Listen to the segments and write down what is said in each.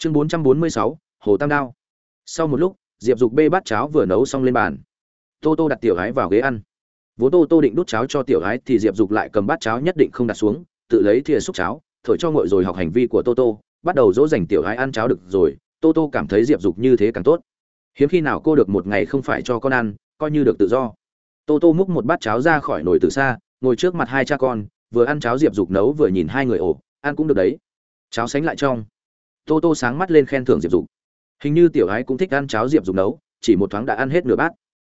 chương bốn trăm bốn mươi sáu, hồ tam đao. Sau một lúc, diệp dục bê bát cháo vừa nấu xong lên bàn. Tô tô đặt tiểu gái vào ghế ăn. Vốn tô tô định đút cháo cho tiểu gái thì diệp dục lại cầm bát cháo nhất định không đặt xuống, tự lấy thìa xúc cháo, thổi cho ngội rồi học hành vi của tô tô, bắt đầu dỗ dành tiểu gái ăn cháo được rồi, tô tô cảm thấy diệp dục như thế càng tốt. Hiếm khi nào cô được một ngày không phải cho con ăn, coi như được tự do. Tô tô múc một bát cháo ra khỏi nồi từ xa, ngồi trước mặt hai cha con, vừa ăn cháo diệp dục nấu vừa nhìn hai người ổ ăn cũng được đấy. Cháo sánh lại trong tô tô sáng mắt lên khen thưởng diệp dục. Hình như tiểu ái cũng thích ăn cháo diệp dục nấu, chỉ một thoáng đã ăn hết nửa bát.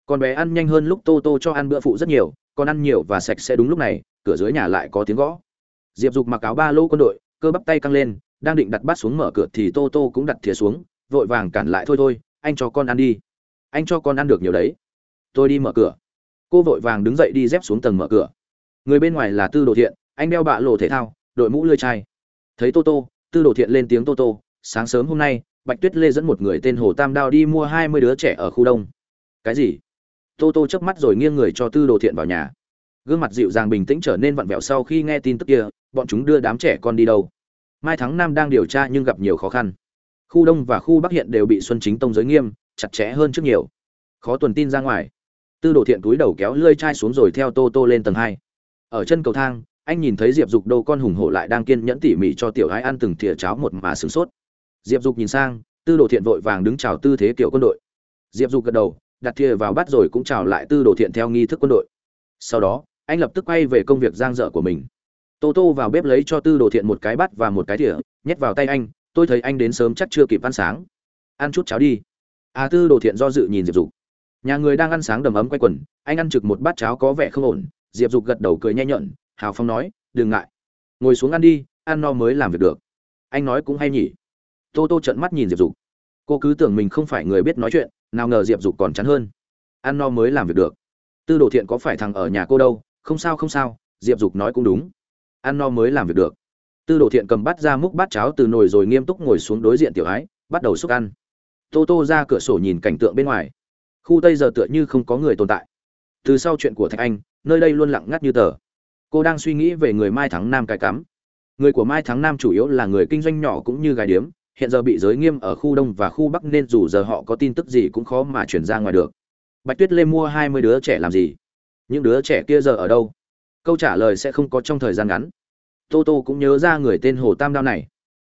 Con bé ăn nhanh hơn lúc tô tô cho ăn bữa phụ rất nhiều, còn ăn nhiều và sạch sẽ đúng lúc này, cửa dưới nhà lại có tiếng gõ. Diệp dục mặc áo ba lô quân đội, cơ bắp tay căng lên, đang định đặt bát xuống mở cửa thì tô tô cũng đặt thìa xuống, vội vàng cản lại, thôi thôi, anh cho con ăn đi. Anh cho con ăn được nhiều đấy. Tôi đi mở cửa. Cô vội vàng đứng dậy đi dép xuống tầng mở cửa. Người bên ngoài là tư đồ thiện, anh đeo bạ lộ thể thao, đội mũ lươi chai. Thấy tô tô tư đồ thiện lên tiếng tô tô, sáng sớm hôm nay, bạch tuyết lê dẫn một người tên hồ tam đao đi mua hai mươi đứa trẻ ở khu đông. Cái gì? Tô tô chớp mắt rồi nghiêng người cho tư đồ thiện vào nhà. Gương mặt dịu dàng bình tĩnh trở nên vặn vẹo sau khi nghe tin tức kia, bọn chúng đưa đám trẻ con đi đâu? Mai thắng nam đang điều tra nhưng gặp nhiều khó khăn. Khu đông và khu bắc hiện đều bị xuân chính tông giới nghiêm, chặt chẽ hơn trước nhiều. Khó tuần tin ra ngoài. Tư đồ thiện túi đầu kéo lơi chai xuống rồi theo tô tô lên tầng hai. Ở chân cầu thang anh nhìn thấy diệp dục đâu con hùng hổ lại đang kiên nhẫn tỉ mỉ cho tiểu gái ăn từng thìa cháo một mà sửng sốt. Diệp dục nhìn sang, tư đồ thiện vội vàng đứng chào tư thế kiểu quân đội. Diệp dục gật đầu, đặt thìa vào bắt rồi cũng chào lại tư đồ thiện theo nghi thức quân đội. Sau đó, anh lập tức quay về công việc giang dở của mình. Tô tô vào bếp lấy cho tư đồ thiện một cái bát và một cái thìa, nhét vào tay anh, tôi thấy anh đến sớm chắc chưa kịp ăn sáng. Ăn chút cháo đi. À tư đồ thiện do dự nhìn diệp dục. Nhà người đang ăn sáng đầm ấm quay quần, anh ăn trực một bát cháo có vẻ không ổn. Diệp dục gật đầu cười nhanh nhợn hào phong nói, đừng ngại. Ngồi xuống ăn đi, ăn no mới làm việc được. Anh nói cũng hay nhỉ. Tô tô trợn mắt nhìn diệp dục. Cô cứ tưởng mình không phải người biết nói chuyện, nào ngờ diệp dục còn chắn hơn. Ăn no mới làm việc được. Tư đồ thiện có phải thằng ở nhà cô đâu? Không sao không sao, diệp dục nói cũng đúng. Ăn no mới làm việc được. Tư đồ thiện cầm bát ra múc bát cháo từ nồi rồi nghiêm túc ngồi xuống đối diện tiểu ái, bắt đầu xúc ăn. Tô tô ra cửa sổ nhìn cảnh tượng bên ngoài. Khu tây giờ tựa như không có người tồn tại. Từ sau chuyện của thạch anh, nơi đây luôn lặng ngắt như tờ cô đang suy nghĩ về người mai thắng nam cài cắm. Người của mai thắng nam chủ yếu là người kinh doanh nhỏ cũng như gái điếm, hiện giờ bị giới nghiêm ở khu đông và khu bắc nên dù giờ họ có tin tức gì cũng khó mà chuyển ra ngoài được. Bạch tuyết lê mua hai mươi đứa trẻ làm gì? Những đứa trẻ kia giờ ở đâu? Câu trả lời sẽ không có trong thời gian ngắn. Tô tô cũng nhớ ra người tên hồ tam đao này.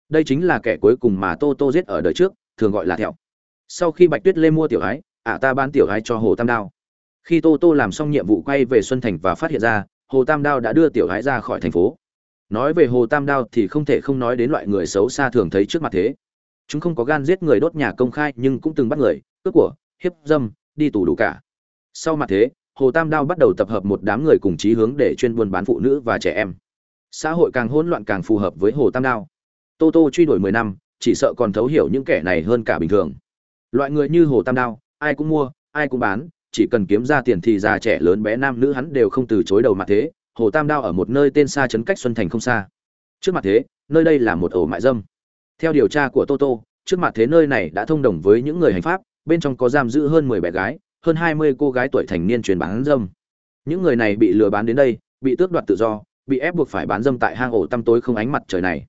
Đây chính là kẻ cuối cùng mà tô tô giết ở đời trước, thường gọi là thẹo. Sau khi bạch tuyết lê mua tiểu ái ả ta bán tiểu ái cho hồ tam đao. Khi tô tô làm xong nhiệm vụ quay về xuân thành và phát hiện ra hồ tam đao đã đưa tiểu gái ra khỏi thành phố. Nói về hồ tam đao thì không thể không nói đến loại người xấu xa thường thấy trước mặt thế. Chúng không có gan giết người đốt nhà công khai nhưng cũng từng bắt người, cướp của, hiếp dâm, đi tù đủ cả. Sau mặt thế, hồ tam đao bắt đầu tập hợp một đám người cùng chí hướng để chuyên buôn bán phụ nữ và trẻ em. Xã hội càng hỗn loạn càng phù hợp với hồ tam đao. Tô tô truy đuổi mười năm, chỉ sợ còn thấu hiểu những kẻ này hơn cả bình thường. Loại người như hồ tam đao, ai cũng mua, ai cũng bán chỉ cần kiếm ra tiền thì già trẻ lớn bé nam nữ hắn đều không từ chối đầu mặt thế, hồ tam đao ở một nơi tên xa trấn cách xuân thành không xa. Trước mặt thế, nơi đây là một ổ mại dâm. Theo điều tra của toto trước mặt thế nơi này đã thông đồng với những người hành pháp, bên trong có giam giữ hơn mười bé gái, hơn hai mươi cô gái tuổi thành niên truyền bán dâm. Những người này bị lừa bán đến đây, bị tước đoạt tự do, bị ép buộc phải bán dâm tại hang ổ tăm tối không ánh mặt trời này.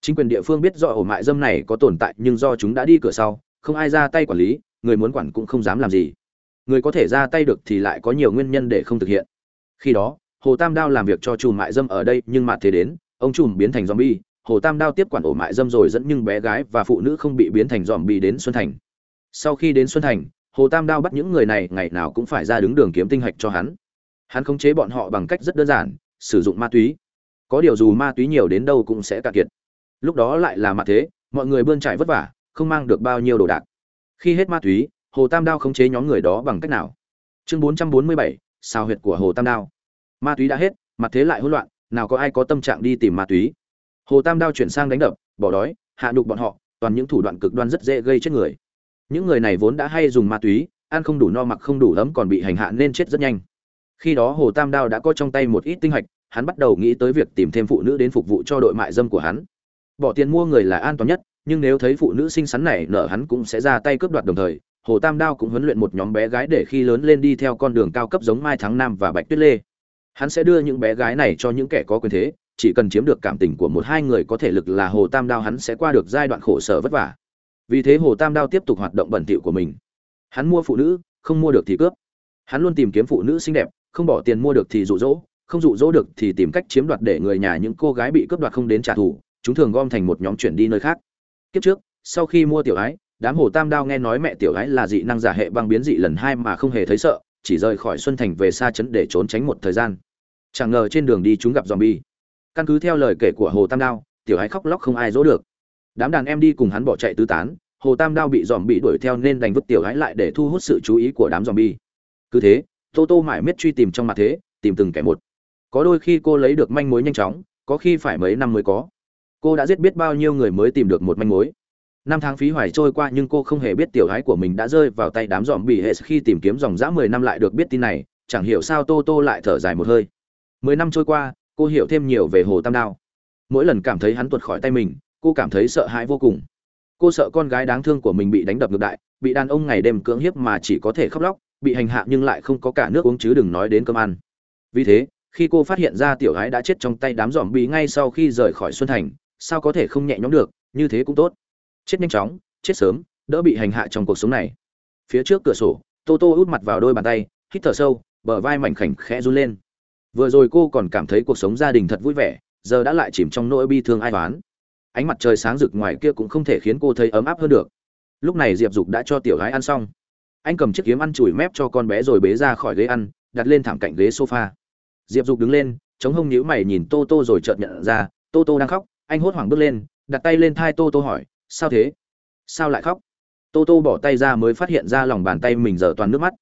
Chính quyền địa phương biết do ổ mại dâm này có tồn tại nhưng do chúng đã đi cửa sau, không ai ra tay quản lý, người muốn quản cũng không dám làm gì người có thể ra tay được thì lại có nhiều nguyên nhân để không thực hiện. Khi đó, hồ tam đao làm việc cho chùm mại dâm ở đây, nhưng mà thế đến, ông chùm biến thành zombie. Hồ tam đao tiếp quản ổ mại dâm rồi dẫn nhưng bé gái và phụ nữ không bị biến thành zombie đến xuân thành. Sau khi đến xuân thành, hồ tam đao bắt những người này, ngày nào cũng phải ra đứng đường kiếm tinh hạch cho hắn. Hắn khống chế bọn họ bằng cách rất đơn giản, sử dụng ma túy. Có điều dù ma túy nhiều đến đâu cũng sẽ cạn kiệt. Lúc đó lại là mặt thế, mọi người bươn trải vất vả, không mang được bao nhiêu đồ đạc. Khi hết ma túy hồ tam đao khống chế nhóm người đó bằng cách nào? Chương bốn trăm bốn mươi bảy, xào huyệt của hồ tam đao. Ma túy đã hết, mặt thế lại hỗn loạn, nào có ai có tâm trạng đi tìm ma túy? Hồ tam đao chuyển sang đánh đập, bỏ đói, hạ đục bọn họ, toàn những thủ đoạn cực đoan rất dễ gây chết người. Những người này vốn đã hay dùng ma túy, ăn không đủ no mặc không đủ ấm còn bị hành hạ nên chết rất nhanh. Khi đó hồ tam đao đã có trong tay một ít tinh hạch, hắn bắt đầu nghĩ tới việc tìm thêm phụ nữ đến phục vụ cho đội mại dâm của hắn. Bỏ tiền mua người là an toàn nhất, nhưng nếu thấy phụ nữ xinh xắn này nở hắn cũng sẽ ra tay cướp đoạt đồng thời hồ tam đao cũng huấn luyện một nhóm bé gái để khi lớn lên đi theo con đường cao cấp giống mai thắng nam và bạch tuyết lê. Hắn sẽ đưa những bé gái này cho những kẻ có quyền thế, chỉ cần chiếm được cảm tình của một hai người có thể lực là hồ tam đao hắn sẽ qua được giai đoạn khổ sở vất vả. Vì thế hồ tam đao tiếp tục hoạt động bẩn thỉu của mình. Hắn mua phụ nữ, không mua được thì cướp. Hắn luôn tìm kiếm phụ nữ xinh đẹp, không bỏ tiền mua được thì dụ dỗ, không dụ dỗ được thì tìm cách chiếm đoạt để người nhà những cô gái bị cướp đoạt không đến trả thù, chúng thường gom thành một nhóm chuyển đi nơi khác. Kiếp trước, sau khi mua tiểu ái đám hồ tam đao nghe nói mẹ tiểu gái là dị năng giả hệ băng biến dị lần hai mà không hề thấy sợ, chỉ rời khỏi xuân thành về xa trấn để trốn tránh một thời gian. Chẳng ngờ trên đường đi chúng gặp zombie. Căn cứ theo lời kể của hồ tam đao, tiểu gái khóc lóc không ai dỗ được. Đám đàn em đi cùng hắn bỏ chạy tứ tán, hồ tam đao bị dòm bị đuổi theo nên đành vứt tiểu gái lại để thu hút sự chú ý của đám dòm bi cứ thế, tô tô mãi miết truy tìm trong mặt thế, tìm từng kẻ một. Có đôi khi cô lấy được manh mối nhanh chóng, có khi phải mấy năm mới có. Cô đã giết biết bao nhiêu người mới tìm được một manh mối năm tháng phí hoài trôi qua nhưng cô không hề biết tiểu gái của mình đã rơi vào tay đám dòm bị hệ khi tìm kiếm dòng dã mười năm lại được biết tin này, chẳng hiểu sao tô tô lại thở dài một hơi. Mười năm trôi qua, cô hiểu thêm nhiều về hồ tam đao. Mỗi lần cảm thấy hắn tuột khỏi tay mình, cô cảm thấy sợ hãi vô cùng. Cô sợ con gái đáng thương của mình bị đánh đập ngược đại, bị đàn ông ngày đêm cưỡng hiếp mà chỉ có thể khóc lóc, bị hành hạ nhưng lại không có cả nước uống chứ đừng nói đến cơm ăn. Vì thế, khi cô phát hiện ra tiểu gái đã chết trong tay đám dòm bị ngay sau khi rời khỏi xuân thành, sao có thể không nhẹ nhõm được, như thế cũng tốt chết nhanh chóng, chết sớm, đỡ bị hành hạ trong cuộc sống này. Phía trước cửa sổ, tô tô út mặt vào đôi bàn tay, hít thở sâu, bờ vai mảnh khảnh khẽ run lên. Vừa rồi cô còn cảm thấy cuộc sống gia đình thật vui vẻ, giờ đã lại chìm trong nỗi bi thương ai toán ánh mặt trời sáng rực ngoài kia cũng không thể khiến cô thấy ấm áp hơn được. Lúc này diệp dục đã cho tiểu gái ăn xong. Anh cầm chiếc kiếm ăn chùi mép cho con bé rồi bế ra khỏi ghế ăn, đặt lên thảm cạnh ghế sofa. Diệp dục đứng lên, chống hông nhíu mày nhìn tô tô rồi chợt nhận ra, tô tô đang khóc, anh hốt hoảng bước lên, đặt tay lên thai tô tô hỏi sao thế? Sao lại khóc? Tô tô bỏ tay ra mới phát hiện ra lòng bàn tay mình giờ toàn nước mắt.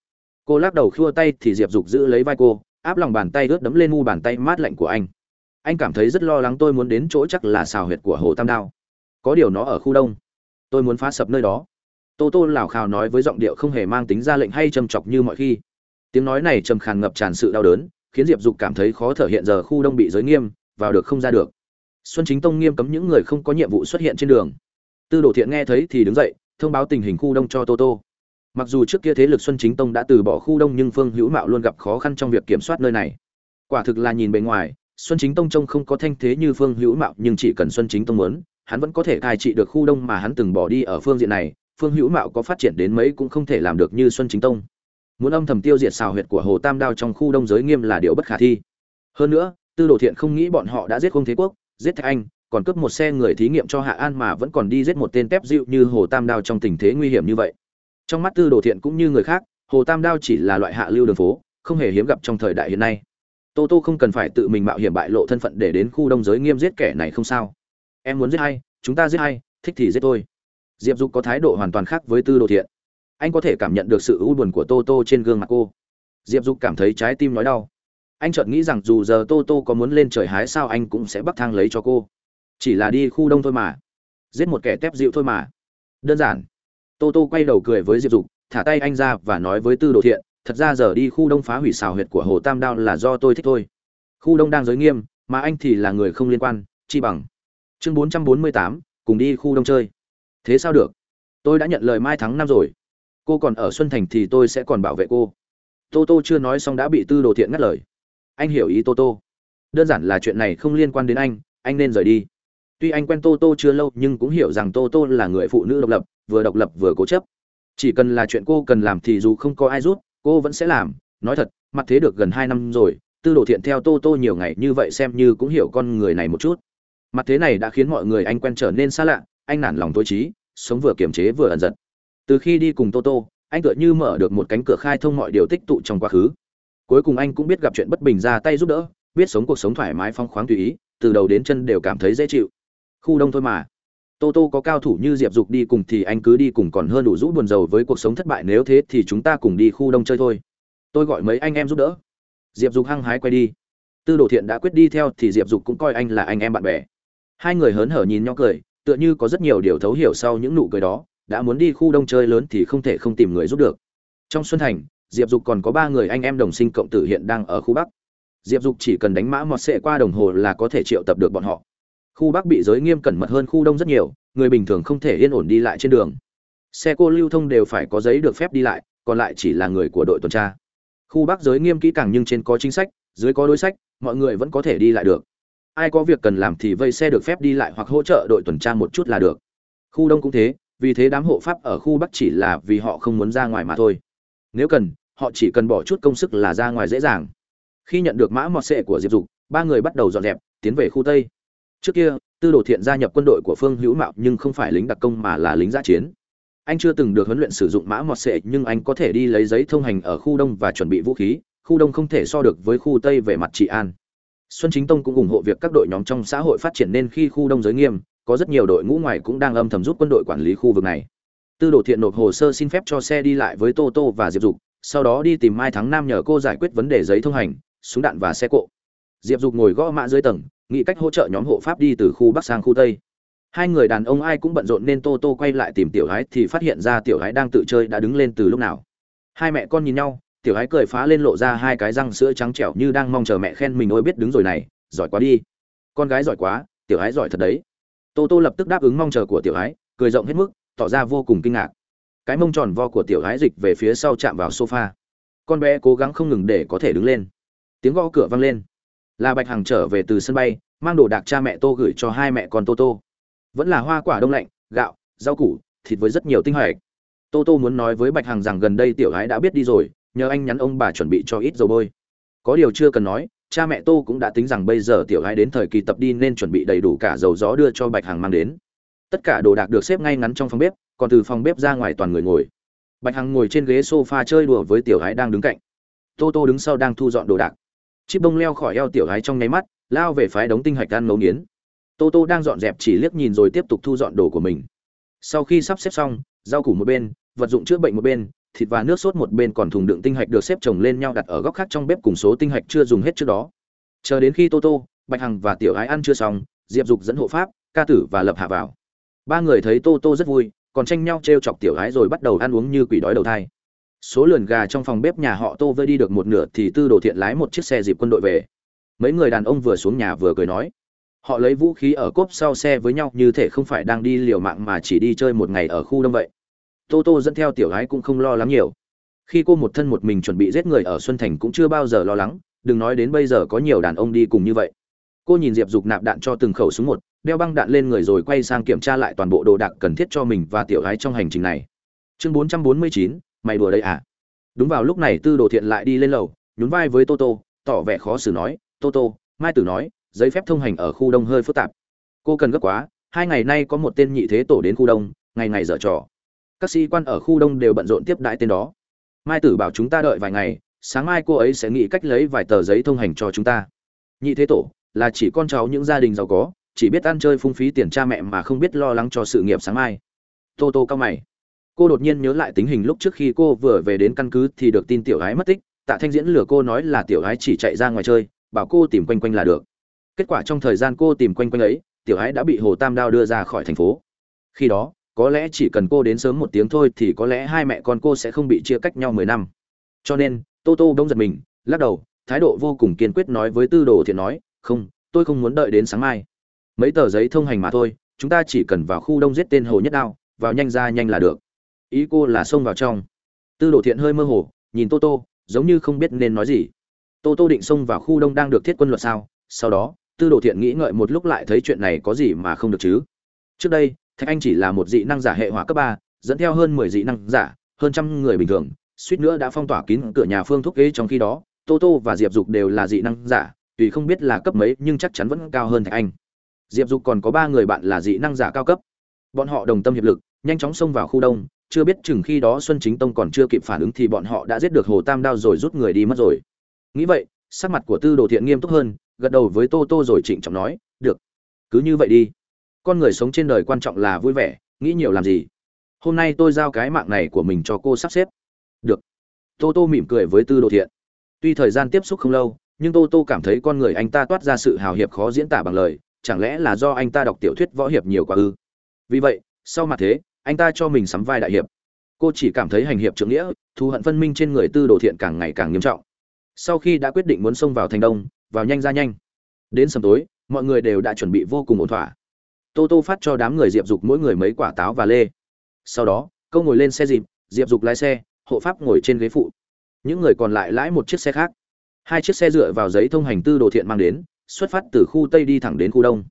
Cô lắc đầu khua tay thì diệp dục giữ lấy vai cô, áp lòng bàn tay ướt đấm lên mu bàn tay mát lạnh của anh. Anh cảm thấy rất lo lắng tôi muốn đến chỗ chắc là xào huyệt của hồ tam đao. Có điều nó ở khu đông. Tôi muốn phá sập nơi đó. Tô tô lảo khào nói với giọng điệu không hề mang tính ra lệnh hay châm chọc như mọi khi. Tiếng nói này trầm khàn ngập tràn sự đau đớn, khiến diệp dục cảm thấy khó thở hiện giờ khu đông bị giới nghiêm, vào được không ra được. Xuân chính tông nghiêm cấm những người không có nhiệm vụ xuất hiện trên đường tư đồ thiện nghe thấy thì đứng dậy, thông báo tình hình khu đông cho tô tô. Mặc dù trước kia thế lực xuân chính tông đã từ bỏ khu đông nhưng phương hữu mạo luôn gặp khó khăn trong việc kiểm soát nơi này. Quả thực là nhìn bề ngoài, xuân chính tông trông không có thanh thế như phương hữu mạo, nhưng chỉ cần xuân chính tông muốn, hắn vẫn có thể cai trị được khu đông mà hắn từng bỏ đi ở phương diện này. Phương hữu mạo có phát triển đến mấy cũng không thể làm được như xuân chính tông. Muốn âm thầm tiêu diệt xào huyệt của hồ tam đao trong khu đông giới nghiêm là điều bất khả thi. Hơn nữa, tư đồ thiện không nghĩ bọn họ đã giết không thế quốc giết thạch anh, còn cướp một xe người thí nghiệm cho hạ an mà vẫn còn đi giết một tên tép dịu như hồ tam đao trong tình thế nguy hiểm như vậy. Trong mắt tư đồ thiện cũng như người khác, hồ tam đao chỉ là loại hạ lưu đường phố, không hề hiếm gặp trong thời đại hiện nay. Tô tô không cần phải tự mình mạo hiểm bại lộ thân phận để đến khu đông giới nghiêm giết kẻ này không sao. Em muốn giết hay chúng ta giết hay thích thì giết tôi. Diệp dục có thái độ hoàn toàn khác với tư đồ thiện. Anh có thể cảm nhận được sự u buồn của tô tô trên gương mặt cô. Diệp dục cảm thấy trái tim nói đau anh chợt nghĩ rằng dù giờ tô tô có muốn lên trời hái sao anh cũng sẽ bắt thang lấy cho cô. Chỉ là đi khu đông thôi mà. Giết một kẻ tép dịu thôi mà. Đơn giản. Tô tô quay đầu cười với diệp dục, thả tay anh ra và nói với tư đồ thiện, thật ra giờ đi khu đông phá hủy xào huyệt của hồ tam đao là do tôi thích thôi. Khu đông đang giới nghiêm, mà anh thì là người không liên quan, chi bằng. Chương bốn trăm bốn mươi tám, cùng đi khu đông chơi. Thế sao được? Tôi đã nhận lời mai tháng năm rồi. Cô còn ở xuân thành thì tôi sẽ còn bảo vệ cô. Tô tô chưa nói xong đã bị tư đồ thiện ngắt lời anh hiểu ý tô tô. Đơn giản là chuyện này không liên quan đến anh anh nên rời đi. Tuy anh quen tô tô chưa lâu nhưng cũng hiểu rằng tô tô là người phụ nữ độc lập, vừa độc lập vừa cố chấp. Chỉ cần là chuyện cô cần làm thì dù không có ai rút cô vẫn sẽ làm. Nói thật, mặt thế được gần hai năm rồi, tư đồ thiện theo tô tô nhiều ngày như vậy xem như cũng hiểu con người này một chút. Mặt thế này đã khiến mọi người anh quen trở nên xa lạ, anh nản lòng tối trí, sống vừa kiềm chế vừa ẩn giật. Từ khi đi cùng tô tô, anh tựa như mở được một cánh cửa khai thông mọi điều tích tụ trong quá khứ cuối cùng anh cũng biết gặp chuyện bất bình ra tay giúp đỡ, biết sống cuộc sống thoải mái phong khoáng tùy ý, từ đầu đến chân đều cảm thấy dễ chịu. Khu đông thôi mà. Tô tô có cao thủ như diệp dục đi cùng thì anh cứ đi cùng còn hơn đủ rũ buồn rầu với cuộc sống thất bại, nếu thế thì chúng ta cùng đi khu đông chơi thôi. Tôi gọi mấy anh em giúp đỡ. Diệp dục hăng hái quay đi. Tư đồ thiện đã quyết đi theo thì diệp dục cũng coi anh là anh em bạn bè. Hai người hớn hở nhìn nhau cười, tựa như có rất nhiều điều thấu hiểu sau những nụ cười đó, đã muốn đi khu đông chơi lớn thì không thể không tìm người giúp được. Trong xuân thành diệp dục còn có ba người anh em đồng sinh cộng tử hiện đang ở khu bắc. Diệp dục chỉ cần đánh mã mọt sệ qua đồng hồ là có thể triệu tập được bọn họ. Khu bắc bị giới nghiêm cẩn mật hơn khu đông rất nhiều, người bình thường không thể yên ổn đi lại trên đường. Xe cô lưu thông đều phải có giấy được phép đi lại, còn lại chỉ là người của đội tuần tra. Khu bắc giới nghiêm kỹ càng nhưng trên có chính sách, dưới có đối sách, mọi người vẫn có thể đi lại được. Ai có việc cần làm thì vây xe được phép đi lại hoặc hỗ trợ đội tuần tra một chút là được. Khu đông cũng thế, vì thế đám hộ pháp ở khu bắc chỉ là vì họ không muốn ra ngoài mà thôi nếu cần, họ chỉ cần bỏ chút công sức là ra ngoài dễ dàng. Khi nhận được mã mọt sệ của diệp dục, ba người bắt đầu dọn dẹp, tiến về khu tây. Trước kia, tư đồ thiện gia nhập quân đội của phương hữu mạo nhưng không phải lính đặc công mà là lính giã chiến. Anh chưa từng được huấn luyện sử dụng mã mọt sệ, nhưng anh có thể đi lấy giấy thông hành ở khu đông và chuẩn bị vũ khí. Khu đông không thể so được với khu tây về mặt trị an. Xuân chính tông cũng ủng hộ việc các đội nhóm trong xã hội phát triển nên khi khu đông giới nghiêm, có rất nhiều đội ngũ ngoài cũng đang âm thầm giúp quân đội quản lý khu vực này tư đồ thiện nộp hồ sơ xin phép cho xe đi lại với tô tô và diệp dục, sau đó đi tìm mai thắng nam nhờ cô giải quyết vấn đề giấy thông hành, súng đạn và xe cộ. Diệp dục ngồi gõ mã dưới tầng, nghĩ cách hỗ trợ nhóm hộ pháp đi từ khu bắc sang khu tây. Hai người đàn ông ai cũng bận rộn nên tô tô quay lại tìm tiểu gái thì phát hiện ra tiểu gái đang tự chơi đã đứng lên từ lúc nào. Hai mẹ con nhìn nhau, tiểu gái cười phá lên lộ ra hai cái răng sữa trắng trẻo như đang mong chờ mẹ khen mình ôi biết đứng rồi này, giỏi quá đi. Con gái giỏi quá, tiểu gái giỏi thật đấy. Tô tô lập tức đáp ứng mong chờ của tiểu gái cười rộng hết mức tỏ ra vô cùng kinh ngạc. Cái mông tròn vo của tiểu gái dịch về phía sau chạm vào sofa. Con bé cố gắng không ngừng để có thể đứng lên. Tiếng gõ cửa vang lên. Là bạch hằng trở về từ sân bay, mang đồ đạc cha mẹ tô gửi cho hai mẹ con tô tô. Vẫn là hoa quả đông lạnh, gạo, rau củ, thịt với rất nhiều tinh hoạch. Tô tô muốn nói với bạch hằng rằng gần đây tiểu gái đã biết đi rồi, nhờ anh nhắn ông bà chuẩn bị cho ít dầu bôi. Có điều chưa cần nói, cha mẹ tô cũng đã tính rằng bây giờ tiểu gái đến thời kỳ tập đi nên chuẩn bị đầy đủ cả dầu gió đưa cho bạch hằng mang đến tất cả đồ đạc được xếp ngay ngắn trong phòng bếp, còn từ phòng bếp ra ngoài toàn người ngồi. Bạch hằng ngồi trên ghế sofa chơi đùa với tiểu gái đang đứng cạnh. Tô tô đứng sau đang thu dọn đồ đạc. Chiếc bông leo khỏi eo tiểu gái trong nháy mắt, lao về phái đống tinh hạch ăn ngấu nghiến. Tô tô đang dọn dẹp chỉ liếc nhìn rồi tiếp tục thu dọn đồ của mình. Sau khi sắp xếp xong, rau củ một bên, vật dụng chữa bệnh một bên, thịt và nước sốt một bên còn thùng đựng tinh hạch được xếp chồng lên nhau đặt ở góc khác trong bếp cùng số tinh hạch chưa dùng hết trước đó. Chờ đến khi tô tô, bạch hằng và tiểu ái ăn chưa xong, diệp dục dẫn hộ pháp, ca tử và lập hạ vào ba người thấy tô tô rất vui, còn tranh nhau t r e o chọc tiểu gái rồi bắt đầu ăn uống như quỷ đói đầu thai. Số lườn gà trong phòng bếp nhà họ tô vơi đi được một nửa thì tư đồ thiện lái một chiếc xe dịp quân đội về. Mấy người đàn ông vừa xuống nhà vừa cười nói, họ lấy vũ khí ở cốp sau xe với nhau như thể không phải đang đi liều mạng mà chỉ đi chơi một ngày ở khu đông vậy. Tô tô dẫn theo tiểu gái cũng không lo lắng nhiều. Khi cô một thân một mình chuẩn bị giết người ở xuân thành cũng chưa bao giờ lo lắng, đừng nói đến bây giờ có nhiều đàn ông đi cùng như vậy. Cô nhìn diệp dục nạp đạn cho từng khẩu súng một đeo băng đạn lên người rồi quay sang kiểm tra lại toàn bộ đồ đạc cần thiết cho mình và tiểu gái trong hành trình này. Chương bốn trăm bốn mươi chín, mày đùa đây à? Đúng vào lúc này tư đồ thiện lại đi lên lầu, nhún vai với toto tỏ vẻ khó xử nói toto mai tử nói, giấy phép thông hành ở khu đông hơi phức tạp. Cô cần gấp quá, hai ngày nay có một tên nhị thế tổ đến khu đông, ngày ngày dở trò. Các sĩ quan ở khu đông đều bận rộn tiếp đãi tên đó. Mai tử bảo chúng ta đợi vài ngày, sáng mai cô ấy sẽ nghĩ cách lấy vài tờ giấy thông hành cho chúng ta. Nhị thế tổ, là chỉ con cháu những gia đình giàu có chỉ biết ăn chơi phung phí tiền cha mẹ mà không biết lo lắng cho sự nghiệp sáng mai. Tô tô cao mày. Cô đột nhiên nhớ lại tình hình lúc trước khi cô vừa về đến căn cứ thì được tin tiểu gái mất tích. Tạ thanh diễn lừa cô nói là tiểu gái chỉ chạy ra ngoài chơi, bảo cô tìm quanh quanh là được. Kết quả trong thời gian cô tìm quanh quanh ấy, tiểu gái đã bị hồ tam đao đưa ra khỏi thành phố. Khi đó, có lẽ chỉ cần cô đến sớm một tiếng thôi thì có lẽ hai mẹ con cô sẽ không bị chia cách nhau mười năm. Cho nên, tô tô đông giật mình, lắc đầu, thái độ vô cùng kiên quyết nói với tư đồ thiện nói, không, tôi không muốn đợi đến sáng mai mấy tờ giấy thông hành mà thôi, chúng ta chỉ cần vào khu đông giết tên hồ nhất đao, vào nhanh ra nhanh là được. Ý cô là xông vào trong. Tư đồ thiện hơi mơ hồ, nhìn tô tô, giống như không biết nên nói gì. Tô tô định xông vào khu đông đang được thiết quân luật sao? Sau đó, tư đồ thiện nghĩ ngợi một lúc lại thấy chuyện này có gì mà không được chứ? Trước đây, thạch anh chỉ là một dị năng giả hệ hỏa cấp ba, dẫn theo hơn mười dị năng giả, hơn trăm người bình thường, suýt nữa đã phong tỏa kín cửa nhà phương thúc ghế trong khi đó, tô tô và diệp dục đều là dị năng giả, tuy không biết là cấp mấy nhưng chắc chắn vẫn cao hơn thạch anh diệp dục còn có ba người bạn là dị năng giả cao cấp. Bọn họ đồng tâm hiệp lực, nhanh chóng xông vào khu đông, chưa biết chừng khi đó xuân chính tông còn chưa kịp phản ứng thì bọn họ đã giết được hồ tam đao rồi rút người đi mất rồi. Nghĩ vậy, sắc mặt của tư đồ thiện nghiêm túc hơn, gật đầu với tô tô rồi trịnh trọng nói, được, cứ như vậy đi. Con người sống trên đời quan trọng là vui vẻ, nghĩ nhiều làm gì? Hôm nay tôi giao cái mạng này của mình cho cô sắp xếp. Được. Tô tô mỉm cười với tư đồ thiện. Tuy thời gian tiếp xúc không lâu, nhưng tô tô cảm thấy con người anh ta toát ra sự hào hiệp khó diễn tả bằng lời chẳng lẽ là do anh ta đọc tiểu thuyết võ hiệp nhiều quá ư? Vì vậy, sau mặt thế, anh ta cho mình sắm vai đại hiệp. Cô chỉ cảm thấy hành hiệp trưởng nghĩa, thù hận phân minh trên người tư đồ thiện càng ngày càng nghiêm trọng. Sau khi đã quyết định muốn xông vào thành đông, vào nhanh ra nhanh. Đến sầm tối, mọi người đều đã chuẩn bị vô cùng ổn thỏa. Tô tô phát cho đám người diệp dục mỗi người mấy quả táo và lê. Sau đó câu ngồi lên xe dịp, diệp dục lái xe, hộ pháp ngồi trên ghế phụ. Những người còn lại lái một chiếc xe khác. Hai chiếc xe dựa vào giấy thông hành tư đồ thiện mang đến xuất phát từ khu tây đi thẳng đến khu đông.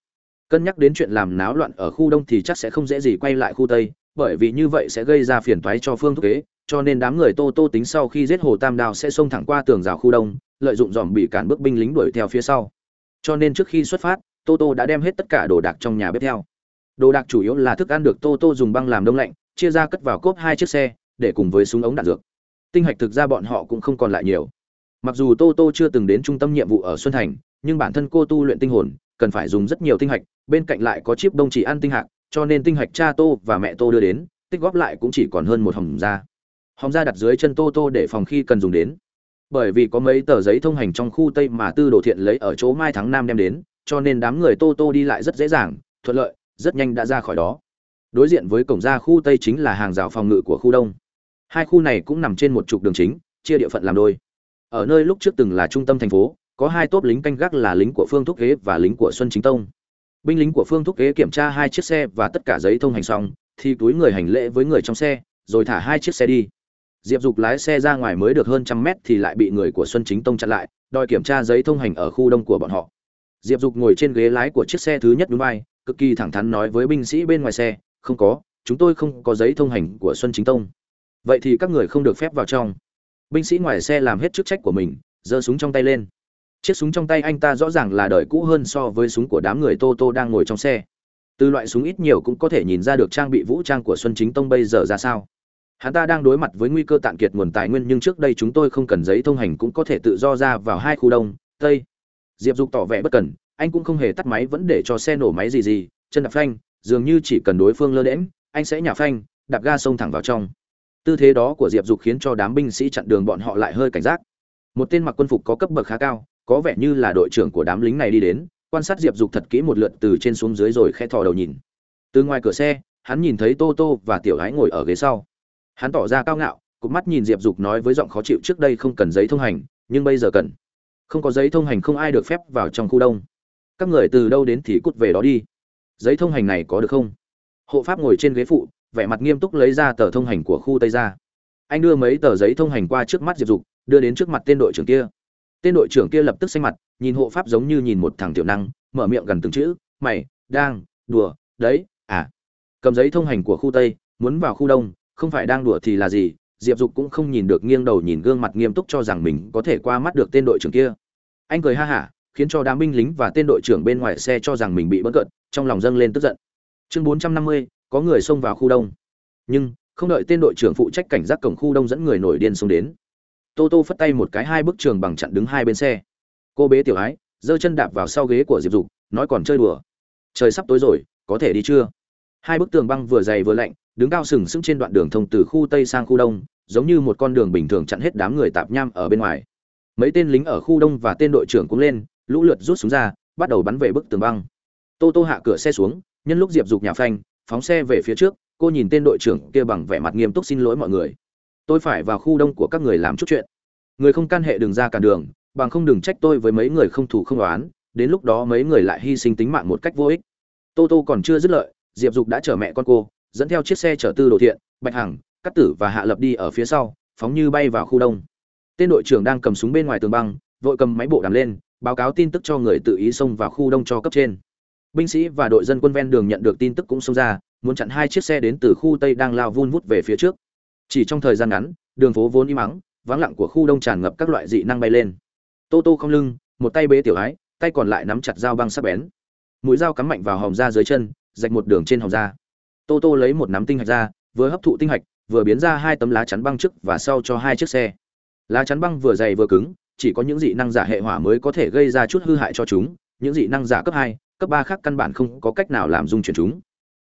Cân nhắc đến chuyện làm náo loạn ở khu đông thì chắc sẽ không dễ gì quay lại khu tây, bởi vì như vậy sẽ gây ra phiền toái cho phương thúc kế, cho nên đám người tô tô tính sau khi giết hồ tam Đào sẽ xông thẳng qua tường rào khu đông, lợi dụng dòm bị cản bước binh lính đuổi theo phía sau. Cho nên trước khi xuất phát, tô tô đã đem hết tất cả đồ đạc trong nhà bếp theo. Đồ đạc chủ yếu là thức ăn được tô tô dùng băng làm đông lạnh, chia ra cất vào cốp hai chiếc xe, để cùng với súng ống đạn dược. Tinh hạch thực ra bọn họ cũng không còn lại nhiều. Mặc dù tô tô chưa từng đến trung tâm nhiệm vụ ở xuân thành nhưng bản thân cô tu luyện tinh hồn, cần phải dùng rất nhiều tinh hạch, bên cạnh lại có chip đông chỉ ăn tinh hạch cho nên tinh hạch cha tô và mẹ tô đưa đến, tích góp lại cũng chỉ còn hơn một hòm da hòm da đặt dưới chân tô tô để phòng khi cần dùng đến. Bởi vì có mấy tờ giấy thông hành trong khu tây mà tư đồ thiện lấy ở chỗ mai tháng năm đem đến, cho nên đám người tô tô đi lại rất dễ dàng, thuận lợi, rất nhanh đã ra khỏi đó. Đối diện với cổng ra khu tây chính là hàng rào phòng ngự của khu đông. Hai khu này cũng nằm trên một trục đường chính, chia địa phận làm đôi. Ở nơi lúc trước từng là trung tâm thành phố có hai tốp lính canh gác là lính của phương thúc ghế và lính của xuân chính tông. Binh lính của phương thúc ghế kiểm tra hai chiếc xe và tất cả giấy thông hành xong, thì túi người hành lễ với người trong xe, rồi thả hai chiếc xe đi. Diệp dục lái xe ra ngoài mới được hơn trăm mét thì lại bị người của xuân chính tông chặn lại, đòi kiểm tra giấy thông hành ở khu đông của bọn họ. Diệp dục ngồi trên ghế lái của chiếc xe thứ nhất núi bay cực kỳ thẳng thắn nói với binh sĩ bên ngoài xe, không có, chúng tôi không có giấy thông hành của xuân chính tông. Vậy thì các người không được phép vào trong. Binh sĩ ngoài xe làm hết chức trách của mình, giơ súng trong tay lên chiếc súng trong tay anh ta rõ ràng là đời cũ hơn so với súng của đám người tô tô đang ngồi trong xe. Từ loại súng ít nhiều cũng có thể nhìn ra được trang bị vũ trang của xuân chính tông bây giờ ra sao. Hắn ta đang đối mặt với nguy cơ tạn kiệt nguồn tài nguyên nhưng trước đây chúng tôi không cần giấy thông hành cũng có thể tự do ra vào hai khu đông, tây. Diệp dục tỏ vẻ bất cần anh cũng không hề tắt máy vẫn để cho xe nổ máy gì gì, chân đạp phanh, dường như chỉ cần đối phương lơ đễm anh sẽ nhả phanh, đạp ga xông thẳng vào trong. Tư thế đó của diệp dục khiến cho đám binh sĩ chặn đường bọn họ lại hơi cảnh giác. Một tên mặc quân phục có cấp bậc khá cao có vẻ như là đội trưởng của đám lính này đi đến, quan sát diệp dục thật kỹ một lượt từ trên xuống dưới rồi khẽ thò đầu nhìn. Từ ngoài cửa xe, hắn nhìn thấy tô tô và tiểu gái ngồi ở ghế sau. Hắn tỏ ra cao ngạo, cụp mắt nhìn diệp dục nói với giọng khó chịu, trước đây không cần giấy thông hành, nhưng bây giờ cần. Không có giấy thông hành không ai được phép vào trong khu đông. Các người từ đâu đến thì cút về đó đi. Giấy thông hành này có được không? Hộ pháp ngồi trên ghế phụ, vẻ mặt nghiêm túc lấy ra tờ thông hành của khu tây ra anh đưa mấy tờ giấy thông hành qua trước mắt diệp dục, đưa đến trước mặt tên đội trưởng kia tên đội trưởng kia lập tức xanh mặt, nhìn hộ pháp giống như nhìn một thằng tiểu năng, mở miệng gần từng chữ, mày, đang, đùa, đấy à. Cầm giấy thông hành của khu tây, muốn vào khu đông, không phải đang đùa thì là gì? Diệp dục cũng không nhìn được nghiêng đầu nhìn gương mặt nghiêm túc cho rằng mình có thể qua mắt được tên đội trưởng kia. Anh cười ha hả, khiến cho đám binh lính và tên đội trưởng bên ngoài xe cho rằng mình bị bất cận, trong lòng dâng lên tức giận. Chương bốn trăm năm mươi, có người xông vào khu đông. Nhưng, không đợi tên đội trưởng phụ trách cảnh giác cổng khu đông dẫn người nổi điên xông đến tô tô phất tay một cái hai bức trường bằng chặn đứng hai bên xe. Cô bế tiểu ái, giơ chân đạp vào sau ghế của diệp dục, nói còn chơi đùa. Trời sắp tối rồi, có thể đi chưa? Hai bức tường băng vừa dày vừa lạnh, đứng cao sừng sững trên đoạn đường thông từ khu tây sang khu đông, giống như một con đường bình thường chặn hết đám người tạp nham ở bên ngoài. Mấy tên lính ở khu đông và tên đội trưởng cũng lên, lũ lượt rút súng ra, bắt đầu bắn về bức tường băng. Tô tô hạ cửa xe xuống, nhân lúc diệp dục nhà phanh, phóng xe về phía trước, cô nhìn tên đội trưởng kia bằng vẻ mặt nghiêm túc xin lỗi mọi người tôi phải vào khu đông của các người làm chút chuyện. Người không can hệ đừng ra cản đường, bằng không đừng trách tôi với mấy người không thủ không đoán đến lúc đó mấy người lại hy sinh tính mạng một cách vô ích. Tô tô còn chưa dứt lợi diệp dục đã chở mẹ con cô, dẫn theo chiếc xe chở tư đồ thiện, bạch hằng cắt tử và hạ lập đi ở phía sau, phóng như bay vào khu đông. Tên đội trưởng đang cầm súng bên ngoài tường băng, vội cầm máy bộ đàm lên, báo cáo tin tức cho người tự ý xông vào khu đông cho cấp trên. Binh sĩ và đội dân quân ven đường nhận được tin tức cũng xông ra, muốn chặn hai chiếc xe đến từ khu tây đang lao vun vút về phía trước chỉ trong thời gian ngắn, đường phố vốn im ắng, vắng lặng của khu đông tràn ngập các loại dị năng bay lên. Tô tô không lưng, một tay bế tiểu ái, tay còn lại nắm chặt dao băng sắc bén. Mũi dao cắm mạnh vào hòm da dưới chân, rạch một đường trên hòm da. Tô tô lấy một nắm tinh hạch ra, vừa hấp thụ tinh hạch, vừa biến ra hai tấm lá chắn băng trước và sau cho hai chiếc xe. Lá chắn băng vừa dày vừa cứng, chỉ có những dị năng giả hệ hỏa mới có thể gây ra chút hư hại cho chúng. Những dị năng giả cấp hai, cấp ba khác căn bản không có cách nào làm dung chuyển chúng.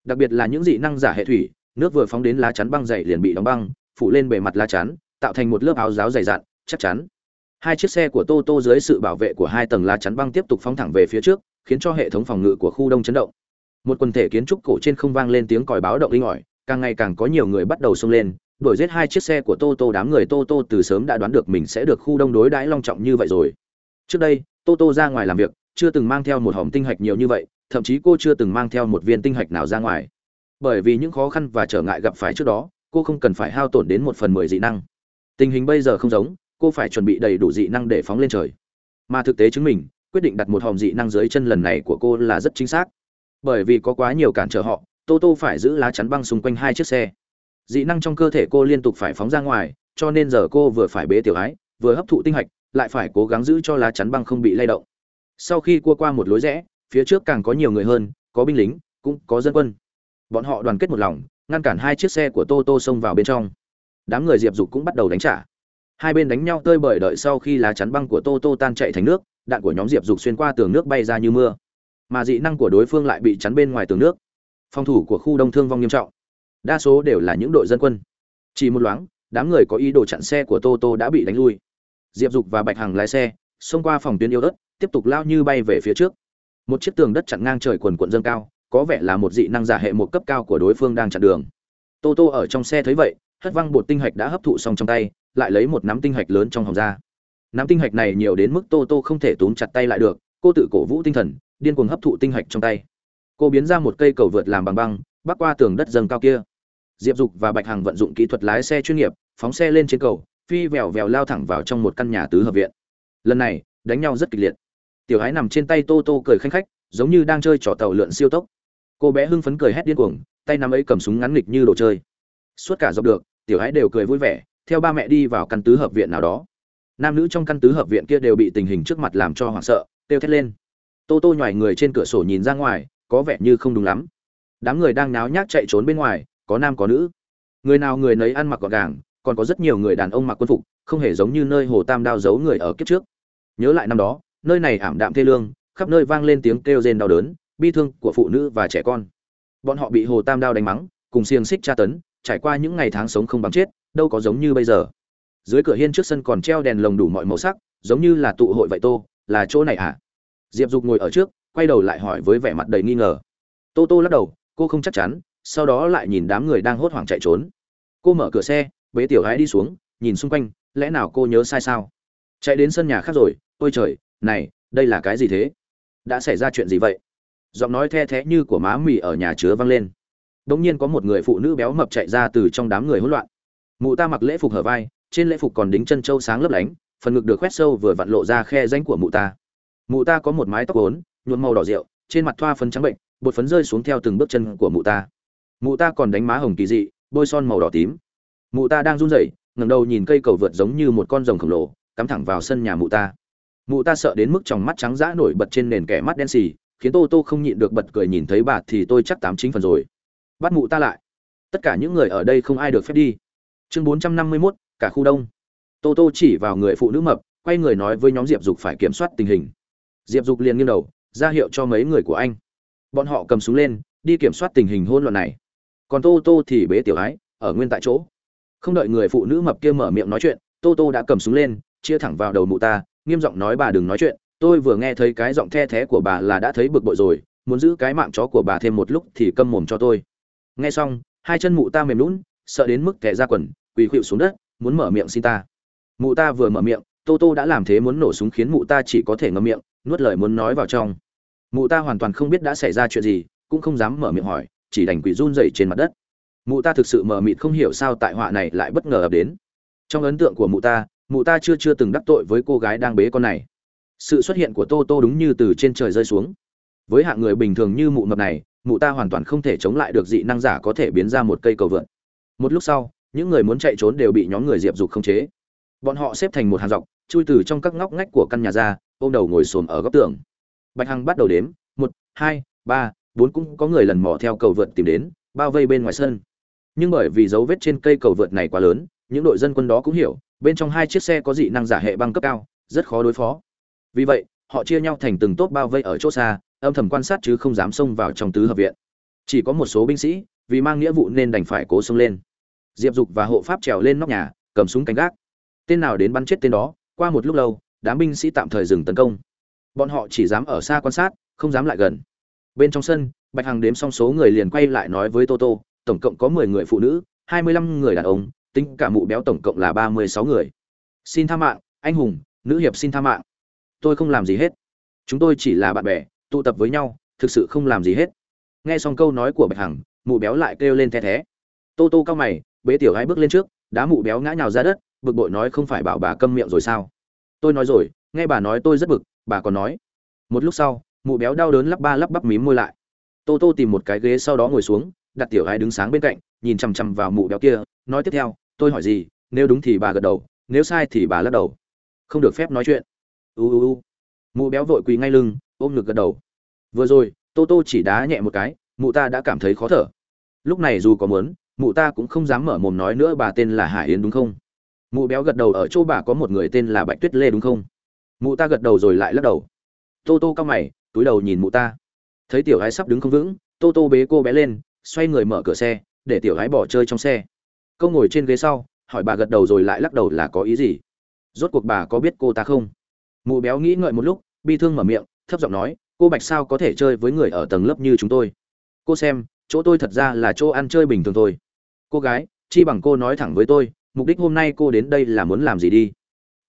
Đặc biệt là những dị năng giả hệ thủy nước vừa phóng đến lá chắn băng dày liền bị đóng băng, phủ lên bề mặt lá chắn, tạo thành một lớp áo giáo dày dặn chắc chắn. Hai chiếc xe của tô tô dưới sự bảo vệ của hai tầng lá chắn băng tiếp tục phóng thẳng về phía trước, khiến cho hệ thống phòng ngự của khu đông chấn động. Một quần thể kiến trúc cổ trên không vang lên tiếng còi báo động linh ỏi, càng ngày càng có nhiều người bắt đầu xông lên, đuổi giết hai chiếc xe của tô tô, đám người tô tô từ sớm đã đoán được mình sẽ được khu đông đối đãi long trọng như vậy rồi. Trước đây, tô tô ra ngoài làm việc, chưa từng mang theo một hòm tinh hạch nhiều như vậy, thậm chí cô chưa từng mang theo một viên tinh hạch nào ra ngoài bởi vì những khó khăn và trở ngại gặp phải trước đó, cô không cần phải hao tổn đến một phần mười dị năng. Tình hình bây giờ không giống, cô phải chuẩn bị đầy đủ dị năng để phóng lên trời. Mà thực tế chứng minh, quyết định đặt một hòm dị năng dưới chân lần này của cô là rất chính xác. Bởi vì có quá nhiều cản trở họ tô tô phải giữ lá chắn băng xung quanh hai chiếc xe. Dị năng trong cơ thể cô liên tục phải phóng ra ngoài, cho nên giờ cô vừa phải bế tiểu ái, vừa hấp thụ tinh hạch, lại phải cố gắng giữ cho lá chắn băng không bị lay động. Sau khi cua qua một lối rẽ, phía trước càng có nhiều người hơn, có binh lính, cũng có dân quân bọn họ đoàn kết một lòng, ngăn cản hai chiếc xe của tô tô xông vào bên trong. Đám người diệp dục cũng bắt đầu đánh trả. Hai bên đánh nhau tơi bời đợi sau khi lá chắn băng của tô tô tan chạy thành nước, đạn của nhóm diệp dục xuyên qua tường nước bay ra như mưa. Mà dị năng của đối phương lại bị chắn bên ngoài tường nước. Phòng thủ của khu đông thương vong nghiêm trọng. Đa số đều là những đội dân quân. Chỉ một loáng, đám người có ý đồ chặn xe của tô tô đã bị đánh lui. Diệp dục và bạch hằng lái xe, xông qua phòng tuyến yêu đất tiếp tục lao như bay về phía trước. Một chiếc tường đất chặn ngang trời quần quận dâng cao có vẻ là một dị năng giả hệ một cấp cao của đối phương đang chặn đường. Tô tô ở trong xe thấy vậy, hất văng bột tinh hạch đã hấp thụ xong trong tay, lại lấy một nắm tinh hạch lớn trong hòm ra. Nắm tinh hạch này nhiều đến mức tô tô không thể túm chặt tay lại được, cô tự cổ vũ tinh thần, điên cuồng hấp thụ tinh hạch trong tay. Cô biến ra một cây cầu vượt làm bằng băng, bắc qua tường đất dâng cao kia. Diệp dục và bạch hằng vận dụng kỹ thuật lái xe chuyên nghiệp, phóng xe lên trên cầu, phi vèo vèo lao thẳng vào trong một căn nhà tứ hợp viện. Lần này, đánh nhau rất kịch liệt. Tiểu hái nằm trên tay tô tô cười khanh khách, giống như đang chơi trò tàu lượn siêu tốc cô bé hưng phấn cười hét điên cuồng, tay nắm ấy cầm súng ngắn nghịch như đồ chơi. Suốt cả dọc được, tiểu hãy đều cười vui vẻ, theo ba mẹ đi vào căn tứ hợp viện nào đó. Nam nữ trong căn tứ hợp viện kia đều bị tình hình trước mặt làm cho hoảng sợ, kêu thét lên. Tô tô nhoài người trên cửa sổ nhìn ra ngoài, có vẻ như không đúng lắm. Đám người đang náo nhác chạy trốn bên ngoài, có nam có nữ. Người nào người nấy ăn mặc gọn gàng, còn có rất nhiều người đàn ông mặc quân phục, không hề giống như nơi hồ tam đao giấu người ở kiếp trước. Nhớ lại năm đó, nơi này ảm đạm thê lương, khắp nơi vang lên tiếng kêu rên đau đớn bi thương của phụ nữ và trẻ con. Bọn họ bị hồ tam đao đánh mắng, cùng xiềng xích tra tấn, trải qua những ngày tháng sống không bằng chết, đâu có giống như bây giờ. Dưới cửa hiên trước sân còn treo đèn lồng đủ mọi màu sắc, giống như là tụ hội vậy tô, là chỗ này à diệp dục ngồi ở trước, quay đầu lại hỏi với vẻ mặt đầy nghi ngờ. Tô tô lắc đầu, cô không chắc chắn, sau đó lại nhìn đám người đang hốt hoảng chạy trốn. Cô mở cửa xe, bế tiểu gái đi xuống, nhìn xung quanh, lẽ nào cô nhớ sai sao? Chạy đến sân nhà khác rồi, ôi trời, này, đây là cái gì thế? Đã xảy ra chuyện gì vậy? Giọng nói the thé như của má mì ở nhà chứa vang lên. Bỗng nhiên có một người phụ nữ béo mập chạy ra từ trong đám người hỗn loạn. Mụ ta mặc lễ phục hở vai, trên lễ phục còn đính chân trâu sáng lấp lánh, phần ngực được khoét sâu vừa vặn lộ ra khe danh của mụ ta. Mụ ta có một mái tóc ốn nhuộm màu đỏ rượu, trên mặt thoa phấn trắng bệnh, bột phấn rơi xuống theo từng bước chân của mụ ta. Mụ ta còn đánh má hồng kỳ dị, bôi son màu đỏ tím. Mụ ta đang run rẩy, ngẩng đầu nhìn cây cầu vượt giống như một con rồng khổng lồ, cắm thẳng vào sân nhà mụ ta. Mụ ta sợ đến mức tròng mắt trắng dã nổi bật trên nền kẻ mắt đen xì khiến tô tô không nhịn được bật cười nhìn thấy bà thì tôi chắc tám chính phần rồi. Bắt mụ ta lại. Tất cả những người ở đây không ai được phép đi. Chương bốn trăm năm mươi mốt, cả khu đông. Tô tô chỉ vào người phụ nữ mập, quay người nói với nhóm diệp dục phải kiểm soát tình hình. Diệp dục liền nghiêng đầu, ra hiệu cho mấy người của anh. Bọn họ cầm súng lên, đi kiểm soát tình hình hôn loạn này. Còn tô tô thì bế tiểu ái, ở nguyên tại chỗ. Không đợi người phụ nữ mập kia mở miệng nói chuyện, tô tô đã cầm súng lên, chia thẳng vào đầu mụ ta, nghiêm giọng nói bà đừng nói chuyện tôi vừa nghe thấy cái giọng the thé của bà là đã thấy bực bội rồi, muốn giữ cái mạng chó của bà thêm một lúc thì câm mồm cho tôi. Nghe xong, hai chân mụ ta mềm lún sợ đến mức kẻ ra quần, quỳ khuỵu xuống đất, muốn mở miệng xin ta. Mụ ta vừa mở miệng, tô tô đã làm thế muốn nổ súng khiến mụ ta chỉ có thể ngậm miệng, nuốt lời muốn nói vào trong. Mụ ta hoàn toàn không biết đã xảy ra chuyện gì, cũng không dám mở miệng hỏi, chỉ đành quỳ run rẩy trên mặt đất. Mụ ta thực sự mờ mịt không hiểu sao tại họa này lại bất ngờ ập đến. Trong ấn tượng của mụ ta mụ ta chưa chưa từng đắc tội với cô gái đang bế con này sự xuất hiện của tô tô đúng như từ trên trời rơi xuống. Với hạng người bình thường như mụ mập này, mụ ta hoàn toàn không thể chống lại được dị năng giả có thể biến ra một cây cầu vượt một lúc sau, những người muốn chạy trốn đều bị nhóm người diệp dục khống chế. Bọn họ xếp thành một hàng dọc, chui từ trong các ngóc ngách của căn nhà ra, ôm đầu ngồi xồm ở góc tường. Bạch hằng bắt đầu đếm, một, hai, ba, bốn cũng có người lần mò theo cầu vượt tìm đến, bao vây bên ngoài sân. Nhưng bởi vì dấu vết trên cây cầu vượt này quá lớn, những đội dân quân đó cũng hiểu, bên trong hai chiếc xe có dị năng giả hệ băng cấp cao, rất khó đối phó vì vậy, họ chia nhau thành từng tốp bao vây ở chỗ xa, âm thầm quan sát chứ không dám xông vào trong tứ hợp viện. Chỉ có một số binh sĩ, vì mang nghĩa vụ nên đành phải cố xông lên. Diệp dục và hộ pháp trèo lên nóc nhà, cầm súng canh gác. Tên nào đến bắn chết tên đó, qua một lúc lâu, đám binh sĩ tạm thời dừng tấn công. Bọn họ chỉ dám ở xa quan sát, không dám lại gần. Bên trong sân, bạch hằng đếm xong số người liền quay lại nói với toto tổng cộng có mười người phụ nữ, hai mươi lăm người đàn ông, tính cả mụ béo tổng cộng là ba mươi sáu người. Xin tha mạng, anh hùng, nữ hiệp xin tha mạng tôi không làm gì hết. Chúng tôi chỉ là bạn bè, tụ tập với nhau, thực sự không làm gì hết. Nghe xong câu nói của bạch hằng, mụ béo lại kêu lên the thé. Tô tô cao mày, bế tiểu gái bước lên trước, đá mụ béo ngã nhào ra đất, bực bội nói không phải bảo bà câm miệng rồi sao? Tôi nói rồi, nghe bà nói tôi rất bực, bà còn nói. Một lúc sau, mụ béo đau đớn lắp ba lắp bắp mím môi lại. Tô tô tìm một cái ghế sau đó ngồi xuống, đặt tiểu gái đứng sáng bên cạnh, nhìn chằm chằm vào mụ béo kia, nói tiếp theo, tôi hỏi gì, nếu đúng thì bà gật đầu, nếu sai thì bà lắc đầu. Không được phép nói chuyện u u u. Mụ béo vội quỳ ngay lưng, ôm ngực gật đầu. Vừa rồi, tô tô chỉ đá nhẹ một cái, mụ ta đã cảm thấy khó thở. Lúc này dù có muốn, mụ ta cũng không dám mở mồm nói nữa bà tên là hải yến đúng không? Mụ béo gật đầu ở chỗ bà có một người tên là bạch tuyết lê đúng không? Mụ ta gật đầu rồi lại lắc đầu. Tô tô cao mày, túi đầu nhìn mụ ta. Thấy tiểu gái sắp đứng không vững, tô tô bế cô bé lên, xoay người mở cửa xe, để tiểu gái bỏ chơi trong xe. Câu ngồi trên ghế sau, hỏi bà gật đầu rồi lại lắc đầu là có ý gì? Rốt cuộc bà có biết cô ta không? Mụ béo nghĩ ngợi một lúc, bi thương mở miệng, thấp giọng nói, cô bạch sao có thể chơi với người ở tầng lớp như chúng tôi? Cô xem, chỗ tôi thật ra là chỗ ăn chơi bình thường thôi. Cô gái, chi bằng cô nói thẳng với tôi, mục đích hôm nay cô đến đây là muốn làm gì đi?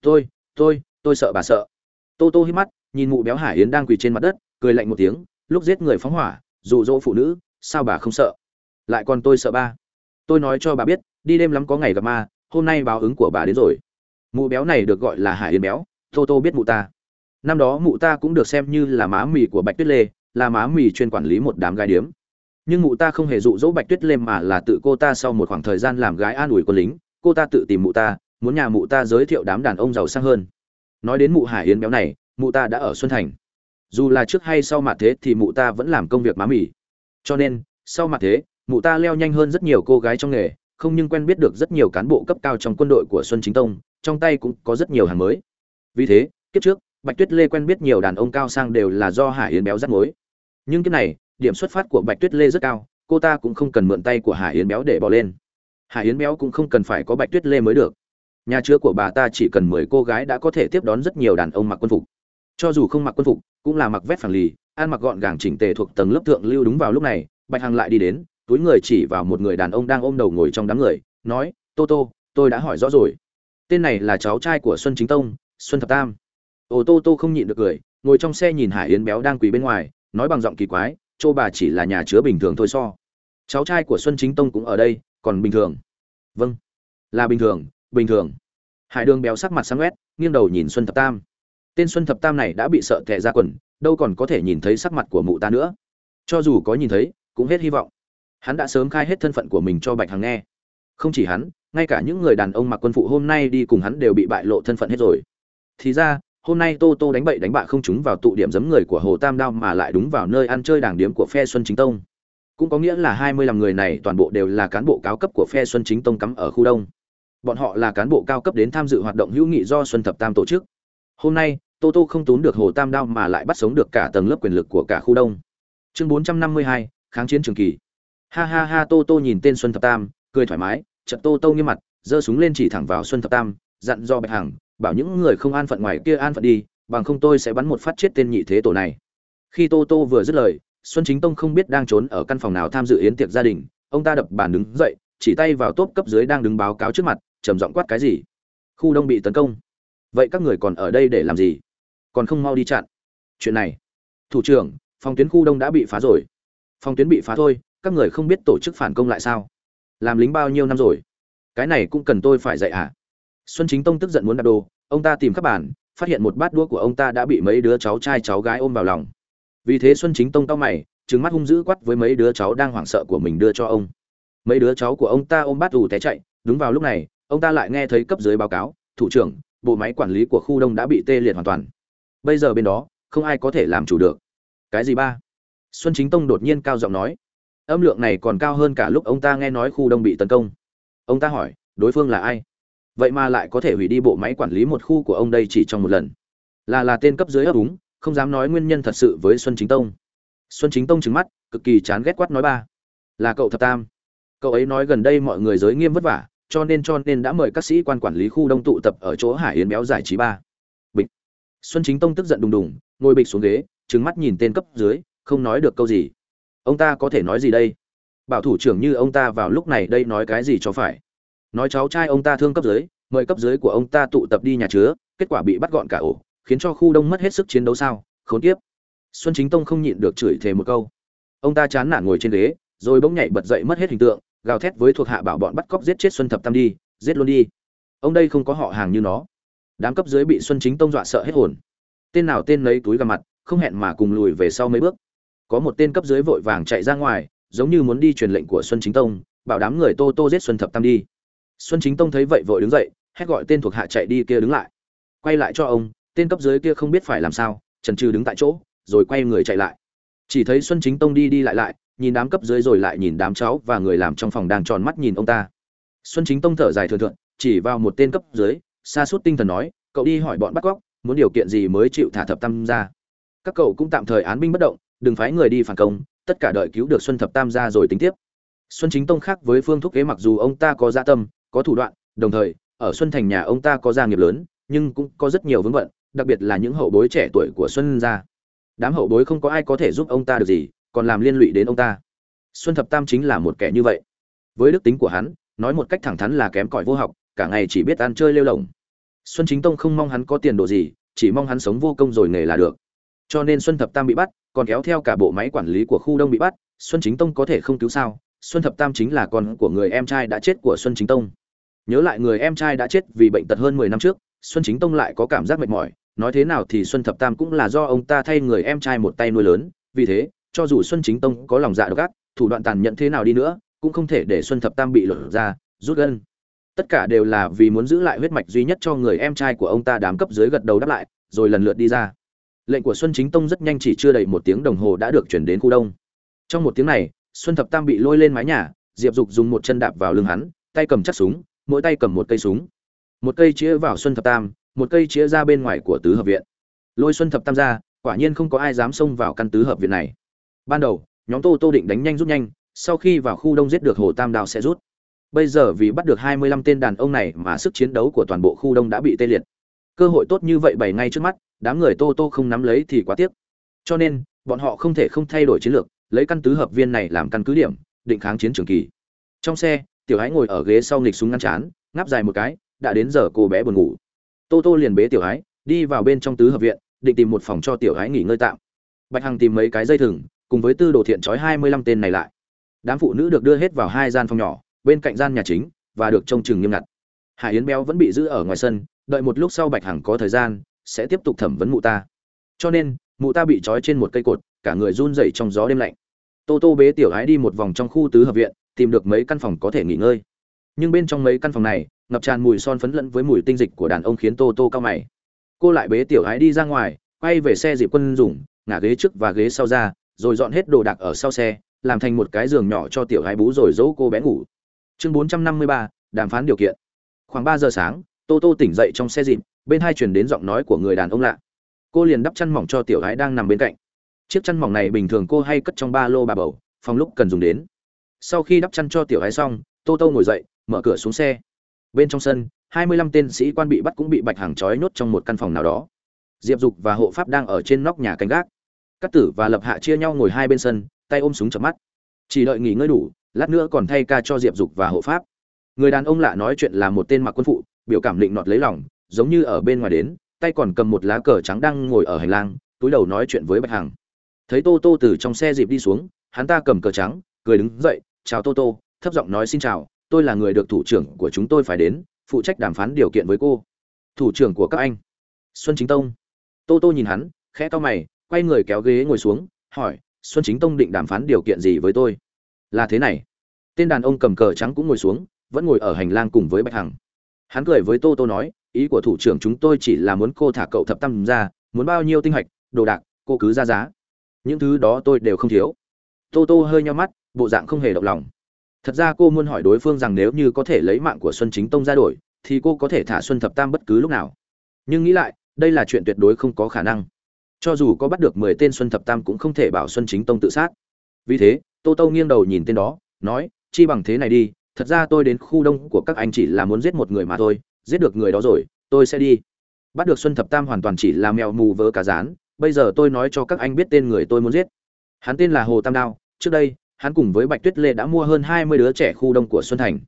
Tôi tôi tôi sợ bà sợ. Tô tô hít mắt, nhìn mụ béo hải yến đang quỳ trên mặt đất, cười lạnh một tiếng, lúc giết người phóng hỏa, dụ dỗ phụ nữ, sao bà không sợ? Lại còn tôi sợ ba. Tôi nói cho bà biết, đi đêm lắm có ngày gặp ma, hôm nay báo ứng của bà đến rồi. Mụ béo này được gọi là hải yến béo tô tô biết mụ ta. Năm đó mụ ta cũng được xem như là má mì của bạch tuyết lê, là má mì chuyên quản lý một đám gái điếm. Nhưng mụ ta không hề dụ dỗ bạch tuyết lê mà là tự cô ta sau một khoảng thời gian làm gái an ủi quân lính, cô ta tự tìm mụ ta, muốn nhà mụ ta giới thiệu đám đàn ông giàu sang hơn. Nói đến mụ hải yến béo này, mụ ta đã ở xuân thành. Dù là trước hay sau mặt thế thì mụ ta vẫn làm công việc má mì. Cho nên, sau mặt thế, mụ ta leo nhanh hơn rất nhiều cô gái trong nghề, không nhưng quen biết được rất nhiều cán bộ cấp cao trong quân đội của xuân chính tông, trong tay cũng có rất nhiều hàng mới vì thế, kiếp trước, bạch tuyết lê quen biết nhiều đàn ông cao sang đều là do hải yến béo rắt mối. Nhưng kiếp này, điểm xuất phát của bạch tuyết lê rất cao, cô ta cũng không cần mượn tay của hải yến béo để bỏ lên. Hải yến béo cũng không cần phải có bạch tuyết lê mới được. Nhà chứa của bà ta chỉ cần mười cô gái đã có thể tiếp đón rất nhiều đàn ông mặc quân phục. Cho dù không mặc quân phục, cũng là mặc vét phẳng lì, ăn mặc gọn gàng chỉnh tề thuộc tầng lớp thượng lưu đúng vào lúc này, bạch hằng lại đi đến, túi người chỉ vào một người đàn ông đang ôm đầu ngồi trong đám người, nói, tô tô, tôi đã hỏi rõ rồi. Tên này là cháu trai của xuân chính tông xuân thập tam. Ô tô tô không nhịn được cười, ngồi trong xe nhìn hải yến béo đang quỳ bên ngoài, nói bằng giọng kỳ quái chỗ bà chỉ là nhà chứa bình thường thôi so. Cháu trai của xuân chính tông cũng ở đây, còn bình thường. Vâng. Là bình thường bình thường. Hải đường béo sắc mặt sáng quét, nghiêng đầu nhìn xuân thập tam. Tên xuân thập tam này đã bị sợ tệ ra quần, đâu còn có thể nhìn thấy sắc mặt của mụ ta nữa. Cho dù có nhìn thấy, cũng hết hy vọng. Hắn đã sớm khai hết thân phận của mình cho bạch hằng nghe. Không chỉ hắn, ngay cả những người đàn ông mặc quân phụ hôm nay đi cùng hắn đều bị bại lộ thân phận hết rồi thì ra, hôm nay tô tô đánh bậy đánh bạ không trúng vào tụ điểm giấm người của hồ tam đao mà lại đúng vào nơi ăn chơi đảng điếm của phe xuân chính tông. Cũng có nghĩa là hai mươi lăm người này toàn bộ đều là cán bộ cao cấp của phe xuân chính tông cắm ở khu đông. Bọn họ là cán bộ cao cấp đến tham dự hoạt động hữu nghị do xuân thập tam tổ chức. Hôm nay, tô tô không tốn được hồ tam đao mà lại bắt sống được cả tầng lớp quyền lực của cả khu đông. Chương bốn trăm năm mươi hai, kháng chiến trường kỳ. Ha ha ha, tô tô nhìn tên xuân thập tam, cười thoải mái, chợt tô tô nghiêm mặt, giơ súng lên chỉ thẳng vào xuân thập tam, dặn do bạch hằng bảo những người không an phận ngoài kia an phận đi, bằng không tôi sẽ bắn một phát chết tên nhị thế tổ này. Khi tô tô vừa dứt lời, xuân chính tông không biết đang trốn ở căn phòng nào tham dự yến tiệc gia đình, ông ta đập bàn đứng dậy, chỉ tay vào tốp cấp dưới đang đứng báo cáo trước mặt, trầm giọng quát cái gì? Khu đông bị tấn công. Vậy các người còn ở đây để làm gì? Còn không mau đi chặn. Chuyện này. Thủ trưởng, phòng tuyến khu đông đã bị phá rồi. Phòng tuyến bị phá thôi, các người không biết tổ chức phản công lại sao? Làm lính bao nhiêu năm rồi? Cái này cũng cần tôi phải dạy à? Xuân chính tông tức giận muốn đặt đồ, ông ta tìm các bản phát hiện một bát đũa của ông ta đã bị mấy đứa cháu trai, cháu gái ôm vào lòng. Vì thế xuân chính tông tao mày, trừng mắt hung dữ quát với mấy đứa cháu đang hoảng sợ của mình đưa cho ông. Mấy đứa cháu của ông ta ôm bát ù té chạy, đúng vào lúc này, ông ta lại nghe thấy cấp dưới báo cáo, thủ trưởng, bộ máy quản lý của khu đông đã bị tê liệt hoàn toàn. Bây giờ bên đó, không ai có thể làm chủ được. Cái gì ba? Xuân chính tông đột nhiên cao giọng nói. Âm lượng này còn cao hơn cả lúc ông ta nghe nói khu đông bị tấn công. Ông ta hỏi, đối phương là ai? Vậy mà lại có thể hủy đi bộ máy quản lý một khu của ông đây chỉ trong một lần. Là là tên cấp dưới ấp úng, không dám nói nguyên nhân thật sự với xuân chính tông. Xuân chính tông trứng mắt, cực kỳ chán ghét quát nói ba. Là cậu thập tam. Cậu ấy nói gần đây mọi người giới nghiêm vất vả, cho nên cho nên đã mời các sĩ quan quản lý khu đông tụ tập ở chỗ hải yến béo giải trí ba. Bịch. Xuân chính tông tức giận đùng đùng, ngồi bịch xuống ghế trứng mắt nhìn tên cấp dưới, không nói được câu gì. Ông ta có thể nói gì đây? Bảo thủ trưởng như ông ta vào lúc này đây nói cái gì cho phải? Nói cháu trai ông ta thương cấp dưới, mời cấp dưới của ông ta tụ tập đi nhà chứa, kết quả bị bắt gọn cả ổ, khiến cho khu đông mất hết sức chiến đấu sao, khốn kiếp. Xuân chính tông không nhịn được chửi thề một câu. Ông ta chán nản ngồi trên ghế, rồi bỗng nhảy bật dậy mất hết hình tượng, gào thét với thuộc hạ bảo bọn bắt cóc giết chết xuân thập tam đi, giết luôn đi. Ông đây không có họ hàng như nó. Đám cấp dưới bị xuân chính tông dọa sợ hết hồn. Tên nào tên lấy túi gà mặt, không hẹn mà cùng lùi về sau mấy bước. Có một tên cấp dưới vội vàng chạy ra ngoài, giống như muốn đi truyền lệnh của xuân chính tông, bảo đám người tô tô giết xuân thập tam đi xuân chính tông thấy vậy vội đứng dậy, hét gọi tên thuộc hạ chạy đi kia đứng lại. Quay lại cho ông, tên cấp dưới kia không biết phải làm sao, trần trừ đứng tại chỗ, rồi quay người chạy lại. Chỉ thấy xuân chính tông đi đi lại lại, nhìn đám cấp dưới rồi lại nhìn đám cháu và người làm trong phòng đang tròn mắt nhìn ông ta. Xuân chính tông thở dài thừa thượng, chỉ vào một tên cấp dưới xa suốt tinh thần nói, cậu đi hỏi bọn bắt cóc, muốn điều kiện gì mới chịu thả thập tam ra các cậu cũng tạm thời án binh bất động, đừng phái người đi phản công, tất cả đợi cứu được xuân thập tam ra rồi tính tiếp. Xuân chính tông khác với phương thúc kế mặc dù ông ta có gia dạ tâm có thủ đoạn, đồng thời, ở xuân thành nhà ông ta có gia nghiệp lớn, nhưng cũng có rất nhiều vướng bận, đặc biệt là những hậu bối trẻ tuổi của xuân gia. Đám hậu bối không có ai có thể giúp ông ta được gì, còn làm liên lụy đến ông ta. Xuân thập tam chính là một kẻ như vậy. Với đức tính của hắn, nói một cách thẳng thắn là kém cỏi vô học, cả ngày chỉ biết ăn chơi lêu lỏng xuân chính tông không mong hắn có tiền đồ gì, chỉ mong hắn sống vô công rồi nghề là được. Cho nên xuân thập tam bị bắt, còn kéo theo cả bộ máy quản lý của khu đông bị bắt, xuân chính tông có thể không cứu sao? Xuân thập tam chính là con của người em trai đã chết của xuân chính tông nhớ lại người em trai đã chết vì bệnh tật hơn mười năm trước, xuân chính tông lại có cảm giác mệt mỏi, nói thế nào thì xuân thập tam cũng là do ông ta thay người em trai một tay nuôi lớn, vì thế, cho dù xuân chính tông có lòng dạ độc ác, thủ đoạn tàn nhẫn thế nào đi nữa, cũng không thể để xuân thập tam bị lột ra, rút gân. Tất cả đều là vì muốn giữ lại huyết mạch duy nhất cho người em trai của ông ta đám cấp dưới gật đầu đáp lại, rồi lần lượt đi ra. Lệnh của xuân chính tông rất nhanh chỉ chưa đầy một tiếng đồng hồ đã được chuyển đến khu đông. Trong một tiếng này, xuân thập tam bị lôi lên mái nhà, diệp dục dùng một chân đạp vào lưng hắn, tay cầm chắc súng mỗi tay cầm một cây súng, một cây chĩa vào xuân thập tam, một cây chĩa ra bên ngoài của tứ hợp viện. Lôi xuân thập tam ra, quả nhiên không có ai dám xông vào căn tứ hợp viện này. Ban đầu, nhóm tô tô định đánh nhanh rút nhanh, sau khi vào khu đông giết được hồ tam đào sẽ rút. Bây giờ vì bắt được hai mươi lăm tên đàn ông này mà sức chiến đấu của toàn bộ khu đông đã bị tê liệt. Cơ hội tốt như vậy bày ngay trước mắt, đám người tô tô không nắm lấy thì quá tiếc. Cho nên, bọn họ không thể không thay đổi chiến lược, lấy căn tứ hợp viên này làm căn cứ điểm, định kháng chiến trường kỳ. Trong xe tiểu ái ngồi ở ghế sau nghịch súng ngăn chán, ngáp dài một cái, đã đến giờ cô bé buồn ngủ. Tô tô liền bế tiểu ái đi vào bên trong tứ hợp viện, định tìm một phòng cho tiểu ái nghỉ ngơi tạm. Bạch hằng tìm mấy cái dây thừng, cùng với tư đồ thiện trói hai mươi lăm tên này lại. Đám phụ nữ được đưa hết vào hai gian phòng nhỏ, bên cạnh gian nhà chính, và được trông chừng nghiêm ngặt. Hải yến béo vẫn bị giữ ở ngoài sân, đợi một lúc sau bạch hằng có thời gian, sẽ tiếp tục thẩm vấn mụ ta. Cho nên, mụ ta bị trói trên một cây cột, cả người run rẩy trong gió đêm lạnh. Tô tô bế tiểu ái đi một vòng trong khu tứ hợp viện tìm được mấy căn phòng có thể nghỉ ngơi. Nhưng bên trong mấy căn phòng này, ngập tràn mùi son phấn lẫn với mùi tinh dịch của đàn ông khiến tô tô cao mày. Cô lại bế tiểu ái đi ra ngoài, quay về xe dịp quân dùng, ngả ghế trước và ghế sau ra, rồi dọn hết đồ đạc ở sau xe, làm thành một cái giường nhỏ cho tiểu ái bú rồi dỗ cô bé ngủ. Chương bốn trăm năm mươi ba, đàm phán điều kiện. Khoảng ba giờ sáng, tô tô tỉnh dậy trong xe dịp, bên hai truyền đến giọng nói của người đàn ông lạ. Cô liền đắp chăn mỏng cho tiểu ái đang nằm bên cạnh. Chiếc chăn mỏng này bình thường cô hay cất trong ba lô bà bầu, phòng lúc cần dùng đến sau khi đắp chăn cho tiểu hái xong, tô tô ngồi dậy, mở cửa xuống xe. Bên trong sân, hai mươi lăm tên sĩ quan bị bắt cũng bị bạch hàng trói nhốt trong một căn phòng nào đó. Diệp dục và hộ pháp đang ở trên nóc nhà canh gác. Cát tử và lập hạ chia nhau ngồi hai bên sân, tay ôm súng chập mắt. Chỉ đợi nghỉ ngơi đủ, lát nữa còn thay ca cho diệp dục và hộ pháp. Người đàn ông lạ nói chuyện là một tên mặc quân phụ, biểu cảm định nọt lấy lòng, giống như ở bên ngoài đến, tay còn cầm một lá cờ trắng đang ngồi ở hành lang, túi đầu nói chuyện với bạch hằng. Thấy tô tô từ trong xe dịp đi xuống, hắn ta cầm cờ trắng, cười đứng dậy chào tô tô, thấp giọng nói xin chào, tôi là người được thủ trưởng của chúng tôi phải đến, phụ trách đàm phán điều kiện với cô. Thủ trưởng của các anh? Xuân chính tông. Tô tô nhìn hắn, khẽ to mày, quay người kéo ghế ngồi xuống, hỏi, xuân chính tông định đàm phán điều kiện gì với tôi? Là thế này. Tên đàn ông cầm cờ trắng cũng ngồi xuống, vẫn ngồi ở hành lang cùng với bạch hằng. Hắn cười với tô tô nói, ý của thủ trưởng chúng tôi chỉ là muốn cô thả cậu thập tâm ra, muốn bao nhiêu tinh hạch, đồ đạc, cô cứ ra giá. Những thứ đó tôi đều không thiếu. Tô tô hơi nhau mắt bộ dạng không hề động lòng. Thật ra cô muốn hỏi đối phương rằng nếu như có thể lấy mạng của xuân chính tông ra đổi, thì cô có thể thả xuân thập tam bất cứ lúc nào. Nhưng nghĩ lại, đây là chuyện tuyệt đối không có khả năng. Cho dù có bắt được mười tên xuân thập tam cũng không thể bảo xuân chính tông tự sát. Vì thế, tô tô nghiêng đầu nhìn tên đó, nói, chi bằng thế này đi, thật ra tôi đến khu đông của các anh chỉ là muốn giết một người mà thôi, giết được người đó rồi, tôi sẽ đi. Bắt được xuân thập tam hoàn toàn chỉ là mèo mù vớ cá rán, bây giờ tôi nói cho các anh biết tên người tôi muốn giết. Hắn tên là hồ tam đao, trước đây hắn cùng với bạch tuyết lê đã mua hơn hai mươi đứa trẻ khu đông của xuân thành.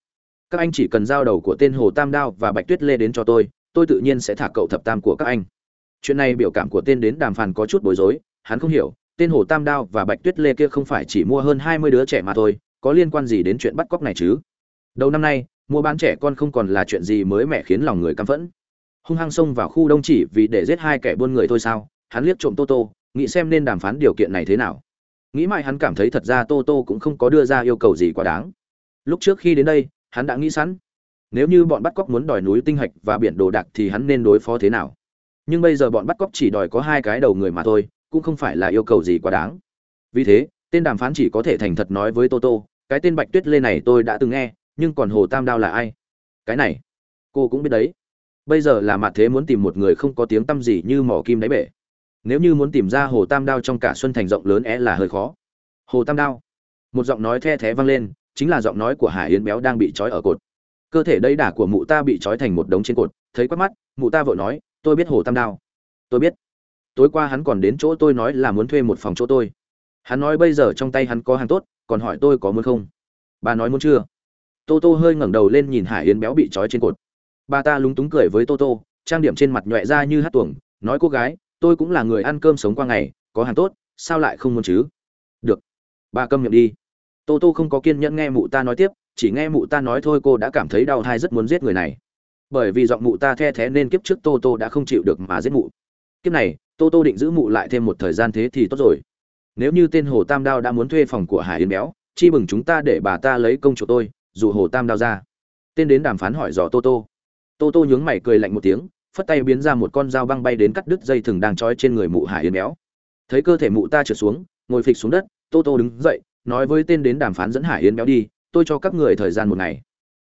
Các anh chỉ cần giao đầu của tên hồ tam đao và bạch tuyết lê đến cho tôi tôi tự nhiên sẽ thả cậu thập tam của các anh. Chuyện này biểu cảm của tên đến đàm phán có chút bối rối, hắn không hiểu, tên hồ tam đao và bạch tuyết lê kia không phải chỉ mua hơn hai mươi đứa trẻ mà thôi, có liên quan gì đến chuyện bắt cóc này chứ? Đầu năm nay, mua bán trẻ con không còn là chuyện gì mới mẻ khiến lòng người căm phẫn. Hung hăng xông vào khu đông chỉ vì để giết hai kẻ buôn người thôi sao? Hắn liếc trộm tô tô, nghĩ xem nên đàm phán điều kiện này thế nào nghĩ mãi hắn cảm thấy thật ra tô tô cũng không có đưa ra yêu cầu gì quá đáng. Lúc trước khi đến đây, hắn đã nghĩ sẵn. Nếu như bọn bắt cóc muốn đòi núi tinh hạch và biển đồ đạc thì hắn nên đối phó thế nào? Nhưng bây giờ bọn bắt cóc chỉ đòi có hai cái đầu người mà thôi, cũng không phải là yêu cầu gì quá đáng. Vì thế, tên đàm phán chỉ có thể thành thật nói với tô tô, cái tên bạch tuyết lê này tôi đã từng nghe, nhưng còn hồ tam đao là ai? Cái này, cô cũng biết đấy. Bây giờ là mặt thế muốn tìm một người không có tiếng tăm gì như mỏ kim đáy bể nếu như muốn tìm ra hồ tam đao trong cả xuân thành rộng lớn é là hơi khó. Hồ tam đao. Một giọng nói the thé vang lên, chính là giọng nói của hải yến béo đang bị trói ở cột. Cơ thể đầy đả của mụ ta bị trói thành một đống trên cột, thấy quát mắt, mụ ta vội nói, tôi biết hồ tam đao. Tôi biết. Tối qua hắn còn đến chỗ tôi nói là muốn thuê một phòng chỗ tôi. Hắn nói bây giờ trong tay hắn có hàng tốt, còn hỏi tôi có muốn không? Bà nói muốn chưa? Tô tô hơi ngẩng đầu lên nhìn hải yến béo bị trói trên cột. Bà ta lúng túng cười với tô tô, trang điểm trên mặt nhọe ra như hát tuồng, nói, cô gái tôi cũng là người ăn cơm sống qua ngày, có hàng tốt, sao lại không muốn chứ? Được, bà câm miệng đi. Tô tô không có kiên nhẫn nghe mụ ta nói tiếp, chỉ nghe mụ ta nói thôi cô đã cảm thấy đau thai rất muốn giết người này. Bởi vì giọng mụ ta the thé nên kiếp trước tô tô đã không chịu được mà giết mụ. Kiếp này, tô tô định giữ mụ lại thêm một thời gian thế thì tốt rồi. Nếu như tên hồ tam đao đã muốn thuê phòng của hải yến béo, chi bừng chúng ta để bà ta lấy công chỗ tôi, dù hồ tam đao ra. Tên đến đàm phán hỏi dò tô tô. Tô tô nhướng mày cười lạnh một tiếng phất tay biến ra một con dao băng bay đến cắt đứt dây thừng đang trói trên người mụ hải yến béo. Thấy cơ thể mụ ta trượt xuống, ngồi phịch xuống đất, tô tô đứng dậy, nói với tên đến đàm phán dẫn hải yến béo đi, tôi cho các người thời gian một ngày.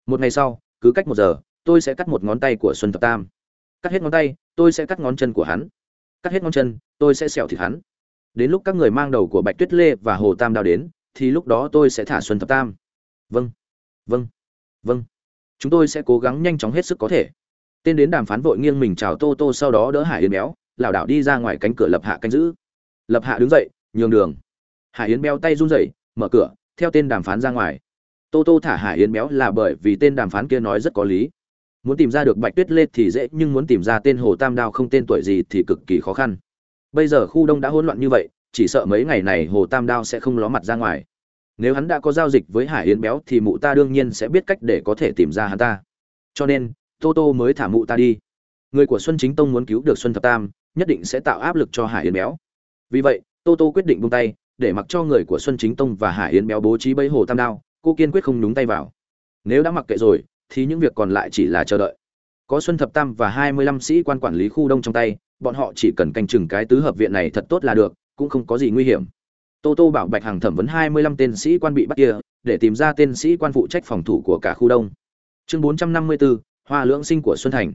Một ngày sau, cứ cách một giờ, tôi sẽ cắt một ngón tay của xuân thập tam. Cắt hết ngón tay, tôi sẽ cắt ngón chân của hắn. Cắt hết ngón chân, tôi sẽ xẻo thịt hắn. Đến lúc các người mang đầu của bạch tuyết lê và hồ tam đao đến, thì lúc đó tôi sẽ thả xuân thập tam. Vâng vâng vâng. Chúng tôi sẽ cố gắng nhanh chóng hết sức có thể tên đến đàm phán vội nghiêng mình chào tô tô sau đó đỡ hải yến béo, lảo đảo đi ra ngoài cánh cửa lập hạ canh giữ. Lập hạ đứng dậy, nhường đường. Hải yến béo tay run rẩy, mở cửa, theo tên đàm phán ra ngoài. Tô tô thả hải yến béo là bởi vì tên đàm phán kia nói rất có lý. Muốn tìm ra được bạch tuyết lê thì dễ, nhưng muốn tìm ra tên hồ tam đao không tên tuổi gì thì cực kỳ khó khăn. Bây giờ khu đông đã hỗn loạn như vậy, chỉ sợ mấy ngày này hồ tam đao sẽ không ló mặt ra ngoài. Nếu hắn đã có giao dịch với hải yến béo thì mụ ta đương nhiên sẽ biết cách để có thể tìm ra hắn ta. Cho nên tô tô mới thả mụ ta đi. Người của xuân chính tông muốn cứu được xuân thập tam, nhất định sẽ tạo áp lực cho hải yến béo. Vì vậy, tô tô quyết định buông tay, để mặc cho người của xuân chính tông và hải yến béo bố trí bẫy hồ tam đao, cô kiên quyết không nhúng tay vào. Nếu đã mặc kệ rồi, thì những việc còn lại chỉ là chờ đợi. Có xuân thập tam và hai mươi lăm sĩ quan quản lý khu đông trong tay, bọn họ chỉ cần canh chừng cái tứ hợp viện này thật tốt là được, cũng không có gì nguy hiểm. Tô tô bảo bạch hằng thẩm vấn hai mươi lăm tên sĩ quan bị bắt kia, để tìm ra tên sĩ quan phụ trách phòng thủ của cả khu đông. Chương bốn trăm năm mươi bốn hoa lưỡng sinh của xuân thành.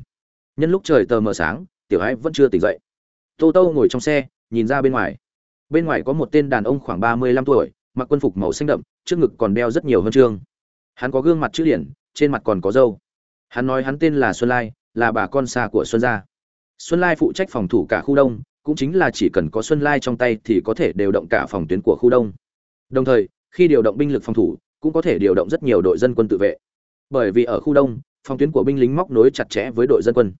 Nhân lúc trời tờ mờ sáng, tiểu ái vẫn chưa tỉnh dậy. Tô tô ngồi trong xe, nhìn ra bên ngoài. Bên ngoài có một tên đàn ông khoảng ba mươi lăm tuổi, mặc quân phục màu xanh đậm, trước ngực còn đeo rất nhiều huân chương. Hắn có gương mặt chữ điển, trên mặt còn có râu. Hắn nói hắn tên là xuân lai, là bà con xa của xuân gia. Xuân lai phụ trách phòng thủ cả khu đông, cũng chính là chỉ cần có xuân lai trong tay thì có thể điều động cả phòng tuyến của khu đông. Đồng thời, khi điều động binh lực phòng thủ, cũng có thể điều động rất nhiều đội dân quân tự vệ. Bởi vì ở khu đông phòng tuyến của binh lính móc nối chặt chẽ với đội dân quân.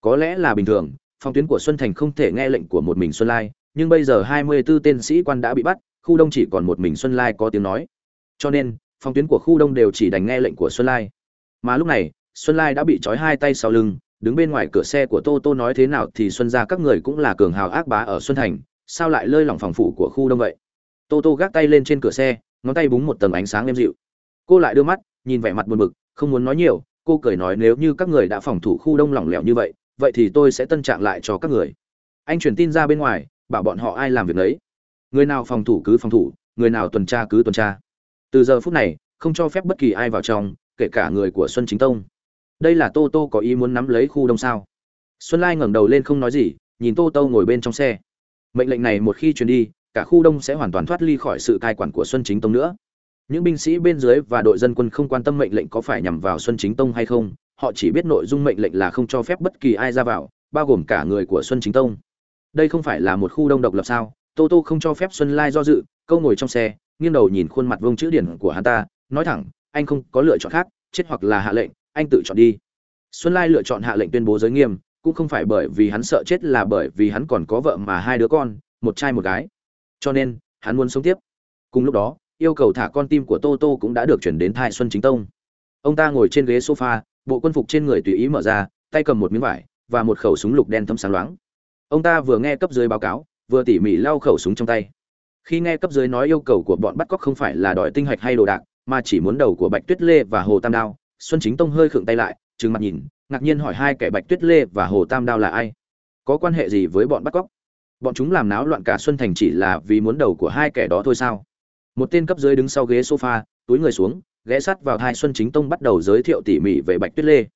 Có lẽ là bình thường, phòng tuyến của xuân thành không thể nghe lệnh của một mình xuân lai, nhưng bây giờ hai mươi 24 tên sĩ quan đã bị bắt, khu đông chỉ còn một mình xuân lai có tiếng nói. Cho nên, phòng tuyến của khu đông đều chỉ đành nghe lệnh của xuân lai. Mà lúc này, xuân lai đã bị trói hai tay sau lưng, đứng bên ngoài cửa xe của tô tô nói thế nào thì xuân ra các người cũng là cường hào ác bá ở xuân thành, sao lại lơi lỏng phòng phủ của khu đông vậy? Tô tô gác tay lên trên cửa xe, ngón tay búng một tầng ánh sáng êm dịu. Cô lại đưa mắt, nhìn vẻ mặt buồn bực, không muốn nói nhiều cô cười nói nếu như các người đã phòng thủ khu đông lỏng lẻo như vậy vậy thì tôi sẽ tân trạng lại cho các người. Anh truyền tin ra bên ngoài, bảo bọn họ ai làm việc đấy người nào phòng thủ cứ phòng thủ, người nào tuần tra cứ tuần tra. Từ giờ phút này, không cho phép bất kỳ ai vào trong, kể cả người của xuân chính tông. Đây là tô tô có ý muốn nắm lấy khu đông sao? Xuân lai ngẩng đầu lên không nói gì, nhìn tô tô ngồi bên trong xe. Mệnh lệnh này một khi truyền đi, cả khu đông sẽ hoàn toàn thoát ly khỏi sự cai quản của xuân chính tông nữa những binh sĩ bên dưới và đội dân quân không quan tâm mệnh lệnh có phải nhằm vào xuân chính tông hay không, họ chỉ biết nội dung mệnh lệnh là không cho phép bất kỳ ai ra vào, bao gồm cả người của xuân chính tông. Đây không phải là một khu đông độc lập sao? Tô tô không cho phép xuân lai do dự, câu ngồi trong xe, nghiêng đầu nhìn khuôn mặt vông chữ điển của hắn ta, nói thẳng, anh không có lựa chọn khác, chết hoặc là hạ lệnh, anh tự chọn đi. Xuân lai lựa chọn hạ lệnh tuyên bố giới nghiêm, cũng không phải bởi vì hắn sợ chết là bởi vì hắn còn có vợ mà hai đứa con, một trai một gái. Cho nên, hắn muốn sống tiếp. Cùng lúc đó yêu cầu thả con tim của tô tô cũng đã được chuyển đến thai xuân chính tông. Ông ta ngồi trên ghế sofa, bộ quân phục trên người tùy ý mở ra, tay cầm một miếng vải và một khẩu súng lục đen thâm sáng loáng. Ông ta vừa nghe cấp dưới báo cáo, vừa tỉ mỉ lau khẩu súng trong tay. Khi nghe cấp dưới nói yêu cầu của bọn bắt cóc không phải là đòi tinh hạch hay đồ đạc, mà chỉ muốn đầu của bạch tuyết lê và hồ tam đao, xuân chính tông hơi khựng tay lại, trừng mặt nhìn, ngạc nhiên hỏi hai kẻ bạch tuyết lê và hồ tam đao là ai? Có quan hệ gì với bọn bắt cóc? Bọn chúng làm náo loạn cả xuân thành chỉ là vì muốn đầu của hai kẻ đó thôi sao? Một tên cấp dưới đứng sau ghế sofa, túi người xuống, ghé sát vào thai xuân chính tông bắt đầu giới thiệu tỉ mỉ về bạch tuyết lê.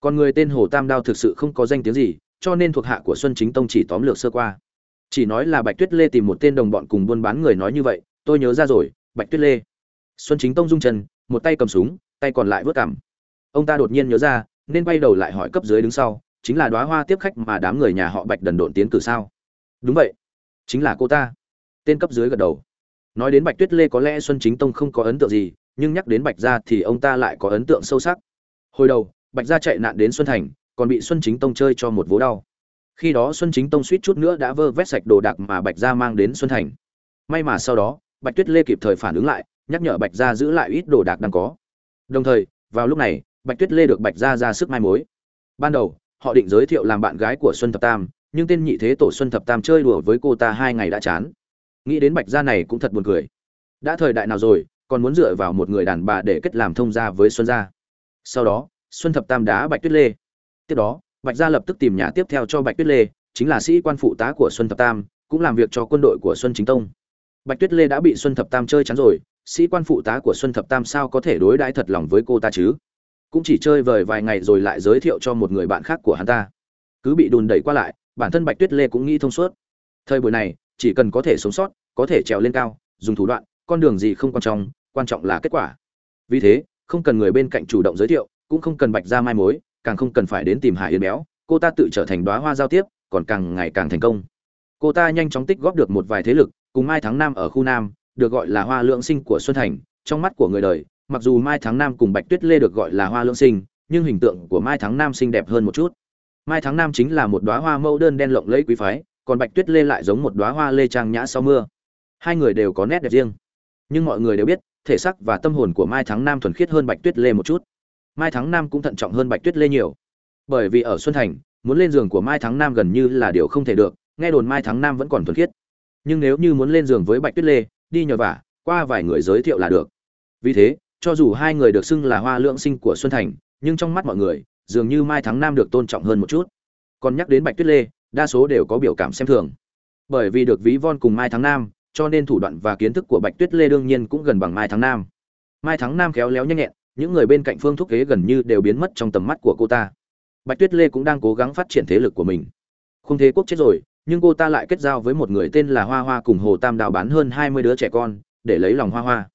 Còn người tên hồ tam đao thực sự không có danh tiếng gì, cho nên thuộc hạ của xuân chính tông chỉ tóm lược sơ qua. Chỉ nói là bạch tuyết lê tìm một tên đồng bọn cùng buôn bán người nói như vậy, tôi nhớ ra rồi, bạch tuyết lê. Xuân chính tông rung chân, một tay cầm súng, tay còn lại vớt cảm ông ta đột nhiên nhớ ra, nên quay đầu lại hỏi cấp dưới đứng sau, chính là đoá hoa tiếp khách mà đám người nhà họ bạch đần độn tiến cử sao? Đúng vậy, chính là cô ta. Tên cấp dưới gật đầu nói đến bạch tuyết lê có lẽ xuân chính tông không có ấn tượng gì, nhưng nhắc đến bạch gia thì ông ta lại có ấn tượng sâu sắc. Hồi đầu, bạch gia chạy nạn đến xuân thành, còn bị xuân chính tông chơi cho một vố đau. Khi đó xuân chính tông suýt chút nữa đã vơ vét sạch đồ đạc mà bạch gia mang đến xuân thành. May mà sau đó, bạch tuyết lê kịp thời phản ứng lại, nhắc nhở bạch gia giữ lại ít đồ đạc đang có. Đồng thời, vào lúc này, bạch tuyết lê được bạch gia ra sức mai mối. Ban đầu, họ định giới thiệu làm bạn gái của xuân thập tam, nhưng tên nhị thế tổ xuân thập tam chơi đùa với cô ta hai ngày đã chán nghĩ đến bạch gia này cũng thật buồn cười. Đã thời đại nào rồi, còn muốn dựa vào một người đàn bà để kết làm thông gia với xuân gia? Sau đó, xuân thập tam đá bạch tuyết lê. Tiếp đó, bạch gia lập tức tìm nhà tiếp theo cho bạch tuyết lê, chính là sĩ quan phụ tá của xuân thập tam, cũng làm việc cho quân đội của xuân chính tông. Bạch tuyết lê đã bị xuân thập tam chơi chắn rồi, sĩ quan phụ tá của xuân thập tam sao có thể đối đãi thật lòng với cô ta chứ? Cũng chỉ chơi vời vài ngày rồi lại giới thiệu cho một người bạn khác của hắn ta. Cứ bị đùn đẩy qua lại, bản thân bạch tuyết lê cũng nghĩ thông suốt. Thời buổi này chỉ cần có thể sống sót, có thể trèo lên cao, dùng thủ đoạn, con đường gì không quan trọng quan trọng là kết quả. Vì thế, không cần người bên cạnh chủ động giới thiệu, cũng không cần bạch ra mai mối, càng không cần phải đến tìm hải yến béo, cô ta tự trở thành đoá hoa giao tiếp, còn càng ngày càng thành công. Cô ta nhanh chóng tích góp được một vài thế lực, cùng mai tháng năm ở khu nam, được gọi là hoa lượng sinh của xuân thành, trong mắt của người đời, mặc dù mai tháng năm cùng bạch tuyết lê được gọi là hoa lượng sinh, nhưng hình tượng của mai tháng năm xinh đẹp hơn một chút. Mai tháng năm chính là một đoá hoa mẫu đơn đen lộng lẫy quý phái còn bạch tuyết lê lại giống một đoá hoa lê trang nhã sau mưa. Hai người đều có nét đẹp riêng. Nhưng mọi người đều biết, thể sắc và tâm hồn của mai thắng nam thuần khiết hơn bạch tuyết lê một chút. Mai thắng nam cũng thận trọng hơn bạch tuyết lê nhiều. Bởi vì ở xuân thành, muốn lên giường của mai thắng nam gần như là điều không thể được, nghe đồn mai thắng nam vẫn còn thuần khiết. Nhưng nếu như muốn lên giường với bạch tuyết lê, đi nhờ vả, qua vài người giới thiệu là được. Vì thế, cho dù hai người được xưng là hoa lượng sinh của xuân thành, nhưng trong mắt mọi người, dường như mai thắng nam được tôn trọng hơn một chút. Còn nhắc đến bạch tuyết lê đa số đều có biểu cảm xem thường. Bởi vì được ví von cùng mai tháng Nam, cho nên thủ đoạn và kiến thức của bạch tuyết lê đương nhiên cũng gần bằng mai tháng Nam. mai tháng Nam khéo léo nhanh nhẹn những người bên cạnh phương thúc kế gần như đều biến mất trong tầm mắt của cô ta. Bạch tuyết lê cũng đang cố gắng phát triển thế lực của mình. Không thế quốc chết rồi nhưng cô ta lại kết giao với một người tên là hoa hoa cùng hồ tam đào bán hơn hai mươi đứa trẻ con để lấy lòng hoa hoa.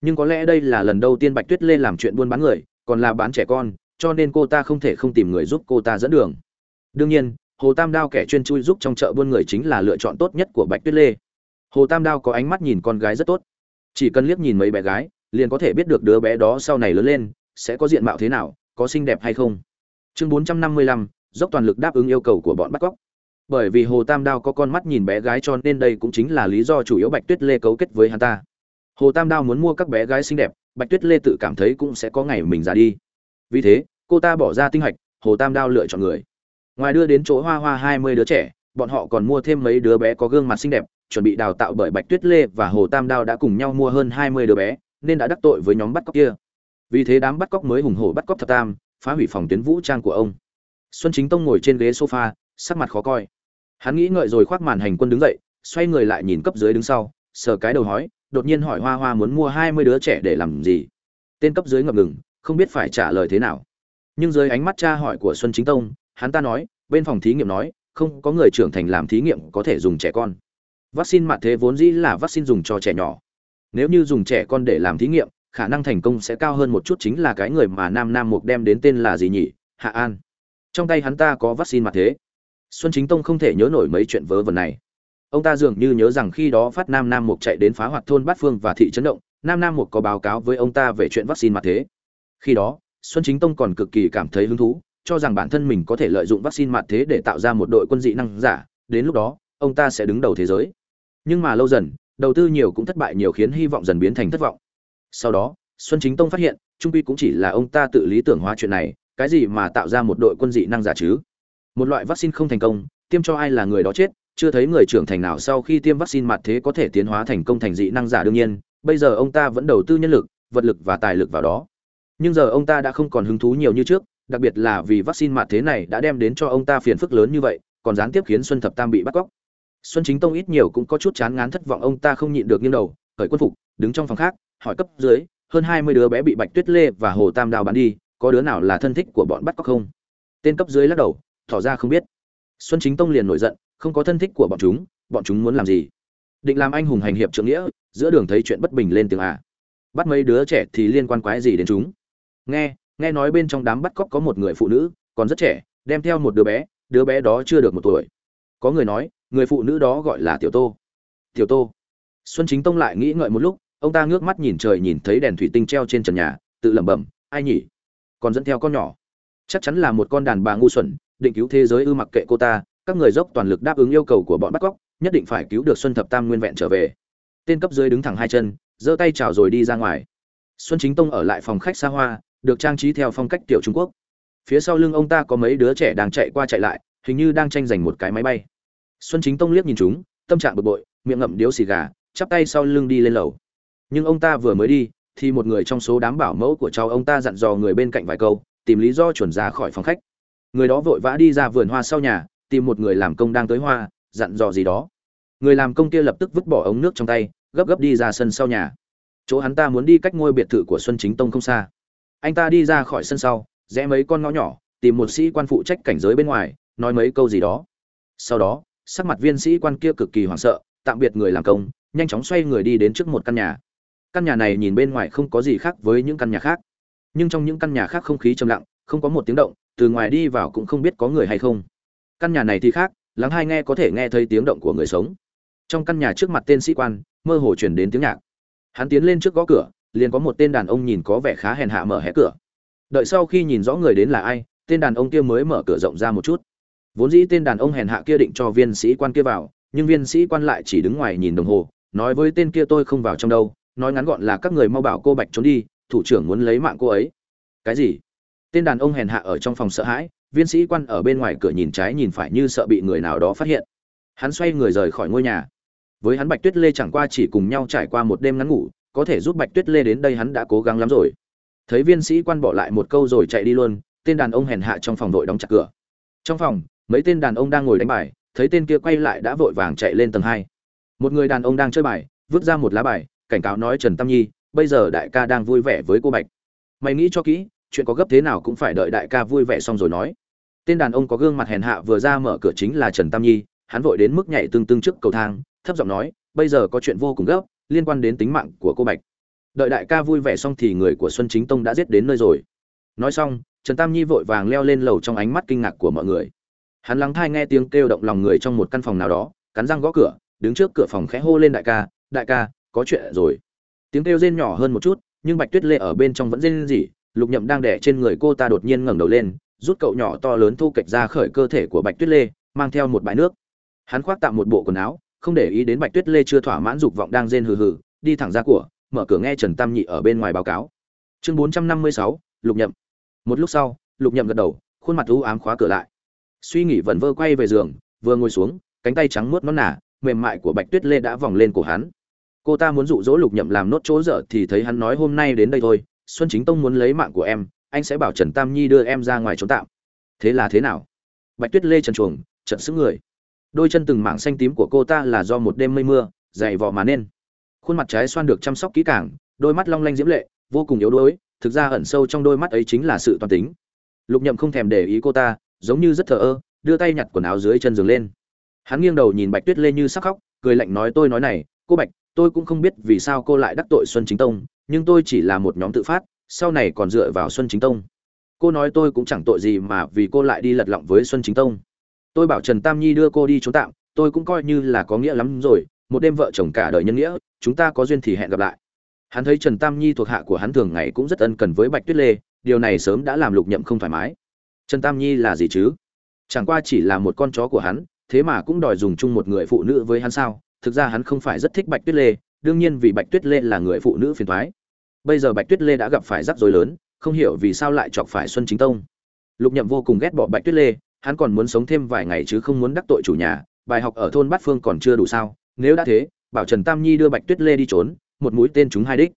Nhưng có lẽ đây là lần đầu tiên bạch tuyết lê làm chuyện buôn bán người còn là bán trẻ con cho nên cô ta không thể không tìm người giúp cô ta dẫn đường. Đương nhiên hồ tam đao kẻ chuyên chui giúp trong chợ buôn người chính là lựa chọn tốt nhất của bạch tuyết lê. Hồ tam đao có ánh mắt nhìn con gái rất tốt. Chỉ cần liếc nhìn mấy bé gái, liền có thể biết được đứa bé đó sau này lớn lên, sẽ có diện mạo thế nào, có xinh đẹp hay không. Chương bốn trăm năm mươi lăm, dốc toàn lực đáp ứng yêu cầu của bọn bắt cóc. Bởi vì hồ tam đao có con mắt nhìn bé gái cho nên đây cũng chính là lý do chủ yếu bạch tuyết lê cấu kết với hắn ta. Hồ tam đao muốn mua các bé gái xinh đẹp, bạch tuyết lê tự cảm thấy cũng sẽ có ngày mình ra đi. Vì thế, cô ta bỏ ra tinh hạch hồ tam đao lựa chọn người ngoài đưa đến chỗ hoa hoa hai mươi đứa trẻ, bọn họ còn mua thêm mấy đứa bé có gương mặt xinh đẹp, chuẩn bị đào tạo bởi bạch tuyết lê và hồ tam đao đã cùng nhau mua hơn hai mươi đứa bé, nên đã đắc tội với nhóm bắt cóc kia. Vì thế đám bắt cóc mới hùng hổ bắt cóc thập tam, phá hủy phòng tuyến vũ trang của ông. Xuân chính tông ngồi trên ghế sofa, sắc mặt khó coi. Hắn nghĩ ngợi rồi khoác màn hành quân đứng dậy, xoay người lại nhìn cấp dưới đứng sau, sờ cái đầu hói đột nhiên hỏi hoa hoa muốn mua hai mươi đứa trẻ để làm gì? Tên cấp dưới ngập ngừng, không biết phải trả lời thế nào. Nhưng dưới ánh mắt cha hỏi của xuân chính tông hắn ta nói, bên phòng thí nghiệm nói, không có người trưởng thành làm thí nghiệm có thể dùng trẻ con. Vaccine mạ thế vốn dĩ là vaccine dùng cho trẻ nhỏ. Nếu như dùng trẻ con để làm thí nghiệm, khả năng thành công sẽ cao hơn một chút chính là cái người mà nam nam mục đem đến tên là gì nhỉ? Hạ an. Trong tay hắn ta có vaccine mặt thế. Xuân chính tông không thể nhớ nổi mấy chuyện vớ vẩn này. Ông ta dường như nhớ rằng khi đó phát nam nam mục chạy đến phá hoạt thôn bát phương và thị trấn động, nam nam mục có báo cáo với ông ta về chuyện vaccine mặt thế. Khi đó, xuân chính tông còn cực kỳ cảm thấy hứng thú cho rằng bản thân mình có thể lợi dụng vaccine mặt thế để tạo ra một đội quân dị năng giả, đến lúc đó, ông ta sẽ đứng đầu thế giới. Nhưng mà lâu dần, đầu tư nhiều cũng thất bại, nhiều khiến hy vọng dần biến thành thất vọng. Sau đó, xuân chính tông phát hiện, trung quy cũng chỉ là ông ta tự lý tưởng hóa chuyện này, cái gì mà tạo ra một đội quân dị năng giả chứ? Một loại vaccine không thành công, tiêm cho ai là người đó chết, chưa thấy người trưởng thành nào sau khi tiêm vaccine mặt thế có thể tiến hóa thành công thành dị năng giả đương nhiên, bây giờ ông ta vẫn đầu tư nhân lực, vật lực và tài lực vào đó. Nhưng giờ ông ta đã không còn hứng thú nhiều như trước đặc biệt là vì vaccine mà thế này đã đem đến cho ông ta phiền phức lớn như vậy, còn gián tiếp khiến xuân thập tam bị bắt cóc. Xuân chính tông ít nhiều cũng có chút chán ngán thất vọng ông ta không nhịn được nghiêng đầu khởi quân phục, đứng trong phòng khác, hỏi cấp dưới, hơn hai mươi đứa bé bị bạch tuyết lê và hồ tam đào bắn đi, có đứa nào là thân thích của bọn bắt cóc không? Tên cấp dưới lắc đầu, tỏ ra không biết. Xuân chính tông liền nổi giận, không có thân thích của bọn chúng bọn chúng muốn làm gì? Định làm anh hùng hành hiệp trưởng nghĩa, giữa đường thấy chuyện bất bình lên tiếng à. Bắt mấy đứa trẻ thì liên quan quái gì đến chúng? Nghe nghe nói bên trong đám bắt cóc có một người phụ nữ, còn rất trẻ, đem theo một đứa bé đứa bé đó chưa được một tuổi. Có người nói, người phụ nữ đó gọi là tiểu tô. Tiểu tô. Xuân chính tông lại nghĩ ngợi một lúc, ông ta ngước mắt nhìn trời nhìn thấy đèn thủy tinh treo trên trần nhà, tự lẩm bẩm, ai nhỉ? Còn dẫn theo con nhỏ. Chắc chắn là một con đàn bà ngu xuẩn, định cứu thế giới ư mặc kệ cô ta, các người dốc toàn lực đáp ứng yêu cầu của bọn bắt cóc, nhất định phải cứu được xuân thập tam nguyên vẹn trở về. Tên cấp dưới đứng thẳng hai chân, giơ tay chào rồi đi ra ngoài. Xuân chính tông ở lại phòng khách xa hoa được trang trí theo phong cách tiểu trung quốc. Phía sau lưng ông ta có mấy đứa trẻ đang chạy qua chạy lại, hình như đang tranh giành một cái máy bay. Xuân chính tông liếc nhìn chúng, tâm trạng bực bội, miệng ngậm điếu xì gà, chắp tay sau lưng đi lên lầu. Nhưng ông ta vừa mới đi, thì một người trong số đám bảo mẫu của cháu ông ta dặn dò người bên cạnh vài câu, tìm lý do chuẩn ra khỏi phòng khách. Người đó vội vã đi ra vườn hoa sau nhà, tìm một người làm công đang tới hoa, dặn dò gì đó. Người làm công kia lập tức vứt bỏ ống nước trong tay, gấp gấp đi ra sân sau nhà. Chỗ hắn ta muốn đi cách ngôi biệt thự của xuân chính tông không xa anh ta đi ra khỏi sân sau, rẽ mấy con ngõ nhỏ, tìm một sĩ quan phụ trách cảnh giới bên ngoài, nói mấy câu gì đó. Sau đó, sắc mặt viên sĩ quan kia cực kỳ hoảng sợ, tạm biệt người làm công, nhanh chóng xoay người đi đến trước một căn nhà. Căn nhà này nhìn bên ngoài không có gì khác với những căn nhà khác. Nhưng trong những căn nhà khác không khí trầm lặng, không có một tiếng động, từ ngoài đi vào cũng không biết có người hay không. Căn nhà này thì khác, lắng hai nghe có thể nghe thấy tiếng động của người sống. Trong căn nhà trước mặt tên sĩ quan, mơ hồ chuyển đến tiếng nhạc. Hắn tiến lên trước gõ cửa liền có một tên đàn ông nhìn có vẻ khá hèn hạ mở hé cửa. Đợi sau khi nhìn rõ người đến là ai, tên đàn ông kia mới mở cửa rộng ra một chút. Vốn dĩ tên đàn ông hèn hạ kia định cho viên sĩ quan kia vào, nhưng viên sĩ quan lại chỉ đứng ngoài nhìn đồng hồ, nói với tên kia tôi không vào trong đâu, nói ngắn gọn là các người mau bảo cô bạch trốn đi, thủ trưởng muốn lấy mạng cô ấy. Cái gì? Tên đàn ông hèn hạ ở trong phòng sợ hãi, viên sĩ quan ở bên ngoài cửa nhìn trái nhìn phải như sợ bị người nào đó phát hiện. Hắn xoay người rời khỏi ngôi nhà. Với hắn bạch tuyết lê chẳng qua chỉ cùng nhau trải qua một đêm ngắn ngủ có thể giúp bạch tuyết lê đến đây hắn đã cố gắng lắm rồi. Thấy viên sĩ quan bỏ lại một câu rồi chạy đi luôn, tên đàn ông hèn hạ trong phòng đội đóng chặt cửa. Trong phòng, mấy tên đàn ông đang ngồi đánh bài, thấy tên kia quay lại đã vội vàng chạy lên tầng hai. Một người đàn ông đang chơi bài, vứt ra một lá bài, cảnh cáo nói trần tam nhi, bây giờ đại ca đang vui vẻ với cô bạch. Mày nghĩ cho kỹ, chuyện có gấp thế nào cũng phải đợi đại ca vui vẻ xong rồi nói. Tên đàn ông có gương mặt hèn hạ vừa ra mở cửa chính là trần tam nhi, hắn vội đến mức nhảy tương tương trước cầu thang, thấp giọng nói, bây giờ có chuyện vô cùng gấp liên quan đến tính mạng của cô bạch. Đợi đại ca vui vẻ xong thì người của xuân chính tông đã giết đến nơi rồi. Nói xong, trần tam nhi vội vàng leo lên lầu trong ánh mắt kinh ngạc của mọi người. Hắn lắng thai nghe tiếng kêu động lòng người trong một căn phòng nào đó, cắn răng gõ cửa, đứng trước cửa phòng khẽ hô lên đại ca đại ca, có chuyện rồi. Tiếng kêu rên nhỏ hơn một chút, nhưng bạch tuyết lê ở bên trong vẫn rên rỉ, lục nhậm đang đẻ trên người cô ta đột nhiên ngẩng đầu lên, rút cậu nhỏ to lớn thu kệch ra khởi cơ thể của bạch tuyết lê mang theo một bãi nước. Hắn khoác tạm một bộ quần áo không để ý đến bạch tuyết lê chưa thỏa mãn dục vọng đang rên hừ hừ, đi thẳng ra cửa mở cửa nghe trần tam nhị ở bên ngoài báo cáo. Chương bốn trăm năm mươi sáu, lục nhậm. Một lúc sau, lục nhậm gật đầu, khuôn mặt u ám khóa cửa lại. Suy nghĩ vẩn vơ quay về giường, vừa ngồi xuống, cánh tay trắng muốt nó nà, mềm mại của bạch tuyết lê đã vòng lên cổ hắn. Cô ta muốn dụ dỗ lục nhậm làm nốt chỗ dở thì thấy hắn nói hôm nay đến đây thôi, xuân chính tông muốn lấy mạng của em, anh sẽ bảo trần tam nhi đưa em ra ngoài trốn tạm. Thế là thế nào? Bạch tuyết lê trần chuồng trận xứng người đôi chân từng mảng xanh tím của cô ta là do một đêm mây mưa, dày vò mà nên. Khuôn mặt trái xoan được chăm sóc kỹ càng, đôi mắt long lanh diễm lệ, vô cùng yếu đuối, thực ra ẩn sâu trong đôi mắt ấy chính là sự toàn tính. Lục nhậm không thèm để ý cô ta, giống như rất thờ ơ, đưa tay nhặt quần áo dưới chân giường lên. Hắn nghiêng đầu nhìn bạch tuyết lê như sắc khóc, cười lạnh nói tôi nói này, cô bạch, tôi cũng không biết vì sao cô lại đắc tội xuân chính tông, nhưng tôi chỉ là một nhóm tự phát, sau này còn dựa vào xuân chính tông. Cô nói tôi cũng chẳng tội gì mà vì cô lại đi lật lọng với xuân chính tông tôi bảo trần tam nhi đưa cô đi trốn tạm, tôi cũng coi như là có nghĩa lắm rồi, một đêm vợ chồng cả đời nhân nghĩa, chúng ta có duyên thì hẹn gặp lại. Hắn thấy trần tam nhi thuộc hạ của hắn thường ngày cũng rất ân cần với bạch tuyết lê, điều này sớm đã làm lục nhậm không thoải mái. Trần tam nhi là gì chứ? Chẳng qua chỉ là một con chó của hắn, thế mà cũng đòi dùng chung một người phụ nữ với hắn sao? Thực ra hắn không phải rất thích bạch tuyết lê, đương nhiên vì bạch tuyết lê là người phụ nữ phiền thoái bây giờ bạch tuyết lê đã gặp phải rắc rối lớn, không hiểu vì sao lại chọc phải xuân chính tông. Lục nhậm vô cùng ghét bỏ bạch tuyết lê hắn còn muốn sống thêm vài ngày chứ không muốn đắc tội chủ nhà, bài học ở thôn bát phương còn chưa đủ sao, nếu đã thế, bảo trần tam nhi đưa bạch tuyết lê đi trốn, một mũi tên chúng hai đích.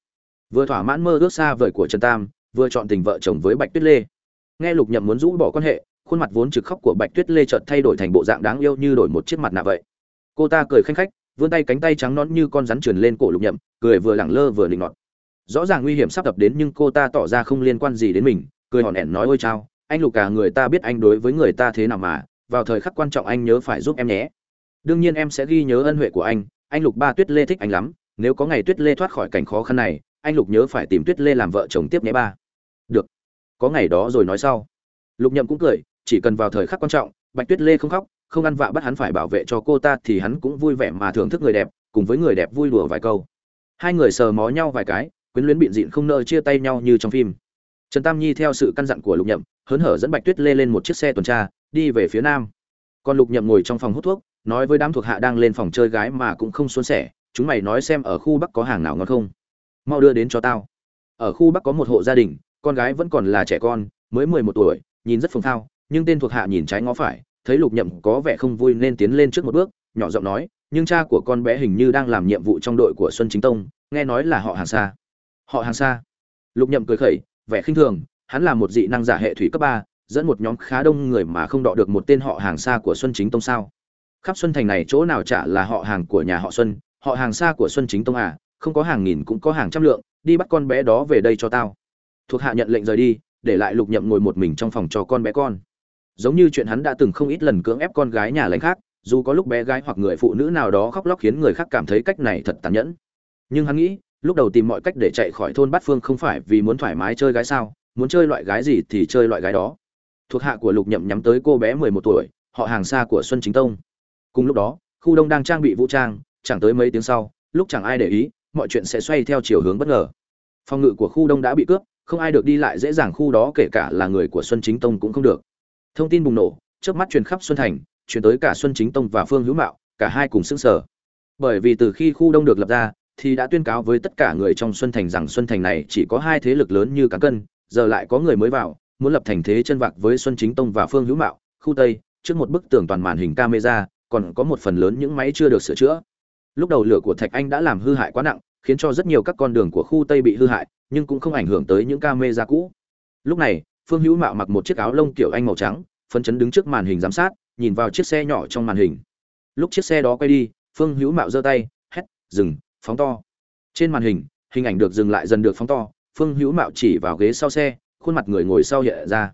Vừa thỏa mãn mơ ước xa vời của trần tam, vừa chọn tình vợ chồng với bạch tuyết lê. Nghe lục nhậm muốn rũ bỏ quan hệ, khuôn mặt vốn trực khóc của bạch tuyết lê chợt thay đổi thành bộ dạng đáng yêu như đổi một chiếc mặt nạ vậy. Cô ta cười khanh khách, vươn tay cánh tay trắng nõn như con rắn trườn lên cổ lục nhậm, cười vừa lẳng lơ vừa định nọt. Rõ ràng nguy hiểm sắp tập đến nhưng cô ta tỏ ra không liên quan gì đến mình, cười hòn ẻn nói ôi chao anh lục cả người ta biết anh đối với người ta thế nào mà, vào thời khắc quan trọng anh nhớ phải giúp em nhé. Đương nhiên em sẽ ghi nhớ ân huệ của anh anh lục ba tuyết lê thích anh lắm, nếu có ngày tuyết lê thoát khỏi cảnh khó khăn này, anh lục nhớ phải tìm tuyết lê làm vợ chồng tiếp nhé ba. Được, có ngày đó rồi nói sau. Lục nhậm cũng cười, chỉ cần vào thời khắc quan trọng, bạch tuyết lê không khóc, không ăn vạ bắt hắn phải bảo vệ cho cô ta thì hắn cũng vui vẻ mà thưởng thức người đẹp, cùng với người đẹp vui đùa vài câu. Hai người sờ mó nhau vài cái, quyến luyến bịn dịn không nỡ chia tay nhau như trong phim. Trần tam nhi theo sự căn dặn của lục nhậm hớn hở dẫn bạch tuyết lê lên một chiếc xe tuần tra, đi về phía nam. Còn lục nhậm ngồi trong phòng hút thuốc, nói với đám thuộc hạ đang lên phòng chơi gái mà cũng không xuân sẻ, chúng mày nói xem ở khu bắc có hàng nào ngon không. Mau đưa đến cho tao. Ở khu bắc có một hộ gia đình, con gái vẫn còn là trẻ con, mới mười một tuổi, nhìn rất phồng thao nhưng tên thuộc hạ nhìn trái ngó phải, thấy lục nhậm có vẻ không vui nên tiến lên trước một bước, nhỏ giọng nói, nhưng cha của con bé hình như đang làm nhiệm vụ trong đội của xuân chính tông, nghe nói là họ hàng xa. Họ hàng xa? Lục nhậm cười khẩy, vẻ khinh thường hắn là một dị năng giả hệ thủy cấp ba, dẫn một nhóm khá đông người mà không đọ được một tên họ hàng xa của xuân chính tông sao? Khắp xuân thành này chỗ nào chả là họ hàng của nhà họ xuân, họ hàng xa của xuân chính tông à không có hàng nghìn cũng có hàng trăm lượng, đi bắt con bé đó về đây cho tao. Thuộc hạ nhận lệnh rời đi, để lại lục nhậm ngồi một mình trong phòng cho con bé con. Giống như chuyện hắn đã từng không ít lần cưỡng ép con gái nhà lãnh khác, dù có lúc bé gái hoặc người phụ nữ nào đó khóc lóc khiến người khác cảm thấy cách này thật tàn nhẫn. Nhưng hắn nghĩ, lúc đầu tìm mọi cách để chạy khỏi thôn bát phương không phải vì muốn thoải mái chơi gái sao muốn chơi loại gái gì thì chơi loại gái đó. Thuộc hạ của lục nhậm nhắm tới cô bé mười một tuổi, họ hàng xa của xuân chính tông. Cùng lúc đó, khu đông đang trang bị vũ trang, chẳng tới mấy tiếng sau, lúc chẳng ai để ý, mọi chuyện sẽ xoay theo chiều hướng bất ngờ. Phòng ngự của khu đông đã bị cướp, không ai được đi lại dễ dàng khu đó kể cả là người của xuân chính tông cũng không được. Thông tin bùng nổ trước mắt truyền khắp xuân thành, truyền tới cả xuân chính tông và phương hữu mạo, cả hai cùng xưng sở bởi vì từ khi khu đông được lập ra, thì đã tuyên cáo với tất cả người trong xuân thành rằng xuân thành này chỉ có hai thế lực lớn như cá cân giờ lại có người mới vào, muốn lập thành thế chân vạc với xuân chính tông và phương hữu mạo, khu tây, trước một bức tường toàn màn hình camera, còn có một phần lớn những máy chưa được sửa chữa. Lúc đầu lửa của thạch anh đã làm hư hại quá nặng, khiến cho rất nhiều các con đường của khu tây bị hư hại, nhưng cũng không ảnh hưởng tới những camera cũ. Lúc này, phương hữu mạo mặc một chiếc áo lông kiểu anh màu trắng, phấn chấn đứng trước màn hình giám sát, nhìn vào chiếc xe nhỏ trong màn hình. Lúc chiếc xe đó quay đi, phương hữu mạo giơ tay, hét, dừng, phóng to. Trên màn hình hình ảnh được dừng lại dần được phóng to phương hữu mạo chỉ vào ghế sau xe, khuôn mặt người ngồi sau hiện ra.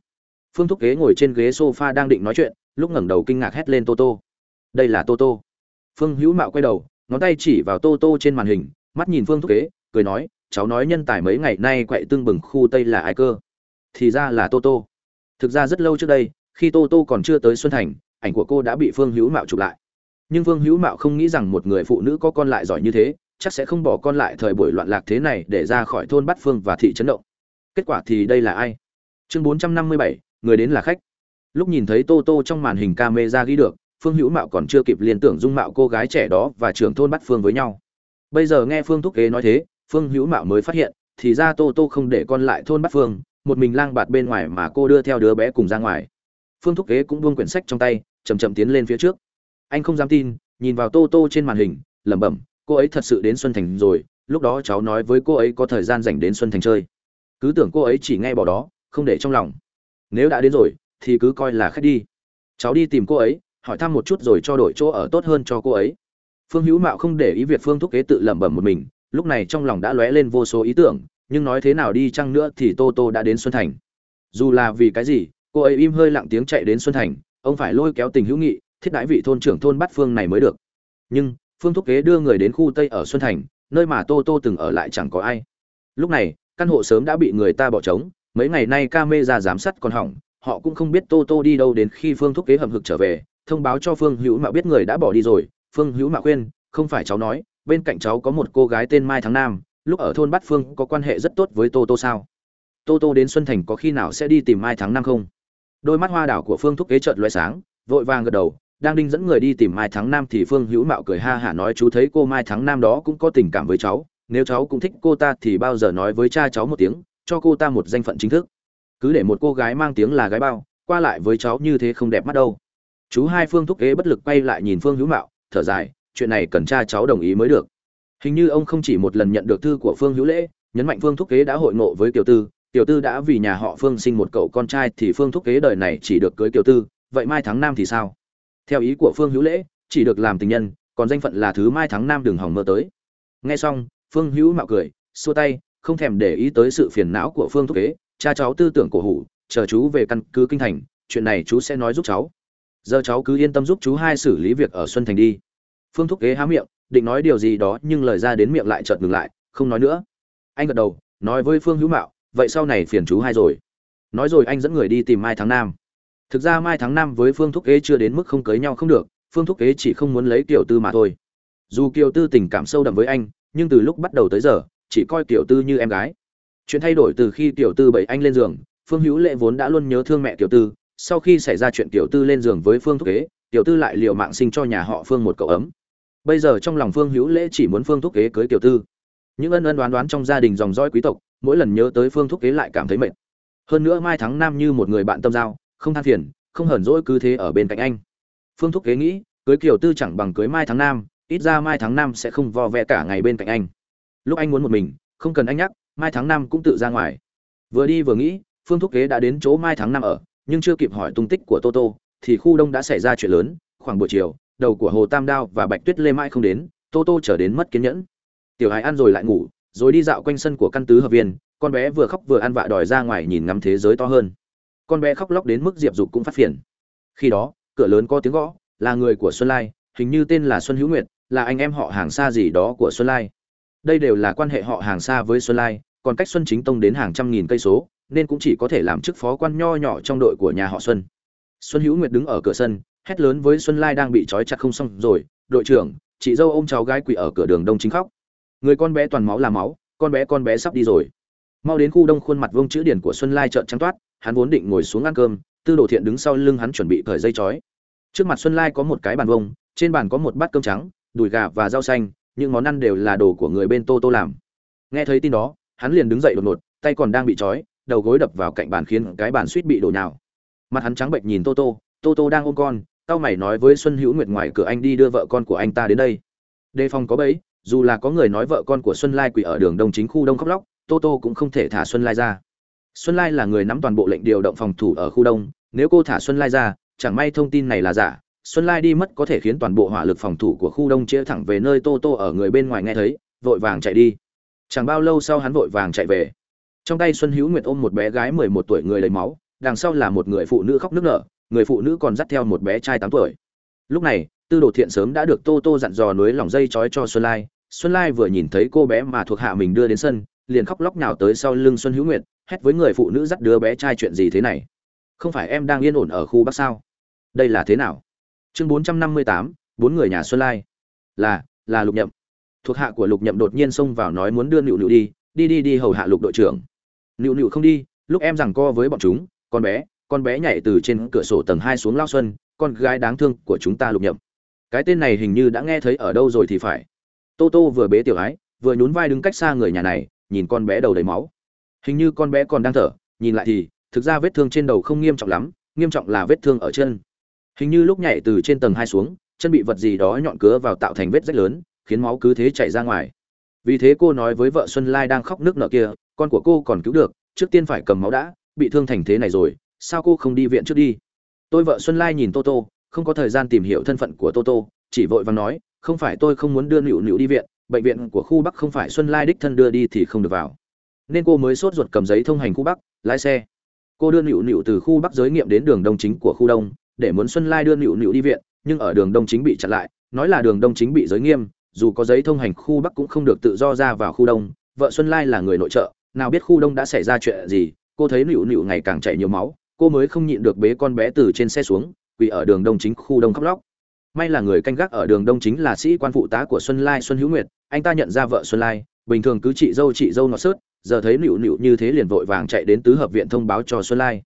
Phương thúc ghế ngồi trên ghế sofa đang định nói chuyện, lúc ngẩng đầu kinh ngạc hét lên tô tô. Đây là tô tô. Phương hữu mạo quay đầu, ngón tay chỉ vào tô tô trên màn hình, mắt nhìn phương thúc ghế, cười nói, cháu nói nhân tài mấy ngày nay quậy tương bừng khu tây là ai cơ? Thì ra là tô tô. Thực ra rất lâu trước đây, khi tô tô còn chưa tới xuân thành, ảnh của cô đã bị phương hữu mạo chụp lại. Nhưng phương hữu mạo không nghĩ rằng một người phụ nữ có con lại giỏi như thế chắc sẽ không bỏ con lại thời buổi loạn lạc thế này để ra khỏi thôn bát phương và thị trấn động. Kết quả thì đây là ai? Chương bốn trăm năm mươi bảy, người đến là khách. Lúc nhìn thấy tô tô trong màn hình camera ghi được, phương hữu mạo còn chưa kịp liên tưởng dung mạo cô gái trẻ đó và trưởng thôn bát phương với nhau. Bây giờ nghe phương thúc kế nói thế, phương hữu mạo mới phát hiện, thì ra tô tô không để con lại thôn bát phương, một mình lang bạt bên ngoài mà cô đưa theo đứa bé cùng ra ngoài. Phương thúc kế cũng buông quyển sách trong tay chầm chậm tiến lên phía trước. Anh không dám tin, nhìn vào tô tô trên màn hình, lẩm bẩm cô ấy thật sự đến xuân thành rồi, lúc đó cháu nói với cô ấy có thời gian dành đến xuân thành chơi. Cứ tưởng cô ấy chỉ nghe bỏ đó, không để trong lòng. Nếu đã đến rồi, thì cứ coi là khách đi. Cháu đi tìm cô ấy, hỏi thăm một chút rồi cho đổi chỗ ở tốt hơn cho cô ấy. Phương hữu mạo không để ý việc phương thúc kế tự lẩm bẩm một mình, lúc này trong lòng đã lóe lên vô số ý tưởng, nhưng nói thế nào đi chăng nữa thì tô tô đã đến xuân thành. Dù là vì cái gì, cô ấy im hơi lặng tiếng chạy đến xuân thành, ông phải lôi kéo tình hữu nghị, thiết đãi vị thôn trưởng thôn bát phương này mới được. Nhưng phương thúc kế đưa người đến khu tây ở xuân thành, nơi mà tô tô từng ở lại chẳng có ai. Lúc này, căn hộ sớm đã bị người ta bỏ trống, mấy ngày nay ca mê ra giám sát còn hỏng, họ cũng không biết tô tô đi đâu đến khi phương thúc kế hầm hực trở về, thông báo cho phương hữu mạo biết người đã bỏ đi rồi. Phương hữu mạo khuyên, không phải cháu nói, bên cạnh cháu có một cô gái tên mai tháng nam, lúc ở thôn bát phương có quan hệ rất tốt với tô tô sao? Tô tô đến xuân thành có khi nào sẽ đi tìm mai tháng năm không? Đôi mắt hoa đảo của phương thúc kế trợn loại sáng, vội vàng gật đầu đang đinh dẫn người đi tìm mai tháng năm thì phương hữu mạo cười ha hả nói, chú thấy cô mai tháng năm đó cũng có tình cảm với cháu, nếu cháu cũng thích cô ta thì bao giờ nói với cha cháu một tiếng, cho cô ta một danh phận chính thức. Cứ để một cô gái mang tiếng là gái bao, qua lại với cháu như thế không đẹp mắt đâu. Chú hai phương thúc ghế bất lực quay lại nhìn phương hữu mạo, thở dài, chuyện này cần cha cháu đồng ý mới được. Hình như ông không chỉ một lần nhận được thư của phương hữu lễ, nhấn mạnh phương thúc kế đã hội ngộ với tiểu tư. Tiểu tư đã vì nhà họ phương sinh một cậu con trai thì phương thúc kế đời này chỉ được cưới tiểu tư. Vậy mai tháng năm thì sao? Theo ý của phương hữu lễ, chỉ được làm tình nhân, còn danh phận là thứ mai tháng năm đừng hỏng mơ tới. Nghe xong, phương hữu mạo cười, xua tay, không thèm để ý tới sự phiền não của phương thúc kế. Cha cháu tư tưởng cổ hủ, chờ chú về căn cứ kinh thành, chuyện này chú sẽ nói giúp cháu. Giờ cháu cứ yên tâm giúp chú hai xử lý việc ở xuân thành đi. Phương thúc kế há miệng, định nói điều gì đó nhưng lời ra đến miệng lại chợt ngừng lại, không nói nữa. Anh gật đầu, nói với phương hữu mạo, vậy sau này phiền chú hai rồi. Nói rồi anh dẫn người đi tìm mai tháng Nam thực ra mai tháng năm với phương thúc kế chưa đến mức không cưới nhau không được, phương thúc kế chỉ không muốn lấy kiểu tư mà thôi. Dù kiều tư tình cảm sâu đậm với anh, nhưng từ lúc bắt đầu tới giờ, chỉ coi Tiểu tư như em gái. Chuyện thay đổi từ khi Tiểu tư bậy anh lên giường, phương hữu lệ vốn đã luôn nhớ thương mẹ Tiểu tư, sau khi xảy ra chuyện Tiểu tư lên giường với phương thúc kế Tiểu tư lại liều mạng sinh cho nhà họ phương một cậu ấm. Bây giờ trong lòng phương hữu lễ chỉ muốn phương thúc kế cưới Tiểu tư. Những ân ân đoán đoán trong gia đình dòng dõi quý tộc, mỗi lần nhớ tới phương thúc kế lại cảm thấy mệt. Hơn nữa mai thắng nam như một người bạn tâm giao không than phiền, không hờn dỗi cứ thế ở bên cạnh anh. Phương thúc kế nghĩ, cưới kiều tư chẳng bằng cưới mai tháng nam, ít ra mai tháng năm sẽ không vo vẽ cả ngày bên cạnh anh. Lúc anh muốn một mình, không cần anh nhắc, mai tháng năm cũng tự ra ngoài. Vừa đi vừa nghĩ, phương thúc kế đã đến chỗ mai tháng năm ở, nhưng chưa kịp hỏi tung tích của toto thì khu đông đã xảy ra chuyện lớn, khoảng buổi chiều, đầu của hồ tam đao và bạch tuyết lê mãi không đến toto trở đến mất kiên nhẫn. Tiểu hải ăn rồi lại ngủ, rồi đi dạo quanh sân của căn tứ hợp viên, con bé vừa khóc vừa ăn vạ đòi ra ngoài nhìn ngắm thế giới to hơn con bé khóc lóc đến mức diệp dục cũng phát phiền. Khi đó, cửa lớn có tiếng gõ, là người của xuân lai, hình như tên là xuân hữu nguyệt, là anh em họ hàng xa gì đó của xuân lai. Đây đều là quan hệ họ hàng xa với xuân lai, còn cách xuân chính tông đến hàng trăm nghìn cây số, nên cũng chỉ có thể làm chức phó quan nho nhỏ trong đội của nhà họ xuân. Xuân hữu nguyệt đứng ở cửa sân, hét lớn với xuân lai đang bị trói chặt không xong rồi, đội trưởng, chị dâu ôm cháu gái quỳ ở cửa đường đông chính khóc. Người con bé toàn máu là máu, con bé con bé sắp đi rồi. Mau đến khu đông khuôn mặt vông chữ điển của xuân lai trợn trắng toát hắn vốn định ngồi xuống ăn cơm, tư đồ thiện đứng sau lưng hắn chuẩn bị cởi dây chói. Trước mặt xuân lai có một cái bàn vông, trên bàn có một bát cơm trắng, đùi gà và rau xanh, những món ăn đều là đồ của người bên tô tô làm. Nghe thấy tin đó, hắn liền đứng dậy đột ngột, tay còn đang bị trói đầu gối đập vào cạnh bàn khiến cái bàn suýt bị đổ nhào. Mặt hắn trắng bệnh nhìn tô tô tô tô đang ôm con tao mày nói với xuân hữu nguyệt ngoài cửa anh đi đưa vợ con của anh ta đến đây. Đề phòng có bẫy, dù là có người nói vợ con của xuân lai quỷ ở đường đông chính khu đông khóc lóc, tô tô cũng không thể thả xuân lai ra xuân lai là người nắm toàn bộ lệnh điều động phòng thủ ở khu đông, nếu cô thả xuân lai ra, chẳng may thông tin này là giả, xuân lai đi mất có thể khiến toàn bộ hỏa lực phòng thủ của khu đông chia thẳng về nơi tô tô ở người bên ngoài nghe thấy, vội vàng chạy đi. Chẳng bao lâu sau hắn vội vàng chạy về. Trong tay xuân hữu nguyệt ôm một bé gái mười một tuổi người lấy máu, đằng sau là một người phụ nữ khóc nức nở, người phụ nữ còn dắt theo một bé trai tám tuổi. Lúc này, tư đồ thiện sớm đã được tô tô dặn dò nối lòng dây trói cho xuân lai. Xuân lai vừa nhìn thấy cô bé mà thuộc hạ mình đưa đến sân, liền khóc lóc nhào tới sau lưng xuân hữu nguyệt hét với người phụ nữ dắt đứa bé trai chuyện gì thế này? Không phải em đang yên ổn ở khu bắc sao? Đây là thế nào? Chương bốn trăm năm mươi tám, bốn người nhà xuân lai. Là là lục nhậm. Thuộc hạ của lục nhậm đột nhiên xông vào nói muốn đưa nịu nịu đi. Đi đi đi, hầu hạ lục đội trưởng. Nịu nịu không đi, lúc em rằng co với bọn chúng, con bé con bé nhảy từ trên cửa sổ tầng hai xuống lao xuân, con gái đáng thương của chúng ta lục nhậm. Cái tên này hình như đã nghe thấy ở đâu rồi thì phải. Tô tô vừa bế tiểu ái, vừa nhún vai đứng cách xa người nhà này, nhìn con bé đầu đầy máu hình như con bé còn đang thở, nhìn lại thì, thực ra vết thương trên đầu không nghiêm trọng lắm, nghiêm trọng là vết thương ở chân. Hình như lúc nhảy từ trên tầng hai xuống, chân bị vật gì đó nhọn cứa vào tạo thành vết rách lớn, khiến máu cứ thế chảy ra ngoài. Vì thế cô nói với vợ xuân lai đang khóc nước nợ kia, con của cô còn cứu được, trước tiên phải cầm máu đã, bị thương thành thế này rồi, sao cô không đi viện trước đi? Tôi vợ xuân lai nhìn toto không có thời gian tìm hiểu thân phận của toto chỉ vội vàng nói, không phải tôi không muốn đưa nịu nịu đi viện, bệnh viện của khu bắc không phải xuân lai đích thân đưa đi thì không được vào nên cô mới sốt ruột cầm giấy thông hành khu bắc, lái xe. Cô đưa nịu nịu từ khu bắc giới nghiệm đến đường đông chính của khu đông, để muốn xuân lai đưa nịu nịu đi viện, nhưng ở đường đông chính bị chặn lại, nói là đường đông chính bị giới nghiêm, dù có giấy thông hành khu bắc cũng không được tự do ra vào khu đông, vợ xuân lai là người nội trợ, nào biết khu đông đã xảy ra chuyện gì, cô thấy nịu nịu ngày càng chảy nhiều máu, cô mới không nhịn được bế con bé từ trên xe xuống, quỳ ở đường đông chính khu đông khóc lóc. May là người canh gác ở đường đông chính là sĩ quan phụ tá của xuân lai xuân hữu nguyệt, anh ta nhận ra vợ xuân lai, bình thường cứ chị dâu chị dâu nó sớt giờ thấy nịu nịu như thế liền vội vàng chạy đến tứ hợp viện thông báo cho xuân lai.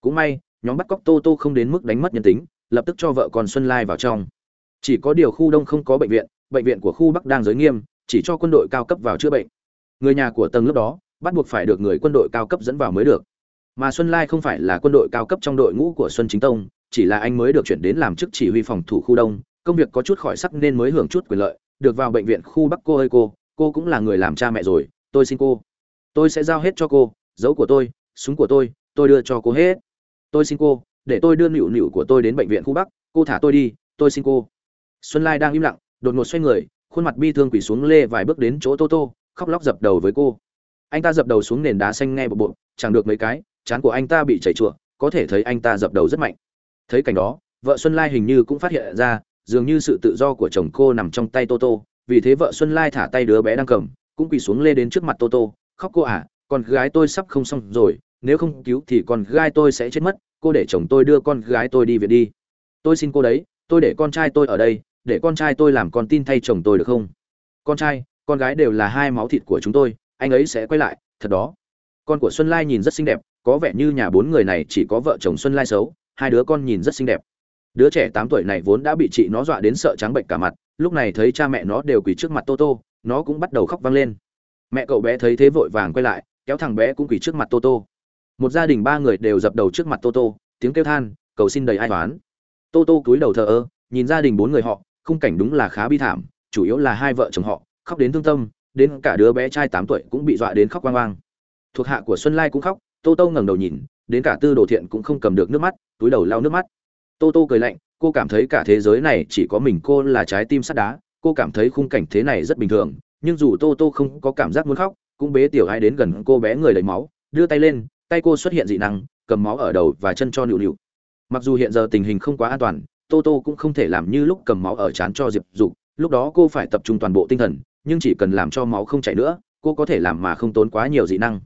Cũng may, nhóm bắt cóc tô tô không đến mức đánh mất nhân tính, lập tức cho vợ con xuân lai vào trong. Chỉ có điều khu đông không có bệnh viện bệnh viện của khu bắc đang giới nghiêm, chỉ cho quân đội cao cấp vào chữa bệnh. Người nhà của tầng lớp đó, bắt buộc phải được người quân đội cao cấp dẫn vào mới được. Mà xuân lai không phải là quân đội cao cấp trong đội ngũ của xuân chính tông, chỉ là anh mới được chuyển đến làm chức chỉ huy phòng thủ khu đông, công việc có chút khỏi sắc nên mới hưởng chút quyền lợi, được vào bệnh viện khu bắc cô ơi cô cô cũng là người làm cha mẹ rồi, tôi xin cô tôi sẽ giao hết cho cô, dấu của tôi, súng của tôi tôi đưa cho cô hết. Tôi xin cô, để tôi đưa nịu nịu của tôi đến bệnh viện khu bắc, cô thả tôi đi, tôi xin cô. Xuân lai đang im lặng, đột ngột xoay người, khuôn mặt bi thương quỳ xuống lê vài bước đến chỗ tô tô, khóc lóc dập đầu với cô. Anh ta dập đầu xuống nền đá xanh nghe bộ bộ chẳng được mấy cái chán của anh ta bị chảy chùa có thể thấy anh ta dập đầu rất mạnh. Thấy cảnh đó, vợ xuân lai hình như cũng phát hiện ra, dường như sự tự do của chồng cô nằm trong tay tô tô, vì thế vợ xuân lai thả tay đứa bé đang cầm, cũng quỳ xuống lê đến trước mặt tô tô khóc cô à con gái tôi sắp không xong rồi, nếu không cứu thì con gái tôi sẽ chết mất, cô để chồng tôi đưa con gái tôi đi viện đi. Tôi xin cô đấy, tôi để con trai tôi ở đây, để con trai tôi làm con tin thay chồng tôi được không? Con trai, con gái đều là hai máu thịt của chúng tôi, anh ấy sẽ quay lại, thật đó. Con của xuân lai nhìn rất xinh đẹp, có vẻ như nhà bốn người này chỉ có vợ chồng xuân lai xấu, hai đứa con nhìn rất xinh đẹp. Đứa trẻ tám tuổi này vốn đã bị chị nó dọa đến sợ trắng bệnh cả mặt, lúc này thấy cha mẹ nó đều quỳ trước mặt tô tô, nó cũng bắt đầu khóc vang lên mẹ cậu bé thấy thế vội vàng quay lại, kéo thằng bé cũng quỳ trước mặt tô tô. Một gia đình ba người đều dập đầu trước mặt tô tô, tiếng kêu than, cầu xin đầy ai toán tô tô cúi đầu thờ ơ, nhìn gia đình bốn người họ, khung cảnh đúng là khá bi thảm, chủ yếu là hai vợ chồng họ, khóc đến thương tâm, đến cả đứa bé trai tám tuổi cũng bị dọa đến khóc quang quang. Thuộc hạ của xuân lai cũng khóc, tô tô ngẩng đầu nhìn, đến cả tư đồ thiện cũng không cầm được nước mắt, túi đầu lau nước mắt. Tô tô cười lạnh, cô cảm thấy cả thế giới này chỉ có mình cô là trái tim sắt đá, cô cảm thấy khung cảnh thế này rất bình thường nhưng dù tô tô không có cảm giác muốn khóc, cũng bế tiểu hai đến gần cô bé người lấy máu, đưa tay lên, tay cô xuất hiện dị năng, cầm máu ở đầu và chân cho nịu nịu mặc dù hiện giờ tình hình không quá an toàn, tô tô cũng không thể làm như lúc cầm máu ở chán cho diệp dục, lúc đó cô phải tập trung toàn bộ tinh thần, nhưng chỉ cần làm cho máu không chảy nữa, cô có thể làm mà không tốn quá nhiều dị năng.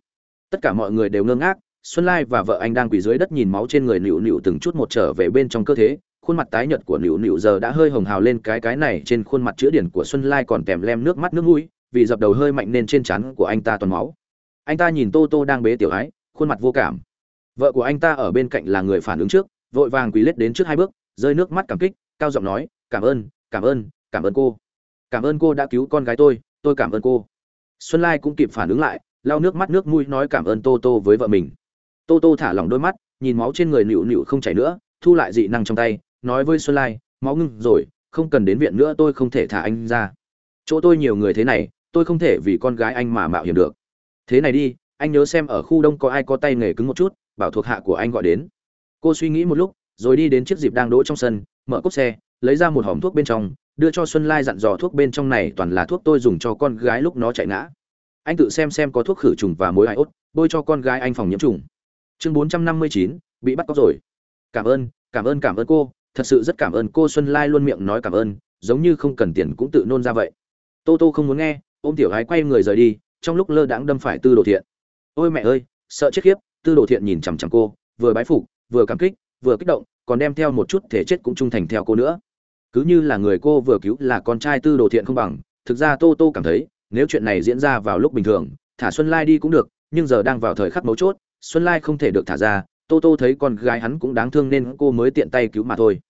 Tất cả mọi người đều ngơ ngác, xuân lai và vợ anh đang quỳ dưới đất nhìn máu trên người nịu nịu từng chút một trở về bên trong cơ thể khuôn mặt tái nhợt của nữu nữu giờ đã hơi hồng hào lên, cái cái này trên khuôn mặt chữa điển của xuân lai còn kèm lem nước mắt nước mũi, vì dập đầu hơi mạnh nên trên trán của anh ta toàn máu. Anh ta nhìn tô tô đang bế tiểu ái, khuôn mặt vô cảm. Vợ của anh ta ở bên cạnh là người phản ứng trước, vội vàng quỳ lết đến trước hai bước, rơi nước mắt cảm kích, cao giọng nói, cảm ơn cảm ơn cảm ơn cô. Cảm ơn cô đã cứu con gái tôi tôi cảm ơn cô. Xuân lai cũng kịp phản ứng lại, lau nước mắt nước mũi nói cảm ơn tô tô với vợ mình. Tô tô thả lỏng đôi mắt, nhìn máu trên người nịu nịu không chảy nữa, thu lại dị năng trong tay nói với xuân lai, máu ngưng rồi, không cần đến viện nữa, tôi không thể thả anh ra. Chỗ tôi nhiều người thế này, tôi không thể vì con gái anh mà mạo hiểm được. Thế này đi, anh nhớ xem ở khu đông có ai có tay nghề cứng một chút, bảo thuộc hạ của anh gọi đến. Cô suy nghĩ một lúc, rồi đi đến chiếc dịp đang đỗ trong sân, mở cốp xe, lấy ra một hòm thuốc bên trong, đưa cho xuân lai dặn dò thuốc bên trong này toàn là thuốc tôi dùng cho con gái lúc nó chạy ngã. Anh tự xem xem có thuốc khử trùng và mối iốt, bôi cho con gái anh phòng nhiễm trùng. Chương bốn trăm năm mươi chín, bị bắt cóc rồi. Cảm ơn cảm ơn cảm ơn cô thật sự rất cảm ơn cô xuân lai luôn miệng nói cảm ơn, giống như không cần tiền cũng tự nôn ra vậy. Tô tô không muốn nghe, ôm tiểu gái quay người rời đi, trong lúc lơ đãng đâm phải tư đồ thiện. Ôi mẹ ơi, sợ chết khiếp, tư đồ thiện nhìn chằm chằm cô, vừa bái phục, vừa cảm kích, vừa kích động, còn đem theo một chút thể chết cũng trung thành theo cô nữa. Cứ như là người cô vừa cứu là con trai tư đồ thiện không bằng, thực ra tô tô cảm thấy, nếu chuyện này diễn ra vào lúc bình thường, thả xuân lai đi cũng được, nhưng giờ đang vào thời khắc mấu chốt, xuân lai không thể được thả ra tô tô thấy con gái hắn cũng đáng thương nên cô mới tiện tay cứu mà thôi.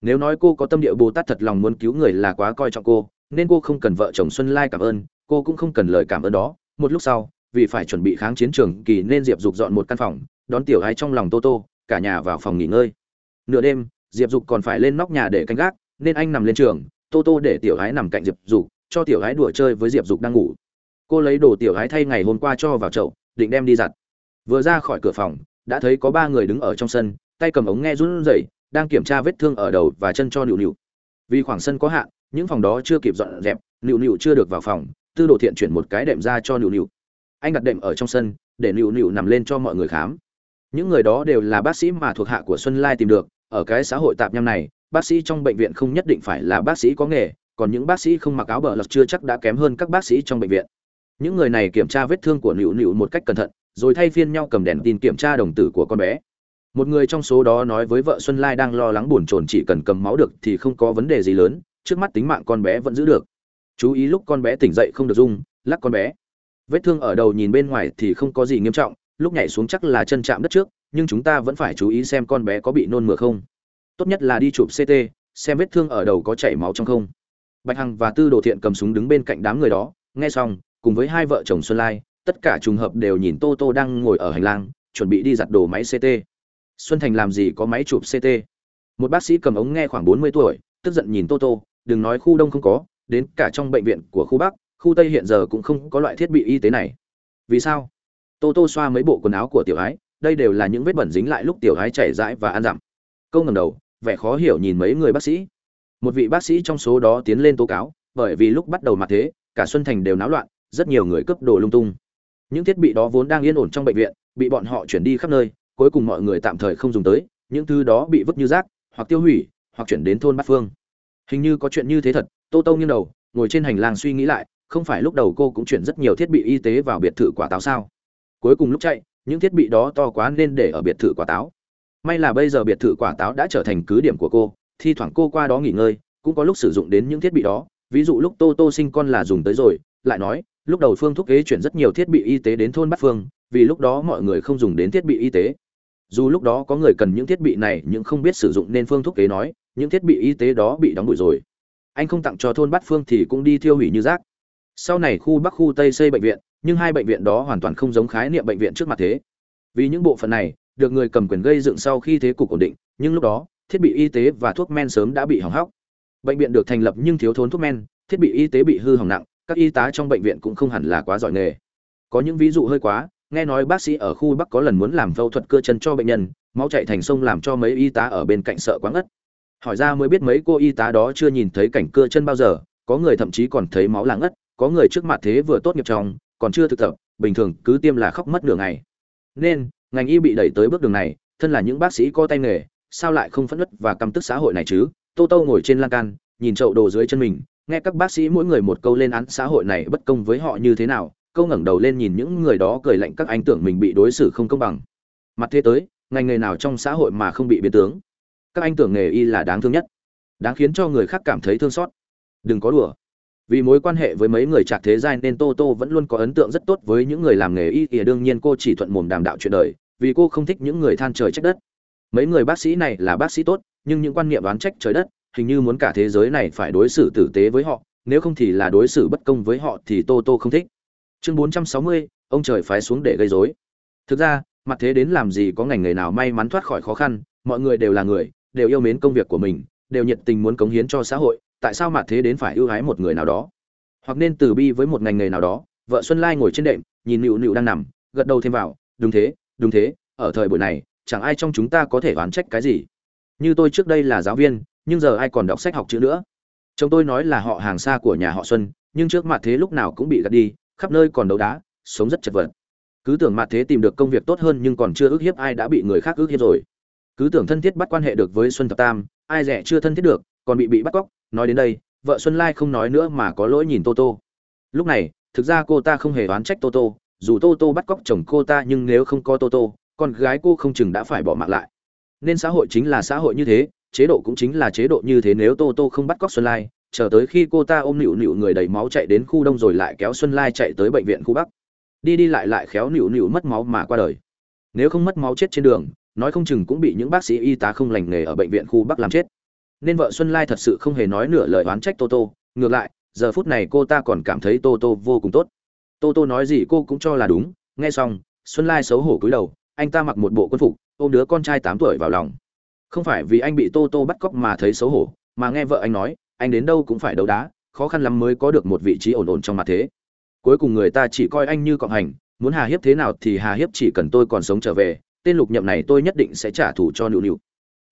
Nếu nói cô có tâm địa bồ tát thật lòng muốn cứu người là quá coi trọng cô, nên cô không cần vợ chồng xuân lai cảm ơn, cô cũng không cần lời cảm ơn đó. Một lúc sau, vì phải chuẩn bị kháng chiến trường kỳ nên diệp dục dọn một căn phòng, đón tiểu gái trong lòng tô tô, cả nhà vào phòng nghỉ ngơi. Nửa đêm, diệp dục còn phải lên nóc nhà để canh gác, nên anh nằm lên trường, tô tô để tiểu gái nằm cạnh diệp dục, cho tiểu gái đùa chơi với diệp dục đang ngủ. Cô lấy đồ tiểu gái thay ngày hôm qua cho vào chậu, định đem đi giặt. Vừa ra khỏi cửa phòng đã thấy có ba người đứng ở trong sân, tay cầm ống nghe run rẩy, đang kiểm tra vết thương ở đầu và chân cho nịu nịu vì khoảng sân có hạn, những phòng đó chưa kịp dọn dẹp nịu nịu chưa được vào phòng, tư đồ thiện chuyển một cái đệm ra cho nịu nịu anh đặt đệm ở trong sân, để nịu nịu nằm lên cho mọi người khám. Những người đó đều là bác sĩ mà thuộc hạ của xuân lai tìm được, ở cái xã hội tạp nham này, bác sĩ trong bệnh viện không nhất định phải là bác sĩ có nghề, còn những bác sĩ không mặc áo bờ lật chưa chắc đã kém hơn các bác sĩ trong bệnh viện. Những người này kiểm tra vết thương của nịu nịu một cách cẩn thận rồi thay phiên nhau cầm đèn tin kiểm tra đồng tử của con bé. Một người trong số đó nói với vợ xuân lai đang lo lắng buồn chồn chỉ cần cầm máu được thì không có vấn đề gì lớn, trước mắt tính mạng con bé vẫn giữ được. Chú ý lúc con bé tỉnh dậy không được rung, lắc con bé. Vết thương ở đầu nhìn bên ngoài thì không có gì nghiêm trọng, lúc nhảy xuống chắc là chân chạm đất trước, nhưng chúng ta vẫn phải chú ý xem con bé có bị nôn mửa không. Tốt nhất là đi chụp ct xem vết thương ở đầu có chảy máu trong không. Bạch hằng và tư đồ thiện cầm súng đứng bên cạnh đám người đó, nghe xong, cùng với hai vợ chồng xuân lai tất cả trùng hợp đều nhìn tô tô đang ngồi ở hành lang, chuẩn bị đi giặt đồ máy ct xuân thành làm gì có máy chụp ct một bác sĩ cầm ống nghe khoảng bốn mươi tuổi, tức giận nhìn tô tô, đừng nói khu đông không có, đến cả trong bệnh viện của khu bắc, khu tây hiện giờ cũng không có loại thiết bị y tế này. Vì sao? Tô tô xoa mấy bộ quần áo của tiểu ái, đây đều là những vết bẩn dính lại lúc tiểu ái chảy rãi và ăn dặm. Câu ngầm đầu, vẻ khó hiểu nhìn mấy người bác sĩ. Một vị bác sĩ trong số đó tiến lên tố cáo, bởi vì lúc bắt đầu mặt thế, cả xuân thành đều náo loạn, rất nhiều người cướp đồ lung tung những thiết bị đó vốn đang yên ổn trong bệnh viện, bị bọn họ chuyển đi khắp nơi, cuối cùng mọi người tạm thời không dùng tới, những thứ đó bị vứt như rác, hoặc tiêu hủy, hoặc chuyển đến thôn bát phương. Hình như có chuyện như thế thật, tô tô nghiêng đầu, ngồi trên hành lang suy nghĩ lại, không phải lúc đầu cô cũng chuyển rất nhiều thiết bị y tế vào biệt thự quả táo sao? Cuối cùng lúc chạy, những thiết bị đó to quá nên để ở biệt thự quả táo. May là bây giờ biệt thự quả táo đã trở thành cứ điểm của cô, thi thoảng cô qua đó nghỉ ngơi, cũng có lúc sử dụng đến những thiết bị đó. Ví dụ lúc tô tô sinh con là dùng tới rồi, lại nói lúc đầu phương thúc kế chuyển rất nhiều thiết bị y tế đến thôn bát phương, vì lúc đó mọi người không dùng đến thiết bị y tế. Dù lúc đó có người cần những thiết bị này nhưng không biết sử dụng nên phương thúc kế nói, những thiết bị y tế đó bị đóng bụi rồi. Anh không tặng cho thôn bát phương thì cũng đi thiêu hủy như rác. Sau này khu bắc khu tây xây bệnh viện, nhưng hai bệnh viện đó hoàn toàn không giống khái niệm bệnh viện trước mặt thế. Vì những bộ phận này, được người cầm quyền gây dựng sau khi thế cục ổn định, nhưng lúc đó, thiết bị y tế và thuốc men sớm đã bị hỏng hóc. Bệnh viện được thành lập nhưng thiếu thốn thuốc men, thiết bị y tế bị hư hỏng nặng các y tá trong bệnh viện cũng không hẳn là quá giỏi nghề. Có những ví dụ hơi quá, nghe nói bác sĩ ở khu bắc có lần muốn làm phẫu thuật cơ chân cho bệnh nhân, máu chạy thành sông làm cho mấy y tá ở bên cạnh sợ quá ngất. Hỏi ra mới biết mấy cô y tá đó chưa nhìn thấy cảnh cơ chân bao giờ, có người thậm chí còn thấy máu là ngất, có người trước mặt thế vừa tốt nghiệp trong, còn chưa thực tập, bình thường cứ tiêm là khóc mất nửa ngày. Nên, ngành y bị đẩy tới bước đường này, thân là những bác sĩ có tay nghề, sao lại không phẫn nứt và căm tức xã hội này chứ? Tô tô ngồi trên lan can, nhìn chậu đồ dưới chân mình nghe các bác sĩ mỗi người một câu lên án xã hội này bất công với họ như thế nào, câu ngẩng đầu lên nhìn những người đó cười lạnh các anh tưởng mình bị đối xử không công bằng. Mặt thế tới, ngành nghề nào trong xã hội mà không bị biến tướng? Các anh tưởng nghề y là đáng thương nhất, đáng khiến cho người khác cảm thấy thương xót. Đừng có đùa. Vì mối quan hệ với mấy người trạc thế giai nên tô tô vẫn luôn có ấn tượng rất tốt với những người làm nghề y ỉa đương nhiên cô chỉ thuận mồm đàm đạo chuyện đời, vì cô không thích những người than trời trách đất. Mấy người bác sĩ này là bác sĩ tốt, nhưng những quan niệm đoán trách trời đất hình như muốn cả thế giới này phải đối xử tử tế với họ, nếu không thì là đối xử bất công với họ thì tô tô không thích. Chương bốn trăm sáu mươi, ông trời phái xuống để gây rối. Thực ra, mặt thế đến làm gì có ngành nghề nào may mắn thoát khỏi khó khăn, mọi người đều là người, đều yêu mến công việc của mình, đều nhiệt tình muốn cống hiến cho xã hội, tại sao mặt thế đến phải ưu ái một người nào đó? Hoặc nên từ bi với một ngành nghề nào đó, vợ xuân lai ngồi trên đệm, nhìn nịu nịu đang nằm, gật đầu thêm vào, đúng thế đúng thế, ở thời buổi này, chẳng ai trong chúng ta có thể oán trách cái gì. Như tôi trước đây là giáo viên nhưng giờ ai còn đọc sách học chữ nữa? Chồng tôi nói là họ hàng xa của nhà họ xuân, nhưng trước mặt thế lúc nào cũng bị gạt đi, khắp nơi còn đấu đá, sống rất chật vật. Cứ tưởng mặt thế tìm được công việc tốt hơn nhưng còn chưa ước hiếp ai đã bị người khác ước hiếp rồi. Cứ tưởng thân thiết bắt quan hệ được với xuân thập tam, ai rẻ chưa thân thiết được, còn bị bị bắt cóc. Nói đến đây, vợ xuân lai không nói nữa mà có lỗi nhìn tô tô. Lúc này, thực ra cô ta không hề oán trách tô tô, dù tô tô bắt cóc chồng cô ta nhưng nếu không có tô tô, con gái cô không chừng đã phải bỏ mạng lại. Nên xã hội chính là xã hội như thế chế độ cũng chính là chế độ như thế nếu tô tô không bắt cóc xuân lai, chờ tới khi cô ta ôm nịu nịu người đầy máu chạy đến khu đông rồi lại kéo xuân lai chạy tới bệnh viện khu bắc. Đi đi lại lại khéo nịu nịu mất máu mà qua đời. Nếu không mất máu chết trên đường, nói không chừng cũng bị những bác sĩ y tá không lành nghề ở bệnh viện khu bắc làm chết. Nên vợ xuân lai thật sự không hề nói nửa lời oán trách tô tô, ngược lại, giờ phút này cô ta còn cảm thấy tô tô vô cùng tốt. Tô tô nói gì cô cũng cho là đúng, nghe xong, xuân lai xấu hổ cúi đầu, anh ta mặc một bộ quân phục, ôm đứa con trai tám tuổi vào lòng không phải vì anh bị tô tô bắt cóc mà thấy xấu hổ, mà nghe vợ anh nói, anh đến đâu cũng phải đấu đá, khó khăn lắm mới có được một vị trí ổn ổn trong mặt thế cuối cùng người ta chỉ coi anh như cọng hành, muốn hà hiếp thế nào thì hà hiếp chỉ cần tôi còn sống trở về, tên lục nhậm này tôi nhất định sẽ trả thù cho Nữu Nữu.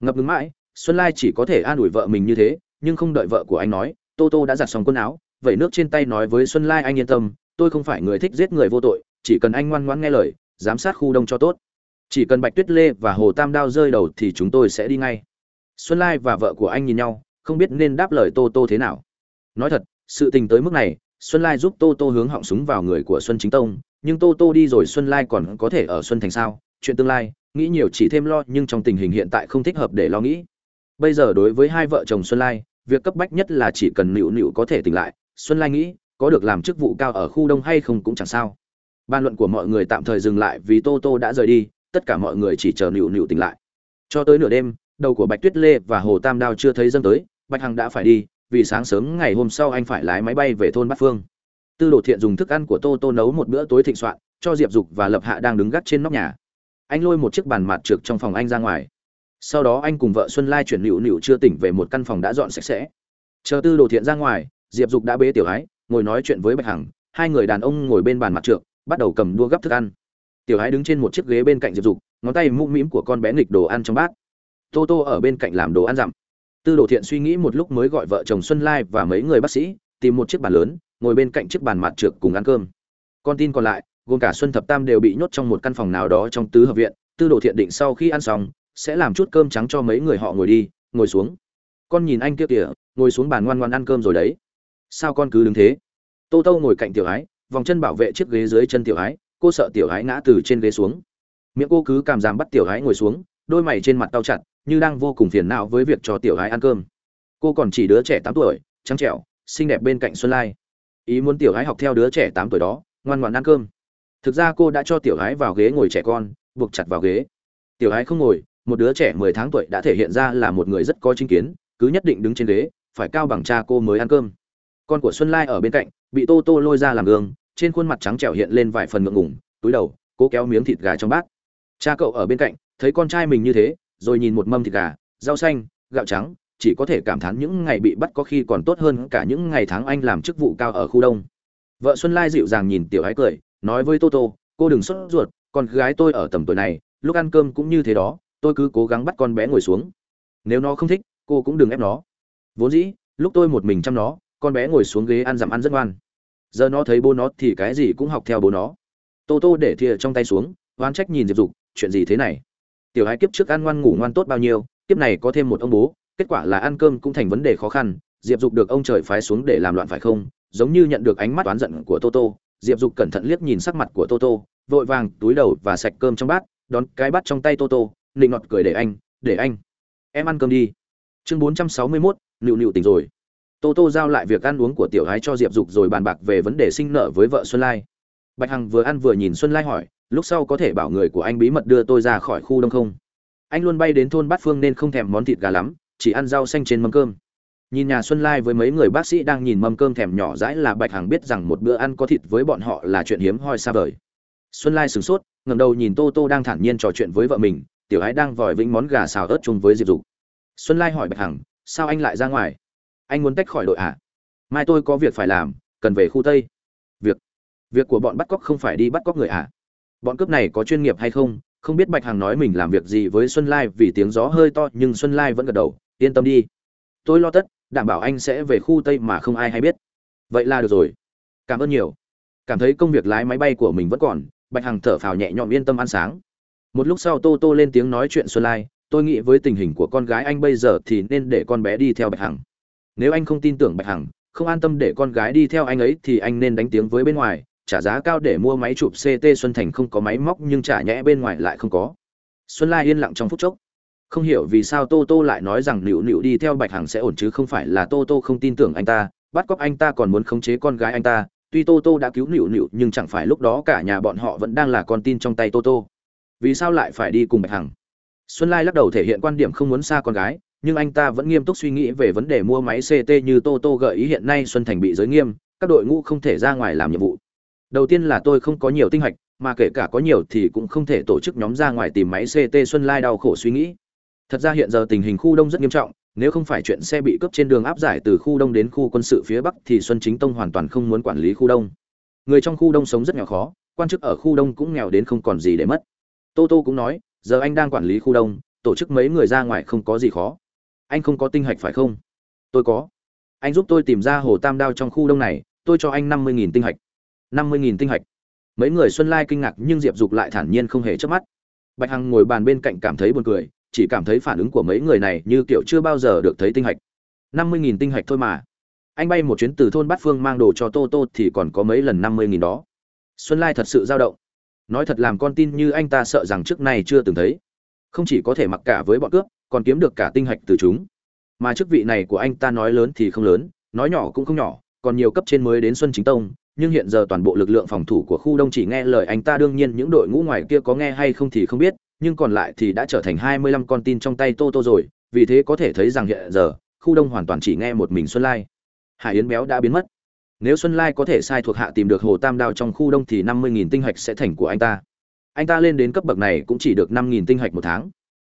ngập ngừng mãi, xuân lai chỉ có thể an ủi vợ mình như thế, nhưng không đợi vợ của anh nói, tô tô đã giặt xong quần áo, vẩy nước trên tay nói với xuân lai anh yên tâm, tôi không phải người thích giết người vô tội, chỉ cần anh ngoan ngoãn nghe lời, giám sát khu đông cho tốt chỉ cần bạch tuyết lê và hồ tam đao rơi đầu thì chúng tôi sẽ đi ngay. Xuân lai và vợ của anh nhìn nhau, không biết nên đáp lời tô tô thế nào. Nói thật, sự tình tới mức này, xuân lai giúp tô tô hướng họng súng vào người của xuân chính tông, nhưng tô tô đi rồi xuân lai còn có thể ở xuân thành sao? Chuyện tương lai, nghĩ nhiều chỉ thêm lo, nhưng trong tình hình hiện tại không thích hợp để lo nghĩ. Bây giờ đối với hai vợ chồng xuân lai, việc cấp bách nhất là chỉ cần nịu nịu có thể tỉnh lại. Xuân lai nghĩ, có được làm chức vụ cao ở khu đông hay không cũng chẳng sao. Ban luận của mọi người tạm thời dừng lại vì tô tô đã rời đi tất cả mọi người chỉ chờ nịu nịu tỉnh lại. Cho tới nửa đêm, đầu của bạch tuyết lê và hồ tam đao chưa thấy dâng tới, bạch hằng đã phải đi, vì sáng sớm ngày hôm sau anh phải lái máy bay về thôn bát phương. Tư đồ thiện dùng thức ăn của tô tô nấu một bữa tối thịnh soạn, cho diệp dục và lập hạ đang đứng gác trên nóc nhà. Anh lôi một chiếc bàn mặt trượt trong phòng anh ra ngoài. Sau đó anh cùng vợ xuân lai chuyển nịu nịu chưa tỉnh về một căn phòng đã dọn sạch sẽ. Chờ tư đồ thiện ra ngoài, diệp dục đã bế tiểu ái, ngồi nói chuyện với bạch hằng. Hai người đàn ông ngồi bên bàn mặt trượt, bắt đầu cầm đua gấp thức ăn tiểu ái đứng trên một chiếc ghế bên cạnh diệp dục, ngón tay mũm mĩm của con bé nghịch đồ ăn trong bát. Tô tô ở bên cạnh làm đồ ăn dặm. Tư đồ thiện suy nghĩ một lúc mới gọi vợ chồng xuân lai và mấy người bác sĩ, tìm một chiếc bàn lớn, ngồi bên cạnh chiếc bàn mặt trượt cùng ăn cơm. Con tin còn lại, gồm cả xuân thập tam đều bị nhốt trong một căn phòng nào đó trong tứ hợp viện. Tư đồ thiện định sau khi ăn xong, sẽ làm chút cơm trắng cho mấy người họ ngồi đi, ngồi xuống. Con nhìn anh kia kìa, ngồi xuống bàn ngoan ngoan ăn cơm rồi đấy. Sao con cứ đứng thế? Tô tô ngồi cạnh tiểu ái vòng chân bảo vệ chiếc ghế dưới chân tiểu ái cô sợ tiểu hái ngã từ trên ghế xuống. Miệng cô cứ cảm giảm bắt tiểu hái ngồi xuống, đôi mày trên mặt tao chặt, như đang vô cùng phiền não với việc cho tiểu hái ăn cơm. Cô còn chỉ đứa trẻ tám tuổi, trắng trẻo, xinh đẹp bên cạnh xuân lai. Ý muốn tiểu hái học theo đứa trẻ tám tuổi đó, ngoan ngoan ăn cơm. Thực ra cô đã cho tiểu hái vào ghế ngồi trẻ con, buộc chặt vào ghế. Tiểu hái không ngồi, một đứa trẻ mười tháng tuổi đã thể hiện ra là một người rất có chính kiến, cứ nhất định đứng trên ghế, phải cao bằng cha cô mới ăn cơm. Con của xuân lai ở bên cạnh, bị tô tô lôi ra làm gương trên khuôn mặt trắng trẻo hiện lên vài phần ngượng ngùng, túi đầu cố kéo miếng thịt gà trong bát. Cha cậu ở bên cạnh thấy con trai mình như thế rồi nhìn một mâm thịt gà rau xanh gạo trắng chỉ có thể cảm thán những ngày bị bắt có khi còn tốt hơn cả những ngày tháng anh làm chức vụ cao ở khu đông. Vợ xuân lai dịu dàng nhìn tiểu ái cười nói với tô tô cô đừng sốt ruột con gái tôi ở tầm tuổi này lúc ăn cơm cũng như thế đó tôi cứ cố gắng bắt con bé ngồi xuống. Nếu nó không thích cô cũng đừng ép nó. Vốn dĩ lúc tôi một mình chăm nó con bé ngồi xuống ghế ăn dặm ăn rất ngoan giờ nó thấy bố nó thì cái gì cũng học theo bố nó. Tô tô để thìa trong tay xuống, oán trách nhìn diệp dục, chuyện gì thế này? Tiểu hai kiếp trước ăn ngoan ngủ ngoan tốt bao nhiêu, kiếp này có thêm một ông bố, kết quả là ăn cơm cũng thành vấn đề khó khăn, diệp dục được ông trời phái xuống để làm loạn phải không? Giống như nhận được ánh mắt oán giận của toto diệp dục cẩn thận liếc nhìn sắc mặt của toto vội vàng túi đầu và sạch cơm trong bát, đón cái bát trong tay toto nịnh nọt cười để anh để anh, em ăn cơm đi. Chương bốn trăm sáu mươi mốt, nịu nịu tỉnh rồi toto giao lại việc ăn uống của tiểu gái cho diệp dục rồi bàn bạc về vấn đề sinh nợ với vợ xuân lai. Bạch hằng vừa ăn vừa nhìn xuân lai hỏi, lúc sau có thể bảo người của anh bí mật đưa tôi ra khỏi khu đông không? Anh luôn bay đến thôn bát phương nên không thèm món thịt gà lắm, chỉ ăn rau xanh trên mâm cơm. Nhìn nhà xuân lai với mấy người bác sĩ đang nhìn mâm cơm thèm nhỏ dãi là bạch hằng biết rằng một bữa ăn có thịt với bọn họ là chuyện hiếm hoi xa vời. Xuân lai sửng sốt ngầm đầu nhìn tô tô đang thản nhiên trò chuyện với vợ mình, tiểu ái đang vòi vĩnh món gà xào ớt chung với diệp dục. Xuân lai hỏi bạch hằng, sao anh lại ra ngoài? Anh muốn tách khỏi đội ạ. À? mai tôi có việc phải làm, cần về khu tây. Việc việc của bọn bắt cóc không phải đi bắt cóc người ạ. À? bọn cướp này có chuyên nghiệp hay không không biết bạch hằng nói mình làm việc gì với xuân lai vì tiếng gió hơi to, nhưng xuân lai vẫn gật đầu, yên tâm đi. Tôi lo tất, đảm bảo anh sẽ về khu tây mà không ai hay biết. Vậy là được rồi. Cảm ơn nhiều. Cảm thấy công việc lái máy bay của mình vẫn còn, bạch hằng thở phào nhẹ nhõm yên tâm ăn sáng. Một lúc sau tô tô lên tiếng nói chuyện xuân lai, tôi nghĩ với tình hình của con gái anh bây giờ thì nên để con bé đi theo bạch hằng nếu anh không tin tưởng bạch hằng, không an tâm để con gái đi theo anh ấy thì anh nên đánh tiếng với bên ngoài, trả giá cao để mua máy chụp ct xuân thành không có máy móc nhưng trả nhẽ bên ngoài lại không có. Xuân lai yên lặng trong phút chốc. Không hiểu vì sao tô tô lại nói rằng nịu nịu đi theo bạch hằng sẽ ổn chứ không phải là tô tô không tin tưởng anh ta, bắt cóc anh ta còn muốn khống chế con gái anh ta. Tuy tô tô đã cứu nịu nịu nhưng chẳng phải lúc đó cả nhà bọn họ vẫn đang là con tin trong tay tô tô. Vì sao lại phải đi cùng bạch hằng? Xuân lai lắc đầu thể hiện quan điểm không muốn xa con gái nhưng anh ta vẫn nghiêm túc suy nghĩ về vấn đề mua máy ct như tô tô gợi ý hiện nay xuân thành bị giới nghiêm, các đội ngũ không thể ra ngoài làm nhiệm vụ. Đầu tiên là tôi không có nhiều tinh hạch, mà kể cả có nhiều thì cũng không thể tổ chức nhóm ra ngoài tìm máy ct xuân lai đau khổ suy nghĩ. Thật ra hiện giờ tình hình khu đông rất nghiêm trọng, nếu không phải chuyện xe bị cướp trên đường áp giải từ khu đông đến khu quân sự phía bắc thì xuân chính tông hoàn toàn không muốn quản lý khu đông. Người trong khu đông sống rất nghèo khó, quan chức ở khu đông cũng nghèo đến không còn gì để mất. Tô tô cũng nói, giờ anh đang quản lý khu đông, tổ chức mấy người ra ngoài không có gì khó anh không có tinh hạch phải không? Tôi có. Anh giúp tôi tìm ra hồ tam đao trong khu đông này, tôi cho anh năm mươi nghìn tinh hạch. năm mươi nghìn tinh hạch. Mấy người xuân lai kinh ngạc nhưng diệp dục lại thản nhiên không hề chớp mắt. Bạch hằng ngồi bàn bên cạnh cảm thấy buồn cười, chỉ cảm thấy phản ứng của mấy người này như kiểu chưa bao giờ được thấy tinh hạch. năm mươi nghìn tinh hạch thôi mà. Anh bay một chuyến từ thôn bát phương mang đồ cho tô tô thì còn có mấy lần năm mươi nghìn đó. Xuân lai thật sự dao động. Nói thật làm con tin như anh ta sợ rằng trước nay chưa từng thấy. Không chỉ có thể mặc cả với bọn cướp còn kiếm được cả tinh hạch từ chúng. Mà chức vị này của anh ta nói lớn thì không lớn, nói nhỏ cũng không nhỏ, còn nhiều cấp trên mới đến xuân chính tông, nhưng hiện giờ toàn bộ lực lượng phòng thủ của khu đông chỉ nghe lời anh ta, đương nhiên những đội ngũ ngoài kia có nghe hay không thì không biết, nhưng còn lại thì đã trở thành hai mươi lăm con tin trong tay tô tô rồi, vì thế có thể thấy rằng hiện giờ, khu đông hoàn toàn chỉ nghe một mình xuân lai. Hải yến béo đã biến mất. Nếu xuân lai có thể sai thuộc hạ tìm được hồ tam đao trong khu đông thì năm mươi nghìn tinh hạch sẽ thành của anh ta. Anh ta lên đến cấp bậc này cũng chỉ được năm nghìn tinh hạch một tháng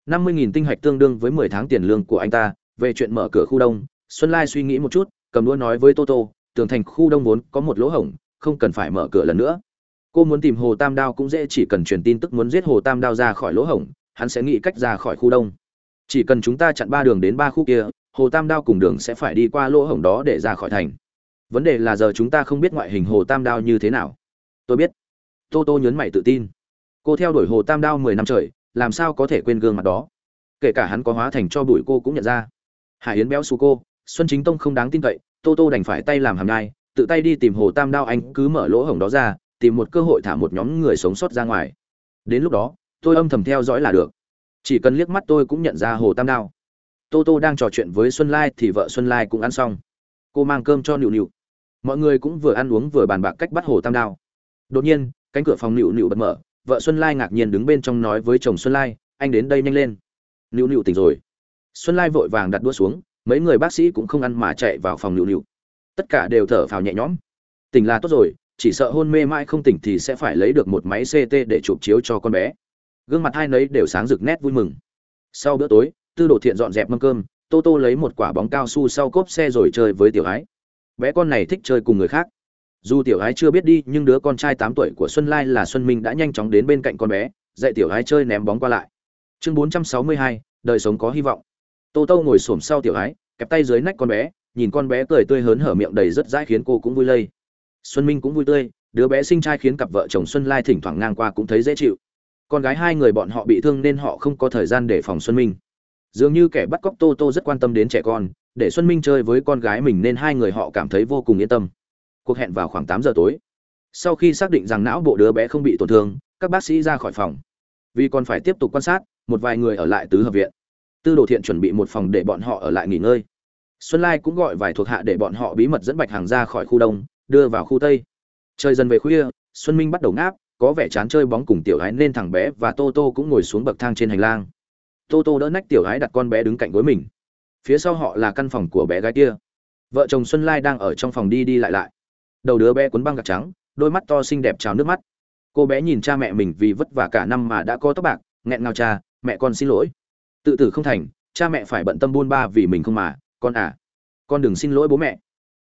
năm mươi nghìn tinh hạch tương đương với mười tháng tiền lương của anh ta. Về chuyện mở cửa khu đông, xuân lai suy nghĩ một chút, cầm đũa nói với toto tường thành khu đông vốn có một lỗ hổng, không cần phải mở cửa lần nữa. Cô muốn tìm hồ tam đao cũng dễ, chỉ cần truyền tin tức muốn giết hồ tam đao ra khỏi lỗ hổng, hắn sẽ nghĩ cách ra khỏi khu đông. Chỉ cần chúng ta chặn ba đường đến ba khu kia, hồ tam đao cùng đường sẽ phải đi qua lỗ hổng đó để ra khỏi thành. Vấn đề là giờ chúng ta không biết ngoại hình hồ tam đao như thế nào. Tôi biết. Tô tô nhấn mày tự tin. Cô theo đuổi hồ tam đao mười năm trời làm sao có thể quên gương mặt đó? Kể cả hắn có hóa thành cho bụi cô cũng nhận ra. Hải yến béo xù cô, xuân chính tông không đáng tin cậy, tô tô đành phải tay làm hàm nhai, tự tay đi tìm hồ tam đao anh cứ mở lỗ hổng đó ra, tìm một cơ hội thả một nhóm người sống sót ra ngoài. Đến lúc đó, tôi âm thầm theo dõi là được. Chỉ cần liếc mắt tôi cũng nhận ra hồ tam đao. Tô tô đang trò chuyện với xuân lai thì vợ xuân lai cũng ăn xong. Cô mang cơm cho nịu nịu mọi người cũng vừa ăn uống vừa bàn bạc cách bắt hồ tam đao. Đột nhiên, cánh cửa phòng nịu nịu bật mở vợ xuân lai ngạc nhiên đứng bên trong nói với chồng xuân lai, anh đến đây nhanh lên. Nịu nịu tỉnh rồi. Xuân lai vội vàng đặt đũa xuống, mấy người bác sĩ cũng không ăn mà chạy vào phòng nịu nịu tất cả đều thở phào nhẹ nhõm. Tỉnh là tốt rồi, chỉ sợ hôn mê mãi không tỉnh thì sẽ phải lấy được một máy ct để chụp chiếu cho con bé. Gương mặt hai nấy đều sáng rực nét vui mừng. Sau bữa tối, tư đồ thiện dọn dẹp mâm cơm, tô tô lấy một quả bóng cao su sau cốp xe rồi chơi với tiểu ái. Bé con này thích chơi cùng người khác dù tiểu ái chưa biết đi, nhưng đứa con trai tám tuổi của xuân lai là xuân minh đã nhanh chóng đến bên cạnh con bé, dạy tiểu ái chơi ném bóng qua lại. Chương bốn trăm sáu mươi hai, đời sống có hy vọng. Tô tô ngồi xổm sau tiểu ái, kẹp tay dưới nách con bé, nhìn con bé cười tươi hớn hở miệng đầy rất dãi khiến cô cũng vui lây. Xuân minh cũng vui tươi, đứa bé sinh trai khiến cặp vợ chồng xuân lai thỉnh thoảng ngang qua cũng thấy dễ chịu. Con gái hai người bọn họ bị thương nên họ không có thời gian để phòng xuân minh. Dường như kẻ bắt cóc tô tô rất quan tâm đến trẻ con, để xuân minh chơi với con gái mình nên hai người họ cảm thấy vô cùng yên tâm cuộc hẹn vào khoảng tám giờ tối. Sau khi xác định rằng não bộ đứa bé không bị tổn thương, các bác sĩ ra khỏi phòng. Vì còn phải tiếp tục quan sát, một vài người ở lại tứ hợp viện. Tư đồ thiện chuẩn bị một phòng để bọn họ ở lại nghỉ ngơi. Xuân lai cũng gọi vài thuộc hạ để bọn họ bí mật dẫn bạch hàng ra khỏi khu đông, đưa vào khu tây. Trời dần về khuya, xuân minh bắt đầu ngáp, có vẻ chán chơi bóng cùng tiểu gái nên thằng bé và tô tô cũng ngồi xuống bậc thang trên hành lang. Tô tô đỡ nách tiểu gái đặt con bé đứng cạnh gối mình. Phía sau họ là căn phòng của bé gái kia. Vợ chồng xuân lai đang ở trong phòng đi đi lại lại đầu đứa bé cuốn băng gạc trắng, đôi mắt to xinh đẹp trào nước mắt. Cô bé nhìn cha mẹ mình vì vất vả cả năm mà đã có tóc bạc, nghẹn ngào cha, mẹ con xin lỗi. Tự tử không thành, cha mẹ phải bận tâm buôn ba vì mình không mà, con à con đừng xin lỗi bố mẹ.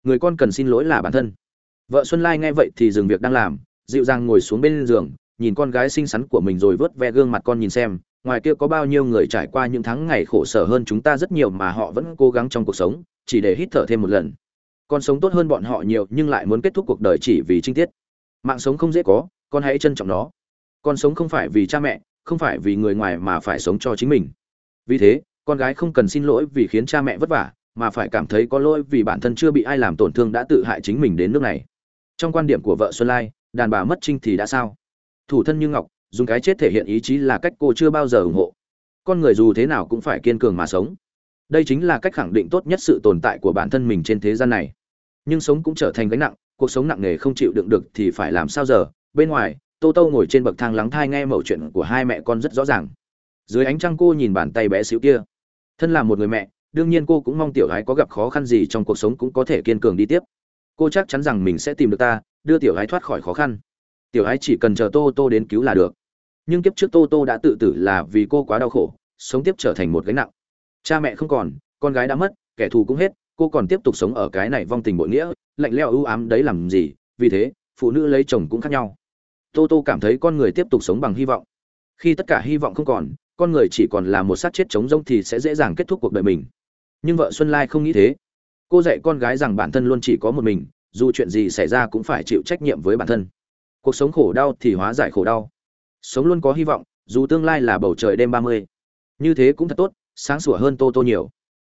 Người con cần xin lỗi là bản thân. Vợ xuân lai nghe vậy thì dừng việc đang làm, dịu dàng ngồi xuống bên giường, nhìn con gái xinh xắn của mình rồi vớt ve gương mặt con nhìn xem, ngoài kia có bao nhiêu người trải qua những tháng ngày khổ sở hơn chúng ta rất nhiều mà họ vẫn cố gắng trong cuộc sống, chỉ để hít thở thêm một lần con sống tốt hơn bọn họ nhiều nhưng lại muốn kết thúc cuộc đời chỉ vì trinh tiết. Mạng sống không dễ có, con hãy trân trọng nó. Con sống không phải vì cha mẹ, không phải vì người ngoài mà phải sống cho chính mình. Vì thế, con gái không cần xin lỗi vì khiến cha mẹ vất vả, mà phải cảm thấy có lỗi vì bản thân chưa bị ai làm tổn thương đã tự hại chính mình đến nước này. Trong quan điểm của vợ xuân lai, đàn bà mất trinh thì đã sao? Thủ thân như ngọc, dùng cái chết thể hiện ý chí là cách cô chưa bao giờ ủng hộ. Con người dù thế nào cũng phải kiên cường mà sống. Đây chính là cách khẳng định tốt nhất sự tồn tại của bản thân mình trên thế gian này nhưng sống cũng trở thành gánh nặng, cuộc sống nặng nề không chịu đựng được thì phải làm sao giờ? Bên ngoài, tô tô ngồi trên bậc thang lắng thai nghe mẩu chuyện của hai mẹ con rất rõ ràng. Dưới ánh trăng cô nhìn bàn tay bé xíu kia. Thân là một người mẹ, đương nhiên cô cũng mong tiểu gái có gặp khó khăn gì trong cuộc sống cũng có thể kiên cường đi tiếp. Cô chắc chắn rằng mình sẽ tìm được ta, đưa tiểu gái thoát khỏi khó khăn. Tiểu gái chỉ cần chờ tô tô đến cứu là được. Nhưng kiếp trước tô tô đã tự tử là vì cô quá đau khổ, sống tiếp trở thành một gánh nặng. Cha mẹ không còn, con gái đã mất, kẻ thù cũng hết cô còn tiếp tục sống ở cái này vong tình bội nghĩa, lạnh leo ưu ám đấy làm gì, vì thế, phụ nữ lấy chồng cũng khác nhau. Tô tô cảm thấy con người tiếp tục sống bằng hy vọng. Khi tất cả hy vọng không còn, con người chỉ còn là một sát chết trống rông thì sẽ dễ dàng kết thúc cuộc đời mình. Nhưng vợ xuân lai không nghĩ thế. Cô dạy con gái rằng bản thân luôn chỉ có một mình, dù chuyện gì xảy ra cũng phải chịu trách nhiệm với bản thân. Cuộc sống khổ đau thì hóa giải khổ đau. Sống luôn có hy vọng, dù tương lai là bầu trời đêm ba mươi. Như thế cũng thật tốt, sáng sủa hơn tô tô nhiều.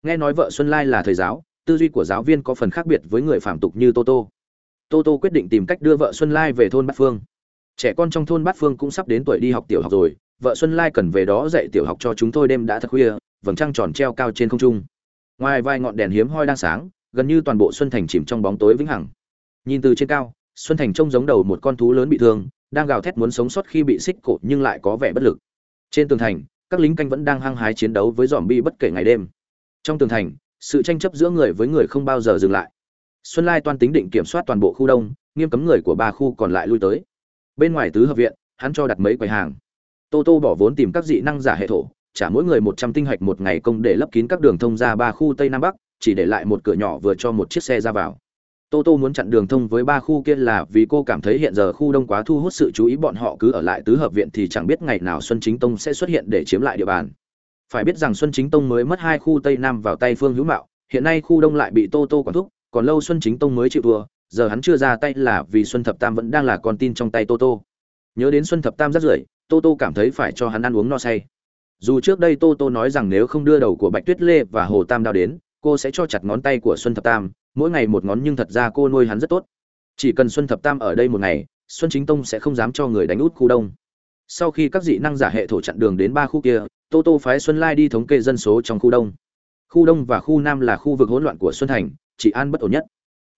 Nghe nói vợ xuân lai là thầy giáo tư duy của giáo viên có phần khác biệt với người phạm tục như tô tô. Tô tô quyết định tìm cách đưa vợ xuân lai về thôn bát phương. Trẻ con trong thôn bát phương cũng sắp đến tuổi đi học tiểu học rồi, vợ xuân lai cần về đó dạy tiểu học cho chúng tôi đêm đã thật khuya, vầng trăng tròn treo cao trên không trung. Ngoài vài ngọn đèn hiếm hoi đang sáng, gần như toàn bộ xuân thành chìm trong bóng tối vĩnh hằng. Nhìn từ trên cao, xuân thành trông giống đầu một con thú lớn bị thương, đang gào thét muốn sống sót khi bị xích cổ nhưng lại có vẻ bất lực. Trên tường thành, các lính canh vẫn đang hăng hái chiến đấu với dòm bi bất kể ngày đêm. Trong tường thành sự tranh chấp giữa người với người không bao giờ dừng lại. Xuân lai toan tính định kiểm soát toàn bộ khu đông, nghiêm cấm người của ba khu còn lại lui tới. Bên ngoài tứ hợp viện, hắn cho đặt mấy quầy hàng. Tô tô bỏ vốn tìm các dị năng giả hệ thổ, trả mỗi người một trăm tinh hạch một ngày công để lấp kín các đường thông ra ba khu tây nam bắc, chỉ để lại một cửa nhỏ vừa cho một chiếc xe ra vào. Tô tô muốn chặn đường thông với ba khu kia là vì cô cảm thấy hiện giờ khu đông quá thu hút sự chú ý bọn họ cứ ở lại tứ hợp viện thì chẳng biết ngày nào xuân chính tông sẽ xuất hiện để chiếm lại địa bàn phải biết rằng xuân chính tông mới mất hai khu tây nam vào tay phương hữu mạo, hiện nay khu đông lại bị tô tô quản thúc, còn lâu xuân chính tông mới chịu thua, giờ hắn chưa ra tay là vì xuân thập tam vẫn đang là con tin trong tay tô tô. Nhớ đến xuân thập tam rất rưởi, tô tô cảm thấy phải cho hắn ăn uống no say. Dù trước đây tô tô nói rằng nếu không đưa đầu của bạch tuyết lê và hồ tam đao đến, cô sẽ cho chặt ngón tay của xuân thập tam, mỗi ngày một ngón nhưng thật ra cô nuôi hắn rất tốt. Chỉ cần xuân thập tam ở đây một ngày, xuân chính tông sẽ không dám cho người đánh út khu đông. Sau khi các dị năng giả hệ thổ chặn đường đến ba khu kia tô tô phái xuân lai đi thống kê dân số trong khu đông. Khu đông và khu nam là khu vực hỗn loạn của xuân thành trị an bất ổn nhất.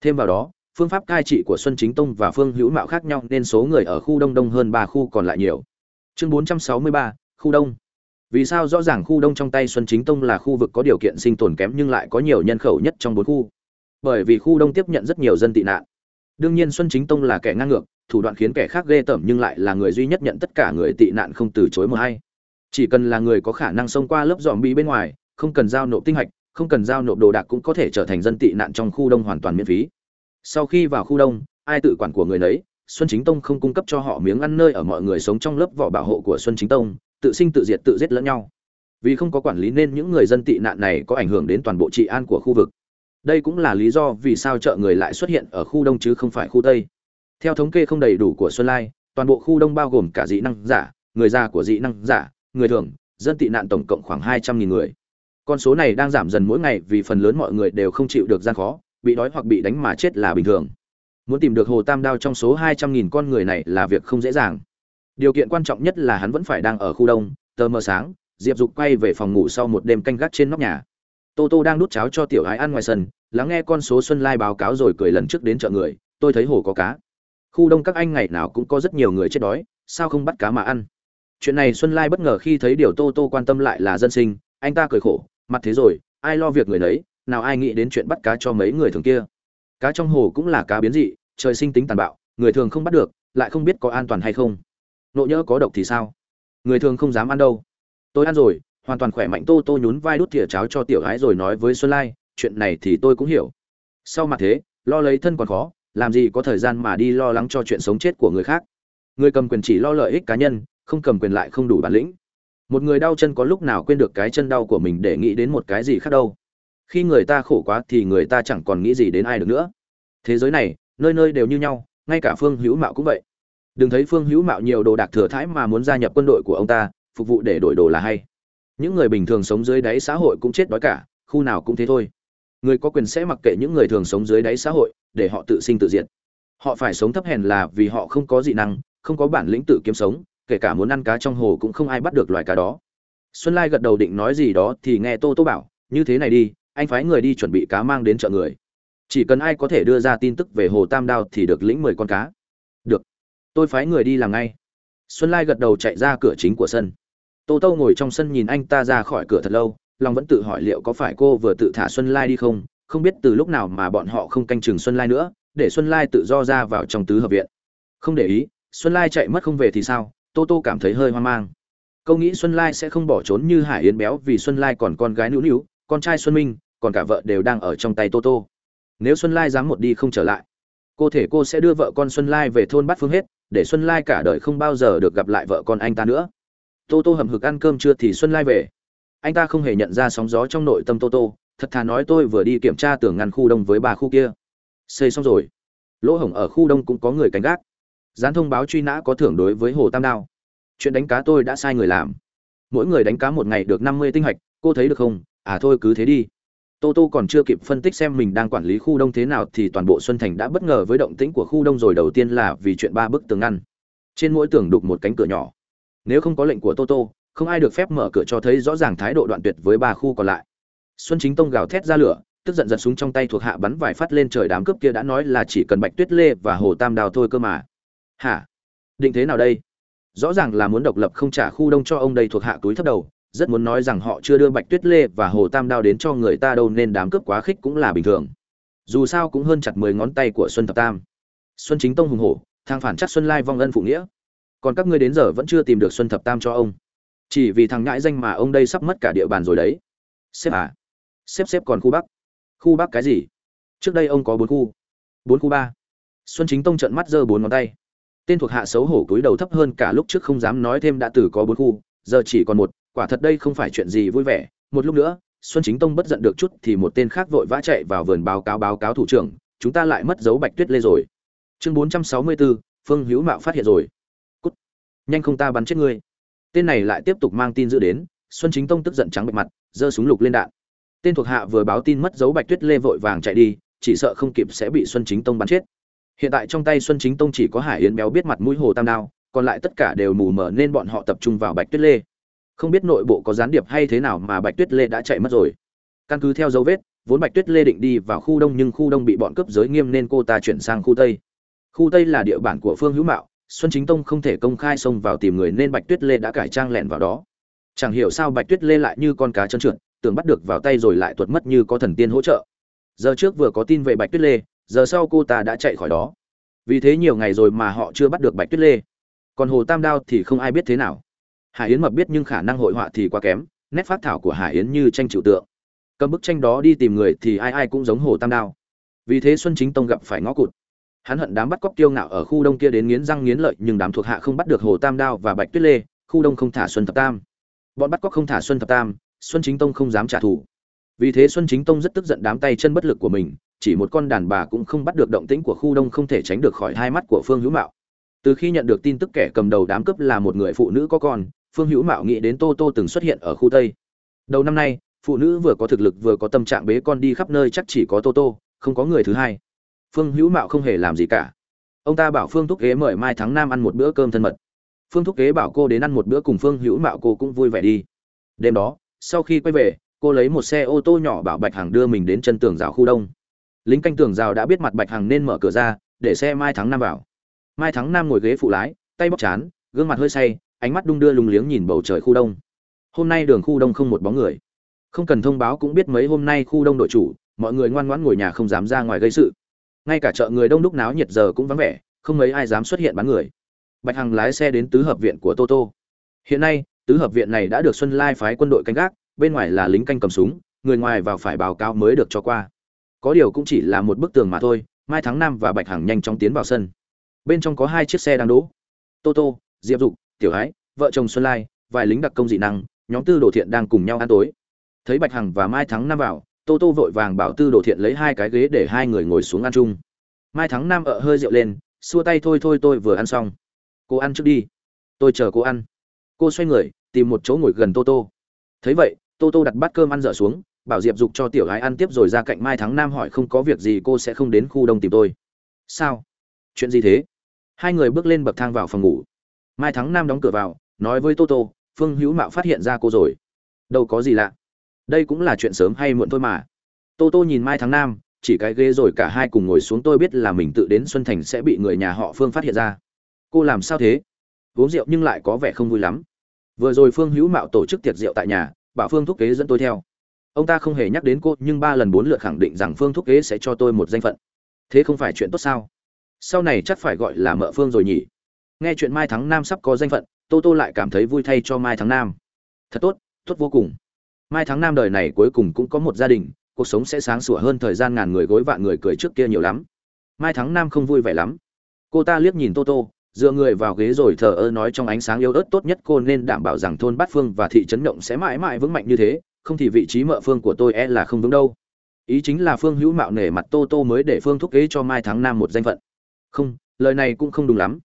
Thêm vào đó phương pháp cai trị của xuân chính tông và phương hữu mạo khác nhau nên số người ở khu đông đông hơn ba khu còn lại nhiều. Chương 463, khu đông. Vì sao rõ ràng khu đông trong tay xuân chính tông là khu vực có điều kiện sinh tồn kém nhưng lại có nhiều nhân khẩu nhất trong bốn khu? Bởi vì khu đông tiếp nhận rất nhiều dân tị nạn. Đương nhiên xuân chính tông là kẻ ngang ngược thủ đoạn khiến kẻ khác ghê tởm nhưng lại là người duy nhất nhận tất cả người tị nạn không từ chối một hay chỉ cần là người có khả năng xông qua lớp dòm bi bên ngoài, không cần giao nộp tinh hạch, không cần giao nộp đồ đạc cũng có thể trở thành dân tị nạn trong khu đông hoàn toàn miễn phí. Sau khi vào khu đông, ai tự quản của người nấy, xuân chính tông không cung cấp cho họ miếng ăn nơi ở mọi người sống trong lớp vỏ bảo hộ của xuân chính tông, tự sinh tự diệt tự giết lẫn nhau. Vì không có quản lý nên những người dân tị nạn này có ảnh hưởng đến toàn bộ trị an của khu vực. Đây cũng là lý do vì sao chợ người lại xuất hiện ở khu đông chứ không phải khu tây. Theo thống kê không đầy đủ của xuân lai, toàn bộ khu đông bao gồm cả dị năng giả, người già của dị năng giả người thường, dân tị nạn tổng cộng khoảng hai trăm nghìn người. Con số này đang giảm dần mỗi ngày vì phần lớn mọi người đều không chịu được gian khó, bị đói hoặc bị đánh mà chết là bình thường. Muốn tìm được hồ tam đao trong số hai trăm nghìn con người này là việc không dễ dàng. Điều kiện quan trọng nhất là hắn vẫn phải đang ở khu đông, tờ mờ sáng, diệp dục quay về phòng ngủ sau một đêm canh gác trên nóc nhà. Tô tô đang đút cháo cho tiểu ái ăn ngoài sân, lắng nghe con số xuân lai báo cáo rồi cười lần trước đến chợ người, tôi thấy hồ có cá. Khu đông các anh ngày nào cũng có rất nhiều người chết đói, sao không bắt cá mà ăn? Chuyện này xuân lai bất ngờ khi thấy điều tô tô quan tâm lại là dân sinh, anh ta cười khổ, mặt thế rồi, ai lo việc người nấy, nào ai nghĩ đến chuyện bắt cá cho mấy người thường kia. Cá trong hồ cũng là cá biến dị, trời sinh tính tàn bạo, người thường không bắt được, lại không biết có an toàn hay không. Nộ nhỡ có độc thì sao? Người thường không dám ăn đâu. Tôi ăn rồi, hoàn toàn khỏe mạnh tô tô nhún vai đút thìa cháo cho tiểu gái rồi nói với xuân lai, chuyện này thì tôi cũng hiểu. Sau mặt thế, lo lấy thân còn khó, làm gì có thời gian mà đi lo lắng cho chuyện sống chết của người khác. Người cầm quyền chỉ lo lợi ích cá nhân không cầm quyền lại không đủ bản lĩnh. Một người đau chân có lúc nào quên được cái chân đau của mình để nghĩ đến một cái gì khác đâu. Khi người ta khổ quá thì người ta chẳng còn nghĩ gì đến ai được nữa. Thế giới này, nơi nơi đều như nhau, ngay cả phương hữu mạo cũng vậy. Đừng thấy phương hữu mạo nhiều đồ đạc thừa thãi mà muốn gia nhập quân đội của ông ta, phục vụ để đổi đồ là hay. Những người bình thường sống dưới đáy xã hội cũng chết đói cả, khu nào cũng thế thôi. Người có quyền sẽ mặc kệ những người thường sống dưới đáy xã hội, để họ tự sinh tự diệt. Họ phải sống thấp hèn là vì họ không có dị năng, không có bản lĩnh tự kiếm sống kể cả muốn ăn cá trong hồ cũng không ai bắt được loài cá đó. Xuân lai gật đầu định nói gì đó thì nghe tô tô bảo, như thế này đi, anh phái người đi chuẩn bị cá mang đến chợ người. Chỉ cần ai có thể đưa ra tin tức về hồ tam đao thì được lĩnh mười con cá. Được, tôi phái người đi làm ngay. Xuân lai gật đầu chạy ra cửa chính của sân. Tô tô ngồi trong sân nhìn anh ta ra khỏi cửa thật lâu long vẫn tự hỏi liệu có phải cô vừa tự thả xuân lai đi không? Không biết từ lúc nào mà bọn họ không canh chừng xuân lai nữa, để xuân lai tự do ra vào trong tứ hợp viện. Không để ý, xuân lai chạy mất không về thì sao? Tô tô cảm thấy hơi hoang mang. Câu nghĩ xuân lai sẽ không bỏ trốn như hải yến béo vì xuân lai còn con gái nữu nữu, con trai xuân minh, còn cả vợ đều đang ở trong tay tô tô. Nếu xuân lai dám một đi không trở lại, cô thể cô sẽ đưa vợ con xuân lai về thôn bát phương hết, để xuân lai cả đời không bao giờ được gặp lại vợ con anh ta nữa. Tô tô hầm hực ăn cơm trưa thì xuân lai về. Anh ta không hề nhận ra sóng gió trong nội tâm tô tô, thật thà nói tôi vừa đi kiểm tra tường ngăn khu đông với ba khu kia. Xây xong rồi, lỗ hổng ở khu đông cũng có người canh gác gián thông báo truy nã có thưởng đối với hồ tam đao. Chuyện đánh cá tôi đã sai người làm. Mỗi người đánh cá một ngày được năm mươi tinh hạch, cô thấy được không? À thôi cứ thế đi. Tô tô còn chưa kịp phân tích xem mình đang quản lý khu đông thế nào thì toàn bộ xuân thành đã bất ngờ với động tĩnh của khu đông rồi, đầu tiên là vì chuyện ba bức tường ngăn. Trên mỗi tường đục một cánh cửa nhỏ. Nếu không có lệnh của tô tô, không ai được phép mở cửa cho thấy rõ ràng thái độ đoạn tuyệt với ba khu còn lại. Xuân chính tông gào thét ra lửa, tức giận giật súng trong tay thuộc hạ bắn vài phát lên trời, đám cướp kia đã nói là chỉ cần bạch tuyết lê và hồ tam đào thôi cơ mà hả? Định thế nào đây? Rõ ràng là muốn độc lập không trả khu đông cho ông đây thuộc hạ túi thấp đầu, rất muốn nói rằng họ chưa đưa bạch tuyết lê và hồ tam đao đến cho người ta đâu nên đám cướp quá khích cũng là bình thường. Dù sao cũng hơn chặt mười ngón tay của xuân thập tam. Xuân chính tông hùng hổ, thang phản chắc xuân lai vong ân phụ nghĩa. Còn các ngươi đến giờ vẫn chưa tìm được xuân thập tam cho ông. Chỉ vì thằng ngãi danh mà ông đây sắp mất cả địa bàn rồi đấy. Xếp à? Xếp xếp còn khu bắc. Khu bắc cái gì? Trước đây ông có bốn khu. Bốn khu ba. Xuân chính tông trận mắt giơ bốn ngón tay tên thuộc hạ xấu hổ cúi đầu thấp hơn cả lúc trước không dám nói thêm đã từ có bốn khu, giờ chỉ còn một, quả thật đây không phải chuyện gì vui vẻ. Một lúc nữa, xuân chính tông bất giận được chút thì một tên khác vội vã chạy vào vườn báo cáo báo cáo thủ trưởng, chúng ta lại mất dấu bạch tuyết lê rồi. Chương bốn trăm sáu mươi bốn phương hữu mạo phát hiện rồi. Cút. Nhanh không ta bắn chết ngươi. Tên này lại tiếp tục mang tin dự đến, xuân chính tông tức giận trắng bệch mặt, giơ súng lục lên đạn. Tên thuộc hạ vừa báo tin mất dấu bạch tuyết lê vội vàng chạy đi, chỉ sợ không kịp sẽ bị xuân chính tông bắn chết hiện tại trong tay xuân chính tông chỉ có hải yến béo biết mặt mũi hồ tam đao, còn lại tất cả đều mù mờ nên bọn họ tập trung vào bạch tuyết lê. Không biết nội bộ có gián điệp hay thế nào mà bạch tuyết lê đã chạy mất rồi. Căn cứ theo dấu vết, vốn bạch tuyết lê định đi vào khu đông nhưng khu đông bị bọn cướp giới nghiêm nên cô ta chuyển sang khu tây. Khu tây là địa bàn của phương hữu mạo, xuân chính tông không thể công khai xông vào tìm người nên bạch tuyết lê đã cải trang lẻn vào đó. Chẳng hiểu sao bạch tuyết lê lại như con cá trơn trượt, tưởng bắt được vào tay rồi lại tuột mất như có thần tiên hỗ trợ. Giờ trước vừa có tin về bạch tuyết lê giờ sau cô ta đã chạy khỏi đó. Vì thế nhiều ngày rồi mà họ chưa bắt được bạch tuyết lê. Còn hồ tam đao thì không ai biết thế nào. Hải yến mập biết nhưng khả năng hội họa thì quá kém, nét phát thảo của hải yến như tranh trừu tượng. Cầm bức tranh đó đi tìm người thì ai ai cũng giống hồ tam đao. Vì thế xuân chính tông gặp phải ngõ cụt. Hắn hận đám bắt cóc tiêu ngạo ở khu đông kia đến nghiến răng nghiến lợi, nhưng đám thuộc hạ không bắt được hồ tam đao và bạch tuyết lê, khu đông không thả xuân thập tam. Bọn bắt cóc không thả xuân thập tam, xuân chính tông không dám trả thù. Vì thế xuân chính tông rất tức giận đám tay chân bất lực của mình chỉ một con đàn bà cũng không bắt được động tĩnh của khu đông không thể tránh được khỏi hai mắt của phương hữu mạo. Từ khi nhận được tin tức kẻ cầm đầu đám cướp là một người phụ nữ có con, phương hữu mạo nghĩ đến tô tô từng xuất hiện ở khu tây. Đầu năm nay, phụ nữ vừa có thực lực vừa có tâm trạng bế con đi khắp nơi chắc chỉ có tô tô, không có người thứ hai. Phương hữu mạo không hề làm gì cả. Ông ta bảo phương thúc ghế mời mai tháng năm ăn một bữa cơm thân mật. Phương thúc ghế bảo cô đến ăn một bữa cùng phương hữu mạo cô cũng vui vẻ đi. Đêm đó, sau khi quay về, cô lấy một xe ô tô nhỏ bảo bạch hằng đưa mình đến chân tường rào khu đông lính canh tường rào đã biết mặt bạch hằng nên mở cửa ra, để xe mai Thắng Nam vào. Mai Thắng Nam ngồi ghế phụ lái, tay bóc chán, gương mặt hơi say, ánh mắt đung đưa lùng liếng nhìn bầu trời khu đông. Hôm nay đường khu đông không một bóng người. Không cần thông báo cũng biết mấy hôm nay khu đông đội chủ, mọi người ngoan ngoãn ngồi nhà không dám ra ngoài gây sự. Ngay cả chợ người đông đúc náo nhiệt giờ cũng vắng vẻ, không mấy ai dám xuất hiện bán người. Bạch hằng lái xe đến tứ hợp viện của toto hiện nay, tứ hợp viện này đã được xuân lai phái quân đội canh gác, bên ngoài là lính canh cầm súng, người ngoài vào phải báo cáo mới được cho qua có điều cũng chỉ là một bức tường mà thôi mai tháng năm và bạch hằng nhanh chóng tiến vào sân. Bên trong có hai chiếc xe đang đỗ. Tô Tô, diệp dục tiểu ái vợ chồng xuân lai vài lính đặc công dị năng nhóm tư đồ thiện đang cùng nhau ăn tối. Thấy bạch hằng và mai thắng năm vào tô tô vội vàng bảo tư đồ thiện lấy hai cái ghế để hai người ngồi xuống ăn chung. Mai thắng năm ợ hơi rượu lên xua tay thôi thôi tôi vừa ăn xong. Cô ăn trước đi. Tôi chờ cô ăn. Cô xoay người tìm một chỗ ngồi gần tô tô. Thấy vậy tô tô đặt bát cơm ăn dở xuống bảo diệp dục cho tiểu gái ăn tiếp rồi ra cạnh mai thắng nam hỏi không có việc gì cô sẽ không đến khu đông tìm tôi. Sao? Chuyện gì thế? Hai người bước lên bậc thang vào phòng ngủ. Mai thắng nam đóng cửa vào nói với tô tô phương hữu mạo phát hiện ra cô rồi. Đâu có gì lạ. Đây cũng là chuyện sớm hay muộn thôi mà. Tô tô nhìn mai Thắng Nam, chỉ cái ghế rồi cả hai cùng ngồi xuống tôi biết là mình tự đến xuân thành sẽ bị người nhà họ phương phát hiện ra. Cô làm sao thế? Uống rượu nhưng lại có vẻ không vui lắm. Vừa rồi phương hữu mạo tổ chức tiệc rượu tại nhà bảo phương thúc kế dẫn tôi theo ông ta không hề nhắc đến cô, nhưng ba lần bốn lượt khẳng định rằng phương thúc kế sẽ cho tôi một danh phận. Thế không phải chuyện tốt sao? Sau này chắc phải gọi là mợ phương rồi nhỉ? Nghe chuyện mai thắng nam sắp có danh phận, tô tô lại cảm thấy vui thay cho mai thắng nam. Thật tốt tốt vô cùng. Mai Thắng Nam đời này cuối cùng cũng có một gia đình, cuộc sống sẽ sáng sủa hơn thời gian ngàn người gối vạn người cười trước kia nhiều lắm. Mai Thắng Nam không vui vẻ lắm. Cô ta liếc nhìn tô tô, dựa người vào ghế rồi thờ ơ nói trong ánh sáng yếu ớt tốt nhất cô nên đảm bảo rằng thôn bát phương và thị trấn động sẽ mãi mãi vững mạnh như thế không thì vị trí mợ phương của tôi e là không vững đâu. Ý chính là phương hữu mạo nể mặt tô tô mới để phương thúc kế cho mai tháng năm một danh phận. Không, lời này cũng không đúng lắm.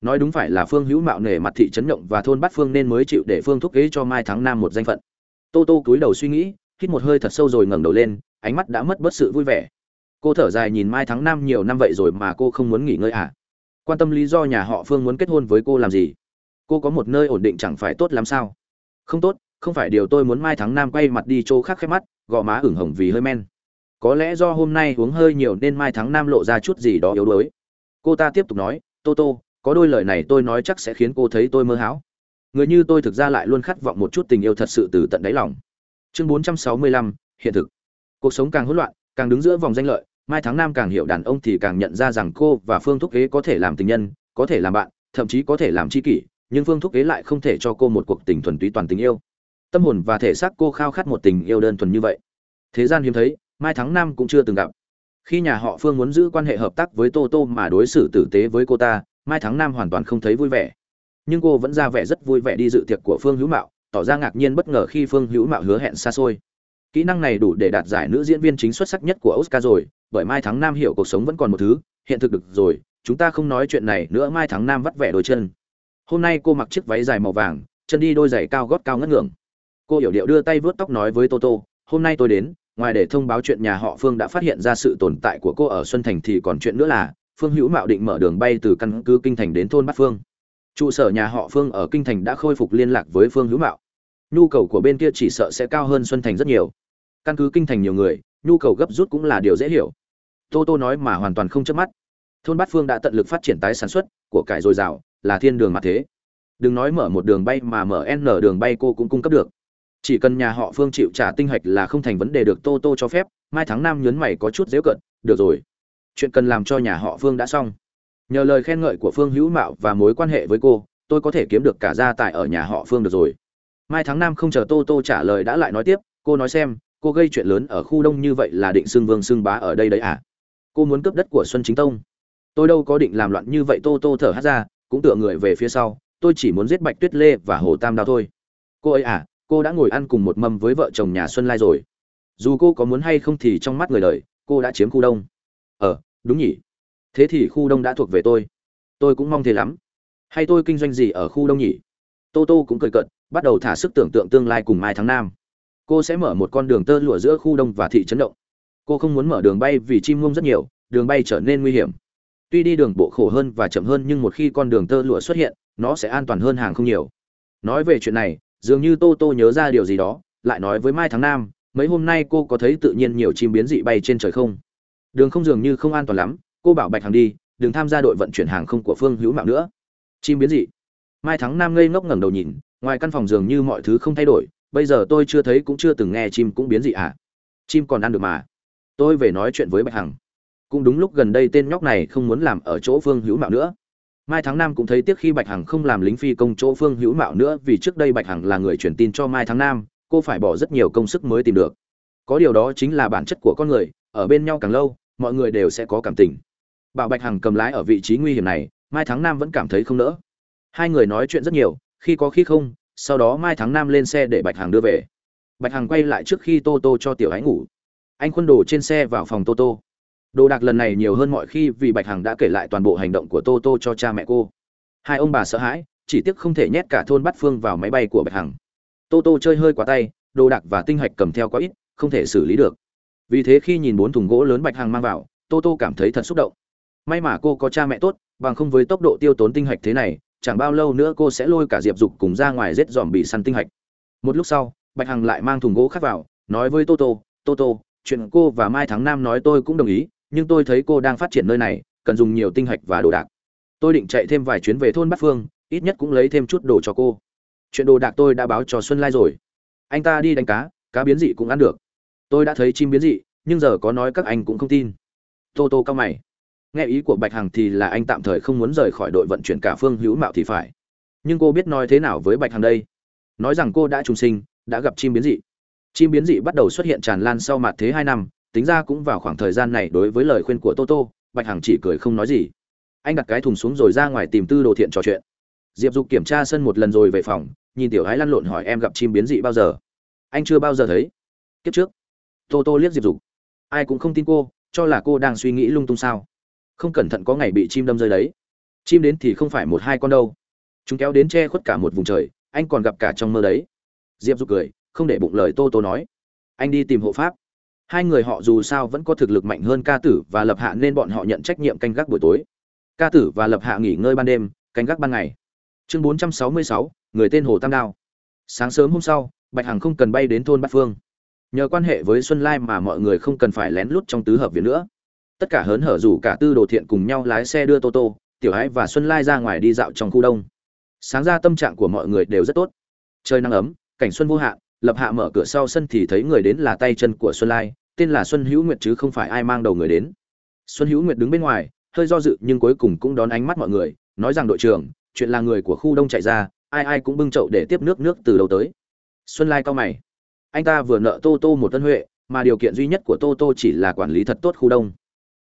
Nói đúng phải là phương hữu mạo nể mặt thị trấn động và thôn bát phương nên mới chịu để phương thúc kế cho mai tháng năm một danh phận. Tô tô cúi đầu suy nghĩ, hít một hơi thật sâu rồi ngẩng đầu lên, ánh mắt đã mất bớt sự vui vẻ. Cô thở dài nhìn mai tháng năm nhiều năm vậy rồi mà cô không muốn nghỉ ngơi à? Quan tâm lý do nhà họ phương muốn kết hôn với cô làm gì? Cô có một nơi ổn định chẳng phải tốt lắm sao? Không tốt không phải điều tôi muốn mai tháng nam quay mặt đi chỗ khác khép mắt gò má ửng hồng vì hơi men. Có lẽ do hôm nay uống hơi nhiều nên mai tháng nam lộ ra chút gì đó yếu đuối. Cô ta tiếp tục nói tô tô có đôi lời này tôi nói chắc sẽ khiến cô thấy tôi mơ hão. Người như tôi thực ra lại luôn khát vọng một chút tình yêu thật sự từ tận đáy lòng. Chương 465, hiện thực. Cuộc sống càng hỗn loạn càng đứng giữa vòng danh lợi mai tháng nam càng hiểu đàn ông thì càng nhận ra rằng cô và phương thúc kế có thể làm tình nhân có thể làm bạn thậm chí có thể làm tri kỷ nhưng phương thúc kế lại không thể cho cô một cuộc tình thuần túy toàn tình yêu tâm hồn và thể xác cô khao khát một tình yêu đơn thuần như vậy. Thế gian hiếm thấy, mai thắng nam cũng chưa từng gặp. Khi nhà họ phương muốn giữ quan hệ hợp tác với tô tô mà đối xử tử tế với cô ta, mai thắng nam hoàn toàn không thấy vui vẻ. Nhưng cô vẫn ra vẻ rất vui vẻ đi dự tiệc của phương hữu mạo, tỏ ra ngạc nhiên bất ngờ khi phương hữu mạo hứa hẹn xa xôi. Kỹ năng này đủ để đạt giải nữ diễn viên chính xuất sắc nhất của oscar rồi, bởi mai thắng nam hiểu cuộc sống vẫn còn một thứ, hiện thực được rồi, chúng ta không nói chuyện này nữa, mai thắng nam vắt vẻ đôi chân. Hôm nay cô mặc chiếc váy dài màu vàng, chân đi đôi giày cao gót cao ngất ngưỡng cô hiểu điệu đưa tay vớt tóc nói với toto hôm nay tôi đến, ngoài để thông báo chuyện nhà họ phương đã phát hiện ra sự tồn tại của cô ở xuân thành thì còn chuyện nữa là, phương hữu mạo định mở đường bay từ căn cứ kinh thành đến thôn bát phương. Trụ sở nhà họ phương ở kinh thành đã khôi phục liên lạc với phương hữu mạo. Nhu cầu của bên kia chỉ sợ sẽ cao hơn xuân thành rất nhiều. Căn cứ kinh thành nhiều người, nhu cầu gấp rút cũng là điều dễ hiểu. Tô tô nói mà hoàn toàn không chớp mắt. Thôn bát phương đã tận lực phát triển tái sản xuất của cải dồi dào, là thiên đường mà thế. Đừng nói mở một đường bay mà mở n đường bay cô cũng cung cấp được chỉ cần nhà họ phương chịu trả tinh hạch là không thành vấn đề được, tô tô cho phép, mai tháng năm nhấn mày có chút dễu cận được rồi, chuyện cần làm cho nhà họ phương đã xong. Nhờ lời khen ngợi của phương hữu mạo và mối quan hệ với cô, tôi có thể kiếm được cả gia tài ở nhà họ phương được rồi. Mai tháng năm không chờ tô tô trả lời đã lại nói tiếp, cô nói xem, cô gây chuyện lớn ở khu đông như vậy là định xưng vương xưng bá ở đây đấy à? Cô muốn cướp đất của xuân chính tông. Tôi đâu có định làm loạn như vậy. Tô tô thở hát ra, cũng tựa người về phía sau, tôi chỉ muốn giết bạch tuyết lê và hồ tam đao thôi. Cô ấy à? Cô đã ngồi ăn cùng một mâm với vợ chồng nhà xuân lai rồi. Dù cô có muốn hay không thì trong mắt người đời, cô đã chiếm khu đông. Ờ đúng nhỉ. Thế thì khu đông đã thuộc về tôi. Tôi cũng mong thế lắm. Hay tôi kinh doanh gì ở khu đông nhỉ? Tô tô cũng cười cận bắt đầu thả sức tưởng tượng tương lai cùng mai tháng năm cô sẽ mở một con đường tơ lụa giữa khu đông và thị trấn động. Cô không muốn mở đường bay vì chim ngông rất nhiều, đường bay trở nên nguy hiểm. Tuy đi đường bộ khổ hơn và chậm hơn nhưng một khi con đường tơ lụa xuất hiện, nó sẽ an toàn hơn hàng không nhiều. Nói về chuyện này dường như tô tô nhớ ra điều gì đó, lại nói với mai tháng nam: mấy hôm nay cô có thấy tự nhiên nhiều chim biến dị bay trên trời không? Đường không dường như không an toàn lắm, cô bảo bạch hàng đi, đừng tham gia đội vận chuyển hàng không của phương hữu mạo nữa. Chim biến dị. Mai thắng nam ngây ngốc ngẩng đầu nhìn, ngoài căn phòng dường như mọi thứ không thay đổi, bây giờ tôi chưa thấy cũng chưa từng nghe chim cũng biến dị à? Chim còn ăn được mà. Tôi về nói chuyện với bạch hằng. Cũng đúng lúc gần đây tên nhóc này không muốn làm ở chỗ phương hữu mạo nữa mai tháng nam cũng thấy tiếc khi bạch hằng không làm lính phi công chỗ phương hữu mạo nữa vì trước đây bạch hằng là người truyền tin cho mai tháng nam, cô phải bỏ rất nhiều công sức mới tìm được. Có điều đó chính là bản chất của con người, ở bên nhau càng lâu, mọi người đều sẽ có cảm tình. Bảo bạch hằng cầm lái ở vị trí nguy hiểm này, mai tháng nam vẫn cảm thấy không nỡ. Hai người nói chuyện rất nhiều, khi có khi không, sau đó mai tháng nam lên xe để bạch hằng đưa về. Bạch hằng quay lại trước khi tô tô cho tiểu ái ngủ. Anh khuân đồ trên xe vào phòng tô tô đồ đạc lần này nhiều hơn mọi khi vì bạch hằng đã kể lại toàn bộ hành động của tô tô cho cha mẹ cô. Hai ông bà sợ hãi, chỉ tiếc không thể nhét cả thôn Bát phương vào máy bay của bạch hằng. Tô tô chơi hơi quá tay, đồ đạc và tinh hạch cầm theo quá ít, không thể xử lý được. Vì thế khi nhìn bốn thùng gỗ lớn bạch hằng mang vào, tô tô cảm thấy thật xúc động. May mà cô có cha mẹ tốt, bằng không với tốc độ tiêu tốn tinh hạch thế này, chẳng bao lâu nữa cô sẽ lôi cả diệp dục cùng ra ngoài rết dòm bị săn tinh hạch. Một lúc sau, bạch hằng lại mang thùng gỗ khác vào, nói với toto toto chuyện cô và mai tháng năm nói tôi cũng đồng ý nhưng tôi thấy cô đang phát triển nơi này, cần dùng nhiều tinh hạch và đồ đạc. Tôi định chạy thêm vài chuyến về thôn bát phương, ít nhất cũng lấy thêm chút đồ cho cô. Chuyện đồ đạc tôi đã báo cho xuân lai rồi. Anh ta đi đánh cá cá biến dị cũng ăn được. Tôi đã thấy chim biến dị, nhưng giờ có nói các anh cũng không tin. Tô tô cao mày. Nghe ý của bạch hằng thì là anh tạm thời không muốn rời khỏi đội vận chuyển cả phương hữu mạo thì phải. Nhưng cô biết nói thế nào với bạch hằng đây? Nói rằng cô đã trùng sinh, đã gặp chim biến dị. Chim biến dị bắt đầu xuất hiện tràn lan sau mặt thế hai năm tính ra cũng vào khoảng thời gian này đối với lời khuyên của toto, bạch hằng chỉ cười không nói gì. Anh đặt cái thùng xuống rồi ra ngoài tìm tư đồ thiện trò chuyện. Diệp dục kiểm tra sân một lần rồi về phòng, nhìn tiểu gái lăn lộn hỏi em gặp chim biến dị bao giờ. Anh chưa bao giờ thấy. Kiếp trước. Toto liếc diệp dục. Ai cũng không tin cô, cho là cô đang suy nghĩ lung tung sao. Không cẩn thận có ngày bị chim đâm rơi đấy. Chim đến thì không phải một hai con đâu. Chúng kéo đến che khuất cả một vùng trời, anh còn gặp cả trong mơ đấy. Diệp dục cười, không để bụng lời tô tô nói. Anh đi tìm hộ pháp hai người họ dù sao vẫn có thực lực mạnh hơn ca tử và lập hạ nên bọn họ nhận trách nhiệm canh gác buổi tối. Ca tử và lập hạ nghỉ ngơi ban đêm, canh gác ban ngày. Chương bốn trăm sáu mươi sáu, người tên hồ tam đao. Sáng sớm hôm sau, bạch hằng không cần bay đến thôn bát phương. Nhờ quan hệ với xuân lai mà mọi người không cần phải lén lút trong tứ hợp viện nữa. Tất cả hớn hở rủ cả tư đồ thiện cùng nhau lái xe đưa tô tô, tiểu ái và xuân lai ra ngoài đi dạo trong khu đông. Sáng ra tâm trạng của mọi người đều rất tốt. Trời nắng ấm, cảnh xuân vô hạn, lập hạ mở cửa sau sân thì thấy người đến là tay chân của xuân lai tên là xuân hữu nguyệt chứ không phải ai mang đầu người đến. Xuân hữu nguyệt đứng bên ngoài, hơi do dự nhưng cuối cùng cũng đón ánh mắt mọi người, nói rằng, đội trưởng, chuyện là người của khu đông chạy ra, ai ai cũng bưng chậu để tiếp nước nước từ đầu tới. Xuân lai cao mày. Anh ta vừa nợ tô tô một tân huệ, mà điều kiện duy nhất của tô tô chỉ là quản lý thật tốt khu đông.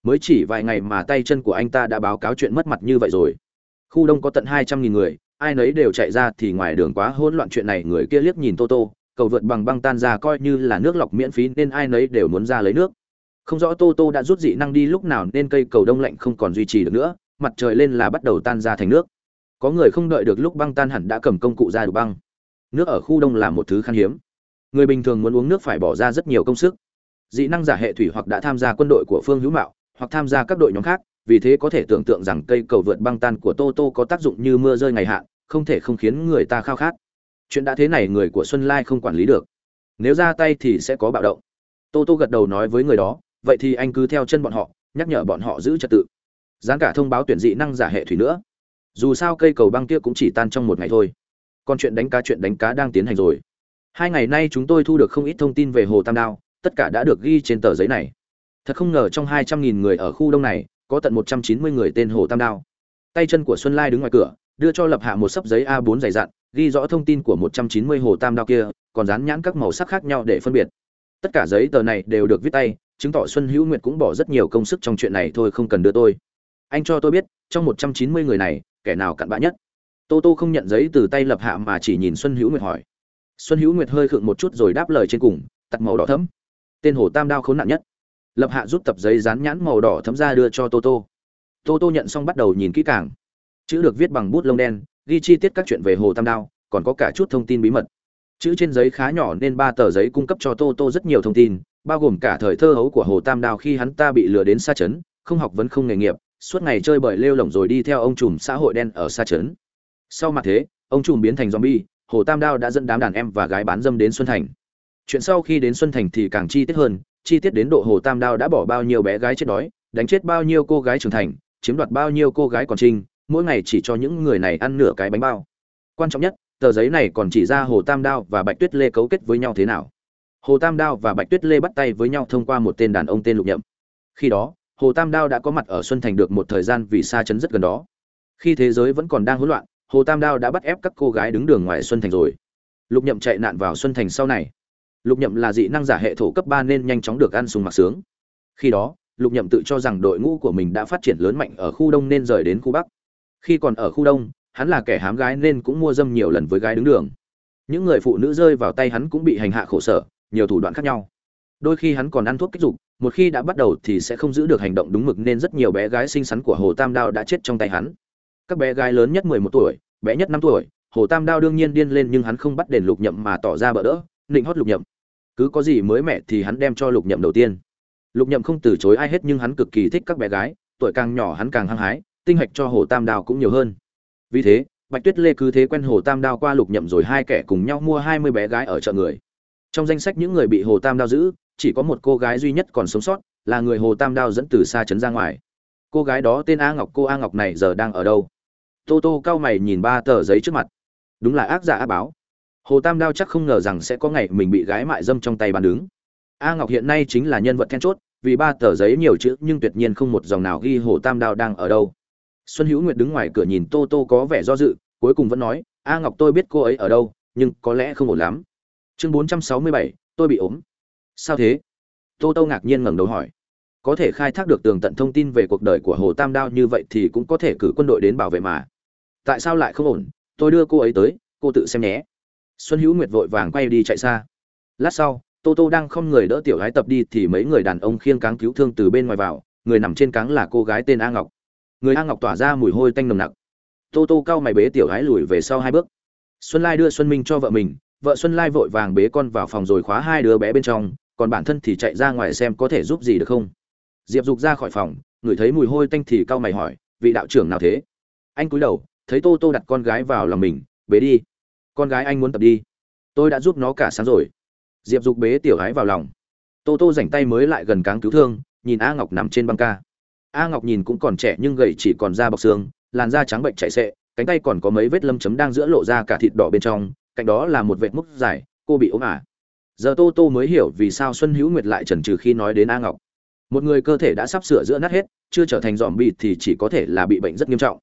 Mới chỉ vài ngày mà tay chân của anh ta đã báo cáo chuyện mất mặt như vậy rồi. Khu đông có tận hai trăm nghìn người, ai nấy đều chạy ra thì ngoài đường quá hỗn loạn chuyện này người kia liếc nhìn tô tô cầu vượt bằng băng tan ra coi như là nước lọc miễn phí nên ai nấy đều muốn ra lấy nước. Không rõ tô tô đã rút dị năng đi lúc nào nên cây cầu đông lạnh không còn duy trì được nữa, mặt trời lên là bắt đầu tan ra thành nước. Có người không đợi được lúc băng tan hẳn đã cầm công cụ ra đủ băng. Nước ở khu đông là một thứ khan hiếm. Người bình thường muốn uống nước phải bỏ ra rất nhiều công sức. Dị năng giả hệ thủy hoặc đã tham gia quân đội của phương hữu mạo, hoặc tham gia các đội nhóm khác, vì thế có thể tưởng tượng rằng cây cầu vượt băng tan của tô tô có tác dụng như mưa rơi ngày hạn, không thể không khiến người ta khao khát chuyện đã thế này người của xuân lai không quản lý được. Nếu ra tay thì sẽ có bạo động. Tô tô gật đầu nói với người đó, vậy thì anh cứ theo chân bọn họ, nhắc nhở bọn họ giữ trật tự. Dán cả thông báo tuyển dị năng giả hệ thủy nữa. Dù sao cây cầu băng kia cũng chỉ tan trong một ngày thôi. Còn chuyện đánh cá, chuyện đánh cá đang tiến hành rồi. Hai ngày nay chúng tôi thu được không ít thông tin về hồ tam đao, tất cả đã được ghi trên tờ giấy này. Thật không ngờ trong hai trăm nghìn người ở khu đông này, có tận một trăm chín mươi người tên hồ tam đao. Tay chân của xuân lai đứng ngoài cửa, đưa cho lập hạ một sấp giấy a 4 dày dặn ghi rõ thông tin của một trăm chín mươi hồ tam đao kia, còn dán nhãn các màu sắc khác nhau để phân biệt. Tất cả giấy tờ này đều được viết tay, chứng tỏ xuân hữu nguyệt cũng bỏ rất nhiều công sức trong chuyện này thôi, không cần đưa tôi. Anh cho tôi biết, trong một trăm chín mươi người này, kẻ nào cặn bã nhất? Tô tô không nhận giấy từ tay lập hạ mà chỉ nhìn xuân hữu nguyệt hỏi. Xuân hữu nguyệt hơi khựng một chút rồi đáp lời trên cùng, tặc màu đỏ thẫm. tên hồ tam đao khốn nạn nhất. Lập hạ rút tập giấy dán nhãn màu đỏ thấm ra đưa cho tô tô. Tô tô nhận xong bắt đầu nhìn kỹ càng. Chữ được viết bằng bút lông đen ghi chi tiết các chuyện về hồ tam đao, còn có cả chút thông tin bí mật. Chữ trên giấy khá nhỏ nên ba tờ giấy cung cấp cho tô tô rất nhiều thông tin, bao gồm cả thời thơ hấu của hồ tam đao khi hắn ta bị lừa đến xa trấn không học vấn không nghề nghiệp, suốt ngày chơi bời lêu lỏng rồi đi theo ông trùm xã hội đen ở xa trấn sau mặt thế, ông trùm biến thành zombie, hồ tam đao đã dẫn đám đàn em và gái bán dâm đến xuân thành. Chuyện sau khi đến xuân thành thì càng chi tiết hơn, chi tiết đến độ hồ tam đao đã bỏ bao nhiêu bé gái chết đói, đánh chết bao nhiêu cô gái trưởng thành, chiếm đoạt bao nhiêu cô gái còn trinh mỗi ngày chỉ cho những người này ăn nửa cái bánh bao. Quan trọng nhất, tờ giấy này còn chỉ ra hồ tam đao và bạch tuyết lê cấu kết với nhau thế nào. Hồ tam đao và bạch tuyết lê bắt tay với nhau thông qua một tên đàn ông tên lục nhậm. Khi đó, hồ tam đao đã có mặt ở xuân thành được một thời gian vì xa chấn rất gần đó. Khi thế giới vẫn còn đang hỗn loạn, hồ tam đao đã bắt ép các cô gái đứng đường ngoài xuân thành rồi. Lục nhậm chạy nạn vào xuân thành sau này. Lục nhậm là dị năng giả hệ thổ cấp ba nên nhanh chóng được ăn sùng mặc sướng. Khi đó, lục nhậm tự cho rằng đội ngũ của mình đã phát triển lớn mạnh ở khu đông nên rời đến khu bắc khi còn ở khu đông, hắn là kẻ hám gái nên cũng mua dâm nhiều lần với gái đứng đường. Những người phụ nữ rơi vào tay hắn cũng bị hành hạ khổ sở, nhiều thủ đoạn khác nhau. Đôi khi hắn còn ăn thuốc kích dục, một khi đã bắt đầu thì sẽ không giữ được hành động đúng mực nên rất nhiều bé gái xinh xắn của hồ tam đao đã chết trong tay hắn. Các bé gái lớn nhất mười một tuổi, bé nhất năm tuổi, hồ tam đao đương nhiên điên lên nhưng hắn không bắt đền lục nhậm mà tỏ ra bỡ đỡ, nịnh hót lục nhậm. Cứ có gì mới mẻ thì hắn đem cho lục nhậm đầu tiên. Lục nhậm không từ chối ai hết nhưng hắn cực kỳ thích các bé gái, tuổi càng nhỏ hắn càng hăng hái tinh hạch cho hồ tam đao cũng nhiều hơn. Vì thế, bạch tuyết lê cứ thế quen hồ tam đao qua lục nhậm rồi hai kẻ cùng nhau mua hai mươi bé gái ở chợ người. Trong danh sách những người bị hồ tam đao giữ, chỉ có một cô gái duy nhất còn sống sót, là người hồ tam đao dẫn từ xa trấn ra ngoài. Cô gái đó tên a ngọc, cô a ngọc này giờ đang ở đâu? Tô tô cao mày nhìn ba tờ giấy trước mặt. Đúng là ác giả á báo. Hồ tam đao chắc không ngờ rằng sẽ có ngày mình bị gái mại dâm trong tay bàn đứng. A ngọc hiện nay chính là nhân vật then chốt, vì ba tờ giấy nhiều chữ nhưng tuyệt nhiên không một dòng nào ghi hồ tam đao đang ở đâu xuân hữu nguyệt đứng ngoài cửa nhìn tô tô có vẻ do dự, cuối cùng vẫn nói, a ngọc tôi biết cô ấy ở đâu, nhưng có lẽ không ổn lắm. Chương bốn trăm sáu mươi bảy, tôi bị ốm. Sao thế? Tô tô ngạc nhiên ngẩng đầu hỏi. Có thể khai thác được tường tận thông tin về cuộc đời của hồ tam đao như vậy thì cũng có thể cử quân đội đến bảo vệ mà. Tại sao lại không ổn? Tôi đưa cô ấy tới, cô tự xem nhé. Xuân hữu nguyệt vội vàng quay đi chạy xa. Lát sau, tô tô đang không người đỡ tiểu gái tập đi thì mấy người đàn ông khiêng cáng cứu thương từ bên ngoài vào, người nằm trên cáng là cô gái tên a ngọc người a ngọc tỏa ra mùi hôi tanh nồng nặc. Tô tô cao mày bế tiểu gái lùi về sau hai bước. Xuân lai đưa xuân minh cho vợ mình, vợ xuân lai vội vàng bế con vào phòng rồi khóa hai đứa bé bên trong, còn bản thân thì chạy ra ngoài xem có thể giúp gì được không. Diệp dục ra khỏi phòng ngửi thấy mùi hôi tanh thì cao mày hỏi, vị đạo trưởng nào thế? Anh cúi đầu, thấy tô tô đặt con gái vào lòng mình, bế đi. Con gái anh muốn tập đi. Tôi đã giúp nó cả sáng rồi. Diệp dục bế tiểu gái vào lòng. Tô tô rảnh tay mới lại gần cáng cứu thương, nhìn a ngọc nằm trên băng ca a ngọc nhìn cũng còn trẻ nhưng gầy chỉ còn da bọc xương, làn da trắng bệnh chạy xệ, cánh tay còn có mấy vết lâm chấm đang giữa lộ ra cả thịt đỏ bên trong, cạnh đó là một vệt múc dài, cô bị ốm à. giờ tô tô mới hiểu vì sao xuân hữu nguyệt lại chần trừ khi nói đến a ngọc. Một người cơ thể đã sắp sửa giữa nát hết, chưa trở thành dòm bị thì chỉ có thể là bị bệnh rất nghiêm trọng.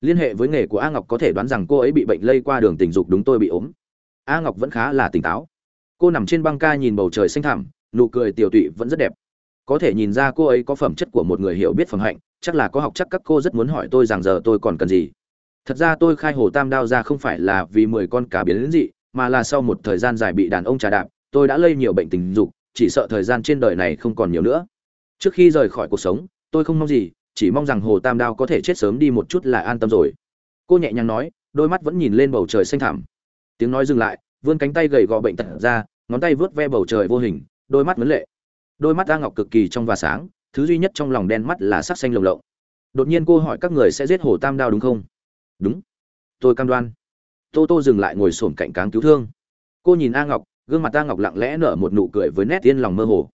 Liên hệ với nghề của a ngọc có thể đoán rằng cô ấy bị bệnh lây qua đường tình dục đúng tôi bị ốm. A ngọc vẫn khá là tỉnh táo. Cô nằm trên băng ca nhìn bầu trời xanh thẳm, nụ cười tiểu tụy vẫn rất đẹp có thể nhìn ra cô ấy có phẩm chất của một người hiểu biết phẩm hạnh, chắc là có học chắc các cô rất muốn hỏi tôi rằng giờ tôi còn cần gì. Thật ra tôi khai hồ tam đao ra không phải là vì mười con cá biến đến dị, mà là sau một thời gian dài bị đàn ông trà đạp, tôi đã lây nhiều bệnh tình dục, chỉ sợ thời gian trên đời này không còn nhiều nữa. Trước khi rời khỏi cuộc sống, tôi không mong gì, chỉ mong rằng hồ tam đao có thể chết sớm đi một chút là an tâm rồi. Cô nhẹ nhàng nói, đôi mắt vẫn nhìn lên bầu trời xanh thẳm. Tiếng nói dừng lại, vươn cánh tay gầy gò bệnh tật ra, ngón tay vớt ve bầu trời vô hình, đôi mắt vấn lệ đôi mắt a ngọc cực kỳ trong và sáng, thứ duy nhất trong lòng đen mắt là sắc xanh lồng lộng. Đột nhiên cô hỏi các người sẽ giết hồ tam đao đúng không? Đúng. Tôi cam đoan. Tô tô dừng lại ngồi sổm cạnh cáng cứu thương. Cô nhìn a ngọc, gương mặt a ngọc lặng lẽ nở một nụ cười với nét tiên lòng mơ hồ.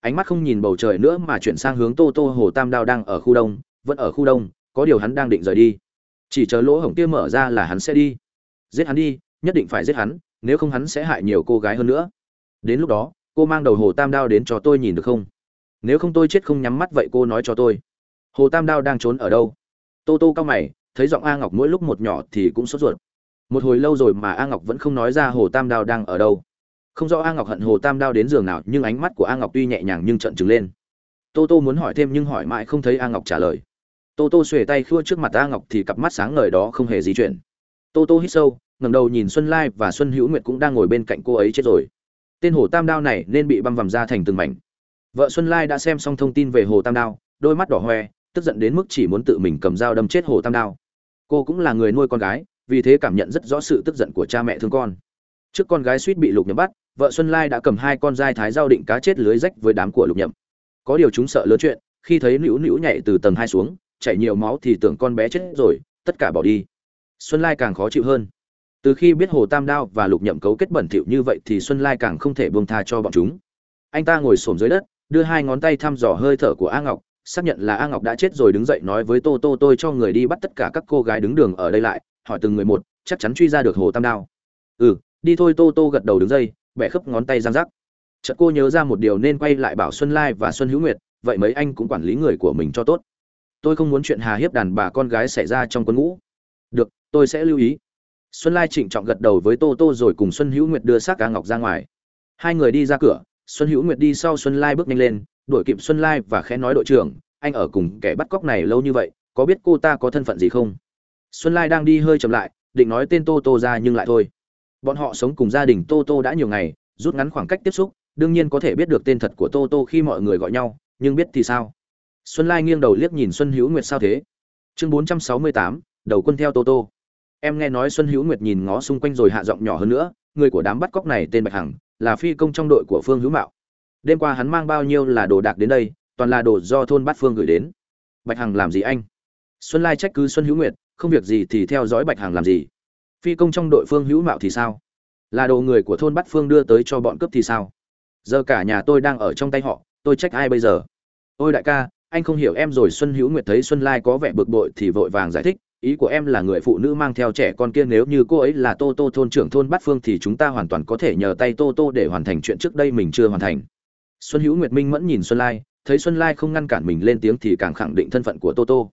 Ánh mắt không nhìn bầu trời nữa mà chuyển sang hướng tô tô hồ tam đao đang ở khu đông, vẫn ở khu đông, có điều hắn đang định rời đi. Chỉ chờ lỗ hổng kia mở ra là hắn sẽ đi. Giết hắn đi, nhất định phải giết hắn, nếu không hắn sẽ hại nhiều cô gái hơn nữa. Đến lúc đó cô mang đầu hồ tam đao đến cho tôi nhìn được không? Nếu không tôi chết không nhắm mắt vậy cô nói cho tôi. Hồ tam đao đang trốn ở đâu? Tô tô cao mày, thấy giọng a ngọc mỗi lúc một nhỏ thì cũng sốt ruột. Một hồi lâu rồi mà a ngọc vẫn không nói ra hồ tam đao đang ở đâu. Không rõ a ngọc hận hồ tam đao đến giường nào, nhưng ánh mắt của a ngọc tuy nhẹ nhàng nhưng trận trừng lên. Tô tô muốn hỏi thêm nhưng hỏi mãi không thấy a ngọc trả lời. Tô tô xuề tay khua trước mặt a ngọc thì cặp mắt sáng ngời đó không hề di chuyển. Tô tô hít sâu, ngẩng đầu nhìn xuân lai và xuân hữu nguyệt cũng đang ngồi bên cạnh cô ấy chết rồi tên hồ tam đao này nên bị băm vằm ra thành từng mảnh. Vợ xuân lai đã xem xong thông tin về hồ tam đao, đôi mắt đỏ hoe, tức giận đến mức chỉ muốn tự mình cầm dao đâm chết hồ tam đao. Cô cũng là người nuôi con gái, vì thế cảm nhận rất rõ sự tức giận của cha mẹ thương con. Trước con gái suýt bị lục nhậm bắt, vợ xuân lai đã cầm hai con dai thái dao định cá chết lưới rách với đám của lục nhậm. Có điều chúng sợ lớn chuyện, khi thấy nữu nữu nhảy từ tầng hai xuống, chảy nhiều máu thì tưởng con bé chết rồi, tất cả bỏ đi. Xuân lai càng khó chịu hơn từ khi biết hồ tam đao và lục nhậm cấu kết bẩn thỉu như vậy thì xuân lai càng không thể buông tha cho bọn chúng. Anh ta ngồi xổm dưới đất, đưa hai ngón tay thăm dò hơi thở của a ngọc, xác nhận là a ngọc đã chết rồi đứng dậy nói với tô tô, tôi cho người đi bắt tất cả các cô gái đứng đường ở đây lại, hỏi từng người một, chắc chắn truy ra được hồ tam đao. Ừ đi thôi, tô tô gật đầu đứng dây bẻ khớp ngón tay giang rắc. Chợt cô nhớ ra một điều nên quay lại bảo xuân lai và xuân hữu nguyệt, vậy mấy anh cũng quản lý người của mình cho tốt. Tôi không muốn chuyện hà hiếp đàn bà con gái xảy ra trong quân ngũ. Được, tôi sẽ lưu ý xuân lai trịnh trọng gật đầu với tô tô rồi cùng xuân hữu nguyệt đưa xác cá ngọc ra ngoài. Hai người đi ra cửa, xuân hữu nguyệt đi sau xuân lai bước nhanh lên, đuổi kịp xuân lai và khẽ nói đội trưởng, anh ở cùng kẻ bắt cóc này lâu như vậy, có biết cô ta có thân phận gì không? Xuân lai đang đi hơi chậm lại, định nói tên tô tô ra nhưng lại thôi. Bọn họ sống cùng gia đình tô tô đã nhiều ngày, rút ngắn khoảng cách tiếp xúc, đương nhiên có thể biết được tên thật của tô tô khi mọi người gọi nhau, nhưng biết thì sao? Xuân lai nghiêng đầu liếc nhìn xuân hữu nguyệt sao thế? Chương bốn trăm sáu mươi tám, đầu quân theo tô tô em nghe nói xuân hữu nguyệt nhìn ngó xung quanh rồi hạ giọng nhỏ hơn nữa, người của đám bắt cóc này tên bạch hằng, là phi công trong đội của phương hữu mạo. Đêm qua hắn mang bao nhiêu là đồ đạc đến đây, toàn là đồ do thôn bát phương gửi đến. Bạch hằng làm gì anh? Xuân lai trách cứ xuân hữu nguyệt, không việc gì thì theo dõi bạch hằng làm gì? Phi công trong đội phương hữu mạo thì sao? Là đồ người của thôn bát phương đưa tới cho bọn cướp thì sao? Giờ cả nhà tôi đang ở trong tay họ, tôi trách ai bây giờ? Ôi đại ca, anh không hiểu em rồi xuân hữu nguyệt thấy xuân lai có vẻ bực bội thì vội vàng giải thích ý của em là người phụ nữ mang theo trẻ con kia, nếu như cô ấy là tô tô thôn trưởng thôn bát phương thì chúng ta hoàn toàn có thể nhờ tay tô tô để hoàn thành chuyện trước đây mình chưa hoàn thành. Xuân hữu nguyệt minh mẫn nhìn xuân lai, thấy xuân lai không ngăn cản mình lên tiếng thì càng khẳng định thân phận của tô tô.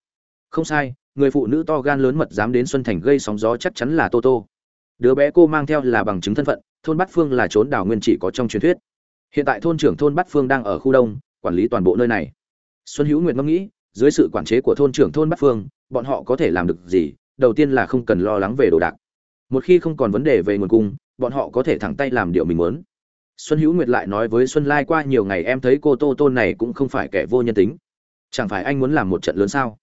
Không sai, người phụ nữ to gan lớn mật dám đến xuân thành gây sóng gió chắc chắn là tô tô. Đứa bé cô mang theo là bằng chứng thân phận, thôn bát phương là trốn đảo nguyên chỉ có trong truyền thuyết. Hiện tại thôn trưởng thôn bát phương đang ở khu đông, quản lý toàn bộ nơi này. Xuân hữu nguyệt ngẫm nghĩ, dưới sự quản chế của thôn trưởng thôn bát phương bọn họ có thể làm được gì, đầu tiên là không cần lo lắng về đồ đạc. Một khi không còn vấn đề về nguồn cung, bọn họ có thể thẳng tay làm điều mình muốn. Xuân hữu nguyệt lại nói với xuân lai qua nhiều ngày em thấy cô tô tôn này cũng không phải kẻ vô nhân tính. Chẳng phải anh muốn làm một trận lớn sao?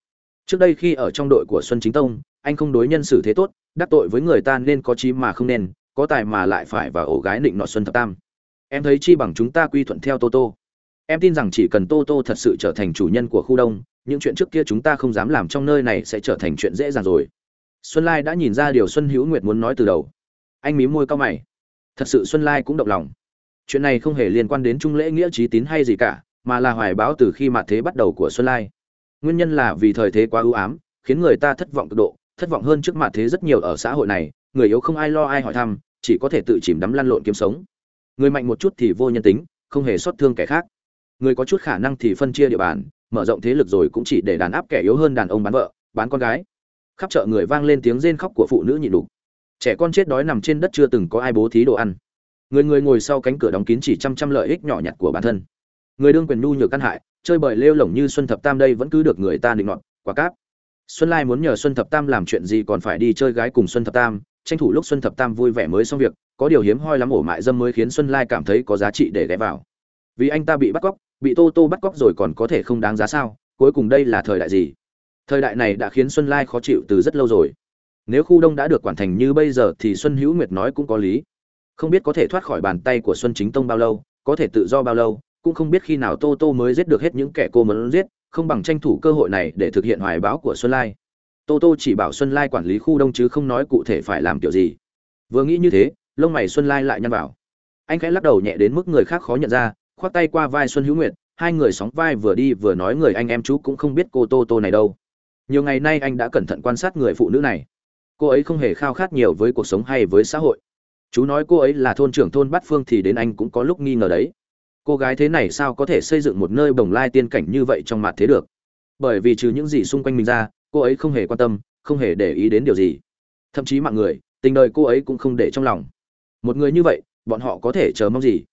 Trước đây khi ở trong đội của xuân chính tông, anh không đối nhân xử thế tốt, đắc tội với người ta nên có chí mà không nên, có tài mà lại phải vào ổ gái định nọ xuân thập tam. Em thấy chi bằng chúng ta quy thuận theo tô tô em tin rằng chỉ cần tô tô thật sự trở thành chủ nhân của khu đông, những chuyện trước kia chúng ta không dám làm trong nơi này sẽ trở thành chuyện dễ dàng rồi. Xuân lai đã nhìn ra điều xuân hữu nguyệt muốn nói từ đầu. Anh mí môi cao mày. Thật sự xuân lai cũng động lòng. Chuyện này không hề liên quan đến trung lễ nghĩa trí tín hay gì cả, mà là hoài báo từ khi mặt thế bắt đầu của xuân lai. Nguyên nhân là vì thời thế quá ưu ám, khiến người ta thất vọng cực độ, thất vọng hơn trước mặt thế rất nhiều ở xã hội này, người yếu không ai lo ai hỏi thăm, chỉ có thể tự chìm đắm lăn lộn kiếm sống. Người mạnh một chút thì vô nhân tính, không hề xót thương kẻ khác người có chút khả năng thì phân chia địa bàn, mở rộng thế lực rồi cũng chỉ để đàn áp kẻ yếu hơn đàn ông bán vợ, bán con gái. Khắp chợ người vang lên tiếng rên khóc của phụ nữ nhịn đục trẻ con chết đói nằm trên đất chưa từng có ai bố thí đồ ăn. Người người ngồi sau cánh cửa đóng kín chỉ chăm chăm lợi ích nhỏ nhặt của bản thân. Người đương quyền nhu nhược căn hại, chơi bời lêu lỏng như xuân thập tam đây vẫn cứ được người ta định nọt, quả cáp. Xuân lai muốn nhờ xuân thập tam làm chuyện gì còn phải đi chơi gái cùng xuân thập tam, tranh thủ lúc xuân thập tam vui vẻ mới xong việc, có điều hiếm hoi lắm ổ mại dâm mới khiến xuân lai cảm thấy có giá trị để ghé vào. Vì anh ta bị bắt cóc bị tô tô bắt cóc rồi còn có thể không đáng giá sao? Cuối cùng đây là thời đại gì? Thời đại này đã khiến xuân lai khó chịu từ rất lâu rồi. Nếu khu đông đã được quản thành như bây giờ thì xuân hữu nguyệt nói cũng có lý. Không biết có thể thoát khỏi bàn tay của xuân chính tông bao lâu, có thể tự do bao lâu, cũng không biết khi nào tô tô mới giết được hết những kẻ cô muốn giết, không bằng tranh thủ cơ hội này để thực hiện hoài báo của xuân lai. Tô tô chỉ bảo xuân lai quản lý khu đông chứ không nói cụ thể phải làm kiểu gì. Vừa nghĩ như thế, lông mày xuân lai lại nhăn vào. Anh khẽ lắc đầu nhẹ đến mức người khác khó nhận ra khoác tay qua vai xuân hữu nguyệt, hai người sóng vai vừa đi vừa nói người anh em chú cũng không biết cô tô tô này đâu. Nhiều ngày nay anh đã cẩn thận quan sát người phụ nữ này. Cô ấy không hề khao khát nhiều với cuộc sống hay với xã hội. Chú nói cô ấy là thôn trưởng thôn bát phương thì đến anh cũng có lúc nghi ngờ đấy. Cô gái thế này sao có thể xây dựng một nơi bồng lai tiên cảnh như vậy trong mặt thế được? Bởi vì trừ những gì xung quanh mình ra, cô ấy không hề quan tâm, không hề để ý đến điều gì. Thậm chí mạng người, tình đời cô ấy cũng không để trong lòng. Một người như vậy, bọn họ có thể chờ mong gì?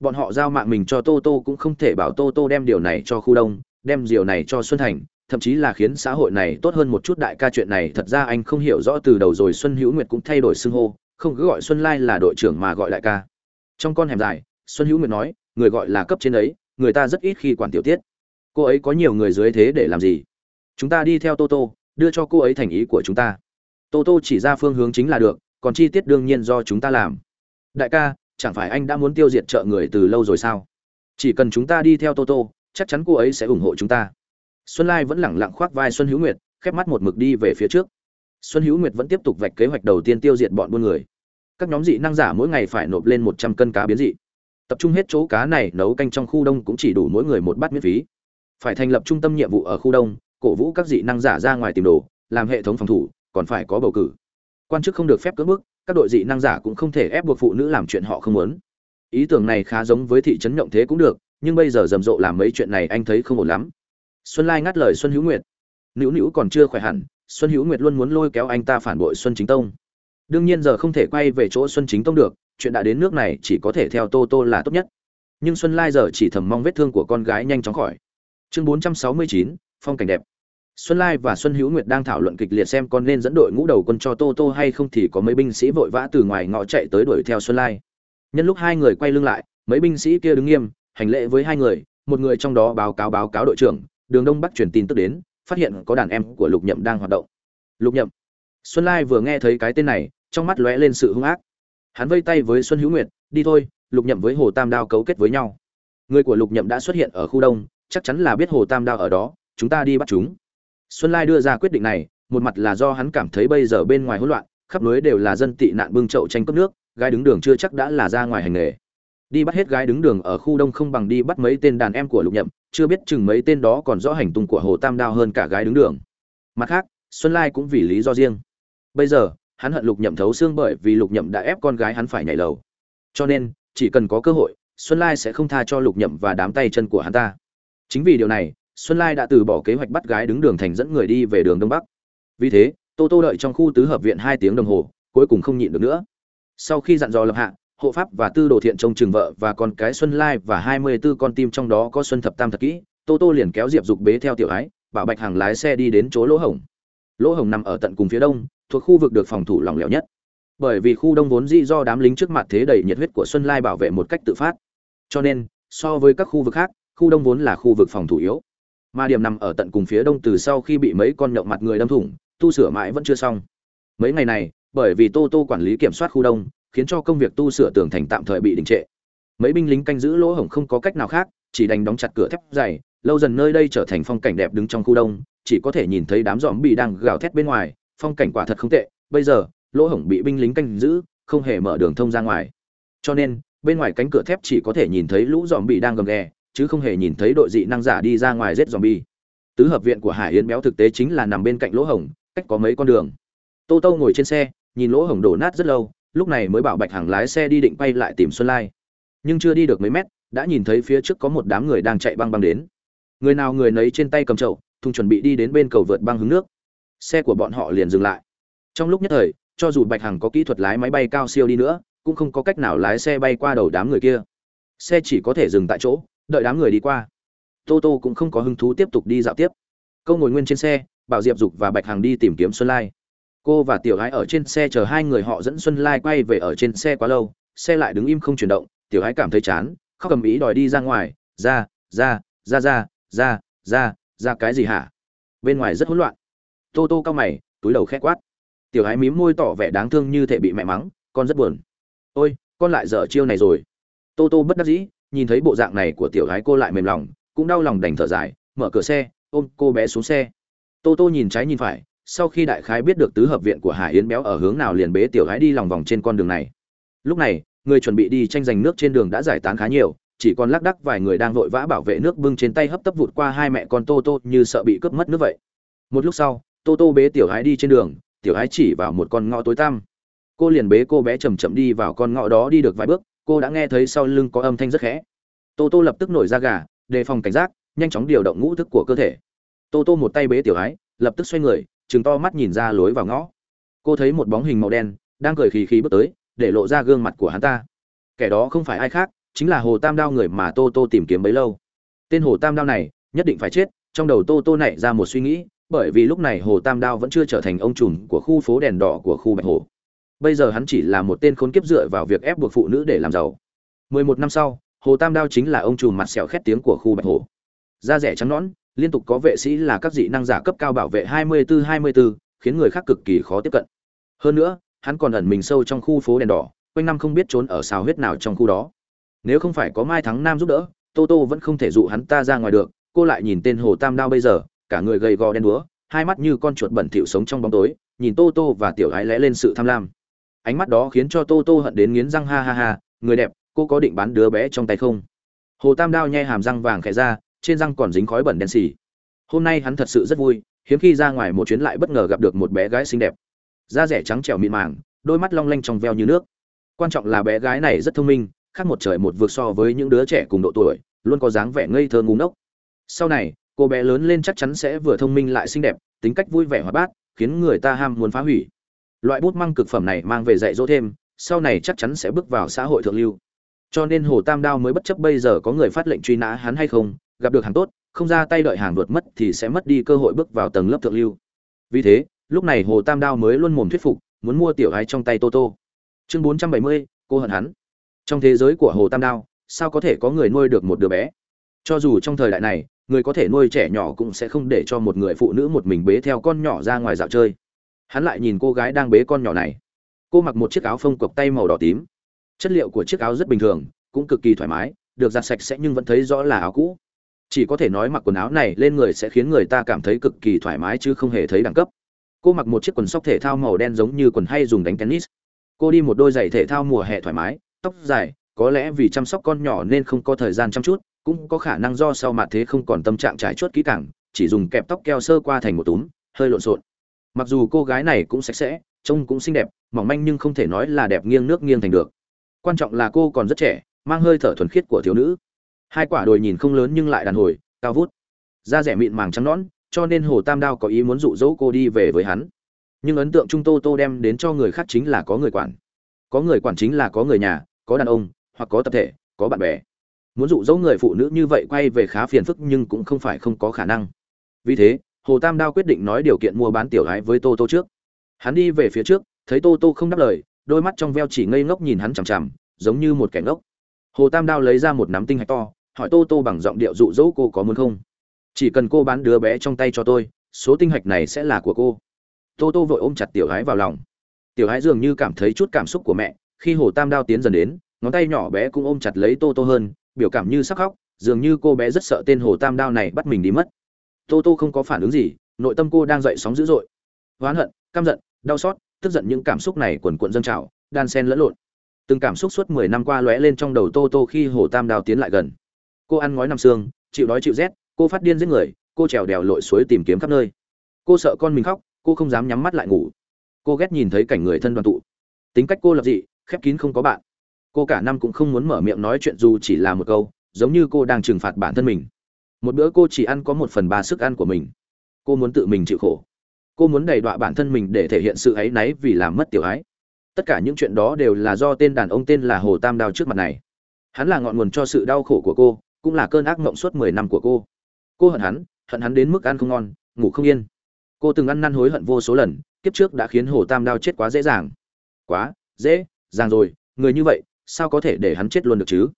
Bọn họ giao mạng mình cho tô tô cũng không thể bảo tô tô đem điều này cho khu đông, đem điều này cho xuân thành, thậm chí là khiến xã hội này tốt hơn một chút đại ca chuyện này. Thật ra anh không hiểu rõ từ đầu rồi xuân hữu nguyệt cũng thay đổi xưng hô, không cứ gọi xuân lai là đội trưởng mà gọi đại ca. Trong con hẻm dài, xuân hữu nguyệt nói, người gọi là cấp trên ấy, người ta rất ít khi quản tiểu tiết. Cô ấy có nhiều người dưới thế để làm gì? Chúng ta đi theo tô tô, đưa cho cô ấy thành ý của chúng ta. Tô tô chỉ ra phương hướng chính là được, còn chi tiết đương nhiên do chúng ta làm. Đại ca chẳng phải anh đã muốn tiêu diệt chợ người từ lâu rồi sao? Chỉ cần chúng ta đi theo tô tô chắc chắn cô ấy sẽ ủng hộ chúng ta. Xuân lai vẫn lẳng lặng khoác vai xuân hữu nguyệt, khép mắt một mực đi về phía trước. Xuân hữu nguyệt vẫn tiếp tục vạch kế hoạch đầu tiên tiêu diệt bọn buôn người. Các nhóm dị năng giả mỗi ngày phải nộp lên một trăm cân cá biến dị. Tập trung hết chỗ cá này nấu canh trong khu đông cũng chỉ đủ mỗi người một bát miễn phí. Phải thành lập trung tâm nhiệm vụ ở khu đông, cổ vũ các dị năng giả ra ngoài tìm đồ, làm hệ thống phòng thủ, còn phải có bầu cử. Quan chức không được phép cưỡng bức các đội dị năng giả cũng không thể ép buộc phụ nữ làm chuyện họ không muốn. Ý tưởng này khá giống với thị trấn nhộng thế cũng được, nhưng bây giờ rầm rộ làm mấy chuyện này anh thấy không ổn lắm. Xuân lai ngắt lời xuân hữu nguyệt. Nữu nữu còn chưa khỏe hẳn, xuân hữu nguyệt luôn muốn lôi kéo anh ta phản bội xuân chính tông. Đương nhiên giờ không thể quay về chỗ xuân chính tông được, chuyện đã đến nước này chỉ có thể theo tô tô là tốt nhất. Nhưng xuân lai giờ chỉ thầm mong vết thương của con gái nhanh chóng khỏi. Chương bốn trăm sáu mươi chín, phong cảnh đẹp xuân lai và xuân hữu nguyệt đang thảo luận kịch liệt xem con nên dẫn đội ngũ đầu quân cho tô tô hay không thì có mấy binh sĩ vội vã từ ngoài ngõ chạy tới đuổi theo xuân lai. Nhân lúc hai người quay lưng lại, mấy binh sĩ kia đứng nghiêm, hành lễ với hai người, một người trong đó báo cáo báo cáo đội trưởng, đường đông bắc truyền tin tức đến, phát hiện có đàn em của lục nhậm đang hoạt động. Lục nhậm. Xuân lai vừa nghe thấy cái tên này, trong mắt lóe lên sự hung ác. Hắn vây tay với xuân hữu nguyệt, đi thôi, lục nhậm với hồ tam đao cấu kết với nhau. Người của lục nhậm đã xuất hiện ở khu đông, chắc chắn là biết hồ tam đao ở đó, chúng ta đi bắt chúng xuân lai đưa ra quyết định này, một mặt là do hắn cảm thấy bây giờ bên ngoài hỗn loạn, khắp núi đều là dân tị nạn bưng chậu tranh cướp nước, gái đứng đường chưa chắc đã là ra ngoài hành nghề. Đi bắt hết gái đứng đường ở khu đông không bằng đi bắt mấy tên đàn em của lục nhậm, chưa biết chừng mấy tên đó còn rõ hành tung của hồ tam đao hơn cả gái đứng đường. Mặt khác, xuân lai cũng vì lý do riêng. Bây giờ, hắn hận lục nhậm thấu xương bởi vì lục nhậm đã ép con gái hắn phải nhảy lầu. Cho nên, chỉ cần có cơ hội, xuân lai sẽ không tha cho lục nhậm và đám tay chân của hắn ta. Chính vì điều này xuân lai đã từ bỏ kế hoạch bắt gái đứng đường thành dẫn người đi về đường đông bắc. Vì thế, tô tô đợi trong khu tứ hợp viện hai tiếng đồng hồ, cuối cùng không nhịn được nữa. Sau khi dặn dò lập hạ, hộ pháp và tư đồ thiện trông chừng vợ và con cái xuân lai và hai mươi b ố con tim trong đó có xuân thập tam thật kỹ, tô tô liền kéo diệp dục bế theo tiểu ái, bảo bạch hàng lái xe đi đến chỗ lỗ hổng lỗ hổng nằm ở tận cùng phía đông, thuộc khu vực được phòng thủ lỏng lẻo nhất. Bởi vì khu đông vốn dĩ do đám lính trước mặt thế đầy nhiệt huyết của xuân lai bảo vệ một cách tự phát. Cho nên, so với các khu vực khác, khu đông vốn là khu vực phòng thủ yếu mà điểm nằm ở tận cùng phía đông từ sau khi bị mấy con nhậu mặt người đâm thủng, tu sửa mãi vẫn chưa xong. Mấy ngày này, bởi vì tô tô quản lý kiểm soát khu đông, khiến cho công việc tu sửa tường thành tạm thời bị đình trệ. Mấy binh lính canh giữ lỗ hổng không có cách nào khác, chỉ đành đóng chặt cửa thép dày, lâu dần nơi đây trở thành phong cảnh đẹp đứng trong khu đông, chỉ có thể nhìn thấy đám dòm bị đang gào thét bên ngoài, phong cảnh quả thật không tệ, bây giờ, lỗ hổng bị binh lính canh giữ, không hề mở đường thông ra ngoài. Cho nên, bên ngoài cánh cửa thép chỉ có thể nhìn thấy lũ dòm bị đang gầm ghè chứ không hề nhìn thấy đội dị năng giả đi ra ngoài giết zombie. bi tứ hợp viện của hải yến béo thực tế chính là nằm bên cạnh lỗ hổng, cách có mấy con đường. Tô tô ngồi trên xe, nhìn lỗ hổng đổ nát rất lâu, lúc này mới bảo bạch hàng lái xe đi định quay lại tìm xuân lai. Nhưng chưa đi được mấy mét, đã nhìn thấy phía trước có một đám người đang chạy băng băng đến. Người nào người nấy trên tay cầm chậu, thùng chuẩn bị đi đến bên cầu vượt băng hứng nước. Xe của bọn họ liền dừng lại. Trong lúc nhất thời, cho dù bạch hằng có kỹ thuật lái máy bay cao siêu đi nữa, cũng không có cách nào lái xe bay qua đầu đám người kia. Xe chỉ có thể dừng tại chỗ đợi đám người đi qua. Tô tô cũng không có hứng thú tiếp tục đi dạo tiếp. Câu ngồi nguyên trên xe, bảo diệp dục và bạch hằng đi tìm kiếm xuân lai. Cô và tiểu gái ở trên xe chờ hai người họ dẫn xuân lai quay về ở trên xe quá lâu. Xe lại đứng im không chuyển động. Tiểu gái cảm thấy chán, khóc cầm ý đòi đi ra ngoài. Ra ra ra ra ra ra ra cái gì hả? Bên ngoài rất hỗn loạn. Tô tô cao mày, túi đầu khét quát. Tiểu gái mím môi tỏ vẻ đáng thương như thể bị mẹ mắng, con rất buồn. Ôi, con lại dở chiêu này rồi. Tô tô bất đắc dĩ nhìn thấy bộ dạng này của tiểu gái cô lại mềm lòng, cũng đau lòng đành thở dài, mở cửa xe, ôm cô bé xuống xe. Tô tô nhìn trái nhìn phải, sau khi đại khái biết được tứ hợp viện của hải yến béo ở hướng nào liền bế tiểu gái đi lòng vòng trên con đường này. Lúc này, người chuẩn bị đi tranh giành nước trên đường đã giải tán khá nhiều, chỉ còn lác đắc vài người đang vội vã bảo vệ nước bưng trên tay hấp tấp vụt qua hai mẹ con tô tô như sợ bị cướp mất nước vậy. Một lúc sau, tô tô bế tiểu gái đi trên đường, tiểu gái chỉ vào một con ngõ tối tăm. Cô liền bế cô bé chầm chậm đi vào con ngõ đó đi được vài bước cô đã nghe thấy sau lưng có âm thanh rất khẽ. Tô tô lập tức nổi ra gà, đề phòng cảnh giác, nhanh chóng điều động ngũ thức của cơ thể. Tô tô một tay bế tiểu ái, lập tức xoay người chừng to mắt nhìn ra lối vào ngõ. Cô thấy một bóng hình màu đen, đang cười khì khì bước tới, để lộ ra gương mặt của hắn ta. Kẻ đó không phải ai khác, chính là hồ tam đao người mà tô tô tìm kiếm bấy lâu. Tên hồ tam đao này, nhất định phải chết, trong đầu tô tô nảy ra một suy nghĩ, bởi vì lúc này hồ tam đao vẫn chưa trở thành ông trùm của khu phố đèn đỏ của khu bạch hồ bây giờ hắn chỉ là một tên khốn kiếp dựa vào việc ép buộc phụ nữ để làm giàu mười một năm sau hồ tam đao chính là ông trùm mặt sẹo khét tiếng của khu bạch hồ da rẻ trắng nõn liên tục có vệ sĩ là các dị năng giả cấp cao bảo vệ 24-24, khiến người khác cực kỳ khó tiếp cận. Hơn nữa, hắn còn ẩn mình sâu trong khu phố đèn đỏ, quanh năm không biết trốn ở xào huyết nào trong khu đó. Nếu không phải có Mai Thắng Nam giúp đỡ, Tô Tô vẫn không thể dụ hắn ta ra ngoài được. Cô lại nhìn tên Hồ Tam Đao bây giờ, cả người gầy gò đen đúa, hai mắt như con chuột bẩn thỉu sống trong bóng tối, nhìn Tô Tô và tiểu gái lẽ lên sự tham lam. Ánh mắt đó khiến cho Tô Tô hận đến nghiến răng ha ha ha, người đẹp, cô có định bán đứa bé trong tay không? Hồ Tam Đao nhai hàm răng vàng khẽ ra, trên răng còn dính khói bẩn đen xì. Hôm nay hắn thật sự rất vui hiếm khi ra ngoài một chuyến lại bất ngờ gặp được một bé gái xinh đẹp. Da rẻ trắng trẻo mịn màng đôi mắt long lanh trong veo như nước. Quan trọng là bé gái này rất thông minh khác một trời một vực so với những đứa trẻ cùng độ tuổi luôn có dáng vẻ ngây thơ ngu ngốc. Sau này cô bé lớn lên chắc chắn sẽ vừa thông minh lại xinh đẹp tính cách vui vẻ hoạt bát khiến người ta ham muốn phá hủy loại bút măng cực phẩm này mang về dạy dỗ thêm, sau này chắc chắn sẽ bước vào xã hội thượng lưu. Cho nên hồ tam đao mới bất chấp bây giờ có người phát lệnh truy nã hắn hay không, gặp được hàng tốt, không ra tay đợi hàng vượt mất thì sẽ mất đi cơ hội bước vào tầng lớp thượng lưu. Vì thế, lúc này hồ tam đao mới luôn mồm thuyết phục, muốn mua tiểu gái trong tay tô tô. Chương bốn trăm bảy mươi, cô hận hắn. Trong thế giới của hồ tam đao, sao có thể có người nuôi được một đứa bé? Cho dù trong thời đại này, người có thể nuôi trẻ nhỏ cũng sẽ không để cho một người phụ nữ một mình bế theo con nhỏ ra ngoài dạo chơi hắn lại nhìn cô gái đang bế con nhỏ này. Cô mặc một chiếc áo phông cộc tay màu đỏ tím. Chất liệu của chiếc áo rất bình thường, cũng cực kỳ thoải mái, được giặt sạch sẽ nhưng vẫn thấy rõ là áo cũ. Chỉ có thể nói mặc quần áo này lên người sẽ khiến người ta cảm thấy cực kỳ thoải mái chứ không hề thấy đẳng cấp. Cô mặc một chiếc quần sóc thể thao màu đen giống như quần hay dùng đánh tennis. Cô đi một đôi giày thể thao mùa hè thoải mái, tóc dài, có lẽ vì chăm sóc con nhỏ nên không có thời gian chăm chút, cũng có khả năng do sau mặt thế không còn tâm trạng trải chuốt kỹ càng, chỉ dùng kẹp tóc keo sơ qua thành một túm, hơi lộn xộn mặc dù cô gái này cũng sạch sẽ, trông cũng xinh đẹp, mỏng manh nhưng không thể nói là đẹp nghiêng nước nghiêng thành được. Quan trọng là cô còn rất trẻ, mang hơi thở thuần khiết của thiếu nữ. Hai quả đồi nhìn không lớn nhưng lại đàn hồi, cao vút. Da rẻ mịn màng trắng nõn, cho nên hồ tam đao có ý muốn dụ dỗ cô đi về với hắn. Nhưng ấn tượng trung tô tô đem đến cho người khác chính là có người quản. Có người quản chính là có người nhà, có đàn ông, hoặc có tập thể, có bạn bè. Muốn dụ dỗ người phụ nữ như vậy quay về khá phiền phức nhưng cũng không phải không có khả năng. Vì thế hồ tam đao quyết định nói điều kiện mua bán tiểu gái với tô tô trước. Hắn đi về phía trước, thấy tô tô không đáp lời, đôi mắt trong veo chỉ ngây ngốc nhìn hắn chằm chằm, giống như một kẻ ngốc. Hồ tam đao lấy ra một nắm tinh hạch to, hỏi tô tô bằng giọng điệu dụ dỗ cô có muốn không? Chỉ cần cô bán đứa bé trong tay cho tôi, số tinh hạch này sẽ là của cô. Tô tô vội ôm chặt tiểu gái vào lòng. Tiểu gái dường như cảm thấy chút cảm xúc của mẹ, khi hồ tam đao tiến dần đến, ngón tay nhỏ bé cũng ôm chặt lấy tô tô hơn, biểu cảm như sắc khóc, dường như cô bé rất sợ tên hồ tam đao này bắt mình đi mất tô tô không có phản ứng gì, nội tâm cô đang dậy sóng dữ dội. Oán hận, căm giận, đau xót, tức giận những cảm xúc này quần quận dâng trào, đan sen lẫn lộn. Từng cảm xúc suốt mười năm qua lóe lên trong đầu tô tô khi hồ tam đào tiến lại gần. Cô ăn ngói nằm xương, chịu đói chịu rét, cô phát điên giết người, cô trèo đèo lội suối tìm kiếm khắp nơi. Cô sợ con mình khóc, cô không dám nhắm mắt lại ngủ. Cô ghét nhìn thấy cảnh người thân đoàn tụ. Tính cách cô lập dị, khép kín không có bạn. Cô cả năm cũng không muốn mở miệng nói chuyện dù chỉ là một câu, giống như cô đang trừng phạt bản thân mình một bữa cô chỉ ăn có một phần ba sức ăn của mình. Cô muốn tự mình chịu khổ. Cô muốn đầy đọa bản thân mình để thể hiện sự áy náy vì làm mất tiểu ái. Tất cả những chuyện đó đều là do tên đàn ông tên là hồ tam đao trước mặt này. Hắn là ngọn nguồn cho sự đau khổ của cô, cũng là cơn ác mộng suốt mười năm của cô. Cô hận hắn hận hắn đến mức ăn không ngon, ngủ không yên. Cô từng ăn năn hối hận vô số lần, kiếp trước đã khiến hồ tam đao chết quá dễ dàng. Quá dễ dàng rồi, người như vậy, sao có thể để hắn chết luôn được chứ?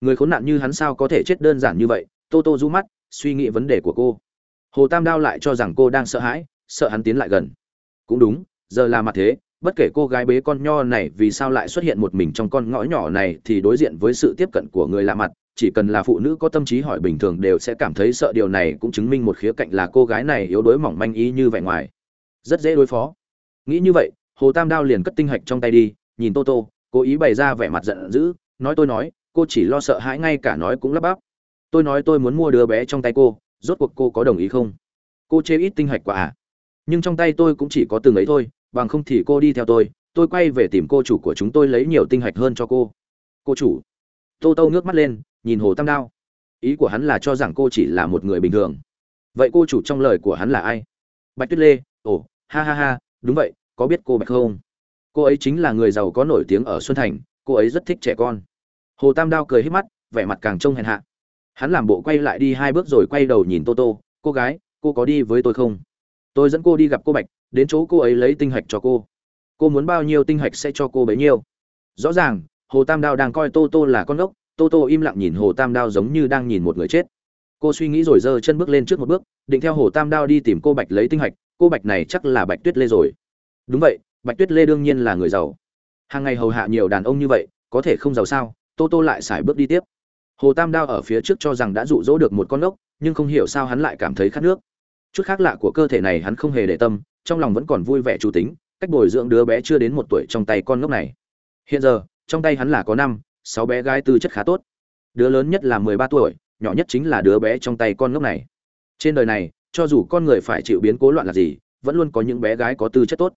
Người khốn nạn như hắn sao có thể chết đơn giản như vậy? Tô tô rũ mắt, suy nghĩ vấn đề của cô. Hồ tam đao lại cho rằng cô đang sợ hãi, sợ hắn tiến lại gần. Cũng đúng, giờ là mặt thế, bất kể cô gái bế con nho này vì sao lại xuất hiện một mình trong con ngõ nhỏ này thì đối diện với sự tiếp cận của người lạ mặt, chỉ cần là phụ nữ có tâm trí hỏi bình thường đều sẽ cảm thấy sợ điều này cũng chứng minh một khía cạnh là cô gái này yếu đuối mỏng manh ý như vẻ ngoài. Rất dễ đối phó. Nghĩ như vậy, hồ tam đao liền cất tinh hạch trong tay đi, nhìn tô tô, cố ý bày ra vẻ mặt giận dữ, nói tôi nói, cô chỉ lo sợ hãi ngay cả nói cũng lắp bắp tôi nói tôi muốn mua đứa bé trong tay cô, rốt cuộc cô có đồng ý không? Cô chê ít tinh hạch quả à? Nhưng trong tay tôi cũng chỉ có từng ấy thôi, bằng không thì cô đi theo tôi tôi quay về tìm cô chủ của chúng tôi lấy nhiều tinh hạch hơn cho cô. Cô chủ. Tô tô ngước mắt lên, nhìn hồ tam đao. Ý của hắn là cho rằng cô chỉ là một người bình thường. Vậy cô chủ trong lời của hắn là ai? Bạch tuyết lê. Ồ, ha ha ha, đúng vậy, có biết cô bạch không? Cô ấy chính là người giàu có nổi tiếng ở xuân thành, cô ấy rất thích trẻ con. Hồ tam đao cười hít mắt, vẻ mặt càng trông hèn hạ hắn làm bộ quay lại đi hai bước rồi quay đầu nhìn tô tô, cô gái, cô có đi với tôi không? Tôi dẫn cô đi gặp cô bạch, đến chỗ cô ấy lấy tinh hạch cho cô. Cô muốn bao nhiêu tinh hạch sẽ cho cô bấy nhiêu? Rõ ràng, hồ tam đao đang coi tô tô là con gốc tô tô im lặng nhìn hồ tam đao giống như đang nhìn một người chết. Cô suy nghĩ rồi giơ chân bước lên trước một bước, định theo hồ tam đao đi tìm cô bạch lấy tinh hạch, cô bạch này chắc là bạch tuyết lê rồi. Đúng vậy, bạch tuyết lê đương nhiên là người giàu. Hàng ngày hầu hạ nhiều đàn ông như vậy, có thể không giàu sao? Tô tô lại xài bước đi tiếp hồ tam đao ở phía trước cho rằng đã dụ dỗ được một con ốc, nhưng không hiểu sao hắn lại cảm thấy khát nước. Chút khác lạ của cơ thể này hắn không hề để tâm, trong lòng vẫn còn vui vẻ chủ tính, cách bồi dưỡng đứa bé chưa đến một tuổi trong tay con ngốc này. Hiện giờ, trong tay hắn là có năm, sáu bé gái tư chất khá tốt. Đứa lớn nhất là mười ba tuổi, nhỏ nhất chính là đứa bé trong tay con ngốc này. Trên đời này, cho dù con người phải chịu biến cố loạn là gì, vẫn luôn có những bé gái có tư chất tốt.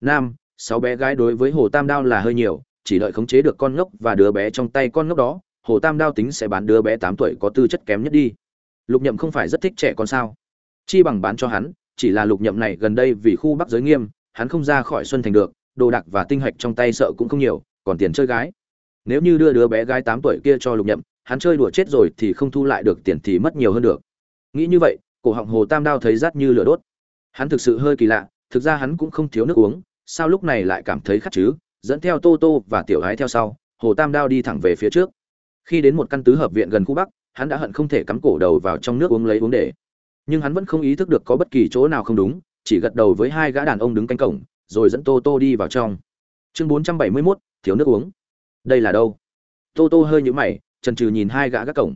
Nam, sáu bé gái đối với hồ tam đao là hơi nhiều, chỉ đợi khống chế được con ngốc và đứa bé trong tay con ngốc đó hồ tam đao tính sẽ bán đứa bé tám tuổi có tư chất kém nhất đi. Lục nhậm không phải rất thích trẻ con sao? Chi bằng bán cho hắn, chỉ là lục nhậm này gần đây vì khu bắc giới nghiêm, hắn không ra khỏi xuân thành được, đồ đạc và tinh hạch trong tay sợ cũng không nhiều, còn tiền chơi gái. Nếu như đưa đứa bé gái tám tuổi kia cho lục nhậm, hắn chơi đùa chết rồi thì không thu lại được tiền thì mất nhiều hơn được. Nghĩ như vậy, cổ họng hồ tam đao thấy rát như lửa đốt. Hắn thực sự hơi kỳ lạ, thực ra hắn cũng không thiếu nước uống, sao lúc này lại cảm thấy khát chứ? Dẫn theo tô tô và tiểu gái theo sau, hồ tam đao đi thẳng về phía trước khi đến một căn tứ hợp viện gần khu bắc, hắn đã hận không thể cắm cổ đầu vào trong nước uống lấy uống để. Nhưng hắn vẫn không ý thức được có bất kỳ chỗ nào không đúng, chỉ gật đầu với hai gã đàn ông đứng canh cổng, rồi dẫn tô tô đi vào trong. Chương bốn trăm bảy mươi mốt, thiếu nước uống. Đây là đâu? Tô tô hơi nhũ mày trần trừ nhìn hai gã gác cổng.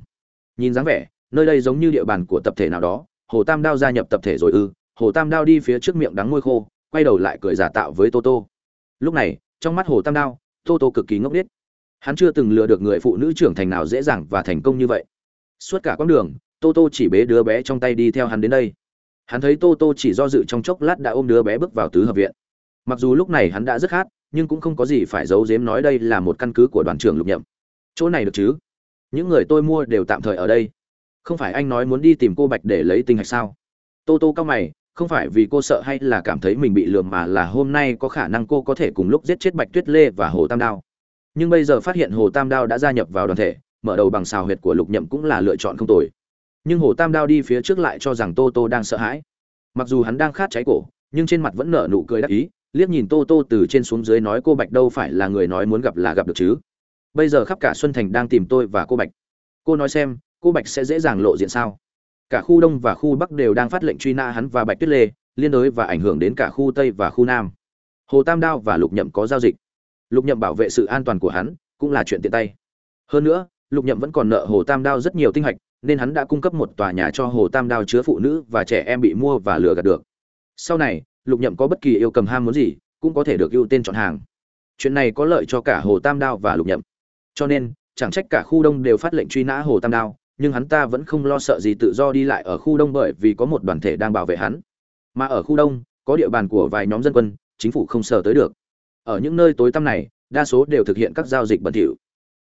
Nhìn dáng vẻ, nơi đây giống như địa bàn của tập thể nào đó, hồ tam đao gia nhập tập thể rồi ư? Hồ tam đao đi phía trước miệng đắng môi khô, quay đầu lại cười giả tạo với tô tô. Lúc này, trong mắt hồ tam đao, tô tô cực kỳ ngốc nghếch hắn chưa từng lừa được người phụ nữ trưởng thành nào dễ dàng và thành công như vậy. Suốt cả quãng đường, tô tô chỉ bế đứa bé trong tay đi theo hắn đến đây. Hắn thấy tô tô chỉ do dự trong chốc lát đã ôm đứa bé bước vào tứ hợp viện. Mặc dù lúc này hắn đã rất khát, nhưng cũng không có gì phải giấu giếm nói đây là một căn cứ của đoàn trưởng lục nhậm. Chỗ này được chứ? Những người tôi mua đều tạm thời ở đây. Không phải anh nói muốn đi tìm cô bạch để lấy tinh hạch sao? Tô tô cao mày, không phải vì cô sợ hay là cảm thấy mình bị lừa mà là hôm nay có khả năng cô có thể cùng lúc giết chết bạch tuyết lê và hồ tam đao nhưng bây giờ phát hiện hồ tam đao đã gia nhập vào đoàn thể, mở đầu bằng xào huyệt của lục nhậm cũng là lựa chọn không tồi. Nhưng hồ tam đao đi phía trước lại cho rằng tô tô đang sợ hãi. Mặc dù hắn đang khát cháy cổ, nhưng trên mặt vẫn nở nụ cười đắc ý, liếc nhìn tô tô từ trên xuống dưới nói, cô bạch đâu phải là người nói muốn gặp là gặp được chứ? Bây giờ khắp cả xuân thành đang tìm tôi và cô bạch. Cô nói xem, cô bạch sẽ dễ dàng lộ diện sao? Cả khu đông và khu bắc đều đang phát lệnh truy nã hắn và bạch tuyết lê, liên đối và ảnh hưởng đến cả khu tây và khu nam. Hồ tam đao và lục nhậm có giao dịch lục nhậm bảo vệ sự an toàn của hắn cũng là chuyện tiện tay. Hơn nữa, lục nhậm vẫn còn nợ hồ tam đao rất nhiều tinh hạch, nên hắn đã cung cấp một tòa nhà cho hồ tam đao chứa phụ nữ và trẻ em bị mua và lừa gạt được. Sau này, lục nhậm có bất kỳ yêu cầm ham muốn gì, cũng có thể được ưu tên chọn hàng. Chuyện này có lợi cho cả hồ tam đao và lục nhậm. Cho nên, chẳng trách cả khu đông đều phát lệnh truy nã hồ tam đao, nhưng hắn ta vẫn không lo sợ gì tự do đi lại ở khu đông bởi vì có một đoàn thể đang bảo vệ hắn. Mà ở khu đông, có địa bàn của vài nhóm dân quân, chính phủ không sờ tới được ở những nơi tối tăm này, đa số đều thực hiện các giao dịch bẩn thỉu.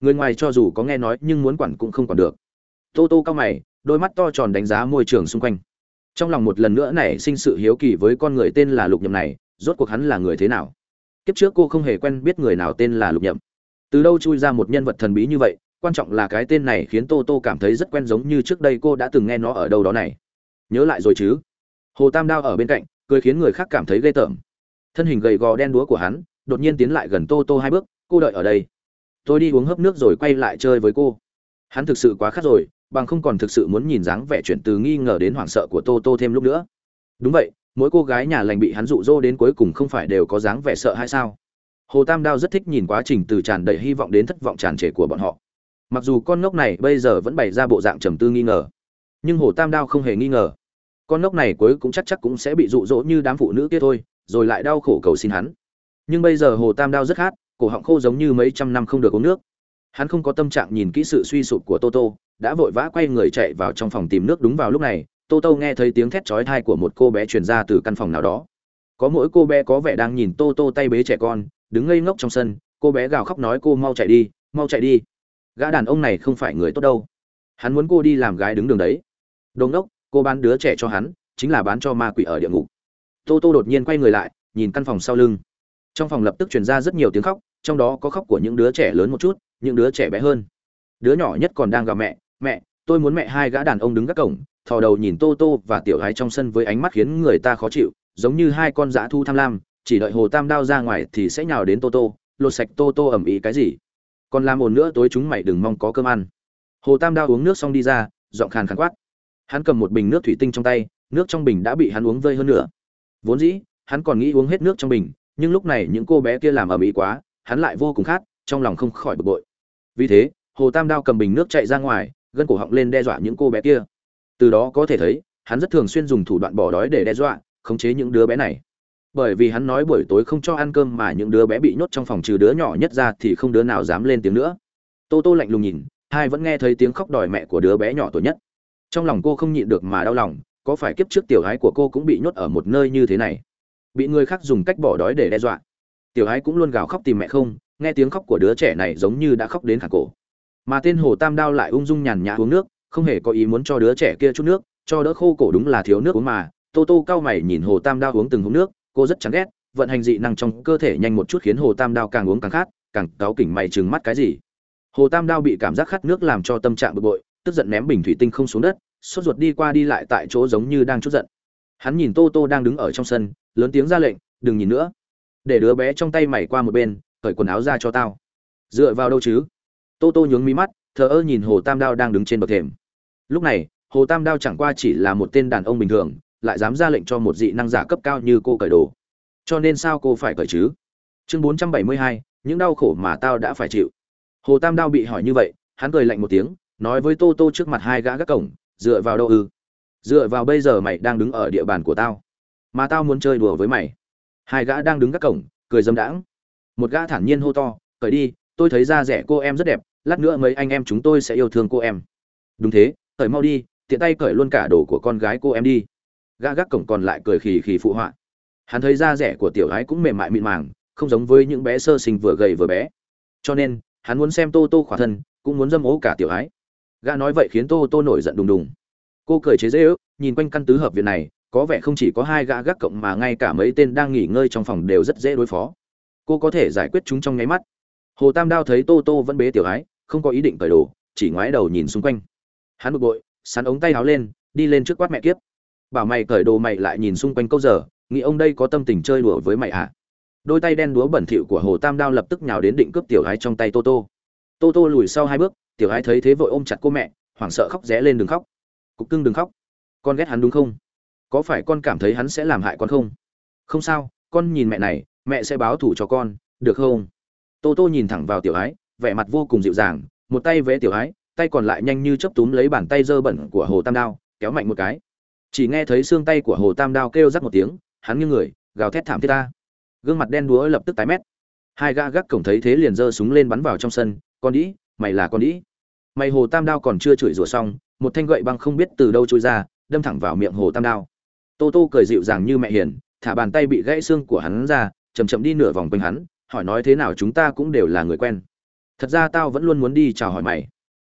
Người ngoài cho dù có nghe nói nhưng muốn quản cũng không quản được. Tô tô cao mày, đôi mắt to tròn đánh giá môi trường xung quanh. Trong lòng một lần nữa nảy sinh sự hiếu kỳ với con người tên là lục nhậm này, rốt cuộc hắn là người thế nào? Kiếp trước cô không hề quen biết người nào tên là lục nhậm. Từ đâu chui ra một nhân vật thần bí như vậy, quan trọng là cái tên này khiến tô tô cảm thấy rất quen giống như trước đây cô đã từng nghe nó ở đâu đó này. Nhớ lại rồi chứ? Hồ tam đao ở bên cạnh, cười khiến người khác cảm thấy ghê tởm. Thân hình gầy gò đen đúa của hắn đột nhiên tiến lại gần tô tô hai bước, cô đợi ở đây. Tôi đi uống hớp nước rồi quay lại chơi với cô. Hắn thực sự quá khát rồi, bằng không còn thực sự muốn nhìn dáng vẻ chuyển từ nghi ngờ đến hoảng sợ của tô tô thêm lúc nữa. Đúng vậy, mỗi cô gái nhà lành bị hắn dụ dỗ đến cuối cùng không phải đều có dáng vẻ sợ hay sao? Hồ tam đao rất thích nhìn quá trình từ tràn đầy hy vọng đến thất vọng tràn trề của bọn họ. Mặc dù con ngốc này bây giờ vẫn bày ra bộ dạng trầm tư nghi ngờ, nhưng hồ tam đao không hề nghi ngờ. Con ngốc này cuối cũng chắc chắc cũng sẽ bị dụ dỗ như đám phụ nữ kia thôi, rồi lại đau khổ cầu xin hắn nhưng bây giờ hồ tam đao rất khát, cổ họng khô giống như mấy trăm năm không được uống nước. Hắn không có tâm trạng nhìn kỹ sự suy sụp của toto đã vội vã quay người chạy vào trong phòng tìm nước đúng vào lúc này toto nghe thấy tiếng thét chói thai của một cô bé truyền ra từ căn phòng nào đó. Có mỗi cô bé có vẻ đang nhìn toto tay bế trẻ con, đứng ngây ngốc trong sân, cô bé gào khóc nói, cô mau chạy đi, mau chạy đi. Gã đàn ông này không phải người tốt đâu. Hắn muốn cô đi làm gái đứng đường đấy. Đồn đốc, cô bán đứa trẻ cho hắn, chính là bán cho ma quỷ ở địa ngục. Tô tô đột nhiên quay người lại, nhìn căn phòng sau lưng trong phòng lập tức truyền ra rất nhiều tiếng khóc trong đó có khóc của những đứa trẻ lớn một chút những đứa trẻ bé hơn. Đứa nhỏ nhất còn đang gào mẹ mẹ tôi muốn mẹ hai gã đàn ông đứng gác cổng thò đầu nhìn tô tô và tiểu gái trong sân với ánh mắt khiến người ta khó chịu giống như hai con dã thu tham lam chỉ đợi hồ tam đao ra ngoài thì sẽ nhào đến tô tô lột sạch tô tô ẩm ý cái gì. Còn làm ồn nữa tối chúng mày đừng mong có cơm ăn. Hồ tam đao uống nước xong đi ra giọng khàn khàn quát. Hắn cầm một bình nước thủy tinh trong tay nước trong bình đã bị hắn uống vơi hơn nửa, vốn dĩ hắn còn nghĩ uống hết nước trong bình nhưng lúc này những cô bé kia làm ầm ĩ quá, hắn lại vô cùng khát, trong lòng không khỏi bực bội. Vì thế, hồ tam đao cầm bình nước chạy ra ngoài, gân cổ họng lên đe dọa những cô bé kia. Từ đó có thể thấy, hắn rất thường xuyên dùng thủ đoạn bỏ đói để đe dọa, khống chế những đứa bé này. Bởi vì hắn nói buổi tối không cho ăn cơm mà những đứa bé bị nhốt trong phòng trừ đứa nhỏ nhất ra thì không đứa nào dám lên tiếng nữa. Tô tô lạnh lùng nhìn, hai vẫn nghe thấy tiếng khóc đòi mẹ của đứa bé nhỏ tuổi nhất. Trong lòng cô không nhịn được mà đau lòng, có phải kiếp trước tiểu gái của cô cũng bị nhốt ở một nơi như thế này? Bị người khác dùng cách bỏ đói để đe dọa. Tiểu Ái cũng luôn gào khóc tìm mẹ không, nghe tiếng khóc của đứa trẻ này giống như đã khóc đến khả cổ. Mà tên hồ tam đao lại ung dung nhàn nhã uống nước, không hề có ý muốn cho đứa trẻ kia chút nước, cho đỡ khô cổ đúng là thiếu nước uống mà. Tô tô cao mày nhìn hồ tam đao uống từng hút nước, cô rất chán ghét, vận hành dị năng trong cơ thể nhanh một chút khiến hồ tam đao càng uống càng khát, càng cáu kỉnh mày trừng mắt cái gì. Hồ tam đao bị cảm giác khát nước làm cho tâm trạng bực bội, tức giận ném bình thủy tinh không xuống đất, sốt ruột đi qua đi lại tại chỗ giống như đang chút giận hắn nhìn tô tô đang đứng ở trong sân, lớn tiếng ra lệnh, đừng nhìn nữa. Để đứa bé trong tay mày qua một bên, cởi quần áo ra cho tao. Dựa vào đâu chứ? Tô tô nhướng mí mắt, thờ ơ nhìn hồ tam đao đang đứng trên bậc thềm. Lúc này, hồ tam đao chẳng qua chỉ là một tên đàn ông bình thường, lại dám ra lệnh cho một dị năng giả cấp cao như cô cởi đồ. Cho nên sao cô phải cởi chứ? Chương bốn trăm bảy mươi hai, những đau khổ mà tao đã phải chịu. Hồ tam đao bị hỏi như vậy, hắn cười lạnh một tiếng, nói với tô tô trước mặt hai gã gác cổng, dựa vào đâu ư? Dựa vào bây giờ mày đang đứng ở địa bàn của tao. Mà tao muốn chơi đùa với mày. Hai gã đang đứng gác cổng, cười dâm đãng. Một gã thản nhiên hô to, cởi đi, tôi thấy da rẻ cô em rất đẹp, lát nữa mấy anh em chúng tôi sẽ yêu thương cô em. Đúng thế, cởi mau đi, tiện tay cởi luôn cả đồ của con gái cô em đi. Gã gác cổng còn lại cười khì khì phụ họa. Hắn thấy da rẻ của tiểu gái cũng mềm mại mịn màng, không giống với những bé sơ sinh vừa gầy vừa bé. Cho nên, hắn muốn xem tô tô khỏa thân, cũng muốn dâm ố cả tiểu gái. Gã nói vậy khiến tô tô nổi giận đùng đùng cô cười chế dễ ước nhìn quanh căn tứ hợp viện này, có vẻ không chỉ có hai gã gác cộng mà ngay cả mấy tên đang nghỉ ngơi trong phòng đều rất dễ đối phó. Cô có thể giải quyết chúng trong nháy mắt. Hồ tam đao thấy tô tô vẫn bế tiểu ái, không có ý định cởi đồ, chỉ ngoái đầu nhìn xung quanh. Hắn bực bội, sắn ống tay áo lên, đi lên trước quát mẹ kiếp. Bảo mày cởi đồ mày lại nhìn xung quanh câu giờ, nghĩ ông đây có tâm tình chơi đùa với mày à? Đôi tay đen đúa bẩn thỉu của hồ tam đao lập tức nhào đến định cướp tiểu ái trong tay tô tô. Tô tô lùi sau hai bước, tiểu ái thấy thế vội ôm chặt cô mẹ, hoảng sợ khóc rẽ lên đừng khóc cục cưng đừng khóc. Con ghét hắn đúng không? Có phải con cảm thấy hắn sẽ làm hại con không? Không sao, con nhìn mẹ này, mẹ sẽ báo thủ cho con, được không? Tô tô nhìn thẳng vào tiểu ái, vẻ mặt vô cùng dịu dàng, một tay vẽ tiểu ái, tay còn lại nhanh như chấp túm lấy bàn tay dơ bẩn của hồ tam đao, kéo mạnh một cái. Chỉ nghe thấy xương tay của hồ tam đao kêu rắc một tiếng, hắn như người, gào thét thảm thiết ta. Gương mặt đen đúa lập tức tái mét. Hai gã gác cổng thấy thế liền giơ súng lên bắn vào trong sân, con đĩ, mày là con đĩ. Mày hồ tam đao còn chưa chửi rủa xong một thanh gậy băng không biết từ đâu trôi ra, đâm thẳng vào miệng hồ tam đao. Tô tô cười dịu dàng như mẹ hiền, thả bàn tay bị gãy xương của hắn ra chầm chậm đi nửa vòng quanh hắn, hỏi nói thế nào chúng ta cũng đều là người quen. Thật ra tao vẫn luôn muốn đi chào hỏi mày.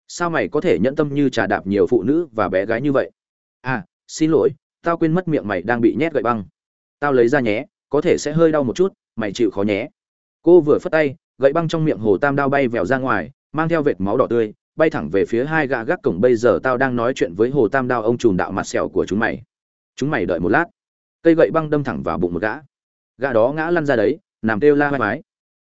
Sao mày có thể nhẫn tâm như trà đạp nhiều phụ nữ và bé gái như vậy? À xin lỗi, tao quên mất miệng mày đang bị nhét gậy băng. Tao lấy ra nhé, có thể sẽ hơi đau một chút, mày chịu khó nhé. Cô vừa phất tay, gậy băng trong miệng hồ tam đao bay vèo ra ngoài, mang theo vệt máu đỏ tươi bay thẳng về phía hai gã gác cổng bây giờ tao đang nói chuyện với hồ tam đao, ông trùm đạo mặt sẹo của chúng mày. Chúng mày đợi một lát. Cây gậy băng đâm thẳng vào bụng một gã. Gã đó ngã lăn ra đấy, nằm kêu la vai mái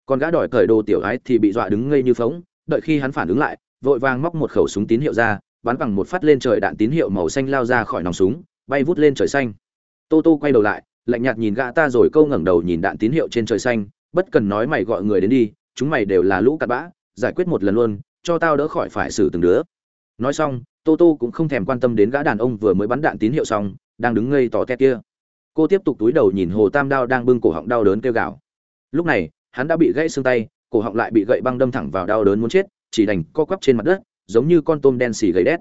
còn gã đòi cởi đồ tiểu gái thì bị dọa đứng ngây như phóng đợi khi hắn phản ứng lại, vội vàng móc một khẩu súng tín hiệu ra, bắn bằng một phát lên trời đạn tín hiệu màu xanh lao ra khỏi nòng súng, bay vút lên trời xanh. Tô tô quay đầu lại, lạnh nhạt nhìn gã ta rồi câu ngẩng đầu nhìn đạn tín hiệu trên trời xanh, bất cần nói mày gọi người đến đi, chúng mày đều là lũ cặn bã, giải quyết một lần luôn cho tao đỡ khỏi phải xử từng đứa. Nói xong, tô tô cũng không thèm quan tâm đến gã đàn ông vừa mới bắn đạn tín hiệu xong, đang đứng ngây tỏ tét kia. Cô tiếp tục túi đầu nhìn hồ tam đao đang bưng cổ họng đau đớn kêu gào. Lúc này, hắn đã bị gãy xương tay, cổ họng lại bị gậy băng đâm thẳng vào đau đớn muốn chết, chỉ đành co quắp trên mặt đất, giống như con tôm đen xì gầy đét.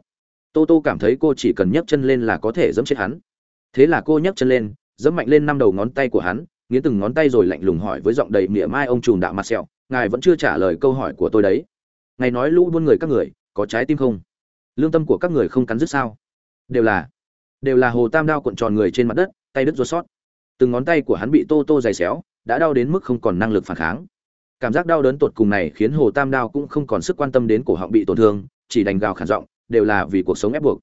Tô tô cảm thấy cô chỉ cần nhấc chân lên là có thể dẫm chết hắn. Thế là cô nhấc chân lên dẫm mạnh lên năm đầu ngón tay của hắn, nghiến từng ngón tay rồi lạnh lùng hỏi với giọng đầy mỉa mai ông trùm đạo mặt sẹo, ngài vẫn chưa trả lời câu hỏi của tôi đấy ngày nói lũ buôn người các người, có trái tim không? Lương tâm của các người không cắn dứt sao? Đều là đều là hồ tam đao cuộn tròn người trên mặt đất, tay đứt ruột sót. Từng ngón tay của hắn bị tô tô dày xéo, đã đau đến mức không còn năng lực phản kháng. Cảm giác đau đớn tột cùng này khiến hồ tam đao cũng không còn sức quan tâm đến cổ họng bị tổn thương, chỉ đành gào khản giọng, đều là vì cuộc sống ép buộc.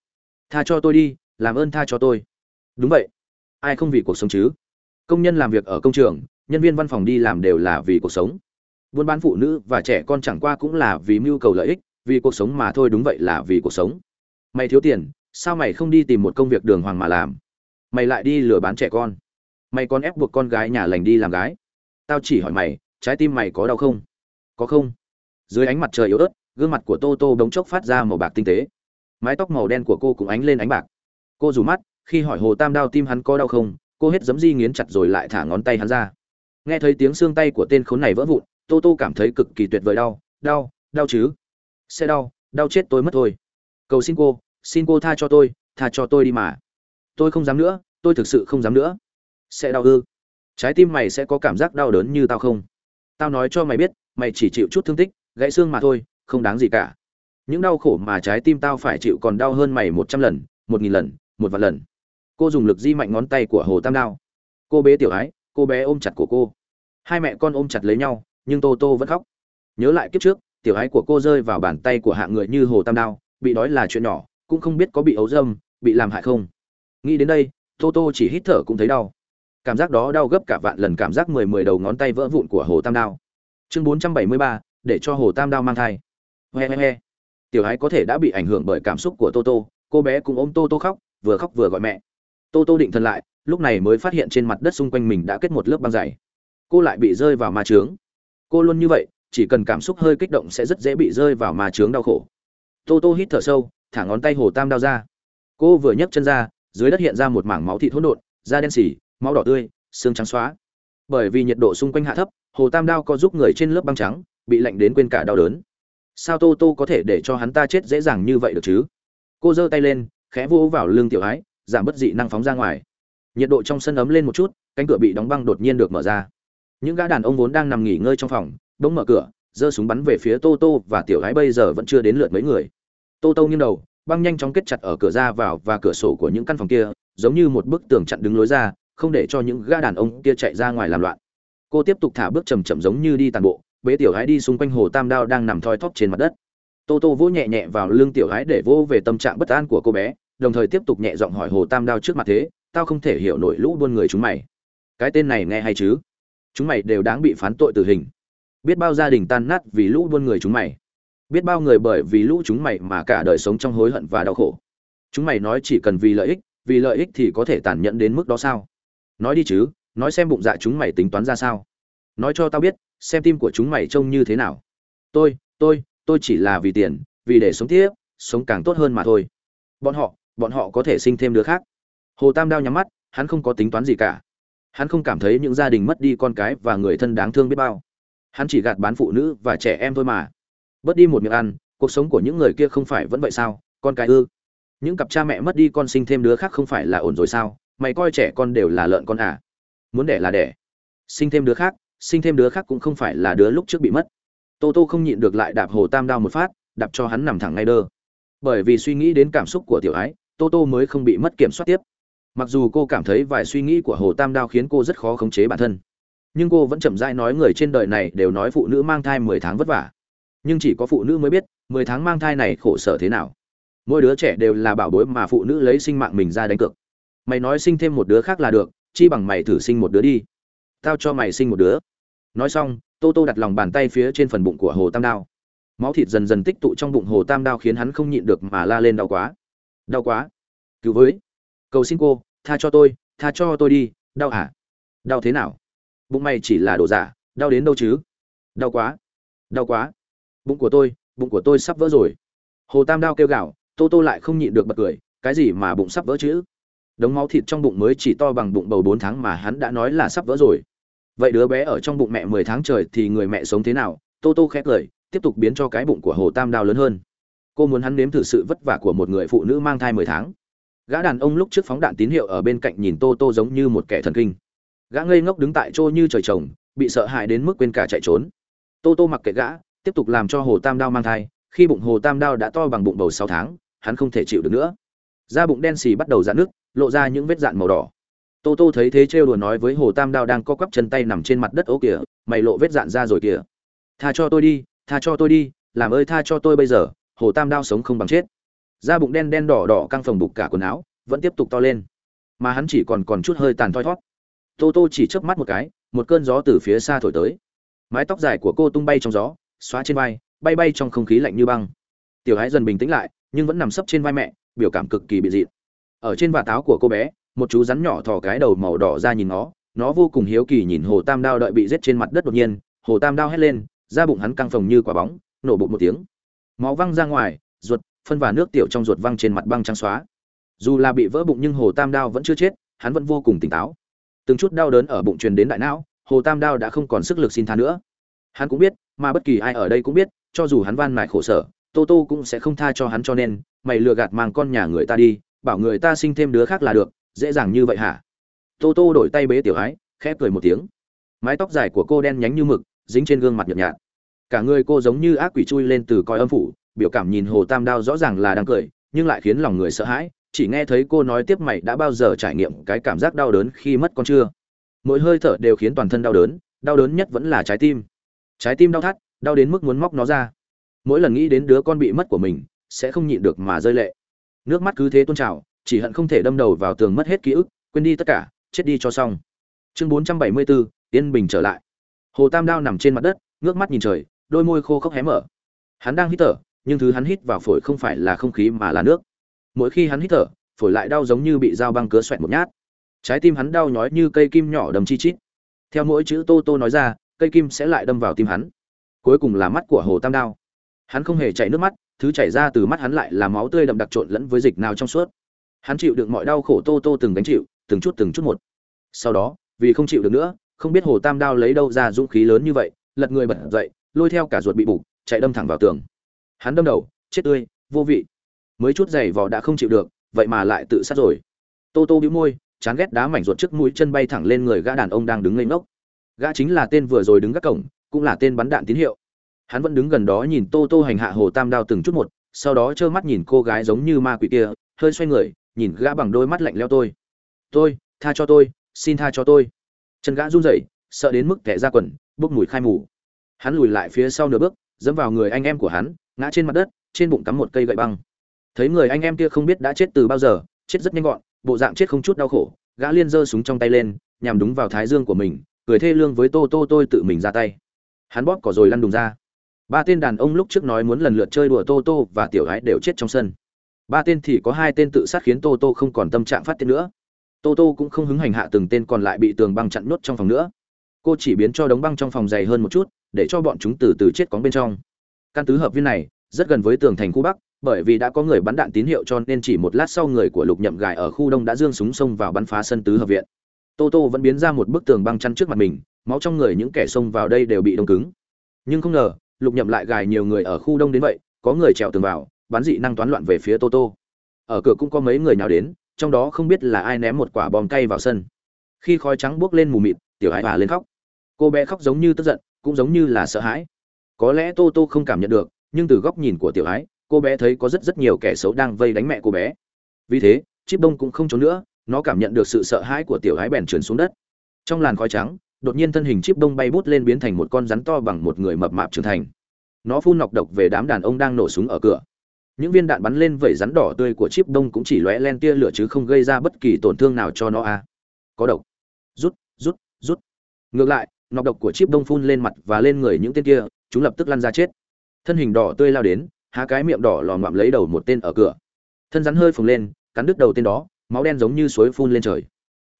Tha cho tôi đi, làm ơn tha cho tôi. Đúng vậy. Ai không vì cuộc sống chứ? Công nhân làm việc ở công trường, nhân viên văn phòng đi làm đều là vì cuộc sống buôn bán phụ nữ và trẻ con chẳng qua cũng là vì mưu cầu lợi ích, vì cuộc sống mà thôi, đúng vậy là vì cuộc sống. Mày thiếu tiền, sao mày không đi tìm một công việc đường hoàng mà làm? Mày lại đi lừa bán trẻ con. Mày còn ép buộc con gái nhà lành đi làm gái. Tao chỉ hỏi mày, trái tim mày có đau không? Có không? Dưới ánh mặt trời yếu ớt, gương mặt của tô tô đống chốc phát ra màu bạc tinh tế. Mái tóc màu đen của cô cũng ánh lên ánh bạc. Cô rủ mắt, khi hỏi hồ tam đao tim hắn có đau không, cô hết giấm di nghiến chặt rồi lại thả ngón tay hắn ra. Nghe thấy tiếng xương tay của tên khốn này vỡ vụn tô tô cảm thấy cực kỳ tuyệt vời đau đau đau chứ? Sẽ đau đau chết tôi mất thôi. Cầu xin cô xin cô tha cho tôi, tha cho tôi đi mà. Tôi không dám nữa, tôi thực sự không dám nữa. Sẽ đau ư? Trái tim mày sẽ có cảm giác đau đớn như tao không? Tao nói cho mày biết, mày chỉ chịu chút thương tích, gãy xương mà thôi, không đáng gì cả. Những đau khổ mà trái tim tao phải chịu còn đau hơn mày một trăm lần, một nghìn lần, một vạn lần. Cô dùng lực di mạnh ngón tay của hồ tam đao. Cô bé tiểu ái, cô bé ôm chặt của cô. Hai mẹ con ôm chặt lấy nhau nhưng tô tô vẫn khóc. Nhớ lại kiếp trước, tiểu ái của cô rơi vào bàn tay của hạng người như hồ tam đao, bị đói là chuyện nhỏ, cũng không biết có bị ấu dâm, bị làm hại không. Nghĩ đến đây, tô tô chỉ hít thở cũng thấy đau. Cảm giác đó đau gấp cả vạn lần cảm giác mười mười đầu ngón tay vỡ vụn của hồ tam đao. Chương bốn trăm bảy mươi ba, để cho hồ tam đao mang thai. He he he. Tiểu ái có thể đã bị ảnh hưởng bởi cảm xúc của tô tô, cô bé cũng ôm tô tô khóc, vừa khóc vừa gọi mẹ. Tô tô định thân lại, lúc này mới phát hiện trên mặt đất xung quanh mình đã kết một lớp băng dày. Cô lại bị rơi vào ma trướng cô luôn như vậy, chỉ cần cảm xúc hơi kích động sẽ rất dễ bị rơi vào mà chướng đau khổ. Tô tô hít thở sâu, thả ngón tay hồ tam đao ra. Cô vừa nhấc chân ra, dưới đất hiện ra một mảng máu thịt hỗn độn, da đen xỉ máu đỏ tươi, xương trắng xóa. Bởi vì nhiệt độ xung quanh hạ thấp, hồ tam đao có giúp người trên lớp băng trắng, bị lạnh đến quên cả đau đớn. Sao tô tô có thể để cho hắn ta chết dễ dàng như vậy được chứ? Cô giơ tay lên, khẽ vỗ vào lưng tiểu ái, giảm bất dị năng phóng ra ngoài. Nhiệt độ trong sân ấm lên một chút, cánh cửa bị đóng băng đột nhiên được mở ra những gã đàn ông vốn đang nằm nghỉ ngơi trong phòng, bỗng mở cửa, giơ súng bắn về phía tô tô và tiểu gái bây giờ vẫn chưa đến lượt mấy người. Tô tô nghiêng đầu, băng nhanh chóng kết chặt ở cửa ra vào và cửa sổ của những căn phòng kia, giống như một bức tường chặn đứng lối ra, không để cho những gã đàn ông kia chạy ra ngoài làm loạn. Cô tiếp tục thả bước chầm chậm giống như đi tàn bộ, bế tiểu gái đi xung quanh hồ tam đao đang nằm thoi thóp trên mặt đất. Tô tô vỗ nhẹ nhẹ vào lưng tiểu gái để vỗ về tâm trạng bất an của cô bé, đồng thời tiếp tục nhẹ giọng hỏi hồ tam đao trước mặt thế, tao không thể hiểu nổi lũ buôn người chúng mày. Cái tên này nghe hay chứ? Chúng mày đều đáng bị phán tội tử hình. Biết bao gia đình tan nát vì lũ buôn người chúng mày. Biết bao người bởi vì lũ chúng mày mà cả đời sống trong hối hận và đau khổ. Chúng mày nói chỉ cần vì lợi ích, vì lợi ích thì có thể tàn nhẫn đến mức đó sao? Nói đi chứ, nói xem bụng dạ chúng mày tính toán ra sao. Nói cho tao biết, xem tim của chúng mày trông như thế nào. Tôi tôi tôi chỉ là vì tiền, vì để sống tiếp, sống càng tốt hơn mà thôi. Bọn họ bọn họ có thể sinh thêm đứa khác. Hồ tam đao nhắm mắt, hắn không có tính toán gì cả hắn không cảm thấy những gia đình mất đi con cái và người thân đáng thương biết bao. Hắn chỉ gạt bán phụ nữ và trẻ em thôi mà. Bớt đi một miệng ăn, cuộc sống của những người kia không phải vẫn vậy sao? Con cái ư? Những cặp cha mẹ mất đi con sinh thêm đứa khác không phải là ổn rồi sao? Mày coi trẻ con đều là lợn con à? Muốn đẻ là đẻ. Sinh thêm đứa khác, sinh thêm đứa khác cũng không phải là đứa lúc trước bị mất. Tô tô không nhịn được lại đạp hồ tam đao một phát, đạp cho hắn nằm thẳng ngay đơ. Bởi vì suy nghĩ đến cảm xúc của tiểu ái, tô tô mới không bị mất kiểm soát tiếp mặc dù cô cảm thấy vài suy nghĩ của hồ tam đao khiến cô rất khó khống chế bản thân. Nhưng cô vẫn chậm rãi nói người trên đời này đều nói phụ nữ mang thai mười tháng vất vả. Nhưng chỉ có phụ nữ mới biết, mười tháng mang thai này khổ sở thế nào. Mỗi đứa trẻ đều là bảo bối mà phụ nữ lấy sinh mạng mình ra đánh cược. Mày nói sinh thêm một đứa khác là được, chi bằng mày thử sinh một đứa đi. Tao cho mày sinh một đứa. Nói xong, tô tô đặt lòng bàn tay phía trên phần bụng của hồ tam đao. Máu thịt dần dần tích tụ trong bụng hồ tam đao khiến hắn không nhịn được mà la lên đau quá. Đau quá. Cứu với cầu xin cô, tha cho tôi, tha cho tôi đi, đau hả? Đau thế nào? Bụng mày chỉ là đồ giả, đau đến đâu chứ? Đau quá đau quá. Bụng của tôi, bụng của tôi sắp vỡ rồi. Hồ tam đao kêu gào, tô tô lại không nhịn được bật cười, cái gì mà bụng sắp vỡ chứ? Đống máu thịt trong bụng mới chỉ to bằng bụng bầu bốn tháng mà hắn đã nói là sắp vỡ rồi. Vậy đứa bé ở trong bụng mẹ mười tháng trời thì người mẹ sống thế nào? Tô tô khét cười, tiếp tục biến cho cái bụng của hồ tam đao lớn hơn. Cô muốn hắn nếm thử sự vất vả của một người phụ nữ mang thai mười tháng gã đàn ông lúc trước phóng đạn tín hiệu ở bên cạnh nhìn tô tô giống như một kẻ thần kinh. Gã ngây ngốc đứng tại chỗ như trời trồng, bị sợ hãi đến mức quên cả chạy trốn. Tô tô mặc kệ gã, tiếp tục làm cho hồ tam đao mang thai, khi bụng hồ tam đao đã to bằng bụng bầu sáu tháng, hắn không thể chịu được nữa. Da bụng đen xì bắt đầu dạn nước lộ ra những vết dạn màu đỏ. Tô tô thấy thế trêu đùa nói với hồ tam đao đang co quắp chân tay nằm trên mặt đất ố kìa, mày lộ vết dạn ra rồi kìa. Tha cho tôi đi, tha cho tôi đi, làm ơi tha cho tôi bây giờ, hồ tam đao sống không bằng chết da bụng đen đen đỏ đỏ căng phồng bục cả quần áo, vẫn tiếp tục to lên. Mà hắn chỉ còn còn chút hơi tàn thoi thót. Tô tô chỉ chớp mắt một cái, một cơn gió từ phía xa thổi tới. Mái tóc dài của cô tung bay trong gió, xóa trên vai, bay bay trong không khí lạnh như băng. Tiểu hái dần bình tĩnh lại, nhưng vẫn nằm sấp trên vai mẹ, biểu cảm cực kỳ bị dị. Ở trên vạt áo của cô bé, một chú rắn nhỏ thò cái đầu màu đỏ ra nhìn nó nó vô cùng hiếu kỳ nhìn hồ tam đao đợi bị giết trên mặt đất đột nhiên. Hồ tam đao hét lên, da bụng hắn căng phồng như quả bóng, nổ bụng một tiếng. Máu văng ra ngoài, ruột phân và nước tiểu trong ruột văng trên mặt băng trắng xóa. Dù là bị vỡ bụng nhưng hồ tam đao vẫn chưa chết, hắn vẫn vô cùng tỉnh táo. Từng chút đau đớn ở bụng truyền đến đại não, hồ tam đao đã không còn sức lực xin tha nữa. Hắn cũng biết, mà bất kỳ ai ở đây cũng biết, cho dù hắn van mải khổ sở, tô tô cũng sẽ không tha cho hắn cho nên, mày lừa gạt mang con nhà người ta đi, bảo người ta sinh thêm đứa khác là được, dễ dàng như vậy hả? Tô tô đổi tay bế tiểu ái khẽ cười một tiếng. Mái tóc dài của cô đen nhánh như mực, dính trên gương mặt nhợt nhạt. Cả người cô giống như ác quỷ chui lên từ coi âm phủ biểu cảm nhìn hồ tam đao rõ ràng là đang cười nhưng lại khiến lòng người sợ hãi chỉ nghe thấy cô nói tiếp mày đã bao giờ trải nghiệm cái cảm giác đau đớn khi mất con chưa? Mỗi hơi thở đều khiến toàn thân đau đớn đau đớn nhất vẫn là trái tim. Trái tim đau thắt đau đến mức muốn móc nó ra. Mỗi lần nghĩ đến đứa con bị mất của mình sẽ không nhịn được mà rơi lệ. Nước mắt cứ thế tuôn trào chỉ hận không thể đâm đầu vào tường mất hết ký ức quên đi tất cả chết đi cho xong. Chương 474, yên bình trở lại. Hồ tam đao nằm trên mặt đất ngước mắt nhìn trời đôi môi khô khốc hé mở. Hắn đang hít thở nhưng thứ hắn hít vào phổi không phải là không khí mà là nước. Mỗi khi hắn hít thở, phổi lại đau giống như bị dao băng cứa xoẹt một nhát. Trái tim hắn đau nhói như cây kim nhỏ đầm chi chít. Theo mỗi chữ tô tô nói ra, cây kim sẽ lại đâm vào tim hắn. Cuối cùng là mắt của hồ tam đao. Hắn không hề chảy nước mắt, thứ chảy ra từ mắt hắn lại là máu tươi đậm đặc trộn lẫn với dịch nào trong suốt. Hắn chịu được mọi đau khổ tô tô từng gánh chịu, từng chút từng chút một. Sau đó, vì không chịu được nữa, không biết hồ tam đao lấy đâu ra dũng khí lớn như vậy, lật người bật dậy, lôi theo cả ruột bị bục, chạy đâm thẳng vào tường hắn đâm đầu, chết tươi, vô vị. Mới chút giày vò đã không chịu được, vậy mà lại tự sát rồi. Tô tô bĩu môi, chán ghét đá mảnh ruột trước mũi chân bay thẳng lên người gã đàn ông đang đứng lên ngốc. Gã chính là tên vừa rồi đứng gác cổng, cũng là tên bắn đạn tín hiệu. Hắn vẫn đứng gần đó nhìn tô tô hành hạ hồ tam đao từng chút một, sau đó trơ mắt nhìn cô gái giống như ma quỷ kia, hơi xoay người, nhìn gã bằng đôi mắt lạnh leo tôi. Tôi, tha cho tôi, xin tha cho tôi. Chân gã run rẩy, sợ đến mức kẻ ra quần, bốc mùi khai mù. Hắn lùi lại phía sau nửa bước, dẫm vào người anh em của hắn ngã trên mặt đất, trên bụng cắm một cây gậy băng. Thấy người anh em kia không biết đã chết từ bao giờ, chết rất nhanh gọn, bộ dạng chết không chút đau khổ, gã liên giơ súng trong tay lên, nhằm đúng vào thái dương của mình, cười thê lương với tô tô tôi tự mình ra tay. Hắn bóp cỏ rồi lăn đùng ra. Ba tên đàn ông lúc trước nói muốn lần lượt chơi đùa tô tô và tiểu gái đều chết trong sân. Ba tên thì có hai tên tự sát khiến tô tô không còn tâm trạng phát tiết nữa. Tô tô cũng không hứng hành hạ từng tên còn lại bị tường băng chặn nhốt trong phòng nữa. Cô chỉ biến cho đống băng trong phòng dày hơn một chút, để cho bọn chúng từ từ chết cóng bên trong căn tứ hợp viên này, rất gần với tường thành khu bắc, bởi vì đã có người bắn đạn tín hiệu cho nên chỉ một lát sau người của lục nhậm gài ở khu đông đã dương súng xông vào bắn phá sân tứ hợp viện. Tô tô vẫn biến ra một bức tường băng chắn trước mặt mình, máu trong người những kẻ xông vào đây đều bị đông cứng. Nhưng không ngờ, lục nhậm lại gài nhiều người ở khu đông đến vậy, có người trèo tường vào, bắn dị năng toán loạn về phía tô tô. Ở cửa cũng có mấy người nào đến, trong đó không biết là ai ném một quả bom cay vào sân. Khi khói trắng buốc lên mù mịt, tiểu hải bà lên khóc. Cô bé khóc giống như tức giận, cũng giống như là sợ hãi có lẽ tô tô không cảm nhận được, nhưng từ góc nhìn của tiểu ái, cô bé thấy có rất rất nhiều kẻ xấu đang vây đánh mẹ cô bé. Vì thế, chip đông cũng không trốn nữa, nó cảm nhận được sự sợ hãi của tiểu ái bèn trườn xuống đất. Trong làn khói trắng, đột nhiên thân hình chip đông bay bút lên biến thành một con rắn to bằng một người mập mạp trưởng thành. Nó phun nọc độc về đám đàn ông đang nổ súng ở cửa. Những viên đạn bắn lên vẩy rắn đỏ tươi của chip đông cũng chỉ lóe len tia lửa chứ không gây ra bất kỳ tổn thương nào cho nó a có độc. Rút rút rút. Ngược lại, nọc độc của chip đông phun lên mặt và lên người những tên kia chúng lập tức lăn ra chết. Thân hình đỏ tươi lao đến há cái miệng đỏ lò ngoạm lấy đầu một tên ở cửa. Thân rắn hơi phồng lên cắn đứt đầu tên đó máu đen giống như suối phun lên trời.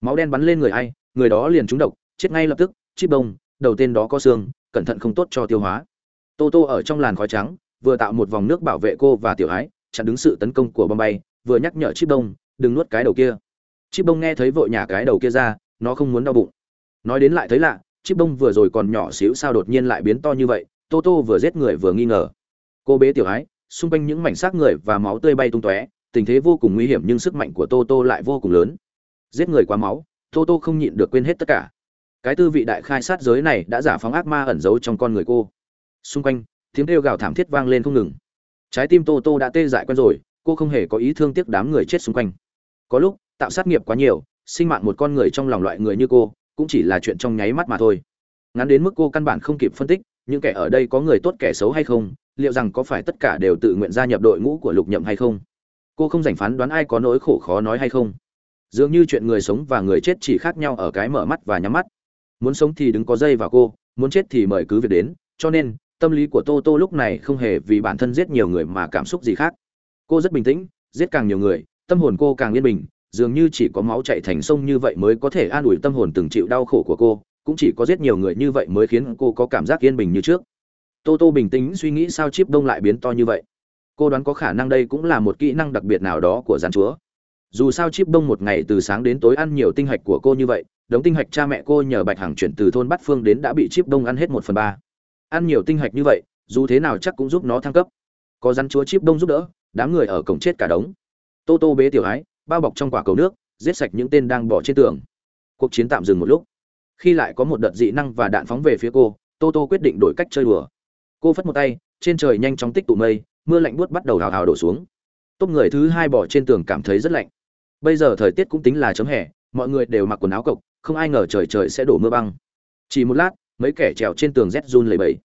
Máu đen bắn lên người ai người đó liền trúng độc chết ngay lập tức chip Bông, đầu tên đó có xương cẩn thận không tốt cho tiêu hóa. Tô tô ở trong làn khói trắng vừa tạo một vòng nước bảo vệ cô và tiểu ái chặn đứng sự tấn công của bom bay vừa nhắc nhở chip Bông, đừng nuốt cái đầu kia. Chip Bông nghe thấy vội nhả cái đầu kia ra nó không muốn đau bụng. Nói đến lại thấy lạ chip Bông vừa rồi còn nhỏ xíu sao đột nhiên lại biến to như vậy tô tô vừa giết người vừa nghi ngờ. Cô bế tiểu ái, xung quanh những mảnh xác người và máu tươi bay tung tóe, tình thế vô cùng nguy hiểm nhưng sức mạnh của tô tô lại vô cùng lớn. Giết người quá máu, tô tô không nhịn được quên hết tất cả. Cái tư vị đại khai sát giới này đã giả phóng ác ma ẩn giấu trong con người cô. Xung quanh, tiếng kêu gào thảm thiết vang lên không ngừng. Trái tim tô tô đã tê dại quen rồi, cô không hề có ý thương tiếc đám người chết xung quanh. Có lúc, tạo sát nghiệp quá nhiều, sinh mạng một con người trong lòng loại người như cô, cũng chỉ là chuyện trong nháy mắt mà thôi. Ngắn đến mức cô căn bản không kịp phân tích những kẻ ở đây có người tốt kẻ xấu hay không, liệu rằng có phải tất cả đều tự nguyện gia nhập đội ngũ của lục nhậm hay không? Cô không giành phán đoán ai có nỗi khổ khó nói hay không? Dường như chuyện người sống và người chết chỉ khác nhau ở cái mở mắt và nhắm mắt. Muốn sống thì đứng có dây vào cô, muốn chết thì mời cứ việc đến, cho nên, tâm lý của tô tô lúc này không hề vì bản thân giết nhiều người mà cảm xúc gì khác. Cô rất bình tĩnh, giết càng nhiều người, tâm hồn cô càng yên bình, dường như chỉ có máu chạy thành sông như vậy mới có thể an ủi tâm hồn từng chịu đau khổ của cô cũng chỉ có giết nhiều người như vậy mới khiến cô có cảm giác yên bình như trước. Tô tô bình tĩnh suy nghĩ sao chip đông lại biến to như vậy. Cô đoán có khả năng đây cũng là một kỹ năng đặc biệt nào đó của gián chúa. Dù sao chip đông một ngày từ sáng đến tối ăn nhiều tinh hạch của cô như vậy, đống tinh hạch cha mẹ cô nhờ bạch hàng chuyển từ thôn bát phương đến đã bị chip đông ăn hết một phần ba. Ăn nhiều tinh hạch như vậy, dù thế nào chắc cũng giúp nó thăng cấp. Có rắn chúa chip đông giúp đỡ, đám người ở cổng chết cả đống. Tô tô bế tiểu ái bao bọc trong quả cầu nước, giết sạch những tên đang bỏ trên tường. Cuộc chiến tạm dừng một lúc khi lại có một đợt dị năng và đạn phóng về phía cô, tô tô quyết định đổi cách chơi đùa. Cô phất một tay, trên trời nhanh chóng tích tụ mây, mưa lạnh buốt bắt đầu hào hào đổ xuống. Top người thứ hai bỏ trên tường cảm thấy rất lạnh. Bây giờ thời tiết cũng tính là chấm hè, mọi người đều mặc quần áo cộc, không ai ngờ trời trời sẽ đổ mưa băng. Chỉ một lát, mấy kẻ trèo trên tường rét run lầy bẫy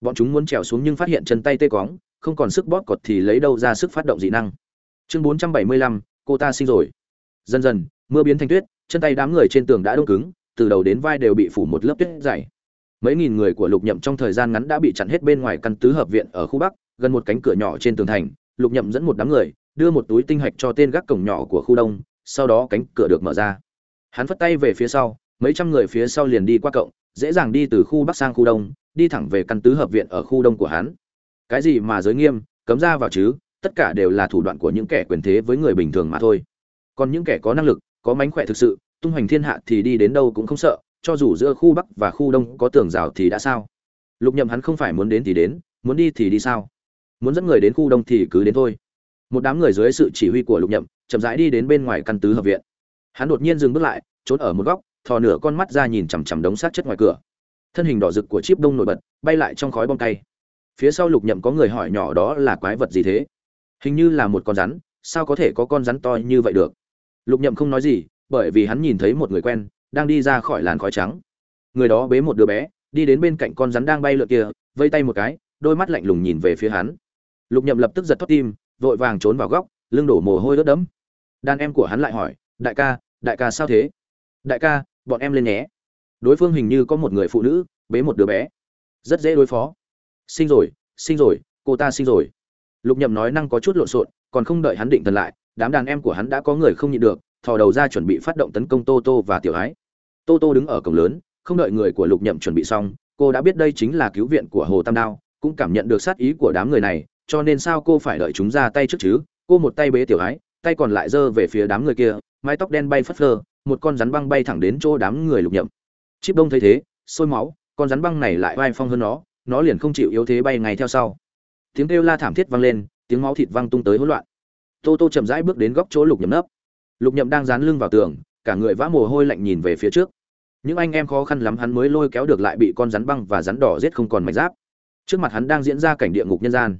bọn chúng muốn trèo xuống nhưng phát hiện chân tay tê cóng, không còn sức bóp cọt thì lấy đâu ra sức phát động dị năng. Chương bốn trăm bảy mươi lăm, cô ta sinh rồi. Dần dần, mưa biến thành tuyết, chân tay đám người trên tường đã đông cứng từ đầu đến vai đều bị phủ một lớp tuyết dày. Mấy nghìn người của lục nhậm trong thời gian ngắn đã bị chặn hết bên ngoài căn tứ hợp viện ở khu bắc, gần một cánh cửa nhỏ trên tường thành, lục nhậm dẫn một đám người, đưa một túi tinh hạch cho tên gác cổng nhỏ của khu đông, sau đó cánh cửa được mở ra. Hắn phất tay về phía sau, mấy trăm người phía sau liền đi qua cộng dễ dàng đi từ khu bắc sang khu đông, đi thẳng về căn tứ hợp viện ở khu đông của hắn. Cái gì mà giới nghiêm, cấm ra vào chứ, tất cả đều là thủ đoạn của những kẻ quyền thế với người bình thường mà thôi. Còn những kẻ có năng lực, có mánh khỏe thực sự tung hoành thiên hạ thì đi đến đâu cũng không sợ, cho dù giữa khu bắc và khu đông có tường rào thì đã sao? Lục nhậm hắn không phải muốn đến thì đến, muốn đi thì đi sao? Muốn dẫn người đến khu đông thì cứ đến thôi. Một đám người dưới sự chỉ huy của lục nhậm, chậm rãi đi đến bên ngoài căn tứ hợp viện. Hắn đột nhiên dừng bước lại, trốn ở một góc, thò nửa con mắt ra nhìn chằm chằm đống sát chất ngoài cửa. Thân hình đỏ rực của chip đông nổi bật, bay lại trong khói bom tay. Phía sau lục nhậm có người hỏi nhỏ đó là quái vật gì thế? Hình như là một con rắn, sao có thể có con rắn to như vậy được? Lục nhậm không nói gì bởi vì hắn nhìn thấy một người quen, đang đi ra khỏi làn khói trắng. Người đó bế một đứa bé, đi đến bên cạnh con rắn đang bay lượn kia, vây tay một cái, đôi mắt lạnh lùng nhìn về phía hắn. Lục nhậm lập tức giật thoát tim, vội vàng trốn vào góc, lưng đổ mồ hôi ướt đẫm. Đàn em của hắn lại hỏi, đại ca đại ca sao thế? Đại ca, bọn em lên nhé. Đối phương hình như có một người phụ nữ, bế một đứa bé. Rất dễ đối phó. Sinh rồi sinh rồi, cô ta sinh rồi. Lục nhậm nói năng có chút lộn xộn, còn không đợi hắn định thần lại, đám đàn em của hắn đã có người không nhịn được thò đầu ra chuẩn bị phát động tấn công tô tô và tiểu ái. Tô tô đứng ở cổng lớn, không đợi người của lục nhậm chuẩn bị xong, cô đã biết đây chính là cứu viện của hồ tam đao, cũng cảm nhận được sát ý của đám người này, cho nên sao cô phải đợi chúng ra tay trước chứ? Cô một tay bế tiểu ái, tay còn lại giơ về phía đám người kia, mái tóc đen bay phất phơ, một con rắn băng bay thẳng đến chỗ đám người lục nhậm. Chip đông thấy thế, sôi máu, con rắn băng này lại vai phong hơn nó nó liền không chịu yếu thế bay ngay theo sau. Tiếng kêu la thảm thiết vang lên, tiếng máu thịt văng tung tới hỗn loạn. Tô tô chậm rãi bước đến góc chỗ lục nhậm nấp lục nhậm đang dán lưng vào tường, cả người vã mồ hôi lạnh nhìn về phía trước. Những anh em khó khăn lắm hắn mới lôi kéo được lại bị con rắn băng và rắn đỏ giết không còn mạch giáp. Trước mặt hắn đang diễn ra cảnh địa ngục nhân gian.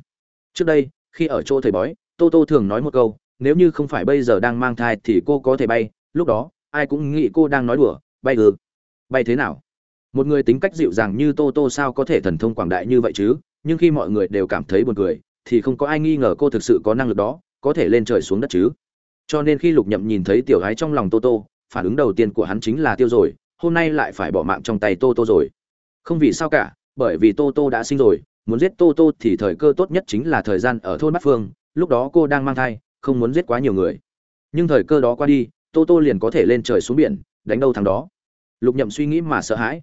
Trước đây, khi ở chỗ thầy bói, tô tô thường nói một câu, nếu như không phải bây giờ đang mang thai thì cô có thể bay. Lúc đó, ai cũng nghĩ cô đang nói đùa, bay ừ bay thế nào? Một người tính cách dịu dàng như tô tô sao có thể thần thông quảng đại như vậy chứ? Nhưng khi mọi người đều cảm thấy buồn cười, thì không có ai nghi ngờ cô thực sự có năng lực đó, có thể lên trời xuống đất chứ? Cho nên khi lục nhậm nhìn thấy tiểu gái trong lòng tô tô, phản ứng đầu tiên của hắn chính là tiêu rồi, hôm nay lại phải bỏ mạng trong tay tô tô rồi. Không vì sao cả, bởi vì tô tô đã sinh rồi, muốn giết tô tô thì thời cơ tốt nhất chính là thời gian ở thôn bát phương, lúc đó cô đang mang thai, không muốn giết quá nhiều người. Nhưng thời cơ đó qua đi, tô tô liền có thể lên trời xuống biển, đánh đâu thằng đó. Lục nhậm suy nghĩ mà sợ hãi.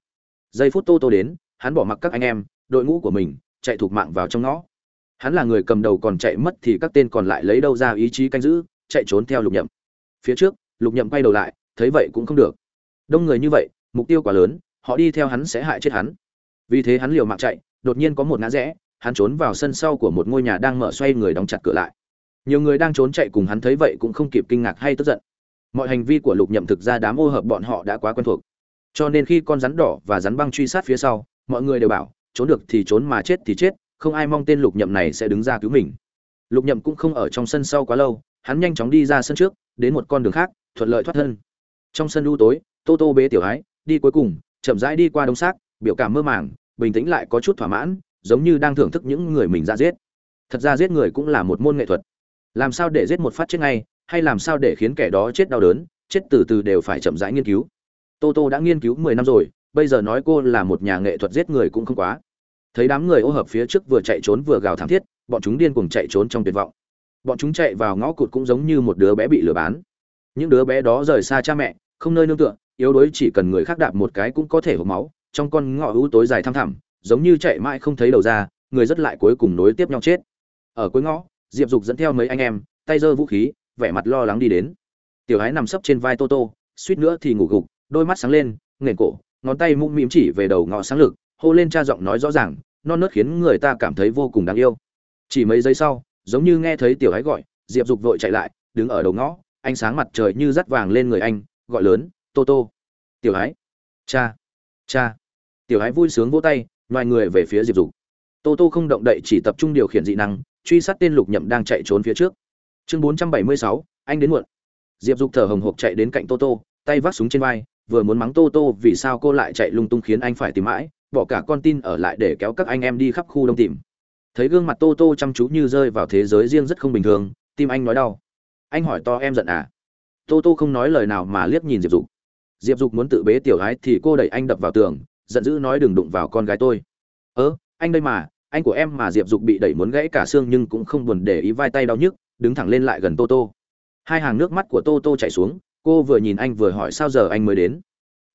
Giây phút tô tô đến, hắn bỏ mặc các anh em, đội ngũ của mình, chạy thục mạng vào trong ngõ. Hắn là người cầm đầu còn chạy mất thì các tên còn lại lấy đâu ra ý chí canh giữ chạy trốn theo lục nhậm. Phía trước, lục nhậm quay đầu lại, thấy vậy cũng không được. Đông người như vậy, mục tiêu quá lớn, họ đi theo hắn sẽ hại chết hắn. Vì thế hắn liều mạng chạy, đột nhiên có một ngã rẽ, hắn trốn vào sân sau của một ngôi nhà đang mở xoay người đóng chặt cửa lại. Nhiều người đang trốn chạy cùng hắn thấy vậy cũng không kịp kinh ngạc hay tức giận. Mọi hành vi của lục nhậm thực ra đám ô hợp bọn họ đã quá quen thuộc. Cho nên khi con rắn đỏ và rắn băng truy sát phía sau, mọi người đều bảo, trốn được thì trốn mà chết thì chết, không ai mong tên lục nhậm này sẽ đứng ra cứu mình. Lục nhậm cũng không ở trong sân sau quá lâu hắn nhanh chóng đi ra sân trước, đến một con đường khác, thuận lợi thoát thân. Trong sân u tối, tô tô bế tiểu ái đi cuối cùng, chậm rãi đi qua đống xác, biểu cảm mơ màng, bình tĩnh lại có chút thỏa mãn, giống như đang thưởng thức những người mình ra giết. Thật ra giết người cũng là một môn nghệ thuật. Làm sao để giết một phát chết ngay, hay làm sao để khiến kẻ đó chết đau đớn, chết từ từ đều phải chậm rãi nghiên cứu. Tô tô đã nghiên cứu mười năm rồi, bây giờ nói cô là một nhà nghệ thuật giết người cũng không quá. Thấy đám người ô hợp phía trước vừa chạy trốn vừa gào thảm thiết, bọn chúng điên cuồng chạy trốn trong tuyệt vọng bọn chúng chạy vào ngõ cụt cũng giống như một đứa bé bị lừa bán. Những đứa bé đó rời xa cha mẹ, không nơi nương tựa, yếu đuối chỉ cần người khác đạp một cái cũng có thể hộp máu, trong con ngõ ưu tối dài thăm thẳm, giống như chạy mãi không thấy đầu ra, người rất lại cuối cùng nối tiếp nhau chết. Ở cuối ngõ, diệp dục dẫn theo mấy anh em, tay giơ vũ khí, vẻ mặt lo lắng đi đến. Tiểu hái nằm sấp trên vai tô tô, suýt nữa thì ngủ gục, đôi mắt sáng lên nghển cổ, ngón tay mũm mĩm chỉ về đầu ngõ sáng lực, hô lên cha giọng nói rõ ràng, non nớt khiến người ta cảm thấy vô cùng đáng yêu. Chỉ mấy giây sau giống như nghe thấy tiểu hái gọi, diệp dục vội chạy lại, đứng ở đầu ngõ, ánh sáng mặt trời như dắt vàng lên người anh, gọi lớn, tô tô. Tiểu hái. Cha cha. Tiểu hái vui sướng vỗ tay ngoài người về phía diệp dục. Tô tô không động đậy chỉ tập trung điều khiển dị năng, truy sát tên lục nhậm đang chạy trốn phía trước. Chương bốn trăm bảy mươi sáu, anh đến muộn. Diệp dục thở hồng hộc chạy đến cạnh tô tô, tay vác súng trên vai, vừa muốn mắng tô tô vì sao cô lại chạy lung tung khiến anh phải tìm mãi, bỏ cả con tin ở lại để kéo các anh em đi khắp khu đông tìm thấy gương mặt tô tô chăm chú như rơi vào thế giới riêng rất không bình thường, tim anh nói đau. Anh hỏi to, em giận à? Tô tô không nói lời nào mà liếc nhìn diệp dục. Diệp dục muốn tự bế tiểu gái thì cô đẩy anh đập vào tường, giận dữ nói, đừng đụng vào con gái tôi. Ớ anh đây mà, anh của em mà diệp dục bị đẩy muốn gãy cả xương nhưng cũng không buồn để ý vai tay đau nhức, đứng thẳng lên lại gần tô tô. Hai hàng nước mắt của tô tô chảy xuống, cô vừa nhìn anh vừa hỏi sao giờ anh mới đến?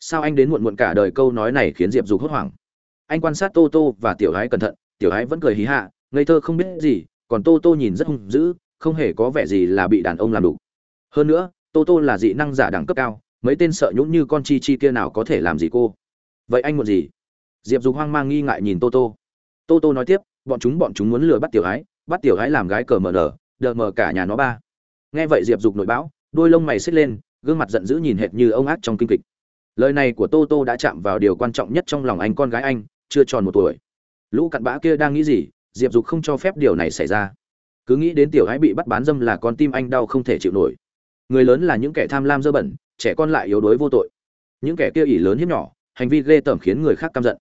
Sao anh đến muộn muộn cả đời? Câu nói này khiến diệp dục hốt hoảng. Anh quan sát tô tô và tiểu gái cẩn thận tiểu Ái vẫn cười hí hạ ngây thơ không biết gì còn tô tô nhìn rất hung dữ không hề có vẻ gì là bị đàn ông làm đủ hơn nữa tô tô là dị năng giả đẳng cấp cao mấy tên sợ nhũng như con chi chi kia nào có thể làm gì cô? Vậy anh muốn gì? Diệp dục hoang mang nghi ngại nhìn tô tô. Tô tô nói tiếp bọn chúng bọn chúng muốn lừa bắt tiểu Ái, bắt tiểu gái làm gái cờ mờ nở đờ mờ cả nhà nó ba. Nghe vậy diệp dục nội bão đôi lông mày xích lên gương mặt giận dữ nhìn hệt như ông ác trong kinh kịch. Lời này của tô tô đã chạm vào điều quan trọng nhất trong lòng anh con gái anh chưa tròn một tuổi lũ cặn bã kia đang nghĩ gì, diệp dục không cho phép điều này xảy ra. Cứ nghĩ đến tiểu gái bị bắt bán dâm là con tim anh đau không thể chịu nổi. Người lớn là những kẻ tham lam dơ bẩn, trẻ con lại yếu đuối vô tội. Những kẻ kia ỉ lớn hiếp nhỏ, hành vi ghê tởm khiến người khác căm giận.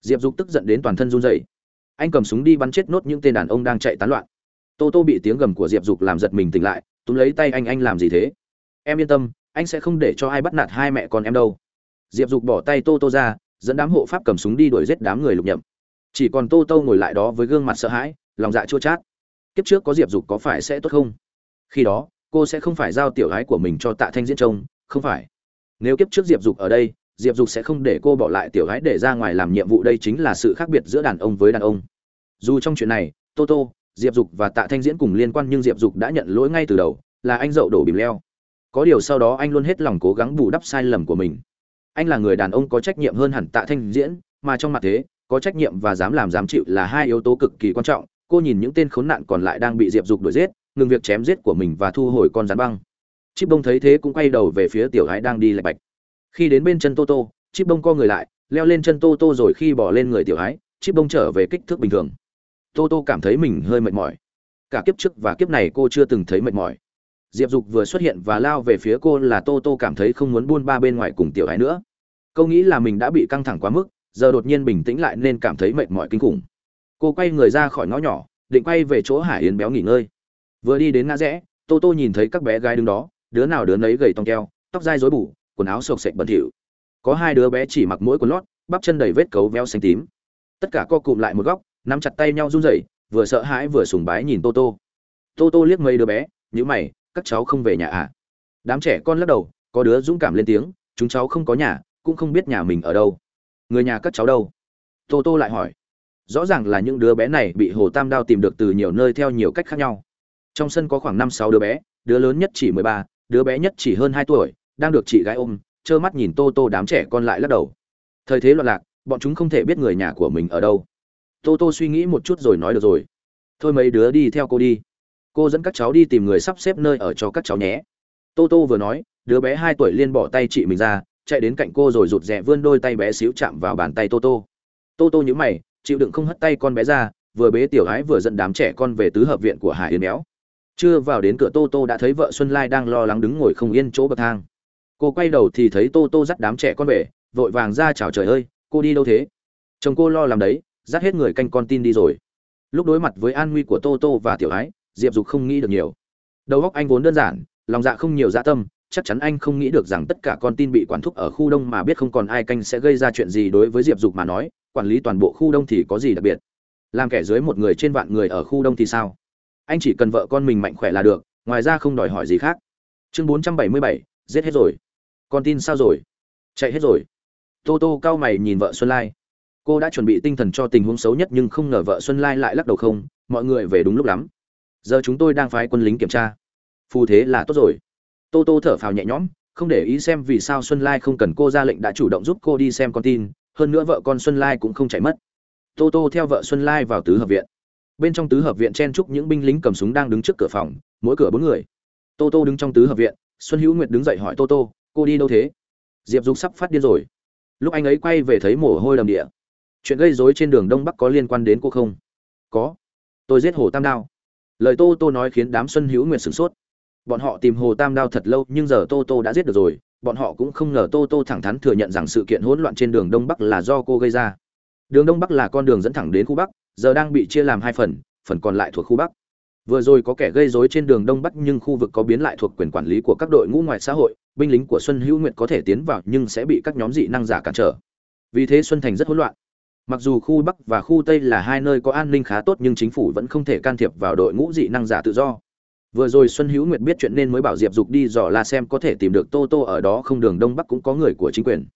Diệp dục tức giận đến toàn thân run rẩy. Anh cầm súng đi bắn chết nốt những tên đàn ông đang chạy tán loạn. Tô tô bị tiếng gầm của diệp dục làm giật mình tỉnh lại, túm lấy tay anh anh làm gì thế? Em yên tâm, anh sẽ không để cho ai bắt nạt hai mẹ con em đâu. Diệp dục bỏ tay tô tô ra, dẫn đám hộ pháp cầm súng đi đuổi giết đám người lục nhậm chỉ còn tô tô ngồi lại đó với gương mặt sợ hãi, lòng dạ chua chát. Kiếp trước có diệp dục có phải sẽ tốt không? Khi đó, cô sẽ không phải giao tiểu gái của mình cho tạ thanh diễn trông, không phải. Nếu kiếp trước diệp dục ở đây, diệp dục sẽ không để cô bỏ lại tiểu gái để ra ngoài làm nhiệm vụ, đây chính là sự khác biệt giữa đàn ông với đàn ông. Dù trong chuyện này, tô tô, diệp dục và tạ thanh diễn cùng liên quan nhưng diệp dục đã nhận lỗi ngay từ đầu, là anh dậu đổ bìm leo. Có điều sau đó anh luôn hết lòng cố gắng bù đắp sai lầm của mình. Anh là người đàn ông có trách nhiệm hơn hẳn tạ thanh diễn, mà trong mặt thế có trách nhiệm và dám làm dám chịu là hai yếu tố cực kỳ quan trọng. Cô nhìn những tên khốn nạn còn lại đang bị diệp dục đuổi giết, ngừng việc chém giết của mình và thu hồi con rắn băng. Chip bông thấy thế cũng quay đầu về phía tiểu gái đang đi lạch bạch. Khi đến bên chân tô tô, chip bông co người lại, leo lên chân tô tô rồi khi bỏ lên người tiểu gái chip bông trở về kích thước bình thường. Tô tô cảm thấy mình hơi mệt mỏi. Cả kiếp trước và kiếp này cô chưa từng thấy mệt mỏi. Diệp dục vừa xuất hiện và lao về phía cô là tô tô cảm thấy không muốn buôn ba bên ngoài cùng tiểu Hải nữa. Câu nghĩ là mình đã bị căng thẳng quá mức giờ đột nhiên bình tĩnh lại nên cảm thấy mệt mỏi kinh khủng. Cô quay người ra khỏi ngõ nhỏ, định quay về chỗ hải yến béo nghỉ ngơi. Vừa đi đến ngã rẽ, tô tô nhìn thấy các bé gái đứng đó, đứa nào đứa nấy gầy tòng keo, tóc dai rối bù, quần áo sộc sệch bẩn thỉu. Có hai đứa bé chỉ mặc mỗi quần lót, bắp chân đầy vết cấu véo xanh tím. Tất cả co cụm lại một góc, nắm chặt tay nhau run rẩy, vừa sợ hãi vừa sùng bái nhìn tô tô. Tô tô liếc mấy đứa bé nhữ mày, các cháu không về nhà à? Đám trẻ con lắc đầu, có đứa dũng cảm lên tiếng, chúng cháu không có nhà, cũng không biết nhà mình ở đâu người nhà các cháu đâu? Tô tô lại hỏi. Rõ ràng là những đứa bé này bị hồ tam đao tìm được từ nhiều nơi theo nhiều cách khác nhau. Trong sân có khoảng năm sáu đứa bé, đứa lớn nhất chỉ mười ba, đứa bé nhất chỉ hơn hai tuổi, đang được chị gái ôm, trơ mắt nhìn tô tô đám trẻ con lại lắc đầu. Thời thế loạn lạc, bọn chúng không thể biết người nhà của mình ở đâu. Tô tô suy nghĩ một chút rồi nói được rồi. Thôi mấy đứa đi theo cô đi. Cô dẫn các cháu đi tìm người sắp xếp nơi ở cho các cháu nhé. Tô tô vừa nói, đứa bé hai tuổi liên bỏ tay chị mình ra chạy đến cạnh cô rồi rụt rè vươn đôi tay bé xíu chạm vào bàn tay tô tô. Tô tô nhữ mày, chịu đựng không hất tay con bé ra, vừa bế tiểu gái vừa dẫn đám trẻ con về tứ hợp viện của hải yến béo. Chưa vào đến cửa tô tô đã thấy vợ xuân lai đang lo lắng đứng ngồi không yên chỗ bậc thang. Cô quay đầu thì thấy tô tô dắt đám trẻ con về, vội vàng ra chào trời ơi, cô đi đâu thế? Chồng cô lo làm đấy, dắt hết người canh con tin đi rồi. Lúc đối mặt với an nguy của tô tô và tiểu ái diệp dục không nghĩ được nhiều. Đầu óc anh vốn đơn giản, lòng dạ không nhiều dạ tâm chắc chắn anh không nghĩ được rằng tất cả con tin bị quản thúc ở khu đông mà biết không còn ai canh sẽ gây ra chuyện gì đối với diệp dục mà nói, quản lý toàn bộ khu đông thì có gì đặc biệt? Làm kẻ dưới một người trên vạn người ở khu đông thì sao? Anh chỉ cần vợ con mình mạnh khỏe là được, ngoài ra không đòi hỏi gì khác. Chương bốn trăm bảy mươi bảy, giết hết rồi. Con tin sao rồi? Chạy hết rồi. Tô tô cao mày nhìn vợ xuân lai. Cô đã chuẩn bị tinh thần cho tình huống xấu nhất nhưng không ngờ vợ xuân lai lại lắc đầu không, mọi người về đúng lúc lắm. Giờ chúng tôi đang phái quân lính kiểm tra. Phù thế là tốt rồi tô tô thở phào nhẹ nhõm, không để ý xem vì sao xuân lai không cần cô ra lệnh đã chủ động giúp cô đi xem con tin, hơn nữa vợ con xuân lai cũng không chạy mất. Tô tô theo vợ xuân lai vào tứ hợp viện. Bên trong tứ hợp viện chen chúc những binh lính cầm súng đang đứng trước cửa phòng, mỗi cửa bốn người. Tô tô đứng trong tứ hợp viện, xuân hữu nguyệt đứng dậy hỏi tô tô, cô đi đâu thế? Diệp dục sắp phát điên rồi. Lúc anh ấy quay về thấy mồ hôi đầm địa. Chuyện gây rối trên đường đông bắc có liên quan đến cô không? Có. Tôi giết hồ tam đao. Lời tô tô nói khiến đám xuân hữu nguyệt sửng sốt bọn họ tìm hồ tam đao thật lâu nhưng giờ tô tô đã giết được rồi, bọn họ cũng không ngờ tô tô thẳng thắn thừa nhận rằng sự kiện hỗn loạn trên đường đông bắc là do cô gây ra. Đường đông bắc là con đường dẫn thẳng đến khu bắc, giờ đang bị chia làm hai phần phần còn lại thuộc khu bắc. Vừa rồi có kẻ gây rối trên đường đông bắc nhưng khu vực có biến lại thuộc quyền quản lý của các đội ngũ ngoài xã hội, binh lính của xuân hữu nguyệt có thể tiến vào nhưng sẽ bị các nhóm dị năng giả cản trở. Vì thế xuân thành rất hỗn loạn. Mặc dù khu bắc và khu tây là hai nơi có an ninh khá tốt nhưng chính phủ vẫn không thể can thiệp vào đội ngũ dị năng giả tự do vừa rồi xuân hữu nguyệt biết chuyện nên mới bảo diệp dục đi dò la xem có thể tìm được tô tô ở đó không đường đông bắc cũng có người của chính quyền.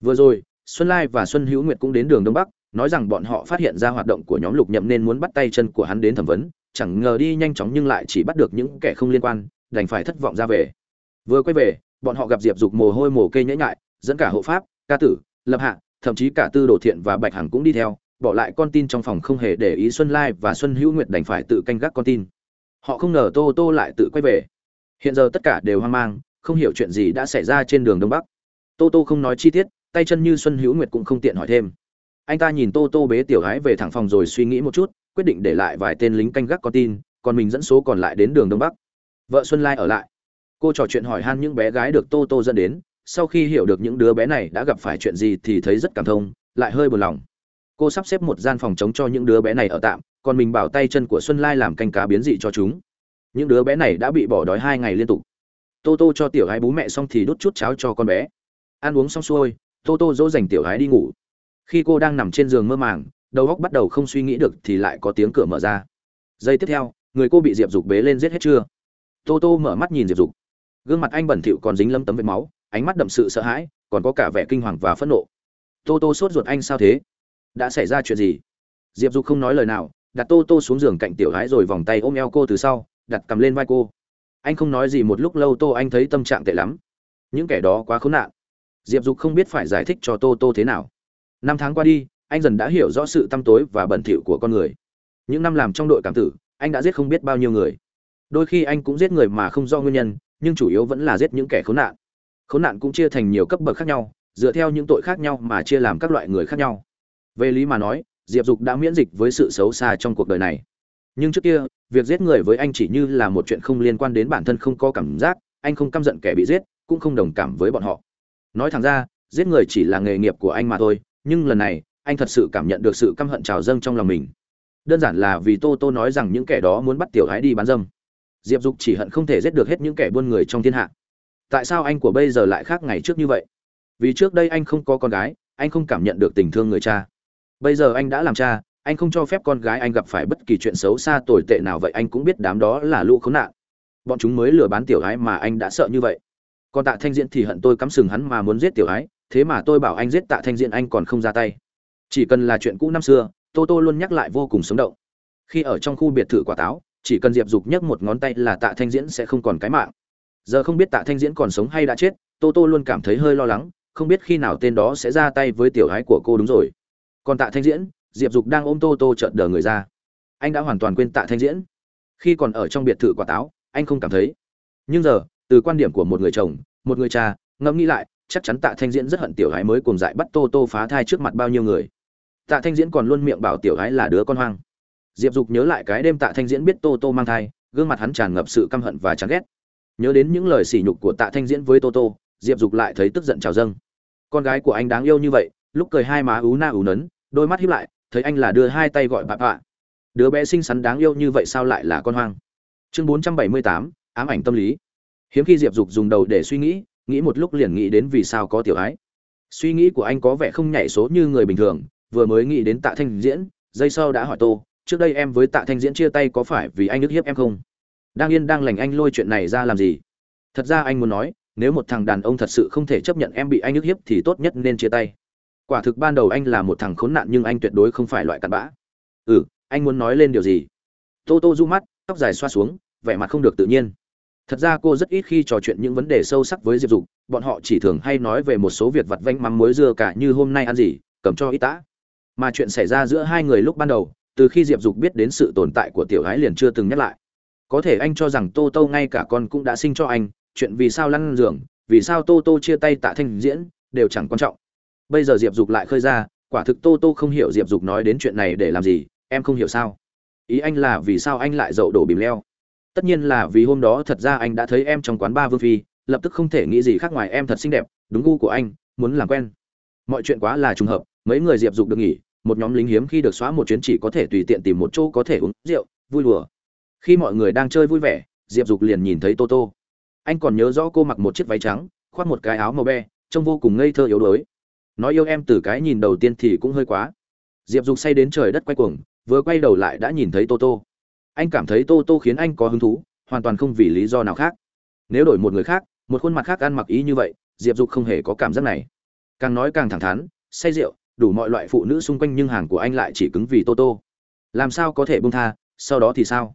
Vừa rồi, xuân lai và xuân hữu nguyệt cũng đến đường đông bắc, nói rằng bọn họ phát hiện ra hoạt động của nhóm lục nhậm nên muốn bắt tay chân của hắn đến thẩm vấn, chẳng ngờ đi nhanh chóng nhưng lại chỉ bắt được những kẻ không liên quan, đành phải thất vọng ra về. Vừa quay về, bọn họ gặp diệp dục mồ hôi mồ cây nhễ nhại, dẫn cả hộ pháp, ca tử, lập hạ, thậm chí cả tư đồ thiện và bạch hằng cũng đi theo, bỏ lại con tin trong phòng không hề để ý xuân lai và xuân hữu nguyệt đành phải tự canh gác con tin họ không ngờ tô tô lại tự quay về. Hiện giờ tất cả đều hoang mang, không hiểu chuyện gì đã xảy ra trên đường đông bắc. Tô tô không nói chi tiết, tay chân như xuân hữu nguyệt cũng không tiện hỏi thêm. Anh ta nhìn tô tô bế tiểu gái về thẳng phòng rồi suy nghĩ một chút, quyết định để lại vài tên lính canh gác con tin, còn mình dẫn số còn lại đến đường đông bắc. Vợ xuân lai ở lại. Cô trò chuyện hỏi han những bé gái được tô tô dẫn đến, sau khi hiểu được những đứa bé này đã gặp phải chuyện gì thì thấy rất cảm thông, lại hơi buồn lòng. Cô sắp xếp một gian phòng chống cho những đứa bé này ở tạm còn mình bảo tay chân của xuân lai làm canh cá biến dị cho chúng. Những đứa bé này đã bị bỏ đói hai ngày liên tục. Tô tô cho tiểu gái bú mẹ xong thì đút chút cháo cho con bé. Ăn uống xong xuôi, tô tô dỗ dành tiểu gái đi ngủ. Khi cô đang nằm trên giường mơ màng, đầu óc bắt đầu không suy nghĩ được thì lại có tiếng cửa mở ra. Giây tiếp theo, người cô bị diệp dục bế lên giết hết chưa? Tô tô mở mắt nhìn diệp dục. Gương mặt anh bẩn thỉu còn dính lâm tấm vết máu, ánh mắt đậm sự sợ hãi, còn có cả vẻ kinh hoàng và phẫn nộ. Tô tô sốt ruột anh sao thế? Đã xảy ra chuyện gì? Diệp dục không nói lời nào đặt tô tô xuống giường cạnh tiểu gái rồi vòng tay ôm eo cô từ sau, đặt cầm lên vai cô. Anh không nói gì một lúc lâu tô anh thấy tâm trạng tệ lắm. Những kẻ đó quá khốn nạn. Diệp dục không biết phải giải thích cho tô tô thế nào. Năm tháng qua đi, anh dần đã hiểu rõ sự tăm tối và bẩn thỉu của con người. Những năm làm trong đội cảm tử, anh đã giết không biết bao nhiêu người. Đôi khi anh cũng giết người mà không do nguyên nhân, nhưng chủ yếu vẫn là giết những kẻ khốn nạn. Khốn nạn cũng chia thành nhiều cấp bậc khác nhau, dựa theo những tội khác nhau mà chia làm các loại người khác nhau. Về lý mà nói diệp dục đã miễn dịch với sự xấu xa trong cuộc đời này. Nhưng trước kia, việc giết người với anh chỉ như là một chuyện không liên quan đến bản thân không có cảm giác, anh không căm giận kẻ bị giết, cũng không đồng cảm với bọn họ. Nói thẳng ra, giết người chỉ là nghề nghiệp của anh mà thôi, nhưng lần này, anh thật sự cảm nhận được sự căm hận trào dâng trong lòng mình. Đơn giản là vì tô tô nói rằng những kẻ đó muốn bắt tiểu gái đi bán dâm. Diệp dục chỉ hận không thể giết được hết những kẻ buôn người trong thiên hạ. Tại sao anh của bây giờ lại khác ngày trước như vậy? Vì trước đây anh không có con gái, anh không cảm nhận được tình thương người cha bây giờ anh đã làm cha, anh không cho phép con gái anh gặp phải bất kỳ chuyện xấu xa tồi tệ nào vậy, anh cũng biết đám đó là lũ khốn nạn. Bọn chúng mới lừa bán tiểu gái mà anh đã sợ như vậy. Còn tạ thanh diễn thì hận tôi cắm sừng hắn mà muốn giết tiểu gái, thế mà tôi bảo anh giết tạ thanh diễn anh còn không ra tay. Chỉ cần là chuyện cũ năm xưa, tô tô luôn nhắc lại vô cùng sống động. Khi ở trong khu biệt thự quả táo, chỉ cần diệp dục nhấc một ngón tay là tạ thanh diễn sẽ không còn cái mạng. Giờ không biết tạ thanh diễn còn sống hay đã chết, tô tô luôn cảm thấy hơi lo lắng, không biết khi nào tên đó sẽ ra tay với tiểu gái của cô đúng rồi còn tạ thanh diễn, diệp dục đang ôm tô tô trợn đờ người ra. Anh đã hoàn toàn quên tạ thanh diễn. Khi còn ở trong biệt thự quả táo, anh không cảm thấy. Nhưng giờ, từ quan điểm của một người chồng, một người cha, ngẫm nghĩ lại, chắc chắn tạ thanh diễn rất hận tiểu gái mới cùng dại bắt tô tô phá thai trước mặt bao nhiêu người. Tạ thanh diễn còn luôn miệng bảo tiểu gái là đứa con hoang. Diệp dục nhớ lại cái đêm tạ thanh diễn biết tô tô mang thai, gương mặt hắn tràn ngập sự căm hận và chán ghét. Nhớ đến những lời sỉ nhục của tạ thanh diễn với tô tô, diệp dục lại thấy tức giận trào dâng. Con gái của anh đáng yêu như vậy, lúc cười hai má ú na ú nấn đôi mắt hiếp lại, thấy anh là đưa hai tay gọi bạp bạ đứa bé xinh xắn đáng yêu như vậy sao lại là con hoang? Chương bốn trăm bảy mươi tám, ám ảnh tâm lý. Hiếm khi diệp dục dùng đầu để suy nghĩ nghĩ một lúc liền nghĩ đến vì sao có tiểu ái. Suy nghĩ của anh có vẻ không nhảy số như người bình thường, vừa mới nghĩ đến tạ thanh diễn, giây sau đã hỏi tô, trước đây em với tạ thanh diễn chia tay có phải vì anh ức hiếp em không? Đang yên đang lành anh lôi chuyện này ra làm gì? Thật ra anh muốn nói, nếu một thằng đàn ông thật sự không thể chấp nhận em bị anh ức hiếp thì tốt nhất nên chia tay quả thực ban đầu anh là một thằng khốn nạn nhưng anh tuyệt đối không phải loại cặn bã. Ừ anh muốn nói lên điều gì? Tô tô du mắt, tóc dài xoa xuống, vẻ mặt không được tự nhiên. Thật ra cô rất ít khi trò chuyện những vấn đề sâu sắc với diệp dục, bọn họ chỉ thường hay nói về một số việc vặt vanh mắm muối dưa cả như hôm nay ăn gì, cầm cho ít tã mà chuyện xảy ra giữa hai người lúc ban đầu, từ khi diệp dục biết đến sự tồn tại của tiểu gái liền chưa từng nhắc lại. Có thể anh cho rằng tô tô ngay cả con cũng đã sinh cho anh, chuyện vì sao lăn giường, vì sao tô tô chia tay tạ thanh diễn, đều chẳng quan trọng bây giờ diệp dục lại khơi ra, quả thực tô tô không hiểu diệp dục nói đến chuyện này để làm gì, em không hiểu sao? Ý anh là vì sao anh lại dậu đổ bìm leo? Tất nhiên là vì hôm đó thật ra anh đã thấy em trong quán ba vương phi, lập tức không thể nghĩ gì khác ngoài em thật xinh đẹp, đúng gu của anh, muốn làm quen. Mọi chuyện quá là trùng hợp, mấy người diệp dục được nghỉ, một nhóm lính hiếm khi được xóa một chuyến chỉ có thể tùy tiện tìm một chỗ có thể uống rượu, vui đùa. Khi mọi người đang chơi vui vẻ, diệp dục liền nhìn thấy tô tô. Anh còn nhớ rõ cô mặc một chiếc váy trắng, khoác một cái áo màu be, trông vô cùng ngây thơ yếu đuối nói yêu em từ cái nhìn đầu tiên thì cũng hơi quá. Diệp dục say đến trời đất quay cuồng, vừa quay đầu lại đã nhìn thấy tô tô. Anh cảm thấy tô tô khiến anh có hứng thú, hoàn toàn không vì lý do nào khác. Nếu đổi một người khác, một khuôn mặt khác ăn mặc ý như vậy, diệp dục không hề có cảm giác này. Càng nói càng thẳng thắn, say rượu, đủ mọi loại phụ nữ xung quanh nhưng hàng của anh lại chỉ cứng vì tô tô. Làm sao có thể bung tha, sau đó thì sao?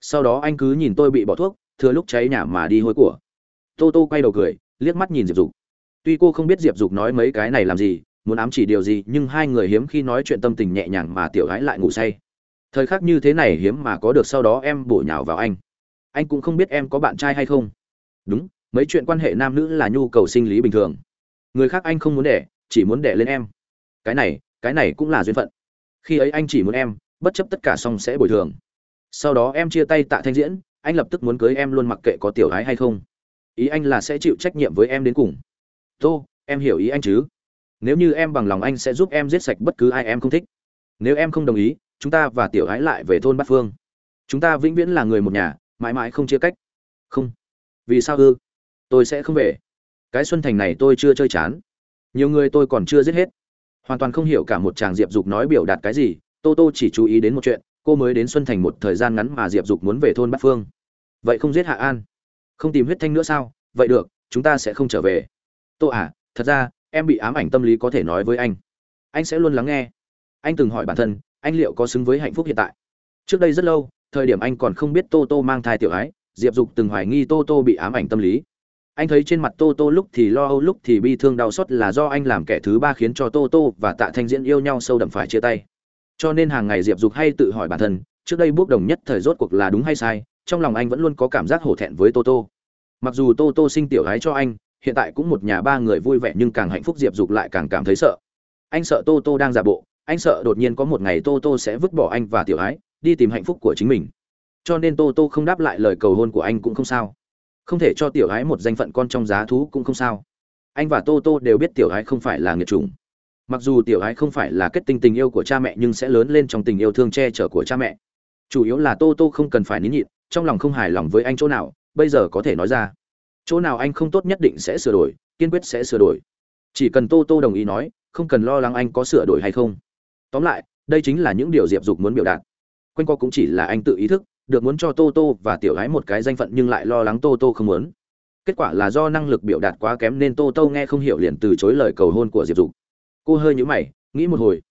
Sau đó anh cứ nhìn tôi bị bỏ thuốc, thừa lúc cháy nhà mà đi hôi của. Tô tô quay đầu cười, liếc mắt nhìn diệp dục tuy cô không biết diệp dục nói mấy cái này làm gì, muốn ám chỉ điều gì, nhưng hai người hiếm khi nói chuyện tâm tình nhẹ nhàng mà tiểu gái lại ngủ say. Thời khắc như thế này hiếm mà có được sau đó em bổ nhào vào anh. Anh cũng không biết em có bạn trai hay không. Đúng, mấy chuyện quan hệ nam nữ là nhu cầu sinh lý bình thường. Người khác anh không muốn đẻ, chỉ muốn đẻ lên em. Cái này cái này cũng là duyên phận. Khi ấy anh chỉ muốn em, bất chấp tất cả xong sẽ bồi thường. Sau đó em chia tay tạ thanh diễn, anh lập tức muốn cưới em luôn mặc kệ có tiểu gái hay không. Ý anh là sẽ chịu trách nhiệm với em đến cùng tô, em hiểu ý anh chứ? Nếu như em bằng lòng anh sẽ giúp em giết sạch bất cứ ai em không thích. Nếu em không đồng ý, chúng ta và tiểu gái lại về thôn bát phương. Chúng ta vĩnh viễn là người một nhà, mãi mãi không chia cách. Không. Vì sao ư? Tôi sẽ không về. Cái xuân thành này tôi chưa chơi chán. Nhiều người tôi còn chưa giết hết. Hoàn toàn không hiểu cả một chàng diệp dục nói biểu đạt cái gì. Tô tô chỉ chú ý đến một chuyện, cô mới đến xuân thành một thời gian ngắn mà diệp dục muốn về thôn bát phương. Vậy không giết hạ an? Không tìm huyết thanh nữa sao? Vậy được, chúng ta sẽ không trở về tô à thật ra, em bị ám ảnh tâm lý có thể nói với anh. Anh sẽ luôn lắng nghe. Anh từng hỏi bản thân, anh liệu có xứng với hạnh phúc hiện tại? Trước đây rất lâu, thời điểm anh còn không biết tô tô mang thai tiểu ái, diệp dục từng hoài nghi tô tô bị ám ảnh tâm lý. Anh thấy trên mặt tô tô lúc thì lo âu, lúc thì bi thương đau xót là do anh làm kẻ thứ ba khiến cho tô tô và tạ thanh diễn yêu nhau sâu đậm phải chia tay. Cho nên hàng ngày diệp dục hay tự hỏi bản thân, trước đây bước đồng nhất thời rốt cuộc là đúng hay sai, trong lòng anh vẫn luôn có cảm giác hổ thẹn với tô tô. Mặc dù tô tô sinh tiểu gái cho anh hiện tại cũng một nhà ba người vui vẻ nhưng càng hạnh phúc diệp dục lại càng cảm thấy sợ. Anh sợ tô tô đang giả bộ, anh sợ đột nhiên có một ngày tô tô sẽ vứt bỏ anh và tiểu ái, đi tìm hạnh phúc của chính mình. Cho nên tô tô không đáp lại lời cầu hôn của anh cũng không sao. Không thể cho tiểu Ái một danh phận con trong giá thú cũng không sao. Anh và tô tô đều biết tiểu Ái không phải là nghiệt chủng. Mặc dù tiểu Ái không phải là kết tinh tình yêu của cha mẹ nhưng sẽ lớn lên trong tình yêu thương che chở của cha mẹ. Chủ yếu là tô tô không cần phải nín nhịn, trong lòng không hài lòng với anh chỗ nào, bây giờ có thể nói ra chỗ nào anh không tốt nhất định sẽ sửa đổi, kiên quyết sẽ sửa đổi. Chỉ cần tô tô đồng ý nói, không cần lo lắng anh có sửa đổi hay không. Tóm lại, đây chính là những điều diệp dục muốn biểu đạt. Quanh co cũng chỉ là anh tự ý thức, được muốn cho tô tô và tiểu gái một cái danh phận nhưng lại lo lắng tô tô không muốn. Kết quả là do năng lực biểu đạt quá kém nên tô tô nghe không hiểu liền từ chối lời cầu hôn của diệp dục. Cô hơi nhũ mày, nghĩ một hồi.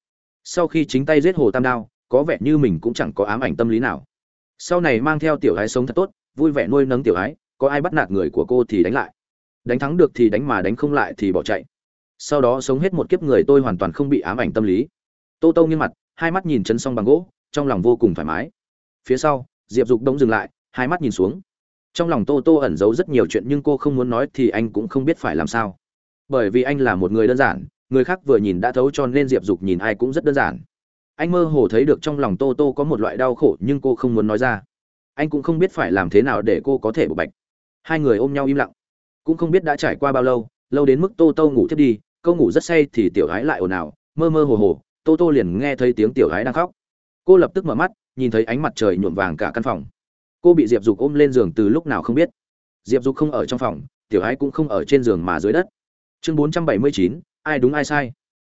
Sau khi chính tay giết hồ tam đao, có vẻ như mình cũng chẳng có ám ảnh tâm lý nào. Sau này mang theo tiểu gái sống thật tốt, vui vẻ nuôi nấng tiểu gái có ai bắt nạt người của cô thì đánh lại. Đánh thắng được thì đánh mà đánh không lại thì bỏ chạy. Sau đó sống hết một kiếp người tôi hoàn toàn không bị ám ảnh tâm lý. Tô tô nghiêng mặt, hai mắt nhìn chân xong bằng gỗ, trong lòng vô cùng thoải mái. Phía sau, diệp dục đông dừng lại, hai mắt nhìn xuống. Trong lòng tô tô ẩn giấu rất nhiều chuyện nhưng cô không muốn nói thì anh cũng không biết phải làm sao. Bởi vì anh là một người đơn giản, người khác vừa nhìn đã thấu cho nên diệp dục nhìn ai cũng rất đơn giản. Anh mơ hồ thấy được trong lòng tô tô có một loại đau khổ nhưng cô không muốn nói ra. Anh cũng không biết phải làm thế nào để cô có thể bộc bạch hai người ôm nhau im lặng. Cũng không biết đã trải qua bao lâu lâu đến mức tô tô ngủ thiếp đi, câu ngủ rất say thì tiểu gái lại ồn ào, mơ mơ hồ hồ, tô tô liền nghe thấy tiếng tiểu gái đang khóc. Cô lập tức mở mắt, nhìn thấy ánh mặt trời nhuộm vàng cả căn phòng. Cô bị diệp dục ôm lên giường từ lúc nào không biết. Diệp dục không ở trong phòng, tiểu gái cũng không ở trên giường mà dưới đất. Chương bốn trăm bảy mươi chín, ai đúng ai sai.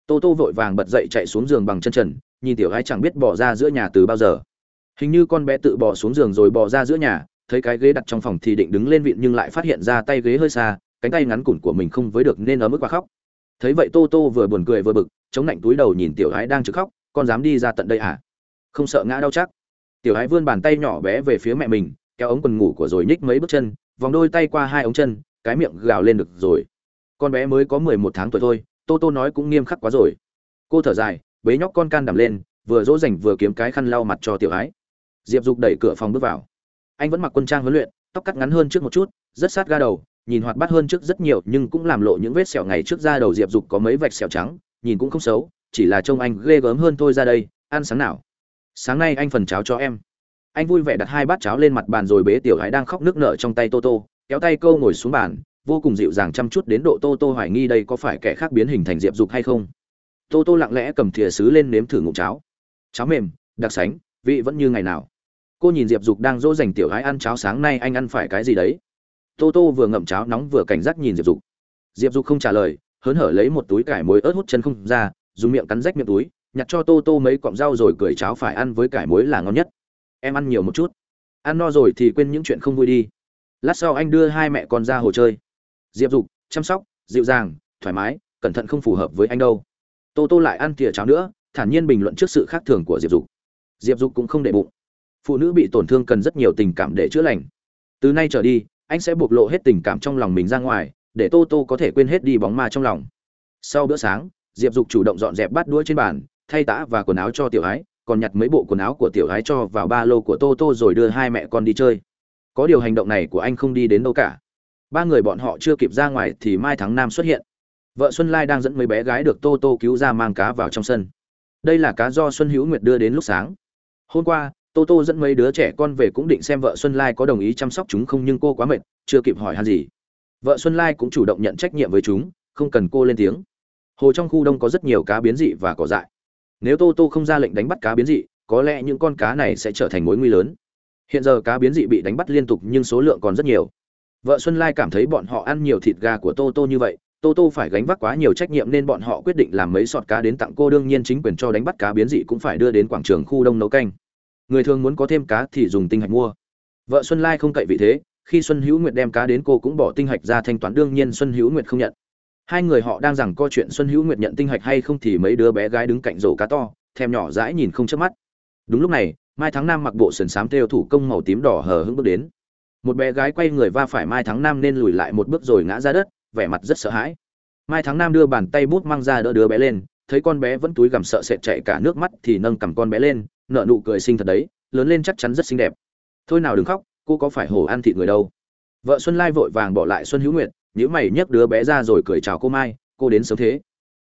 Tô tô vội vàng bật dậy chạy xuống giường bằng chân trần, nhìn tiểu gái chẳng biết bỏ ra giữa nhà từ bao giờ. Hình như con bé tự bỏ xuống giường rồi bỏ ra giữa nhà thấy cái ghế đặt trong phòng thì định đứng lên vịn nhưng lại phát hiện ra tay ghế hơi xa, cánh tay ngắn củn của mình không với được nên ở mức quá khóc. Thấy vậy tô tô vừa buồn cười vừa bực, chống lạnh túi đầu nhìn tiểu gái đang trực khóc, con dám đi ra tận đây à? Không sợ ngã đau chắc? Tiểu gái vươn bàn tay nhỏ bé về phía mẹ mình, kéo ống quần ngủ của rồi nhích mấy bước chân, vòng đôi tay qua hai ống chân, cái miệng gào lên được rồi. Con bé mới có mười một tháng tuổi thôi, tô tô nói cũng nghiêm khắc quá rồi. Cô thở dài, bế nhóc con can đảm lên, vừa dỗ dành vừa kiếm cái khăn lau mặt cho tiểu ái diệp dục đẩy cửa phòng bước vào anh vẫn mặc quân trang huấn luyện, tóc cắt ngắn hơn trước một chút, rất sát ga đầu, nhìn hoạt bát hơn trước rất nhiều, nhưng cũng làm lộ những vết sẹo ngày trước da đầu diệp dục có mấy vạch sẹo trắng, nhìn cũng không xấu, chỉ là trông anh ghê gớm hơn thôi ra đây, ăn sáng nào. Sáng nay anh phần cháo cho em. Anh vui vẻ đặt hai bát cháo lên mặt bàn rồi bế tiểu gái đang khóc nước nở trong tay tô tô, kéo tay câu ngồi xuống bàn, vô cùng dịu dàng chăm chút đến độ tô tô hoài nghi đây có phải kẻ khác biến hình thành diệp dục hay không. Tô tô lặng lẽ cầm thìa sứ lên nếm thử ngụm cháo. Cháo mềm, đặc sánh, vị vẫn như ngày nào cô nhìn diệp dục đang dỗ dành tiểu gái ăn cháo sáng nay anh ăn phải cái gì đấy? Tô tô vừa ngậm cháo nóng vừa cảnh giác nhìn diệp dục. Diệp dục không trả lời, hớn hở lấy một túi cải muối ớt hút chân không ra, dùng miệng cắn rách miệng túi, nhặt cho tô tô mấy cọng rau rồi cười cháo phải ăn với cải muối là ngon nhất. Em ăn nhiều một chút. Ăn no rồi thì quên những chuyện không vui đi. Lát sau anh đưa hai mẹ con ra hồ chơi. Diệp dục, chăm sóc, dịu dàng, thoải mái, cẩn thận không phù hợp với anh đâu. Tô tô lại ăn thìa cháo nữa, thản nhiên bình luận trước sự khác thường của diệp dục. Diệp dục cũng không để bụng phụ nữ bị tổn thương cần rất nhiều tình cảm để chữa lành. Từ nay trở đi, anh sẽ bộc lộ hết tình cảm trong lòng mình ra ngoài, để tô tô có thể quên hết đi bóng ma trong lòng. Sau bữa sáng, diệp dục chủ động dọn dẹp bát đũa trên bàn, thay tã và quần áo cho tiểu ái, còn nhặt mấy bộ quần áo của tiểu ái cho vào ba lô của tô tô rồi đưa hai mẹ con đi chơi. Có điều hành động này của anh không đi đến đâu cả. Ba người bọn họ chưa kịp ra ngoài thì mai thắng Nam xuất hiện. Vợ xuân lai đang dẫn mấy bé gái được tô tô cứu ra mang cá vào trong sân. Đây là cá do xuân hữu nguyệt đưa đến lúc sáng. Hôm qua tô tô dẫn mấy đứa trẻ con về cũng định xem vợ xuân lai có đồng ý chăm sóc chúng không nhưng cô quá mệt, chưa kịp hỏi han gì. Vợ xuân lai cũng chủ động nhận trách nhiệm với chúng, không cần cô lên tiếng. Hồ trong khu đông có rất nhiều cá biến dị và cỏ dại. Nếu tô tô không ra lệnh đánh bắt cá biến dị, có lẽ những con cá này sẽ trở thành mối nguy lớn. Hiện giờ cá biến dị bị đánh bắt liên tục nhưng số lượng còn rất nhiều. Vợ xuân lai cảm thấy bọn họ ăn nhiều thịt gà của tô tô như vậy, tô tô phải gánh vác quá nhiều trách nhiệm nên bọn họ quyết định làm mấy sọt cá đến tặng cô, đương nhiên chính quyền cho đánh bắt cá biến dị cũng phải đưa đến quảng trường khu đông nấu canh người thường muốn có thêm cá thì dùng tinh hạch mua. Vợ xuân lai không cậy vị thế, khi xuân hữu nguyệt đem cá đến cô cũng bỏ tinh hạch ra thanh toán, đương nhiên xuân hữu nguyệt không nhận. Hai người họ đang rằng co chuyện xuân hữu nguyệt nhận tinh hạch hay không thì mấy đứa bé gái đứng cạnh rổ cá to, thèm nhỏ dãi nhìn không chớp mắt. Đúng lúc này, mai tháng Nam mặc bộ sườn xám theo thủ công màu tím đỏ hờ hững bước đến. Một bé gái quay người va phải mai tháng Nam nên lùi lại một bước rồi ngã ra đất, vẻ mặt rất sợ hãi. Mai tháng Nam đưa bàn tay bút mang ra đỡ đứa bé lên, thấy con bé vẫn túi gằm sợ sệt chạy cả nước mắt thì nâng cầm con bé lên nợ nụ cười xinh thật đấy, lớn lên chắc chắn rất xinh đẹp. Thôi nào đừng khóc, cô có phải hổ ăn thịt người đâu? Vợ xuân lai vội vàng bỏ lại xuân hữu nguyệt nhữ mày nhấc đứa bé ra rồi cười chào cô mai, cô đến sớm thế.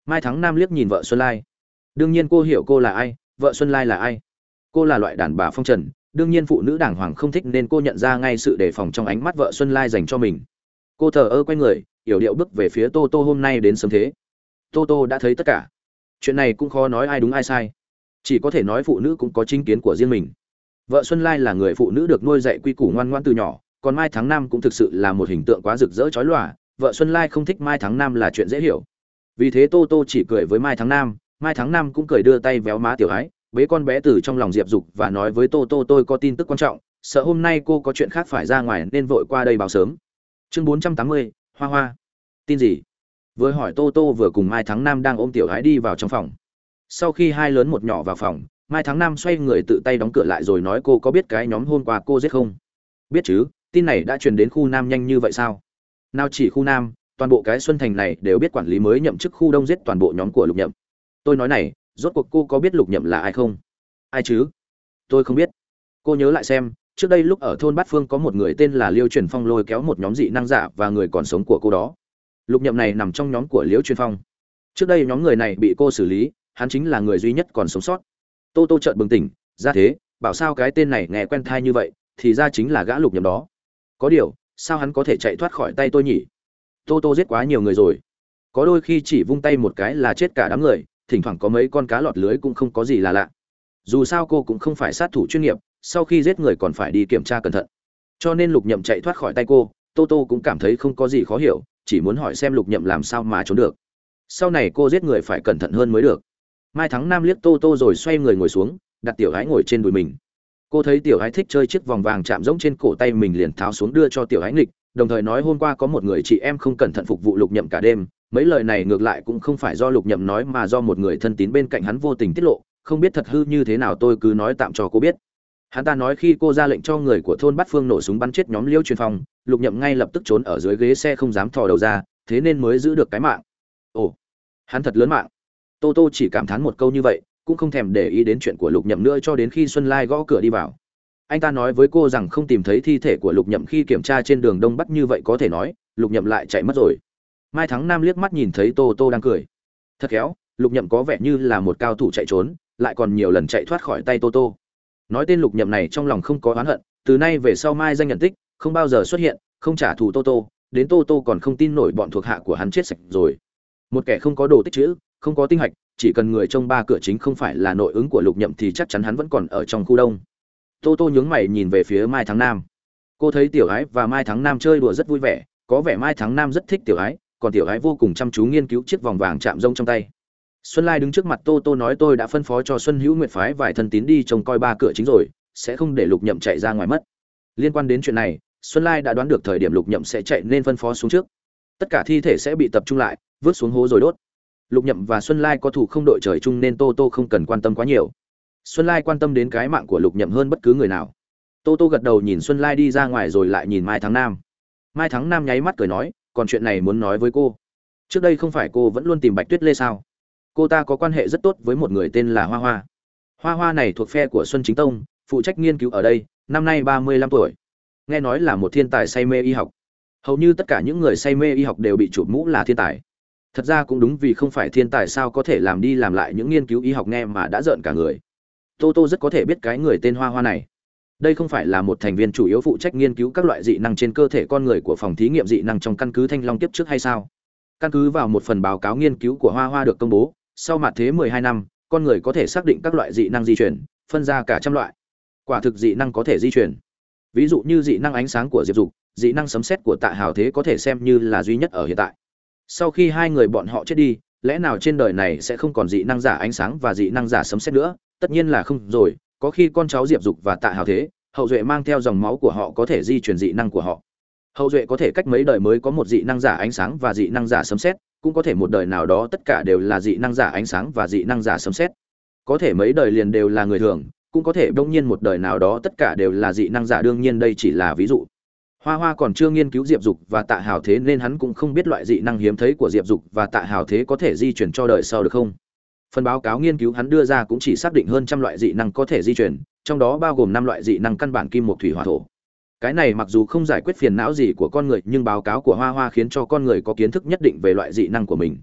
Mai thắng nam liếc nhìn vợ xuân lai. Đương nhiên cô hiểu cô là ai, vợ xuân lai là ai? Cô là loại đàn bà phong trần, đương nhiên phụ nữ đàng hoàng không thích nên cô nhận ra ngay sự đề phòng trong ánh mắt vợ xuân lai dành cho mình. Cô thờ ơ quay người, yểu điệu bước về phía tô tô hôm nay đến sớm thế. Tô tô đã thấy tất cả. Chuyện này cũng khó nói ai đúng ai sai chỉ có thể nói phụ nữ cũng có chính kiến của riêng mình. Vợ xuân lai là người phụ nữ được nuôi dạy quy củ ngoan ngoan từ nhỏ, còn mai tháng năm cũng thực sự là một hình tượng quá rực rỡ chói lòa, vợ xuân lai không thích mai tháng năm là chuyện dễ hiểu. Vì thế tô tô chỉ cười với mai tháng năm mai tháng năm cũng cười đưa tay véo má tiểu ái bế con bé từ trong lòng diệp dục và nói với tô tô, tôi có tin tức quan trọng, sợ hôm nay cô có chuyện khác phải ra ngoài nên vội qua đây báo sớm. Chương bốn trăm tám mươi, hoa hoa. Tin gì? Vừa hỏi tô tô vừa cùng mai tháng năm đang ôm tiểu ái đi vào trong phòng sau khi hai lớn một nhỏ vào phòng, mai tháng năm xoay người tự tay đóng cửa lại rồi nói cô có biết cái nhóm hôm qua cô giết không? Biết chứ, tin này đã truyền đến khu nam nhanh như vậy sao? Nào chỉ khu nam, toàn bộ cái xuân thành này đều biết quản lý mới nhậm chức khu đông giết toàn bộ nhóm của lục nhậm. Tôi nói này, rốt cuộc cô có biết lục nhậm là ai không? Ai chứ? Tôi không biết. Cô nhớ lại xem, trước đây lúc ở thôn bát phương có một người tên là liêu truyền phong lôi kéo một nhóm dị năng giả và người còn sống của cô đó. Lục nhậm này nằm trong nhóm của liễu truyền phong. Trước đây nhóm người này bị cô xử lý hắn chính là người duy nhất còn sống sót. Tô tô chợt bừng tỉnh, ra thế, bảo sao cái tên này nghe quen thai như vậy, thì ra chính là gã lục nhậm đó. Có điều, sao hắn có thể chạy thoát khỏi tay tôi nhỉ? Tô tô giết quá nhiều người rồi. Có đôi khi chỉ vung tay một cái là chết cả đám người, thỉnh thoảng có mấy con cá lọt lưới cũng không có gì là lạ. Dù sao cô cũng không phải sát thủ chuyên nghiệp, sau khi giết người còn phải đi kiểm tra cẩn thận. Cho nên lục nhậm chạy thoát khỏi tay cô, tô tô cũng cảm thấy không có gì khó hiểu, chỉ muốn hỏi xem lục nhậm làm sao mà trốn được. Sau này cô giết người phải cẩn thận hơn mới được mai thắng nam liếc tô tô rồi xoay người ngồi xuống, đặt tiểu gái ngồi trên đùi mình. Cô thấy tiểu gái thích chơi chiếc vòng vàng chạm rỗng trên cổ tay mình liền tháo xuống đưa cho tiểu gái nghịch, đồng thời nói hôm qua có một người chị em không cẩn thận phục vụ lục nhậm cả đêm, mấy lời này ngược lại cũng không phải do lục nhậm nói mà do một người thân tín bên cạnh hắn vô tình tiết lộ, không biết thật hư như thế nào tôi cứ nói tạm cho cô biết. Hắn ta nói khi cô ra lệnh cho người của thôn bắt phương nổ súng bắn chết nhóm liêu truyền phong, lục nhậm ngay lập tức trốn ở dưới ghế xe không dám thò đầu ra, thế nên mới giữ được cái mạng. Ồ, hắn thật lớn mạng tô tô chỉ cảm thán một câu như vậy, cũng không thèm để ý đến chuyện của lục nhậm nữa cho đến khi xuân lai gõ cửa đi vào. Anh ta nói với cô rằng không tìm thấy thi thể của lục nhậm khi kiểm tra trên đường đông bắc như vậy có thể nói, lục nhậm lại chạy mất rồi. Mai thắng nam liếc mắt nhìn thấy tô tô đang cười. Thật khéo, lục nhậm có vẻ như là một cao thủ chạy trốn, lại còn nhiều lần chạy thoát khỏi tay tô tô. Nói tên lục nhậm này trong lòng không có oán hận, từ nay về sau mai danh nhận tích, không bao giờ xuất hiện, không trả thù tô tô, đến tô tô còn không tin nổi bọn thuộc hạ của hắn chết sạch rồi. Một kẻ không có đồ tích chữ không có tinh hạch, chỉ cần người trông ba cửa chính không phải là nội ứng của lục nhậm thì chắc chắn hắn vẫn còn ở trong khu đông. Tô tô nhướng mày nhìn về phía mai thắng nam. Cô thấy tiểu ái và mai thắng nam chơi đùa rất vui vẻ, có vẻ mai thắng nam rất thích tiểu ái, còn tiểu ái vô cùng chăm chú nghiên cứu chiếc vòng vàng chạm rông trong tay. Xuân lai đứng trước mặt tô tô nói tôi đã phân phó cho xuân hữu nguyệt phái vài thân tín đi trông coi ba cửa chính rồi, sẽ không để lục nhậm chạy ra ngoài mất. Liên quan đến chuyện này, xuân lai đã đoán được thời điểm lục nhậm sẽ chạy nên phân phó xuống trước. Tất cả thi thể sẽ bị tập trung lại, vứt xuống hố rồi đốt lục nhậm và xuân lai có thủ không đội trời chung nên tô tô không cần quan tâm quá nhiều. Xuân lai quan tâm đến cái mạng của lục nhậm hơn bất cứ người nào. Tô tô gật đầu nhìn xuân lai đi ra ngoài rồi lại nhìn mai thắng nam. Mai thắng nam nháy mắt cười nói, còn chuyện này muốn nói với cô? Trước đây không phải cô vẫn luôn tìm bạch tuyết lê sao? Cô ta có quan hệ rất tốt với một người tên là hoa hoa. Hoa hoa này thuộc phe của xuân chính tông, phụ trách nghiên cứu ở đây, năm nay ba mươi lăm tuổi. Nghe nói là một thiên tài say mê y học. Hầu như tất cả những người say mê y học đều bị chụp mũ là thiên tài thật ra cũng đúng vì không phải thiên tài sao có thể làm đi làm lại những nghiên cứu y học nghe mà đã rợn cả người. Tô tô rất có thể biết cái người tên hoa hoa này. Đây không phải là một thành viên chủ yếu phụ trách nghiên cứu các loại dị năng trên cơ thể con người của phòng thí nghiệm dị năng trong căn cứ thanh long tiếp trước hay sao? Căn cứ vào một phần báo cáo nghiên cứu của hoa hoa được công bố, sau mặt thế 12 năm, con người có thể xác định các loại dị năng di chuyển, phân ra cả trăm loại. Quả thực dị năng có thể di chuyển. Ví dụ như dị năng ánh sáng của diệp dục, dị năng sấm xét của tạ hào thế có thể xem như là duy nhất ở hiện tại sau khi hai người bọn họ chết đi, lẽ nào trên đời này sẽ không còn dị năng giả ánh sáng và dị năng giả sấm xét nữa? Tất nhiên là không rồi, có khi con cháu diệp dục và tạ hào thế, hậu duệ mang theo dòng máu của họ có thể di chuyển dị năng của họ. Hậu duệ có thể cách mấy đời mới có một dị năng giả ánh sáng và dị năng giả sấm xét cũng có thể một đời nào đó tất cả đều là dị năng giả ánh sáng và dị năng giả sấm xét có thể mấy đời liền đều là người thường, cũng có thể đông nhiên một đời nào đó tất cả đều là dị năng giả, đương nhiên đây chỉ là ví dụ hoa hoa còn chưa nghiên cứu diệp dục và tạ hào thế nên hắn cũng không biết loại dị năng hiếm thấy của diệp dục và tạ hào thế có thể di chuyển cho đời sau được không. Phần báo cáo nghiên cứu hắn đưa ra cũng chỉ xác định hơn trăm loại dị năng có thể di chuyển, trong đó bao gồm năm loại dị năng căn bản kim một thủy hỏa thổ. Cái này mặc dù không giải quyết phiền não gì của con người, nhưng báo cáo của hoa hoa khiến cho con người có kiến thức nhất định về loại dị năng của mình.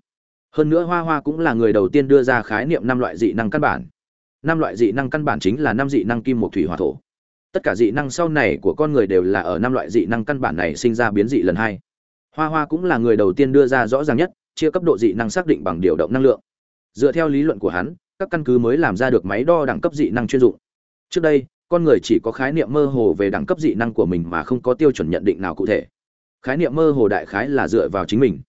Hơn nữa hoa hoa cũng là người đầu tiên đưa ra khái niệm năm loại dị năng căn bản. Năm loại dị năng căn bản chính là năm dị năng kim một thủy hỏa thổ tất cả dị năng sau này của con người đều là ở năm loại dị năng căn bản này sinh ra biến dị lần hai. Hoa hoa cũng là người đầu tiên đưa ra rõ ràng nhất, chia cấp độ dị năng xác định bằng điều động năng lượng. Dựa theo lý luận của hắn, các căn cứ mới làm ra được máy đo đẳng cấp dị năng chuyên dụng. Trước đây, con người chỉ có khái niệm mơ hồ về đẳng cấp dị năng của mình mà không có tiêu chuẩn nhận định nào cụ thể. Khái niệm mơ hồ đại khái là dựa vào chính mình.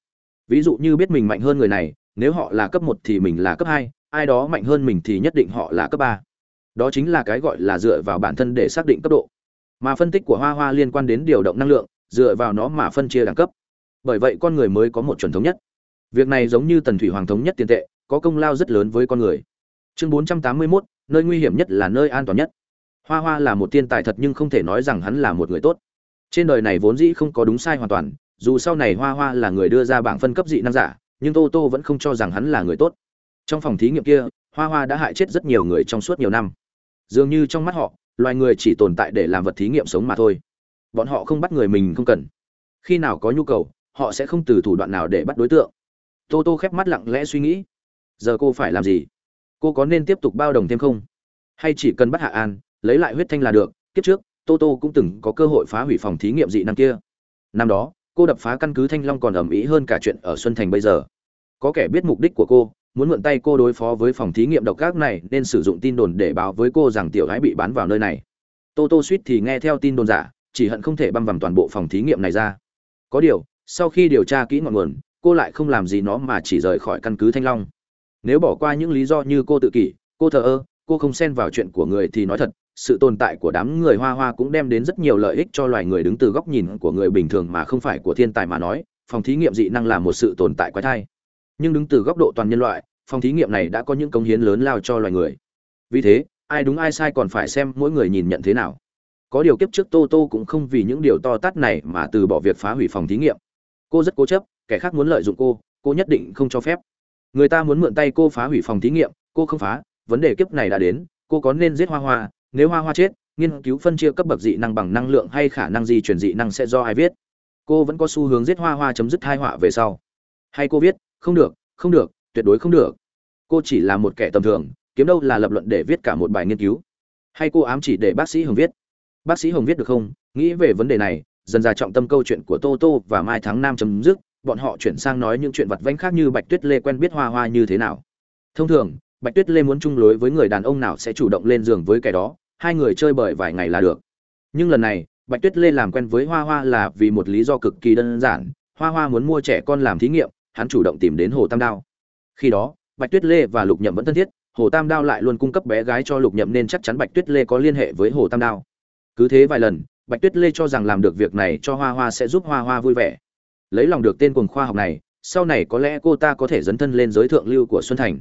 Ví dụ như biết mình mạnh hơn người này, nếu họ là cấp một thì mình là cấp hai, ai đó mạnh hơn mình thì nhất định họ là cấp ba đó chính là cái gọi là dựa vào bản thân để xác định cấp độ. Mà phân tích của hoa hoa liên quan đến điều động năng lượng dựa vào nó mà phân chia đẳng cấp. Bởi vậy con người mới có một chuẩn thống nhất. Việc này giống như tần thủy hoàng thống nhất tiền tệ có công lao rất lớn với con người. Chương 481, nơi nguy hiểm nhất là nơi an toàn nhất. Hoa hoa là một thiên tài thật nhưng không thể nói rằng hắn là một người tốt. Trên đời này vốn dĩ không có đúng sai hoàn toàn dù sau này hoa hoa là người đưa ra bảng phân cấp dị năng giả nhưng tô tô vẫn không cho rằng hắn là người tốt. Trong phòng thí nghiệm kia hoa hoa đã hại chết rất nhiều người trong suốt nhiều năm dường như trong mắt họ, loài người chỉ tồn tại để làm vật thí nghiệm sống mà thôi. Bọn họ không bắt người mình không cần. Khi nào có nhu cầu, họ sẽ không từ thủ đoạn nào để bắt đối tượng. Tô tô khép mắt lặng lẽ suy nghĩ. Giờ cô phải làm gì? Cô có nên tiếp tục bao đồng thêm không? Hay chỉ cần bắt hạ an, lấy lại huyết thanh là được. Kiếp trước, tô tô cũng từng có cơ hội phá hủy phòng thí nghiệm dị năm kia. Năm đó, cô đập phá căn cứ thanh long còn ầm ĩ hơn cả chuyện ở xuân thành bây giờ. Có kẻ biết mục đích của cô muốn mượn tay cô đối phó với phòng thí nghiệm độc ác này nên sử dụng tin đồn để báo với cô rằng tiểu gái bị bán vào nơi này. Tô tô suýt thì nghe theo tin đồn giả, chỉ hận không thể băm vằm toàn bộ phòng thí nghiệm này ra. Có điều, sau khi điều tra kỹ ngọn nguồn, cô lại không làm gì nó mà chỉ rời khỏi căn cứ thanh long. Nếu bỏ qua những lý do như cô tự kỷ, cô thờ ơ, cô không xen vào chuyện của người thì nói thật, sự tồn tại của đám người hoa hoa cũng đem đến rất nhiều lợi ích cho loài người đứng từ góc nhìn của người bình thường mà không phải của thiên tài mà nói, phòng thí nghiệm dị năng là một sự tồn tại quái thai nhưng đứng từ góc độ toàn nhân loại, phòng thí nghiệm này đã có những công hiến lớn lao cho loài người. Vì thế, ai đúng ai sai còn phải xem mỗi người nhìn nhận thế nào. Có điều kiếp trước tô tô cũng không vì những điều to tát này mà từ bỏ việc phá hủy phòng thí nghiệm. Cô rất cố chấp, kẻ khác muốn lợi dụng cô cô nhất định không cho phép. Người ta muốn mượn tay cô phá hủy phòng thí nghiệm, cô không phá, vấn đề kiếp này đã đến, cô có nên giết hoa hoa, nếu hoa hoa chết, nghiên cứu phân chia cấp bậc dị năng bằng năng lượng hay khả năng di chuyển dị năng sẽ do ai viết? Cô vẫn có xu hướng giết hoa hoa chấm dứt hai họa về sau. Hay cô viết không được không được, tuyệt đối không được. Cô chỉ là một kẻ tầm thường, kiếm đâu là lập luận để viết cả một bài nghiên cứu. Hay cô ám chỉ để bác sĩ hồng viết? Bác sĩ hồng viết được không? Nghĩ về vấn đề này, dần ra trọng tâm câu chuyện của tô tô và mai tháng năm chấm dứt, bọn họ chuyển sang nói những chuyện vặt vãnh khác như bạch tuyết lê quen biết hoa hoa như thế nào. Thông thường, bạch tuyết lê muốn chung lối với người đàn ông nào sẽ chủ động lên giường với kẻ đó, hai người chơi bời vài ngày là được. Nhưng lần này, bạch tuyết lê làm quen với hoa hoa là vì một lý do cực kỳ đơn giản, hoa hoa muốn mua trẻ con làm thí nghiệm hắn chủ động tìm đến hồ tam đao. Khi đó, bạch tuyết lê và lục nhậm vẫn thân thiết, hồ tam đao lại luôn cung cấp bé gái cho lục nhậm nên chắc chắn bạch tuyết lê có liên hệ với hồ tam đao. Cứ thế vài lần, bạch tuyết lê cho rằng làm được việc này cho hoa hoa sẽ giúp hoa hoa vui vẻ. Lấy lòng được tên cuồng khoa học này, sau này có lẽ cô ta có thể dấn thân lên giới thượng lưu của xuân thành.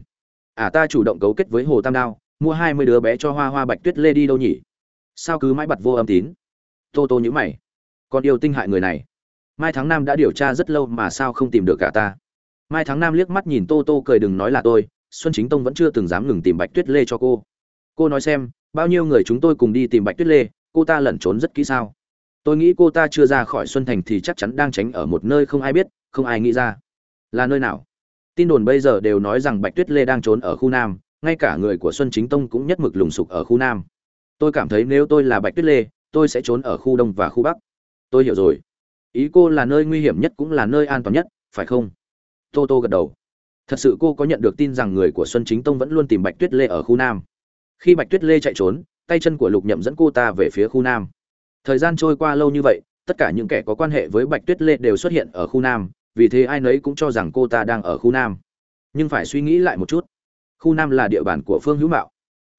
À ta chủ động cấu kết với hồ tam đao, mua hai mươi đứa bé cho hoa hoa, bạch tuyết lê đi đâu nhỉ? Sao cứ mãi bặt vô âm tín? Tô tô nhữ mày. Còn yêu tinh hại người này. Mai tháng năm đã điều tra rất lâu mà sao không tìm được cả ta? Mai tháng năm liếc mắt nhìn tô tô cười đừng nói là tôi, xuân chính tông vẫn chưa từng dám ngừng tìm bạch tuyết lê cho cô. Cô nói xem, bao nhiêu người chúng tôi cùng đi tìm bạch tuyết lê, cô ta lẩn trốn rất kỹ sao? Tôi nghĩ cô ta chưa ra khỏi xuân thành thì chắc chắn đang tránh ở một nơi không ai biết, không ai nghĩ ra. Là nơi nào? Tin đồn bây giờ đều nói rằng bạch tuyết lê đang trốn ở khu nam, ngay cả người của xuân chính tông cũng nhất mực lùng sục ở khu nam. Tôi cảm thấy nếu tôi là bạch tuyết lê, tôi sẽ trốn ở khu đông và khu bắc. Tôi hiểu rồi. Ý cô là nơi nguy hiểm nhất cũng là nơi an toàn nhất, phải không? Tô tô gật đầu. Thật sự cô có nhận được tin rằng người của xuân chính tông vẫn luôn tìm bạch tuyết lê ở khu nam. Khi bạch tuyết lê chạy trốn, tay chân của lục nhậm dẫn cô ta về phía khu nam. Thời gian trôi qua lâu như vậy, tất cả những kẻ có quan hệ với bạch tuyết lê đều xuất hiện ở khu nam, vì thế ai nấy cũng cho rằng cô ta đang ở khu nam. Nhưng phải suy nghĩ lại một chút. Khu nam là địa bàn của phương hữu mạo.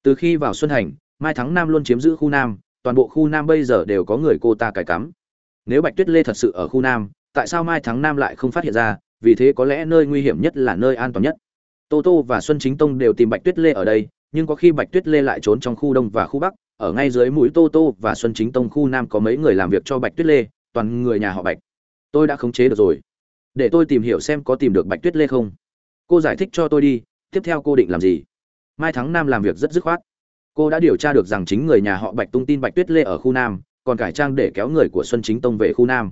Từ khi vào xuân hành, mai thắng nam luôn chiếm giữ khu nam, toàn bộ khu nam bây giờ đều có người cô ta cài cắm. Nếu bạch tuyết lê thật sự ở khu nam, tại sao mai thắng nam lại không phát hiện ra vì thế có lẽ nơi nguy hiểm nhất là nơi an toàn nhất. Tô tô và xuân chính tông đều tìm bạch tuyết lê ở đây, nhưng có khi bạch tuyết lê lại trốn trong khu đông và khu bắc, ở ngay dưới mũi tô tô và xuân chính tông khu nam có mấy người làm việc cho bạch tuyết lê, toàn người nhà họ bạch. Tôi đã khống chế được rồi. Để tôi tìm hiểu xem có tìm được bạch tuyết lê không. Cô giải thích cho tôi đi, tiếp theo cô định làm gì? Mai thắng nam làm việc rất dứt khoát. Cô đã điều tra được rằng chính người nhà họ bạch tung tin bạch tuyết lê ở khu nam, còn cải trang để kéo người của xuân chính tông về khu nam.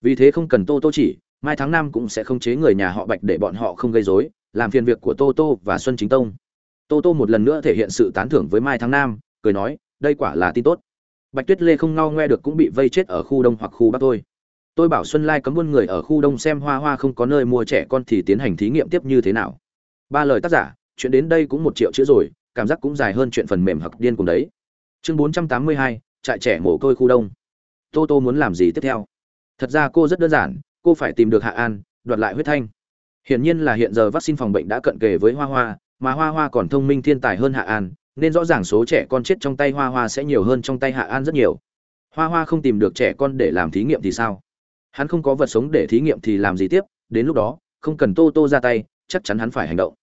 Vì thế không cần tô tô chỉ mai tháng năm cũng sẽ không chế người nhà họ bạch để bọn họ không gây rối, làm phiền việc của tô tô và xuân chính tông. Tô tô một lần nữa thể hiện sự tán thưởng với mai tháng năm, cười nói, đây quả là tin tốt. Bạch tuyết lê không ngao ngoe được cũng bị vây chết ở khu đông hoặc khu bắc thôi. Tôi bảo xuân lai cấm buôn người ở khu đông xem hoa hoa không có nơi mua trẻ con thì tiến hành thí nghiệm tiếp như thế nào. Ba lời tác giả, chuyện đến đây cũng một triệu chữ rồi, cảm giác cũng dài hơn chuyện phần mềm hặc điên cùng đấy. Chương bốn trăm tám mươi hai, trại trẻ mồ côi khu đông. Tô tô muốn làm gì tiếp theo? Thật ra cô rất đơn giản cô phải tìm được hạ an, đoạt lại huyết thanh. Hiển nhiên là hiện giờ vaccine phòng bệnh đã cận kề với hoa hoa, mà hoa hoa còn thông minh thiên tài hơn hạ an, nên rõ ràng số trẻ con chết trong tay hoa hoa sẽ nhiều hơn trong tay hạ an rất nhiều. Hoa hoa không tìm được trẻ con để làm thí nghiệm thì sao? Hắn không có vật sống để thí nghiệm thì làm gì tiếp? Đến lúc đó, không cần tô tô ra tay, chắc chắn hắn phải hành động.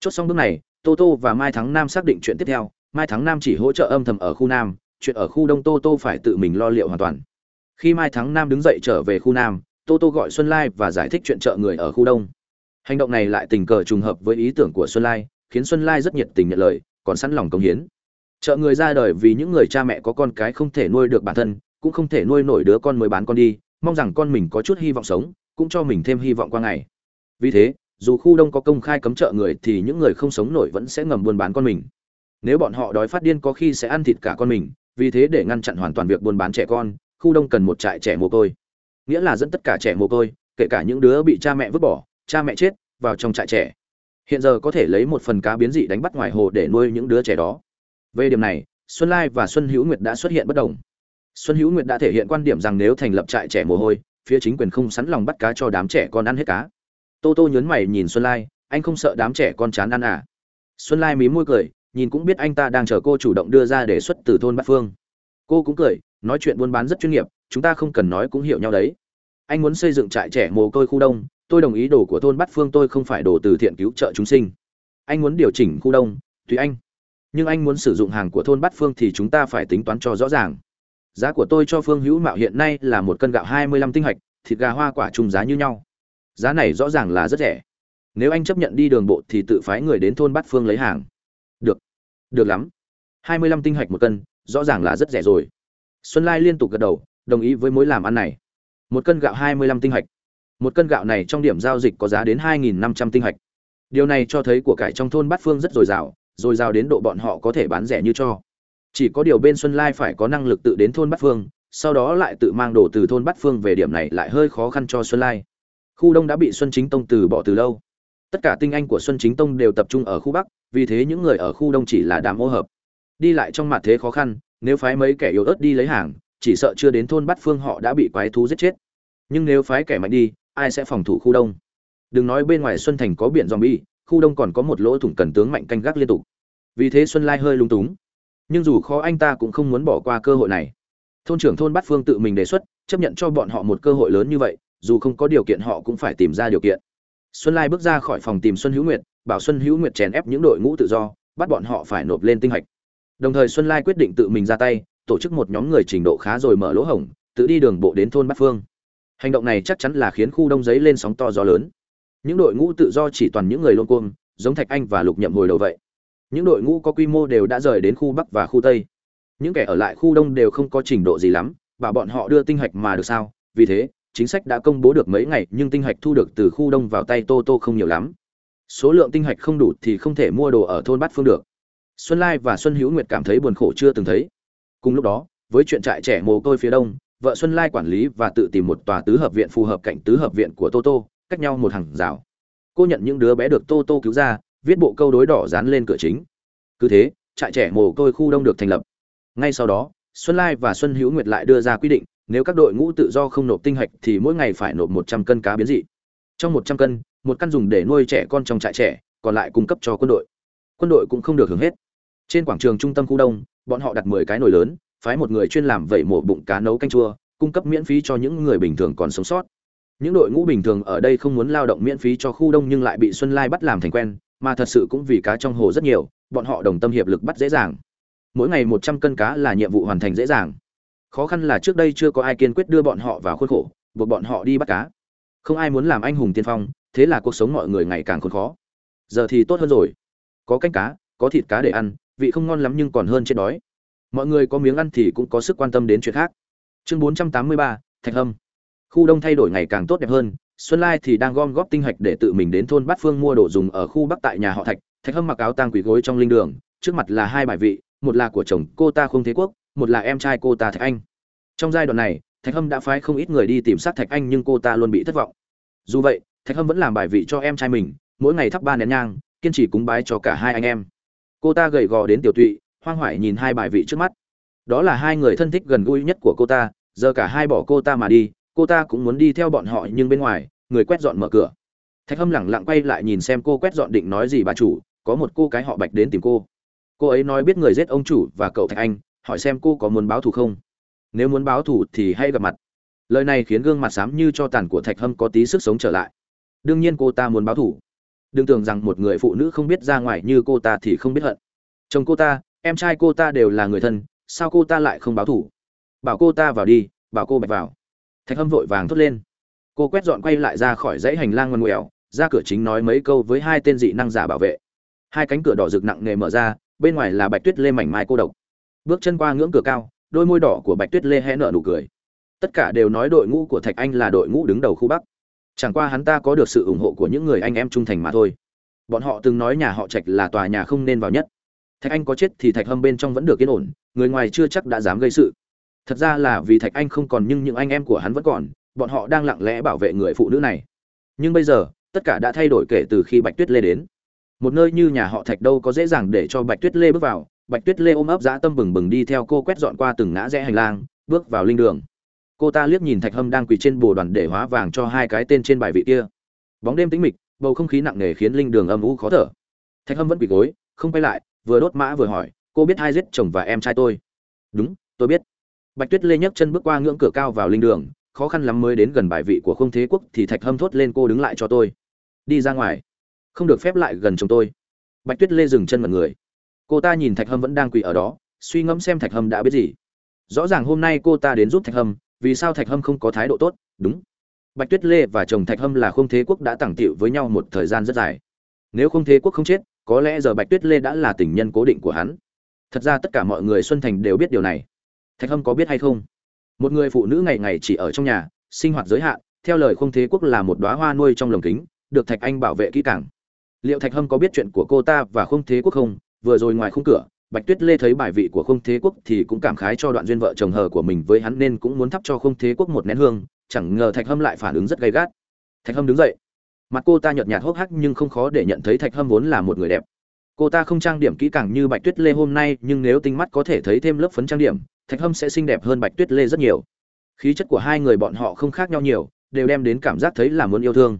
Chốt xong bước này, tô tô và mai thắng nam xác định chuyện tiếp theo. Mai thắng nam chỉ hỗ trợ âm thầm ở khu nam, chuyện ở khu đông tô tô phải tự mình lo liệu hoàn toàn. Khi mai thắng nam đứng dậy trở về khu nam tô tô gọi xuân lai và giải thích chuyện chợ người ở khu đông. Hành động này lại tình cờ trùng hợp với ý tưởng của xuân lai, khiến xuân lai rất nhiệt tình nhận lời, còn sẵn lòng công hiến. Chợ người ra đời vì những người cha mẹ có con cái không thể nuôi được bản thân, cũng không thể nuôi nổi đứa con mới bán con đi, mong rằng con mình có chút hy vọng sống, cũng cho mình thêm hy vọng qua ngày. Vì thế, dù khu đông có công khai cấm chợ người thì những người không sống nổi vẫn sẽ ngầm buôn bán con mình. Nếu bọn họ đói phát điên có khi sẽ ăn thịt cả con mình, vì thế để ngăn chặn hoàn toàn việc buôn bán trẻ con, khu đông cần một trại trẻ mồ côi nghĩa là dẫn tất cả trẻ mồ côi, kể cả những đứa bị cha mẹ vứt bỏ, cha mẹ chết, vào trong trại trẻ. Hiện giờ có thể lấy một phần cá biến dị đánh bắt ngoài hồ để nuôi những đứa trẻ đó. Về điểm này, xuân lai và xuân hữu nguyệt đã xuất hiện bất đồng. Xuân hữu nguyệt đã thể hiện quan điểm rằng nếu thành lập trại trẻ mồ hôi, phía chính quyền không sẵn lòng bắt cá cho đám trẻ con ăn hết cá. Tô tô nhớn mày nhìn xuân lai, anh không sợ đám trẻ con chán ăn à? Xuân lai mí môi cười, nhìn cũng biết anh ta đang chờ cô chủ động đưa ra đề xuất từ thôn bát phương. Cô cũng cười, nói chuyện buôn bán rất chuyên nghiệp chúng ta không cần nói cũng hiểu nhau đấy. Anh muốn xây dựng trại trẻ mồ côi khu đông, tôi đồng ý đồ của thôn bát phương tôi không phải đồ từ thiện cứu trợ chúng sinh. Anh muốn điều chỉnh khu đông, tùy anh. Nhưng anh muốn sử dụng hàng của thôn bát phương thì chúng ta phải tính toán cho rõ ràng. Giá của tôi cho phương hữu mạo hiện nay là một cân gạo hai mươi lăm tinh hạch, thịt gà hoa quả chung giá như nhau. Giá này rõ ràng là rất rẻ. Nếu anh chấp nhận đi đường bộ thì tự phái người đến thôn bát phương lấy hàng. Được. Được lắm. hai mươi lăm tinh hạch một cân, rõ ràng là rất rẻ rồi. Xuân lai liên tục gật đầu đồng ý với mối làm ăn này. Một cân gạo hai mươi lăm tinh hạch. Một cân gạo này trong điểm giao dịch có giá đến hai nghìn năm trăm tinh hạch. Điều này cho thấy của cải trong thôn bát phương rất dồi dào dồi dào đến độ bọn họ có thể bán rẻ như cho. Chỉ có điều bên xuân lai phải có năng lực tự đến thôn bát phương, sau đó lại tự mang đồ từ thôn bát phương về điểm này lại hơi khó khăn cho xuân lai. Khu đông đã bị xuân chính tông từ bỏ từ lâu. Tất cả tinh anh của xuân chính tông đều tập trung ở khu bắc, vì thế những người ở khu đông chỉ là đám ô hợp. Đi lại trong mặt thế khó khăn, nếu phái mấy kẻ yếu ớt đi lấy hàng chỉ sợ chưa đến thôn bát phương họ đã bị quái thú giết chết. Nhưng nếu phái kẻ mạnh đi, ai sẽ phòng thủ khu đông? Đừng nói bên ngoài xuân thành có biển zombie, khu đông còn có một lỗ thủng cần tướng mạnh canh gác liên tục. Vì thế xuân lai hơi lung túng. Nhưng dù khó anh ta cũng không muốn bỏ qua cơ hội này. Thôn trưởng thôn bát phương tự mình đề xuất, chấp nhận cho bọn họ một cơ hội lớn như vậy, dù không có điều kiện họ cũng phải tìm ra điều kiện. Xuân lai bước ra khỏi phòng tìm xuân hữu nguyệt, bảo xuân hữu nguyệt chèn ép những đội ngũ tự do, bắt bọn họ phải nộp lên tinh hạch. Đồng thời xuân lai quyết định tự mình ra tay tổ chức một nhóm người trình độ khá rồi mở lỗ hổng, tự đi đường bộ đến thôn bát phương. Hành động này chắc chắn là khiến khu đông giấy lên sóng to gió lớn. Những đội ngũ tự do chỉ toàn những người lôn côm giống thạch anh và lục nhậm hồi đầu vậy. Những đội ngũ có quy mô đều đã rời đến khu bắc và khu tây. Những kẻ ở lại khu đông đều không có trình độ gì lắm và bọn họ đưa tinh hạch mà được sao? Vì thế, chính sách đã công bố được mấy ngày, nhưng tinh hạch thu được từ khu đông vào tay tô tô không nhiều lắm. Số lượng tinh hạch không đủ thì không thể mua đồ ở thôn bát phương được. Xuân lai và xuân hữu nguyệt cảm thấy buồn khổ chưa từng thấy cùng lúc đó, với chuyện trại trẻ mồ côi phía đông, vợ xuân lai quản lý và tự tìm một tòa tứ hợp viện phù hợp cạnh tứ hợp viện của tô tô, cách nhau một hàng rào. Cô nhận những đứa bé được tô tô cứu ra, viết bộ câu đối đỏ dán lên cửa chính. Cứ thế, trại trẻ mồ côi khu đông được thành lập. Ngay sau đó, xuân lai và xuân hữu nguyệt lại đưa ra quy định, nếu các đội ngũ tự do không nộp tinh hạch thì mỗi ngày phải nộp một trăm cân cá biến dị. Trong một trăm cân, một căn dùng để nuôi trẻ con trong trại trẻ, còn lại cung cấp cho quân đội. Quân đội cũng không được hưởng hết. Trên quảng trường trung tâm khu đông bọn họ đặt mười cái nồi lớn, phái một người chuyên làm vẩy mổ bụng cá nấu canh chua, cung cấp miễn phí cho những người bình thường còn sống sót. Những đội ngũ bình thường ở đây không muốn lao động miễn phí cho khu đông nhưng lại bị xuân lai bắt làm thành quen, mà thật sự cũng vì cá trong hồ rất nhiều, bọn họ đồng tâm hiệp lực bắt dễ dàng. Mỗi ngày một trăm cân cá là nhiệm vụ hoàn thành dễ dàng. Khó khăn là trước đây chưa có ai kiên quyết đưa bọn họ vào khuôn khổ, buộc bọn họ đi bắt cá. Không ai muốn làm anh hùng tiên phong, thế là cuộc sống mọi người ngày càng khốn khó. Giờ thì tốt hơn rồi. Có canh cá, có thịt cá để ăn vị không ngon lắm nhưng còn hơn chết đói. Mọi người có miếng ăn thì cũng có sức quan tâm đến chuyện khác. Chương bốn trăm tám mươi ba, thạch hâm. Khu đông thay đổi ngày càng tốt đẹp hơn, xuân lai thì đang gom góp tinh hạch để tự mình đến thôn bát phương mua đồ dùng ở khu bắc tại nhà họ thạch. Thạch hâm mặc áo tang quỷ gối trong linh đường, trước mặt là hai bài vị, một là của chồng cô ta không thế quốc, một là em trai cô ta thạch anh. Trong giai đoạn này, thạch hâm đã phái không ít người đi tìm sát thạch anh nhưng cô ta luôn bị thất vọng. Dù vậy, thạch hâm vẫn làm bài vị cho em trai mình, mỗi ngày thắp ba nén nhang, kiên trì cúng bái cho cả hai anh em cô ta gầy gò đến tiểu tụy, hoang hoải nhìn hai bài vị trước mắt. Đó là hai người thân thích gần gũi nhất của cô ta, giờ cả hai bỏ cô ta mà đi, cô ta cũng muốn đi theo bọn họ nhưng bên ngoài, người quét dọn mở cửa. Thạch hâm lẳng lặng quay lại nhìn xem cô quét dọn định nói gì bà chủ, có một cô cái họ bạch đến tìm cô. Cô ấy nói biết người giết ông chủ và cậu thạch anh, hỏi xem cô có muốn báo thù không. Nếu muốn báo thù thì hay gặp mặt. Lời này khiến gương mặt xám như cho tàn của thạch hâm có tí sức sống trở lại. Đương nhiên cô ta muốn báo thù đừng tưởng rằng một người phụ nữ không biết ra ngoài như cô ta thì không biết hận. Chồng cô ta, em trai cô ta đều là người thân, sao cô ta lại không báo thủ? bảo cô ta vào đi, bảo cô bạch vào. Thạch hâm vội vàng thốt lên. Cô quét dọn quay lại ra khỏi dãy hành lang ngoằn ngoèo, ra cửa chính nói mấy câu với hai tên dị năng giả bảo vệ. Hai cánh cửa đỏ rực nặng nề mở ra, bên ngoài là bạch tuyết lê mảnh mai cô độc. Bước chân qua ngưỡng cửa cao, đôi môi đỏ của bạch tuyết lê hé nở nụ cười. Tất cả đều nói đội ngũ của thạch anh là đội ngũ đứng đầu khu bắc chẳng qua hắn ta có được sự ủng hộ của những người anh em trung thành mà thôi. Bọn họ từng nói nhà họ trạch là tòa nhà không nên vào nhất. Thạch anh có chết thì thạch hâm bên trong vẫn được yên ổn, người ngoài chưa chắc đã dám gây sự. Thật ra là vì thạch anh không còn nhưng những anh em của hắn vẫn còn, bọn họ đang lặng lẽ bảo vệ người phụ nữ này. Nhưng bây giờ, tất cả đã thay đổi kể từ khi bạch tuyết lê đến. Một nơi như nhà họ thạch đâu có dễ dàng để cho bạch tuyết lê bước vào. Bạch tuyết lê ôm ấp dã tâm bừng bừng đi theo cô quét dọn qua từng ngã rẽ hành lang, bước vào linh đường cô ta liếc nhìn thạch hâm đang quỳ trên bồ đoàn để hóa vàng cho hai cái tên trên bài vị kia. Bóng đêm tĩnh mịch, bầu không khí nặng nề khiến linh đường âm u khó thở. Thạch hâm vẫn quỳ gối, không quay lại, vừa đốt mã vừa hỏi, cô biết hai giết chồng và em trai tôi? Đúng, tôi biết. Bạch tuyết lê nhấc chân bước qua ngưỡng cửa cao vào linh đường, khó khăn lắm mới đến gần bài vị của không thế quốc thì thạch hâm thốt lên cô đứng lại cho tôi. Đi ra ngoài. Không được phép lại gần chồng tôi. Bạch tuyết lê dừng chân mật người. Cô ta nhìn thạch hâm vẫn đang quỳ ở đó, suy ngẫm xem thạch hâm đã biết gì. Rõ ràng hôm nay cô ta đến giúp thạch hâm vì sao thạch hâm không có thái độ tốt? Đúng. Bạch tuyết lê và chồng thạch hâm là không thế quốc đã tẳng tiệu với nhau một thời gian rất dài. Nếu không thế quốc không chết, có lẽ giờ bạch tuyết lê đã là tình nhân cố định của hắn. Thật ra tất cả mọi người xuân thành đều biết điều này. Thạch hâm có biết hay không? Một người phụ nữ ngày ngày chỉ ở trong nhà, sinh hoạt giới hạn, theo lời không thế quốc là một đoá hoa nuôi trong lồng kính, được thạch anh bảo vệ kỹ càng. Liệu thạch hâm có biết chuyện của cô ta và không thế quốc không? Vừa rồi ngoài khung cửa bạch tuyết lê thấy bài vị của không thế quốc thì cũng cảm khái cho đoạn duyên vợ chồng hờ của mình với hắn nên cũng muốn thắp cho không thế quốc một nén hương, chẳng ngờ thạch hâm lại phản ứng rất gay gắt. Thạch hâm đứng dậy. Mặt cô ta nhợt nhạt hốc hác nhưng không khó để nhận thấy thạch hâm vốn là một người đẹp. Cô ta không trang điểm kỹ càng như bạch tuyết lê hôm nay, nhưng nếu tinh mắt có thể thấy thêm lớp phấn trang điểm, thạch hâm sẽ xinh đẹp hơn bạch tuyết lê rất nhiều. Khí chất của hai người bọn họ không khác nhau nhiều, đều đem đến cảm giác thấy là muốn yêu thương.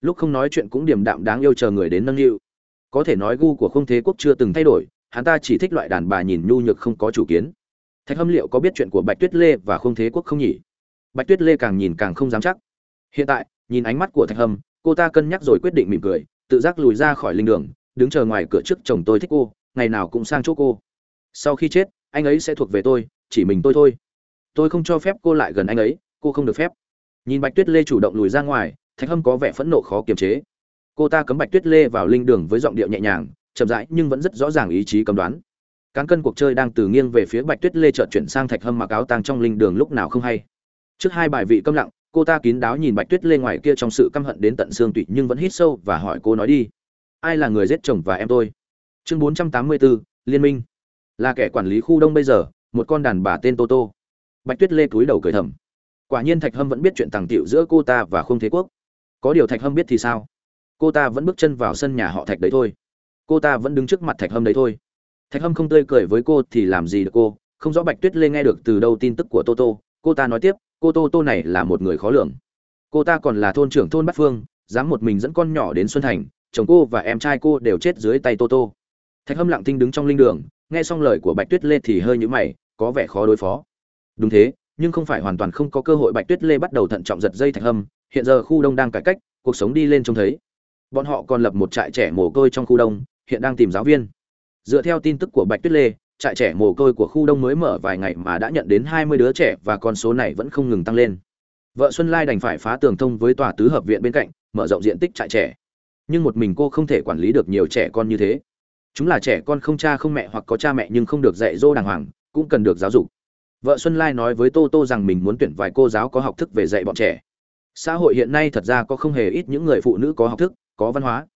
Lúc không nói chuyện cũng điềm đạm đáng yêu chờ người đến nâng niu. Có thể nói gu của không thế quốc chưa từng thay đổi hắn ta chỉ thích loại đàn bà nhìn nhu nhược không có chủ kiến. Thạch hâm liệu có biết chuyện của bạch tuyết lê và không thế quốc không nhỉ? Bạch tuyết lê càng nhìn càng không dám chắc. Hiện tại, nhìn ánh mắt của thạch hâm, cô ta cân nhắc rồi quyết định mỉm cười, tự giác lùi ra khỏi linh đường, đứng chờ ngoài cửa trước chồng tôi thích cô, ngày nào cũng sang chỗ cô. Sau khi chết, anh ấy sẽ thuộc về tôi, chỉ mình tôi thôi. Tôi không cho phép cô lại gần anh ấy, cô không được phép. Nhìn bạch tuyết lê chủ động lùi ra ngoài, thạch hâm có vẻ phẫn nộ khó kiềm chế. Cô ta cấm bạch tuyết lê vào linh đường với giọng điệu nhẹ nhàng chậm rãi nhưng vẫn rất rõ ràng ý chí cấm đoán. Cán cân cuộc chơi đang từ nghiêng về phía bạch tuyết lê chợt chuyển sang thạch hâm mặc áo tang trong linh đường lúc nào không hay. Trước hai bài vị câm lặng, cô ta kín đáo nhìn bạch tuyết lê ngoài kia trong sự căm hận đến tận xương tụy nhưng vẫn hít sâu và hỏi cô nói đi. Ai là người giết chồng và em tôi? Chương bốn trăm tám mươi bốn liên minh. Là kẻ quản lý khu đông bây giờ, một con đàn bà tên tô tô. Bạch tuyết lê cúi đầu cười thầm. Quả nhiên thạch hâm vẫn biết chuyện tàng tiệu giữa cô ta và không thế quốc. Có điều thạch hâm biết thì sao? Cô ta vẫn bước chân vào sân nhà họ thạch đấy thôi cô ta vẫn đứng trước mặt thạch hâm đấy thôi. Thạch hâm không tươi cười với cô thì làm gì được cô? Không rõ bạch tuyết lê nghe được từ đâu tin tức của tô tô. Cô ta nói tiếp, cô tô tô này là một người khó lường. Cô ta còn là thôn trưởng thôn bát phương, dám một mình dẫn con nhỏ đến xuân thành, chồng cô và em trai cô đều chết dưới tay tô tô. Thạch hâm lặng thinh đứng trong linh đường, nghe xong lời của bạch tuyết lê thì hơi nhũ mày, có vẻ khó đối phó. Đúng thế, nhưng không phải hoàn toàn không có cơ hội bạch tuyết lê bắt đầu thận trọng giật dây thạch hâm. Hiện giờ khu đông đang cải cách, cuộc sống đi lên trông thấy. Bọn họ còn lập một trại trẻ mồ côi trong khu đông hiện đang tìm giáo viên. Dựa theo tin tức của bạch tuyết lê, trại trẻ mồ côi của khu đông mới mở vài ngày mà đã nhận đến hai mươi đứa trẻ và con số này vẫn không ngừng tăng lên. Vợ xuân lai đành phải phá tường thông với tòa tứ hợp viện bên cạnh, mở rộng diện tích trại trẻ. Nhưng một mình cô không thể quản lý được nhiều trẻ con như thế. Chúng là trẻ con không cha không mẹ hoặc có cha mẹ nhưng không được dạy dỗ đàng hoàng, cũng cần được giáo dục. Vợ xuân lai nói với tô tô rằng mình muốn tuyển vài cô giáo có học thức về dạy bọn trẻ. Xã hội hiện nay thật ra có không hề ít những người phụ nữ có học thức, có văn hóa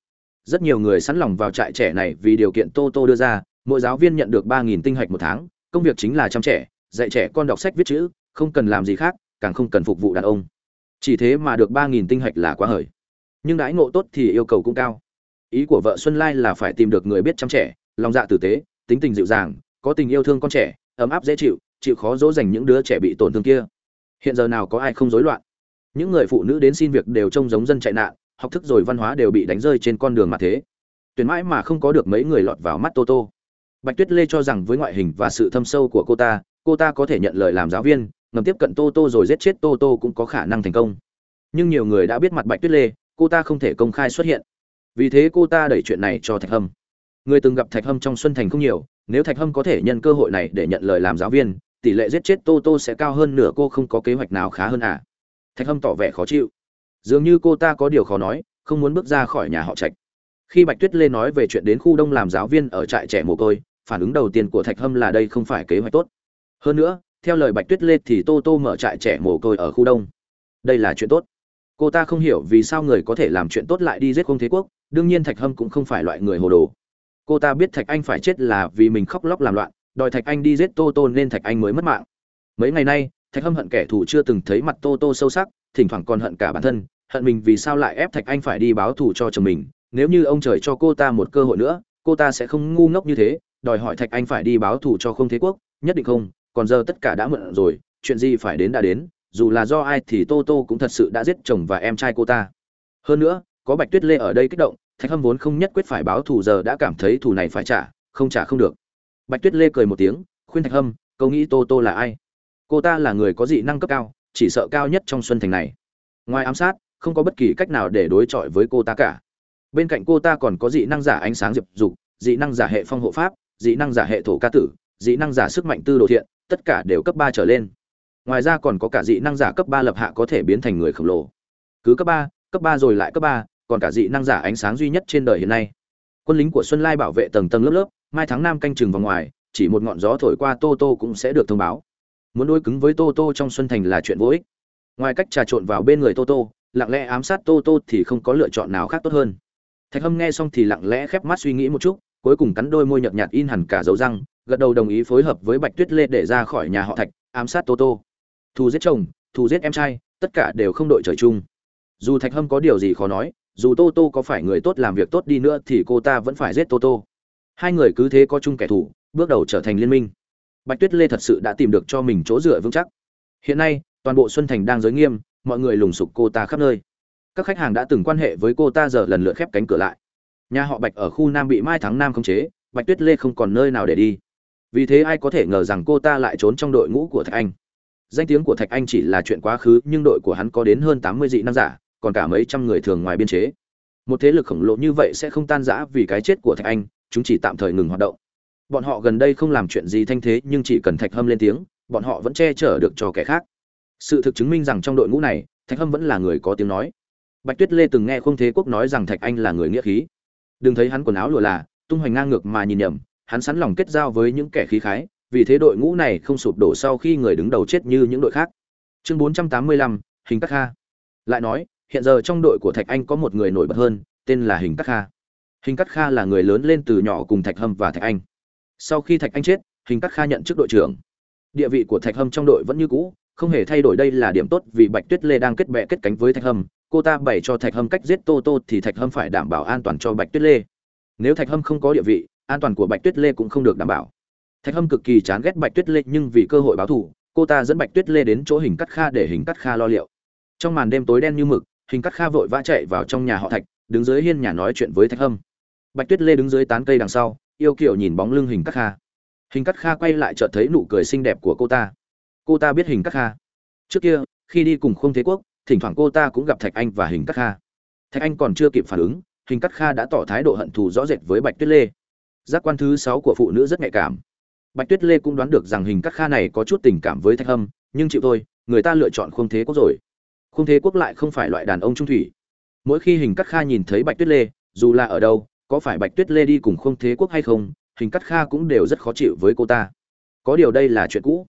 rất nhiều người sẵn lòng vào trại trẻ này vì điều kiện tô tô đưa ra, mỗi giáo viên nhận được ba nghìn tinh hạch một tháng, công việc chính là chăm trẻ, dạy trẻ con đọc sách viết chữ, không cần làm gì khác, càng không cần phục vụ đàn ông. Chỉ thế mà được ba nghìn tinh hạch là quá hời. Nhưng đãi ngộ tốt thì yêu cầu cũng cao. Ý của vợ xuân lai là phải tìm được người biết chăm trẻ, lòng dạ tử tế, tính tình dịu dàng, có tình yêu thương con trẻ, ấm áp dễ chịu chịu khó dỗ dành những đứa trẻ bị tổn thương kia. Hiện giờ nào có ai không rối loạn? Những người phụ nữ đến xin việc đều trông giống dân chạy nạn học thức rồi văn hóa đều bị đánh rơi trên con đường mà thế. Tuyển mãi mà không có được mấy người lọt vào mắt tô tô. Bạch tuyết lê cho rằng với ngoại hình và sự thâm sâu của cô ta cô ta có thể nhận lời làm giáo viên, ngầm tiếp cận tô tô rồi giết chết tô tô cũng có khả năng thành công. Nhưng nhiều người đã biết mặt bạch tuyết lê, cô ta không thể công khai xuất hiện. Vì thế cô ta đẩy chuyện này cho thạch hâm. Người từng gặp thạch hâm trong xuân thành không nhiều, nếu thạch hâm có thể nhân cơ hội này để nhận lời làm giáo viên, tỷ lệ giết chết tô tô sẽ cao hơn nửa, cô không có kế hoạch nào khá hơn à. Thạch hâm tỏ vẻ khó chịu dường như cô ta có điều khó nói, không muốn bước ra khỏi nhà họ trạch. Khi bạch tuyết lê nói về chuyện đến khu đông làm giáo viên ở trại trẻ mồ côi, phản ứng đầu tiên của thạch hâm là đây không phải kế hoạch tốt. Hơn nữa, theo lời bạch tuyết lê thì tô tô mở trại trẻ mồ côi ở khu đông. Đây là chuyện tốt. Cô ta không hiểu vì sao người có thể làm chuyện tốt lại đi giết không thế quốc, đương nhiên thạch hâm cũng không phải loại người hồ đồ. Cô ta biết thạch anh phải chết là vì mình khóc lóc làm loạn, đòi thạch anh đi giết tô tô nên thạch anh mới mất mạng. Mấy ngày nay, thạch hâm hận kẻ thù chưa từng thấy mặt tô tô sâu sắc, thỉnh thoảng còn hận cả bản thân hận mình vì sao lại ép thạch anh phải đi báo thù cho chồng mình, nếu như ông trời cho cô ta một cơ hội nữa, cô ta sẽ không ngu ngốc như thế, đòi hỏi thạch anh phải đi báo thù cho không thế quốc, nhất định không, còn giờ tất cả đã mượn rồi, chuyện gì phải đến đã đến, dù là do ai thì tô tô cũng thật sự đã giết chồng và em trai cô ta. Hơn nữa, có bạch tuyết lê ở đây kích động, thạch hâm vốn không nhất quyết phải báo thù giờ đã cảm thấy thù này phải trả, không trả không được. Bạch tuyết lê cười một tiếng, khuyên thạch hâm câu nghĩ tô tô là ai? Cô ta là người có dị năng cấp cao, chỉ sợ cao nhất trong xuân thành này. Ngoài ám sát không có bất kỳ cách nào để đối chọi với cô ta cả. Bên cạnh cô ta còn có dị năng giả ánh sáng diệp dục, dị năng giả hệ phong hộ pháp, dị năng giả hệ thổ ca tử, dị năng giả sức mạnh tư đồ thiện, tất cả đều cấp ba trở lên. Ngoài ra còn có cả dị năng giả cấp ba lập hạ có thể biến thành người khổng lồ. Cứ cấp ba cấp ba rồi lại cấp ba, còn cả dị năng giả ánh sáng duy nhất trên đời hiện nay. Quân lính của xuân lai bảo vệ tầng tầng lớp lớp, mai tháng năm canh chừng vào ngoài, chỉ một ngọn gió thổi qua tô tô cũng sẽ được thông báo. Muốn đối cứng với tô tô trong xuân thành là chuyện vô ích. Ngoài cách trà trộn vào bên người tô tô lặng lẽ ám sát tô tô thì không có lựa chọn nào khác tốt hơn. Thạch hâm nghe xong thì lặng lẽ khép mắt suy nghĩ một chút, cuối cùng cắn đôi môi nhợt nhạt in hẳn cả dấu răng, gật đầu đồng ý phối hợp với bạch tuyết lê để ra khỏi nhà họ thạch, ám sát tô tô. Thù giết chồng, thù giết em trai, tất cả đều không đội trời chung. Dù thạch hâm có điều gì khó nói, dù tô tô có phải người tốt làm việc tốt đi nữa thì cô ta vẫn phải giết tô tô. Hai người cứ thế có chung kẻ thù, bước đầu trở thành liên minh. Bạch tuyết lê thật sự đã tìm được cho mình chỗ dựa vững chắc. Hiện nay, toàn bộ xuân thành đang giới nghiêm mọi người lùng sục cô ta khắp nơi. Các khách hàng đã từng quan hệ với cô ta giờ lần lượt khép cánh cửa lại. Nhà họ bạch ở khu nam bị mai tháng nam khống chế, bạch tuyết lê không còn nơi nào để đi. Vì thế ai có thể ngờ rằng cô ta lại trốn trong đội ngũ của thạch anh. Danh tiếng của thạch anh chỉ là chuyện quá khứ, nhưng đội của hắn có đến hơn tám mươi dị năng giả, còn cả mấy trăm người thường ngoài biên chế. Một thế lực khổng lồ như vậy sẽ không tan rã vì cái chết của thạch anh, chúng chỉ tạm thời ngừng hoạt động. Bọn họ gần đây không làm chuyện gì thanh thế, nhưng chỉ cần thạch hâm lên tiếng, bọn họ vẫn che chở được cho kẻ khác sự thực chứng minh rằng trong đội ngũ này thạch hâm vẫn là người có tiếng nói. Bạch tuyết lê từng nghe không thế quốc nói rằng thạch anh là người nghĩa khí. Đừng thấy hắn quần áo lùa là tung hoành ngang ngược mà nhìn nhầm hắn sẵn lòng kết giao với những kẻ khí khái vì thế đội ngũ này không sụp đổ sau khi người đứng đầu chết như những đội khác. Chương 485, hình tắc kha. Lại nói hiện giờ trong đội của thạch anh có một người nổi bật hơn tên là hình tắc kha. Hình tắc kha là người lớn lên từ nhỏ cùng thạch hâm và thạch anh. Sau khi thạch anh chết hình tắc kha nhận chức đội trưởng. Địa vị của thạch hâm trong đội vẫn như cũ không hề thay đổi đây là điểm tốt vì bạch tuyết lê đang kết bè kết cánh với thạch hâm. Cô ta bày cho thạch hâm cách giết tô tô thì thạch hâm phải đảm bảo an toàn cho bạch tuyết lê. Nếu thạch hâm không có địa vị, an toàn của bạch tuyết lê cũng không được đảm bảo. Thạch hâm cực kỳ chán ghét bạch tuyết lê nhưng vì cơ hội báo thù, cô ta dẫn bạch tuyết lê đến chỗ hình cắt kha để hình cắt kha lo liệu. Trong màn đêm tối đen như mực, hình cắt kha vội vã chạy vào trong nhà họ thạch, đứng dưới hiên nhà nói chuyện với thạch hâm. Bạch tuyết lê đứng dưới tán cây đằng sau, yêu kiểu nhìn bóng lưng hình cắt kha. Hình cắt kha quay lại chợt thấy nụ cười xinh đẹp của cô ta cô ta biết hình cắt kha. Trước kia, khi đi cùng không thế quốc, thỉnh thoảng cô ta cũng gặp thạch anh và hình cắt kha. Thạch anh còn chưa kịp phản ứng, hình cắt kha đã tỏ thái độ hận thù rõ rệt với bạch tuyết lê. Giác quan thứ sáu của phụ nữ rất nhạy cảm. Bạch tuyết lê cũng đoán được rằng hình cắt kha này có chút tình cảm với thạch hâm, nhưng chịu thôi, người ta lựa chọn không thế quốc rồi. Không thế quốc lại không phải loại đàn ông trung thủy. Mỗi khi hình cắt kha nhìn thấy bạch tuyết lê, dù là ở đâu, có phải bạch tuyết lê đi cùng không thế quốc hay không, hình cắt kha cũng đều rất khó chịu với cô ta. Có điều đây là chuyện cũ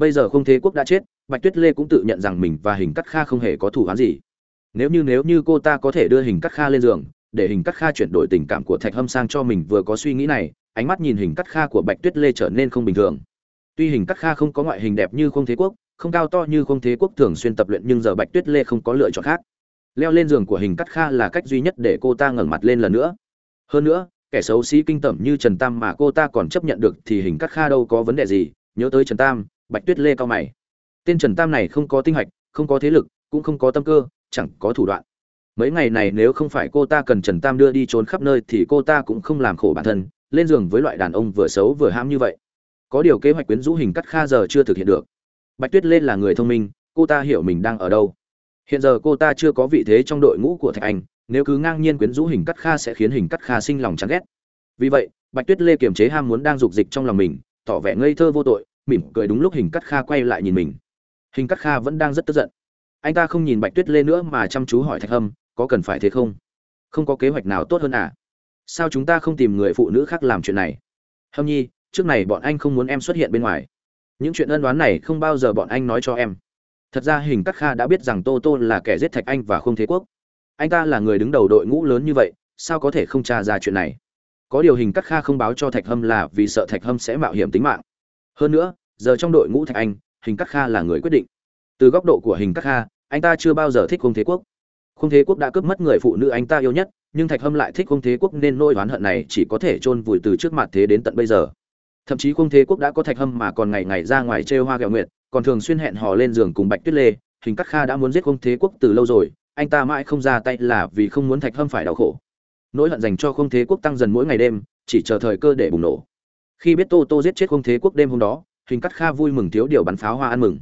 bây giờ không thế quốc đã chết, bạch tuyết lê cũng tự nhận rằng mình và hình cắt kha không hề có thủ án gì. Nếu như nếu như cô ta có thể đưa hình cắt kha lên giường, để hình cắt kha chuyển đổi tình cảm của thạch hâm sang cho mình vừa có suy nghĩ này, ánh mắt nhìn hình cắt kha của bạch tuyết lê trở nên không bình thường. Tuy hình cắt kha không có ngoại hình đẹp như không thế quốc, không cao to như không thế quốc thường xuyên tập luyện nhưng giờ bạch tuyết lê không có lựa chọn khác. Leo lên giường của hình cắt kha là cách duy nhất để cô ta ngẩng mặt lên lần nữa. Hơn nữa, kẻ xấu xí kinh tởm như trần tam mà cô ta còn chấp nhận được thì hình cắt kha đâu có vấn đề gì, nhớ tới trần tam bạch tuyết lê cao mày. Tên trần tam này không có tinh hạch, không có thế lực, cũng không có tâm cơ, chẳng có thủ đoạn. Mấy ngày này nếu không phải cô ta cần trần tam đưa đi trốn khắp nơi thì cô ta cũng không làm khổ bản thân, lên giường với loại đàn ông vừa xấu vừa ham như vậy. Có điều kế hoạch quyến rũ hình cắt kha giờ chưa thực hiện được. Bạch tuyết lên là người thông minh, cô ta hiểu mình đang ở đâu. Hiện giờ cô ta chưa có vị thế trong đội ngũ của thạch anh, nếu cứ ngang nhiên quyến rũ hình cắt kha sẽ khiến hình cắt kha sinh lòng chán ghét. Vì vậy, bạch tuyết lê kiềm chế ham muốn đang dục dịch trong lòng mình, tỏ vẻ ngây thơ vô tội mỉm cười đúng lúc hình cắt kha quay lại nhìn mình. Hình cắt kha vẫn đang rất tức giận. Anh ta không nhìn bạch tuyết lê nữa mà chăm chú hỏi thạch hâm, có cần phải thế không? Không có kế hoạch nào tốt hơn à? Sao chúng ta không tìm người phụ nữ khác làm chuyện này? Hâm nhi, trước này bọn anh không muốn em xuất hiện bên ngoài. Những chuyện ân đoán này không bao giờ bọn anh nói cho em. Thật ra hình cắt kha đã biết rằng tô tô là kẻ giết thạch anh và không thế quốc. Anh ta là người đứng đầu đội ngũ lớn như vậy, sao có thể không tra ra chuyện này? Có điều hình cắt kha không báo cho thạch hâm là vì sợ thạch hâm sẽ mạo hiểm tính mạng. Hơn nữa giờ trong đội ngũ thạch anh, hình cắt kha là người quyết định. Từ góc độ của hình cắt kha, anh ta chưa bao giờ thích không thế quốc. Không thế quốc đã cướp mất người phụ nữ anh ta yêu nhất, nhưng thạch hâm lại thích không thế quốc nên nỗi oán hận này chỉ có thể chôn vùi từ trước mặt thế đến tận bây giờ. Thậm chí không thế quốc đã có thạch hâm mà còn ngày ngày ra ngoài trêu hoa gẹo nguyệt, còn thường xuyên hẹn hò lên giường cùng bạch tuyết lê. Hình cắt kha đã muốn giết không thế quốc từ lâu rồi, anh ta mãi không ra tay là vì không muốn thạch hâm phải đau khổ. Nỗi hận dành cho không thế quốc tăng dần mỗi ngày đêm, chỉ chờ thời cơ để bùng nổ. Khi biết tô tô giết chết không thế quốc đêm hôm đó hình cắt kha vui mừng thiếu điều bắn pháo hoa ăn mừng.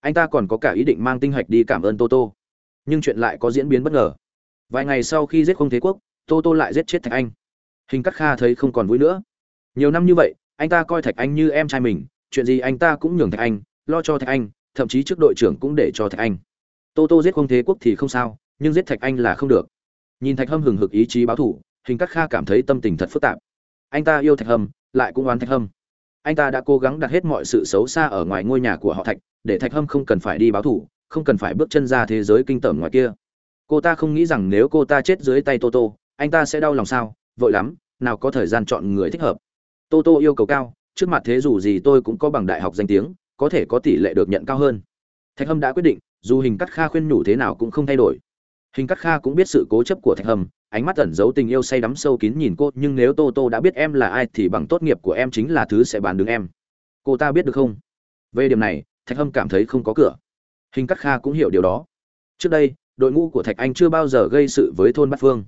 Anh ta còn có cả ý định mang tinh hạch đi cảm ơn tô tô nhưng chuyện lại có diễn biến bất ngờ. Vài ngày sau khi giết không thế quốc tô tô lại giết chết thạch anh. Hình cắt kha thấy không còn vui nữa. Nhiều năm như vậy, anh ta coi thạch anh như em trai mình, chuyện gì anh ta cũng nhường thạch anh, lo cho thạch anh, thậm chí trước đội trưởng cũng để cho thạch anh. Tô tô giết không thế quốc thì không sao, nhưng giết thạch anh là không được. Nhìn thạch hâm hừng hực ý chí báo thủ hình cắt kha cảm thấy tâm tình thật phức tạp. Anh ta yêu thạch hâm, lại cũng oán thạch hâm anh ta đã cố gắng đặt hết mọi sự xấu xa ở ngoài ngôi nhà của họ thạch, để thạch hâm không cần phải đi báo thủ không cần phải bước chân ra thế giới kinh tởm ngoài kia. Cô ta không nghĩ rằng nếu cô ta chết dưới tay toto, anh ta sẽ đau lòng sao? Vội lắm, nào có thời gian chọn người thích hợp. Toto yêu cầu cao, trước mặt thế dù gì tôi cũng có bằng đại học danh tiếng, có thể có tỷ lệ được nhận cao hơn. Thạch hâm đã quyết định, dù hình cắt kha khuyên nhủ thế nào cũng không thay đổi. Hình cắt kha cũng biết sự cố chấp của thạch hâm ánh mắt ẩn giấu tình yêu say đắm sâu kín nhìn cô, nhưng nếu tô tô đã biết em là ai thì bằng tốt nghiệp của em chính là thứ sẽ bán đứng em. Cô ta biết được không? Về điểm này, thạch hâm cảm thấy không có cửa. Hình cắt kha cũng hiểu điều đó. Trước đây, đội ngũ của thạch anh chưa bao giờ gây sự với thôn bát phương.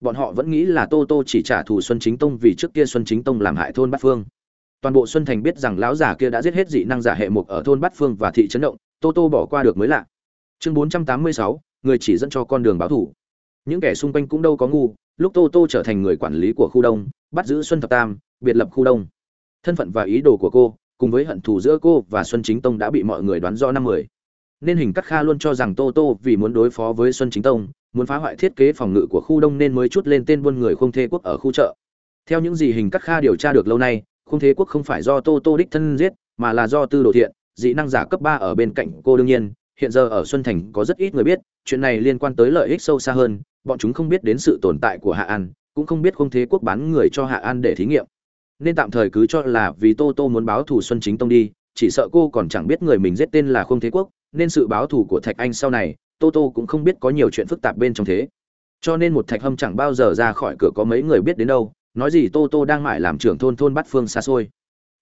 Bọn họ vẫn nghĩ là tô tô chỉ trả thù xuân chính tông vì trước kia xuân chính tông làm hại thôn bát phương. Toàn bộ xuân thành biết rằng lão già kia đã giết hết dị năng giả hệ mục ở thôn bát phương và thị trấn động, tô tô bỏ qua được mới lạ. Chương bốn trăm tám mươi sáu, người chỉ dẫn cho con đường báo thủ những kẻ xung quanh cũng đâu có ngu, lúc tô tô trở thành người quản lý của khu đông, bắt giữ xuân thập tam, biệt lập khu đông. Thân phận và ý đồ của cô, cùng với hận thù giữa cô và xuân chính tông đã bị mọi người đoán rõ năm mười. Nên hình cắt kha luôn cho rằng tô tô vì muốn đối phó với xuân chính tông, muốn phá hoại thiết kế phòng ngự của khu đông nên mới chút lên tên buôn người không thế quốc ở khu chợ. Theo những gì hình cắt kha điều tra được lâu nay không thế quốc không phải do tô tô đích thân giết, mà là do tư đồ thiện, dị năng giả cấp ba ở bên cạnh cô đương nhiên. Hiện giờ ở xuân thành có rất ít người biết, chuyện này liên quan tới lợi ích sâu xa hơn bọn chúng không biết đến sự tồn tại của hạ an, cũng không biết không thế quốc bán người cho hạ an để thí nghiệm. Nên tạm thời cứ cho là vì tô tô muốn báo thù xuân chính tông đi, chỉ sợ cô còn chẳng biết người mình giết tên là không thế quốc, nên sự báo thù của thạch anh sau này, tô tô cũng không biết có nhiều chuyện phức tạp bên trong thế. Cho nên một thạch hâm chẳng bao giờ ra khỏi cửa có mấy người biết đến đâu, nói gì tô tô đang mãi làm trưởng thôn thôn bát phương xa xôi.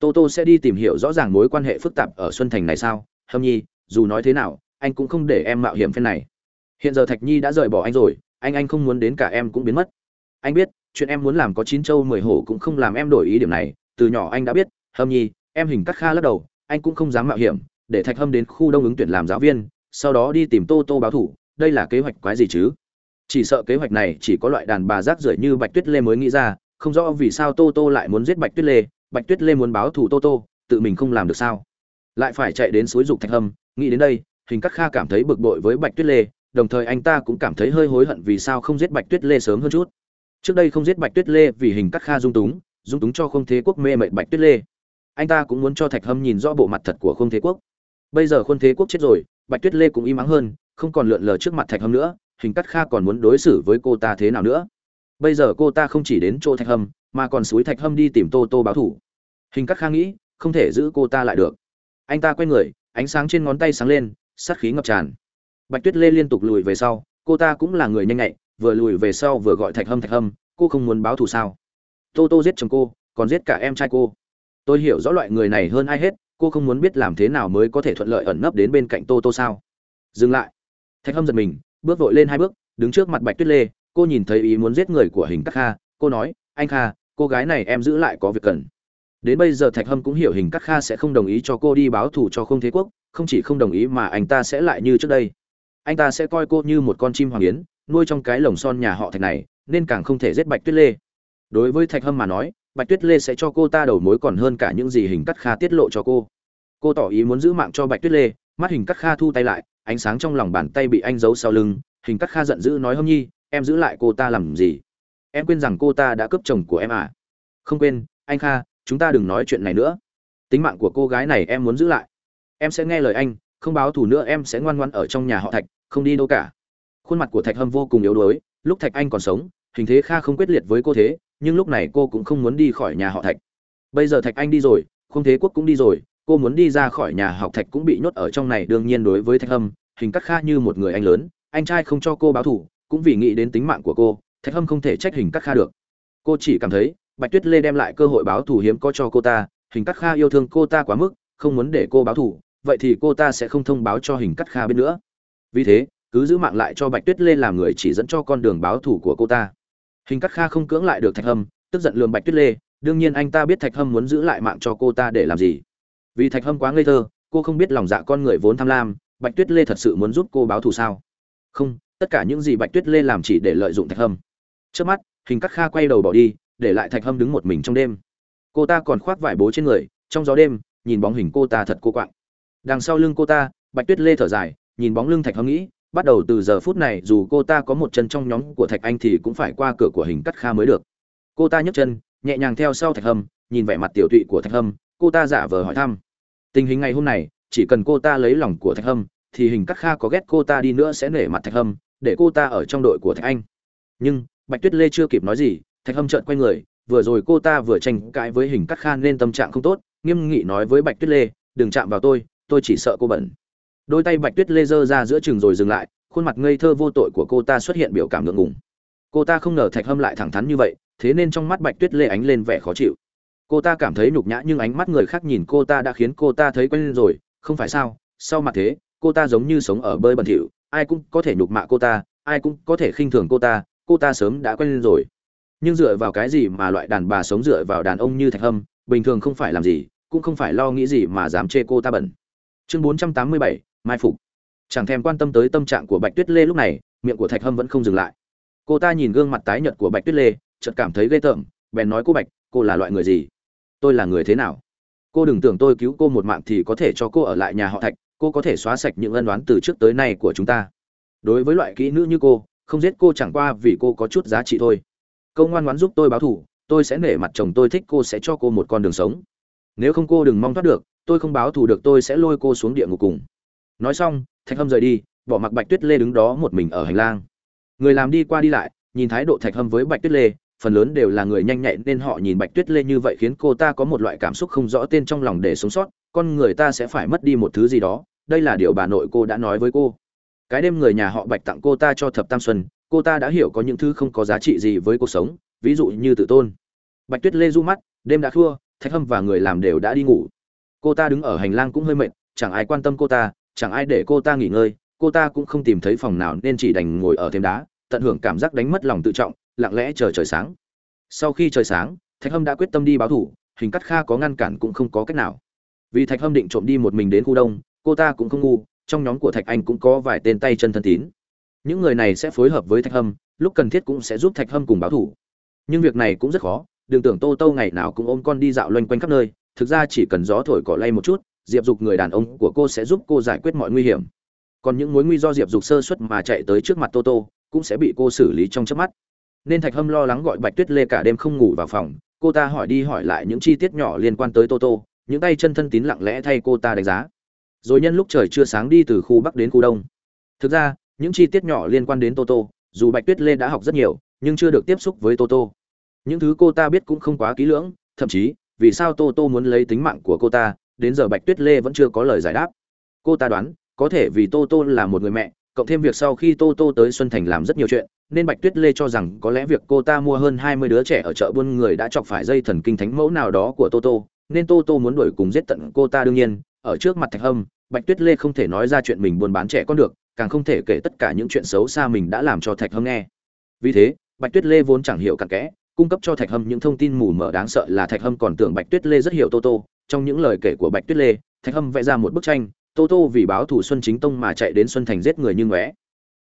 Tô tô sẽ đi tìm hiểu rõ ràng mối quan hệ phức tạp ở xuân thành này sao? Hâm nhi, dù nói thế nào, anh cũng không để em mạo hiểm phen này. Hiện giờ thạch nhi đã rời bỏ anh rồi anh anh không muốn đến cả em cũng biến mất. Anh biết, chuyện em muốn làm có chín châu mười hổ cũng không làm em đổi ý điểm này, từ nhỏ anh đã biết, hâm nhi, em hình cắt kha lắc đầu, anh cũng không dám mạo hiểm, để thạch hâm đến khu đông ứng tuyển làm giáo viên, sau đó đi tìm tô tô báo thủ, đây là kế hoạch quái gì chứ? Chỉ sợ kế hoạch này chỉ có loại đàn bà rác rưởi như bạch tuyết lê mới nghĩ ra, không rõ vì sao tô tô lại muốn giết bạch tuyết lê, bạch tuyết lê muốn báo thù tô tô, tự mình không làm được sao? Lại phải chạy đến suối dục thạch hâm, nghĩ đến đây, hình cắt kha cảm thấy bực bội với bạch tuyết lê đồng thời anh ta cũng cảm thấy hơi hối hận vì sao không giết bạch tuyết lê sớm hơn chút. Trước đây không giết bạch tuyết lê vì hình cắt kha dung túng dung túng cho Khung thế quốc mê mệnh bạch tuyết lê. Anh ta cũng muốn cho thạch hâm nhìn rõ bộ mặt thật của Khung thế quốc. Bây giờ Khung thế quốc chết rồi, bạch tuyết lê cũng im ắng hơn, không còn lượn lờ trước mặt thạch hâm nữa, hình cắt kha còn muốn đối xử với cô ta thế nào nữa. Bây giờ cô ta không chỉ đến chỗ thạch hâm, mà còn suối thạch hâm đi tìm tô tô báo thủ. Hình cắt kha nghĩ, không thể giữ cô ta lại được. Anh ta quay người, ánh sáng trên ngón tay sáng lên, sát khí ngập tràn bạch tuyết lê liên tục lùi về sau, cô ta cũng là người nhanh nhạy, vừa lùi về sau vừa gọi thạch hâm thạch hâm, cô không muốn báo thù sao? Tô tô giết chồng cô, còn giết cả em trai cô. Tôi hiểu rõ loại người này hơn ai hết, cô không muốn biết làm thế nào mới có thể thuận lợi ẩn nấp đến bên cạnh tô tô sao? Dừng lại. Thạch hâm giật mình, bước vội lên hai bước, đứng trước mặt bạch tuyết lê, cô nhìn thấy ý muốn giết người của hình Cát kha, cô nói, anh kha, cô gái này em giữ lại có việc cần. Đến bây giờ thạch hâm cũng hiểu hình Cát kha sẽ không đồng ý cho cô đi báo thù cho không thế quốc, không chỉ không đồng ý mà anh ta sẽ lại như trước đây anh ta sẽ coi cô như một con chim hoàng yến, nuôi trong cái lồng son nhà họ thạch này, nên càng không thể giết bạch tuyết lê. Đối với thạch hâm mà nói, bạch tuyết lê sẽ cho cô ta đầu mối còn hơn cả những gì hình cắt kha tiết lộ cho cô. Cô tỏ ý muốn giữ mạng cho bạch tuyết lê, mắt hình cắt kha thu tay lại, ánh sáng trong lòng bàn tay bị anh giấu sau lưng, hình cắt kha giận dữ nói, hâm nhi, em giữ lại cô ta làm gì? Em quên rằng cô ta đã cướp chồng của em à? Không quên, anh kha, chúng ta đừng nói chuyện này nữa. Tính mạng của cô gái này em muốn giữ lại. Em sẽ nghe lời anh không báo thù nữa em sẽ ngoan ngoan ở trong nhà họ thạch, không đi đâu cả. Khuôn mặt của thạch hâm vô cùng yếu đuối, lúc thạch anh còn sống, hình thế kha không quyết liệt với cô thế, nhưng lúc này cô cũng không muốn đi khỏi nhà họ thạch. Bây giờ thạch anh đi rồi không thế quốc cũng đi rồi, cô muốn đi ra khỏi nhà học thạch cũng bị nhốt ở trong này đương nhiên đối với thạch hâm, hình cắt kha như một người anh lớn, anh trai không cho cô báo thù, cũng vì nghĩ đến tính mạng của cô, thạch hâm không thể trách hình cắt kha được. Cô chỉ cảm thấy, bạch tuyết lê đem lại cơ hội báo thù hiếm có cho cô ta, hình cắt kha yêu thương cô ta quá mức, không muốn để cô báo thù vậy thì cô ta sẽ không thông báo cho hình cắt kha biết nữa. Vì thế, cứ giữ mạng lại cho bạch tuyết lê làm người chỉ dẫn cho con đường báo thù của cô ta. Hình cắt kha không cưỡng lại được thạch hâm, tức giận lường bạch tuyết lê, đương nhiên anh ta biết thạch hâm muốn giữ lại mạng cho cô ta để làm gì. Vì thạch hâm quá ngây thơ, cô không biết lòng dạ con người vốn tham lam, bạch tuyết lê thật sự muốn giúp cô báo thù sao? Không, tất cả những gì bạch tuyết lê làm chỉ để lợi dụng thạch hâm. Trước mắt, hình cắt kha quay đầu bỏ đi, để lại thạch hâm đứng một mình trong đêm. Cô ta còn khoác vải bố trên người, trong gió đêm, nhìn bóng hình cô ta thật cô quạng đằng sau lưng cô ta, bạch tuyết lê thở dài, nhìn bóng lưng thạch hâm nghĩ, bắt đầu từ giờ phút này dù cô ta có một chân trong nhóm của thạch anh thì cũng phải qua cửa của hình cắt kha mới được. Cô ta nhấc chân, nhẹ nhàng theo sau thạch hâm, nhìn vẻ mặt tiểu tụy của thạch hâm, cô ta giả vờ hỏi thăm. Tình hình ngày hôm này chỉ cần cô ta lấy lòng của thạch hâm, thì hình cắt kha có ghét cô ta đi nữa sẽ nể mặt thạch hâm, để cô ta ở trong đội của thạch anh. Nhưng, bạch tuyết lê chưa kịp nói gì, thạch hâm trợn quay người, vừa rồi cô ta vừa tranh cãi với hình cắt kha nên tâm trạng không tốt, nghiêm nghị nói với bạch tuyết lê, đừng chạm vào tôi tôi chỉ sợ cô bẩn. Đôi tay bạch tuyết lê dơ ra giữa chừng rồi dừng lại, khuôn mặt ngây thơ vô tội của cô ta xuất hiện biểu cảm ngượng ngùng. Cô ta không ngờ thạch hâm lại thẳng thắn như vậy, thế nên trong mắt bạch tuyết lê ánh lên vẻ khó chịu. Cô ta cảm thấy nhục nhã nhưng ánh mắt người khác nhìn cô ta đã khiến cô ta thấy quen rồi, không phải sao? Sau mặt thế, cô ta giống như sống ở bơi bẩn thỉu, ai cũng có thể nhục mạ cô ta, ai cũng có thể khinh thường cô ta cô ta sớm đã quen rồi. Nhưng dựa vào cái gì mà loại đàn bà sống dựa vào đàn ông như thạch hâm, bình thường không phải làm gì, cũng không phải lo nghĩ gì mà dám chê cô ta bẩn chương bốn trăm tám mươi bảy, mai phục. Chẳng thèm quan tâm tới tâm trạng của bạch tuyết lê lúc này, miệng của thạch hâm vẫn không dừng lại. Cô ta nhìn gương mặt tái nhợt của bạch tuyết lê, chợt cảm thấy ghê tởm, bèn nói, cô bạch, cô là loại người gì? Tôi là người thế nào? Cô đừng tưởng tôi cứu cô một mạng thì có thể cho cô ở lại nhà họ thạch, cô có thể xóa sạch những ân oán từ trước tới nay của chúng ta. Đối với loại kỹ nữ như cô, không giết cô chẳng qua vì cô có chút giá trị thôi. Câu ngoan ngoãn giúp tôi báo thù, tôi sẽ nể mặt chồng tôi thích cô sẽ cho cô một con đường sống. Nếu không cô đừng mong thoát được tôi không báo thù được tôi sẽ lôi cô xuống địa ngục cùng. Nói xong, thạch hâm rời đi, bỏ mặc bạch tuyết lê đứng đó một mình ở hành lang. Người làm đi qua đi lại, nhìn thái độ thạch hâm với bạch tuyết lê, phần lớn đều là người nhanh nhạy nên họ nhìn bạch tuyết lê như vậy khiến cô ta có một loại cảm xúc không rõ tên trong lòng để sống sót, con người ta sẽ phải mất đi một thứ gì đó, đây là điều bà nội cô đã nói với cô. Cái đêm người nhà họ bạch tặng cô ta cho thập tam xuân, cô ta đã hiểu có những thứ không có giá trị gì với cuộc sống, ví dụ như tự tôn. Bạch tuyết lê du mắt, đêm đã thua thạch hâm và người làm đều đã đi ngủ cô ta đứng ở hành lang cũng hơi mệt, chẳng ai quan tâm cô ta, chẳng ai để cô ta nghỉ ngơi, cô ta cũng không tìm thấy phòng nào nên chỉ đành ngồi ở thêm đá, tận hưởng cảm giác đánh mất lòng tự trọng, lặng lẽ chờ trời sáng. Sau khi trời sáng, thạch hâm đã quyết tâm đi báo thủ, hình cắt kha có ngăn cản cũng không có cách nào. Vì thạch hâm định trộm đi một mình đến khu đông, cô ta cũng không ngu, trong nhóm của thạch anh cũng có vài tên tay chân thân tín. Những người này sẽ phối hợp với thạch hâm, lúc cần thiết cũng sẽ giúp thạch hâm cùng báo thủ. Nhưng việc này cũng rất khó, đừng tưởng tô tô ngày nào cũng ôm con đi dạo loanh quanh khắp nơi thực ra chỉ cần gió thổi cỏ lay một chút diệp dục người đàn ông của cô sẽ giúp cô giải quyết mọi nguy hiểm. Còn những mối nguy do diệp dục sơ xuất mà chạy tới trước mặt Toto cũng sẽ bị cô xử lý trong chớp mắt. Nên thạch hâm lo lắng gọi bạch tuyết lê cả đêm không ngủ vào phòng cô ta hỏi đi hỏi lại những chi tiết nhỏ liên quan tới Toto, những tay chân thân tín lặng lẽ thay cô ta đánh giá. Rồi nhân lúc trời chưa sáng đi từ khu bắc đến khu đông. Thực ra những chi tiết nhỏ liên quan đến Toto, dù bạch tuyết lê đã học rất nhiều nhưng chưa được tiếp xúc với Toto. những thứ cô ta biết cũng không quá kỹ lưỡng thậm chí vì sao tô tô muốn lấy tính mạng của cô ta, đến giờ bạch tuyết lê vẫn chưa có lời giải đáp. Cô ta đoán, có thể vì tô tô là một người mẹ, cộng thêm việc sau khi tô tô tới xuân thành làm rất nhiều chuyện, nên bạch tuyết lê cho rằng có lẽ việc cô ta mua hơn hai mươi đứa trẻ ở chợ buôn người đã chọc phải dây thần kinh thánh mẫu nào đó của tô tô, nên tô tô muốn đuổi cùng giết tận cô ta đương nhiên. Ở trước mặt thạch hâm, bạch tuyết lê không thể nói ra chuyện mình buôn bán trẻ con được, càng không thể kể tất cả những chuyện xấu xa mình đã làm cho thạch hâm nghe. Vì thế, bạch tuyết lê vốn chẳng hiểu cặn kẽ cung cấp cho thạch hâm những thông tin mù mờ đáng sợ là thạch hâm còn tưởng bạch tuyết lê rất hiểu tô tô. Trong những lời kể của bạch tuyết lê, thạch hâm vẽ ra một bức tranh, tô tô vì báo thủ xuân chính tông mà chạy đến xuân thành giết người như ngóe.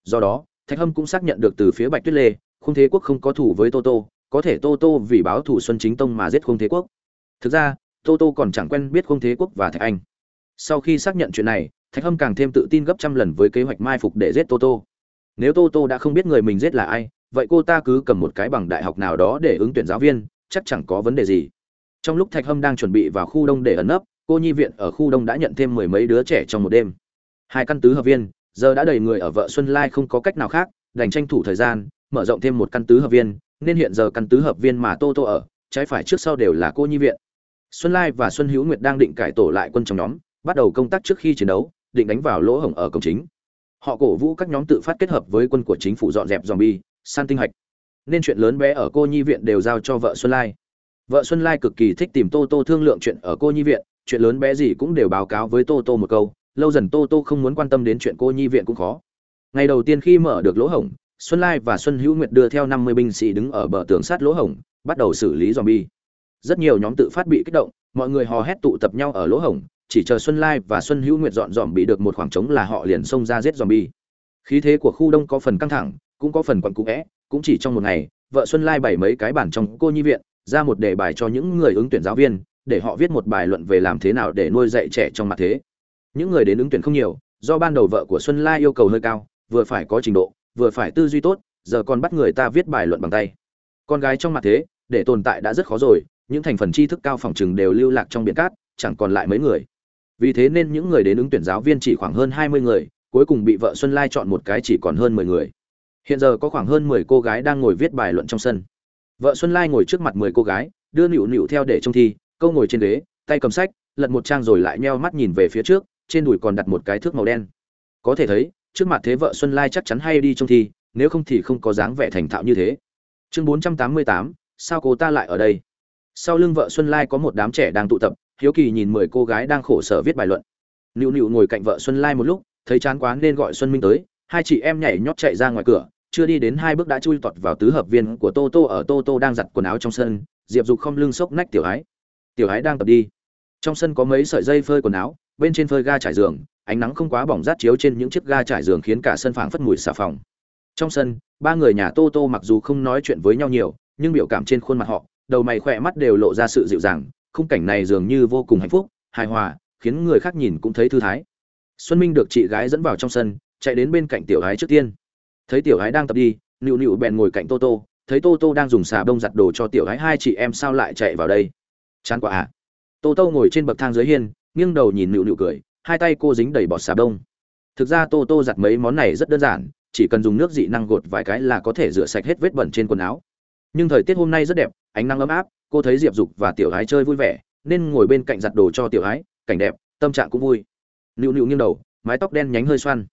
Do đó, thạch hâm cũng xác nhận được từ phía bạch tuyết lê, khung thế quốc không có thủ với tô tô, có thể tô tô vì báo thủ xuân chính tông mà giết khung thế quốc. Thực ra, tô tô còn chẳng quen biết khung thế quốc và thạch anh. Sau khi xác nhận chuyện này, thạch hâm càng thêm tự tin gấp trăm lần với kế hoạch mai phục để giết tô tô. Nếu tô tô đã không biết người mình giết là ai vậy cô ta cứ cầm một cái bằng đại học nào đó để ứng tuyển giáo viên, chắc chẳng có vấn đề gì. Trong lúc thạch hâm đang chuẩn bị vào khu đông để ẩn nấp, cô nhi viện ở khu đông đã nhận thêm mười mấy đứa trẻ trong một đêm. Hai căn tứ hợp viên, giờ đã đầy người ở vợ xuân lai không có cách nào khác, đành tranh thủ thời gian, mở rộng thêm một căn tứ hợp viên, nên hiện giờ căn tứ hợp viên mà tô tô ở, trái phải trước sau đều là cô nhi viện. Xuân lai và xuân hữu nguyệt đang định cải tổ lại quân trong nhóm, bắt đầu công tác trước khi chiến đấu, định đánh vào lỗ hổng ở cổng chính. Họ cổ vũ các nhóm tự phát kết hợp với quân của chính phủ dọn dẹp zombie san tinh hạch. Nên chuyện lớn bé ở cô nhi viện đều giao cho vợ xuân lai. Vợ xuân lai cực kỳ thích tìm tô tô thương lượng chuyện ở cô nhi viện, chuyện lớn bé gì cũng đều báo cáo với tô tô một câu, lâu dần tô tô không muốn quan tâm đến chuyện cô nhi viện cũng khó. Ngày đầu tiên khi mở được lỗ hổng, xuân lai và xuân hữu nguyệt đưa theo năm mươi binh sĩ đứng ở bờ tường sát lỗ hổng, bắt đầu xử lý dòm bi rất nhiều nhóm tự phát bị kích động, mọi người hò hét tụ tập nhau ở lỗ hổng, chỉ chờ xuân lai và xuân hữu nguyệt dọn dòm bị được một khoảng trống là họ liền xông ra giết dòm bi khí thế của khu đông có phần căng thẳng cũng có phần quặn cũ vẽ, cũng chỉ trong một ngày, vợ xuân lai bày mấy cái bản trong cô nhi viện, ra một đề bài cho những người ứng tuyển giáo viên, để họ viết một bài luận về làm thế nào để nuôi dạy trẻ trong mặt thế. Những người đến ứng tuyển không nhiều, do ban đầu vợ của xuân lai yêu cầu hơi cao, vừa phải có trình độ, vừa phải tư duy tốt, giờ còn bắt người ta viết bài luận bằng tay. Con gái trong mặt thế, để tồn tại đã rất khó rồi, những thành phần tri thức cao phòng chừng đều lưu lạc trong biển cát, chẳng còn lại mấy người. Vì thế nên những người đến ứng tuyển giáo viên chỉ khoảng hơn hai mươi người, cuối cùng bị vợ xuân lai chọn một cái chỉ còn hơn mười người hiện giờ có khoảng hơn mười cô gái đang ngồi viết bài luận trong sân. Vợ xuân lai ngồi trước mặt mười cô gái, đưa nịu nịu theo để trông thi, câu ngồi trên ghế, tay cầm sách, lật một trang rồi lại nheo mắt nhìn về phía trước, trên đùi còn đặt một cái thước màu đen. Có thể thấy, trước mặt thế vợ xuân lai chắc chắn hay đi trông thi, nếu không thì không có dáng vẻ thành thạo như thế. Chương bốn trăm tám mươi tám, sao cô ta lại ở đây? Sau lưng vợ xuân lai có một đám trẻ đang tụ tập, hiếu kỳ nhìn mười cô gái đang khổ sở viết bài luận. Nịu nịu ngồi cạnh vợ xuân lai một lúc, thấy chán quá nên gọi xuân minh tới hai chị em nhảy nhót chạy ra ngoài cửa, chưa đi đến hai bước đã chui tọt vào tứ hợp viên của tô tô ở tô tô đang giặt quần áo trong sân, diệp dục không lưng sốc nách tiểu ái. Tiểu ái đang tập đi. Trong sân có mấy sợi dây phơi quần áo, bên trên phơi ga trải giường, ánh nắng không quá bỏng rát chiếu trên những chiếc ga trải giường khiến cả sân phảng phất mùi xà phòng. Trong sân, ba người nhà tô tô mặc dù không nói chuyện với nhau nhiều, nhưng biểu cảm trên khuôn mặt họ, đầu mày khỏe mắt đều lộ ra sự dịu dàng, khung cảnh này dường như vô cùng hạnh phúc, hài hòa, khiến người khác nhìn cũng thấy thư thái. Xuân minh được chị gái dẫn vào trong sân chạy đến bên cạnh tiểu gái trước tiên. Thấy tiểu gái đang tập đi nịu nịu bèn ngồi cạnh tô tô, thấy tô tô đang dùng xà bông giặt đồ cho tiểu gái hai chị em sao lại chạy vào đây? Chán quả à. Tô tô ngồi trên bậc thang dưới hiên, nghiêng đầu nhìn nịu nịu cười, hai tay cô dính đầy bọt xà bông. Thực ra tô tô giặt mấy món này rất đơn giản, chỉ cần dùng nước dị năng gột vài cái là có thể rửa sạch hết vết bẩn trên quần áo. Nhưng thời tiết hôm nay rất đẹp, ánh nắng ấm áp, cô thấy diệp dục và tiểu gái chơi vui vẻ, nên ngồi bên cạnh giặt đồ cho tiểu gái cảnh đẹp, tâm trạng cũng vui. Nịu nịu nghiêng đầu, mái tóc đen nhánh hơi xoăn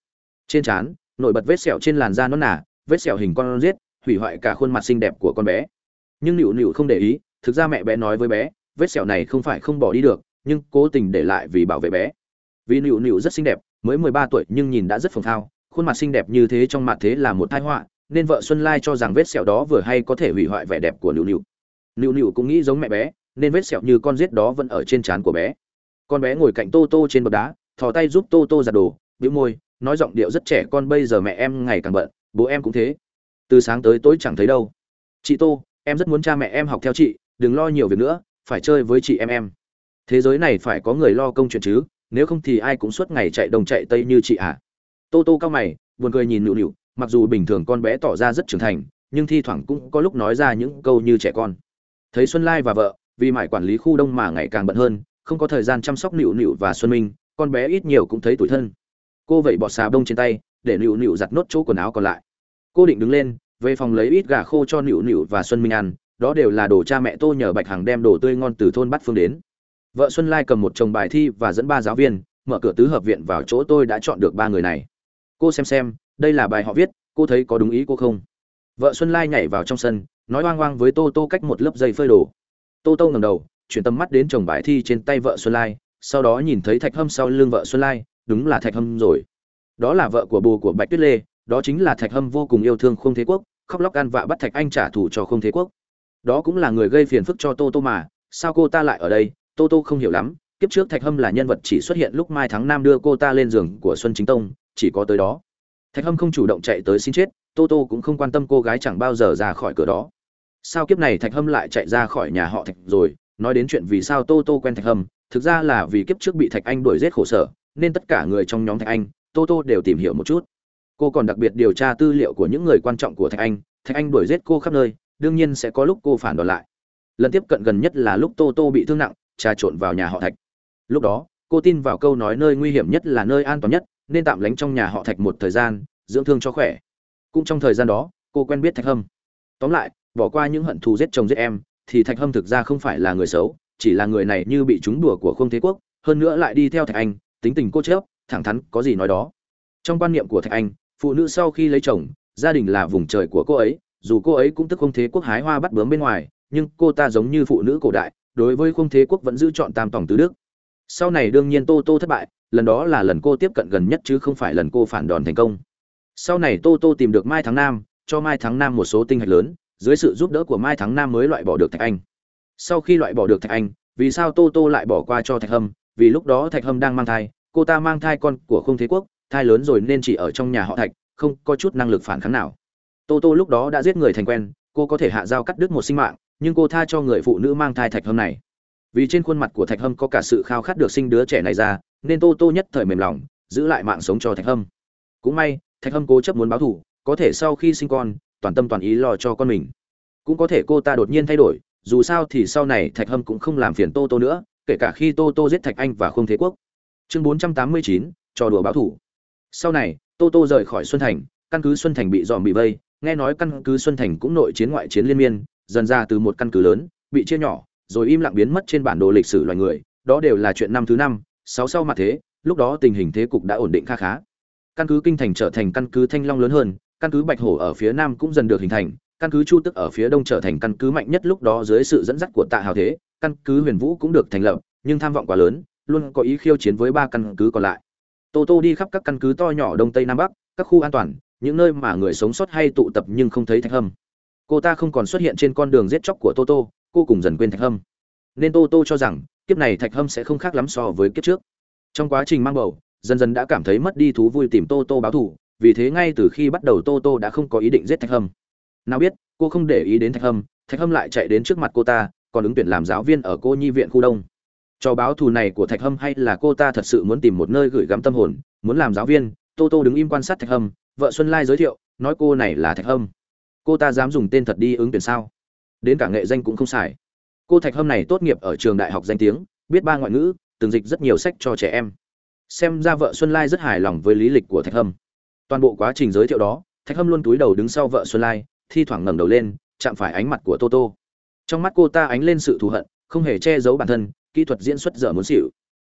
trên trán, nổi bật vết sẹo trên làn da non nả vết sẹo hình con riết hủy hoại cả khuôn mặt xinh đẹp của con bé. Nhưng nịu nịu không để ý, thực ra mẹ bé nói với bé, vết sẹo này không phải không bỏ đi được, nhưng cố tình để lại vì bảo vệ bé. Vì nịu nịu rất xinh đẹp, mới mười ba tuổi nhưng nhìn đã rất phồng thao khuôn mặt xinh đẹp như thế trong mặt thế là một tai họa, nên vợ xuân lai cho rằng vết sẹo đó vừa hay có thể hủy hoại vẻ đẹp của nịu nịu nịu nịu cũng nghĩ giống mẹ bé, nên vết sẹo như con rết đó vẫn ở trên trán của bé. Con bé ngồi cạnh tô tô trên bậc đá, thò tay giúp tô tô giặt đồ, bĩu môi nói giọng điệu rất trẻ con, bây giờ mẹ em ngày càng bận, bố em cũng thế. Từ sáng tới tối chẳng thấy đâu. Chị tô, em rất muốn cha mẹ em học theo chị, đừng lo nhiều việc nữa, phải chơi với chị em em. Thế giới này phải có người lo công chuyện chứ, nếu không thì ai cũng suốt ngày chạy đông chạy tây như chị à? Tô tô cao mày, buồn cười nhìn nụ nịu mặc dù bình thường con bé tỏ ra rất trưởng thành, nhưng thi thoảng cũng có lúc nói ra những câu như trẻ con. Thấy xuân lai và vợ, vì mải quản lý khu đông mà ngày càng bận hơn, không có thời gian chăm sóc nịu nịu và xuân minh, con bé ít nhiều cũng thấy tủi thân cô vẩy bọt xà bông trên tay, để nịu nịu giặt nốt chỗ quần áo còn lại. Cô định đứng lên, về phòng lấy ít gà khô cho nịu nịu và xuân minh ăn, đó đều là đồ cha mẹ tô nhờ bạch hằng đem đồ tươi ngon từ thôn bát phương đến. Vợ xuân lai cầm một chồng bài thi và dẫn ba giáo viên, mở cửa tứ hợp viện vào chỗ tôi đã chọn được ba người này. Cô xem xem, đây là bài họ viết, cô thấy có đúng ý cô không? Vợ xuân lai nhảy vào trong sân, nói oang oang với tô tô cách một lớp dây phơi đồ. Tô tô ngầm đầu, chuyển tầm mắt đến chồng bài thi trên tay vợ xuân lai, sau đó nhìn thấy thạch hâm sau lưng vợ xuân lai đúng là thạch hâm rồi. Đó là vợ của bồ của bạch tuyết lê, đó chính là thạch hâm vô cùng yêu thương không thế quốc, khóc lóc ăn vạ bắt thạch anh trả thù cho không thế quốc. Đó cũng là người gây phiền phức cho tô tô mà, sao cô ta lại ở đây? Tô tô không hiểu lắm, kiếp trước thạch hâm là nhân vật chỉ xuất hiện lúc mai tháng năm đưa cô ta lên giường của xuân chính tông, chỉ có tới đó. Thạch hâm không chủ động chạy tới xin chết, tô tô cũng không quan tâm cô gái chẳng bao giờ ra khỏi cửa đó. Sao kiếp này thạch hâm lại chạy ra khỏi nhà họ thạch rồi? Nói đến chuyện vì sao tô tô quen thạch hâm, thực ra là vì kiếp trước bị thạch anh đuổi giết khổ sở nên tất cả người trong nhóm thạch anh, tô tô đều tìm hiểu một chút. Cô còn đặc biệt điều tra tư liệu của những người quan trọng của thạch anh thạch anh đuổi giết cô khắp nơi, đương nhiên sẽ có lúc cô phản đòn lại. Lần tiếp cận gần nhất là lúc tô tô bị thương nặng, trà trộn vào nhà họ thạch. Lúc đó, cô tin vào câu nói nơi nguy hiểm nhất là nơi an toàn nhất, nên tạm lánh trong nhà họ thạch một thời gian, dưỡng thương cho khỏe. Cũng trong thời gian đó, cô quen biết thạch hâm. Tóm lại, bỏ qua những hận thù giết chồng giết em, thì thạch hâm thực ra không phải là người xấu, chỉ là người này như bị trúng đùa của không thế quốc, hơn nữa lại đi theo thạch anh tính tình cô chớp, thẳng thắn, có gì nói đó. Trong quan niệm của thạch anh, phụ nữ sau khi lấy chồng, gia đình là vùng trời của cô ấy, dù cô ấy cũng tức không thế quốc hái hoa bắt bướm bên ngoài, nhưng cô ta giống như phụ nữ cổ đại, đối với không thế quốc vẫn giữ chọn tam tổng tứ đức. Sau này đương nhiên tô tô thất bại, lần đó là lần cô tiếp cận gần nhất chứ không phải lần cô phản đòn thành công. Sau này tô tô tìm được mai thắng nam, cho mai thắng nam một số tinh hạch lớn, dưới sự giúp đỡ của mai thắng nam mới loại bỏ được thạch anh. Sau khi loại bỏ được thạch anh, vì sao tô tô lại bỏ qua cho thạch hâm? Vì lúc đó thạch hâm đang mang thai, cô ta mang thai con của không thế quốc, thai lớn rồi nên chỉ ở trong nhà họ thạch, không có chút năng lực phản kháng nào. Tô tô lúc đó đã giết người thành quen, cô có thể hạ dao cắt đứt một sinh mạng, nhưng cô tha cho người phụ nữ mang thai thạch hâm này. Vì trên khuôn mặt của thạch hâm có cả sự khao khát được sinh đứa trẻ này ra, nên tô tô nhất thời mềm lòng, giữ lại mạng sống cho thạch hâm. Cũng may, thạch hâm cố chấp muốn báo thù, có thể sau khi sinh con, toàn tâm toàn ý lo cho con mình. Cũng có thể cô ta đột nhiên thay đổi, dù sao thì sau này thạch hâm cũng không làm phiền tô tô nữa kể cả khi tô tô giết thạch anh và không thế quốc. Chương bốn trăm tám mươi chín, trò đùa báo thủ. Sau này, tô tô rời khỏi xuân thành, căn cứ xuân thành bị dòm bị vây, nghe nói căn cứ xuân thành cũng nội chiến ngoại chiến liên miên, dần ra từ một căn cứ lớn, bị chia nhỏ, rồi im lặng biến mất trên bản đồ lịch sử loài người, đó đều là chuyện năm thứ năm, sáu sau mặt thế, lúc đó tình hình thế cục đã ổn định kha khá. Căn cứ kinh thành trở thành căn cứ thanh long lớn hơn, căn cứ bạch hổ ở phía nam cũng dần được hình thành, căn cứ chu tức ở phía đông trở thành căn cứ mạnh nhất lúc đó dưới sự dẫn dắt của tạ hào thế căn cứ huyền vũ cũng được thành lập, nhưng tham vọng quá lớn, luôn có ý khiêu chiến với ba căn cứ còn lại. Tô tô đi khắp các căn cứ to nhỏ đông tây nam bắc, các khu an toàn, những nơi mà người sống sót hay tụ tập nhưng không thấy thạch hâm. Cô ta không còn xuất hiện trên con đường giết chóc của tô tô, cô cùng dần quên thạch hâm. Nên tô tô cho rằng, kiếp này thạch hâm sẽ không khác lắm so với kiếp trước. Trong quá trình mang bầu, dần dần đã cảm thấy mất đi thú vui tìm tô tô báo thù, vì thế ngay từ khi bắt đầu tô tô đã không có ý định giết thạch hâm. Nào biết, cô không để ý đến thạch hâm thạch hâm lại chạy đến trước mặt cô ta còn ứng tuyển làm giáo viên ở cô nhi viện khu đông. Cho báo thù này của thạch hâm hay là cô ta thật sự muốn tìm một nơi gửi gắm tâm hồn, muốn làm giáo viên, tô tô đứng im quan sát thạch hâm, vợ xuân lai giới thiệu, nói cô này là thạch hâm. Cô ta dám dùng tên thật đi ứng tuyển sao? Đến cả nghệ danh cũng không xài. Cô thạch hâm này tốt nghiệp ở trường đại học danh tiếng, biết ba ngoại ngữ, từng dịch rất nhiều sách cho trẻ em. Xem ra vợ xuân lai rất hài lòng với lý lịch của thạch hâm. Toàn bộ quá trình giới thiệu đó, thạch hâm luôn túi đầu đứng sau vợ xuân lai, thi thoảng ngẩng đầu lên, chạm phải ánh mặt của toto trong mắt cô ta ánh lên sự thù hận, không hề che giấu bản thân, kỹ thuật diễn xuất dở muốn xỉu.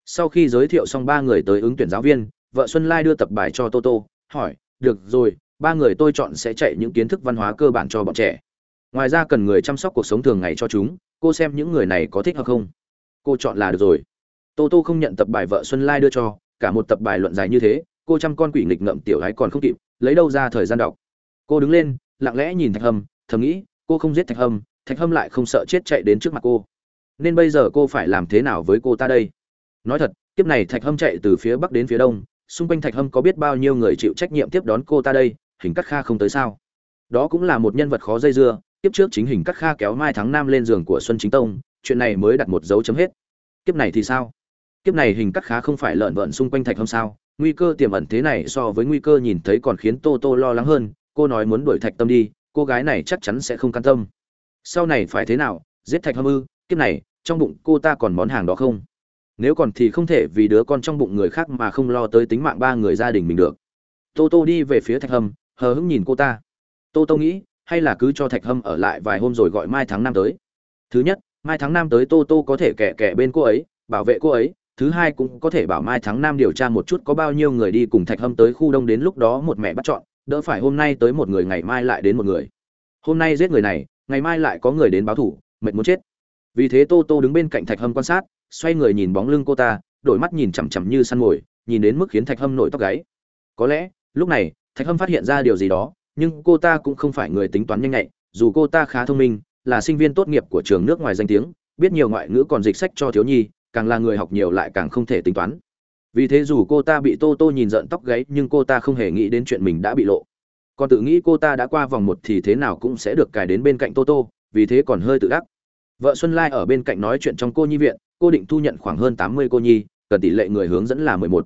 Sau khi giới thiệu xong ba người tới ứng tuyển giáo viên, vợ xuân lai đưa tập bài cho toto hỏi, được rồi, ba người tôi chọn sẽ chạy những kiến thức văn hóa cơ bản cho bọn trẻ. Ngoài ra cần người chăm sóc cuộc sống thường ngày cho chúng, cô xem những người này có thích hoặc không? Cô chọn là được rồi. Toto không nhận tập bài vợ xuân lai đưa cho, cả một tập bài luận dài như thế, cô chăm con quỷ nghịch ngậm tiểu gái còn không kịp, lấy đâu ra thời gian đọc. Cô đứng lên, lặng lẽ nhìn thạch hâm, thầm nghĩ, cô không giết thạch hâm thạch hâm lại không sợ chết chạy đến trước mặt cô. Nên bây giờ cô phải làm thế nào với cô ta đây? Nói thật, kiếp này thạch hâm chạy từ phía bắc đến phía đông, xung quanh thạch hâm có biết bao nhiêu người chịu trách nhiệm tiếp đón cô ta đây, hình cắt kha không tới sao? Đó cũng là một nhân vật khó dây dưa, kiếp trước chính hình cắt kha kéo mai tháng năm lên giường của xuân chính tông, chuyện này mới đặt một dấu chấm hết. Kiếp này thì sao? Kiếp này hình cắt khá không phải lợn vợn xung quanh thạch hâm sao? Nguy cơ tiềm ẩn thế này so với nguy cơ nhìn thấy còn khiến tô tô lo lắng hơn, cô nói muốn đuổi thạch tâm đi, cô gái này chắc chắn sẽ không can tâm sau này phải thế nào? Giết thạch hâm ư? Kiếp này, trong bụng cô ta còn món hàng đó không? Nếu còn thì không thể vì đứa con trong bụng người khác mà không lo tới tính mạng ba người gia đình mình được. Tô tô đi về phía thạch hâm, hờ hững nhìn cô ta. Tô tô nghĩ, hay là cứ cho thạch hâm ở lại vài hôm rồi gọi mai tháng năm tới. Thứ nhất, mai tháng năm tới tô tô có thể kẻ kẻ bên cô ấy, bảo vệ cô ấy. Thứ hai cũng có thể bảo mai tháng năm điều tra một chút có bao nhiêu người đi cùng thạch hâm tới khu đông đến lúc đó một mẹ bắt chọn. Đỡ phải hôm nay tới một người, ngày mai lại đến một người. Hôm nay giết người này ngày mai lại có người đến báo thủ, mệt muốn chết. Vì thế tô tô đứng bên cạnh thạch hâm quan sát, xoay người nhìn bóng lưng cô ta, đổi mắt nhìn chằm chằm như săn mồi, nhìn đến mức khiến thạch hâm nổi tóc gáy. Có lẽ, lúc này, thạch hâm phát hiện ra điều gì đó, nhưng cô ta cũng không phải người tính toán nhanh nhạy, dù cô ta khá thông minh, là sinh viên tốt nghiệp của trường nước ngoài danh tiếng, biết nhiều ngoại ngữ còn dịch sách cho thiếu nhi, càng là người học nhiều lại càng không thể tính toán. Vì thế dù cô ta bị tô tô nhìn giận tóc gáy, nhưng cô ta không hề nghĩ đến chuyện mình đã bị lộ còn tự nghĩ cô ta đã qua vòng một thì thế nào cũng sẽ được cài đến bên cạnh tô tô, vì thế còn hơi tự đắc. Vợ xuân lai ở bên cạnh nói chuyện trong cô nhi viện, cô định thu nhận khoảng hơn tám mươi cô nhi, cần tỷ lệ người hướng dẫn là mười một.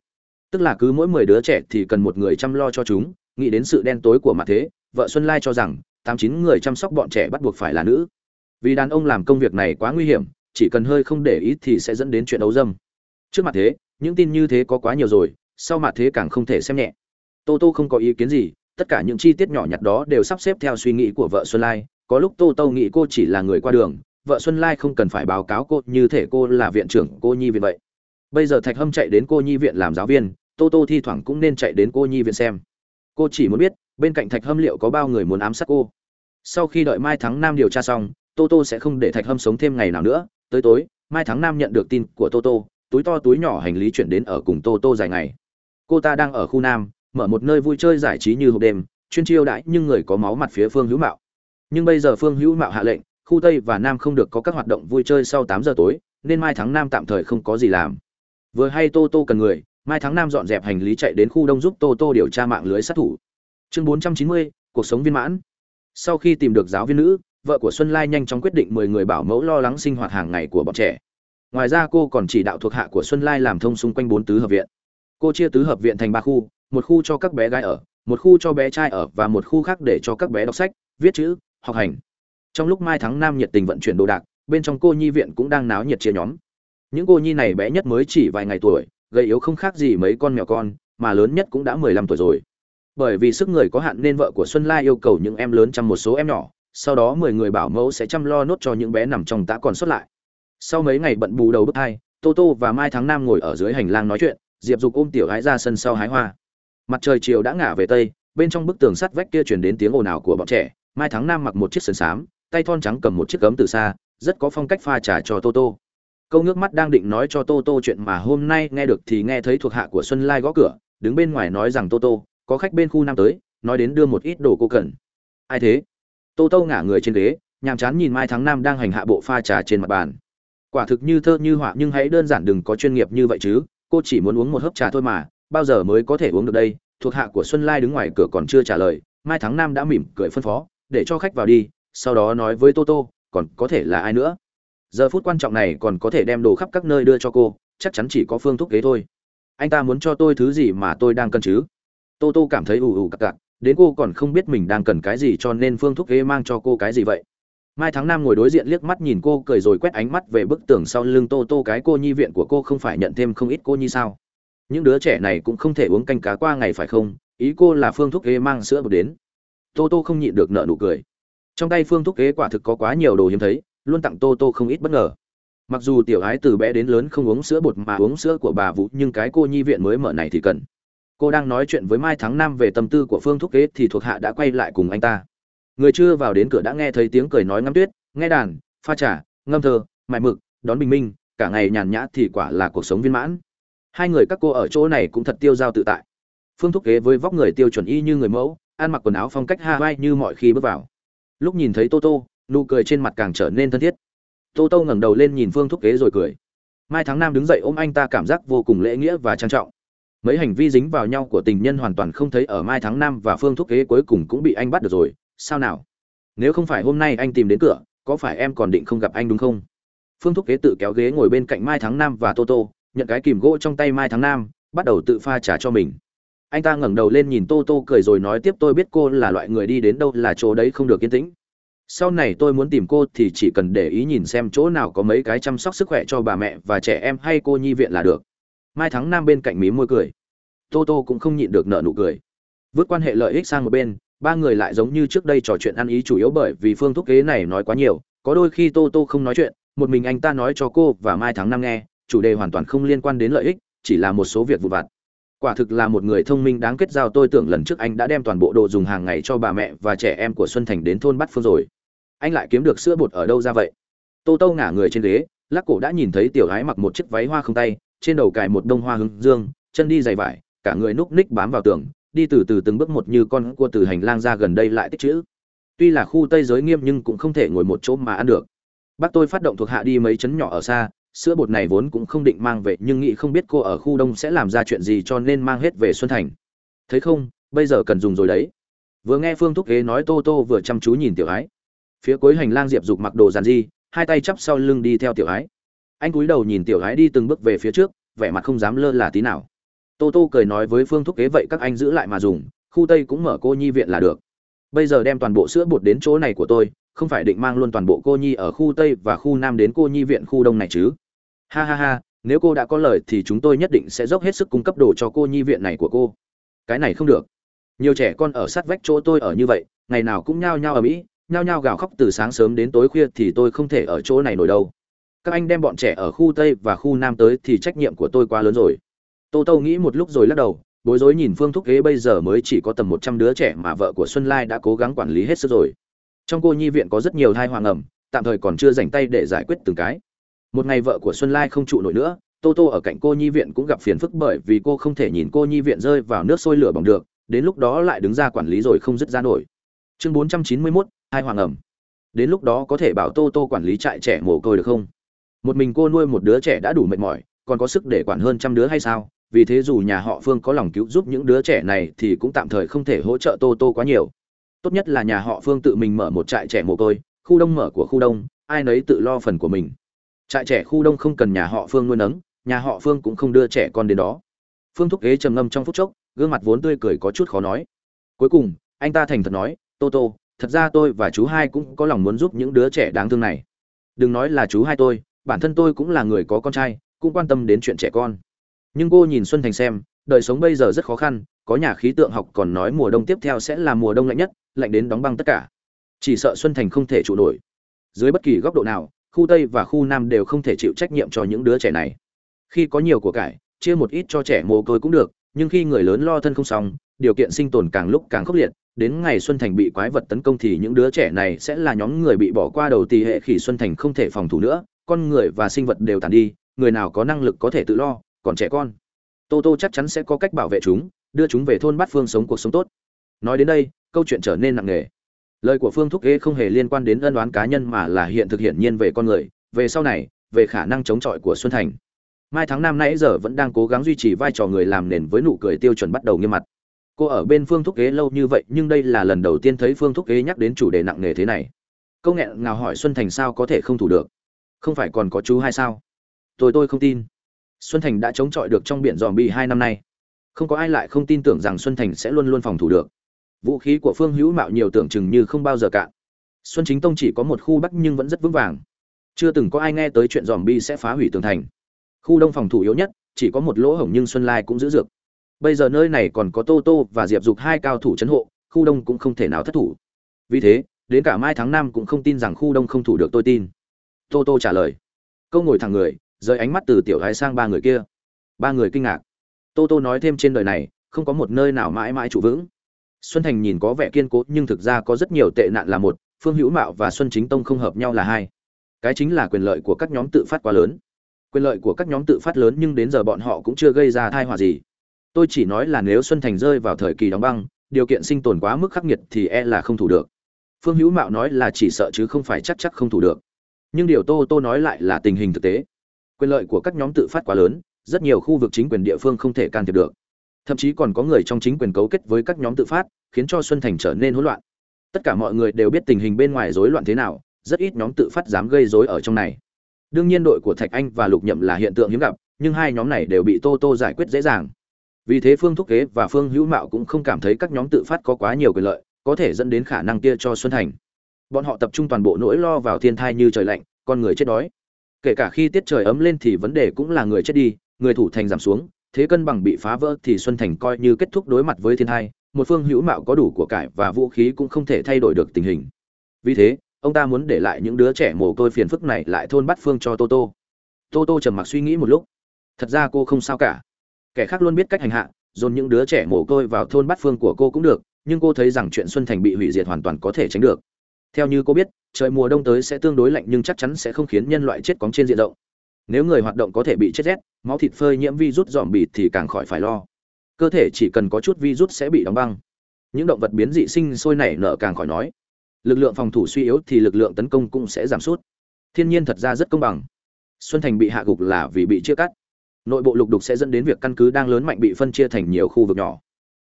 Tức là cứ mỗi mười đứa trẻ thì cần một người chăm lo cho chúng, nghĩ đến sự đen tối của mặt thế, vợ xuân lai cho rằng tám chín người chăm sóc bọn trẻ bắt buộc phải là nữ. Vì đàn ông làm công việc này quá nguy hiểm, chỉ cần hơi không để ý thì sẽ dẫn đến chuyện ấu dâm. Trước mặt thế, những tin như thế có quá nhiều rồi, sau mặt thế càng không thể xem nhẹ. Tô tô không có ý kiến gì tất cả những chi tiết nhỏ nhặt đó đều sắp xếp theo suy nghĩ của vợ xuân lai. Có lúc tô tô nghĩ cô chỉ là người qua đường, vợ xuân lai không cần phải báo cáo cô như thể cô là viện trưởng cô nhi viện vậy. Bây giờ thạch hâm chạy đến cô nhi viện làm giáo viên, tô tô thi thoảng cũng nên chạy đến cô nhi viện xem. Cô chỉ muốn biết, bên cạnh thạch hâm liệu có bao người muốn ám sát cô. Sau khi đợi mai thắng nam điều tra xong, tô tô sẽ không để thạch hâm sống thêm ngày nào nữa. Tới tối, mai thắng nam nhận được tin của tô tô, túi to túi nhỏ hành lý chuyển đến ở cùng tô tô dài ngày. Cô ta đang ở khu nam mở một nơi vui chơi giải trí như hộp đêm, chuyên chiêu đãi nhưng người có máu mặt phía phương hữu mạo. Nhưng bây giờ phương hữu mạo hạ lệnh, khu tây và nam không được có các hoạt động vui chơi sau tám giờ tối, nên mai tháng nam tạm thời không có gì làm. Vừa hay tô tô cần người, mai tháng nam dọn dẹp hành lý chạy đến khu đông giúp tô tô điều tra mạng lưới sát thủ. Chương bốn trăm chín mươi, cuộc sống viên mãn. Sau khi tìm được giáo viên nữ, vợ của xuân lai nhanh chóng quyết định mười người bảo mẫu lo lắng sinh hoạt hàng ngày của bọn trẻ. Ngoài ra cô còn chỉ đạo thuộc hạ của xuân lai làm thông xung quanh bốn tứ hợp viện cô chia tứ hợp viện thành ba khu, một khu cho các bé gái ở, một khu cho bé trai ở và một khu khác để cho các bé đọc sách, viết chữ, học hành. Trong lúc mai tháng năm nhiệt tình vận chuyển đồ đạc, bên trong cô nhi viện cũng đang náo nhiệt chia nhóm. Những cô nhi này bé nhất mới chỉ vài ngày tuổi, gầy yếu không khác gì mấy con mèo con, mà lớn nhất cũng đã mười lăm tuổi rồi. Bởi vì sức người có hạn nên vợ của xuân lai yêu cầu những em lớn chăm một số em nhỏ, sau đó mười người bảo mẫu sẽ chăm lo nốt cho những bé nằm trong tã còn sót lại. Sau mấy ngày bận bù đầu bức hai, tô tô và mai tháng năm ngồi ở dưới hành lang nói chuyện diệp dục ôm tiểu gái ra sân sau hái hoa. Mặt trời chiều đã ngả về tây, bên trong bức tường sắt vách kia truyền đến tiếng ồn ào của bọn trẻ. Mai tháng năm mặc một chiếc sườn xám, tay thon trắng cầm một chiếc cấm từ xa, rất có phong cách pha trà cho tô tô. Câu nước mắt đang định nói cho tô tô chuyện mà hôm nay nghe được thì nghe thấy thuộc hạ của xuân lai gõ cửa, đứng bên ngoài nói rằng tô tô, có khách bên khu nam tới, nói đến đưa một ít đồ cô cần. Ai thế? Tô tô ngả người trên ghế, nhàm chán nhìn mai tháng năm đang hành hạ bộ pha trà trên mặt bàn. Quả thực như thơ như họa nhưng hãy đơn giản đừng có chuyên nghiệp như vậy chứ cô chỉ muốn uống một hớp trà thôi mà, bao giờ mới có thể uống được đây? Thuộc hạ của xuân lai đứng ngoài cửa còn chưa trả lời, mai tháng năm đã mỉm cười phân phó, để cho khách vào đi, sau đó nói với toto còn có thể là ai nữa? Giờ phút quan trọng này còn có thể đem đồ khắp các nơi đưa cho cô, chắc chắn chỉ có phương thúc kế thôi. Anh ta muốn cho tôi thứ gì mà tôi đang cần chứ? Tô tô cảm thấy ù ù cặc cặc, đến cô còn không biết mình đang cần cái gì cho nên phương thúc kế mang cho cô cái gì vậy? Mai tháng năm ngồi đối diện liếc mắt nhìn cô, cười rồi quét ánh mắt về bức tường sau lưng tô tô, cái cô nhi viện của cô không phải nhận thêm không ít cô nhi sao? Những đứa trẻ này cũng không thể uống canh cá qua ngày phải không? Ý cô là phương thúc kế mang sữa bột đến. Tô tô không nhịn được nợ nụ cười. Trong tay phương thúc kế quả thực có quá nhiều đồ hiếm thấy, luôn tặng tô tô không ít bất ngờ. Mặc dù tiểu ái từ bé đến lớn không uống sữa bột mà uống sữa của bà vũ, nhưng cái cô nhi viện mới mở này thì cần. Cô đang nói chuyện với mai tháng năm về tâm tư của phương thúc kế thì thuộc hạ đã quay lại cùng anh ta người chưa vào đến cửa đã nghe thấy tiếng cười nói ngắm tuyết, nghe đàn, pha trà, ngâm thơ mại mực, đón bình minh, cả ngày nhàn nhã thì quả là cuộc sống viên mãn. Hai người các cô ở chỗ này cũng thật tiêu dao tự tại. Phương thúc kế với vóc người tiêu chuẩn y như người mẫu, ăn mặc quần áo phong cách hawaii như mọi khi bước vào. Lúc nhìn thấy tô tô, nụ cười trên mặt càng trở nên thân thiết. Tô tô ngẩng đầu lên nhìn phương thúc kế rồi cười. Mai tháng năm đứng dậy ôm anh ta cảm giác vô cùng lễ nghĩa và trang trọng. Mấy hành vi dính vào nhau của tình nhân hoàn toàn không thấy ở mai tháng năm và phương thúc kế cuối cùng cũng bị anh bắt được rồi sao nào? Nếu không phải hôm nay anh tìm đến cửa, có phải em còn định không gặp anh đúng không? Phương thúc kế tự kéo ghế ngồi bên cạnh mai tháng năm và tô tô, nhận cái kìm gỗ trong tay mai tháng năm bắt đầu tự pha trả cho mình. Anh ta ngẩng đầu lên nhìn tô tô cười rồi nói tiếp, tôi biết cô là loại người đi đến đâu là chỗ đấy không được yên tĩnh. Sau này tôi muốn tìm cô thì chỉ cần để ý nhìn xem chỗ nào có mấy cái chăm sóc sức khỏe cho bà mẹ và trẻ em hay cô nhi viện là được. Mai thắng nam bên cạnh mí môi cười. Tô tô cũng không nhịn được nợ nụ cười. Vứt quan hệ lợi ích sang một bên ba người lại giống như trước đây trò chuyện ăn ý chủ yếu bởi vì phương thúc kế này nói quá nhiều, có đôi khi tô tô không nói chuyện, một mình anh ta nói cho cô và mai tháng năm nghe, chủ đề hoàn toàn không liên quan đến lợi ích, chỉ là một số việc vụ vặt. Quả thực là một người thông minh đáng kết giao, tôi tưởng lần trước anh đã đem toàn bộ đồ dùng hàng ngày cho bà mẹ và trẻ em của xuân thành đến thôn bắt phương rồi. Anh lại kiếm được sữa bột ở đâu ra vậy? Tô tô ngả người trên ghế, lắc cổ đã nhìn thấy tiểu gái mặc một chiếc váy hoa không tay, trên đầu cài một đông hoa hướng dương, chân đi dày vải, cả người núp ních bám vào tường đi từ từ từng bước một như con cua từ hành lang ra gần đây lại tích chữ. Tuy là khu tây giới nghiêm nhưng cũng không thể ngồi một chỗ mà ăn được. Bác tôi phát động thuộc hạ đi mấy chấn nhỏ ở xa, sữa bột này vốn cũng không định mang về nhưng nghĩ không biết cô ở khu đông sẽ làm ra chuyện gì cho nên mang hết về xuân thành. Thấy không, bây giờ cần dùng rồi đấy. Vừa nghe phương thúc ghế nói tô tô vừa chăm chú nhìn tiểu ái. Phía cuối hành lang diệp dục mặc đồ giàn di hai tay chắp sau lưng đi theo tiểu ái. Anh cúi đầu nhìn tiểu ái đi từng bước về phía trước, vẻ mặt không dám lơ là tí nào tô tô cười nói với phương thúc kế vậy các anh giữ lại mà dùng, khu tây cũng mở cô nhi viện là được. Bây giờ đem toàn bộ sữa bột đến chỗ này của tôi, không phải định mang luôn toàn bộ cô nhi ở khu tây và khu nam đến cô nhi viện khu đông này chứ? Ha ha ha, nếu cô đã có lời thì chúng tôi nhất định sẽ dốc hết sức cung cấp đồ cho cô nhi viện này của cô. Cái này không được. Nhiều trẻ con ở sát vách chỗ tôi ở như vậy, ngày nào cũng nhao nhao ở mỹ nhao nhao gào khóc từ sáng sớm đến tối khuya thì tôi không thể ở chỗ này nổi đâu. Các anh đem bọn trẻ ở khu tây và khu nam tới thì trách nhiệm của tôi quá lớn rồi tô tô nghĩ một lúc rồi lắc đầu, bối rối nhìn phương thúc ghế bây giờ mới chỉ có tầm một trăm đứa trẻ mà vợ của xuân lai đã cố gắng quản lý hết sức rồi. Trong cô nhi viện có rất nhiều thai hoàng ẩm, tạm thời còn chưa dành tay để giải quyết từng cái. Một ngày vợ của xuân lai không trụ nổi nữa, tô tô ở cạnh cô nhi viện cũng gặp phiền phức bởi vì cô không thể nhìn cô nhi viện rơi vào nước sôi lửa bỏng được, đến lúc đó lại đứng ra quản lý rồi không dứt ra nổi. Chương bốn trăm chín mươi mốt hai hoàng ẩm. Đến lúc đó có thể bảo tô tô quản lý trại trẻ mồ côi được không? Một mình cô nuôi một đứa trẻ đã đủ mệt mỏi, còn có sức để quản hơn trăm đứa hay sao? Vì thế dù nhà họ phương có lòng cứu giúp những đứa trẻ này thì cũng tạm thời không thể hỗ trợ tô tô quá nhiều. Tốt nhất là nhà họ phương tự mình mở một trại trẻ mồ côi, khu đông mở của khu đông, ai nấy tự lo phần của mình. Trại trẻ khu đông không cần nhà họ phương nuôi nấng, nhà họ phương cũng không đưa trẻ con đến đó. Phương thúc ghế trầm ngâm trong phút chốc, gương mặt vốn tươi cười có chút khó nói. Cuối cùng, anh ta thành thật nói, tô tô, thật ra tôi và chú hai cũng có lòng muốn giúp những đứa trẻ đáng thương này. Đừng nói là chú hai tôi, bản thân tôi cũng là người có con trai, cũng quan tâm đến chuyện trẻ con nhưng cô nhìn xuân thành xem, đời sống bây giờ rất khó khăn, có nhà khí tượng học còn nói mùa đông tiếp theo sẽ là mùa đông lạnh nhất, lạnh đến đóng băng tất cả. Chỉ sợ xuân thành không thể trụ nổi. Dưới bất kỳ góc độ nào, khu tây và khu nam đều không thể chịu trách nhiệm cho những đứa trẻ này. Khi có nhiều của cải, chia một ít cho trẻ mồ côi cũng được, nhưng khi người lớn lo thân không xong, điều kiện sinh tồn càng lúc càng khốc liệt, đến ngày xuân thành bị quái vật tấn công thì những đứa trẻ này sẽ là nhóm người bị bỏ qua đầu tỷ hệ khi xuân thành không thể phòng thủ nữa, con người và sinh vật đều tàn đi, người nào có năng lực có thể tự lo còn trẻ con. Tô tô chắc chắn sẽ có cách bảo vệ chúng, đưa chúng về thôn bát phương sống cuộc sống tốt. Nói đến đây, câu chuyện trở nên nặng nề. Lời của phương thúc ghế không hề liên quan đến ân đoán cá nhân mà là hiện thực hiển nhiên về con người. Về sau này, về khả năng chống chọi của xuân thành. Mai tháng năm nãy giờ vẫn đang cố gắng duy trì vai trò người làm nền với nụ cười tiêu chuẩn bắt đầu nghiêm mặt. Cô ở bên phương thúc ghế lâu như vậy, nhưng đây là lần đầu tiên thấy phương thúc ghế nhắc đến chủ đề nặng nề thế này. Câu nghẹn ngào hỏi xuân thành sao có thể không thủ được? Không phải còn có chú hay sao? Tôi tôi không tin xuân thành đã chống chọi được trong biển dòm bi hai năm nay. Không có ai lại không tin tưởng rằng xuân thành sẽ luôn luôn phòng thủ được. Vũ khí của phương hữu mạo nhiều tưởng chừng như không bao giờ cạn. Xuân chính tông chỉ có một khu bắc nhưng vẫn rất vững vàng. Chưa từng có ai nghe tới chuyện dòm bi sẽ phá hủy tường thành. Khu đông phòng thủ yếu nhất, chỉ có một lỗ hổng nhưng xuân lai cũng giữ dược bây giờ nơi này còn có tô tô và diệp dục hai cao thủ chấn hộ, khu đông cũng không thể nào thất thủ. Vì thế, đến cả mai tháng năm cũng không tin rằng khu đông không thủ được, tôi tin. Tô tô trả lời. Câu ngồi thẳng người rời ánh mắt từ tiểu gái sang ba người kia. Ba người kinh ngạc. Tô tô nói thêm trên đời này, không có một nơi nào mãi mãi trụ vững. Xuân thành nhìn có vẻ kiên cố, nhưng thực ra có rất nhiều tệ nạn là một, phương hữu mạo và xuân chính tông không hợp nhau là hai. Cái chính là quyền lợi của các nhóm tự phát quá lớn. Quyền lợi của các nhóm tự phát lớn nhưng đến giờ bọn họ cũng chưa gây ra thai họa gì. Tôi chỉ nói là nếu xuân thành rơi vào thời kỳ đóng băng, điều kiện sinh tồn quá mức khắc nghiệt thì e là không thủ được. Phương hữu mạo nói là chỉ sợ chứ không phải chắc chắc không thủ được. Nhưng điều tô tô nói lại là tình hình thực tế quyền lợi của các nhóm tự phát quá lớn, rất nhiều khu vực chính quyền địa phương không thể can thiệp được. Thậm chí còn có người trong chính quyền cấu kết với các nhóm tự phát, khiến cho xuân thành trở nên hỗn loạn. Tất cả mọi người đều biết tình hình bên ngoài rối loạn thế nào, rất ít nhóm tự phát dám gây rối ở trong này. Đương nhiên đội của thạch anh và lục nhậm là hiện tượng hiếm gặp, nhưng hai nhóm này đều bị tô tô giải quyết dễ dàng. Vì thế phương thúc kế và phương hữu mạo cũng không cảm thấy các nhóm tự phát có quá nhiều quyền lợi, có thể dẫn đến khả năng kia cho xuân thành. Bọn họ tập trung toàn bộ nỗi lo vào thiên thai như trời lạnh, con người chết đói kể cả khi tiết trời ấm lên thì vấn đề cũng là người chết đi, người thủ thành giảm xuống, thế cân bằng bị phá vỡ thì xuân thành coi như kết thúc đối mặt với thiên hai một phương hữu mạo có đủ của cải và vũ khí cũng không thể thay đổi được tình hình. Vì thế, ông ta muốn để lại những đứa trẻ mồ côi phiền phức này lại thôn bắt phương cho tô tô. Tô tô trầm mặc suy nghĩ một lúc. Thật ra cô không sao cả. Kẻ khác luôn biết cách hành hạ, dồn những đứa trẻ mồ côi vào thôn bắt phương của cô cũng được, nhưng cô thấy rằng chuyện xuân thành bị hủy diệt hoàn toàn có thể tránh được theo như cô biết, trời mùa đông tới sẽ tương đối lạnh nhưng chắc chắn sẽ không khiến nhân loại chết cóng trên diện rộng. Nếu người hoạt động có thể bị chết rét, máu thịt phơi nhiễm virus dòm bịt thì càng khỏi phải lo. Cơ thể chỉ cần có chút virus sẽ bị đóng băng. Những động vật biến dị sinh sôi nảy nở càng khỏi nói. Lực lượng phòng thủ suy yếu thì lực lượng tấn công cũng sẽ giảm sút. Thiên nhiên thật ra rất công bằng. Xuân thành bị hạ gục là vì bị chia cắt. Nội bộ lục đục sẽ dẫn đến việc căn cứ đang lớn mạnh bị phân chia thành nhiều khu vực nhỏ.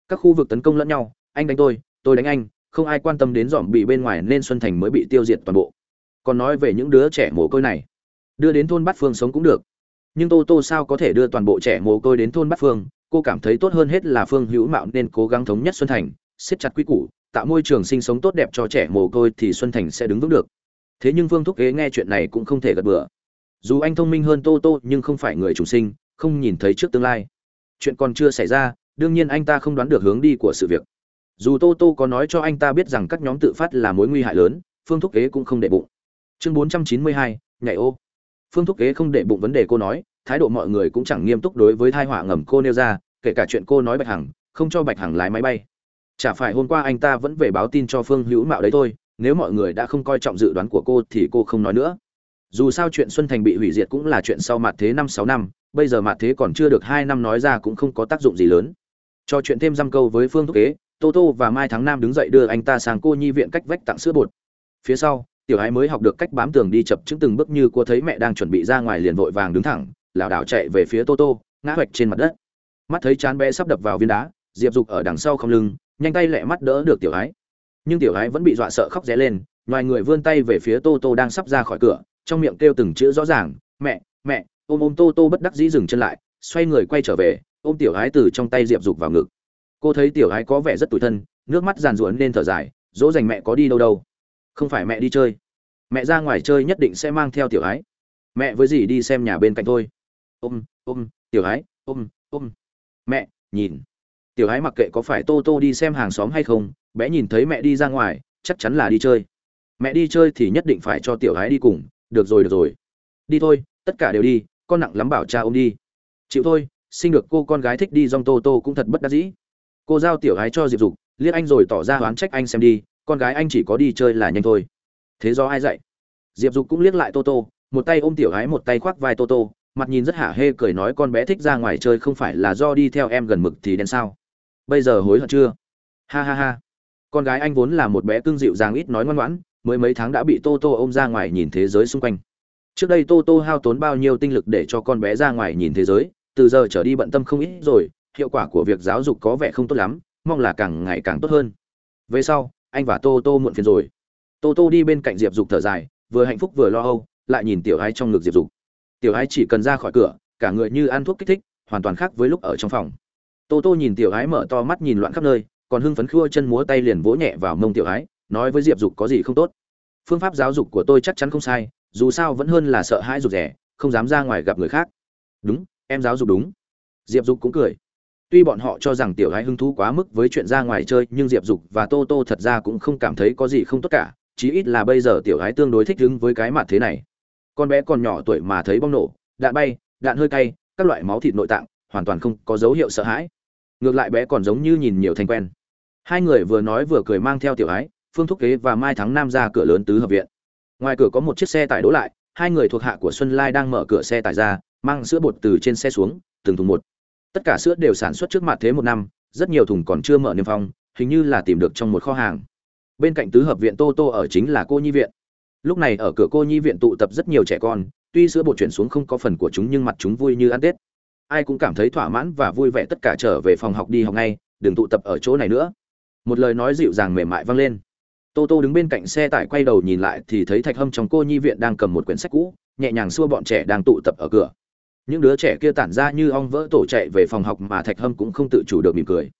Các khu vực tấn công lẫn nhau, anh đánh tôi tôi đánh anh không ai quan tâm đến dòm bị bên ngoài nên xuân thành mới bị tiêu diệt toàn bộ. Còn nói về những đứa trẻ mồ côi này, đưa đến thôn bát phương sống cũng được. Nhưng tô tô sao có thể đưa toàn bộ trẻ mồ côi đến thôn bát phương? Cô cảm thấy tốt hơn hết là phương hữu mạo nên cố gắng thống nhất xuân thành, siết chặt quy củ, tạo môi trường sinh sống tốt đẹp cho trẻ mồ côi thì xuân thành sẽ đứng vững được. Thế nhưng vương thúc ghế nghe chuyện này cũng không thể gật bừa. Dù anh thông minh hơn tô tô nhưng không phải người chủ sinh, không nhìn thấy trước tương lai. Chuyện còn chưa xảy ra, đương nhiên anh ta không đoán được hướng đi của sự việc dù tô tô có nói cho anh ta biết rằng các nhóm tự phát là mối nguy hại lớn, phương thúc kế cũng không để bụng. Chương bốn trăm chín mươi hai, nhảy ô. Phương thúc kế không để bụng vấn đề cô nói, thái độ mọi người cũng chẳng nghiêm túc đối với thai họa ngầm cô nêu ra, kể cả chuyện cô nói bạch hằng, không cho bạch hằng lái máy bay. Chả phải hôm qua anh ta vẫn về báo tin cho phương hữu mạo đấy thôi, nếu mọi người đã không coi trọng dự đoán của cô thì cô không nói nữa. Dù sao chuyện xuân thành bị hủy diệt cũng là chuyện sau mặt thế năm sáu năm, bây giờ mặt thế còn chưa được hai năm nói ra cũng không có tác dụng gì lớn. Cho chuyện thêm dăm câu với phương thúc kế tô tô và mai tháng Nam đứng dậy đưa anh ta sang cô nhi viện cách vách tặng sữa bột. Phía sau, tiểu ái mới học được cách bám tường đi chập chứng từng bước như cô thấy mẹ đang chuẩn bị ra ngoài liền vội vàng đứng thẳng, lảo đảo chạy về phía tô tô, ngã hoạch trên mặt đất. Mắt thấy chán bé sắp đập vào viên đá, diệp dục ở đằng sau không lưng, nhanh tay lẹ mắt đỡ được tiểu ái nhưng tiểu ái vẫn bị dọa sợ khóc ré lên ngoài người vươn tay về phía tô tô đang sắp ra khỏi cửa, trong miệng kêu từng chữ rõ ràng, mẹ mẹ. Ôm ôm tô tô bất đắc dĩ dừng chân lại, xoay người quay trở về, ôm tiểu ái từ trong tay diệp dục vào ngực cô thấy tiểu ái có vẻ rất tủi thân, nước mắt giàn ruộn nên thở dài, dỗ dành mẹ có đi đâu đâu? Không phải mẹ đi chơi. Mẹ ra ngoài chơi nhất định sẽ mang theo tiểu ái. Mẹ với dì đi xem nhà bên cạnh tôi ôm ôm, tiểu ái, ôm ôm. Mẹ, nhìn. Tiểu ái mặc kệ có phải tô tô đi xem hàng xóm hay không, bé nhìn thấy mẹ đi ra ngoài, chắc chắn là đi chơi. Mẹ đi chơi thì nhất định phải cho tiểu ái đi cùng. Được rồi được rồi. Đi thôi, tất cả đều đi, con nặng lắm bảo cha ôm đi. Chịu thôi sinh được cô con gái thích đi dong tô tô cũng thật bất đắc dĩ cô giao tiểu gái cho diệp dục, liếc anh rồi tỏ ra oán trách anh xem đi, con gái anh chỉ có đi chơi là nhanh thôi. Thế do ai dạy? Diệp dục cũng liếc lại tô tô, một tay ôm tiểu gái một tay khoác vai tô tô, mặt nhìn rất hả hê cười nói con bé thích ra ngoài chơi không phải là do đi theo em gần mực thì đen sao? Bây giờ hối hận chưa? Ha ha ha. Con gái anh vốn là một bé cưng dịu dàng ít nói ngoan ngoãn, mới mấy tháng đã bị tô tô ôm ra ngoài nhìn thế giới xung quanh. Trước đây tô tô hao tốn bao nhiêu tinh lực để cho con bé ra ngoài nhìn thế giới, từ giờ trở đi bận tâm không ít rồi hiệu quả của việc giáo dục có vẻ không tốt lắm, mong là càng ngày càng tốt hơn. Về sau, anh và tô tô muộn phiền rồi. Tô tô đi bên cạnh diệp dục thở dài, vừa hạnh phúc vừa lo âu, lại nhìn tiểu ái trong ngực diệp dục. Tiểu ái chỉ cần ra khỏi cửa, cả người như ăn thuốc kích thích, hoàn toàn khác với lúc ở trong phòng. Tô tô nhìn tiểu ái mở to mắt nhìn loạn khắp nơi, còn hưng phấn khua chân múa tay liền vỗ nhẹ vào mông tiểu ái, nói với diệp dục có gì không tốt. Phương pháp giáo dục của tôi chắc chắn không sai, dù sao vẫn hơn là sợ hãi rụt rẻ không dám ra ngoài gặp người khác. Đúng, em giáo dục đúng. Diệp dục cũng cười tuy bọn họ cho rằng tiểu gái hứng thú quá mức với chuyện ra ngoài chơi nhưng diệp dục và tô tô thật ra cũng không cảm thấy có gì không tốt cả chí ít là bây giờ tiểu gái tương đối thích ứng với cái mặt thế này. Con bé còn nhỏ tuổi mà thấy bom nổ đạn bay đạn hơi cay các loại máu thịt nội tạng hoàn toàn không có dấu hiệu sợ hãi. Ngược lại bé còn giống như nhìn nhiều thành quen. Hai người vừa nói vừa cười mang theo tiểu gái, phương thúc kế và mai thắng nam ra cửa lớn tứ hợp viện. Ngoài cửa có một chiếc xe tải đỗ lại hai người thuộc hạ của xuân lai đang mở cửa xe tải ra mang sữa bột từ trên xe xuống từng thùng một tất cả sữa đều sản xuất trước mặt thế một năm, rất nhiều thùng còn chưa mở niêm phong, hình như là tìm được trong một kho hàng. Bên cạnh tứ hợp viện tô tô ở chính là cô nhi viện. Lúc này ở cửa cô nhi viện tụ tập rất nhiều trẻ con, tuy sữa bột chuyển xuống không có phần của chúng nhưng mặt chúng vui như ăn tết. Ai cũng cảm thấy thỏa mãn và vui vẻ tất cả trở về phòng học đi học ngay, đừng tụ tập ở chỗ này nữa. Một lời nói dịu dàng mềm mại vang lên. Tô tô đứng bên cạnh xe tải quay đầu nhìn lại thì thấy thạch hâm trong cô nhi viện đang cầm một quyển sách cũ, nhẹ nhàng xua bọn trẻ đang tụ tập ở cửa những đứa trẻ kia tản ra như ong vỡ tổ chạy về phòng học mà thạch hâm cũng không tự chủ được mỉm cười.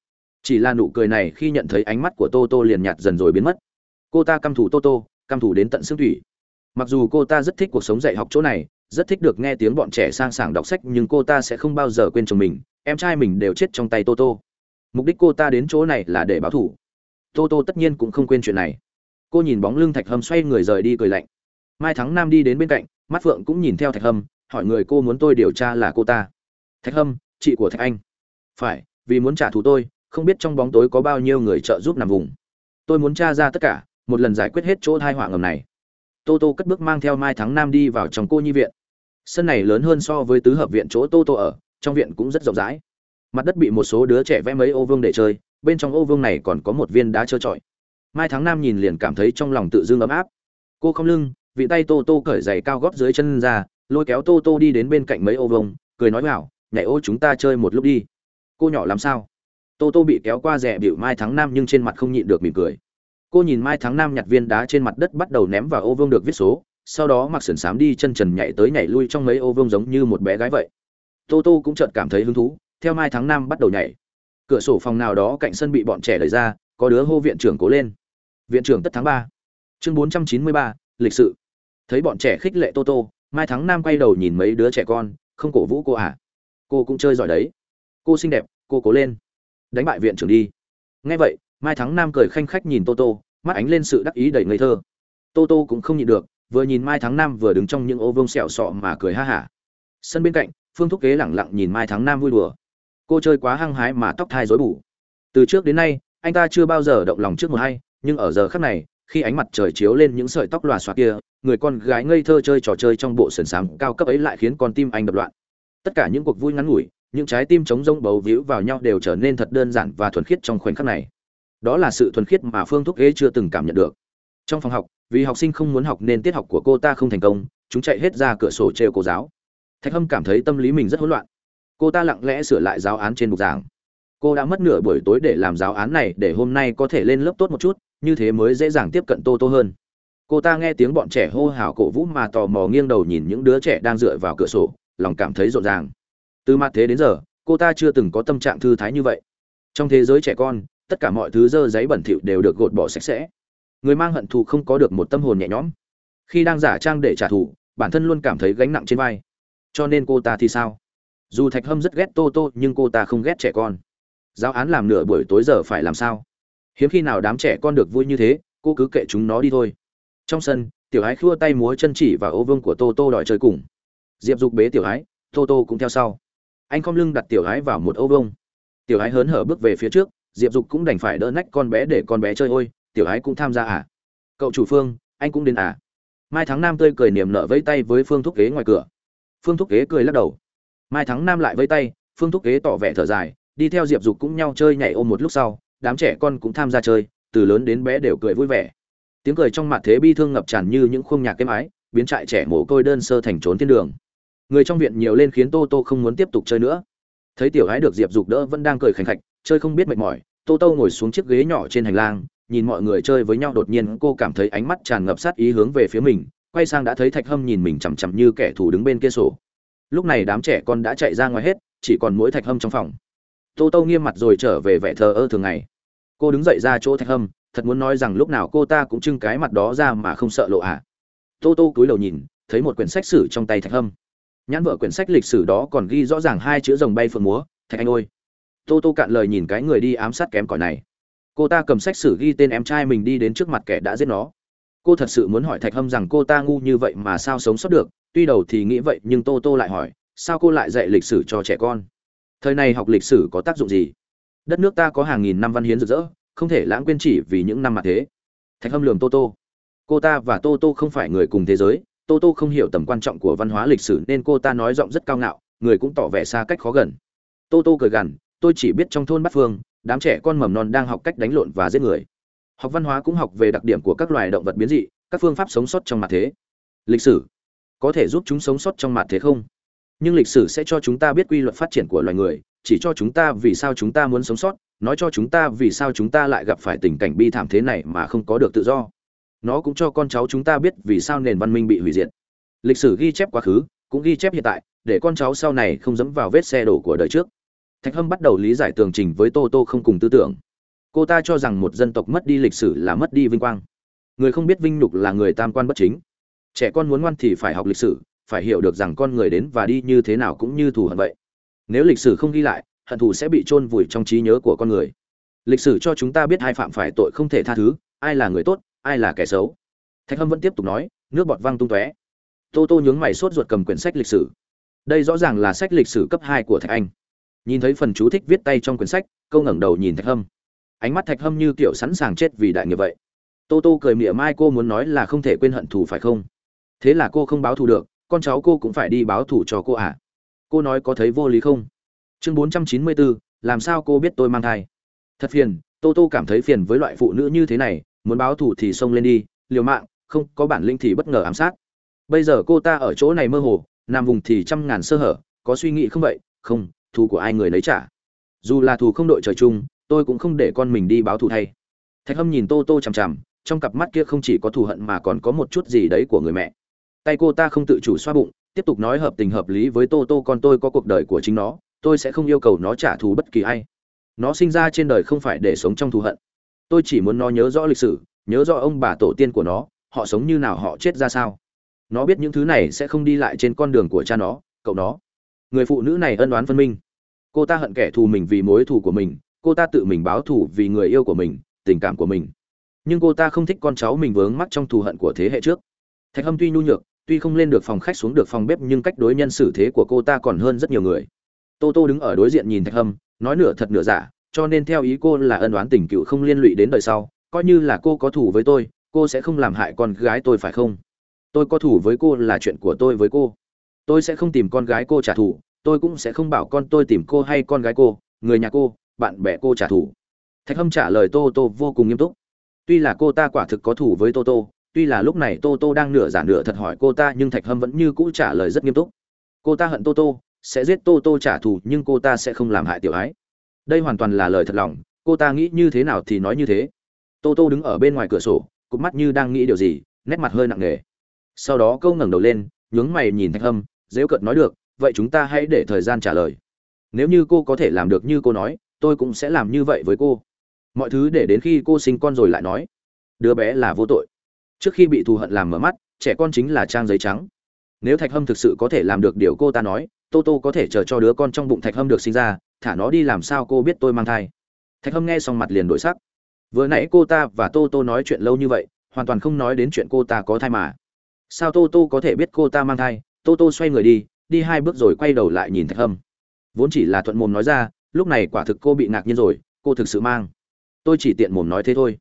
Chỉ là nụ cười này khi nhận thấy ánh mắt của tô tô liền nhạt dần rồi biến mất. Cô ta căm thủ tô tô, căm thủ đến tận xương thủy. Mặc dù cô ta rất thích cuộc sống dạy học chỗ này, rất thích được nghe tiếng bọn trẻ sang sảng đọc sách, nhưng cô ta sẽ không bao giờ quên chồng mình, em trai mình đều chết trong tay tô tô. Mục đích cô ta đến chỗ này là để báo thủ tô tô tất nhiên cũng không quên chuyện này. Cô nhìn bóng lưng thạch hâm xoay người rời đi cười lạnh. Mai thắng nam đi đến bên cạnh, mắt phượng cũng nhìn theo thạch hâm hỏi người cô muốn tôi điều tra là cô ta. Thạch hâm, chị của thạch anh. Phải, vì muốn trả thù tôi, không biết trong bóng tối có bao nhiêu người trợ giúp nằm vùng. Tôi muốn tra ra tất cả, một lần giải quyết hết chỗ thai họa ngầm này. Tô tô cất bước mang theo mai thắng nam đi vào trong cô nhi viện. Sân này lớn hơn so với tứ hợp viện chỗ tô tô ở, trong viện cũng rất rộng rãi. Mặt đất bị một số đứa trẻ vẽ mấy ô vương để chơi, bên trong ô vương này còn có một viên đá trơ trọi. Mai thắng nam nhìn liền cảm thấy trong lòng tự dưng ấm áp. Cô không lưng, vị tay tô tô cởi giày cao góp dưới chân ra lôi kéo tô tô đi đến bên cạnh mấy ô vông cười nói bảo, nhảy ô chúng ta chơi một lúc đi. Cô nhỏ làm sao? Tô tô bị kéo qua rẻ bịu mai thắng nam nhưng trên mặt không nhịn được mỉm cười. Cô nhìn mai thắng nam nhặt viên đá trên mặt đất bắt đầu ném vào ô vương được viết số, sau đó mặc sườn xám đi chân trần nhảy tới nhảy lui trong mấy ô vương giống như một bé gái vậy. Tô tô cũng chợt cảm thấy hứng thú, theo mai tháng năm bắt đầu nhảy. Cửa sổ phòng nào đó cạnh sân bị bọn trẻ đẩy ra, có đứa hô viện trưởng cố lên. Viện trưởng tất tháng ba. Chương bốn trăm chín mươi ba, lịch sự. Thấy bọn trẻ khích lệ tô tô mai thắng nam quay đầu nhìn mấy đứa trẻ con, không cổ vũ cô à? Cô cũng chơi giỏi đấy. Cô xinh đẹp, cô cố lên. Đánh bại viện trưởng đi. Nghe vậy, mai thắng nam cười khanh khách nhìn tô tô mắt ánh lên sự đắc ý đầy ngây thơ. Tô tô cũng không nhịn được, vừa nhìn mai thắng nam vừa đứng trong những ô vương sẹo sọ mà cười ha hả. Sân bên cạnh, phương thúc kế lẳng lặng nhìn mai thắng nam vui đùa. Cô chơi quá hăng hái mà tóc thai rối bù. Từ trước đến nay, anh ta chưa bao giờ động lòng trước một hay, nhưng ở giờ khắc này khi ánh mặt trời chiếu lên những sợi tóc lòa xoa kia, người con gái ngây thơ chơi trò chơi trong bộ sườn sáng cao cấp ấy lại khiến con tim anh đập loạn. Tất cả những cuộc vui ngắn ngủi, những trái tim trống rỗng bầu víu vào nhau đều trở nên thật đơn giản và thuần khiết trong khoảnh khắc này. Đó là sự thuần khiết mà phương thúc ghế chưa từng cảm nhận được. Trong phòng học, vì học sinh không muốn học nên tiết học của cô ta không thành công, chúng chạy hết ra cửa sổ trêu cô giáo. Thạch hâm cảm thấy tâm lý mình rất hỗn loạn. Cô ta lặng lẽ sửa lại giáo án trên bục giảng cô đã mất nửa buổi tối để làm giáo án này để hôm nay có thể lên lớp tốt một chút, như thế mới dễ dàng tiếp cận tô tô hơn. Cô ta nghe tiếng bọn trẻ hô hào cổ vũ mà tò mò nghiêng đầu nhìn những đứa trẻ đang dựa vào cửa sổ, lòng cảm thấy rộn ràng. Từ mặt thế đến giờ, cô ta chưa từng có tâm trạng thư thái như vậy. Trong thế giới trẻ con, tất cả mọi thứ dơ giấy bẩn thỉu đều được gột bỏ sạch sẽ. Người mang hận thù không có được một tâm hồn nhẹ nhõm. Khi đang giả trang để trả thù, bản thân luôn cảm thấy gánh nặng trên vai. Cho nên cô ta thì sao? Dù thạch hâm rất ghét tô tô, nhưng cô ta không ghét trẻ con giáo án làm nửa buổi tối giờ phải làm sao? Hiếm khi nào đám trẻ con được vui như thế, cô cứ kệ chúng nó đi thôi. Trong sân, tiểu ái khua tay múa chân chỉ và ô vương của tô tô đòi chơi cùng. Diệp dục bế tiểu ái tô tô cũng theo sau. Anh khom lưng đặt tiểu ái vào một ô vương. Tiểu ái hớn hở bước về phía trước, diệp dục cũng đành phải đỡ nách con bé để con bé chơi ôi, tiểu ái cũng tham gia à? Cậu chủ phương, anh cũng đến à? Mai Thắng nam tươi cười niềm nở vẫy tay với phương thúc kế ngoài cửa. Phương thúc kế cười lắc đầu. Mai thắng nam lại vẫy tay, phương thúc kế tỏ vẻ thở dài đi theo diệp dục cũng nhau chơi nhảy ôm một lúc sau, đám trẻ con cũng tham gia chơi, từ lớn đến bé đều cười vui vẻ. Tiếng cười trong mặt thế bi thương ngập tràn như những khuôn nhạc êm ái, biến trại trẻ mồ côi đơn sơ thành trốn thiên đường. Người trong viện nhiều lên khiến tô tô không muốn tiếp tục chơi nữa. Thấy tiểu gái được diệp dục đỡ vẫn đang cười khành khạch, chơi không biết mệt mỏi, tô tô ngồi xuống chiếc ghế nhỏ trên hành lang, nhìn mọi người chơi với nhau đột nhiên cô cảm thấy ánh mắt tràn ngập sát ý hướng về phía mình, quay sang đã thấy thạch hâm nhìn mình chằm chằm như kẻ thù đứng bên kia sổ. Lúc này đám trẻ con đã chạy ra ngoài hết, chỉ còn mỗi thạch hâm trong phòng tô tô nghiêm mặt rồi trở về vẻ thờ ơ thường ngày. Cô đứng dậy ra chỗ thạch hâm, thật muốn nói rằng lúc nào cô ta cũng trưng cái mặt đó ra mà không sợ lộ ạ. À. tô tô cúi đầu nhìn, thấy một quyển sách sử trong tay thạch hâm. Nhãn vợ quyển sách lịch sử đó còn ghi rõ ràng hai chữ rồng bay phượng múa, thạch anh ôi tô tô cạn lời nhìn cái người đi ám sát kém cỏi này. Cô ta cầm sách sử ghi tên em trai mình đi đến trước mặt kẻ đã giết nó. Cô thật sự muốn hỏi thạch hâm rằng cô ta ngu như vậy mà sao sống sót được, tuy đầu thì nghĩ vậy nhưng tô tô lại hỏi, sao cô lại dạy lịch sử cho trẻ con? Thời này học lịch sử có tác dụng gì? Đất nước ta có hàng nghìn năm văn hiến rực rỡ, không thể lãng quên chỉ vì những năm mà thế. Thạch hâm lường tô tô. Cô ta và tô tô không phải người cùng thế giới, tô tô không hiểu tầm quan trọng của văn hóa lịch sử nên cô ta nói giọng rất cao ngạo, người cũng tỏ vẻ xa cách khó gần. Tô tô cười gằn, tôi chỉ biết trong thôn bát phương, đám trẻ con mầm non đang học cách đánh lộn và giết người. Học văn hóa cũng học về đặc điểm của các loài động vật biến dị, các phương pháp sống sót trong mặt thế. Lịch sử. Có thể giúp chúng sống sót trong mặt thế không? Nhưng lịch sử sẽ cho chúng ta biết quy luật phát triển của loài người, chỉ cho chúng ta vì sao chúng ta muốn sống sót, nói cho chúng ta vì sao chúng ta lại gặp phải tình cảnh bi thảm thế này mà không có được tự do. Nó cũng cho con cháu chúng ta biết vì sao nền văn minh bị hủy diệt. Lịch sử ghi chép quá khứ, cũng ghi chép hiện tại, để con cháu sau này không dẫm vào vết xe đổ của đời trước. Thạch hâm bắt đầu lý giải tường trình với tô tô không cùng tư tưởng. Cô ta cho rằng một dân tộc mất đi lịch sử là mất đi vinh quang. Người không biết vinh nhục là người tam quan bất chính. Trẻ con muốn ngoan thì phải học lịch sử phải hiểu được rằng con người đến và đi như thế nào cũng như thù hận vậy. Nếu lịch sử không ghi lại, hận thù sẽ bị chôn vùi trong trí nhớ của con người. Lịch sử cho chúng ta biết ai phạm phải tội không thể tha thứ, ai là người tốt, ai là kẻ xấu. Thạch hâm vẫn tiếp tục nói, nước bọt văng tung tóe. Tô tô nhướng mày sốt ruột cầm quyển sách lịch sử. Đây rõ ràng là sách lịch sử cấp hai của thạch anh. Nhìn thấy phần chú thích viết tay trong quyển sách, câu ngẩng đầu nhìn thạch hâm. Ánh mắt thạch hâm như kiểu sẵn sàng chết vì đại nghiệp vậy. Tô tô cười mỉa mai cô muốn nói là không thể quên hận thù phải không? Thế là cô không báo thù được con cháu cô cũng phải đi báo thủ cho cô à? Cô nói có thấy vô lý không? Chương bốn trăm chín mươi bốn làm sao cô biết tôi mang thai? Thật phiền, tô tô cảm thấy phiền với loại phụ nữ như thế này, muốn báo thủ thì xông lên đi, liều mạng, không, có bản lĩnh thì bất ngờ ám sát. Bây giờ cô ta ở chỗ này mơ hồ, nằm vùng thì trăm ngàn sơ hở, có suy nghĩ không vậy? Không, thù của ai người lấy trả? Dù là thù không đội trời chung, tôi cũng không để con mình đi báo thù thay. Thạch hâm nhìn tô tô chằm chằm, trong cặp mắt kia không chỉ có thù hận mà còn có một chút gì đấy của người mẹ tay cô ta không tự chủ xoa bụng, tiếp tục nói hợp tình hợp lý với tô tô, con tôi có cuộc đời của chính nó, tôi sẽ không yêu cầu nó trả thù bất kỳ ai. Nó sinh ra trên đời không phải để sống trong thù hận. Tôi chỉ muốn nó nhớ rõ lịch sử, nhớ rõ ông bà tổ tiên của nó, họ sống như nào họ chết ra sao. Nó biết những thứ này sẽ không đi lại trên con đường của cha nó, cậu nó. Người phụ nữ này ân oán phân minh. Cô ta hận kẻ thù mình vì mối thù của mình, cô ta tự mình báo thù vì người yêu của mình, tình cảm của mình. Nhưng cô ta không thích con cháu mình vướng mắc trong thù hận của thế hệ trước thạch hâm tuy nhu nhược, tuy không lên được phòng khách xuống được phòng bếp nhưng cách đối nhân xử thế của cô ta còn hơn rất nhiều người. Tô tô đứng ở đối diện nhìn thạch hâm, nói nửa thật nửa giả, cho nên theo ý cô là ân oán tình cựu không liên lụy đến đời sau, coi như là cô có thù với tôi, cô sẽ không làm hại con gái tôi phải không? Tôi có thù với cô là chuyện của tôi với cô. Tôi sẽ không tìm con gái cô trả thù, tôi cũng sẽ không bảo con tôi tìm cô hay con gái cô, người nhà cô, bạn bè cô trả thù. Thạch hâm trả lời tô tô vô cùng nghiêm túc. Tuy là cô ta quả thực có thù với tô tô tuy là lúc này tô tô đang nửa giả nửa thật hỏi cô ta, nhưng thạch hâm vẫn như cũ trả lời rất nghiêm túc. Cô ta hận tô tô, sẽ giết tô tô trả thù, nhưng cô ta sẽ không làm hại tiểu ái. Đây hoàn toàn là lời thật lòng, cô ta nghĩ như thế nào thì nói như thế. Tô tô đứng ở bên ngoài cửa sổ, cụp mắt như đang nghĩ điều gì, nét mặt hơi nặng nề. Sau đó câu ngẩng đầu lên, nhướng mày nhìn thạch hâm dễu cợt nói được, vậy chúng ta hãy để thời gian trả lời. Nếu như cô có thể làm được như cô nói, tôi cũng sẽ làm như vậy với cô. Mọi thứ để đến khi cô sinh con rồi lại nói, đứa bé là vô tội trước khi bị thù hận làm mở mắt, trẻ con chính là trang giấy trắng. Nếu thạch hâm thực sự có thể làm được điều cô ta nói, tô tô có thể chờ cho đứa con trong bụng thạch hâm được sinh ra, thả nó đi làm sao cô biết tôi mang thai. Thạch hâm nghe xong mặt liền đổi sắc. Vừa nãy cô ta và tô tô nói chuyện lâu như vậy, hoàn toàn không nói đến chuyện cô ta có thai mà. Sao tô tô có thể biết cô ta mang thai? Tô tô xoay người đi đi hai bước rồi quay đầu lại nhìn thạch hâm. Vốn chỉ là thuận mồm nói ra, lúc này quả thực cô bị ngạc nhiên rồi, cô thực sự mang. Tôi chỉ tiện mồm nói thế thôi.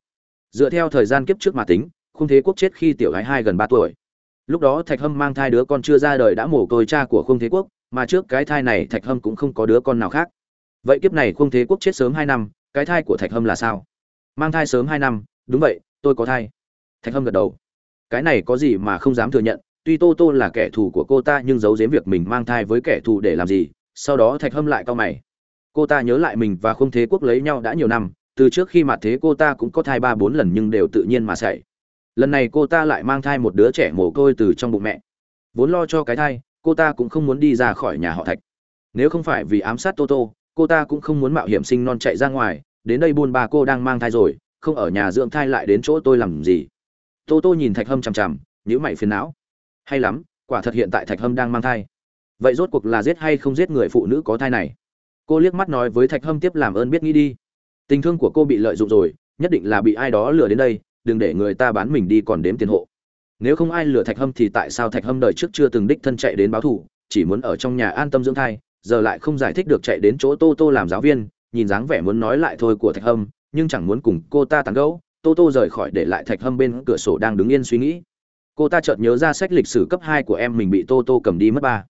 Dựa theo thời gian kiếp trước mà tính khung thế quốc chết khi tiểu gái hai gần ba tuổi. Lúc đó thạch hâm mang thai đứa con chưa ra đời đã mổ côi cha của khung thế quốc, mà trước cái thai này thạch hâm cũng không có đứa con nào khác. Vậy kiếp này khung thế quốc chết sớm hai năm, cái thai của thạch hâm là sao? Mang thai sớm hai năm, đúng vậy, tôi có thai. Thạch hâm gật đầu. Cái này có gì mà không dám thừa nhận, tuy tô tô là kẻ thù của cô ta nhưng giấu giếm việc mình mang thai với kẻ thù để làm gì? Sau đó thạch hâm lại cau mày. Cô ta nhớ lại mình và khung thế quốc lấy nhau đã nhiều năm, từ trước khi mà thế cô ta cũng có thai ba bốn lần nhưng đều tự nhiên mà xảy lần này cô ta lại mang thai một đứa trẻ mồ côi từ trong bụng mẹ. Vốn lo cho cái thai, cô ta cũng không muốn đi ra khỏi nhà họ thạch. Nếu không phải vì ám sát tô tô, cô ta cũng không muốn mạo hiểm sinh non chạy ra ngoài, đến đây buôn ba cô đang mang thai rồi, không ở nhà dưỡng thai lại đến chỗ tôi làm gì? Tô tô nhìn thạch hâm chằm chằm nhữ mày phiền não. Hay lắm, quả thật hiện tại thạch hâm đang mang thai. Vậy rốt cuộc là giết hay không giết người phụ nữ có thai này? Cô liếc mắt nói với thạch hâm tiếp làm ơn biết nghĩ đi. Tình thương của cô bị lợi dụng rồi, nhất định là bị ai đó lừa đến đây đừng để người ta bán mình đi còn đếm tiền hộ. Nếu không ai lừa thạch hâm thì tại sao thạch hâm đời trước chưa từng đích thân chạy đến báo thù, chỉ muốn ở trong nhà an tâm dưỡng thai, giờ lại không giải thích được chạy đến chỗ tô tô làm giáo viên, nhìn dáng vẻ muốn nói lại thôi của thạch hâm, nhưng chẳng muốn cùng cô ta tán gẫu, tô tô rời khỏi để lại thạch hâm bên cửa sổ đang đứng yên suy nghĩ. Cô ta chợt nhớ ra sách lịch sử cấp hai của em mình bị tô tô cầm đi mất ba.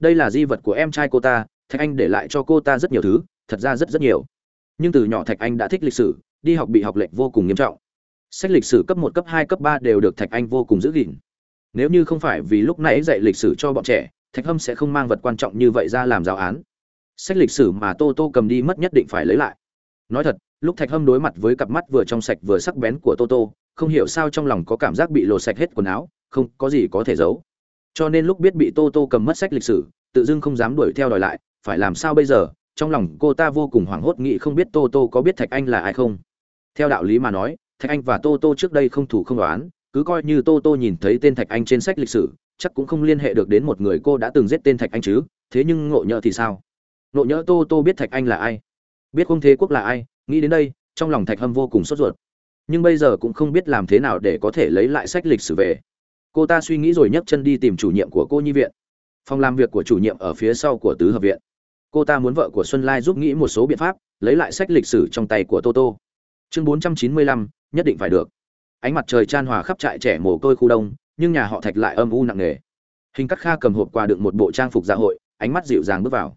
Đây là di vật của em trai cô ta, thạch anh để lại cho cô ta rất nhiều thứ, thật ra rất rất nhiều. Nhưng từ nhỏ thạch anh đã thích lịch sử, đi học bị học lệnh vô cùng nghiêm trọng sách lịch sử cấp một, cấp hai, cấp ba đều được thạch anh vô cùng giữ gìn. Nếu như không phải vì lúc nãy dạy lịch sử cho bọn trẻ, thạch hâm sẽ không mang vật quan trọng như vậy ra làm giáo án. Sách lịch sử mà tô tô cầm đi mất nhất định phải lấy lại. Nói thật, lúc thạch hâm đối mặt với cặp mắt vừa trong sạch vừa sắc bén của tô tô, không hiểu sao trong lòng có cảm giác bị lột sạch hết quần áo, không có gì có thể giấu. Cho nên lúc biết bị tô tô cầm mất sách lịch sử, tự dưng không dám đuổi theo đòi lại, phải làm sao bây giờ? Trong lòng cô ta vô cùng hoảng hốt nghĩ không biết tô tô có biết thạch anh là ai không? Theo đạo lý mà nói thạch anh và tô tô trước đây không thủ không đoán cứ coi như tô tô nhìn thấy tên thạch anh trên sách lịch sử chắc cũng không liên hệ được đến một người cô đã từng giết tên thạch anh chứ thế nhưng ngộ nhỡ thì sao? Nộ nhỡ tô tô biết thạch anh là ai? Biết không thế quốc là ai? Nghĩ đến đây trong lòng thạch hâm vô cùng sốt ruột. Nhưng bây giờ cũng không biết làm thế nào để có thể lấy lại sách lịch sử về. Cô ta suy nghĩ rồi nhấc chân đi tìm chủ nhiệm của cô nhi viện. Phòng làm việc của chủ nhiệm ở phía sau của tứ hợp viện. Cô ta muốn vợ của xuân lai giúp nghĩ một số biện pháp lấy lại sách lịch sử trong tay của toto chương 495, nhất định phải được. Ánh mặt trời chan hòa khắp trại trẻ mồ côi khu đông, nhưng nhà họ thạch lại âm u nặng nề. Hình cắt kha cầm hộp quà đựng một bộ trang phục dạ hội, ánh mắt dịu dàng bước vào.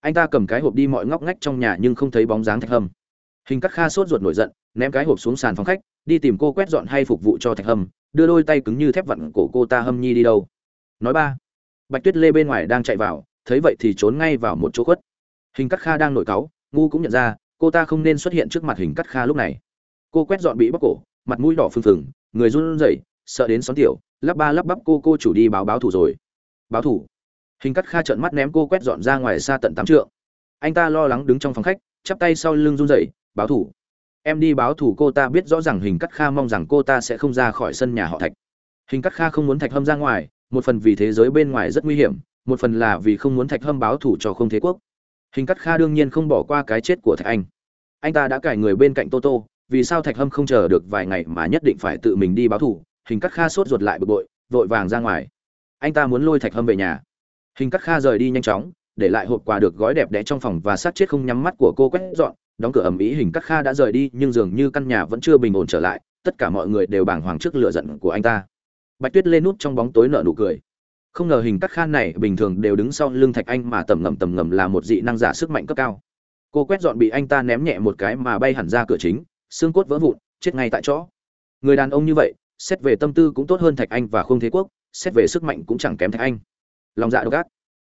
Anh ta cầm cái hộp đi mọi ngóc ngách trong nhà nhưng không thấy bóng dáng thạch hâm. Hình cắt kha sốt ruột nổi giận, ném cái hộp xuống sàn phòng khách, đi tìm cô quét dọn hay phục vụ cho thạch hâm, đưa đôi tay cứng như thép vặn cổ cô ta hâm nhi đi đâu. Nói ba, bạch tuyết lê bên ngoài đang chạy vào, thấy vậy thì trốn ngay vào một chỗ khuất. Hình cắt kha đang nổi cáu, ngu cũng nhận ra, cô ta không nên xuất hiện trước mặt hình cắt kha lúc này cô quét dọn bị bóc cổ, mặt mũi đỏ phừng phừng, người run rẩy, sợ đến xón tiểu, lắp ba lắp bắp cô cô chủ đi báo báo thủ rồi. Báo thủ. Hình cắt kha trợn mắt ném cô quét dọn ra ngoài xa tận tám trượng. Anh ta lo lắng đứng trong phòng khách, chắp tay sau lưng run rẩy, báo thủ. Em đi báo thủ cô ta biết rõ ràng hình cắt kha mong rằng cô ta sẽ không ra khỏi sân nhà họ thạch. Hình cắt kha không muốn thạch hâm ra ngoài, một phần vì thế giới bên ngoài rất nguy hiểm, một phần là vì không muốn thạch hâm báo thủ cho không thế quốc. Hình cắt kha đương nhiên không bỏ qua cái chết của thạch anh. Anh ta đã cải người bên cạnh tô tô vì sao thạch hâm không chờ được vài ngày mà nhất định phải tự mình đi báo thủ hình cắt kha sốt ruột lại bực bội, vội vàng ra ngoài. Anh ta muốn lôi thạch hâm về nhà. Hình cắt kha rời đi nhanh chóng, để lại hộp quà được gói đẹp đẽ trong phòng và sát chết không nhắm mắt của cô quét dọn, đóng cửa ầm ĩ, hình cắt kha đã rời đi, nhưng dường như căn nhà vẫn chưa bình ổn trở lại, tất cả mọi người đều bàng hoàng trước lửa giận của anh ta. Bạch tuyết lên nút trong bóng tối nở nụ cười. Không ngờ hình cắt kha này bình thường đều đứng sau lưng thạch anh mà tầm ngầm tầm ngầm là một dị năng giả sức mạnh cấp cao. Cô quét dọn bị anh ta ném nhẹ một cái mà bay hẳn ra cửa chính xương cốt vỡ vụn, chết ngay tại chỗ. Người đàn ông như vậy, xét về tâm tư cũng tốt hơn thạch anh và không thế quốc, xét về sức mạnh cũng chẳng kém thạch anh. Lòng dạ độc ác.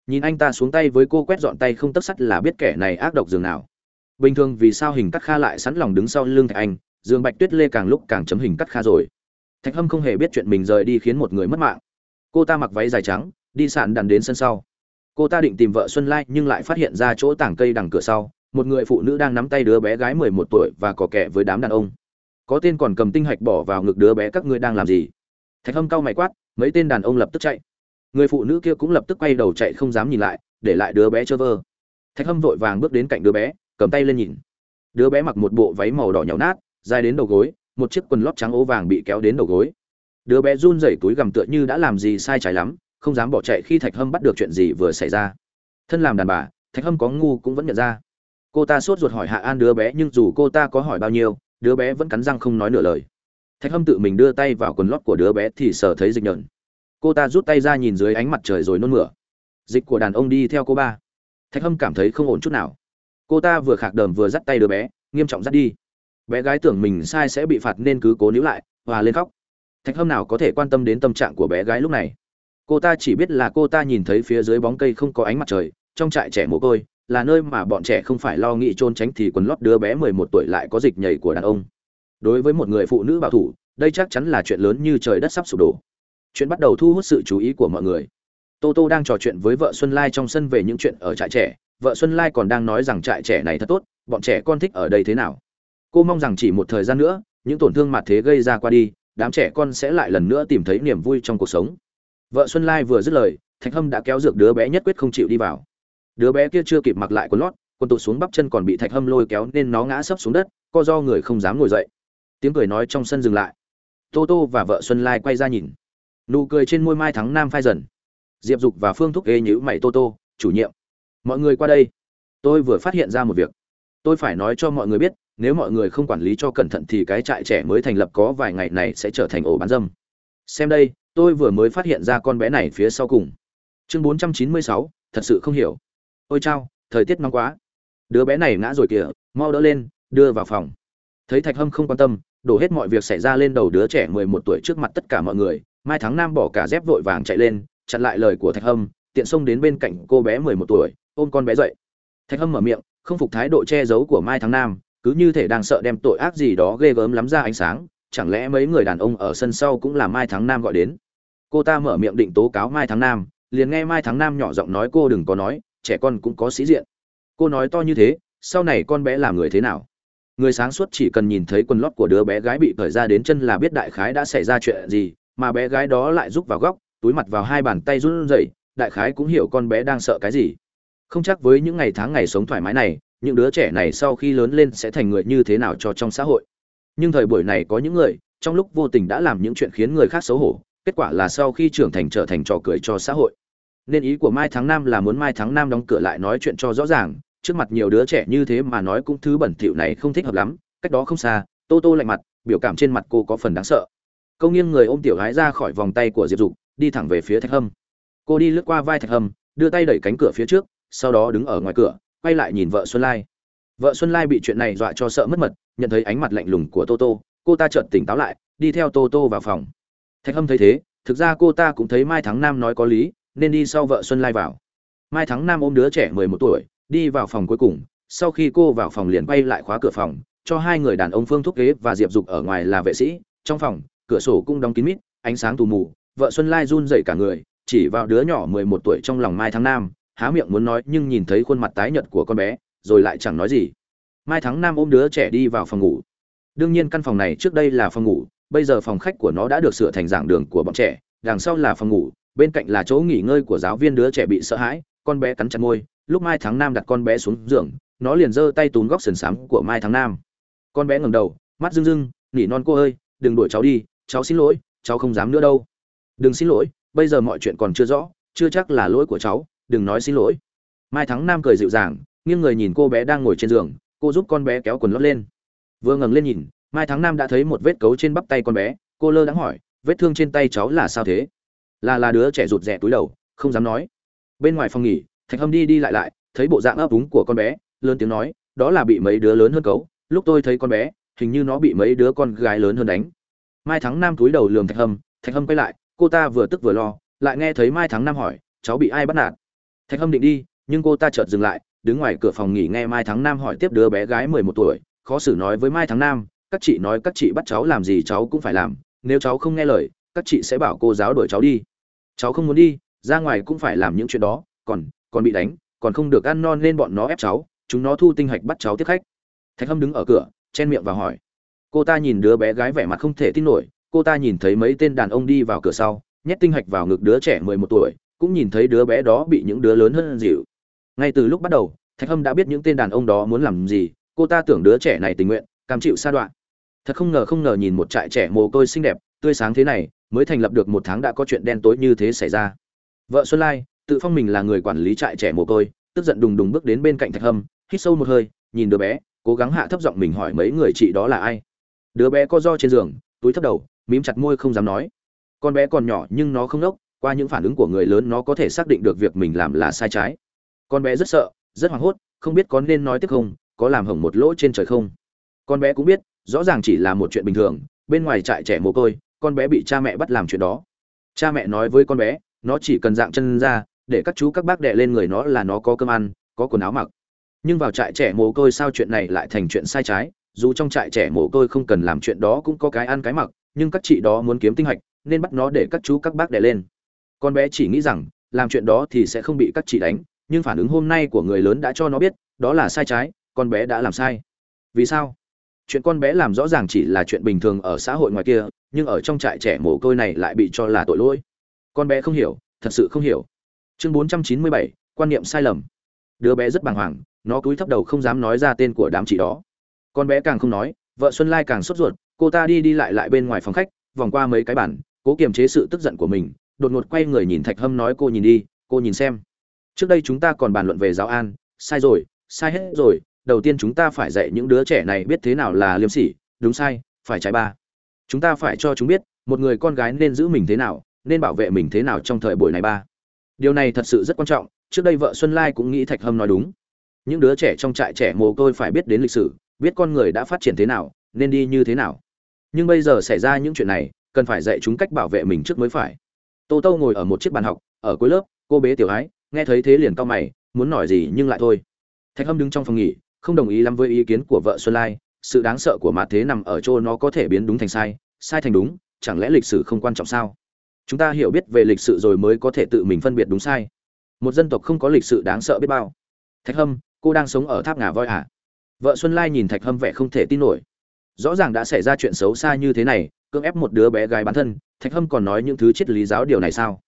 Nhìn anh ta xuống tay với cô quét dọn tay không tấp sắt là biết kẻ này ác độc dường nào. Bình thường vì sao hình cắt kha lại sẵn lòng đứng sau lưng thạch anh, dương bạch tuyết lê càng lúc càng chấm hình cắt kha rồi. Thạch hâm không hề biết chuyện mình rời đi khiến một người mất mạng. Cô ta mặc váy dài trắng, đi sạn đàn đến sân sau. Cô ta định tìm vợ xuân lai nhưng lại phát hiện ra chỗ tảng cây đằng cửa sau một người phụ nữ đang nắm tay đứa bé gái mười một tuổi và có kẻ với đám đàn ông. Có tên còn cầm tinh hạch bỏ vào ngực đứa bé, các ngươi đang làm gì? Thạch hâm cau mày quát, mấy tên đàn ông lập tức chạy. Người phụ nữ kia cũng lập tức quay đầu chạy không dám nhìn lại, để lại đứa bé chơ vơ. Thạch hâm vội vàng bước đến cạnh đứa bé, cầm tay lên nhìn. Đứa bé mặc một bộ váy màu đỏ nhàu nát, dài đến đầu gối, một chiếc quần lót trắng ố vàng bị kéo đến đầu gối. Đứa bé run rẩy túi gầm tựa như đã làm gì sai trái lắm, không dám bỏ chạy khi thạch hâm bắt được chuyện gì vừa xảy ra. Thân làm đàn bà, thạch hâm có ngu cũng vẫn nhận ra cô ta sốt ruột hỏi hạ an đứa bé nhưng dù cô ta có hỏi bao nhiêu, đứa bé vẫn cắn răng không nói nửa lời. Thạch hâm tự mình đưa tay vào quần lót của đứa bé thì sờ thấy dịch nhợn. Cô ta rút tay ra nhìn dưới ánh mặt trời rồi nôn mửa. Dịch của đàn ông đi theo cô ba. Thạch hâm cảm thấy không ổn chút nào. Cô ta vừa khạc đờm vừa dắt tay đứa bé, nghiêm trọng dắt đi. Bé gái tưởng mình sai sẽ bị phạt nên cứ cố níu lại và lên khóc. Thạch hâm nào có thể quan tâm đến tâm trạng của bé gái lúc này? Cô ta chỉ biết là cô ta nhìn thấy phía dưới bóng cây không có ánh mặt trời, trong trại trẻ mồ côi là nơi mà bọn trẻ không phải lo nghĩ trôn tránh thì quần lót đứa bé mười một tuổi lại có dịch nhảy của đàn ông. Đối với một người phụ nữ bảo thủ, đây chắc chắn là chuyện lớn như trời đất sắp sụp đổ. Chuyện bắt đầu thu hút sự chú ý của mọi người. Tô tô đang trò chuyện với vợ xuân lai trong sân về những chuyện ở trại trẻ. Vợ xuân lai còn đang nói rằng trại trẻ này thật tốt, bọn trẻ con thích ở đây thế nào? Cô mong rằng chỉ một thời gian nữa, những tổn thương mặt thế gây ra qua đi, đám trẻ con sẽ lại lần nữa tìm thấy niềm vui trong cuộc sống. Vợ xuân lai vừa dứt lời, thạch hâm đã kéo dược đứa bé nhất quyết không chịu đi vào đứa bé kia chưa kịp mặc lại quần lót quần tụt xuống bắp chân còn bị thạch hâm lôi kéo nên nó ngã sấp xuống đất co do người không dám ngồi dậy. Tiếng cười nói trong sân dừng lại. Tô tô và vợ xuân lai quay ra nhìn. Nụ cười trên môi mai thắng nam phai dần. Diệp dục và phương thúc ghê nhữ mày tô tô chủ nhiệm mọi người qua đây. Tôi vừa phát hiện ra một việc. Tôi phải nói cho mọi người biết nếu mọi người không quản lý cho cẩn thận thì cái trại trẻ mới thành lập có vài ngày này sẽ trở thành ổ bán dâm. Xem đây tôi vừa mới phát hiện ra con bé này phía sau cùng. Chương 496, thật sự không hiểu ôi chao, thời tiết nóng quá. Đứa bé này ngã rồi kìa, mau đỡ lên, đưa vào phòng. Thấy thạch hâm không quan tâm, đổ hết mọi việc xảy ra lên đầu đứa trẻ mười một tuổi trước mặt tất cả mọi người. Mai thắng nam bỏ cả dép vội vàng chạy lên, chặn lại lời của thạch hâm, tiện xông đến bên cạnh cô bé mười một tuổi, ôm con bé dậy. Thạch hâm mở miệng, không phục thái độ che giấu của mai thắng nam, cứ như thể đang sợ đem tội ác gì đó ghê gớm lắm ra ánh sáng. Chẳng lẽ mấy người đàn ông ở sân sau cũng là mai thắng nam gọi đến? Cô ta mở miệng định tố cáo mai thắng nam, liền nghe mai thắng nam nhỏ giọng nói cô đừng có nói trẻ con cũng có sĩ diện. Cô nói to như thế, sau này con bé làm người thế nào? Người sáng suốt chỉ cần nhìn thấy quần lót của đứa bé gái bị cởi ra đến chân là biết đại khái đã xảy ra chuyện gì, mà bé gái đó lại rúc vào góc, túi mặt vào hai bàn tay run rẩy, đại khái cũng hiểu con bé đang sợ cái gì. Không chắc với những ngày tháng ngày sống thoải mái này, những đứa trẻ này sau khi lớn lên sẽ thành người như thế nào cho trong xã hội. Nhưng thời buổi này có những người, trong lúc vô tình đã làm những chuyện khiến người khác xấu hổ, kết quả là sau khi trưởng thành trở thành trò cười cho xã hội nên ý của mai tháng năm là muốn mai tháng năm đóng cửa lại nói chuyện cho rõ ràng, trước mặt nhiều đứa trẻ như thế mà nói cũng thứ bẩn thỉu này không thích hợp lắm, cách đó không xa, tô tô lạnh mặt, biểu cảm trên mặt cô có phần đáng sợ. Câu nghiêng người ôm tiểu gái ra khỏi vòng tay của diệp dục, đi thẳng về phía thạch hâm. Cô đi lướt qua vai thạch hâm, đưa tay đẩy cánh cửa phía trước, sau đó đứng ở ngoài cửa, quay lại nhìn vợ xuân lai. Vợ xuân lai bị chuyện này dọa cho sợ mất mật, nhận thấy ánh mặt lạnh lùng của tô tô, cô ta chợt tỉnh táo lại, đi theo tô tô vào phòng. Thạch hâm thấy thế, thực ra cô ta cũng thấy mai thắng nam nói có lý nên đi sau vợ xuân lai vào. Mai thắng nam ôm đứa trẻ mười một tuổi, đi vào phòng cuối cùng. Sau khi cô vào phòng liền quay lại khóa cửa phòng, cho hai người đàn ông phương thúc kế và diệp dục ở ngoài là vệ sĩ. Trong phòng, cửa sổ cũng đóng kín mít, ánh sáng tù mù, vợ xuân lai run dậy cả người, chỉ vào đứa nhỏ mười một tuổi trong lòng mai thắng nam, há miệng muốn nói nhưng nhìn thấy khuôn mặt tái nhợt của con bé, rồi lại chẳng nói gì. Mai thắng nam ôm đứa trẻ đi vào phòng ngủ. Đương nhiên căn phòng này trước đây là phòng ngủ, bây giờ phòng khách của nó đã được sửa thành giảng đường của bọn trẻ, đằng sau là phòng ngủ bên cạnh là chỗ nghỉ ngơi của giáo viên đứa trẻ bị sợ hãi, con bé cắn chặt môi, lúc mai tháng nam đặt con bé xuống giường, nó liền giơ tay túm góc sườn xám của mai tháng nam. Con bé ngẩng đầu, mắt rưng rưng, nỉ non cô ơi, đừng đuổi cháu đi, cháu xin lỗi, cháu không dám nữa đâu. Đừng xin lỗi, bây giờ mọi chuyện còn chưa rõ, chưa chắc là lỗi của cháu, đừng nói xin lỗi. Mai thắng nam cười dịu dàng, nghiêng người nhìn cô bé đang ngồi trên giường, cô giúp con bé kéo quần lót lên. Vừa ngẩng lên nhìn, mai thắng nam đã thấy một vết cấu trên bắp tay con bé, cô lơ đãng hỏi, vết thương trên tay cháu là sao thế? Là là đứa trẻ rụt rè túi đầu, không dám nói. Bên ngoài phòng nghỉ, thạch hâm đi đi lại lại, thấy bộ dạng ấp úng của con bé, lớn tiếng nói, đó là bị mấy đứa lớn hơn cấu lúc tôi thấy con bé, hình như nó bị mấy đứa con gái lớn hơn đánh. Mai thắng nam túi đầu lườm thạch hâm thạch hâm quay lại, cô ta vừa tức vừa lo, lại nghe thấy mai thắng nam hỏi, cháu bị ai bắt nạt? Thạch hâm định đi, nhưng cô ta chợt dừng lại, đứng ngoài cửa phòng nghỉ nghe mai thắng nam hỏi tiếp đứa bé gái mười một tuổi, khó xử nói với mai thắng nam, các chị nói các chị bắt cháu làm gì cháu cũng phải làm, nếu cháu không nghe lời, các chị sẽ bảo cô giáo đuổi cháu đi cháu không muốn đi, ra ngoài cũng phải làm những chuyện đó, còn còn bị đánh, còn không được ăn non nên bọn nó ép cháu, chúng nó thu tinh hạch bắt cháu tiếp khách. Thạch hâm đứng ở cửa, chen miệng và hỏi. Cô ta nhìn đứa bé gái vẻ mặt không thể tin nổi, cô ta nhìn thấy mấy tên đàn ông đi vào cửa sau, nhét tinh hạch vào ngực đứa trẻ mười một tuổi, cũng nhìn thấy đứa bé đó bị những đứa lớn hơn dịu. Ngay từ lúc bắt đầu, thạch hâm đã biết những tên đàn ông đó muốn làm gì, cô ta tưởng đứa trẻ này tình nguyện, cam chịu sa đoạn thật không ngờ không ngờ nhìn một trại trẻ mồ côi xinh đẹp, tươi sáng thế này mới thành lập được một tháng đã có chuyện đen tối như thế xảy ra. Vợ xuân lai, tự phong mình là người quản lý trại trẻ mồ côi, tức giận đùng đùng bước đến bên cạnh thạch hâm, hít sâu một hơi, nhìn đứa bé, cố gắng hạ thấp giọng mình hỏi mấy người chị đó là ai. Đứa bé co do trên giường, túi thấp đầu, mím chặt môi không dám nói. Con bé còn nhỏ nhưng nó không nốc, qua những phản ứng của người lớn nó có thể xác định được việc mình làm là sai trái. Con bé rất sợ, rất hoảng hốt, không biết có nên nói tiếp không, có làm hỏng một lỗ trên trời không. Con bé cũng biết, rõ ràng chỉ là một chuyện bình thường, bên ngoài trại trẻ mồ côi con bé bị cha mẹ bắt làm chuyện đó. Cha mẹ nói với con bé, nó chỉ cần dạng chân ra, để các chú các bác đệ lên người nó là nó có cơm ăn, có quần áo mặc. Nhưng vào trại trẻ mồ côi sao chuyện này lại thành chuyện sai trái, dù trong trại trẻ mồ côi không cần làm chuyện đó cũng có cái ăn cái mặc, nhưng các chị đó muốn kiếm tinh hạch, nên bắt nó để các chú các bác đẻ lên. Con bé chỉ nghĩ rằng, làm chuyện đó thì sẽ không bị các chị đánh, nhưng phản ứng hôm nay của người lớn đã cho nó biết, đó là sai trái, con bé đã làm sai. Vì sao? Chuyện con bé làm rõ ràng chỉ là chuyện bình thường ở xã hội ngoài kia nhưng ở trong trại trẻ mồ côi này lại bị cho là tội lỗi. Con bé không hiểu thật sự không hiểu. Chương 497, quan niệm sai lầm. Đứa bé rất bàng hoàng nó cúi thấp đầu không dám nói ra tên của đám chị đó. Con bé càng không nói vợ xuân lai càng sốt ruột cô ta đi đi lại lại bên ngoài phòng khách vòng qua mấy cái bản cố kiềm chế sự tức giận của mình đột ngột quay người nhìn thạch hâm nói cô nhìn đi cô nhìn xem. Trước đây chúng ta còn bàn luận về giáo an sai rồi sai hết rồi đầu tiên chúng ta phải dạy những đứa trẻ này biết thế nào là liêm sỉ đúng sai phải trái ba chúng ta phải cho chúng biết, một người con gái nên giữ mình thế nào, nên bảo vệ mình thế nào trong thời buổi này ba. Điều này thật sự rất quan trọng, trước đây vợ xuân lai cũng nghĩ thạch hâm nói đúng. Những đứa trẻ trong trại trẻ mồ côi phải biết đến lịch sử, biết con người đã phát triển thế nào, nên đi như thế nào. Nhưng bây giờ xảy ra những chuyện này, cần phải dạy chúng cách bảo vệ mình trước mới phải. Tô tô ngồi ở một chiếc bàn học, ở cuối lớp, cô bé tiểu ái nghe thấy thế liền cau mày, muốn nói gì nhưng lại thôi. Thạch hâm đứng trong phòng nghỉ, không đồng ý lắm với ý kiến của vợ xuân lai sự đáng sợ của mạt thế nằm ở chỗ nó có thể biến đúng thành sai sai thành đúng, chẳng lẽ lịch sử không quan trọng sao? Chúng ta hiểu biết về lịch sử rồi mới có thể tự mình phân biệt đúng sai. Một dân tộc không có lịch sử đáng sợ biết bao. Thạch hâm, cô đang sống ở tháp ngà voi à? Vợ xuân lai nhìn thạch hâm vẻ không thể tin nổi. Rõ ràng đã xảy ra chuyện xấu xa như thế này, cưỡng ép một đứa bé gái bán thân, thạch hâm còn nói những thứ triết lý giáo điều này sao?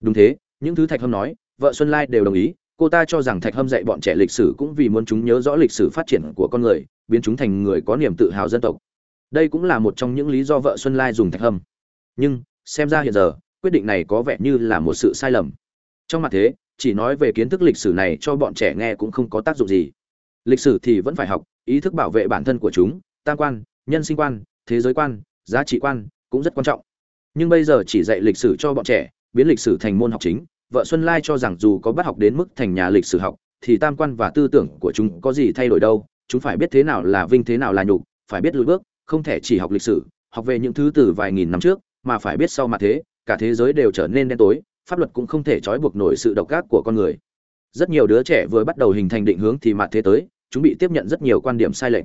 Đúng thế, những thứ thạch hâm nói, vợ xuân lai đều đồng ý cô ta cho rằng thạch hâm dạy bọn trẻ lịch sử cũng vì muốn chúng nhớ rõ lịch sử phát triển của con người, biến chúng thành người có niềm tự hào dân tộc. Đây cũng là một trong những lý do vợ xuân lai dùng thạch hâm. Nhưng, xem ra hiện giờ, quyết định này có vẻ như là một sự sai lầm. Trong mặt thế, chỉ nói về kiến thức lịch sử này cho bọn trẻ nghe cũng không có tác dụng gì. Lịch sử thì vẫn phải học, ý thức bảo vệ bản thân của chúng, tam quan, nhân sinh quan, thế giới quan, giá trị quan cũng rất quan trọng. Nhưng bây giờ chỉ dạy lịch sử cho bọn trẻ, biến lịch sử thành môn học chính vợ xuân lai cho rằng dù có bắt học đến mức thành nhà lịch sử học, thì tam quan và tư tưởng của chúng có gì thay đổi đâu. Chúng phải biết thế nào là vinh, thế nào là nhục, phải biết lùi bước, không thể chỉ học lịch sử, học về những thứ từ vài nghìn năm trước, mà phải biết sau mặt thế, cả thế giới đều trở nên đen tối, pháp luật cũng không thể trói buộc nổi sự độc ác của con người. Rất nhiều đứa trẻ vừa bắt đầu hình thành định hướng thì mặt thế tới, chúng bị tiếp nhận rất nhiều quan điểm sai lệch.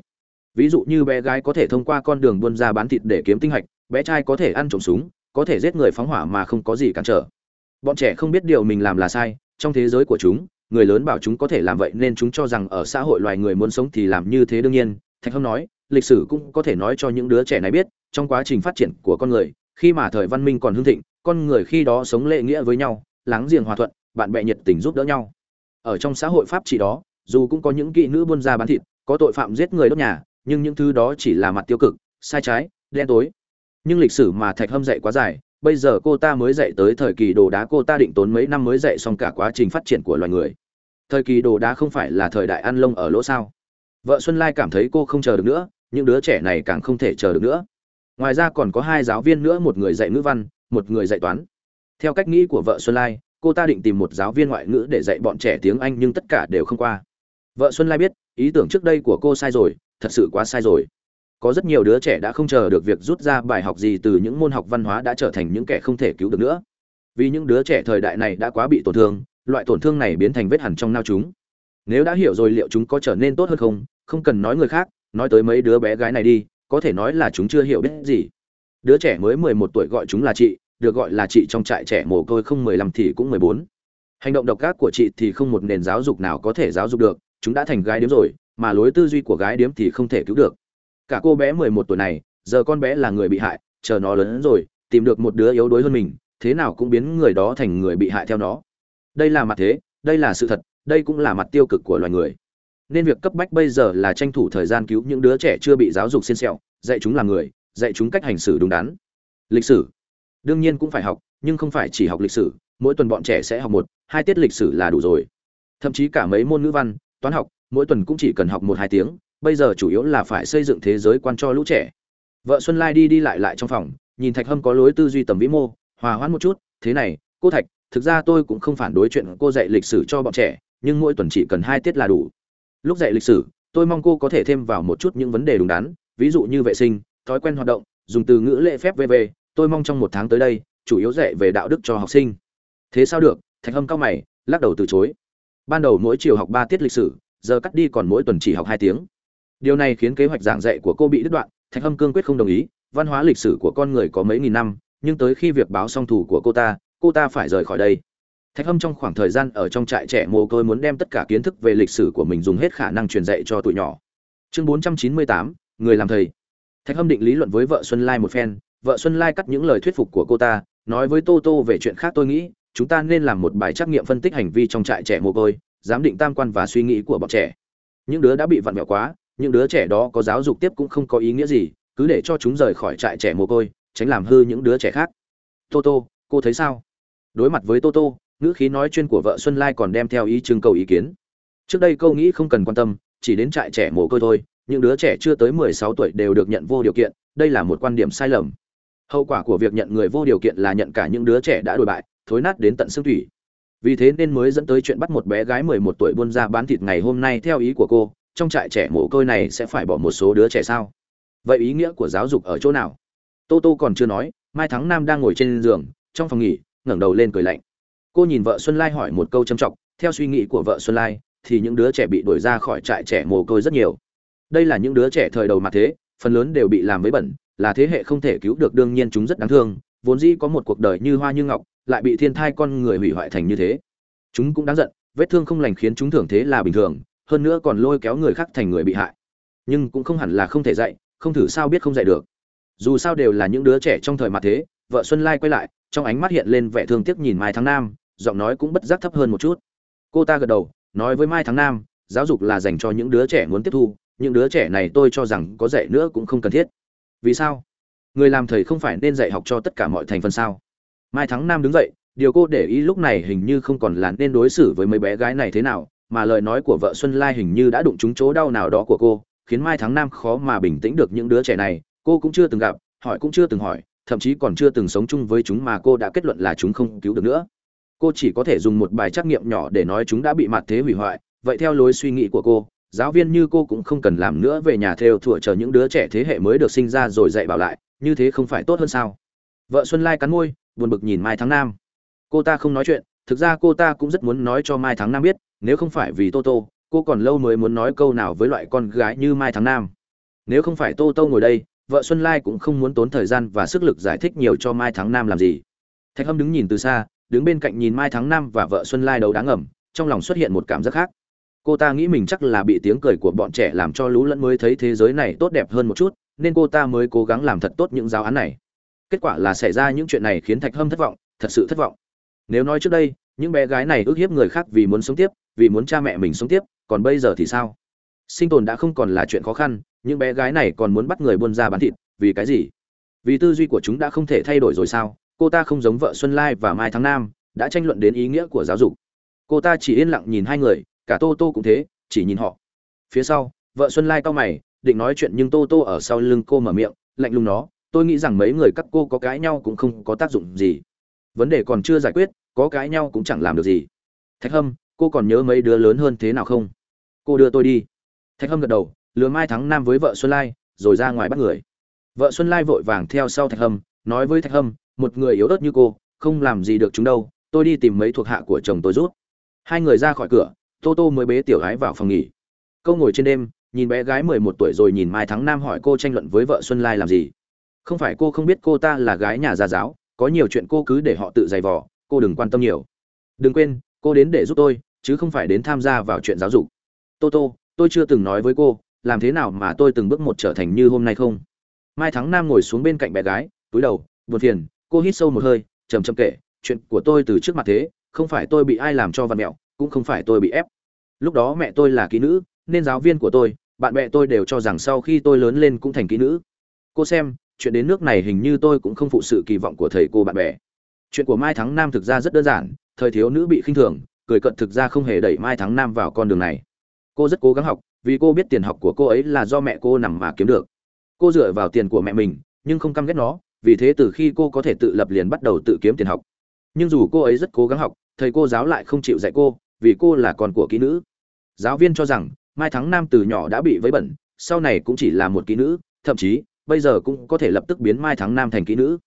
Ví dụ như bé gái có thể thông qua con đường buôn ra bán thịt để kiếm tinh hạch, bé trai có thể ăn trộm súng, có thể giết người phóng hỏa mà không có gì cản trở bọn trẻ không biết điều mình làm là sai, trong thế giới của chúng, người lớn bảo chúng có thể làm vậy nên chúng cho rằng ở xã hội loài người muốn sống thì làm như thế đương nhiên. Thạch Hâm nói, lịch sử cũng có thể nói cho những đứa trẻ này biết, trong quá trình phát triển của con người, khi mà thời văn minh còn hưng thịnh, con người khi đó sống lệ nghĩa với nhau, láng giềng hòa thuận, bạn bè nhiệt tình giúp đỡ nhau. Ở trong xã hội pháp trị đó, dù cũng có những kỵ nữ buôn ra bán thịt, có tội phạm giết người đốt nhà, nhưng những thứ đó chỉ là mặt tiêu cực, sai trái, đen tối. Nhưng lịch sử mà thạch hâm dạy quá dài bây giờ cô ta mới dạy tới thời kỳ đồ đá, cô ta định tốn mấy năm mới dạy xong cả quá trình phát triển của loài người. Thời kỳ đồ đá không phải là thời đại ăn lông ở lỗ sao. Vợ xuân lai cảm thấy cô không chờ được nữa, những đứa trẻ này càng không thể chờ được nữa. Ngoài ra còn có hai giáo viên nữa, một người dạy ngữ văn, một người dạy toán. Theo cách nghĩ của vợ xuân lai, cô ta định tìm một giáo viên ngoại ngữ để dạy bọn trẻ tiếng anh nhưng tất cả đều không qua. Vợ xuân lai biết, ý tưởng trước đây của cô sai rồi, thật sự quá sai rồi có rất nhiều đứa trẻ đã không chờ được việc rút ra bài học gì từ những môn học văn hóa đã trở thành những kẻ không thể cứu được nữa. Vì những đứa trẻ thời đại này đã quá bị tổn thương, loại tổn thương này biến thành vết hẳn trong nao chúng. Nếu đã hiểu rồi liệu chúng có trở nên tốt hơn không không cần nói người khác, nói tới mấy đứa bé gái này đi, có thể nói là chúng chưa hiểu biết gì. Đứa trẻ mới mười một tuổi gọi chúng là chị, được gọi là chị trong trại trẻ mồ côi không mười lăm thì cũng mười bốn. Hành động độc ác của chị thì không một nền giáo dục nào có thể giáo dục được, chúng đã thành gái điếm rồi, mà lối tư duy của gái điếm thì không thể cứu được cả cô bé mười một tuổi này, giờ con bé là người bị hại, chờ nó lớn rồi, tìm được một đứa yếu đuối hơn mình, thế nào cũng biến người đó thành người bị hại theo nó. Đây là mặt thế, đây là sự thật, đây cũng là mặt tiêu cực của loài người. Nên việc cấp bách bây giờ là tranh thủ thời gian cứu những đứa trẻ chưa bị giáo dục xiên xẹo, dạy chúng làm người, dạy chúng cách hành xử đúng đắn. Lịch sử. Đương nhiên cũng phải học, nhưng không phải chỉ học lịch sử, mỗi tuần bọn trẻ sẽ học một, hai tiết lịch sử là đủ rồi. Thậm chí cả mấy môn ngữ văn, toán học, mỗi tuần cũng chỉ cần học một, hai tiếng bây giờ chủ yếu là phải xây dựng thế giới quan cho lũ trẻ. Vợ xuân lai đi đi lại lại trong phòng, nhìn thạch hâm có lối tư duy tầm vĩ mô, hòa hoãn một chút, thế này, cô thạch, thực ra tôi cũng không phản đối chuyện cô dạy lịch sử cho bọn trẻ, nhưng mỗi tuần chỉ cần hai tiết là đủ. Lúc dạy lịch sử, tôi mong cô có thể thêm vào một chút những vấn đề đúng đắn, ví dụ như vệ sinh, thói quen hoạt động, dùng từ ngữ lễ phép vv tôi mong trong một tháng tới đây, chủ yếu dạy về đạo đức cho học sinh. Thế sao được? Thạch hâm cao mày, lắc đầu từ chối. Ban đầu mỗi chiều học ba tiết lịch sử, giờ cắt đi còn mỗi tuần chỉ học hai tiếng điều này khiến kế hoạch giảng dạy của cô bị đứt đoạn, thạch hâm cương quyết không đồng ý, văn hóa lịch sử của con người có mấy nghìn năm, nhưng tới khi việc báo song thủ của cô ta cô ta phải rời khỏi đây. Thạch hâm trong khoảng thời gian ở trong trại trẻ mồ côi muốn đem tất cả kiến thức về lịch sử của mình dùng hết khả năng truyền dạy cho tụi nhỏ. Chương bốn trăm chín mươi tám, người làm thầy. Thạch hâm định lý luận với vợ xuân lai một phen, vợ xuân lai cắt những lời thuyết phục của cô ta, nói với tô tô về chuyện khác tôi nghĩ, chúng ta nên làm một bài trắc nghiệm phân tích hành vi trong trại trẻ mồ côi, giám định tam quan và suy nghĩ của bọn trẻ. Những đứa đã bị vặn vẹo quá những đứa trẻ đó có giáo dục tiếp cũng không có ý nghĩa gì, cứ để cho chúng rời khỏi trại trẻ mồ côi, tránh làm hư những đứa trẻ khác. Tô tô, cô thấy sao? Đối mặt với tô tô, ngữ khí nói chuyên của vợ xuân lai còn đem theo ý trưng cầu ý kiến. Trước đây câu nghĩ không cần quan tâm, chỉ đến trại trẻ mồ côi thôi, những đứa trẻ chưa tới mười sáu tuổi đều được nhận vô điều kiện, đây là một quan điểm sai lầm. Hậu quả của việc nhận người vô điều kiện là nhận cả những đứa trẻ đã đổi bại, thối nát đến tận xương thủy. Vì thế nên mới dẫn tới chuyện bắt một bé gái mười một tuổi buôn ra bán thịt ngày hôm nay theo ý của cô trong trại trẻ mồ côi này sẽ phải bỏ một số đứa trẻ sao? Vậy ý nghĩa của giáo dục ở chỗ nào? Tô tô còn chưa nói, mai thắng nam đang ngồi trên giường, trong phòng nghỉ, ngẩng đầu lên cười lạnh. Cô nhìn vợ xuân lai hỏi một câu châm trọng theo suy nghĩ của vợ xuân lai, thì những đứa trẻ bị đuổi ra khỏi trại trẻ mồ côi rất nhiều. Đây là những đứa trẻ thời đầu mặt thế, phần lớn đều bị làm với bẩn, là thế hệ không thể cứu được đương nhiên chúng rất đáng thương, vốn dĩ có một cuộc đời như hoa như ngọc, lại bị thiên thai con người hủy hoại thành như thế. Chúng cũng đáng giận, vết thương không lành khiến chúng thường thế là bình thường hơn nữa còn lôi kéo người khác thành người bị hại. Nhưng cũng không hẳn là không thể dạy, không thử sao biết không dạy được. Dù sao đều là những đứa trẻ trong thời mặt thế, vợ xuân lai quay lại, trong ánh mắt hiện lên vẻ thương tiếc nhìn mai tháng nam, giọng nói cũng bất giác thấp hơn một chút. Cô ta gật đầu, nói với mai tháng nam, giáo dục là dành cho những đứa trẻ muốn tiếp thu, những đứa trẻ này tôi cho rằng có dạy nữa cũng không cần thiết. Vì sao? Người làm thầy không phải nên dạy học cho tất cả mọi thành phần sao? Mai thắng nam đứng dậy, điều cô để ý lúc này hình như không còn là nên đối xử với mấy bé gái này thế nào mà lời nói của vợ xuân lai hình như đã đụng trúng chỗ đau nào đó của cô, khiến mai thắng nam khó mà bình tĩnh được những đứa trẻ này. Cô cũng chưa từng gặp, hỏi cũng chưa từng hỏi, thậm chí còn chưa từng sống chung với chúng mà cô đã kết luận là chúng không cứu được nữa. Cô chỉ có thể dùng một bài trắc nghiệm nhỏ để nói chúng đã bị mặt thế hủy hoại. Vậy theo lối suy nghĩ của cô, giáo viên như cô cũng không cần làm nữa về nhà theo thủa chờ những đứa trẻ thế hệ mới được sinh ra rồi dạy bảo lại, như thế không phải tốt hơn sao? Vợ xuân lai cắn môi, buồn bực nhìn mai tháng nam. Cô ta không nói chuyện, thực ra cô ta cũng rất muốn nói cho mai tháng nam biết nếu không phải vì tô tô, cô còn lâu mới muốn nói câu nào với loại con gái như mai tháng nam. Nếu không phải tô tô ngồi đây, vợ xuân lai cũng không muốn tốn thời gian và sức lực giải thích nhiều cho mai tháng nam làm gì. Thạch hâm đứng nhìn từ xa, đứng bên cạnh nhìn mai tháng nam và vợ xuân lai đấu đáng ẩm trong lòng xuất hiện một cảm giác khác. Cô ta nghĩ mình chắc là bị tiếng cười của bọn trẻ làm cho lú lẫn mới thấy thế giới này tốt đẹp hơn một chút, nên cô ta mới cố gắng làm thật tốt những giáo án này. Kết quả là xảy ra những chuyện này khiến thạch hâm thất vọng, thật sự thất vọng. Nếu nói trước đây, những bé gái này ước hiếp người khác vì muốn sống tiếp vì muốn cha mẹ mình sống tiếp, còn bây giờ thì sao? Sinh tồn đã không còn là chuyện khó khăn, những bé gái này còn muốn bắt người buôn ra bán thịt, vì cái gì? Vì tư duy của chúng đã không thể thay đổi rồi sao? Cô ta không giống vợ xuân lai và mai tháng nam, đã tranh luận đến ý nghĩa của giáo dục. Cô ta chỉ yên lặng nhìn hai người, cả tô tô cũng thế, chỉ nhìn họ. Phía sau, vợ xuân lai cau mày, định nói chuyện nhưng tô tô ở sau lưng cô mở miệng, lạnh lùng nó, tôi nghĩ rằng mấy người các cô có cãi nhau cũng không có tác dụng gì. Vấn đề còn chưa giải quyết, có cãi nhau cũng chẳng làm được gì. Thạch hâm cô còn nhớ mấy đứa lớn hơn thế nào không? Cô đưa tôi đi. Thạch hâm gật đầu, lừa mai thắng nam với vợ xuân lai, rồi ra ngoài bắt người. Vợ xuân lai vội vàng theo sau thạch hâm, nói với thạch hâm, một người yếu ớt như cô, không làm gì được chúng đâu, tôi đi tìm mấy thuộc hạ của chồng tôi rút. Hai người ra khỏi cửa, tô tô mới bế tiểu gái vào phòng nghỉ. Câu ngồi trên đêm, nhìn bé gái mười một tuổi rồi nhìn mai thắng nam hỏi cô tranh luận với vợ xuân lai làm gì. Không phải cô không biết cô ta là gái nhà gia giáo, có nhiều chuyện cô cứ để họ tự giày vò, cô đừng quan tâm nhiều. Đừng quên cô đến để giúp tôi, chứ không phải đến tham gia vào chuyện giáo dục. Tô tô, tôi chưa từng nói với cô, làm thế nào mà tôi từng bước một trở thành như hôm nay không? Mai thắng nam ngồi xuống bên cạnh bé gái, túi đầu, buồn phiền, cô hít sâu một hơi chầm chầm kể, chuyện của tôi từ trước mặt thế, không phải tôi bị ai làm cho văn mẹo, cũng không phải tôi bị ép. Lúc đó mẹ tôi là kỹ nữ, nên giáo viên của tôi, bạn bè tôi đều cho rằng sau khi tôi lớn lên cũng thành kỹ nữ. Cô xem, chuyện đến nước này hình như tôi cũng không phụ sự kỳ vọng của thầy cô bạn bè. Chuyện của mai thắng nam thực ra rất đơn giản thời thiếu nữ bị khinh thường, cười cận thực ra không hề đẩy mai thắng nam vào con đường này. Cô rất cố gắng học, vì cô biết tiền học của cô ấy là do mẹ cô nằm mà kiếm được. Cô dựa vào tiền của mẹ mình, nhưng không căm ghét nó, vì thế từ khi cô có thể tự lập liền bắt đầu tự kiếm tiền học. Nhưng dù cô ấy rất cố gắng học, thầy cô giáo lại không chịu dạy cô, vì cô là con của kỹ nữ. Giáo viên cho rằng, mai thắng nam từ nhỏ đã bị vấy bẩn, sau này cũng chỉ là một kỹ nữ, thậm chí, bây giờ cũng có thể lập tức biến mai thắng nam thành kỹ nữ.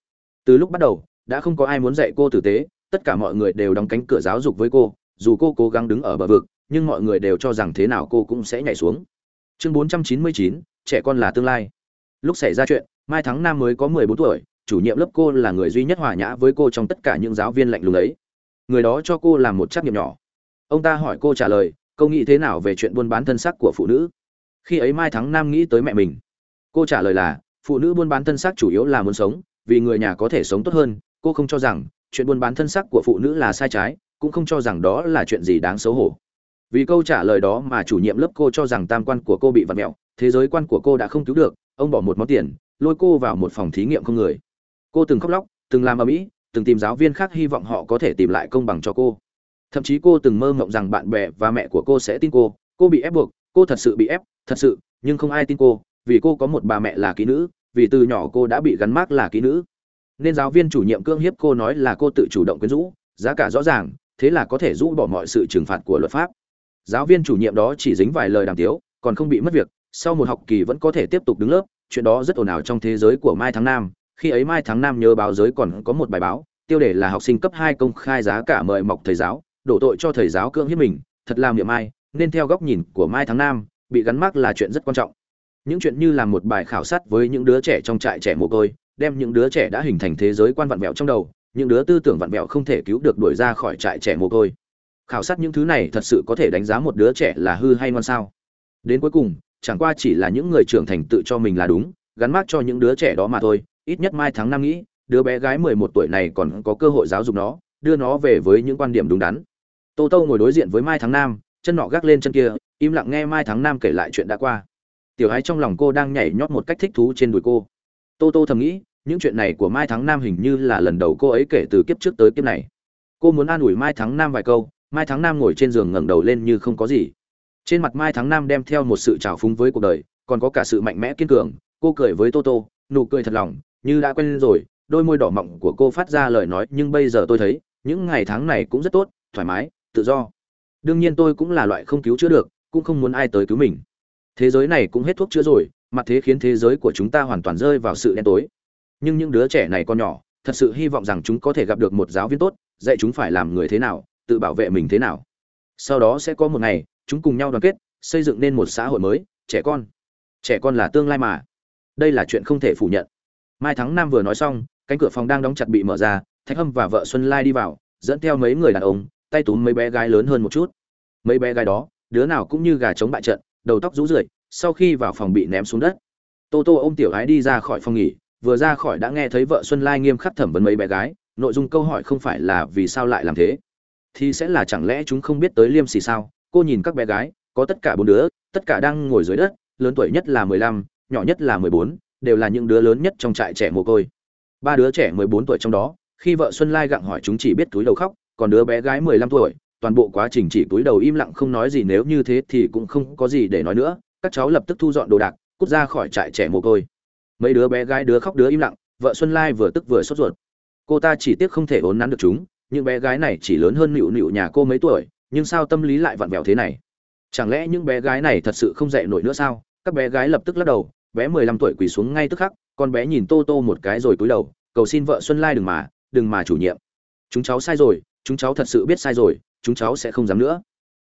Từ lúc bắt đầu, đã không có ai muốn dạy cô tử tế tất cả mọi người đều đóng cánh cửa giáo dục với cô dù cô cố gắng đứng ở bờ vực nhưng mọi người đều cho rằng thế nào cô cũng sẽ nhảy xuống. Chương 499, trẻ con là tương lai. Lúc xảy ra chuyện mai thắng nam mới có 14 tuổi chủ nhiệm lớp cô là người duy nhất hòa nhã với cô trong tất cả những giáo viên lạnh lùng ấy. Người đó cho cô làm một trắc nghiệm nhỏ. Ông ta hỏi cô trả lời cô nghĩ thế nào về chuyện buôn bán thân xác của phụ nữ? Khi ấy mai thắng nam nghĩ tới mẹ mình. Cô trả lời là phụ nữ buôn bán thân xác chủ yếu là muốn sống vì người nhà có thể sống tốt hơn cô không cho rằng chuyện buôn bán thân xác của phụ nữ là sai trái, cũng không cho rằng đó là chuyện gì đáng xấu hổ. Vì câu trả lời đó mà chủ nhiệm lớp cô cho rằng tam quan của cô bị vặt mẹo, thế giới quan của cô đã không cứu được, ông bỏ một món tiền, lôi cô vào một phòng thí nghiệm không người. Cô từng khóc lóc, từng làm ở mỹ từng tìm giáo viên khác hy vọng họ có thể tìm lại công bằng cho cô. Thậm chí cô từng mơ mộng rằng bạn bè và mẹ của cô sẽ tin cô cô bị ép buộc, cô thật sự bị ép, thật sự, nhưng không ai tin cô, vì cô có một bà mẹ là kỹ nữ, vì từ nhỏ cô đã bị gắn mác là kỹ nữ nên giáo viên chủ nhiệm cương hiếp cô nói là cô tự chủ động quyến rũ giá cả rõ ràng thế là có thể rũ bỏ mọi sự trừng phạt của luật pháp giáo viên chủ nhiệm đó chỉ dính vài lời đàm tiếu còn không bị mất việc sau một học kỳ vẫn có thể tiếp tục đứng lớp chuyện đó rất ồn ào trong thế giới của mai tháng Nam. khi ấy mai tháng Nam nhớ báo giới còn có một bài báo tiêu đề là học sinh cấp hai công khai giá cả mời mọc thầy giáo đổ tội cho thầy giáo cưỡng hiếp mình thật là miệng mai nên theo góc nhìn của mai tháng Nam, bị gắn mắc là chuyện rất quan trọng những chuyện như làm một bài khảo sát với những đứa trẻ trong trại trẻ mồ côi đem những đứa trẻ đã hình thành thế giới quan vặn vẹo trong đầu, những đứa tư tưởng vặn vẹo không thể cứu được đuổi ra khỏi trại trẻ mồ côi. Khảo sát những thứ này thật sự có thể đánh giá một đứa trẻ là hư hay ngon sao? Đến cuối cùng, chẳng qua chỉ là những người trưởng thành tự cho mình là đúng, gắn mác cho những đứa trẻ đó mà thôi, ít nhất mai tháng năm nghĩ, đứa bé gái mười một tuổi này còn có cơ hội giáo dục nó, đưa nó về với những quan điểm đúng đắn. Tô tô ngồi đối diện với mai tháng nam, chân nọ gác lên chân kia, im lặng nghe mai tháng nam kể lại chuyện đã qua. Tiểu ái trong lòng cô đang nhảy nhót một cách thích thú trên đùi cô tô tô thầm nghĩ, những chuyện này của mai Thắng nam hình như là lần đầu cô ấy kể từ kiếp trước tới kiếp này. Cô muốn an ủi mai Thắng nam vài câu, mai Thắng nam ngồi trên giường ngẩng đầu lên như không có gì. Trên mặt mai Thắng nam đem theo một sự trào phúng với cuộc đời, còn có cả sự mạnh mẽ kiên cường, cô cười với tô tô, nụ cười thật lòng, như đã quen rồi, đôi môi đỏ mọng của cô phát ra lời nói, nhưng bây giờ tôi thấy, những ngày tháng này cũng rất tốt, thoải mái, tự do. Đương nhiên tôi cũng là loại không cứu chữa được, cũng không muốn ai tới cứu mình. Thế giới này cũng hết thuốc chữa rồi mặt thế khiến thế giới của chúng ta hoàn toàn rơi vào sự đen tối. Nhưng những đứa trẻ này còn nhỏ, thật sự hy vọng rằng chúng có thể gặp được một giáo viên tốt, dạy chúng phải làm người thế nào, tự bảo vệ mình thế nào. Sau đó sẽ có một ngày, chúng cùng nhau đoàn kết, xây dựng nên một xã hội mới, trẻ con. Trẻ con là tương lai mà. Đây là chuyện không thể phủ nhận. Mai thắng nam vừa nói xong, cánh cửa phòng đang đóng chặt bị mở ra, thạch hâm và vợ xuân lai đi vào, dẫn theo mấy người đàn ông, tay túm mấy bé gái lớn hơn một chút. Mấy bé gái đó, đứa nào cũng như gà trống bại trận, đầu tóc rũ rượi sau khi vào phòng bị ném xuống đất. Tô tô ôm tiểu gái đi ra khỏi phòng nghỉ, vừa ra khỏi đã nghe thấy vợ xuân lai nghiêm khắc thẩm vấn mấy bé gái, nội dung câu hỏi không phải là vì sao lại làm thế. Thì sẽ là chẳng lẽ chúng không biết tới liêm sỉ sao? Cô nhìn các bé gái, có tất cả bốn đứa, tất cả đang ngồi dưới đất, lớn tuổi nhất là mười lăm, nhỏ nhất là mười bốn, đều là những đứa lớn nhất trong trại trẻ mồ côi. Ba đứa trẻ mười bốn tuổi trong đó, khi vợ xuân lai gặng hỏi chúng chỉ biết túi đầu khóc, còn đứa bé gái mười lăm tuổi, toàn bộ quá trình chỉ túi đầu im lặng không nói gì, nếu như thế thì cũng không có gì để nói nữa các cháu lập tức thu dọn đồ đạc, cút ra khỏi trại trẻ mồ côi. Mấy đứa bé gái, đứa khóc, đứa im lặng, vợ xuân lai vừa tức vừa sốt ruột. Cô ta chỉ tiếc không thể ốn nắn được chúng, những bé gái này chỉ lớn hơn nịu nịu nhà cô mấy tuổi, nhưng sao tâm lý lại vặn vẹo thế này? Chẳng lẽ những bé gái này thật sự không dạy nổi nữa sao? Các bé gái lập tức lắc đầu, bé mười lăm tuổi quỳ xuống ngay tức khắc, con bé nhìn tô tô một cái rồi cúi đầu, cầu xin vợ xuân lai đừng mà đừng mà chủ nhiệm. Chúng cháu sai rồi, chúng cháu thật sự biết sai rồi, chúng cháu sẽ không dám nữa.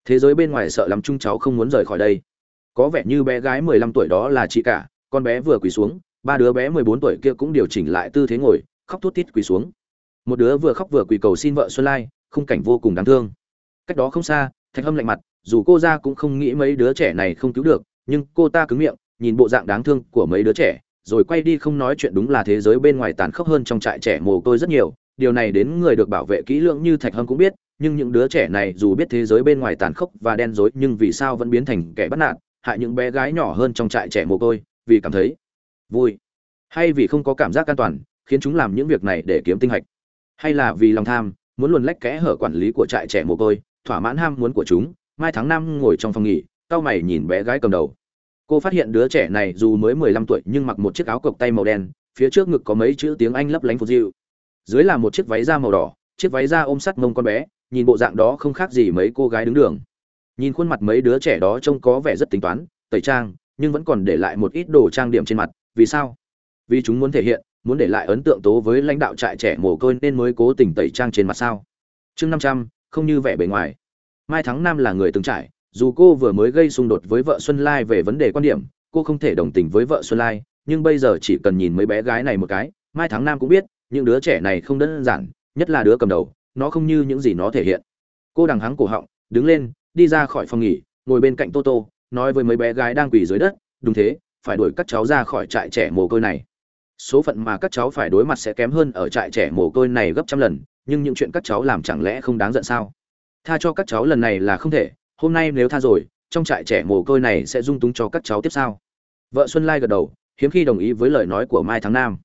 Thế giới bên ngoài sợ lắm chúng cháu không muốn rời khỏi đây có vẻ như bé gái mười lăm tuổi đó là chị cả, con bé vừa quỳ xuống, ba đứa bé mười bốn tuổi kia cũng điều chỉnh lại tư thế ngồi, khóc thút thít quỳ xuống. Một đứa vừa khóc vừa quỳ cầu xin vợ xuân lai, khung cảnh vô cùng đáng thương. Cách đó không xa, thạch hâm lạnh mặt, dù cô ra cũng không nghĩ mấy đứa trẻ này không cứu được, nhưng cô ta cứng miệng, nhìn bộ dạng đáng thương của mấy đứa trẻ, rồi quay đi không nói chuyện đúng là thế giới bên ngoài tàn khốc hơn trong trại trẻ mồ côi rất nhiều. Điều này đến người được bảo vệ kỹ lưỡng như thạch hâm cũng biết, nhưng những đứa trẻ này dù biết thế giới bên ngoài tàn khốc và đen tối nhưng vì sao vẫn biến thành kẻ bắt nạt hại những bé gái nhỏ hơn trong trại trẻ mồ côi, vì cảm thấy vui. Hay vì không có cảm giác an toàn, khiến chúng làm những việc này để kiếm tinh hạch. Hay là vì lòng tham, muốn luồn lách kẽ hở quản lý của trại trẻ mồ côi, thỏa mãn ham muốn của chúng, mai tháng năm ngồi trong phòng nghỉ, cau mày nhìn bé gái cầm đầu. Cô phát hiện đứa trẻ này dù mới mười lăm tuổi nhưng mặc một chiếc áo cộc tay màu đen, phía trước ngực có mấy chữ tiếng anh lấp lánh phụt dịu dưới là một chiếc váy da màu đỏ, chiếc váy da ôm sắt mông con bé, nhìn bộ dạng đó không khác gì mấy cô gái đứng đường nhìn khuôn mặt mấy đứa trẻ đó trông có vẻ rất tính toán, tẩy trang, nhưng vẫn còn để lại một ít đồ trang điểm trên mặt. Vì sao? Vì chúng muốn thể hiện, muốn để lại ấn tượng tố với lãnh đạo trại trẻ mồ côi nên mới cố tình tẩy trang trên mặt sao? Chương năm trăm, không như vẻ bề ngoài. Mai thắng nam là người từng trải, dù cô vừa mới gây xung đột với vợ xuân lai về vấn đề quan điểm, cô không thể đồng tình với vợ xuân lai, nhưng bây giờ chỉ cần nhìn mấy bé gái này một cái, mai thắng nam cũng biết, những đứa trẻ này không đơn giản, nhất là đứa cầm đầu, nó không như những gì nó thể hiện. Cô đằng hắng cổ họng, đứng lên đi ra khỏi phòng nghỉ, ngồi bên cạnh toto, nói với mấy bé gái đang quỳ dưới đất, đúng thế, phải đuổi các cháu ra khỏi trại trẻ mồ côi này. Số phận mà các cháu phải đối mặt sẽ kém hơn ở trại trẻ mồ côi này gấp trăm lần, nhưng những chuyện các cháu làm chẳng lẽ không đáng giận sao? Tha cho các cháu lần này là không thể, hôm nay nếu tha rồi, trong trại trẻ mồ côi này sẽ dung túng cho các cháu tiếp sau. Vợ xuân lai gật đầu, hiếm khi đồng ý với lời nói của mai Thắng nam.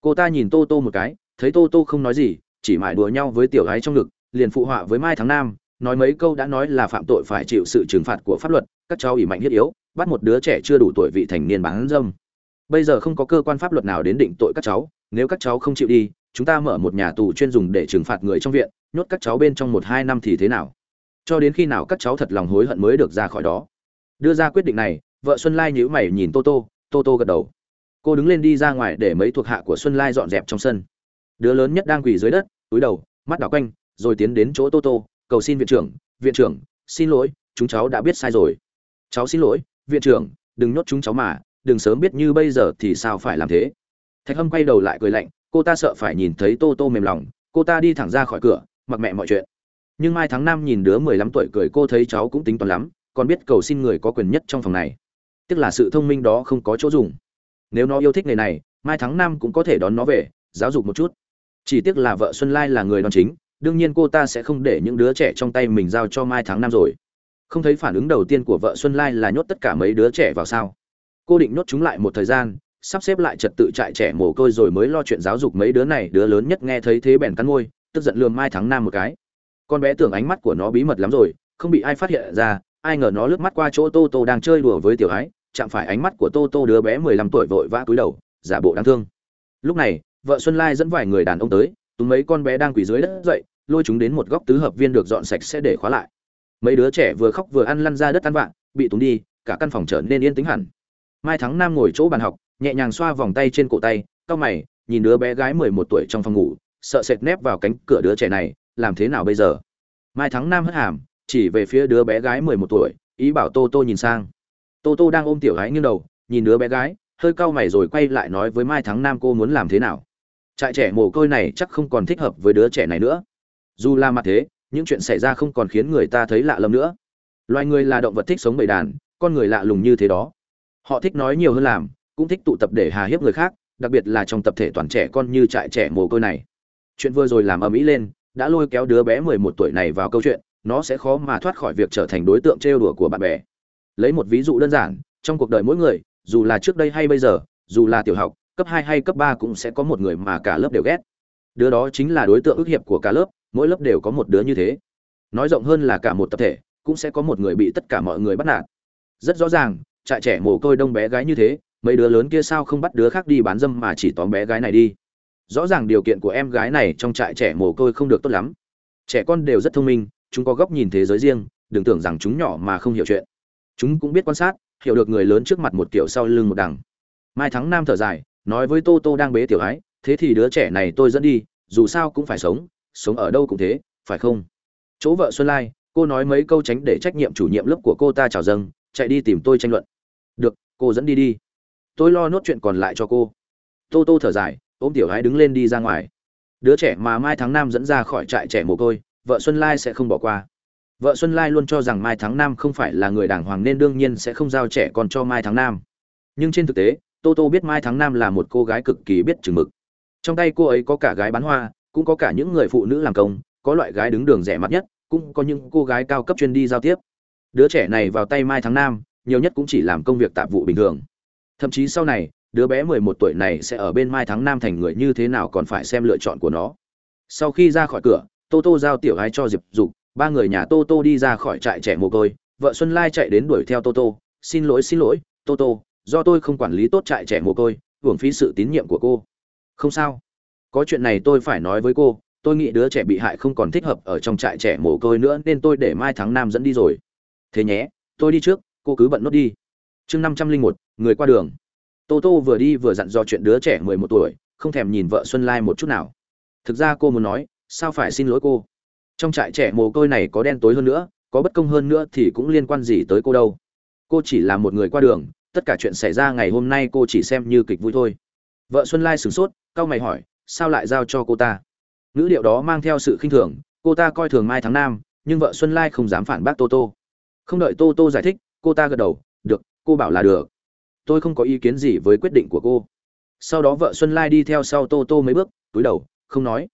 Cô ta nhìn tô tô một cái, thấy tô tô không nói gì, chỉ mải đùa nhau với tiểu gái trong ngực, liền phụ họa với mai Thắng nam nói mấy câu đã nói là phạm tội phải chịu sự trừng phạt của pháp luật, các cháu ỉ mạnh thiết yếu, bắt một đứa trẻ chưa đủ tuổi vị thành niên bán dâm. Bây giờ không có cơ quan pháp luật nào đến định tội các cháu, nếu các cháu không chịu đi, chúng ta mở một nhà tù chuyên dùng để trừng phạt người trong viện, nhốt các cháu bên trong một hai năm thì thế nào? Cho đến khi nào các cháu thật lòng hối hận mới được ra khỏi đó? Đưa ra quyết định này, vợ xuân lai nhíu mày nhìn tô tô tô tô gật đầu. Cô đứng lên đi ra ngoài để mấy thuộc hạ của xuân lai dọn dẹp trong sân. Đứa lớn nhất đang quỳ dưới đất, túi đầu, mắt đảo quanh, rồi tiến đến chỗ tô tô cầu xin viện trưởng viện trưởng, xin lỗi, chúng cháu đã biết sai rồi. Cháu xin lỗi, viện trưởng, đừng nhốt chúng cháu mà, đừng sớm biết như bây giờ thì sao phải làm thế. Thạch hâm quay đầu lại cười lạnh, cô ta sợ phải nhìn thấy tô tô mềm lòng, cô ta đi thẳng ra khỏi cửa, mặc mẹ mọi chuyện. Nhưng mai tháng năm nhìn đứa mười lăm tuổi cười cô thấy cháu cũng tính toán lắm, còn biết cầu xin người có quyền nhất trong phòng này. Tức là sự thông minh đó không có chỗ dùng. Nếu nó yêu thích nghề này, mai tháng năm cũng có thể đón nó về, giáo dục một chút. Chỉ tiếc là vợ xuân lai là người đón chính đương nhiên cô ta sẽ không để những đứa trẻ trong tay mình giao cho mai tháng năm rồi. Không thấy phản ứng đầu tiên của vợ xuân lai là nhốt tất cả mấy đứa trẻ vào sao? Cô định nhốt chúng lại một thời gian, sắp xếp lại trật tự trại trẻ mồ côi rồi mới lo chuyện giáo dục mấy đứa này, đứa lớn nhất nghe thấy thế bèn cắn môi, tức giận lườm mai tháng năm một cái. Con bé tưởng ánh mắt của nó bí mật lắm rồi, không bị ai phát hiện ra, ai ngờ nó lướt mắt qua chỗ tô tô đang chơi đùa với tiểu ái chạm phải ánh mắt của tô tô đứa bé mười lăm tuổi vội vã cúi đầu, giả bộ đáng thương. Lúc này, vợ xuân lai dẫn vài người đàn ông tới, túm mấy con bé đang quỳ dưới đất dậy lôi chúng đến một góc tứ hợp viên được dọn sạch sẽ để khóa lại. Mấy đứa trẻ vừa khóc vừa ăn lăn ra đất ăn vạn bị túng đi, cả căn phòng trở nên yên tĩnh hẳn. Mai thắng nam ngồi chỗ bàn học, nhẹ nhàng xoa vòng tay trên cổ tay, cau mày, nhìn đứa bé gái mười một tuổi trong phòng ngủ, sợ sệt nép vào cánh cửa đứa trẻ này, làm thế nào bây giờ? Mai thắng nam hất hàm, chỉ về phía đứa bé gái mười một tuổi, ý bảo tô tô nhìn sang. Tô tô đang ôm tiểu gái nghiêng đầu, nhìn đứa bé gái, hơi cau mày rồi quay lại nói với mai thắng nam cô muốn làm thế nào. Trại trẻ mồ côi này chắc không còn thích hợp với đứa trẻ này nữa dù là mặt thế, những chuyện xảy ra không còn khiến người ta thấy lạ lẫm nữa. Loài người là động vật thích sống bầy đàn, con người lạ lùng như thế đó. Họ thích nói nhiều hơn làm, cũng thích tụ tập để hà hiếp người khác, đặc biệt là trong tập thể toàn trẻ con như trại trẻ mồ côi này. Chuyện vừa rồi làm ầm ĩ lên, đã lôi kéo đứa bé mười một tuổi này vào câu chuyện, nó sẽ khó mà thoát khỏi việc trở thành đối tượng trêu đùa của bạn bè. Lấy một ví dụ đơn giản, trong cuộc đời mỗi người, dù là trước đây hay bây giờ, dù là tiểu học, cấp hai hay cấp ba cũng sẽ có một người mà cả lớp đều ghét. Đứa đó chính là đối tượng ức hiệp của cả lớp mỗi lớp đều có một đứa như thế. Nói rộng hơn là cả một tập thể, cũng sẽ có một người bị tất cả mọi người bắt nạt. Rất rõ ràng, trại trẻ mồ côi đông bé gái như thế, mấy đứa lớn kia sao không bắt đứa khác đi bán dâm mà chỉ tóm bé gái này đi? Rõ ràng điều kiện của em gái này trong trại trẻ mồ côi không được tốt lắm. Trẻ con đều rất thông minh, chúng có góc nhìn thế giới riêng, đừng tưởng rằng chúng nhỏ mà không hiểu chuyện. Chúng cũng biết quan sát, hiểu được người lớn trước mặt một kiểu sau lưng một đằng. Mai thắng nam thở dài, nói với tô tô đang bế tiểu ái, thế thì đứa trẻ này tôi dẫn đi, dù sao cũng phải sống sống ở đâu cũng thế, phải không? Chỗ vợ xuân lai, cô nói mấy câu tránh để trách nhiệm chủ nhiệm lớp của cô ta trào dâng, chạy đi tìm tôi tranh luận. Được, cô dẫn đi đi. Tôi lo nốt chuyện còn lại cho cô. Tô tô thở dài, ôm tiểu gái đứng lên đi ra ngoài. Đứa trẻ mà mai tháng năm dẫn ra khỏi trại trẻ mồ côi, vợ xuân lai sẽ không bỏ qua. Vợ xuân lai luôn cho rằng mai tháng năm không phải là người đàng hoàng nên đương nhiên sẽ không giao trẻ con cho mai tháng năm nhưng trên thực tế, tô tô biết mai tháng năm là một cô gái cực kỳ biết chừng mực. Trong tay cô ấy có cả gái bán hoa cũng có cả những người phụ nữ làm công, có loại gái đứng đường rẻ mặt nhất, cũng có những cô gái cao cấp chuyên đi giao tiếp. Đứa trẻ này vào tay mai tháng năm nhiều nhất cũng chỉ làm công việc tạp vụ bình thường. Thậm chí sau này, đứa bé mười một tuổi này sẽ ở bên mai tháng năm thành người như thế nào còn phải xem lựa chọn của nó. Sau khi ra khỏi cửa, tô tô giao tiểu gái cho diệp dục, ba người nhà tô tô đi ra khỏi trại trẻ mồ côi, vợ xuân lai chạy đến đuổi theo tô tô, xin lỗi xin lỗi, tô tô, do tôi không quản lý tốt trại trẻ mồ côi, hưởng phí sự tín nhiệm của cô. Không sao có chuyện này tôi phải nói với cô, tôi nghĩ đứa trẻ bị hại không còn thích hợp ở trong trại trẻ mồ côi nữa nên tôi để mai tháng năm dẫn đi rồi. Thế nhé, tôi đi trước, cô cứ bận nốt đi. Chương năm trăm linh một, người qua đường. Tô tô vừa đi vừa dặn dò chuyện đứa trẻ mười một tuổi, không thèm nhìn vợ xuân lai một chút nào. Thực ra cô muốn nói, sao phải xin lỗi cô? Trong trại trẻ mồ côi này có đen tối hơn nữa, có bất công hơn nữa thì cũng liên quan gì tới cô đâu. Cô chỉ là một người qua đường, tất cả chuyện xảy ra ngày hôm nay cô chỉ xem như kịch vui thôi. Vợ xuân lai sửng sốt, cau mày hỏi sao lại giao cho cô ta? Ngữ điệu đó mang theo sự khinh thường cô ta coi thường mai tháng nam, nhưng vợ xuân lai không dám phản bác tô tô. Không đợi tô tô giải thích cô ta gật đầu được cô bảo là được. Tôi không có ý kiến gì với quyết định của cô. Sau đó vợ xuân lai đi theo sau tô tô mấy bước túi đầu không nói.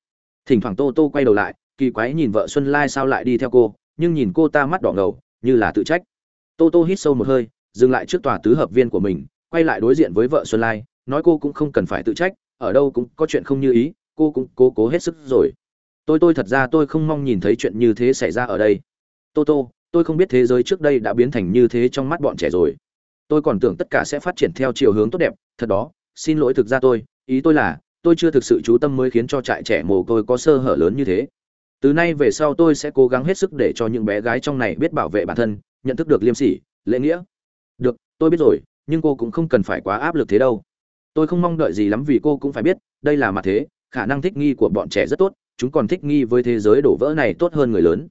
Thỉnh thoảng tô tô quay đầu lại kỳ quái nhìn vợ xuân lai sao lại đi theo cô nhưng nhìn cô ta mắt đỏ ngầu như là tự trách. Tô tô hít sâu một hơi dừng lại trước tòa tứ hợp viên của mình quay lại đối diện với vợ xuân lai nói cô cũng không cần phải tự trách ở đâu cũng có chuyện không như ý, cô cũng cố cố hết sức rồi. Tôi tôi thật ra tôi không mong nhìn thấy chuyện như thế xảy ra ở đây. Tô tô, tôi không biết thế giới trước đây đã biến thành như thế trong mắt bọn trẻ rồi. Tôi còn tưởng tất cả sẽ phát triển theo chiều hướng tốt đẹp, thật đó, xin lỗi thực ra tôi, ý tôi là, tôi chưa thực sự chú tâm mới khiến cho trại trẻ mồ côi có sơ hở lớn như thế. Từ nay về sau tôi sẽ cố gắng hết sức để cho những bé gái trong này biết bảo vệ bản thân, nhận thức được liêm sỉ, lễ nghĩa. Được, tôi biết rồi, nhưng cô cũng không cần phải quá áp lực thế đâu tôi không mong đợi gì lắm vì cô cũng phải biết, đây là mặt thế, khả năng thích nghi của bọn trẻ rất tốt, chúng còn thích nghi với thế giới đổ vỡ này tốt hơn người lớn.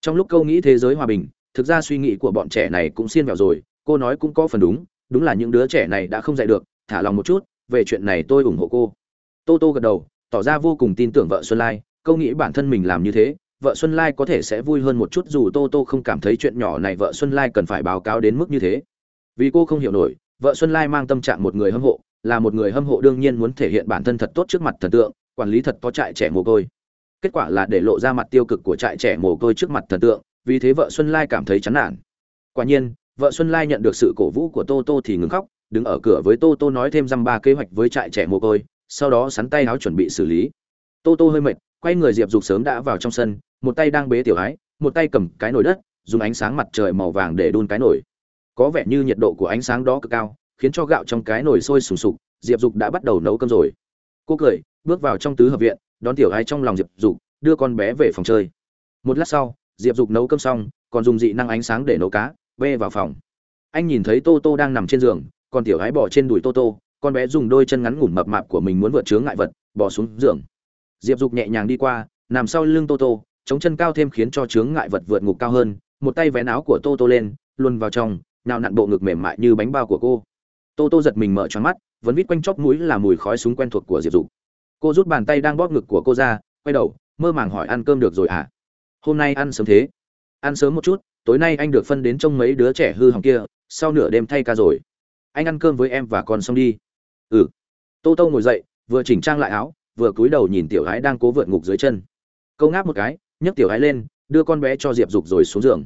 Trong lúc câu nghĩ thế giới hòa bình, thực ra suy nghĩ của bọn trẻ này cũng xiên vào rồi, cô nói cũng có phần đúng đúng là những đứa trẻ này đã không dạy được, thả lòng một chút, về chuyện này tôi ủng hộ cô. Tô tô gật đầu, tỏ ra vô cùng tin tưởng vợ xuân lai, câu nghĩ bản thân mình làm như thế, vợ xuân lai có thể sẽ vui hơn một chút dù tô tô không cảm thấy chuyện nhỏ này vợ xuân lai cần phải báo cáo đến mức như thế. Vì cô không hiểu nổi, vợ xuân lai mang tâm trạng một người hâm mộ là một người hâm mộ đương nhiên muốn thể hiện bản thân thật tốt trước mặt thần tượng, quản lý thật có trại trẻ mồ côi. Kết quả là để lộ ra mặt tiêu cực của trại trẻ mồ côi trước mặt thần tượng, vì thế vợ xuân lai cảm thấy chán nản. Quả nhiên, vợ xuân lai nhận được sự cổ vũ của tô tô thì ngừng khóc, đứng ở cửa với tô tô nói thêm rằng ba kế hoạch với trại trẻ mồ côi, sau đó sắn tay áo chuẩn bị xử lý. Tô tô hơi mệt, quay người diệp dục sớm đã vào trong sân, một tay đang bế tiểu ái, một tay cầm cái nồi đất, dùng ánh sáng mặt trời màu vàng để đun cái nồi. Có vẻ như nhiệt độ của ánh sáng đó cực cao khiến cho gạo trong cái nồi sôi sùng sục, diệp dục đã bắt đầu nấu cơm rồi. Cô cười, bước vào trong tứ hợp viện, đón tiểu ái trong lòng diệp dục, đưa con bé về phòng chơi. Một lát sau, diệp dục nấu cơm xong, còn dùng dị năng ánh sáng để nấu cá, bê vào phòng. Anh nhìn thấy tô tô đang nằm trên giường, còn tiểu ái bỏ trên đùi tô tô, con bé dùng đôi chân ngắn ngủn mập mạp của mình muốn vượt chướng ngại vật, bỏ xuống giường. Diệp dục nhẹ nhàng đi qua, nằm sau lưng tô tô, chống chân cao thêm khiến cho chướng ngại vật vượt ngục cao hơn, một tay vén áo của tô tô lên luôn vào trong nào nặn bộ ngực mềm mại như bánh bao của cô tô tô giật mình mở choáng mắt, vẫn vít quanh chóp mũi là mùi khói súng quen thuộc của diệp dục. Cô rút bàn tay đang bóp ngực của cô ra, quay đầu, mơ màng hỏi ăn cơm được rồi à hôm nay ăn sớm thế. Ăn sớm một chút, tối nay anh được phân đến trông mấy đứa trẻ hư hỏng kia, sau nửa đêm thay ca rồi. Anh ăn cơm với em và con xong đi. Ừ. Tô tô ngồi dậy, vừa chỉnh trang lại áo, vừa cúi đầu nhìn tiểu gái đang cố vượt ngục dưới chân. Câu ngáp một cái, nhấc tiểu gái lên, đưa con bé cho diệp dục rồi xuống giường.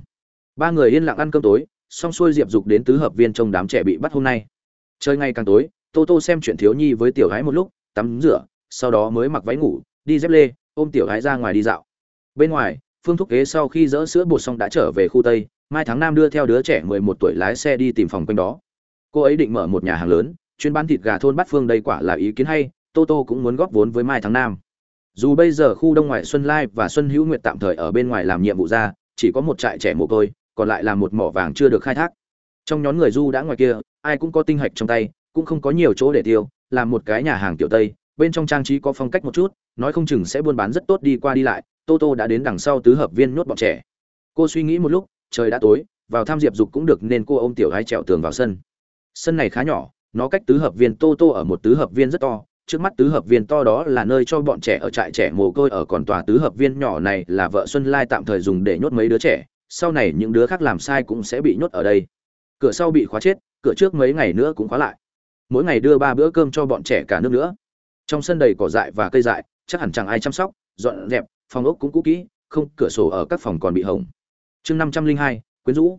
Ba người yên lặng ăn cơm tối, xong xuôi diệp dục đến tứ hợp viên trong đám trẻ bị bắt hôm nay. Trời ngày càng tối, tô tô xem chuyện thiếu nhi với tiểu gái một lúc, tắm rửa, sau đó mới mặc váy ngủ, đi dép lê, ôm tiểu gái ra ngoài đi dạo. Bên ngoài, phương thúc kế sau khi dỡ sữa bột xong đã trở về khu tây, mai tháng Nam đưa theo đứa trẻ mười một tuổi lái xe đi tìm phòng quanh đó. Cô ấy định mở một nhà hàng lớn, chuyên bán thịt gà thôn bát phương đây quả là ý kiến hay, tô tô cũng muốn góp vốn với mai tháng Nam. dù bây giờ khu đông ngoại xuân lai và xuân hữu nguyệt tạm thời ở bên ngoài làm nhiệm vụ ra, chỉ có một trại trẻ mồ côi, còn lại là một mỏ vàng chưa được khai thác trong nhóm người du đã ngoài kia, ai cũng có tinh hạch trong tay, cũng không có nhiều chỗ để tiêu làm một cái nhà hàng tiểu tây, bên trong trang trí có phong cách một chút, nói không chừng sẽ buôn bán rất tốt đi qua đi lại, tô tô đã đến đằng sau tứ hợp viên nhốt bọn trẻ. Cô suy nghĩ một lúc, trời đã tối, vào tham diệp dục cũng được nên cô ôm tiểu gái trèo tường vào sân. Sân này khá nhỏ, nó cách tứ hợp viên tô tô ở một tứ hợp viên rất to, trước mắt tứ hợp viên to đó là nơi cho bọn trẻ ở trại trẻ mồ côi ở còn tòa tứ hợp viên nhỏ này là vợ xuân lai tạm thời dùng để nhốt mấy đứa trẻ, sau này những đứa khác làm sai cũng sẽ bị nhốt ở đây cửa sau bị khóa chết, cửa trước mấy ngày nữa cũng khóa lại. Mỗi ngày đưa ba bữa cơm cho bọn trẻ cả nước nữa. Trong sân đầy cỏ dại và cây dại, chắc hẳn chẳng ai chăm sóc, dọn dẹp, phòng ốc cũng cũ kỹ, không, cửa sổ ở các phòng còn bị hỏng. Chương năm trăm linh hai, quyến rũ.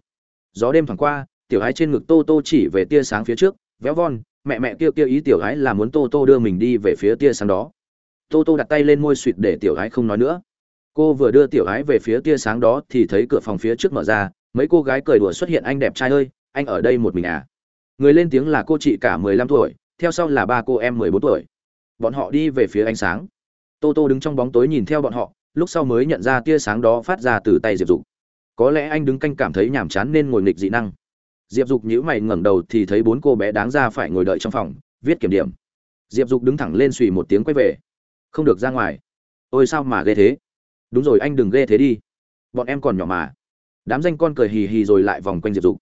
Gió đêm thoảng qua, tiểu ái trên ngực tô tô chỉ về tia sáng phía trước, véo von, mẹ mẹ kia kia ý tiểu ái là muốn tô tô đưa mình đi về phía tia sáng đó. Tô tô đặt tay lên môi suỵt để tiểu ái không nói nữa. Cô vừa đưa tiểu ái về phía tia sáng đó thì thấy cửa phòng phía trước mở ra, mấy cô gái cười đùa xuất hiện anh đẹp trai ơi anh ở đây một mình à? Người lên tiếng là cô chị cả mười lăm tuổi, theo sau là ba cô em mười bốn tuổi. Bọn họ đi về phía ánh sáng. Tô tô đứng trong bóng tối nhìn theo bọn họ, lúc sau mới nhận ra tia sáng đó phát ra từ tay diệp dục. Có lẽ anh đứng canh cảm thấy nhàm chán nên ngồi nghịch dị năng. Diệp dục nhíu mày ngẩng đầu thì thấy bốn cô bé đáng ra phải ngồi đợi trong phòng, viết kiểm điểm. Diệp dục đứng thẳng lên suy một tiếng quay về. Không được ra ngoài. Ôi sao mà ghê thế? Đúng rồi, anh đừng ghê thế đi. Bọn em còn nhỏ mà. Đám danh con cười hì hì rồi lại vòng quanh diệp dục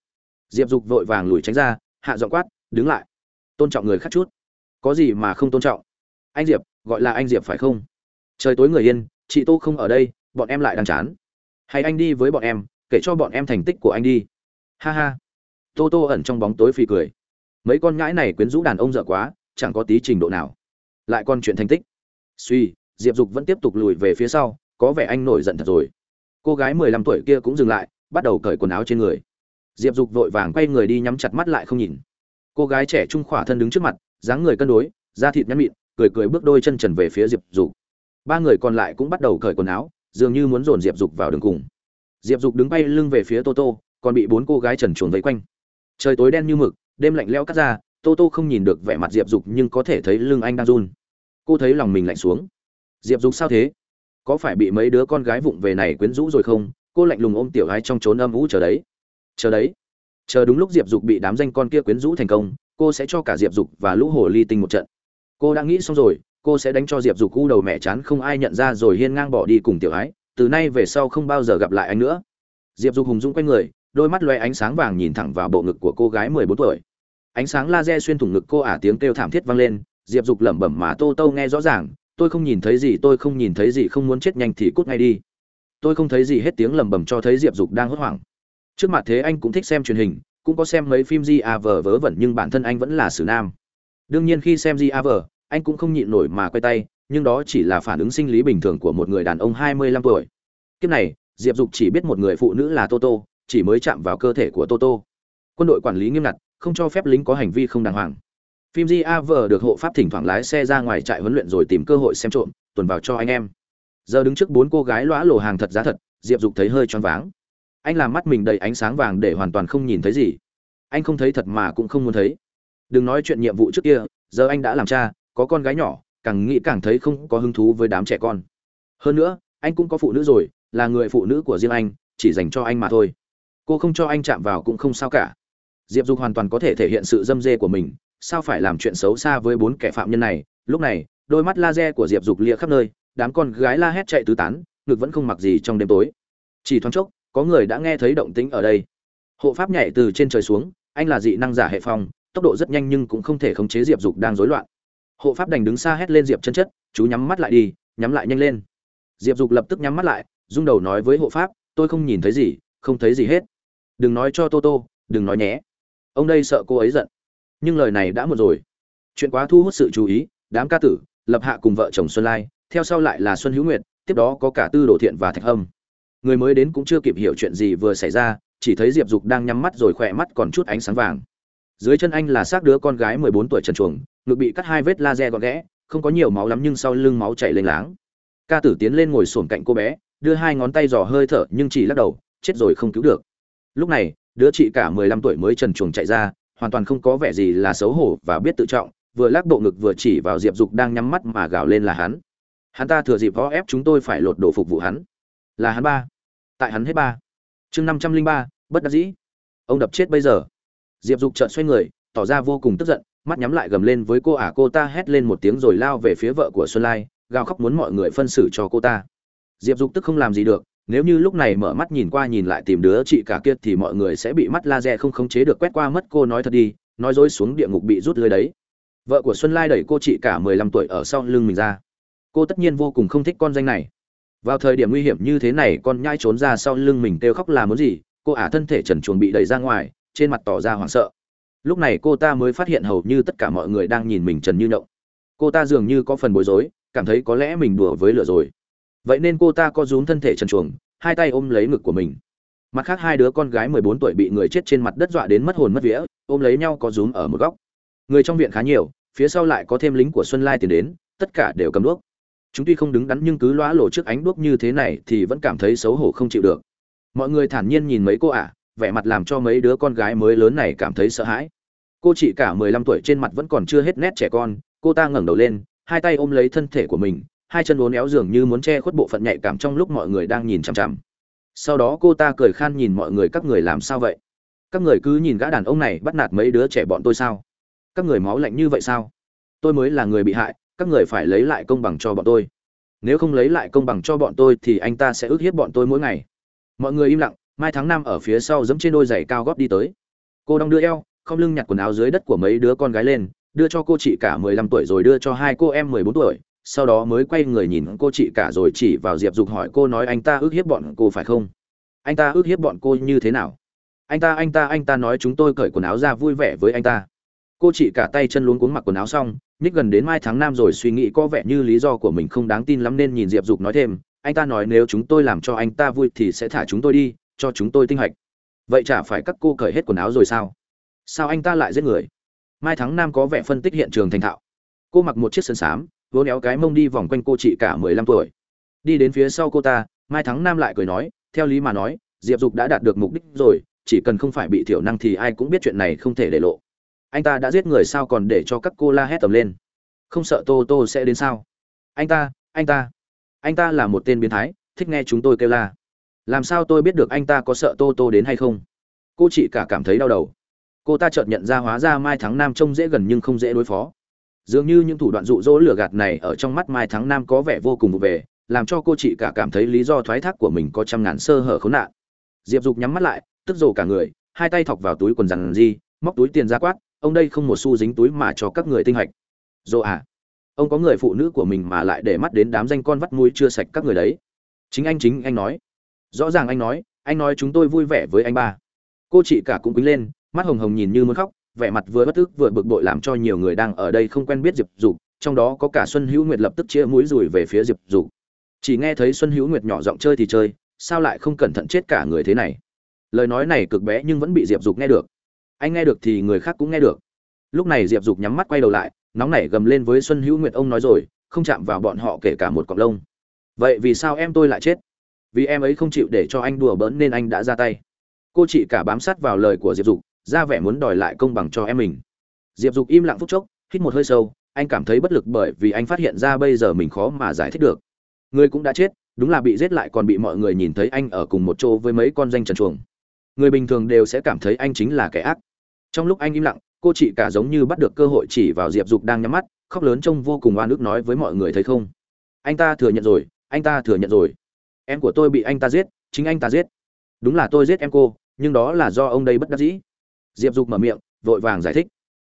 diệp dục vội vàng lùi tránh ra, hạ giọng quát, đứng lại. Tôn trọng người khác chút. Có gì mà không tôn trọng? Anh diệp, gọi là anh diệp phải không? Trời tối người yên, chị tô không ở đây, bọn em lại đang chán. Hay anh đi với bọn em, kể cho bọn em thành tích của anh đi. Ha ha. Tô tô ẩn trong bóng tối phì cười. Mấy con ngãi này quyến rũ đàn ông dở quá, chẳng có tí trình độ nào. Lại còn chuyện thành tích. Suy, diệp dục vẫn tiếp tục lùi về phía sau, có vẻ anh nổi giận thật rồi. Cô gái mười lăm tuổi kia cũng dừng lại, bắt đầu cởi quần áo trên người diệp dục vội vàng quay người đi nhắm chặt mắt lại không nhìn. Cô gái trẻ trung khỏa thân đứng trước mặt, dáng người cân đối, da thịt nhăn mịn, cười cười bước đôi chân trần về phía diệp dục. Ba người còn lại cũng bắt đầu cởi quần áo, dường như muốn dồn diệp dục vào đường cùng. Diệp dục đứng bay lưng về phía tô tô, còn bị bốn cô gái trần chuồn vây quanh. Trời tối đen như mực, đêm lạnh lẽo cắt ra, tô tô không nhìn được vẻ mặt diệp dục nhưng có thể thấy lưng anh đang run. Cô thấy lòng mình lạnh xuống. Diệp dục sao thế? Có phải bị mấy đứa con gái vụng về này quyến rũ rồi không? Cô lạnh lùng ôm tiểu gái trong trốn âm ú chờ đấy chờ đấy. Chờ đúng lúc diệp dục bị đám danh con kia quyến rũ thành công, cô sẽ cho cả diệp dục và lũ hồ ly tinh một trận. Cô đã nghĩ xong rồi, cô sẽ đánh cho diệp dục u đầu mẹ chán không ai nhận ra rồi hiên ngang bỏ đi cùng tiểu ái, từ nay về sau không bao giờ gặp lại anh nữa. Diệp dục hùng dũng quay người, đôi mắt loe ánh sáng vàng nhìn thẳng vào bộ ngực của cô gái mười bốn tuổi. Ánh sáng laser xuyên thủng ngực cô ả tiếng kêu thảm thiết vang lên, diệp dục lẩm bẩm mà tô tô nghe rõ ràng, tôi không nhìn thấy gì, tôi không nhìn thấy gì, không muốn chết nhanh thì cút ngay đi. Tôi không thấy gì, hết tiếng lẩm bẩm cho thấy diệp dục đang hốt hoảng trước mặt thế anh cũng thích xem truyền hình cũng có xem mấy phim di a vờ vớ vẩn nhưng bản thân anh vẫn là sử nam đương nhiên khi xem di a vờ anh cũng không nhịn nổi mà quay tay nhưng đó chỉ là phản ứng sinh lý bình thường của một người đàn ông 25 tuổi. Kiếp này, Diệp Dục chỉ biết một người phụ nữ là Toto, chỉ mới chạm vào cơ thể của Toto. Quân đội quản lý nghiêm ngặt, không cho phép lính có hành vi không đàng hoàng. Phim GAV được hộ pháp thỉnh thoảng lái xe ra ngoài trại huấn luyện rồi tìm cơ hội xem trộm, tuần vào cho anh em. Giờ đứng trước bốn cô gái lóa lổ hàng thật giá thật, Diệp Dục thấy hơi choáng váng. Anh làm mắt mình đầy ánh sáng vàng để hoàn toàn không nhìn thấy gì. Anh không thấy thật mà cũng không muốn thấy. Đừng nói chuyện nhiệm vụ trước kia, giờ anh đã làm cha, có con gái nhỏ, càng nghĩ càng thấy không có hứng thú với đám trẻ con. Hơn nữa anh cũng có phụ nữ rồi là người phụ nữ của riêng anh chỉ dành cho anh mà thôi. Cô không cho anh chạm vào cũng không sao cả. Diệp dục hoàn toàn có thể thể hiện sự dâm dê của mình sao phải làm chuyện xấu xa với bốn kẻ phạm nhân này? Lúc này đôi mắt laser của diệp dục lia khắp nơi đám con gái la hét chạy tứ tán ngực vẫn không mặc gì trong đêm tối. Chỉ thoáng chốc có người đã nghe thấy động tĩnh ở đây. Hộ pháp nhảy từ trên trời xuống, anh là dị năng giả hệ phong, tốc độ rất nhanh nhưng cũng không thể khống chế diệp dục đang rối loạn. Hộ pháp đành đứng xa hét lên diệp chân chất, chú nhắm mắt lại đi, nhắm lại nhanh lên. Diệp dục lập tức nhắm mắt lại, rung đầu nói với hộ pháp, tôi không nhìn thấy gì, không thấy gì hết. Đừng nói cho tô tô, đừng nói nhé. Ông đây sợ cô ấy giận, nhưng lời này đã một rồi. Chuyện quá thu hút sự chú ý, đám ca tử, lập hạ cùng vợ chồng xuân lai, theo sau lại là xuân hữu nguyệt, tiếp đó có cả tư đồ thiện và thạch hâm người mới đến cũng chưa kịp hiểu chuyện gì vừa xảy ra, chỉ thấy diệp dục đang nhắm mắt rồi khỏe mắt còn chút ánh sáng vàng. Dưới chân anh là xác đứa con gái mười bốn tuổi trần chuồng, ngực bị cắt hai vết laser gọn ghẽ không có nhiều máu lắm nhưng sau lưng máu chảy lênh láng. Ca tử tiến lên ngồi xổm cạnh cô bé, đưa hai ngón tay dò hơi thở nhưng chỉ lắc đầu, chết rồi không cứu được. Lúc này, đứa chị cả mười lăm tuổi mới trần chuồng chạy ra, hoàn toàn không có vẻ gì là xấu hổ và biết tự trọng, vừa lắc bộ ngực vừa chỉ vào diệp dục đang nhắm mắt mà gào lên là hắn. Hắn ta thừa dịp võ ép chúng tôi phải lột đồ phục vụ hắn. Là hắn ba tại hắn hết ba. Chương năm trăm linh ba, bất đắc dĩ. Ông đập chết bây giờ. Diệp dục trợn xoay người, tỏ ra vô cùng tức giận, mắt nhắm lại gầm lên với cô ả cô ta hét lên một tiếng rồi lao về phía vợ của xuân lai, gào khóc muốn mọi người phân xử cho cô ta. Diệp dục tức không làm gì được, nếu như lúc này mở mắt nhìn qua nhìn lại tìm đứa chị cả kia thì mọi người sẽ bị mắt laser không khống chế được quét qua mất, cô nói thật đi, nói dối xuống địa ngục bị rút lưới đấy. Vợ của xuân lai đẩy cô chị cả mười lăm tuổi ở sau lưng mình ra. Cô tất nhiên vô cùng không thích con danh này vào thời điểm nguy hiểm như thế này, con nhai trốn ra sau lưng mình kêu khóc là muốn gì? Cô ả thân thể trần chuồng bị đẩy ra ngoài, trên mặt tỏ ra hoảng sợ. Lúc này cô ta mới phát hiện hầu như tất cả mọi người đang nhìn mình trần như nhộng cô ta dường như có phần bối rối, cảm thấy có lẽ mình đùa với lửa rồi. Vậy nên cô ta có rúm thân thể trần chuồng hai tay ôm lấy ngực của mình. Mặt khác hai đứa con gái mười bốn tuổi bị người chết trên mặt đất dọa đến mất hồn mất vía, ôm lấy nhau có rúm ở một góc. Người trong viện khá nhiều, phía sau lại có thêm lính của xuân lai tiến đến, tất cả đều cầm đuốc chúng tuy không đứng đắn nhưng cứ lóa lộ trước ánh đuốc như thế này thì vẫn cảm thấy xấu hổ không chịu được. Mọi người thản nhiên nhìn mấy cô ả vẻ mặt làm cho mấy đứa con gái mới lớn này cảm thấy sợ hãi. Cô chị cả mười lăm tuổi trên mặt vẫn còn chưa hết nét trẻ con, cô ta ngẩng đầu lên, hai tay ôm lấy thân thể của mình, hai chân uốn éo dường như muốn che khuất bộ phận nhạy cảm trong lúc mọi người đang nhìn chằm chằm. Sau đó cô ta cười khan nhìn mọi người, các người làm sao vậy? Các người cứ nhìn gã đàn ông này bắt nạt mấy đứa trẻ bọn tôi sao? Các người máu lạnh như vậy sao? Tôi mới là người bị hại các người phải lấy lại công bằng cho bọn tôi. Nếu không lấy lại công bằng cho bọn tôi thì anh ta sẽ ức hiếp bọn tôi mỗi ngày. Mọi người im lặng, mai tháng năm ở phía sau giẫm trên đôi giày cao góp đi tới. Cô đong đưa eo không lưng nhặt quần áo dưới đất của mấy đứa con gái lên, đưa cho cô chị cả mười lăm tuổi rồi đưa cho hai cô em mười bốn tuổi, sau đó mới quay người nhìn cô chị cả rồi chỉ vào diệp dục hỏi cô nói anh ta ước hiếp bọn cô phải không? Anh ta ước hiếp bọn cô như thế nào? Anh ta anh ta anh ta nói chúng tôi cởi quần áo ra vui vẻ với anh ta cô chị cả tay chân luống cuống mặc quần áo xong, nhích gần đến mai tháng năm rồi suy nghĩ có vẻ như lý do của mình không đáng tin lắm nên nhìn diệp dục nói thêm, anh ta nói nếu chúng tôi làm cho anh ta vui thì sẽ thả chúng tôi đi, cho chúng tôi tinh hạch. Vậy chả phải các cô cởi hết quần áo rồi sao? Sao anh ta lại giết người? Mai thắng nam có vẻ phân tích hiện trường thành thạo. Cô mặc một chiếc sân xám vỗ néo cái mông đi vòng quanh cô chị cả mười lăm tuổi. Đi đến phía sau cô ta, mai thắng nam lại cười nói, theo lý mà nói, diệp dục đã đạt được mục đích rồi, chỉ cần không phải bị thiểu năng thì ai cũng biết chuyện này không thể để lộ anh ta đã giết người sao còn để cho các cô la hét tầm lên? Không sợ tô tô sẽ đến sao? Anh ta anh ta. Anh ta là một tên biến thái, thích nghe chúng tôi kêu la. Làm sao tôi biết được anh ta có sợ tô tô đến hay không? Cô chị cả cảm thấy đau đầu. Cô ta chợt nhận ra hóa ra mai thắng nam trông dễ gần nhưng không dễ đối phó. Dường như những thủ đoạn dụ dỗ lừa gạt này ở trong mắt mai thắng nam có vẻ vô cùng vụ về, làm cho cô chị cả cảm thấy lý do thoái thác của mình có trăm ngàn sơ hở khốn nạn. Diệp dục nhắm mắt lại, tức rồ cả người, hai tay thọc vào túi quần rằng di móc túi tiền ra quát ông đây không một xu dính túi mà cho các người tinh hạch. Dồ à ông có người phụ nữ của mình mà lại để mắt đến đám danh con vắt mũi chưa sạch các người đấy. Chính anh chính anh nói. Rõ ràng anh nói anh nói chúng tôi vui vẻ với anh ba. Cô chị cả cũng quýnh lên, mắt hồng hồng nhìn như muốn khóc, vẻ mặt vừa bất tức vừa bực bội làm cho nhiều người đang ở đây không quen biết diệp dục, trong đó có cả xuân hữu nguyệt lập tức chia mũi rùi về phía diệp dục. Chỉ nghe thấy xuân hữu nguyệt nhỏ giọng chơi thì chơi, sao lại không cẩn thận chết cả người thế này? Lời nói này cực bé nhưng vẫn bị diệp dục nghe được anh nghe được thì người khác cũng nghe được. Lúc này diệp dục nhắm mắt quay đầu lại, nóng nảy gầm lên với xuân hữu nguyệt ông nói rồi, không chạm vào bọn họ kể cả một cọng lông. Vậy vì sao em tôi lại chết? Vì em ấy không chịu để cho anh đùa bỡn nên anh đã ra tay. Cô chị cả bám sát vào lời của diệp dục, ra vẻ muốn đòi lại công bằng cho em mình. Diệp dục im lặng phút chốc, hít một hơi sâu, anh cảm thấy bất lực bởi vì anh phát hiện ra bây giờ mình khó mà giải thích được. Người cũng đã chết, đúng là bị giết lại còn bị mọi người nhìn thấy anh ở cùng một chỗ với mấy con danh trần chuồng. Người bình thường đều sẽ cảm thấy anh chính là kẻ ác trong lúc anh im lặng, cô chị cả giống như bắt được cơ hội chỉ vào diệp dục đang nhắm mắt, khóc lớn trông vô cùng oan ức nói với mọi người thấy không? Anh ta thừa nhận rồi, anh ta thừa nhận rồi. Em của tôi bị anh ta giết, chính anh ta giết. Đúng là tôi giết em cô, nhưng đó là do ông đây bất đắc dĩ. Diệp dục mở miệng, vội vàng giải thích.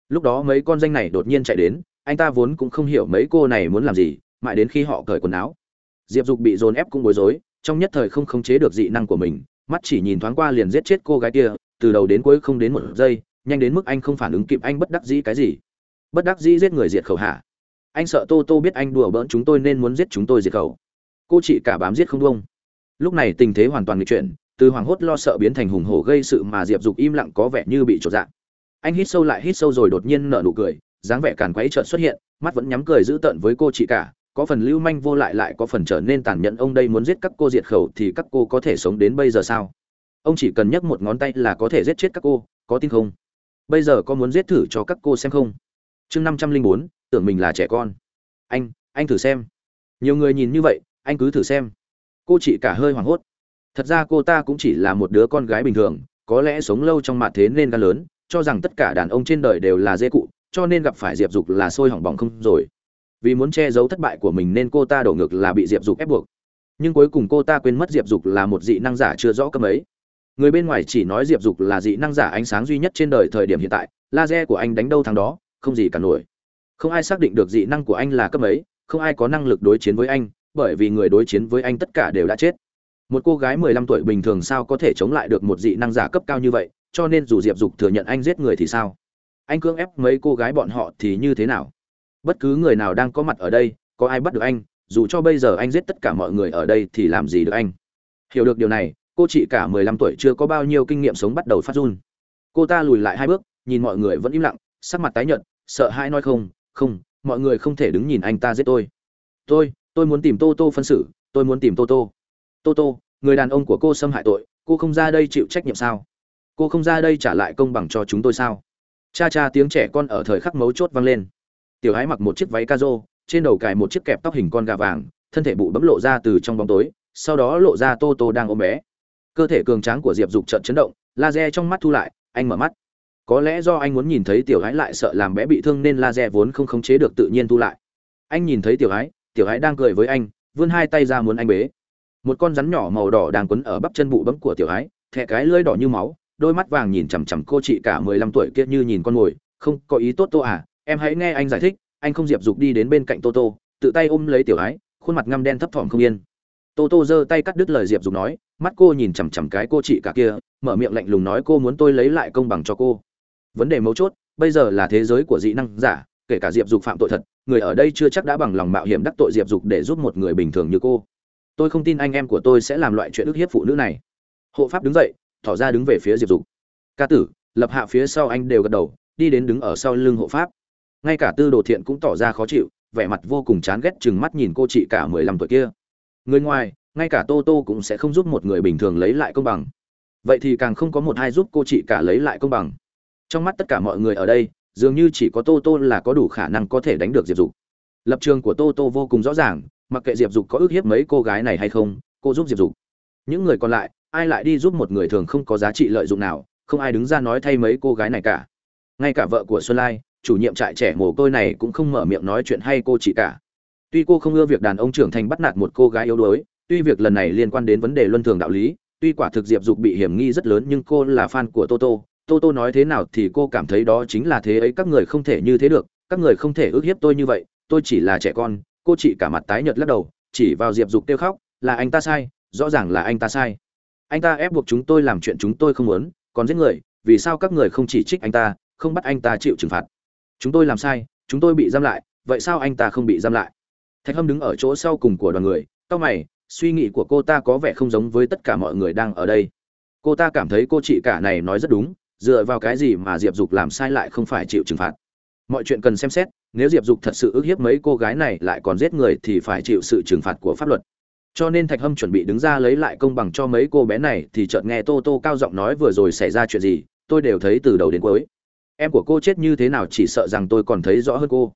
Lúc đó mấy con danh này đột nhiên chạy đến, anh ta vốn cũng không hiểu mấy cô này muốn làm gì, mãi đến khi họ cởi quần áo. Diệp dục bị dồn ép cũng bối rối, trong nhất thời không khống chế được dị năng của mình, mắt chỉ nhìn thoáng qua liền giết chết cô gái kia, từ đầu đến cuối không đến một giây nhanh đến mức anh không phản ứng kịp anh bất đắc dĩ cái gì. Bất đắc dĩ giết người diệt khẩu hả? anh sợ tô tô biết anh đùa bỡn chúng tôi nên muốn giết chúng tôi diệt khẩu. Cô chị cả bám giết không đông lúc này tình thế hoàn toàn nghịch chuyển, từ hoảng hốt lo sợ biến thành hùng hổ gây sự mà diệp dục im lặng có vẻ như bị trột dạng anh hít sâu lại hít sâu rồi đột nhiên nở nụ cười, dáng vẻ càn quấy trợn xuất hiện, mắt vẫn nhắm cười dữ tợn với cô chị cả, có phần lưu manh vô lại lại có phần trở nên tàn nhẫn, ông đây muốn giết các cô diệt khẩu thì các cô có thể sống đến bây giờ sao? Ông chỉ cần nhấc một ngón tay là có thể giết chết các cô, có tin không? Bây giờ có muốn giết thử cho các cô xem không? Chương năm trăm linh bốn, tưởng mình là trẻ con. Anh anh thử xem. Nhiều người nhìn như vậy, anh cứ thử xem. Cô chị cả hơi hoảng hốt. Thật ra cô ta cũng chỉ là một đứa con gái bình thường, có lẽ sống lâu trong mạng thế nên gan lớn, cho rằng tất cả đàn ông trên đời đều là dê cụ, cho nên gặp phải diệp dục là sôi hỏng bỏng không rồi. Vì muốn che giấu thất bại của mình nên cô ta đổ ngược là bị diệp dục ép buộc. Nhưng cuối cùng cô ta quên mất diệp dục là một dị năng giả chưa rõ cơm ấy người bên ngoài chỉ nói diệp dục là dị năng giả ánh sáng duy nhất trên đời thời điểm hiện tại, laser của anh đánh đâu thằng đó, không gì cả nổi. Không ai xác định được dị năng của anh là cấp ấy không ai có năng lực đối chiến với anh, bởi vì người đối chiến với anh tất cả đều đã chết. Một cô gái mười lăm tuổi bình thường sao có thể chống lại được một dị năng giả cấp cao như vậy, cho nên dù diệp dục thừa nhận anh giết người thì sao? Anh cưỡng ép mấy cô gái bọn họ thì như thế nào? Bất cứ người nào đang có mặt ở đây, có ai bắt được anh, dù cho bây giờ anh giết tất cả mọi người ở đây thì làm gì được anh? Hiểu được điều này cô chị cả mười lăm tuổi chưa có bao nhiêu kinh nghiệm sống bắt đầu phát run. Cô ta lùi lại hai bước, nhìn mọi người vẫn im lặng, sắc mặt tái nhợt, sợ hãi nói không không, mọi người không thể đứng nhìn anh ta giết tôi. Tôi tôi muốn tìm tô tô phân xử, tôi muốn tìm tô tô. Tô tô, người đàn ông của cô xâm hại tội, cô không ra đây chịu trách nhiệm sao? Cô không ra đây trả lại công bằng cho chúng tôi sao? Cha cha tiếng trẻ con ở thời khắc mấu chốt vang lên. Tiểu hái mặc một chiếc váy ca rô trên đầu cài một chiếc kẹp tóc hình con gà vàng, thân thể bụ bấm lộ ra từ trong bóng tối, sau đó lộ ra tô tô đang ôm bé cơ thể cường tráng của diệp dục trận chấn động, laser trong mắt thu lại, anh mở mắt. Có lẽ do anh muốn nhìn thấy tiểu gái lại sợ làm bé bị thương nên laser vốn không khống chế được tự nhiên thu lại. Anh nhìn thấy tiểu gái tiểu gái đang cười với anh, vươn hai tay ra muốn anh bế. Một con rắn nhỏ màu đỏ đang quấn ở bắp chân bụ bấm của tiểu gái thẹ cái lưỡi đỏ như máu, đôi mắt vàng nhìn chằm chằm cô chị cả mười lăm tuổi kia như nhìn con mồi, không, có ý tốt tô à em hãy nghe anh giải thích, anh không diệp dục đi đến bên cạnh tô tô. Tự tay ôm lấy tiểu ái khuôn mặt ngăm đen thấp thỏm không yên tô tô giơ tay cắt đứt lời diệp dục nói, mắt cô nhìn chằm chằm cái cô chị cả kia, mở miệng lạnh lùng nói cô muốn tôi lấy lại công bằng cho cô. Vấn đề mấu chốt, bây giờ là thế giới của dị năng giả, kể cả diệp dục phạm tội thật, người ở đây chưa chắc đã bằng lòng mạo hiểm đắc tội diệp dục để giúp một người bình thường như cô. Tôi không tin anh em của tôi sẽ làm loại chuyện ức hiếp phụ nữ này. Hộ pháp đứng dậy tỏ ra đứng về phía diệp dục. Ca tử, lập hạ phía sau anh đều gật đầu, đi đến đứng ở sau lưng hộ pháp. Ngay cả tư đồ thiện cũng tỏ ra khó chịu, vẻ mặt vô cùng chán ghét chừng mắt nhìn cô chị cả mười lăm tuổi kia người ngoài, ngay cả tô tô cũng sẽ không giúp một người bình thường lấy lại công bằng. Vậy thì càng không có một ai giúp cô chị cả lấy lại công bằng. Trong mắt tất cả mọi người ở đây, dường như chỉ có tô tô là có đủ khả năng có thể đánh được diệp dục. Lập trường của tô tô vô cùng rõ ràng, mặc kệ diệp dục có ước hiếp mấy cô gái này hay không, cô giúp diệp dục. Những người còn lại, ai lại đi giúp một người thường không có giá trị lợi dụng nào, không ai đứng ra nói thay mấy cô gái này cả. Ngay cả vợ của xuân lai, chủ nhiệm trại trẻ mồ côi này cũng không mở miệng nói chuyện hay cô chị cả tuy cô không ưa việc đàn ông trưởng thành bắt nạt một cô gái yếu đuối, tuy việc lần này liên quan đến vấn đề luân thường đạo lý, tuy quả thực diệp dục bị hiểm nghi rất lớn nhưng cô là fan của toto toto nói thế nào thì cô cảm thấy đó chính là thế ấy, các người không thể như thế được, các người không thể ước hiếp tôi như vậy, tôi chỉ là trẻ con, cô chị cả mặt tái nhợt lắc đầu, chỉ vào diệp dục kêu khóc, là anh ta sai, rõ ràng là anh ta sai. Anh ta ép buộc chúng tôi làm chuyện chúng tôi không muốn, còn giết người, vì sao các người không chỉ trích anh ta, không bắt anh ta chịu trừng phạt? Chúng tôi làm sai, chúng tôi bị giam lại, vậy sao anh ta không bị giam lại? Thạch hâm đứng ở chỗ sau cùng của đoàn người, cau mày, suy nghĩ của cô ta có vẻ không giống với tất cả mọi người đang ở đây. Cô ta cảm thấy cô chị cả này nói rất đúng, dựa vào cái gì mà diệp dục làm sai lại không phải chịu trừng phạt. Mọi chuyện cần xem xét, nếu diệp dục thật sự ức hiếp mấy cô gái này lại còn giết người thì phải chịu sự trừng phạt của pháp luật. Cho nên thạch hâm chuẩn bị đứng ra lấy lại công bằng cho mấy cô bé này thì chợt nghe tô tô cao giọng nói vừa rồi xảy ra chuyện gì, tôi đều thấy từ đầu đến cuối. Em của cô chết như thế nào chỉ sợ rằng tôi còn thấy rõ hơn cô.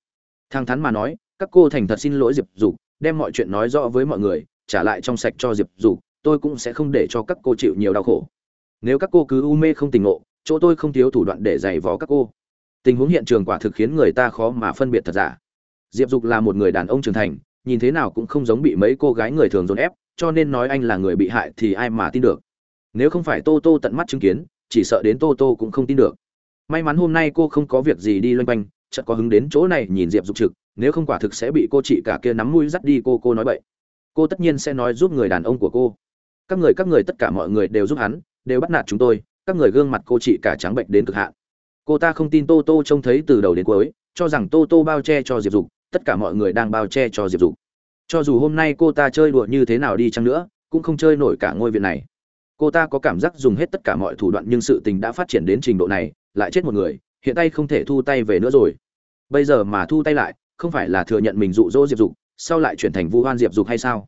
Thẳng thắn mà nói các cô thành thật xin lỗi diệp dục, đem mọi chuyện nói rõ với mọi người, trả lại trong sạch cho diệp dục, tôi cũng sẽ không để cho các cô chịu nhiều đau khổ. Nếu các cô cứ u mê không tình ngộ, chỗ tôi không thiếu thủ đoạn để giày vò các cô. Tình huống hiện trường quả thực khiến người ta khó mà phân biệt thật giả. Diệp dục là một người đàn ông trưởng thành, nhìn thế nào cũng không giống bị mấy cô gái người thường dồn ép, cho nên nói anh là người bị hại thì ai mà tin được. Nếu không phải tô tô tận mắt chứng kiến, chỉ sợ đến tô tô cũng không tin được. May mắn hôm nay cô không có việc gì đi loanh quanh, chợt có hứng đến chỗ này nhìn diệp dục trực nếu không quả thực sẽ bị cô chị cả kia nắm mũi dắt đi, cô cô nói vậy cô tất nhiên sẽ nói giúp người đàn ông của cô. Các người các người tất cả mọi người đều giúp hắn, đều bắt nạt chúng tôi. Các người gương mặt cô chị cả trắng bệnh đến cực hạn. Cô ta không tin tô tô trông thấy từ đầu đến cuối, cho rằng tô tô bao che cho diệp dục. Tất cả mọi người đang bao che cho diệp dục. Cho dù hôm nay cô ta chơi đùa như thế nào đi chăng nữa, cũng không chơi nổi cả ngôi viện này. Cô ta có cảm giác dùng hết tất cả mọi thủ đoạn nhưng sự tình đã phát triển đến trình độ này, lại chết một người, hiện tay không thể thu tay về nữa rồi. Bây giờ mà thu tay lại không phải là thừa nhận mình dụ dỗ diệp dục, sau lại chuyển thành vu hoan diệp dục hay sao?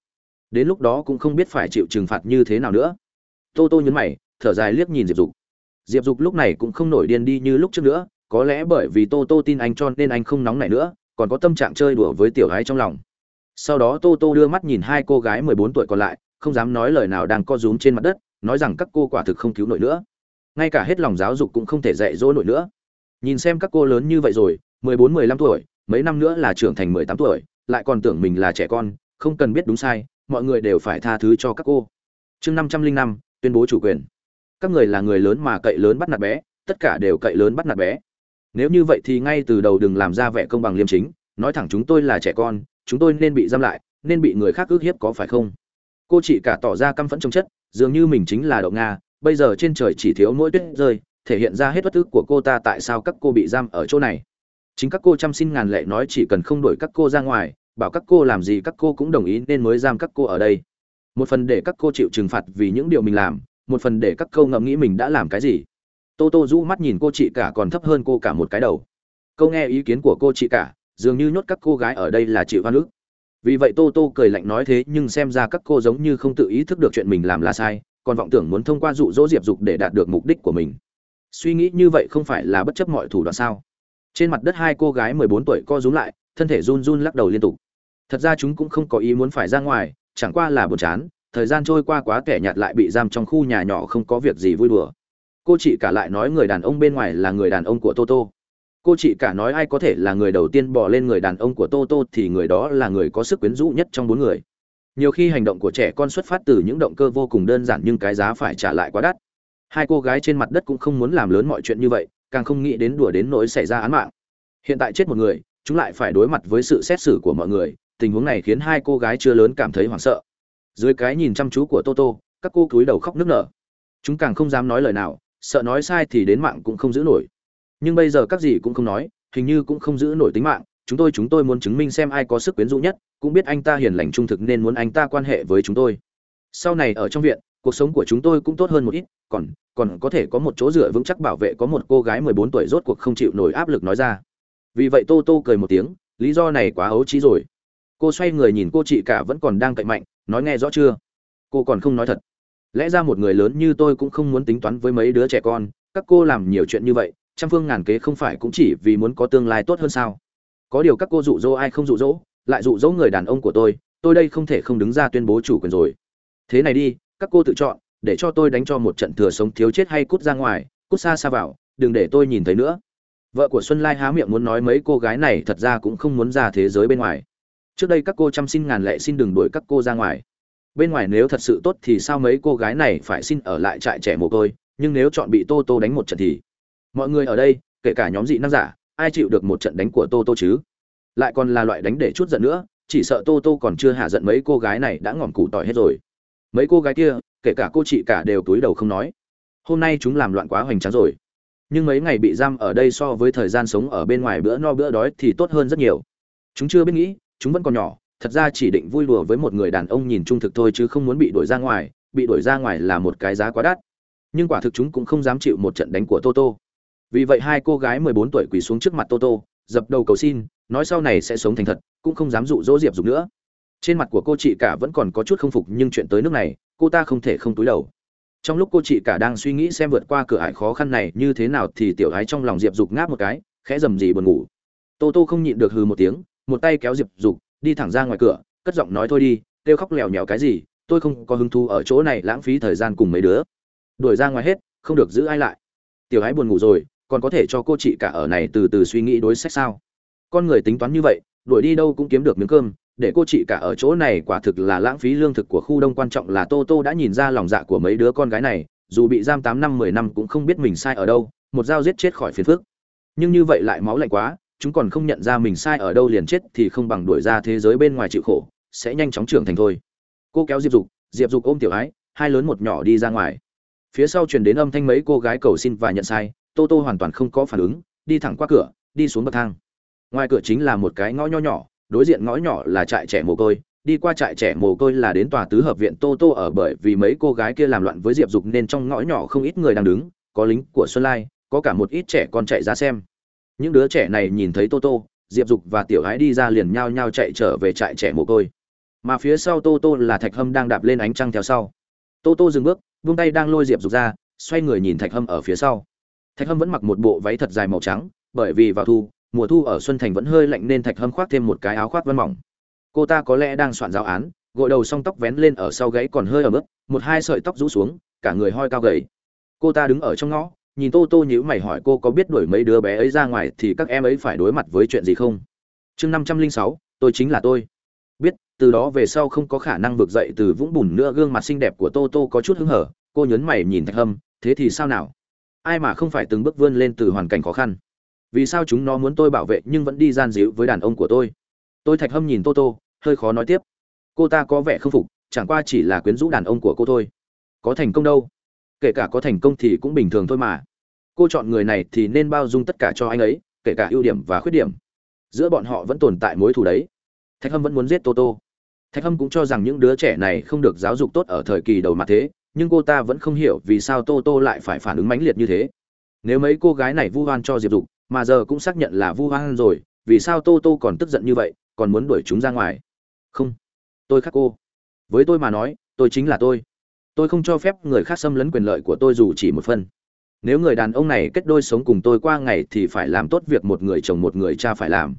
Đến lúc đó cũng không biết phải chịu trừng phạt như thế nào nữa. Tô tô nhấn mày, thở dài liếc nhìn diệp dục. Diệp dục lúc này cũng không nổi điên đi như lúc trước nữa, có lẽ bởi vì tô tô tin anh cho nên anh không nóng này nữa, còn có tâm trạng chơi đùa với tiểu gái trong lòng. Sau đó tô tô đưa mắt nhìn hai cô gái mười bốn tuổi còn lại, không dám nói lời nào đang co rúm trên mặt đất, nói rằng các cô quả thực không cứu nổi nữa. Ngay cả hết lòng giáo dục cũng không thể dạy dỗ nổi nữa. Nhìn xem các cô lớn như vậy rồi, mười bốn, mười lăm tuổi mấy năm nữa là trưởng thành mười tám tuổi, lại còn tưởng mình là trẻ con, không cần biết đúng sai, mọi người đều phải tha thứ cho các cô. Chương năm trăm linh năm, tuyên bố chủ quyền. Các người là người lớn mà cậy lớn bắt nạt bé, tất cả đều cậy lớn bắt nạt bé. Nếu như vậy thì ngay từ đầu đừng làm ra vẻ công bằng liêm chính, nói thẳng chúng tôi là trẻ con, chúng tôi nên bị giam lại, nên bị người khác ức hiếp có phải không? Cô chị cả tỏ ra căm phẫn trong chất, dường như mình chính là đậu nga, bây giờ trên trời chỉ thiếu mỗi tuyết rơi, thể hiện ra hết bất ức của cô ta tại sao các cô bị giam ở chỗ này chính các cô chăm xin ngàn lệ nói chỉ cần không đuổi các cô ra ngoài, bảo các cô làm gì các cô cũng đồng ý nên mới giam các cô ở đây. Một phần để các cô chịu trừng phạt vì những điều mình làm, một phần để các câu ngẫm nghĩ mình đã làm cái gì. Tô tô rũ mắt nhìn cô chị cả còn thấp hơn cô cả một cái đầu. Câu nghe ý kiến của cô chị cả, dường như nhốt các cô gái ở đây là chịu hoa nước vì vậy tô tô cười lạnh nói thế nhưng xem ra các cô giống như không tự ý thức được chuyện mình làm là sai, còn vọng tưởng muốn thông qua dụ dỗ diệp dục để đạt được mục đích của mình. Suy nghĩ như vậy không phải là bất chấp mọi thủ đoạn sao? Trên mặt đất hai cô gái mười bốn tuổi co rúm lại, thân thể run run lắc đầu liên tục. Thật ra chúng cũng không có ý muốn phải ra ngoài, chẳng qua là buồn chán, thời gian trôi qua quá kẻ nhạt lại bị giam trong khu nhà nhỏ không có việc gì vui đùa. Cô chị cả lại nói người đàn ông bên ngoài là người đàn ông của toto cô chị cả nói ai có thể là người đầu tiên bỏ lên người đàn ông của toto thì người đó là người có sức quyến rũ nhất trong bốn người. Nhiều khi hành động của trẻ con xuất phát từ những động cơ vô cùng đơn giản nhưng cái giá phải trả lại quá đắt. Hai cô gái trên mặt đất cũng không muốn làm lớn mọi chuyện như vậy càng không nghĩ đến đùa đến nỗi xảy ra án mạng. Hiện tại chết một người, chúng lại phải đối mặt với sự xét xử của mọi người, tình huống này khiến hai cô gái chưa lớn cảm thấy hoảng sợ. Dưới cái nhìn chăm chú của toto, các cô cúi đầu khóc nức nở. Chúng càng không dám nói lời nào, sợ nói sai thì đến mạng cũng không giữ nổi. Nhưng bây giờ các gì cũng không nói, hình như cũng không giữ nổi tính mạng, chúng tôi chúng tôi muốn chứng minh xem ai có sức quyến rũ nhất, cũng biết anh ta hiền lành trung thực nên muốn anh ta quan hệ với chúng tôi. Sau này ở trong viện cuộc sống của chúng tôi cũng tốt hơn một ít, còn còn có thể có một chỗ dựa vững chắc bảo vệ có một cô gái mười bốn tuổi rốt cuộc không chịu nổi áp lực nói ra. Vì vậy tô tô cười một tiếng, lý do này quá ấu trí rồi. Cô xoay người nhìn cô chị cả vẫn còn đang cậy mạnh, nói nghe rõ chưa? Cô còn không nói thật. Lẽ ra một người lớn như tôi cũng không muốn tính toán với mấy đứa trẻ con, các cô làm nhiều chuyện như vậy, trăm phương ngàn kế không phải cũng chỉ vì muốn có tương lai tốt hơn sao? Có điều các cô dụ dỗ ai không dụ dỗ, lại dụ dỗ người đàn ông của tôi tôi đây không thể không đứng ra tuyên bố chủ quyền rồi. Thế này đi các cô tự chọn, để cho tôi đánh cho một trận thừa sống thiếu chết hay cút ra ngoài, cút xa xa vào, đừng để tôi nhìn thấy nữa. Vợ của xuân lai há miệng muốn nói mấy cô gái này thật ra cũng không muốn ra thế giới bên ngoài. Trước đây các cô chăm xin ngàn lệ xin đừng đuổi các cô ra ngoài. Bên ngoài nếu thật sự tốt thì sao mấy cô gái này phải xin ở lại trại trẻ mồ côi, nhưng nếu chọn bị tô tô đánh một trận thì mọi người ở đây, kể cả nhóm dị năng giả, ai chịu được một trận đánh của tô tô chứ? Lại còn là loại đánh để chút giận nữa, chỉ sợ tô tô còn chưa hạ giận mấy cô gái này đã ngỏm củ tỏi hết rồi mấy cô gái kia, kể cả cô chị cả đều túi đầu không nói. Hôm nay chúng làm loạn quá hoành tráng rồi. Nhưng mấy ngày bị giam ở đây so với thời gian sống ở bên ngoài bữa no bữa đói thì tốt hơn rất nhiều. Chúng chưa biết nghĩ, chúng vẫn còn nhỏ, thật ra chỉ định vui đùa với một người đàn ông nhìn trung thực thôi chứ không muốn bị đuổi ra ngoài, bị đuổi ra ngoài là một cái giá quá đắt. Nhưng quả thực chúng cũng không dám chịu một trận đánh của toto. Vì vậy hai cô gái 14 tuổi quỳ xuống trước mặt toto, dập đầu cầu xin, nói sau này sẽ sống thành thật, cũng không dám dụ dỗ diệp dục nữa trên mặt của cô chị cả vẫn còn có chút không phục nhưng chuyện tới nước này, cô ta không thể không túi đầu. Trong lúc cô chị cả đang suy nghĩ xem vượt qua cửa ải khó khăn này như thế nào thì tiểu ái trong lòng diệp dục ngáp một cái, khẽ rầm rì buồn ngủ. Tô tô không nhịn được hừ một tiếng, một tay kéo diệp dục, đi thẳng ra ngoài cửa, cất giọng nói thôi đi, kêu khóc lèo nhèo cái gì, tôi không có hứng thú ở chỗ này lãng phí thời gian cùng mấy đứa. Đuổi ra ngoài hết, không được giữ ai lại. Tiểu ái buồn ngủ rồi, còn có thể cho cô chị cả ở này từ từ suy nghĩ đối sách sao? Con người tính toán như vậy, đuổi đi đâu cũng kiếm được miếng cơm để cô chị cả ở chỗ này quả thực là lãng phí lương thực của khu đông quan trọng là tô tô đã nhìn ra lòng dạ của mấy đứa con gái này, dù bị giam tám năm, mười năm cũng không biết mình sai ở đâu, một dao giết chết khỏi phiền phức. Nhưng như vậy lại máu lạnh quá, chúng còn không nhận ra mình sai ở đâu liền chết thì không bằng đuổi ra thế giới bên ngoài chịu khổ, sẽ nhanh chóng trưởng thành thôi. Cô kéo diệp dục diệp dục ôm tiểu ái, hai lớn một nhỏ đi ra ngoài. Phía sau truyền đến âm thanh mấy cô gái cầu xin và nhận sai, tô tô hoàn toàn không có phản ứng, đi thẳng qua cửa, đi xuống bậc thang. Ngoài cửa chính là một cái ngõ nho nhỏ đối diện ngõ nhỏ là trại trẻ mồ côi, đi qua trại trẻ mồ côi là đến tòa tứ hợp viện tô tô ở bởi vì mấy cô gái kia làm loạn với diệp dục nên trong ngõ nhỏ không ít người đang đứng, có lính của xuân lai, có cả một ít trẻ con chạy ra xem. Những đứa trẻ này nhìn thấy tô tô, diệp dục và tiểu gái đi ra liền nhao nhao chạy trở về trại trẻ mồ côi. Mà phía sau tô tô là thạch hâm đang đạp lên ánh trăng theo sau. Tô tô dừng bước vung tay đang lôi diệp dục ra, xoay người nhìn thạch hâm ở phía sau. Thạch hâm vẫn mặc một bộ váy thật dài màu trắng, bởi vì vào thu mùa thu ở xuân thành vẫn hơi lạnh nên thạch hâm khoác thêm một cái áo khoác văn mỏng. Cô ta có lẽ đang soạn giáo án, gội đầu xong tóc vén lên ở sau gáy còn hơi ở mức một hai sợi tóc rũ xuống, cả người hoi cao gầy. Cô ta đứng ở trong ngõ, nhìn tô tô nhíu mày hỏi cô có biết đuổi mấy đứa bé ấy ra ngoài thì các em ấy phải đối mặt với chuyện gì không? Chương năm trăm linh sáu, tôi chính là tôi. Biết, từ đó về sau không có khả năng vực dậy từ vũng bùn nữa, gương mặt xinh đẹp của tô tô có chút hứng hở, cô nhấn mày nhìn thạch hâm, thế thì sao nào? Ai mà không phải từng bước vươn lên từ hoàn cảnh khó khăn? Vì sao chúng nó muốn tôi bảo vệ nhưng vẫn đi gian díu với đàn ông của tôi? Tôi thạch hâm nhìn tô tô, hơi khó nói tiếp. Cô ta có vẻ không phục, chẳng qua chỉ là quyến rũ đàn ông của cô thôi. Có thành công đâu. Kể cả có thành công thì cũng bình thường thôi mà. Cô chọn người này thì nên bao dung tất cả cho anh ấy, kể cả ưu điểm và khuyết điểm. Giữa bọn họ vẫn tồn tại mối thù đấy. Thạch hâm vẫn muốn giết tô tô. Thạch hâm cũng cho rằng những đứa trẻ này không được giáo dục tốt ở thời kỳ đầu mặt thế, nhưng cô ta vẫn không hiểu vì sao tô tô lại phải phản ứng mãnh liệt như thế. Nếu mấy cô gái này vu oan cho diệp dục mà giờ cũng xác nhận là vu hoan rồi, vì sao tô tô còn tức giận như vậy, còn muốn đuổi chúng ra ngoài? Không. Tôi khác cô. Với tôi mà nói, tôi chính là tôi. Tôi không cho phép người khác xâm lấn quyền lợi của tôi dù chỉ một phần. Nếu người đàn ông này kết đôi sống cùng tôi qua ngày thì phải làm tốt việc một người chồng một người cha phải làm.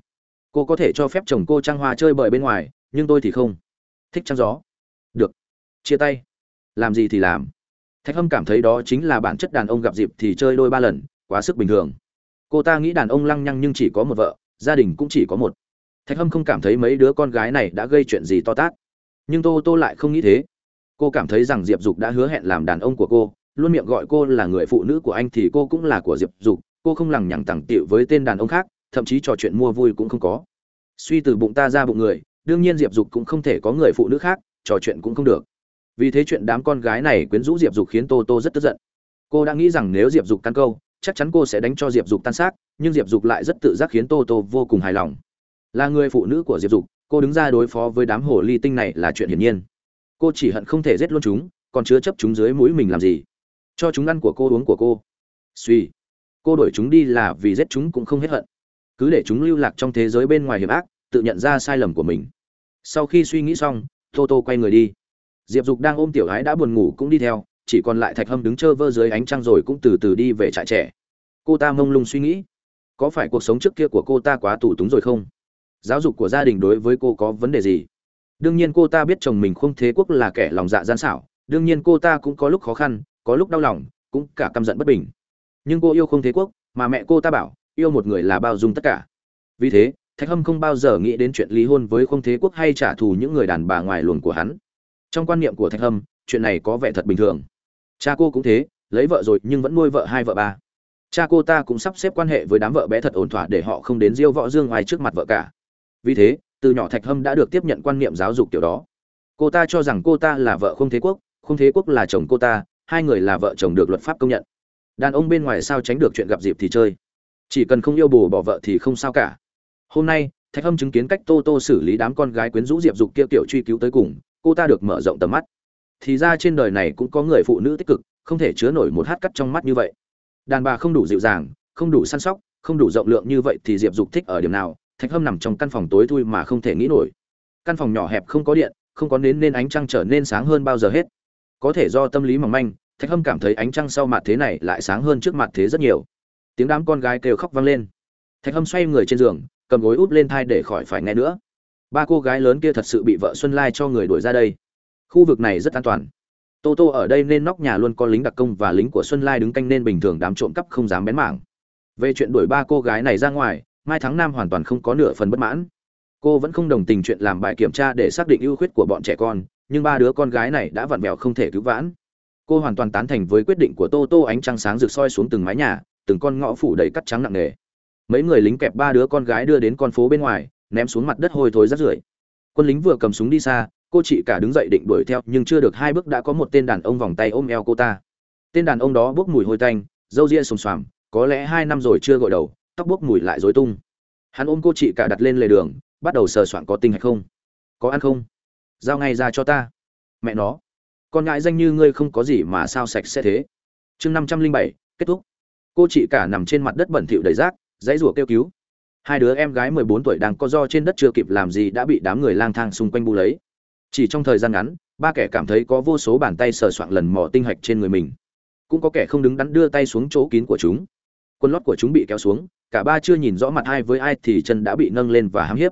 Cô có thể cho phép chồng cô trang hoa chơi bời bên ngoài, nhưng tôi thì không. Thích trăng gió. Được. Chia tay. Làm gì thì làm. Thạch hâm cảm thấy đó chính là bản chất đàn ông gặp dịp thì chơi đôi ba lần, quá sức bình thường cô ta nghĩ đàn ông lăng nhăng nhưng chỉ có một vợ, gia đình cũng chỉ có một. Thạch hâm không cảm thấy mấy đứa con gái này đã gây chuyện gì to tát. Nhưng tô tô lại không nghĩ thế. Cô cảm thấy rằng diệp dục đã hứa hẹn làm đàn ông của cô, luôn miệng gọi cô là người phụ nữ của anh thì cô cũng là của diệp dục, cô không lằng nhằng tẳng tịu với tên đàn ông khác, thậm chí trò chuyện mua vui cũng không có. Suy từ bụng ta ra bụng người, đương nhiên diệp dục cũng không thể có người phụ nữ khác, trò chuyện cũng không được. Vì thế chuyện đám con gái này quyến rũ diệp dục khiến tô tô rất tức giận. Cô đã nghĩ rằng nếu diệp dục căn câu chắc chắn cô sẽ đánh cho diệp dục tan xác, nhưng diệp dục lại rất tự giác khiến tô tô vô cùng hài lòng. Là người phụ nữ của diệp dục, cô đứng ra đối phó với đám hồ ly tinh này là chuyện hiển nhiên. Cô chỉ hận không thể giết luôn chúng, còn chứa chấp chúng dưới mũi mình làm gì? Cho chúng ăn của cô uống của cô. Suy cô đuổi chúng đi là vì giết chúng cũng không hết hận. Cứ để chúng lưu lạc trong thế giới bên ngoài hiểm ác, tự nhận ra sai lầm của mình. Sau khi suy nghĩ xong, tô tô quay người đi. Diệp dục đang ôm tiểu gái đã buồn ngủ cũng đi theo chỉ còn lại thạch hâm đứng chơ vơ dưới ánh trăng rồi cũng từ từ đi về trại trẻ. Cô ta mông lung suy nghĩ, có phải cuộc sống trước kia của cô ta quá tủ túng rồi không? Giáo dục của gia đình đối với cô có vấn đề gì? Đương nhiên cô ta biết chồng mình không thế quốc là kẻ lòng dạ gian xảo, đương nhiên cô ta cũng có lúc khó khăn, có lúc đau lòng, cũng cả căm giận bất bình. Nhưng cô yêu không thế quốc, mà mẹ cô ta bảo, yêu một người là bao dung tất cả. Vì thế, thạch hâm không bao giờ nghĩ đến chuyện ly hôn với không thế quốc hay trả thù những người đàn bà ngoài luồng của hắn. Trong quan niệm của thạch hâm, chuyện này có vẻ thật bình thường cha cô cũng thế, lấy vợ rồi nhưng vẫn nuôi vợ hai vợ ba. Cha cô ta cũng sắp xếp quan hệ với đám vợ bé thật ổn thỏa để họ không đến diêu võ dương ngoài trước mặt vợ cả. Vì thế, từ nhỏ thạch hâm đã được tiếp nhận quan niệm giáo dục kiểu đó. Cô ta cho rằng cô ta là vợ không thế quốc không thế quốc là chồng cô ta, hai người là vợ chồng được luật pháp công nhận. Đàn ông bên ngoài sao tránh được chuyện gặp dịp thì chơi. Chỉ cần không yêu bồ bỏ vợ thì không sao cả. Hôm nay, thạch hâm chứng kiến cách tô tô xử lý đám con gái quyến rũ diệp dục kia kiểu truy cứu tới cùng, cô ta được mở rộng tầm mắt thì ra trên đời này cũng có người phụ nữ tích cực, không thể chứa nổi một hát cắt trong mắt như vậy. Đàn bà không đủ dịu dàng, không đủ săn sóc, không đủ rộng lượng như vậy thì diệp dục thích ở điểm nào, thạch hâm nằm trong căn phòng tối thui mà không thể nghĩ nổi. Căn phòng nhỏ hẹp không có điện, không có nến nên ánh trăng trở nên sáng hơn bao giờ hết. Có thể do tâm lý mỏng manh, thạch hâm cảm thấy ánh trăng sau mặt thế này lại sáng hơn trước mặt thế rất nhiều. Tiếng đám con gái kêu khóc vang lên. Thạch hâm xoay người trên giường, cầm gối úp lên thai để khỏi phải nghe nữa. Ba cô gái lớn kia thật sự bị vợ xuân lai cho người đuổi ra đây khu vực này rất an toàn. Tô tô ở đây nên nóc nhà luôn có lính đặc công và lính của xuân lai đứng canh nên bình thường đám trộm cắp không dám bén mảng. Về chuyện đuổi ba cô gái này ra ngoài, mai thắng nam hoàn toàn không có nửa phần bất mãn. Cô vẫn không đồng tình chuyện làm bài kiểm tra để xác định ưu khuyết của bọn trẻ con, nhưng ba đứa con gái này đã vặn vẹo không thể cứu vãn. Cô hoàn toàn tán thành với quyết định của tô tô ánh trăng sáng rực soi xuống từng mái nhà, từng con ngõ phủ đầy cắt trắng nặng nề. Mấy người lính kẹp ba đứa con gái đưa đến con phố bên ngoài, ném xuống mặt đất hôi thối rắt rưởi. Quân lính vừa cầm súng đi xa cô chị cả đứng dậy định đuổi theo, nhưng chưa được hai bước đã có một tên đàn ông vòng tay ôm eo cô ta. Tên đàn ông đó bốc mùi hôi tanh, râu ria xồm xoàm, có lẽ hai năm rồi chưa gội đầu, tóc bốc mùi lại rối tung. Hắn ôm cô chị cả đặt lên lề đường, bắt đầu sờ soạn có tinh hay không. Có ăn không? Giao ngay ra cho ta. Mẹ nó. Con ngại danh như ngươi không có gì mà sao sạch sẽ thế. Chương năm trăm linh bảy, kết thúc. Cô chị cả nằm trên mặt đất bẩn thỉu đầy rác, dãy rủa kêu cứu. Hai đứa em gái mười bốn tuổi đang co do trên đất chưa kịp làm gì đã bị đám người lang thang xung quanh bu lấy chỉ trong thời gian ngắn, ba kẻ cảm thấy có vô số bàn tay sờ soạng lần mò tinh hạch trên người mình. Cũng có kẻ không đứng đắn đưa tay xuống chỗ kín của chúng. Quân lót của chúng bị kéo xuống, cả ba chưa nhìn rõ mặt ai với ai thì chân đã bị nâng lên và hãm hiếp.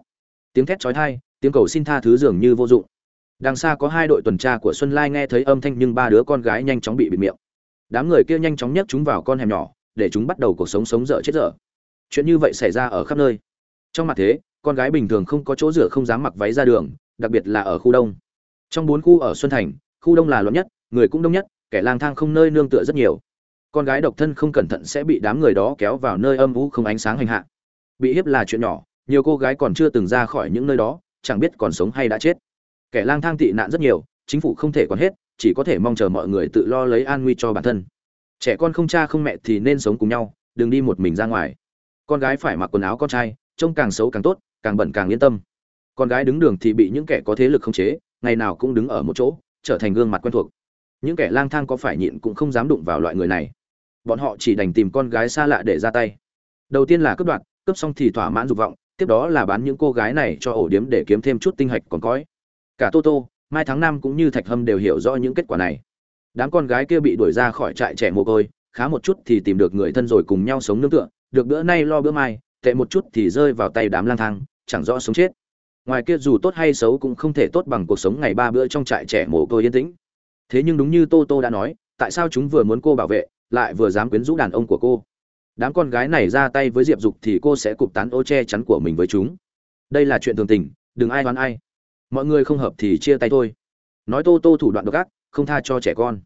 Tiếng thét chói tai, tiếng cầu xin tha thứ dường như vô dụng. Đằng xa có hai đội tuần tra của xuân lai nghe thấy âm thanh nhưng ba đứa con gái nhanh chóng bị bịt miệng. Đám người kia nhanh chóng nhấc chúng vào con hẻm nhỏ, để chúng bắt đầu cuộc sống sống dở chết dở. Chuyện như vậy xảy ra ở khắp nơi. Trong mặt thế, con gái bình thường không có chỗ rửa không dám mặc váy ra đường đặc biệt là ở khu đông. Trong bốn khu ở xuân thành, khu đông là lớn nhất, người cũng đông nhất, kẻ lang thang không nơi nương tựa rất nhiều. Con gái độc thân không cẩn thận sẽ bị đám người đó kéo vào nơi âm u không ánh sáng hành hạ. Bị hiếp là chuyện nhỏ, nhiều cô gái còn chưa từng ra khỏi những nơi đó, chẳng biết còn sống hay đã chết. Kẻ lang thang tị nạn rất nhiều, chính phủ không thể còn hết, chỉ có thể mong chờ mọi người tự lo lấy an nguy cho bản thân. Trẻ con không cha không mẹ thì nên sống cùng nhau, đừng đi một mình ra ngoài. Con gái phải mặc quần áo con trai, trông càng xấu càng tốt, càng bẩn càng yên tâm con gái đứng đường thì bị những kẻ có thế lực khống chế, ngày nào cũng đứng ở một chỗ, trở thành gương mặt quen thuộc. Những kẻ lang thang có phải nhịn cũng không dám đụng vào loại người này. Bọn họ chỉ đành tìm con gái xa lạ để ra tay. Đầu tiên là cướp đoạt, cướp xong thì thỏa mãn dục vọng, tiếp đó là bán những cô gái này cho ổ điếm để kiếm thêm chút tinh hạch còn cõi cả tô tô, mai tháng năm cũng như thạch hâm đều hiểu rõ những kết quả này. Đám con gái kia bị đuổi ra khỏi trại trẻ mồ côi, khá một chút thì tìm được người thân rồi cùng nhau sống nương tựa, được bữa nay lo bữa mai, tệ một chút thì rơi vào tay đám lang thang, chẳng rõ sống chết ngoài kia dù tốt hay xấu cũng không thể tốt bằng cuộc sống ngày ba bữa trong trại trẻ mồ côi yên tĩnh. Thế nhưng đúng như tô tô đã nói, tại sao chúng vừa muốn cô bảo vệ, lại vừa dám quyến rũ đàn ông của cô? Đám con gái này ra tay với diệp dục thì cô sẽ cụp tán ô che chắn của mình với chúng. Đây là chuyện thường tình, đừng ai đoán ai. Mọi người không hợp thì chia tay thôi. Nói tô tô thủ đoạn độc ác, không tha cho trẻ con.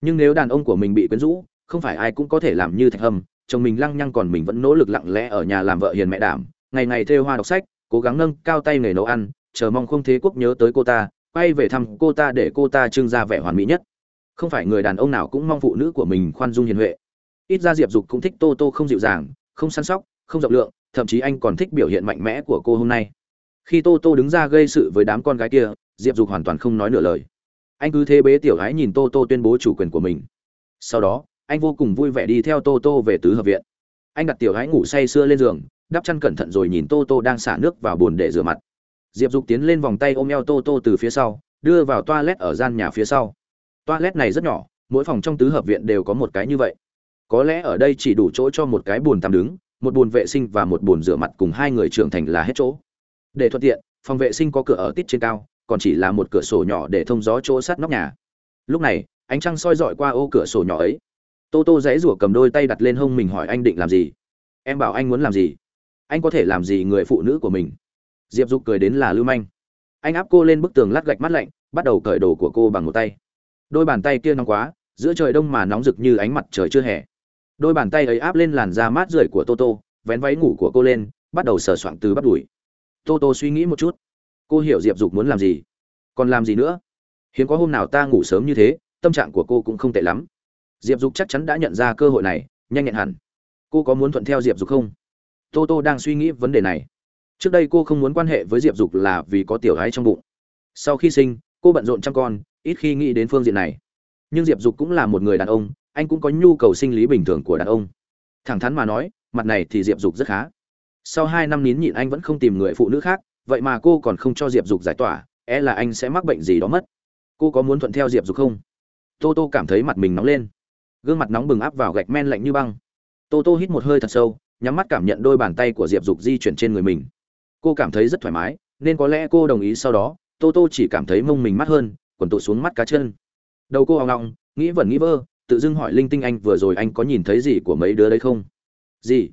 Nhưng nếu đàn ông của mình bị quyến rũ, không phải ai cũng có thể làm như thạch hầm chồng mình lăng nhăng còn mình vẫn nỗ lực lặng lẽ ở nhà làm vợ hiền mẹ đảm, ngày ngày thêu hoa đọc sách cố gắng nâng cao tay nghề nấu ăn, chờ mong không thế quốc nhớ tới cô ta, quay về thăm cô ta để cô ta trưng ra vẻ hoàn mỹ nhất. Không phải người đàn ông nào cũng mong phụ nữ của mình khoan dung hiền huệ. Ít ra diệp dục cũng thích tô tô không dịu dàng, không săn sóc, không rộng lượng, thậm chí anh còn thích biểu hiện mạnh mẽ của cô hôm nay. Khi tô tô đứng ra gây sự với đám con gái kia, diệp dục hoàn toàn không nói nửa lời. Anh cứ thế bế tiểu gái nhìn tô tô tuyên bố chủ quyền của mình. Sau đó, anh vô cùng vui vẻ đi theo tô tô về tứ hợp viện. Anh đặt tiểu gái ngủ say sưa lên giường đắp chăn cẩn thận rồi nhìn tô tô đang xả nước vào bồn để rửa mặt. Diệp dục tiến lên vòng tay ôm eo tô tô từ phía sau, đưa vào toilet ở gian nhà phía sau. Toilet này rất nhỏ, mỗi phòng trong tứ hợp viện đều có một cái như vậy. Có lẽ ở đây chỉ đủ chỗ cho một cái bồn tắm đứng, một bồn vệ sinh và một bồn rửa mặt cùng hai người trưởng thành là hết chỗ. Để thuận tiện, phòng vệ sinh có cửa ở tít trên cao, còn chỉ là một cửa sổ nhỏ để thông gió chỗ sát nóc nhà. Lúc này, ánh trăng soi dọi qua ô cửa sổ nhỏ ấy. Tô tô dãy rủa cầm đôi tay đặt lên hông mình hỏi anh định làm gì? Em bảo anh muốn làm gì? Anh có thể làm gì người phụ nữ của mình? Diệp dục cười đến là lưu manh. Anh áp cô lên bức tường lát gạch mắt lạnh, bắt đầu cởi đồ của cô bằng một tay. Đôi bàn tay kia nóng quá, giữa trời đông mà nóng rực như ánh mặt trời chưa hè. Đôi bàn tay ấy áp lên làn da mát rượi của toto, vén váy ngủ của cô lên, bắt đầu sờ soạng từ bắt đùi. Toto suy nghĩ một chút. Cô hiểu diệp dục muốn làm gì. Còn làm gì nữa? Hiếm có hôm nào ta ngủ sớm như thế, tâm trạng của cô cũng không tệ lắm. Diệp dục chắc chắn đã nhận ra cơ hội này, nhanh nhẹn hẳn. Cô có muốn thuận theo diệp dục không? Tô tô đang suy nghĩ vấn đề này. Trước đây cô không muốn quan hệ với diệp dục là vì có tiểu gái trong bụng. Sau khi sinh, cô bận rộn chăm con, ít khi nghĩ đến phương diện này. Nhưng diệp dục cũng là một người đàn ông, anh cũng có nhu cầu sinh lý bình thường của đàn ông. Thẳng thắn mà nói, mặt này thì diệp dục rất khá. Sau hai năm nín nhịn anh vẫn không tìm người phụ nữ khác, vậy mà cô còn không cho diệp dục giải tỏa é là anh sẽ mắc bệnh gì đó mất. Cô có muốn thuận theo diệp dục không? Tô tô cảm thấy mặt mình nóng lên. Gương mặt nóng bừng áp vào gạch men lạnh như băng. Tô tô hít một hơi thật sâu nhắm mắt cảm nhận đôi bàn tay của diệp dục di chuyển trên người mình. Cô cảm thấy rất thoải mái, nên có lẽ cô đồng ý sau đó, tô tô chỉ cảm thấy mông mình mát hơn, quần tụ xuống mắt cá chân. Đầu cô hoang ngọng nghĩ vẩn nghĩ vơ, tự dưng hỏi linh tinh anh vừa rồi anh có nhìn thấy gì của mấy đứa đấy không? Gì?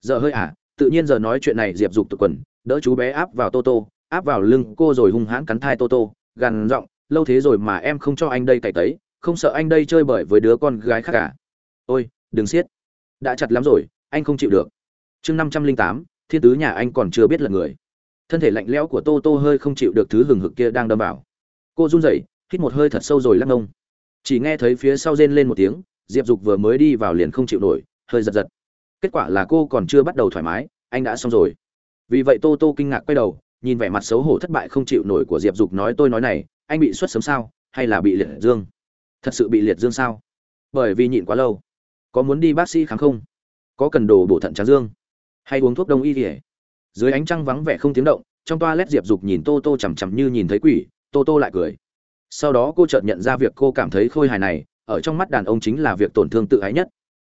Giờ hơi à tự nhiên giờ nói chuyện này diệp dục tự quần, đỡ chú bé áp vào tô tô, áp vào lưng cô rồi hung hãn cắn thai tô tô, gằn giọng, lâu thế rồi mà em không cho anh đây cày tấy, không sợ anh đây chơi bời với đứa con gái khác cả ôi, đừng siết đã chặt lắm rồi anh không chịu được. Chương năm trăm linh tám, thiên tứ nhà anh còn chưa biết là người. Thân thể lạnh lẽo của tô tô hơi không chịu được thứ hừng hực kia đang đâm vào. Cô run rẩy, hít một hơi thật sâu rồi lắc ngông. Chỉ nghe thấy phía sau rên lên một tiếng, diệp dục vừa mới đi vào liền không chịu nổi, hơi giật giật. Kết quả là cô còn chưa bắt đầu thoải mái, anh đã xong rồi. Vì vậy tô tô kinh ngạc quay đầu, nhìn vẻ mặt xấu hổ thất bại không chịu nổi của diệp dục nói tôi nói này, anh bị xuất sớm sao, hay là bị liệt dương? Thật sự bị liệt dương sao? Bởi vì nhịn quá lâu. Có muốn đi bác sĩ khám không? Có cần đồ bổ thận tráng dương. Hay uống thuốc đông y kỉa dưới ánh trăng vắng vẻ không tiếng động, trong toa lét diệp dục nhìn tô tô chằm chằm như nhìn thấy quỷ, tô tô lại cười. Sau đó cô chợt nhận ra việc cô cảm thấy khôi hài này, ở trong mắt đàn ông chính là việc tổn thương tự ái nhất.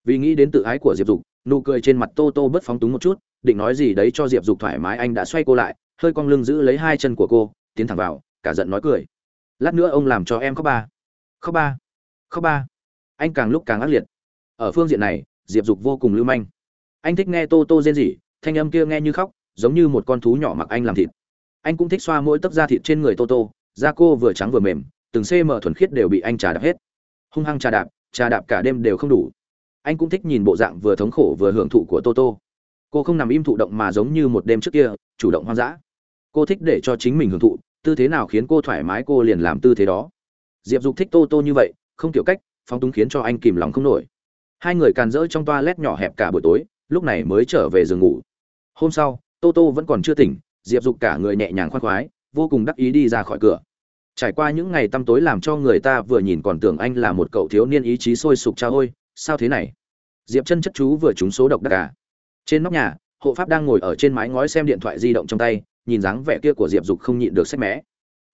Vì nghĩ đến tự ái của diệp dục, nụ cười trên mặt tô tô bất phóng túng một chút, định nói gì đấy cho diệp dục thoải mái anh đã xoay cô lại, hơi cong lưng giữ lấy hai chân của cô, tiến thẳng vào, cả giận nói cười. Lát nữa ông làm cho em khóc ba. Khóc ba. Khóc ba. Anh càng lúc càng ác liệt. Ở phương diện này diệp dục vô cùng lưu manh. Anh thích nghe tô tô rên rỉ, thanh âm kia nghe như khóc, giống như một con thú nhỏ mặc anh làm thịt. Anh cũng thích xoa mỗi tấc da thịt trên người tô tô, da cô vừa trắng vừa mềm, từng cm thuần khiết đều bị anh trà đạp hết. Hung hăng trà đạp trà đạp cả đêm đều không đủ. Anh cũng thích nhìn bộ dạng vừa thống khổ vừa hưởng thụ của tô tô. Cô không nằm im thụ động mà giống như một đêm trước kia, chủ động hoang dã. Cô thích để cho chính mình hưởng thụ, tư thế nào khiến cô thoải mái cô liền làm tư thế đó. Diệp dục thích tô tô như vậy, không kiểu cách, phóng túng khiến cho anh kìm lòng không nổi hai người càn rỡ trong toa lét nhỏ hẹp cả buổi tối, lúc này mới trở về giường ngủ. Hôm sau, tô tô vẫn còn chưa tỉnh, diệp dục cả người nhẹ nhàng khoan khoái, vô cùng đắc ý đi ra khỏi cửa. Trải qua những ngày tăm tối làm cho người ta vừa nhìn còn tưởng anh là một cậu thiếu niên ý chí sôi sục cha ôi, sao thế này? Diệp chân chất chú vừa trúng số độc đắc cả trên nóc nhà, hộ pháp đang ngồi ở trên mái ngói xem điện thoại di động trong tay, nhìn dáng vẻ kia của diệp dục không nhịn được sách mẽ.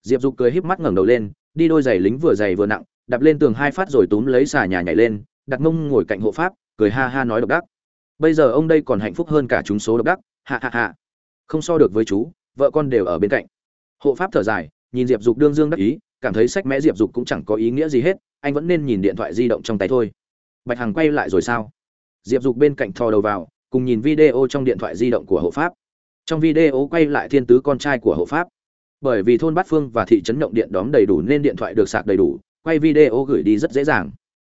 diệp dục cười híp mắt ngẩng đầu lên, đi đôi giày lính vừa dày vừa nặng đập lên tường hai phát rồi túm lấy xà nhà nhảy lên đặt mông ngồi cạnh hộ pháp, cười ha ha nói độc đắc. Bây giờ ông đây còn hạnh phúc hơn cả chúng số độc đắc hạ hạ hạ không so được với chú, vợ con đều ở bên cạnh. Hộ pháp thở dài, nhìn diệp dục đương dương đắc ý, cảm thấy sách mẽ diệp dục cũng chẳng có ý nghĩa gì hết, anh vẫn nên nhìn điện thoại di động trong tay thôi. Bạch hằng quay lại rồi sao? Diệp dục bên cạnh thò đầu vào, cùng nhìn video trong điện thoại di động của hộ pháp. Trong video quay lại thiên tứ con trai của hộ pháp. Bởi vì thôn bát phương và thị trấn động điện đóm đầy đủ nên điện thoại được sạc đầy đủ, quay video gửi đi rất dễ dàng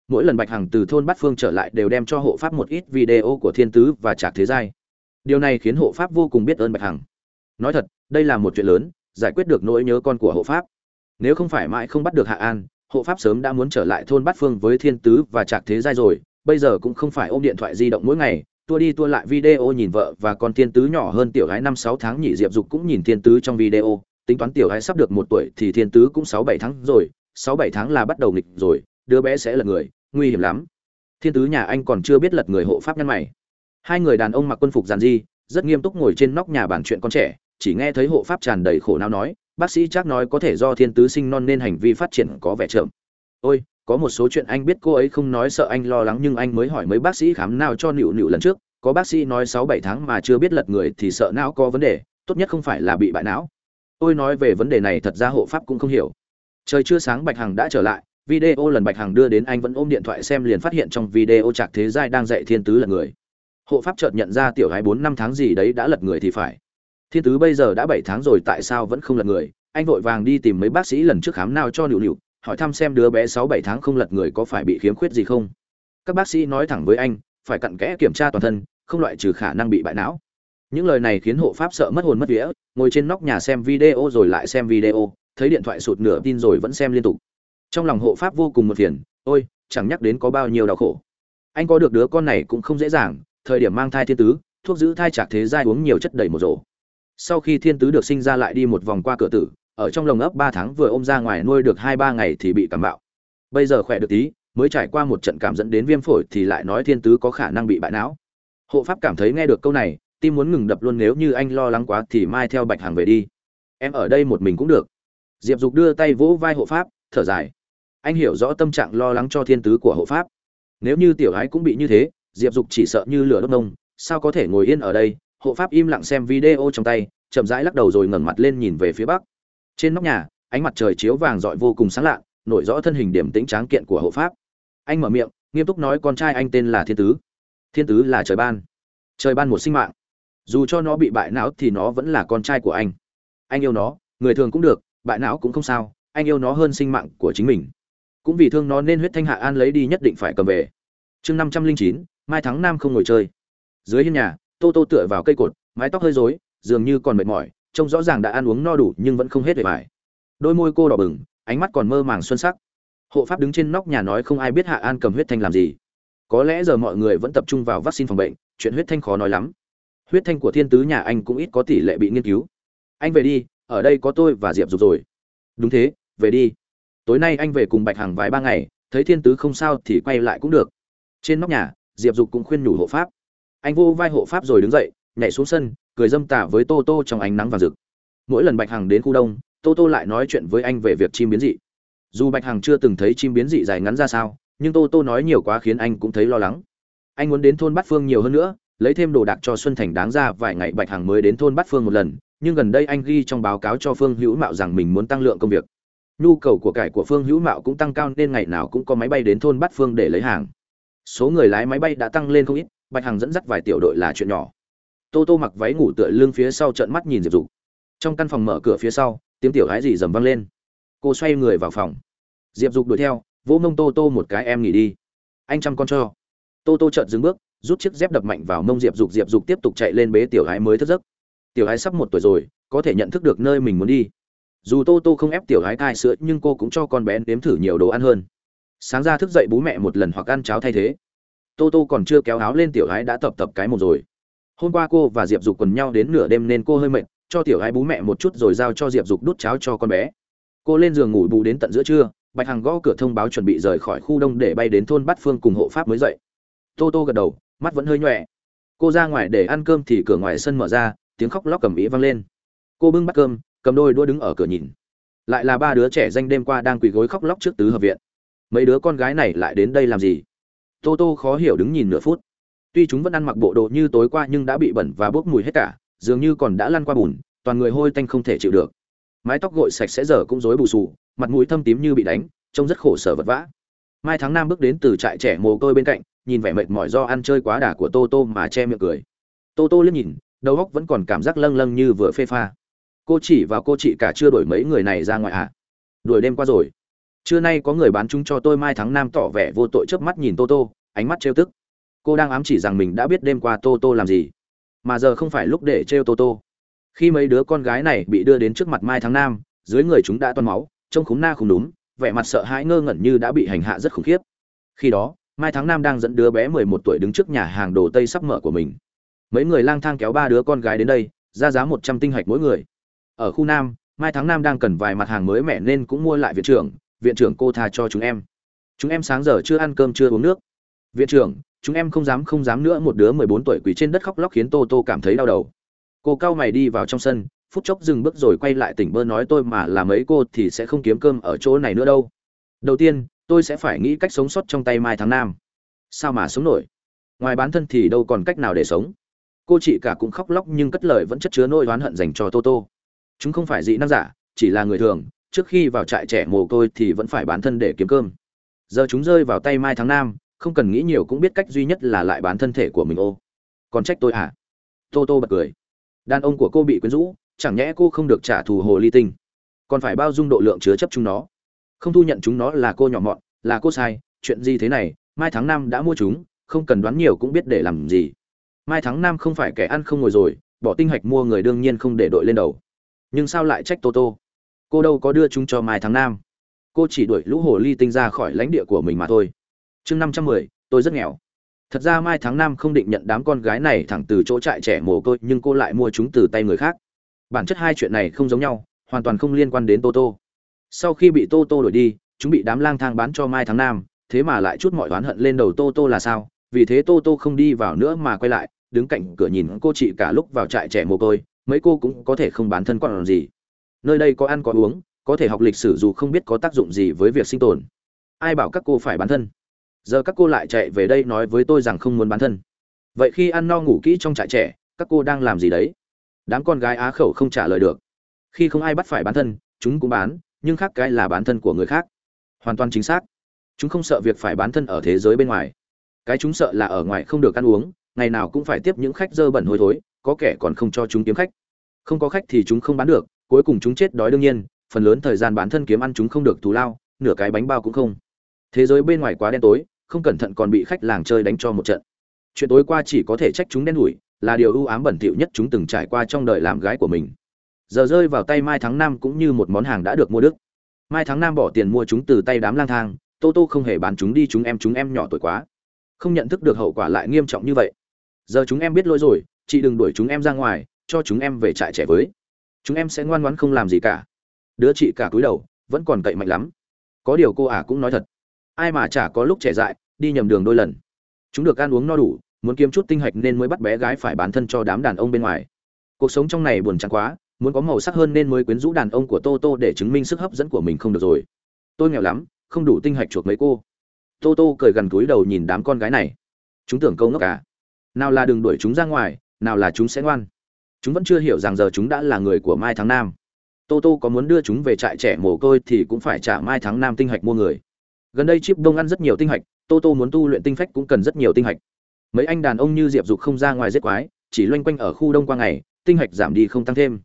mỗi lần bạch hằng từ thôn bát phương trở lại đều đem cho hộ pháp một ít video của thiên tứ và trạc thế giai. Điều này khiến hộ pháp vô cùng biết ơn bạch hằng. Nói thật, đây là một chuyện lớn, giải quyết được nỗi nhớ con của hộ pháp. Nếu không phải mãi không bắt được hạ an, hộ pháp sớm đã muốn trở lại thôn bát phương với thiên tứ và trạc thế giai rồi, bây giờ cũng không phải ôm điện thoại di động mỗi ngày, tua đi tua lại video nhìn vợ và con thiên tứ nhỏ hơn tiểu gái năm sáu tháng nhị diệp dục cũng nhìn thiên tứ trong video, tính toán tiểu gái sắp được một tuổi thì thiên tứ cũng sáu bảy tháng rồi, sáu bảy tháng là bắt đầu nghịch rồi đứa bé sẽ lật người, nguy hiểm lắm. Thiên tứ nhà anh còn chưa biết lật người hộ pháp nhân mày. Hai người đàn ông mặc quân phục giàn di rất nghiêm túc ngồi trên nóc nhà bàn chuyện con trẻ, chỉ nghe thấy hộ pháp tràn đầy khổ não nói, bác sĩ chắc nói có thể do thiên tứ sinh non nên hành vi phát triển có vẻ chậm. Ôi, có một số chuyện anh biết cô ấy không nói, sợ anh lo lắng, nhưng anh mới hỏi mấy bác sĩ khám nào cho nịu nịu lần trước, có bác sĩ nói sáu bảy tháng mà chưa biết lật người thì sợ não có vấn đề, tốt nhất không phải là bị bại não. Tôi nói về vấn đề này thật ra hộ pháp cũng không hiểu. Trời chưa sáng bạch hằng đã trở lại video lần bạch hằng đưa đến anh vẫn ôm điện thoại xem liền phát hiện trong video trạc thế giai đang dạy thiên tứ lật người. Hộ pháp chợt nhận ra tiểu gái bốn năm tháng gì đấy đã lật người thì phải. Thiên tứ bây giờ đã bảy tháng rồi tại sao vẫn không lật người? Anh vội vàng đi tìm mấy bác sĩ lần trước khám nào cho nịu nịu hỏi thăm xem đứa bé sáu bảy tháng không lật người có phải bị khiếm khuyết gì không? Các bác sĩ nói thẳng với anh, phải cặn kẽ kiểm tra toàn thân, không loại trừ khả năng bị bại não. Những lời này khiến hộ pháp sợ mất hồn mất vía, ngồi trên nóc nhà xem video rồi lại xem video, thấy điện thoại sụt nửa tin rồi vẫn xem liên tục trong lòng hộ pháp vô cùng một phiền, ôi, chẳng nhắc đến có bao nhiêu đau khổ. Anh có được đứa con này cũng không dễ dàng, thời điểm mang thai thiên tứ, thuốc giữ thai chạc thế giai uống nhiều chất đầy một rổ. Sau khi thiên tứ được sinh ra lại đi một vòng qua cửa tử, ở trong lồng ấp ba tháng vừa ôm ra ngoài nuôi được hai ba ngày thì bị cảm bạo. Bây giờ khỏe được tí, mới trải qua một trận cảm dẫn đến viêm phổi thì lại nói thiên tứ có khả năng bị bại não. Hộ pháp cảm thấy nghe được câu này, tim muốn ngừng đập luôn nếu như anh lo lắng quá thì mai theo bạch hàng về đi. Em ở đây một mình cũng được. Diệp dục đưa tay vỗ vai hộ pháp, thở dài anh hiểu rõ tâm trạng lo lắng cho thiên tứ của hộ pháp. Nếu như tiểu Ái cũng bị như thế, diệp dục chỉ sợ như lửa đốt nông, sao có thể ngồi yên ở đây? Hộ pháp im lặng xem video trong tay, chậm rãi lắc đầu rồi ngẩng mặt lên nhìn về phía bắc. Trên nóc nhà, ánh mặt trời chiếu vàng rọi vô cùng sáng lạ, nổi rõ thân hình điểm tĩnh tráng kiện của hộ pháp. Anh mở miệng, nghiêm túc nói con trai anh tên là thiên tứ. Thiên tứ là trời ban. Trời ban một sinh mạng. Dù cho nó bị bại não thì nó vẫn là con trai của anh. Anh yêu nó, người thường cũng được, bại não cũng không sao, anh yêu nó hơn sinh mạng của chính mình cũng vì thương nó nên huyết thanh hạ an lấy đi nhất định phải cầm về. Chương năm trăm linh chín, mai thắng nam không ngồi chơi. Dưới hiên nhà, tô tô tựa vào cây cột, mái tóc hơi rối, dường như còn mệt mỏi, trông rõ ràng đã ăn uống no đủ nhưng vẫn không hết về bài đôi môi cô đỏ bừng, ánh mắt còn mơ màng xuân sắc. Hộ pháp đứng trên nóc nhà nói không ai biết hạ an cầm huyết thanh làm gì. Có lẽ giờ mọi người vẫn tập trung vào vaccine phòng bệnh, chuyện huyết thanh khó nói lắm. Huyết thanh của thiên tứ nhà anh cũng ít có tỷ lệ bị nghiên cứu. Anh về đi, ở đây có tôi và diệp dục rồi. Đúng thế, về đi tối nay anh về cùng bạch hằng vài ba ngày, thấy thiên tứ không sao thì quay lại cũng được. Trên nóc nhà, diệp dục cũng khuyên nhủ hộ pháp. Anh vô vai hộ pháp rồi đứng dậy, nhảy xuống sân, cười dâm tả với tô tô trong ánh nắng vàng rực. Mỗi lần bạch hằng đến khu đông, tô tô lại nói chuyện với anh về việc chim biến dị. Dù bạch hằng chưa từng thấy chim biến dị dài ngắn ra sao, nhưng tô tô nói nhiều quá khiến anh cũng thấy lo lắng. Anh muốn đến thôn bát phương nhiều hơn nữa, lấy thêm đồ đạc cho xuân thành đáng ra vài ngày bạch hằng mới đến thôn bát phương một lần, nhưng gần đây anh ghi trong báo cáo cho phương hữu mạo rằng mình muốn tăng lượng công việc nhu cầu của cải của phương hữu mạo cũng tăng cao nên ngày nào cũng có máy bay đến thôn bát phương để lấy hàng. Số người lái máy bay đã tăng lên không ít, bạch hằng dẫn dắt vài tiểu đội là chuyện nhỏ. Tô tô mặc váy ngủ tựa lưng phía sau trận mắt nhìn diệp dục. Trong căn phòng mở cửa phía sau, tiếng tiểu gái gì dầm vang lên. Cô xoay người vào phòng. Diệp dục đuổi theo, vỗ mông tô tô một cái em nghỉ đi. Anh chăm con cho. Tô tô chợt dừng bước, rút chiếc dép đập mạnh vào mông diệp dục diệp dục tiếp tục chạy lên bế tiểu gái mới thức giấc. Tiểu gái sắp một tuổi rồi, có thể nhận thức được nơi mình muốn đi dù tô tô không ép tiểu gái thai sữa, nhưng cô cũng cho con bé nếm thử nhiều đồ ăn hơn. Sáng ra thức dậy bú mẹ một lần hoặc ăn cháo thay thế. Tô tô còn chưa kéo áo lên tiểu gái đã tập tập cái một rồi. Hôm qua cô và diệp dục quần nhau đến nửa đêm nên cô hơi mệt, cho tiểu gái bú mẹ một chút rồi giao cho diệp dục đút cháo cho con bé. Cô lên giường ngủ bù đến tận giữa trưa, bạch hằng gõ cửa thông báo chuẩn bị rời khỏi khu đông để bay đến thôn bát phương cùng hộ pháp mới dậy. Tô tô gật đầu, mắt vẫn hơi nhọe cô ra ngoài để ăn cơm thì cửa ngoài sân mở ra, tiếng khóc lóc cầm ý vang lên. Cô bưng bát cơm cầm đôi đua đứng ở cửa nhìn. Lại là ba đứa trẻ danh đêm qua đang quỳ gối khóc lóc trước tứ hợp viện. Mấy đứa con gái này lại đến đây làm gì? Tô tô khó hiểu đứng nhìn nửa phút. Tuy chúng vẫn ăn mặc bộ đồ như tối qua nhưng đã bị bẩn và bốc mùi hết cả, dường như còn đã lăn qua bùn, toàn người hôi tanh không thể chịu được. Mái tóc gội sạch sẽ giờ cũng rối bù xù, mặt mũi thâm tím như bị đánh, trông rất khổ sở vật vã. Mai tháng năm bước đến từ trại trẻ mồ côi bên cạnh, nhìn vẻ mệt mỏi do ăn chơi quá đà của tô tô mà che miệng cười. Tô tô liếc nhìn, đầu óc vẫn còn cảm giác lâng lâng như vừa phê pha cô chỉ vào cô chị cả chưa đổi mấy người này ra ngoài ạ à? đuổi đêm qua rồi. Trưa nay có người bán chúng cho tôi mai tháng năm tỏ vẻ vô tội chớp mắt nhìn tô tô, ánh mắt trêu tức. Cô đang ám chỉ rằng mình đã biết đêm qua tô tô làm gì, mà giờ không phải lúc để trêu tô tô. Khi mấy đứa con gái này bị đưa đến trước mặt mai tháng năm dưới người chúng đã toan máu, trông khúng na khúm đúng vẻ mặt sợ hãi ngơ ngẩn như đã bị hành hạ rất khủng khiếp. Khi đó, mai tháng năm đang dẫn đứa bé mười một tuổi đứng trước nhà hàng đồ tây sắp mở của mình. Mấy người lang thang kéo ba đứa con gái đến đây, ra giá một trăm tinh hạch mỗi người ở khu nam, mai tháng năm đang cần vài mặt hàng mới mẻ nên cũng mua lại viện trưởng viện trưởng cô tha cho chúng em. Chúng em sáng giờ chưa ăn cơm chưa uống nước. Viện trưởng, chúng em không dám không dám nữa, một đứa mười bốn tuổi quỳ trên đất khóc lóc khiến tô tô cảm thấy đau đầu. Cô cao mày đi vào trong sân, phút chốc dừng bước rồi quay lại tỉnh bơ nói tôi mà làm ấy cô thì sẽ không kiếm cơm ở chỗ này nữa đâu. Đầu tiên, tôi sẽ phải nghĩ cách sống sót trong tay mai tháng nam. Sao mà sống nổi? Ngoài bán thân thì đâu còn cách nào để sống. Cô chị cả cũng khóc lóc nhưng cất lời vẫn chất chứa nỗi oán hận dành cho tô tô chúng không phải dị năng giả, chỉ là người thường, trước khi vào trại trẻ mồ côi thì vẫn phải bán thân để kiếm cơm. Giờ chúng rơi vào tay mai tháng nam, không cần nghĩ nhiều cũng biết cách duy nhất là lại bán thân thể của mình ô. Còn trách tôi à tô tô bật cười. Đàn ông của cô bị quyến rũ, chẳng nhẽ cô không được trả thù hồ ly tinh? Còn phải bao dung độ lượng chứa chấp chúng nó. Không thu nhận chúng nó là cô nhỏ mọn, là cô sai, chuyện gì thế này? Mai tháng Nam đã mua chúng, không cần đoán nhiều cũng biết để làm gì. Mai tháng Nam không phải kẻ ăn không ngồi rồi, bỏ tinh hạch mua người đương nhiên không để đội lên đầu nhưng sao lại trách tô tô? Cô đâu có đưa chúng cho mai tháng Nam, cô chỉ đuổi lũ hồ ly tinh ra khỏi lãnh địa của mình mà thôi. Chương năm trăm mười tôi rất nghèo. Thật ra mai tháng năm không định nhận đám con gái này thẳng từ chỗ trại trẻ mồ côi nhưng cô lại mua chúng từ tay người khác. Bản chất hai chuyện này không giống nhau hoàn toàn không liên quan đến tô tô. Sau khi bị tô tô đuổi đi chúng bị đám lang thang bán cho mai tháng nam thế mà lại chút mọi oán hận lên đầu tô tô là sao? Vì thế tô tô không đi vào nữa mà quay lại đứng cạnh cửa nhìn cô chị cả lúc vào trại trẻ mồ côi mấy cô cũng có thể không bán thân còn gì. Nơi đây có ăn có uống, có thể học lịch sử dù không biết có tác dụng gì với việc sinh tồn. Ai bảo các cô phải bán thân? Giờ các cô lại chạy về đây nói với tôi rằng không muốn bán thân. Vậy khi ăn no ngủ kỹ trong trại trẻ, các cô đang làm gì đấy? Đám con gái á khẩu không trả lời được. Khi không ai bắt phải bán thân, chúng cũng bán, nhưng khác cái là bán thân của người khác. Hoàn toàn chính xác. Chúng không sợ việc phải bán thân ở thế giới bên ngoài. Cái chúng sợ là ở ngoài không được ăn uống, ngày nào cũng phải tiếp những khách dơ bẩn hôi thối có kẻ còn không cho chúng kiếm khách. Không có khách thì chúng không bán được, cuối cùng chúng chết đói đương nhiên, phần lớn thời gian bán thân kiếm ăn chúng không được thù lao, nửa cái bánh bao cũng không. Thế giới bên ngoài quá đen tối, không cẩn thận còn bị khách làng chơi đánh cho một trận. Chuyện tối qua chỉ có thể trách chúng đen đủi, là điều ưu ám bẩn thỉu nhất chúng từng trải qua trong đời làm gái của mình. Giờ rơi vào tay mai tháng năm cũng như một món hàng đã được mua đức. Mai tháng năm bỏ tiền mua chúng từ tay đám lang thang, tô tô không hề bán chúng đi, chúng em chúng em nhỏ tuổi quá. Không nhận thức được hậu quả lại nghiêm trọng như vậy. Giờ chúng em biết lỗi rồi chị đừng đuổi chúng em ra ngoài, cho chúng em về trại trẻ với. Chúng em sẽ ngoan ngoãn không làm gì cả. Đứa chị cả cúi đầu, vẫn còn cậy mạnh lắm. Có điều cô ả cũng nói thật. Ai mà chả có lúc trẻ dại, đi nhầm đường đôi lần. Chúng được ăn uống no đủ, muốn kiếm chút tinh hạch nên mới bắt bé gái phải bán thân cho đám đàn ông bên ngoài. Cuộc sống trong này buồn chán quá, muốn có màu sắc hơn nên mới quyến rũ đàn ông của tô tô để chứng minh sức hấp dẫn của mình không được rồi. Tôi nghèo lắm, không đủ tinh hạch chuộc mấy cô. Tô tô cười gần túi đầu nhìn đám con gái này. Chúng tưởng câu ngốc cả nào là đừng đuổi chúng ra ngoài nào là chúng sẽ ngoan. Chúng vẫn chưa hiểu rằng giờ chúng đã là người của mai tháng nam. Tô tô có muốn đưa chúng về trại trẻ mồ côi thì cũng phải trả mai tháng nam tinh hạch mua người. Gần đây chip đông ăn rất nhiều tinh hạch, tô tô muốn tu luyện tinh phách cũng cần rất nhiều tinh hạch. Mấy anh đàn ông như diệp dục không ra ngoài giết quái, chỉ loanh quanh ở khu đông qua ngày, tinh hạch giảm đi không tăng thêm.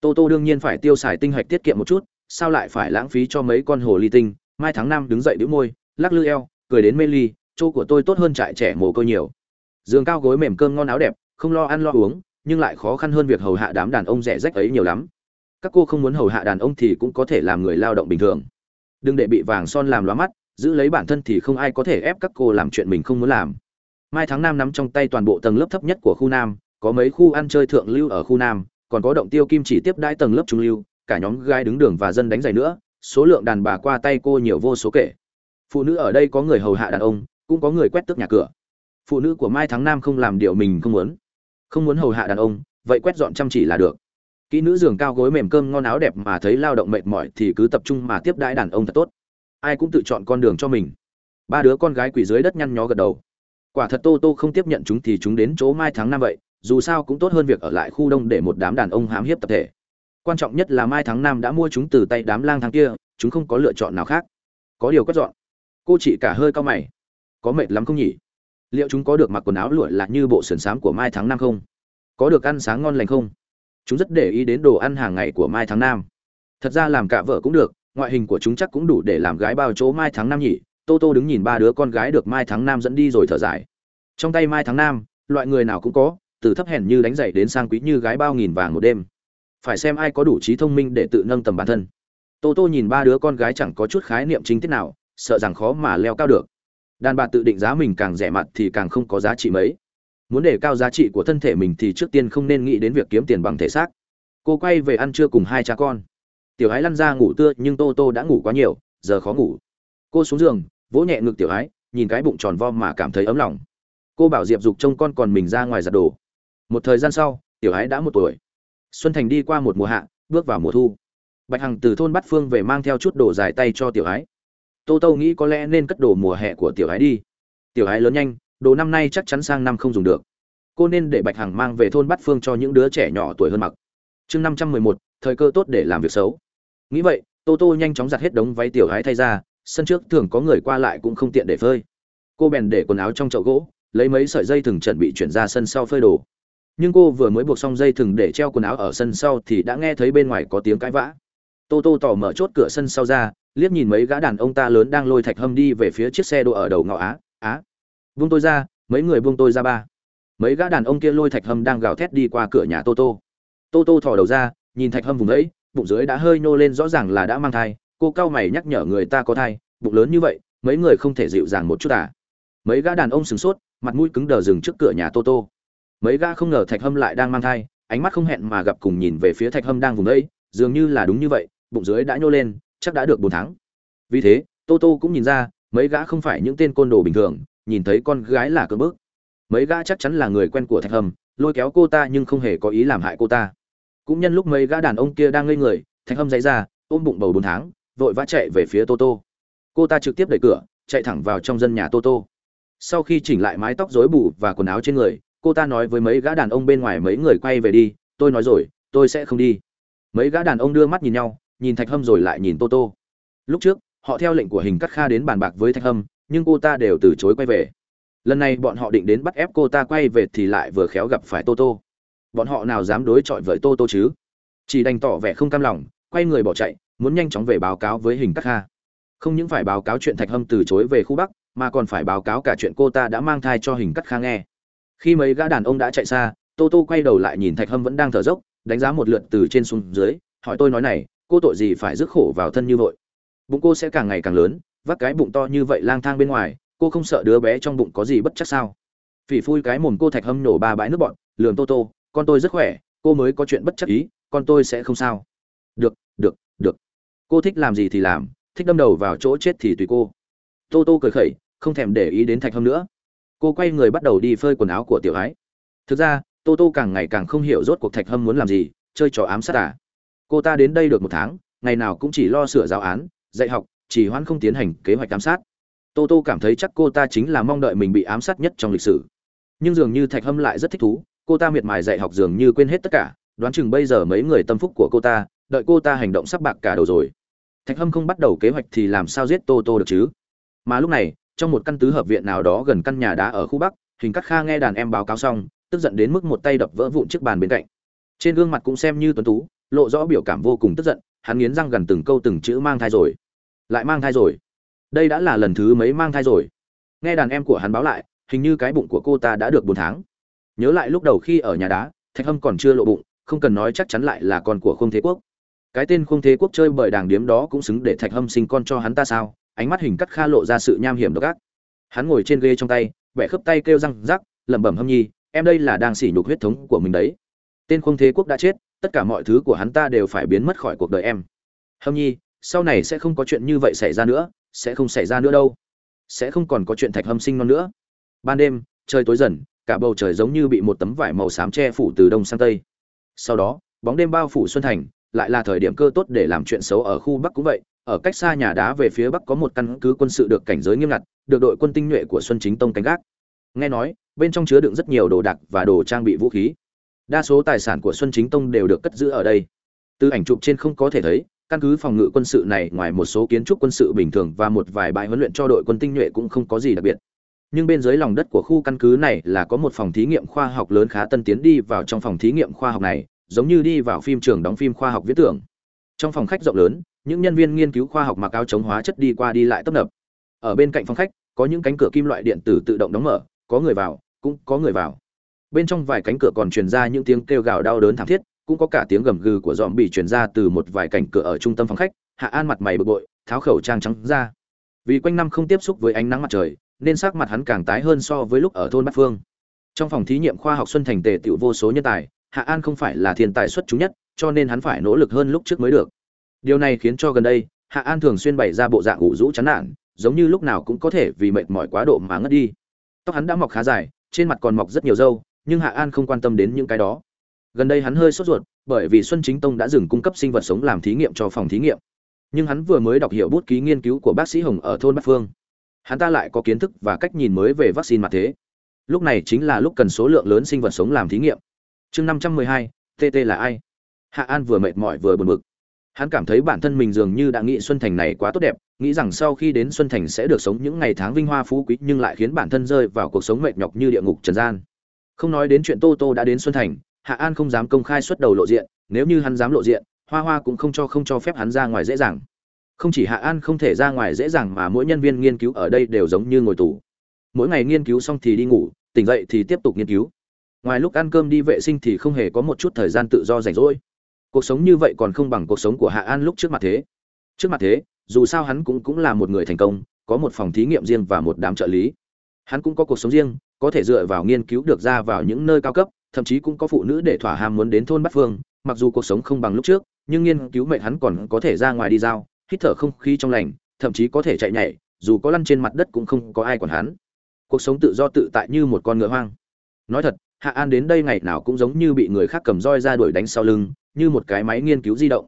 Tô tô đương nhiên phải tiêu xài tinh hạch tiết kiệm một chút, sao lại phải lãng phí cho mấy con hồ ly tinh? Mai tháng năm đứng dậy đĩu môi, lắc lư eo, cười đến mê ly, chỗ của tôi tốt hơn trại trẻ mồ côi nhiều. Giường cao gối mềm cơm ngon áo đẹp không lo ăn lo uống, nhưng lại khó khăn hơn việc hầu hạ đám đàn ông rẻ rách ấy nhiều lắm. Các cô không muốn hầu hạ đàn ông thì cũng có thể làm người lao động bình thường. Đừng để bị vàng son làm loa mắt, giữ lấy bản thân thì không ai có thể ép các cô làm chuyện mình không muốn làm. Mai tháng năm nắm trong tay toàn bộ tầng lớp thấp nhất của khu nam, có mấy khu ăn chơi thượng lưu ở khu nam, còn có động tiêu kim chỉ tiếp đãi tầng lớp trung lưu, cả nhóm gái đứng đường và dân đánh giày nữa, số lượng đàn bà qua tay cô nhiều vô số kể. Phụ nữ ở đây có người hầu hạ đàn ông, cũng có người quét tước nhà cửa. Phụ nữ của mai tháng năm không làm điều mình không muốn không muốn hầu hạ đàn ông, vậy quét dọn chăm chỉ là được. Kỹ nữ giường cao gối mềm cơm ngon áo đẹp mà thấy lao động mệt mỏi thì cứ tập trung mà tiếp đãi đàn ông thật tốt. Ai cũng tự chọn con đường cho mình. Ba đứa con gái quỷ dưới đất nhăn nhó gật đầu. Quả thật tô tô không tiếp nhận chúng thì chúng đến chỗ mai tháng năm vậy, dù sao cũng tốt hơn việc ở lại khu đông để một đám đàn ông hãm hiếp tập thể. Quan trọng nhất là mai tháng năm đã mua chúng từ tay đám lang thang kia, chúng không có lựa chọn nào khác. Có điều quét dọn. Cô chị cả hơi cao mày. Có mệt lắm không nhỉ? Liệu chúng có được mặc quần áo lụa là như bộ sườn xám của mai tháng năm không? Có được ăn sáng ngon lành không? Chúng rất để ý đến đồ ăn hàng ngày của mai tháng năm thật ra làm cả vợ cũng được, ngoại hình của chúng chắc cũng đủ để làm gái bao chỗ mai tháng năm nhỉ. Tô tô đứng nhìn ba đứa con gái được mai tháng năm dẫn đi rồi thở dài. Trong tay mai tháng năm loại người nào cũng có, từ thấp hèn như đánh dậy đến sang quý như gái bao nghìn vàng một đêm. Phải xem ai có đủ trí thông minh để tự nâng tầm bản thân. Tô tô nhìn ba đứa con gái chẳng có chút khái niệm chính tiết nào, sợ rằng khó mà leo cao được đàn bà tự định giá mình càng rẻ mặt thì càng không có giá trị mấy. Muốn để cao giá trị của thân thể mình thì trước tiên không nên nghĩ đến việc kiếm tiền bằng thể xác. Cô quay về ăn trưa cùng hai cha con. Tiểu ái lăn ra ngủ tưa nhưng tô tô đã ngủ quá nhiều, giờ khó ngủ. Cô xuống giường, vỗ nhẹ ngực tiểu ái, nhìn cái bụng tròn vo mà cảm thấy ấm lòng. Cô bảo diệp dục trông con còn mình ra ngoài giặt đồ. Một thời gian sau, tiểu ái đã một tuổi. Xuân thành đi qua một mùa hạ, bước vào mùa thu. Bạch hằng từ thôn Bát phương về mang theo chút đồ dài tay cho tiểu ái tô tô nghĩ có lẽ nên cất đồ mùa hè của tiểu ái đi. Tiểu ái lớn nhanh, đồ năm nay chắc chắn sang năm không dùng được. Cô nên để bạch hằng mang về thôn Bát phương cho những đứa trẻ nhỏ tuổi hơn mặc. Chương năm trăm mười một, thời cơ tốt để làm việc xấu. Nghĩ vậy, tô tô nhanh chóng giặt hết đống váy tiểu ái thay ra, sân trước thường có người qua lại cũng không tiện để phơi. Cô bèn để quần áo trong chậu gỗ, lấy mấy sợi dây thừng chuẩn bị chuyển ra sân sau phơi đồ. Nhưng cô vừa mới buộc xong dây thừng để treo quần áo ở sân sau thì đã nghe thấy bên ngoài có tiếng cãi vã. Tô tô tỏ mở chốt cửa sân sau ra liếc nhìn mấy gã đàn ông ta lớn đang lôi thạch hâm đi về phía chiếc xe đỗ ở đầu ngõ á á. Vung tôi ra, mấy người vung tôi ra ba. Mấy gã đàn ông kia lôi thạch hâm đang gào thét đi qua cửa nhà tô tô. Tô tô thò đầu ra, nhìn thạch hâm vùng ấy, bụng dưới đã hơi nô lên rõ ràng là đã mang thai. Cô cao mày nhắc nhở người ta có thai, bụng lớn như vậy, mấy người không thể dịu dàng một chút à. Mấy gã đàn ông sửng sốt, mặt mũi cứng đờ dừng trước cửa nhà tô tô. Mấy gã không ngờ thạch hâm lại đang mang thai, ánh mắt không hẹn mà gặp cùng nhìn về phía thạch hâm đang vùng đấy dường như là đúng như vậy, bụng dưới đã nhô lên chắc đã được bốn tháng. Vì thế, tô tô cũng nhìn ra, mấy gã không phải những tên côn đồ bình thường, nhìn thấy con gái là cơn bước mấy gã chắc chắn là người quen của thạch hâm lôi kéo cô ta nhưng không hề có ý làm hại cô ta. Cũng nhân lúc mấy gã đàn ông kia đang ngây người, thạch hâm dãy ra, ôm bụng bầu bốn tháng, vội vã chạy về phía tô tô. Cô ta trực tiếp đẩy cửa, chạy thẳng vào trong dân nhà tô tô. Sau khi chỉnh lại mái tóc rối bù và quần áo trên người, cô ta nói với mấy gã đàn ông bên ngoài mấy người quay về đi, tôi nói rồi, tôi sẽ không đi. Mấy gã đàn ông đưa mắt nhìn nhau nhìn thạch hâm rồi lại nhìn tô tô. Lúc trước, họ theo lệnh của hình cắt kha đến bàn bạc với thạch hâm, nhưng cô ta đều từ chối quay về. Lần này bọn họ định đến bắt ép cô ta quay về thì lại vừa khéo gặp phải tô tô. Bọn họ nào dám đối chọi với tô tô chứ? Chỉ đành tỏ vẻ không cam lòng, quay người bỏ chạy, muốn nhanh chóng về báo cáo với hình cắt kha. Không những phải báo cáo chuyện thạch hâm từ chối về khu bắc, mà còn phải báo cáo cả chuyện cô ta đã mang thai cho hình cắt kha nghe. Khi mấy gã đàn ông đã chạy xa, tô tô quay đầu lại nhìn thạch hâm vẫn đang thở dốc, đánh giá một lượt từ trên xuống dưới, hỏi tôi nói này cô tội gì phải rước khổ vào thân như vội, bụng cô sẽ càng ngày càng lớn vác cái bụng to như vậy lang thang bên ngoài cô không sợ đứa bé trong bụng có gì bất chắc sao? Phỉ phui cái mồm cô thạch hâm nổ ba bãi nước bọn lường tô tô con tôi rất khỏe cô mới có chuyện bất chắc ý con tôi sẽ không sao. Được được được. Cô thích làm gì thì làm thích đâm đầu vào chỗ chết thì tùy cô. Tô tô cười khẩy không thèm để ý đến thạch hâm nữa. Cô quay người bắt đầu đi phơi quần áo của tiểu ái thực ra tô tô càng ngày càng không hiểu rốt cuộc thạch hâm muốn làm gì chơi trò ám sát à? Cô ta đến đây được một tháng, ngày nào cũng chỉ lo sửa giáo án, dạy học, chỉ hoãn không tiến hành kế hoạch ám sát. Tô tô cảm thấy chắc cô ta chính là mong đợi mình bị ám sát nhất trong lịch sử. Nhưng dường như thạch hâm lại rất thích thú, cô ta miệt mài dạy học dường như quên hết tất cả, đoán chừng bây giờ mấy người tâm phúc của cô ta, đợi cô ta hành động sắp bạc cả đầu rồi. Thạch hâm không bắt đầu kế hoạch thì làm sao giết tô tô được chứ? Mà lúc này, trong một căn tứ hợp viện nào đó gần căn nhà đá ở khu bắc, hình cắt kha nghe đàn em báo cáo xong, tức giận đến mức một tay đập vỡ vụn chiếc bàn bên cạnh. Trên gương mặt cũng xem như tuấn tú lộ rõ biểu cảm vô cùng tức giận, hắn nghiến răng gần từng câu từng chữ mang thai rồi. Lại mang thai rồi. Đây đã là lần thứ mấy mang thai rồi? Nghe đàn em của hắn báo lại, hình như cái bụng của cô ta đã được bốn tháng. Nhớ lại lúc đầu khi ở nhà đá, thạch hâm còn chưa lộ bụng, không cần nói chắc chắn lại là con của không thế quốc. Cái tên không thế quốc chơi bởi đàng điếm đó cũng xứng để thạch hâm sinh con cho hắn ta sao? Ánh mắt hình cắt kha lộ ra sự nham hiểm độc ác. Hắn ngồi trên ghế trong tay, vẻ khớp tay kêu răng rắc, lẩm bẩm hâm nhi, em đây là đang sỉ nhục huyết thống của mình đấy. Tên không thế quốc đã chết tất cả mọi thứ của hắn ta đều phải biến mất khỏi cuộc đời em. Hâm nhi, sau này sẽ không có chuyện như vậy xảy ra nữa, sẽ không xảy ra nữa đâu. Sẽ không còn có chuyện thạch hâm sinh non nữa. Ban đêm, trời tối dần, cả bầu trời giống như bị một tấm vải màu xám che phủ từ đông sang tây. Sau đó, bóng đêm bao phủ xuân thành, lại là thời điểm cơ tốt để làm chuyện xấu ở khu bắc cũng vậy. Ở cách xa nhà đá về phía bắc có một căn cứ quân sự được cảnh giới nghiêm ngặt, được đội quân tinh nhuệ của xuân chính tông canh gác. Nghe nói, bên trong chứa đựng rất nhiều đồ đạc và đồ trang bị vũ khí đa số tài sản của xuân chính tông đều được cất giữ ở đây. Từ ảnh chụp trên không có thể thấy, căn cứ phòng ngự quân sự này, ngoài một số kiến trúc quân sự bình thường và một vài bãi huấn luyện cho đội quân tinh nhuệ cũng không có gì đặc biệt. Nhưng bên dưới lòng đất của khu căn cứ này là có một phòng thí nghiệm khoa học lớn khá tân tiến đi vào trong phòng thí nghiệm khoa học này, giống như đi vào phim trường đóng phim khoa học viễn tưởng. Trong phòng khách rộng lớn, những nhân viên nghiên cứu khoa học mặc áo chống hóa chất đi qua đi lại tấp nập. Ở bên cạnh phòng khách, có những cánh cửa kim loại điện tử tự động đóng mở, có người vào, cũng có người vào bên trong vài cánh cửa còn truyền ra những tiếng kêu gào đau đớn thảm thiết, cũng có cả tiếng gầm gừ của dòm bị truyền ra từ một vài cảnh cửa ở trung tâm phòng khách, hạ an mặt mày bực bội, tháo khẩu trang trắng ra. Vì quanh năm không tiếp xúc với ánh nắng mặt trời, nên sắc mặt hắn càng tái hơn so với lúc ở thôn bát phương. Trong phòng thí nghiệm khoa học xuân thành tề tựu vô số nhân tài, hạ an không phải là thiên tài xuất chúng nhất, cho nên hắn phải nỗ lực hơn lúc trước mới được. Điều này khiến cho gần đây, hạ an thường xuyên bày ra bộ dạng ủ rũ chán nản, giống như lúc nào cũng có thể vì mệt mỏi quá độ mà ngất đi. Tóc hắn đã mọc khá dài, trên mặt còn mọc rất nhiều râu nhưng hạ an không quan tâm đến những cái đó. Gần đây hắn hơi sốt ruột, bởi vì xuân chính tông đã dừng cung cấp sinh vật sống làm thí nghiệm cho phòng thí nghiệm. Nhưng hắn vừa mới đọc hiểu bút ký nghiên cứu của bác sĩ hồng ở thôn bắc phương. Hắn ta lại có kiến thức và cách nhìn mới về vaccine mặt thế. Lúc này chính là lúc cần số lượng lớn sinh vật sống làm thí nghiệm. Chương năm trăm mười hai tt là ai? Hạ an vừa mệt mỏi vừa buồn bực. Hắn cảm thấy bản thân mình dường như đã nghĩ xuân thành này quá tốt đẹp, nghĩ rằng sau khi đến xuân thành sẽ được sống những ngày tháng vinh hoa phú quý nhưng lại khiến bản thân rơi vào cuộc sống mệt nhọc như địa ngục trần gian không nói đến chuyện tô tô đã đến xuân thành, hạ an không dám công khai xuất đầu lộ diện, nếu như hắn dám lộ diện, hoa hoa cũng không cho không cho phép hắn ra ngoài dễ dàng. Không chỉ hạ an không thể ra ngoài dễ dàng mà mỗi nhân viên nghiên cứu ở đây đều giống như ngồi tù. Mỗi ngày nghiên cứu xong thì đi ngủ, tỉnh dậy thì tiếp tục nghiên cứu. Ngoài lúc ăn cơm đi vệ sinh thì không hề có một chút thời gian tự do rảnh rỗi. Cuộc sống như vậy còn không bằng cuộc sống của hạ an lúc trước mặt thế. Trước mặt thế, dù sao hắn cũng cũng là một người thành công, có một phòng thí nghiệm riêng và một đám trợ lý. Hắn cũng có cuộc sống riêng có thể dựa vào nghiên cứu được ra vào những nơi cao cấp, thậm chí cũng có phụ nữ để thỏa ham muốn đến thôn bát phương, mặc dù cuộc sống không bằng lúc trước, nhưng nghiên cứu mệnh hắn còn có thể ra ngoài đi giao, hít thở không khí trong lành, thậm chí có thể chạy nhảy, dù có lăn trên mặt đất cũng không có ai quản hắn. Cuộc sống tự do tự tại như một con ngựa hoang. Nói thật, hạ an đến đây ngày nào cũng giống như bị người khác cầm roi ra đuổi đánh sau lưng, như một cái máy nghiên cứu di động.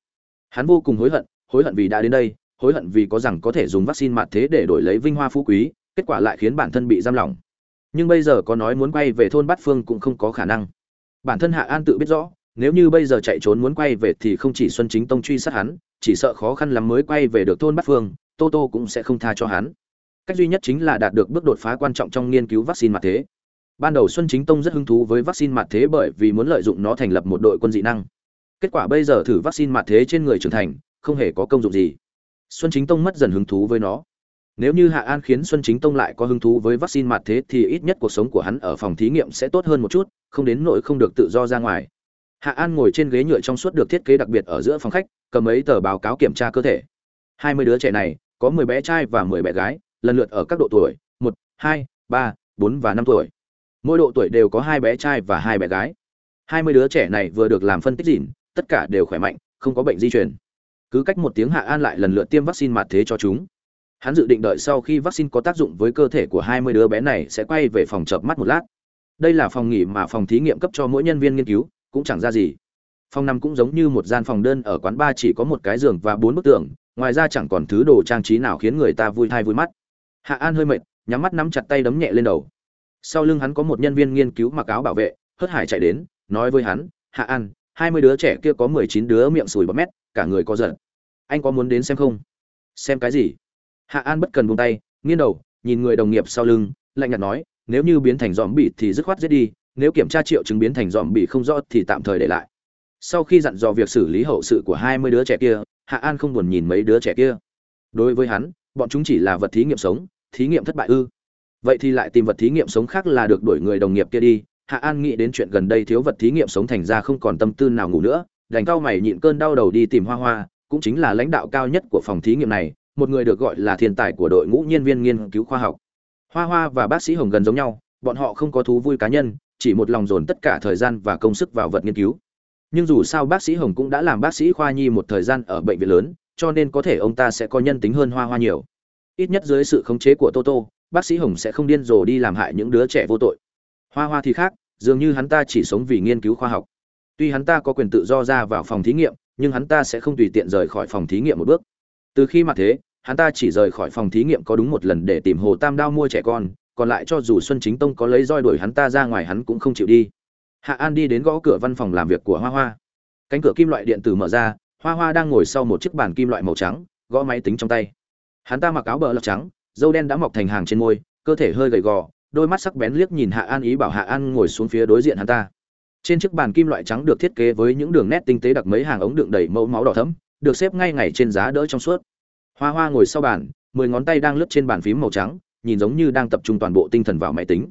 Hắn vô cùng hối hận hối hận vì đã đến đây, hối hận vì có rằng có thể dùng vaccine mặt thế để đổi lấy vinh hoa phú quý, kết quả lại khiến bản thân bị giam lỏng nhưng bây giờ có nói muốn quay về thôn bát phương cũng không có khả năng. Bản thân hạ an tự biết rõ, nếu như bây giờ chạy trốn muốn quay về thì không chỉ xuân chính tông truy sát hắn, chỉ sợ khó khăn lắm mới quay về được thôn bát phương, tô tô cũng sẽ không tha cho hắn. Cách duy nhất chính là đạt được bước đột phá quan trọng trong nghiên cứu vaccine mặt thế. Ban đầu xuân chính tông rất hứng thú với vaccine mặt thế bởi vì muốn lợi dụng nó thành lập một đội quân dị năng. Kết quả bây giờ thử vaccine mặt thế trên người trưởng thành, không hề có công dụng gì. Xuân chính tông mất dần hứng thú với nó nếu như hạ an khiến xuân chính tông lại có hứng thú với vaccine mặt thế thì ít nhất cuộc sống của hắn ở phòng thí nghiệm sẽ tốt hơn một chút, không đến nỗi không được tự do ra ngoài. Hạ an ngồi trên ghế nhựa trong suốt được thiết kế đặc biệt ở giữa phòng khách, cầm ấy tờ báo cáo kiểm tra cơ thể. Hai mươi đứa trẻ này, có mười bé trai và mười bé gái, lần lượt ở các độ tuổi, một, hai, ba, bốn và năm tuổi. Mỗi độ tuổi đều có hai bé trai và hai bé gái. Hai mươi đứa trẻ này vừa được làm phân tích dịn tất cả đều khỏe mạnh, không có bệnh di truyền. Cứ cách một tiếng hạ an lại lần lượt tiêm vaccine mặt thế cho chúng hắn dự định đợi sau khi vaccine có tác dụng với cơ thể của hai mươi đứa bé này sẽ quay về phòng chợp mắt một lát. Đây là phòng nghỉ mà phòng thí nghiệm cấp cho mỗi nhân viên nghiên cứu, cũng chẳng ra gì. Phòng năm cũng giống như một gian phòng đơn ở quán bar chỉ có một cái giường và bốn bức tường, ngoài ra chẳng còn thứ đồ trang trí nào khiến người ta vui thai vui mắt. Hạ an hơi mệt, nhắm mắt nắm chặt tay đấm nhẹ lên đầu. Sau lưng hắn có một nhân viên nghiên cứu mặc áo bảo vệ, hớt hải chạy đến, nói với hắn, hạ an, hai mươi đứa trẻ kia có mười chín đứa miệng sùi bọt mét cả người có giận anh có muốn đến xem không? Xem cái gì? Hạ an bất cần buông tay, nghiêng đầu, nhìn người đồng nghiệp sau lưng, lạnh nhạt nói, nếu như biến thành zombie thì dứt khoát giết đi, nếu kiểm tra triệu chứng biến thành zombie không rõ thì tạm thời để lại. Sau khi dặn dò việc xử lý hậu sự của hai mươi đứa trẻ kia, hạ an không buồn nhìn mấy đứa trẻ kia. Đối với hắn, bọn chúng chỉ là vật thí nghiệm sống, thí nghiệm thất bại ư. Vậy thì lại tìm vật thí nghiệm sống khác là được đuổi người đồng nghiệp kia đi. Hạ an nghĩ đến chuyện gần đây thiếu vật thí nghiệm sống thành ra không còn tâm tư nào ngủ nữa, đành cao mày nhịn cơn đau đầu đi tìm hoa hoa, cũng chính là lãnh đạo cao nhất của phòng thí nghiệm này một người được gọi là thiên tài của đội ngũ nhân viên nghiên cứu khoa học. Hoa hoa và bác sĩ hồng gần giống nhau, bọn họ không có thú vui cá nhân, chỉ một lòng dồn tất cả thời gian và công sức vào vật nghiên cứu. Nhưng dù sao bác sĩ hồng cũng đã làm bác sĩ khoa nhi một thời gian ở bệnh viện lớn, cho nên có thể ông ta sẽ có nhân tính hơn hoa hoa nhiều. Ít nhất dưới sự khống chế của toto, bác sĩ hồng sẽ không điên rồ đi làm hại những đứa trẻ vô tội. Hoa hoa thì khác, dường như hắn ta chỉ sống vì nghiên cứu khoa học. Tuy hắn ta có quyền tự do ra vào phòng thí nghiệm, nhưng hắn ta sẽ không tùy tiện rời khỏi phòng thí nghiệm một bước từ khi mà thế, hắn ta chỉ rời khỏi phòng thí nghiệm có đúng một lần để tìm hồ tam đao mua trẻ con, còn lại cho dù xuân chính tông có lấy roi đuổi hắn ta ra ngoài hắn cũng không chịu đi. Hạ an đi đến gõ cửa văn phòng làm việc của hoa hoa. Cánh cửa kim loại điện tử mở ra, hoa hoa đang ngồi sau một chiếc bàn kim loại màu trắng, gõ máy tính trong tay. Hắn ta mặc áo bờ lọc trắng, dâu đen đã mọc thành hàng trên môi, cơ thể hơi gầy gò, đôi mắt sắc bén liếc nhìn hạ an ý bảo hạ an ngồi xuống phía đối diện hắn ta. Trên chiếc bàn kim loại trắng được thiết kế với những đường nét tinh tế đặc mấy hàng ống đựng đầy mẫu máu đỏ thẫm được xếp ngay ngày trên giá đỡ trong suốt. Hoa hoa ngồi sau bàn, mười ngón tay đang lướt trên bàn phím màu trắng, nhìn giống như đang tập trung toàn bộ tinh thần vào máy tính.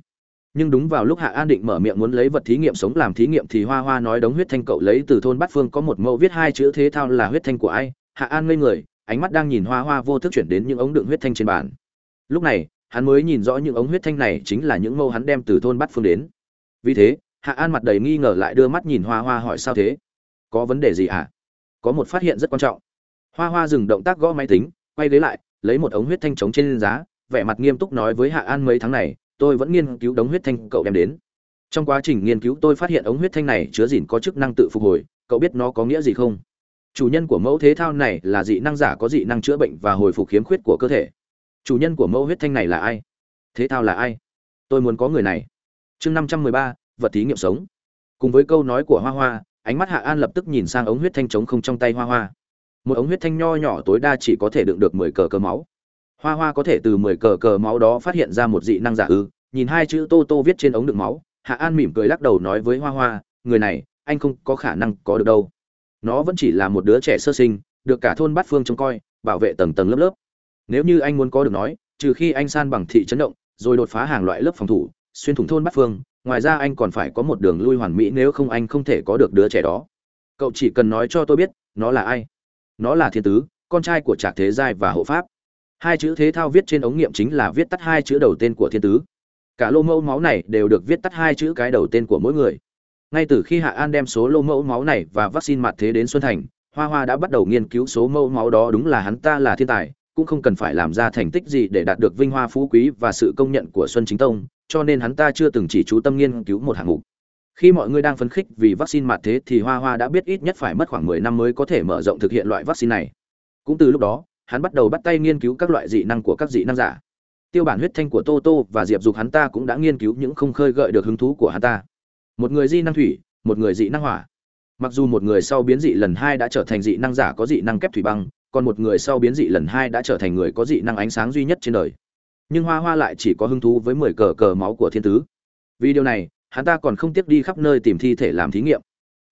Nhưng đúng vào lúc hạ an định mở miệng muốn lấy vật thí nghiệm sống làm thí nghiệm thì hoa hoa nói đống huyết thanh cậu lấy từ thôn bát phương có một mẫu viết hai chữ thế thao là huyết thanh của ai? Hạ an ngây người, ánh mắt đang nhìn hoa hoa vô thức chuyển đến những ống đựng huyết thanh trên bàn. Lúc này, hắn mới nhìn rõ những ống huyết thanh này chính là những mẫu hắn đem từ thôn bát phương đến. Vì thế, hạ an mặt đầy nghi ngờ lại đưa mắt nhìn hoa hoa hỏi sao thế? Có vấn đề gì à? Có một phát hiện rất quan trọng. Hoa hoa dừng động tác gõ máy tính, quay ghế lại, lấy một ống huyết thanh trống trên giá, vẻ mặt nghiêm túc nói với hạ an mấy tháng này, tôi vẫn nghiên cứu đống huyết thanh cậu đem đến. Trong quá trình nghiên cứu tôi phát hiện ống huyết thanh này chứa dỉn có chức năng tự phục hồi, cậu biết nó có nghĩa gì không? Chủ nhân của mẫu thế thao này là dị năng giả có dị năng chữa bệnh và hồi phục khiếm khuyết của cơ thể. Chủ nhân của mẫu huyết thanh này là ai? Thế thao là ai? Tôi muốn có người này. Chương năm trăm mười ba, vật thí nghiệm sống. Cùng với câu nói của hoa hoa ánh mắt hạ an lập tức nhìn sang ống huyết thanh trống không trong tay hoa hoa. Một ống huyết thanh nho nhỏ tối đa chỉ có thể đựng được mười cờ cờ máu. Hoa hoa có thể từ mười cờ cờ máu đó phát hiện ra một dị năng giả ư, nhìn hai chữ tô tô viết trên ống đựng máu, hạ an mỉm cười lắc đầu nói với hoa hoa, người này, anh không có khả năng có được đâu. Nó vẫn chỉ là một đứa trẻ sơ sinh, được cả thôn bát phương trông coi, bảo vệ tầng tầng lớp lớp. Nếu như anh muốn có được nói, trừ khi anh san bằng thị chấn động, rồi đột phá hàng loại lớp phòng thủ, xuyên thủng thôn bát phương ngoài ra anh còn phải có một đường lui hoàn mỹ nếu không anh không thể có được đứa trẻ đó. Cậu chỉ cần nói cho tôi biết, nó là ai? Nó là thiên tứ, con trai của trạc thế giai và hộ pháp. Hai chữ thế thao viết trên ống nghiệm chính là viết tắt hai chữ đầu tên của thiên tứ. Cả lô mẫu máu này đều được viết tắt hai chữ cái đầu tên của mỗi người. Ngay từ khi hạ an đem số lô mẫu máu này và vaccine mặt thế đến xuân thành, hoa hoa đã bắt đầu nghiên cứu số mẫu máu đó đúng là hắn ta là thiên tài, cũng không cần phải làm ra thành tích gì để đạt được vinh hoa phú quý và sự công nhận của xuân chính tông cho nên hắn ta chưa từng chỉ chú tâm nghiên cứu một hạng mục. Khi mọi người đang phấn khích vì vaccine mặt thế thì hoa hoa đã biết ít nhất phải mất khoảng 10 năm mới có thể mở rộng thực hiện loại vaccine này. Cũng từ lúc đó, hắn bắt đầu bắt tay nghiên cứu các loại dị năng của các dị năng giả. Tiêu bản huyết thanh của tô tô và diệp dục hắn ta cũng đã nghiên cứu những không khơi gợi được hứng thú của hắn ta. Một người dị năng thủy, một người dị năng hỏa. Mặc dù một người sau biến dị lần hai đã trở thành dị năng giả có dị năng kép thủy băng, còn một người sau biến dị lần hai đã trở thành người có dị năng ánh sáng duy nhất trên đời nhưng hoa hoa lại chỉ có hứng thú với mười cờ cờ máu của thiên tứ. Vì điều này, hắn ta còn không tiếc đi khắp nơi tìm thi thể làm thí nghiệm.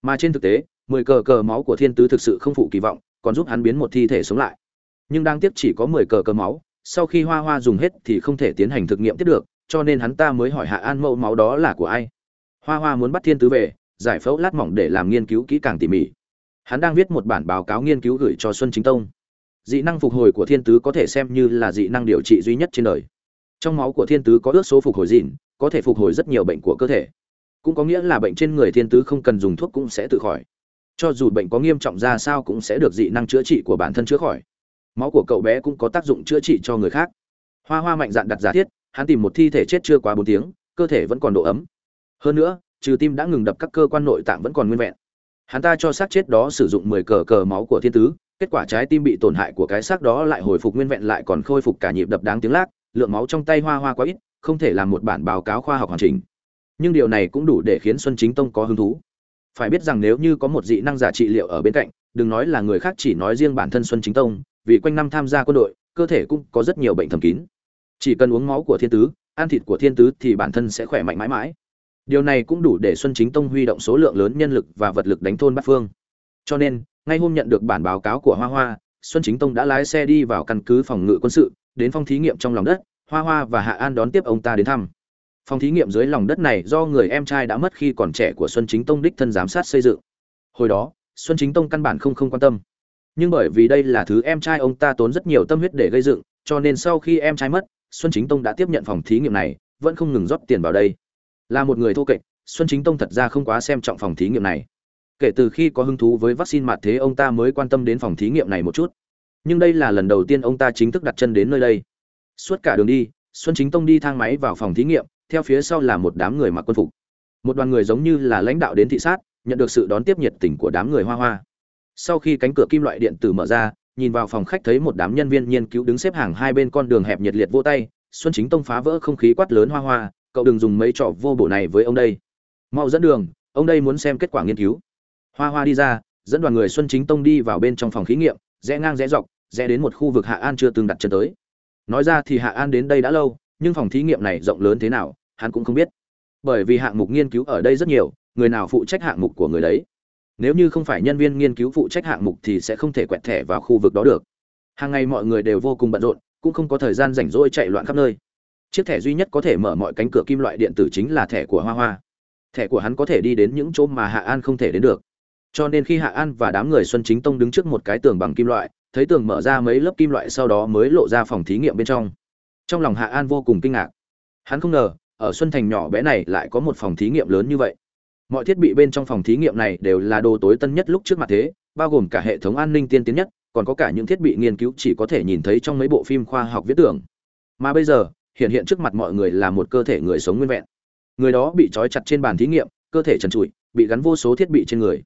Mà trên thực tế, mười cờ cờ máu của thiên tứ thực sự không phụ kỳ vọng, còn giúp hắn biến một thi thể sống lại. Nhưng đang tiếc chỉ có mười cờ cờ máu, sau khi hoa hoa dùng hết thì không thể tiến hành thực nghiệm tiếp được, cho nên hắn ta mới hỏi hạ an mẫu máu đó là của ai. Hoa hoa muốn bắt thiên tứ về, giải phẫu lát mỏng để làm nghiên cứu kỹ càng tỉ mỉ. Hắn đang viết một bản báo cáo nghiên cứu gửi cho xuân chính tông dị năng phục hồi của thiên tứ có thể xem như là dị năng điều trị duy nhất trên đời. Trong máu của thiên tứ có ước số phục hồi dịn, có thể phục hồi rất nhiều bệnh của cơ thể. Cũng có nghĩa là bệnh trên người thiên tứ không cần dùng thuốc cũng sẽ tự khỏi. Cho dù bệnh có nghiêm trọng ra sao cũng sẽ được dị năng chữa trị của bản thân chữa khỏi. Máu của cậu bé cũng có tác dụng chữa trị cho người khác. Hoa hoa mạnh dạn đặt giả thiết, hắn tìm một thi thể chết chưa quá bốn tiếng, cơ thể vẫn còn độ ấm. Hơn nữa, trừ tim đã ngừng đập các cơ quan nội tạng vẫn còn nguyên vẹn. Hắn ta cho xác chết đó sử dụng mười cờ cờ máu của thiên tứ kết quả trái tim bị tổn hại của cái xác đó lại hồi phục nguyên vẹn lại còn khôi phục cả nhịp đập đáng tiếng lác, lượng máu trong tay hoa hoa quá ít, không thể làm một bản báo cáo khoa học hoàn chỉnh. Nhưng điều này cũng đủ để khiến xuân chính tông có hứng thú. Phải biết rằng nếu như có một dị năng giả trị liệu ở bên cạnh, đừng nói là người khác chỉ nói riêng bản thân xuân chính tông, vì quanh năm tham gia quân đội, cơ thể cũng có rất nhiều bệnh thầm kín. Chỉ cần uống máu của thiên tứ, ăn thịt của thiên tứ thì bản thân sẽ khỏe mạnh mãi mãi. Điều này cũng đủ để xuân chính tông huy động số lượng lớn nhân lực và vật lực đánh thôn bát phương. Cho nên ngay hôm nhận được bản báo cáo của hoa hoa, xuân chính tông đã lái xe đi vào căn cứ phòng ngự quân sự, đến phòng thí nghiệm trong lòng đất, hoa hoa và hạ an đón tiếp ông ta đến thăm. Phòng thí nghiệm dưới lòng đất này do người em trai đã mất khi còn trẻ của xuân chính tông đích thân giám sát xây dựng. Hồi đó, xuân chính tông căn bản không không quan tâm. Nhưng bởi vì đây là thứ em trai ông ta tốn rất nhiều tâm huyết để gây dựng, cho nên sau khi em trai mất, xuân chính tông đã tiếp nhận phòng thí nghiệm này, vẫn không ngừng rót tiền vào đây. Là một người thô kệch, xuân chính tông thật ra không quá xem trọng phòng thí nghiệm này kể từ khi có hứng thú với vaccine mạt thế ông ta mới quan tâm đến phòng thí nghiệm này một chút. Nhưng đây là lần đầu tiên ông ta chính thức đặt chân đến nơi đây. Suốt cả đường đi, xuân chính tông đi thang máy vào phòng thí nghiệm, theo phía sau là một đám người mặc quân phục. Một đoàn người giống như là lãnh đạo đến thị sát, nhận được sự đón tiếp nhiệt tình của đám người hoa hoa. Sau khi cánh cửa kim loại điện tử mở ra, nhìn vào phòng khách thấy một đám nhân viên nghiên cứu đứng xếp hàng hai bên con đường hẹp nhiệt liệt vô tay, xuân chính tông phá vỡ không khí quát lớn hoa hoa, cậu đừng dùng mấy trò vô bổ này với ông đây. Mau dẫn đường, ông đây muốn xem kết quả nghiên cứu hoa hoa đi ra, dẫn đoàn người xuân chính tông đi vào bên trong phòng thí nghiệm, rẽ ngang rẽ dọc, rẽ đến một khu vực hạ an chưa từng đặt chân tới. Nói ra thì hạ an đến đây đã lâu, nhưng phòng thí nghiệm này rộng lớn thế nào, hắn cũng không biết. Bởi vì hạng mục nghiên cứu ở đây rất nhiều, người nào phụ trách hạng mục của người đấy? Nếu như không phải nhân viên nghiên cứu phụ trách hạng mục thì sẽ không thể quẹt thẻ vào khu vực đó được. Hàng ngày mọi người đều vô cùng bận rộn, cũng không có thời gian rảnh rỗi chạy loạn khắp nơi. Chiếc thẻ duy nhất có thể mở mọi cánh cửa kim loại điện tử chính là thẻ của hoa hoa. Thẻ của hắn có thể đi đến những chỗ mà hạ an không thể đến được cho nên khi hạ an và đám người xuân chính tông đứng trước một cái tường bằng kim loại, thấy tường mở ra mấy lớp kim loại sau đó mới lộ ra phòng thí nghiệm bên trong. Trong lòng hạ an vô cùng kinh ngạc. Hắn không ngờ, ở xuân thành nhỏ bé này lại có một phòng thí nghiệm lớn như vậy. Mọi thiết bị bên trong phòng thí nghiệm này đều là đồ tối tân nhất lúc trước mặt thế, bao gồm cả hệ thống an ninh tiên tiến nhất, còn có cả những thiết bị nghiên cứu chỉ có thể nhìn thấy trong mấy bộ phim khoa học viễn tưởng. Mà bây giờ, hiện hiện trước mặt mọi người là một cơ thể người sống nguyên vẹn. Người đó bị trói chặt trên bàn thí nghiệm, cơ thể trần trụi, bị gắn vô số thiết bị trên người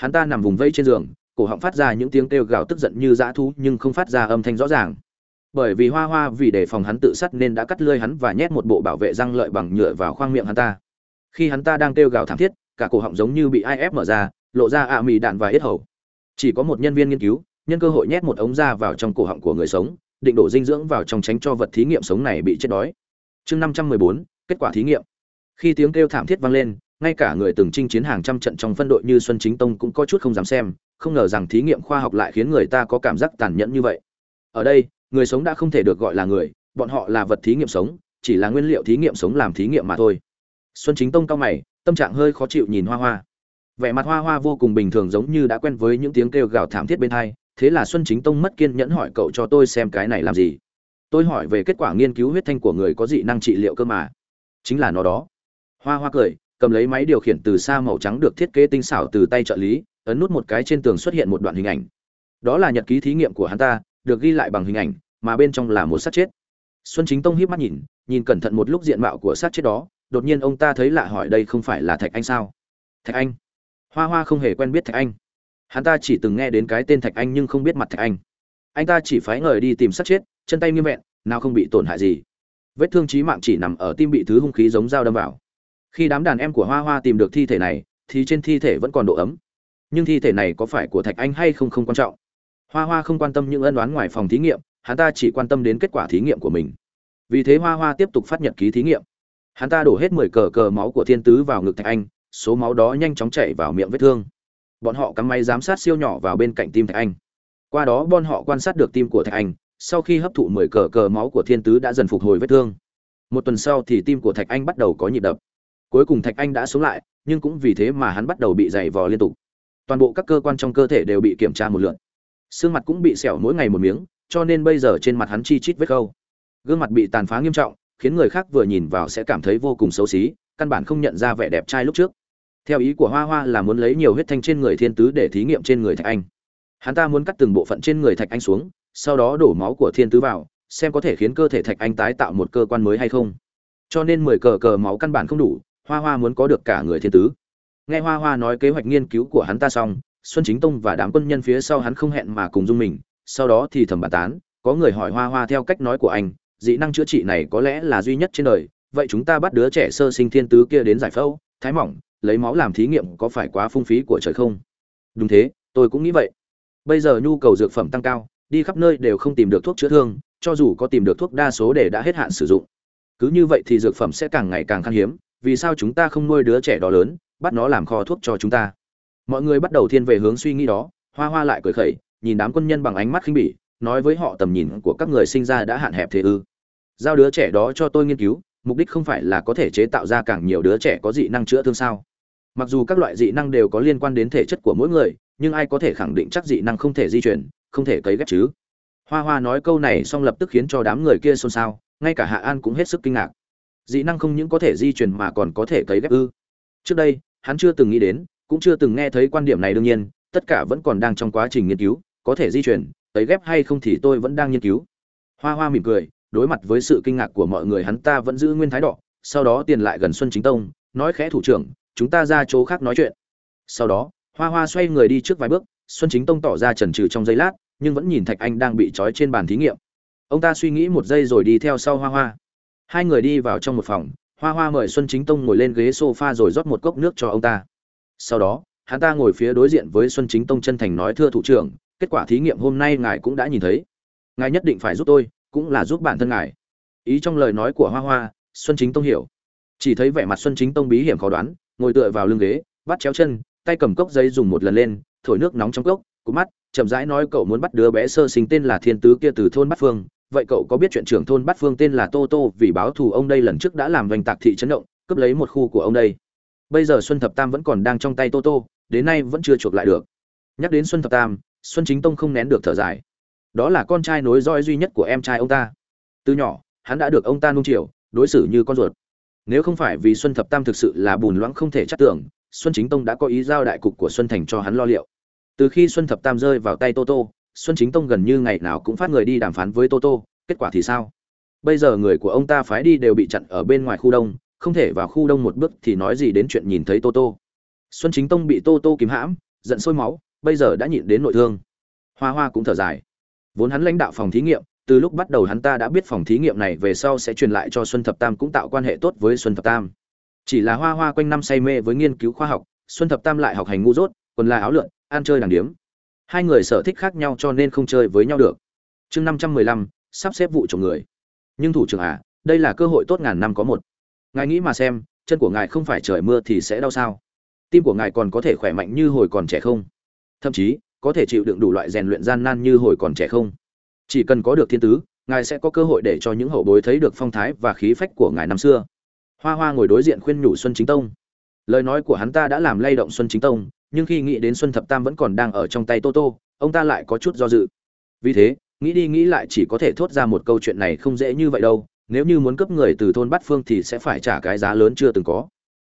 hắn ta nằm vùng vây trên giường, cổ họng phát ra những tiếng kêu gào tức giận như dã thú nhưng không phát ra âm thanh rõ ràng. Bởi vì hoa hoa vì đề phòng hắn tự sát nên đã cắt lơi hắn và nhét một bộ bảo vệ răng lợi bằng nhựa vào khoang miệng hắn ta. Khi hắn ta đang kêu gào thảm thiết, cả cổ họng giống như bị ai ép mở ra, lộ ra ạ mì đạn và yết hầu. Chỉ có một nhân viên nghiên cứu, nhân cơ hội nhét một ống da vào trong cổ họng của người sống, định đổ dinh dưỡng vào trong tránh cho vật thí nghiệm sống này bị chết đói. Chương năm trăm mười bốn, kết quả thí nghiệm. Khi tiếng kêu thảm thiết vang lên ngay cả người từng chinh chiến hàng trăm trận trong phân đội như xuân chính tông cũng có chút không dám xem, không ngờ rằng thí nghiệm khoa học lại khiến người ta có cảm giác tàn nhẫn như vậy. Ở đây, người sống đã không thể được gọi là người, bọn họ là vật thí nghiệm sống, chỉ là nguyên liệu thí nghiệm sống làm thí nghiệm mà thôi. Xuân chính tông cao mày, tâm trạng hơi khó chịu nhìn hoa hoa. Vẻ mặt hoa hoa vô cùng bình thường giống như đã quen với những tiếng kêu gào thảm thiết bên hai, thế là xuân chính tông mất kiên nhẫn hỏi cậu cho tôi xem cái này làm gì. Tôi hỏi về kết quả nghiên cứu huyết thanh của người có dị năng trị liệu cơ mà. Chính là nó đó. Hoa hoa cười cầm lấy máy điều khiển từ xa màu trắng được thiết kế tinh xảo từ tay trợ lý, ấn nút một cái trên tường xuất hiện một đoạn hình ảnh. Đó là nhật ký thí nghiệm của hắn ta, được ghi lại bằng hình ảnh, mà bên trong là một sát chết. Xuân chính tông hiếp mắt nhìn nhìn cẩn thận một lúc diện mạo của sát chết đó, đột nhiên ông ta thấy lạ hỏi đây không phải là thạch anh sao? Thạch anh. Hoa hoa không hề quen biết thạch anh. Hắn ta chỉ từng nghe đến cái tên thạch anh nhưng không biết mặt thạch anh. Anh ta chỉ phái ngời đi tìm sát chết, chân tay nghiêm vẹn, nào không bị tổn hại gì. Vết thương chí mạng chỉ nằm ở tim bị thứ hung khí giống dao đâm vào khi đám đàn em của hoa hoa tìm được thi thể này, thì trên thi thể vẫn còn độ ấm. Nhưng thi thể này có phải của thạch anh hay không không quan trọng. Hoa hoa không quan tâm những ân đoán ngoài phòng thí nghiệm, hắn ta chỉ quan tâm đến kết quả thí nghiệm của mình. Vì thế hoa hoa tiếp tục phát nhật ký thí nghiệm. Hắn ta đổ hết mười cờ cờ máu của thiên tứ vào ngực thạch anh, số máu đó nhanh chóng chảy vào miệng vết thương. Bọn họ cắm máy giám sát siêu nhỏ vào bên cạnh tim thạch anh. Qua đó bọn họ quan sát được tim của thạch anh, sau khi hấp thụ mười cờ cờ máu của thiên tứ đã dần phục hồi vết thương. Một tuần sau thì tim của thạch anh bắt đầu có nhịp đập cuối cùng thạch anh đã sống lại, nhưng cũng vì thế mà hắn bắt đầu bị dày vò liên tục. Toàn bộ các cơ quan trong cơ thể đều bị kiểm tra một lượt. Xương mặt cũng bị sẹo mỗi ngày một miếng, cho nên bây giờ trên mặt hắn chi chít vết khâu. Gương mặt bị tàn phá nghiêm trọng, khiến người khác vừa nhìn vào sẽ cảm thấy vô cùng xấu xí, căn bản không nhận ra vẻ đẹp trai lúc trước. Theo ý của hoa hoa là muốn lấy nhiều huyết thanh trên người thiên tứ để thí nghiệm trên người thạch anh. Hắn ta muốn cắt từng bộ phận trên người thạch anh xuống, sau đó đổ máu của thiên tứ vào, xem có thể khiến cơ thể thạch anh tái tạo một cơ quan mới hay không. Cho nên mười cờ cờ máu căn bản không đủ hoa hoa muốn có được cả người thiên tứ. Nghe hoa hoa nói kế hoạch nghiên cứu của hắn ta xong, xuân chính tông và đám quân nhân phía sau hắn không hẹn mà cùng dung mình, sau đó thì thầm bàn tán, có người hỏi hoa hoa theo cách nói của anh, dị năng chữa trị này có lẽ là duy nhất trên đời, vậy chúng ta bắt đứa trẻ sơ sinh thiên tứ kia đến giải phẫu, thái mỏng, lấy máu làm thí nghiệm có phải quá phung phí của trời không? Đúng thế, tôi cũng nghĩ vậy. Bây giờ nhu cầu dược phẩm tăng cao, đi khắp nơi đều không tìm được thuốc chữa thương, cho dù có tìm được thuốc đa số để đã hết hạn sử dụng. Cứ như vậy thì dược phẩm sẽ càng ngày càng khan hiếm vì sao chúng ta không nuôi đứa trẻ đó lớn, bắt nó làm kho thuốc cho chúng ta? Mọi người bắt đầu thiên về hướng suy nghĩ đó, hoa hoa lại cười khẩy, nhìn đám quân nhân bằng ánh mắt khinh bỉ, nói với họ tầm nhìn của các người sinh ra đã hạn hẹp thế ư. Giao đứa trẻ đó cho tôi nghiên cứu, mục đích không phải là có thể chế tạo ra càng nhiều đứa trẻ có dị năng chữa thương sao? Mặc dù các loại dị năng đều có liên quan đến thể chất của mỗi người, nhưng ai có thể khẳng định chắc dị năng không thể di chuyển, không thể cấy ghép chứ? Hoa hoa nói câu này xong lập tức khiến cho đám người kia xôn xao, ngay cả hạ an cũng hết sức kinh ngạc dị năng không những có thể di chuyển mà còn có thể cấy ghép ư. Trước đây, hắn chưa từng nghĩ đến, cũng chưa từng nghe thấy quan điểm này đương nhiên, tất cả vẫn còn đang trong quá trình nghiên cứu, có thể di chuyển cấy ghép hay không thì tôi vẫn đang nghiên cứu. Hoa hoa mỉm cười, đối mặt với sự kinh ngạc của mọi người hắn ta vẫn giữ nguyên thái độ, sau đó tiền lại gần xuân chính tông, nói khẽ thủ trưởng, chúng ta ra chỗ khác nói chuyện. Sau đó, hoa hoa xoay người đi trước vài bước, xuân chính tông tỏ ra chần chừ trong giây lát, nhưng vẫn nhìn thạch anh đang bị trói trên bàn thí nghiệm. Ông ta suy nghĩ một giây rồi đi theo sau hoa hoa hai người đi vào trong một phòng, hoa hoa mời xuân chính tông ngồi lên ghế s o f a rồi rót một cốc nước cho ông ta. Sau đó, hắn ta ngồi phía đối diện với xuân chính tông chân thành nói, thưa thủ trưởng, kết quả thí nghiệm hôm nay ngài cũng đã nhìn thấy. Ngài nhất định phải giúp tôi, cũng là giúp bản thân ngài. Ý trong lời nói của hoa hoa, xuân chính tông hiểu. Chỉ thấy vẻ mặt xuân chính tông bí hiểm khó đoán, ngồi tựa vào lưng ghế bắt chéo chân, tay cầm cốc giấy dùng một lần lên, thổi nước nóng trong cốc cú mắt, chậm rãi nói, cậu muốn bắt đứa bé sơ sinh tên là thiên tứ kia từ thôn bát phương vậy cậu có biết chuyện trưởng thôn bát phương tên là tô tô vì báo thù ông đây lần trước đã làm doanh tạc thị chấn động, cướp lấy một khu của ông đây? Bây giờ xuân thập tam vẫn còn đang trong tay tô tô, đến nay vẫn chưa chuộc lại được. Nhắc đến xuân thập tam, xuân chính tông không nén được thở dài. Đó là con trai nối roi duy nhất của em trai ông ta. Từ nhỏ, hắn đã được ông ta nung chiều, đối xử như con ruột. Nếu không phải vì xuân thập tam thực sự là bùn loãng không thể chắc tưởng, xuân chính tông đã có ý giao đại cục của xuân thành cho hắn lo liệu. Từ khi xuân thập tam rơi vào tay tô tô xuân chính tông gần như ngày nào cũng phát người đi đàm phán với tô tô, kết quả thì sao? Bây giờ người của ông ta phái đi đều bị chặn ở bên ngoài khu đông, không thể vào khu đông một bước thì nói gì đến chuyện nhìn thấy tô tô. Xuân chính tông bị tô tô kìm hãm, giận sôi máu, bây giờ đã nhịn đến nội thương. Hoa hoa cũng thở dài. Vốn hắn lãnh đạo phòng thí nghiệm, từ lúc bắt đầu hắn ta đã biết phòng thí nghiệm này về sau sẽ truyền lại cho xuân thập tam cũng tạo quan hệ tốt với xuân thập tam. Chỉ là hoa hoa quanh năm say mê với nghiên cứu khoa học, xuân thập tam lại học hành ngu dốt, quần là áo lượn, ăn chơi đàng điếm hai người sở thích khác nhau cho nên không chơi với nhau được. Chương năm trăm mười lăm, sắp xếp vụ chồng người. Nhưng thủ trưởng à đây là cơ hội tốt ngàn năm có một. Ngài nghĩ mà xem, chân của ngài không phải trời mưa thì sẽ đau sao? Tim của ngài còn có thể khỏe mạnh như hồi còn trẻ không? Thậm chí, có thể chịu đựng đủ loại rèn luyện gian nan như hồi còn trẻ không? Chỉ cần có được thiên tứ, ngài sẽ có cơ hội để cho những hậu bối thấy được phong thái và khí phách của ngài năm xưa. Hoa hoa ngồi đối diện khuyên nhủ xuân chính tông. Lời nói của hắn ta đã làm lay động xuân chính tông nhưng khi nghĩ đến xuân thập tam vẫn còn đang ở trong tay tô tô, ông ta lại có chút do dự. Vì thế, nghĩ đi nghĩ lại chỉ có thể thốt ra một câu chuyện này không dễ như vậy đâu, nếu như muốn cướp người từ thôn bát phương thì sẽ phải trả cái giá lớn chưa từng có.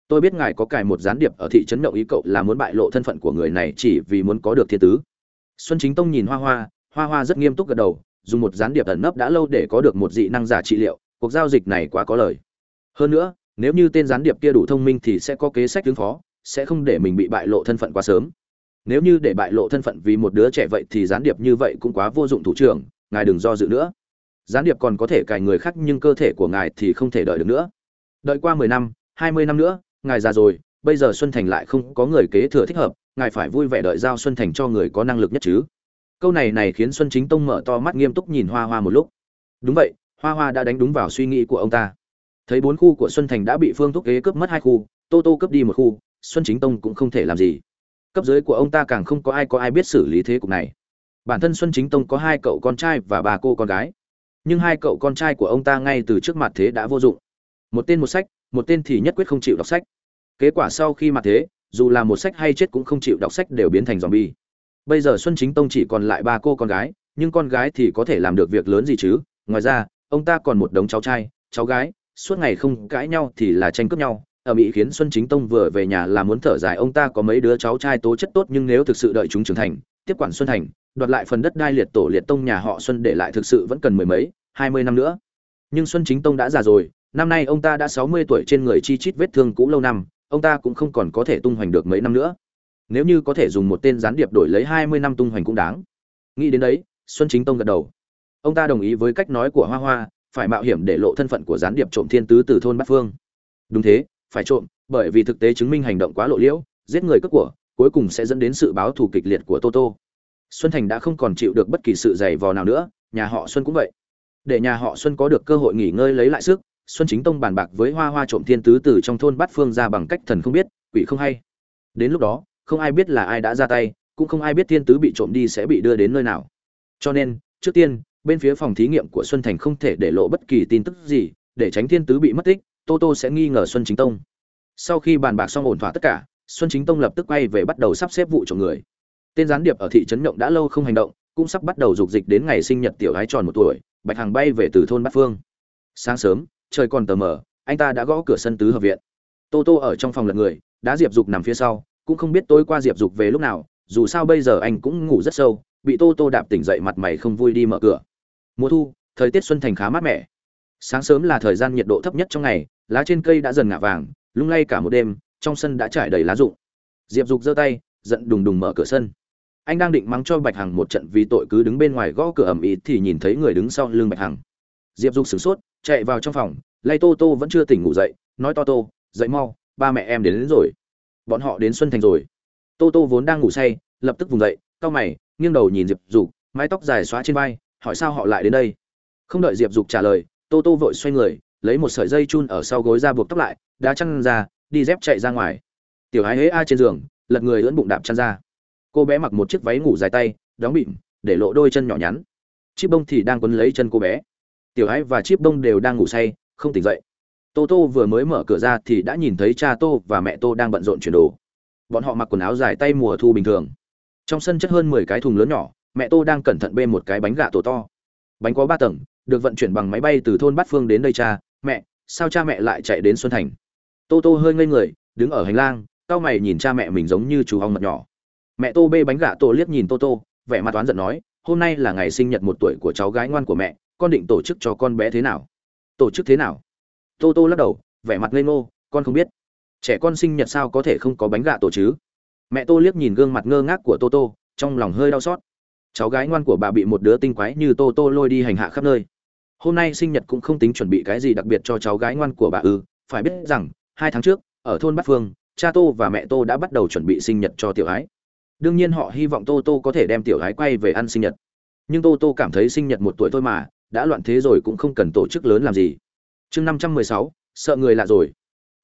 Tôi biết ngài có cài một gián điệp ở thị trấn động ý cậu là muốn bại lộ thân phận của người này chỉ vì muốn có được thiên tứ. Xuân chính tông nhìn hoa hoa hoa hoa rất nghiêm túc gật đầu, dùng một gián điệp ẩn nấp đã lâu để có được một dị năng giả trị liệu, cuộc giao dịch này quá có lời. Hơn nữa, nếu như tên gián điệp kia đủ thông minh thì sẽ có kế sách ứng phó sẽ không để mình bị bại lộ thân phận quá sớm. Nếu như để bại lộ thân phận vì một đứa trẻ vậy thì gián điệp như vậy cũng quá vô dụng thủ trưởng, ngài đừng do dự nữa. Gián điệp còn có thể cài người khác nhưng cơ thể của ngài thì không thể đợi được nữa. Đợi qua mười năm, hai mươi năm nữa, ngài già rồi, bây giờ xuân thành lại không có người kế thừa thích hợp, ngài phải vui vẻ đợi giao xuân thành cho người có năng lực nhất chứ. Câu này này khiến xuân chính tông mở to mắt nghiêm túc nhìn hoa hoa một lúc. Đúng vậy, hoa hoa đã đánh đúng vào suy nghĩ của ông ta. Thấy bốn khu của xuân thành đã bị phương thúc kế cướp mất hai khu, tô tô cướp đi một khu xuân chính tông cũng không thể làm gì. Cấp dưới của ông ta càng không có ai có ai biết xử lý thế cục này. Bản thân xuân chính tông có hai cậu con trai và ba cô con gái. Nhưng hai cậu con trai của ông ta ngay từ trước mặt thế đã vô dụng. Một tên một sách, một tên thì nhất quyết không chịu đọc sách. Kết quả sau khi mặt thế, dù là một sách hay chết cũng không chịu đọc sách đều biến thành zombie. Bây giờ xuân chính tông chỉ còn lại ba cô con gái, nhưng con gái thì có thể làm được việc lớn gì chứ? Ngoài ra, ông ta còn một đống cháu trai, cháu gái, suốt ngày không cãi nhau thì là tranh cướp nhau ở mỹ khiến xuân chính tông vừa về nhà là muốn thở dài, ông ta có mấy đứa cháu trai tố chất tốt nhưng nếu thực sự đợi chúng trưởng thành, tiếp quản xuân thành, đoạt lại phần đất đai liệt tổ liệt tông nhà họ xuân để lại thực sự vẫn cần mười mấy, hai mươi năm nữa. Nhưng xuân chính tông đã già rồi, năm nay ông ta đã sáu mươi tuổi trên người chi chít vết thương cũ lâu năm, ông ta cũng không còn có thể tung hoành được mấy năm nữa. Nếu như có thể dùng một tên gián điệp đổi lấy hai mươi năm tung hoành cũng đáng. Nghĩ đến đấy, xuân chính tông gật đầu. Ông ta đồng ý với cách nói của hoa hoa, phải mạo hiểm để lộ thân phận của gián điệp trộm thiên tứ từ thôn bát phương. Đúng thế phải trộm, bởi vì thực tế chứng minh hành động quá lộ liễu, giết người cướp của, cuối cùng sẽ dẫn đến sự báo thù kịch liệt của toto xuân thành đã không còn chịu được bất kỳ sự dày vò nào nữa, nhà họ xuân cũng vậy. Để nhà họ xuân có được cơ hội nghỉ ngơi lấy lại sức, xuân chính tông bàn bạc với hoa hoa trộm thiên tứ từ trong thôn bát phương ra bằng cách thần không biết, quỷ không hay. Đến lúc đó, không ai biết là ai đã ra tay, cũng không ai biết thiên tứ bị trộm đi sẽ bị đưa đến nơi nào. Cho nên, trước tiên, bên phía phòng thí nghiệm của xuân thành không thể để lộ bất kỳ tin tức gì, để tránh thiên tứ bị mất tích tô tô sẽ nghi ngờ xuân chính tông. Sau khi bàn bạc xong ổn thỏa tất cả, xuân chính tông lập tức quay về bắt đầu sắp xếp vụ trộm người. Tên gián điệp ở thị trấn nhộng đã lâu không hành động, cũng sắp bắt đầu dục dịch đến ngày sinh nhật tiểu gái tròn một tuổi, bạch hằng bay về từ thôn bát phương. Sáng sớm, trời còn tờ mờ, anh ta đã gõ cửa sân tứ hợp viện. Tô tô ở trong phòng lật người, đã diệp dục nằm phía sau, cũng không biết tối qua diệp dục về lúc nào, dù sao bây giờ anh cũng ngủ rất sâu, bị tô tô đạp tỉnh dậy mặt mày không vui đi mở cửa. Mùa thu, thời tiết xuân thành khá mát mẻ. Sáng sớm là thời gian nhiệt độ thấp nhất trong ngày lá trên cây đã dần ngả vàng lung lay cả một đêm trong sân đã trải đầy lá rụng. Diệp dục giơ tay giận đùng đùng mở cửa sân. Anh đang định mắng cho bạch hằng một trận vì tội cứ đứng bên ngoài gõ cửa ầm ĩ thì nhìn thấy người đứng sau lưng bạch hằng. Diệp dục sửng sốt chạy vào trong phòng lay tô tô vẫn chưa tỉnh ngủ dậy nói to tô dậy mau ba mẹ em đến, đến rồi. Bọn họ đến xuân thành rồi. Tô tô vốn đang ngủ say lập tức vùng dậy cau mày nghiêng đầu nhìn diệp dục mái tóc dài xóa trên vai hỏi sao họ lại đến đây. Không đợi diệp dục trả lời tô tô vội xoay người lấy một sợi dây chun ở sau gối ra buộc tóc lại, đá chăn ra, đi dép chạy ra ngoài. Tiểu ái hế a trên giường, lật người lẫn bụng đạp chăn ra. Cô bé mặc một chiếc váy ngủ dài tay, đóng bịm, để lộ đôi chân nhỏ nhắn. Chip bông thì đang quấn lấy chân cô bé. Tiểu ái và chip bông đều đang ngủ say, không tỉnh dậy. Tô tô vừa mới mở cửa ra thì đã nhìn thấy cha tô và mẹ tô đang bận rộn chuyển đồ. Bọn họ mặc quần áo dài tay mùa thu bình thường. Trong sân chất hơn mười cái thùng lớn nhỏ, mẹ tô đang cẩn thận bê một cái bánh gà tổ to. Bánh có ba tầng, được vận chuyển bằng máy bay từ thôn bát phương đến đây cha mẹ, sao cha mẹ lại chạy đến xuân thành? Tô tô hơi ngây người, đứng ở hành lang tao mày nhìn cha mẹ mình giống như chú hong mật nhỏ. Mẹ tô bê bánh gà tổ liếc nhìn tô tô, vẻ mặt oán giận nói, hôm nay là ngày sinh nhật một tuổi của cháu gái ngoan của mẹ, con định tổ chức cho con bé thế nào? Tổ chức thế nào? Tô tô lắc đầu, vẻ mặt ngây ngô, con không biết. Trẻ con sinh nhật sao có thể không có bánh gà tổ chứ? Mẹ tô liếc nhìn gương mặt ngơ ngác của tô tô, trong lòng hơi đau xót. Cháu gái ngoan của bà bị một đứa tinh quái như tô tô lôi đi hành hạ khắp nơi hôm nay sinh nhật cũng không tính chuẩn bị cái gì đặc biệt cho cháu gái ngoan của bà ư, phải biết rằng, hai tháng trước, ở thôn bát phương, cha tô và mẹ tô đã bắt đầu chuẩn bị sinh nhật cho tiểu ái. Đương nhiên họ hy vọng tô tô có thể đem tiểu ái quay về ăn sinh nhật. Nhưng tô tô cảm thấy sinh nhật một tuổi thôi mà, đã loạn thế rồi cũng không cần tổ chức lớn làm gì. Chương năm trăm mười sáu, sợ người lạ rồi.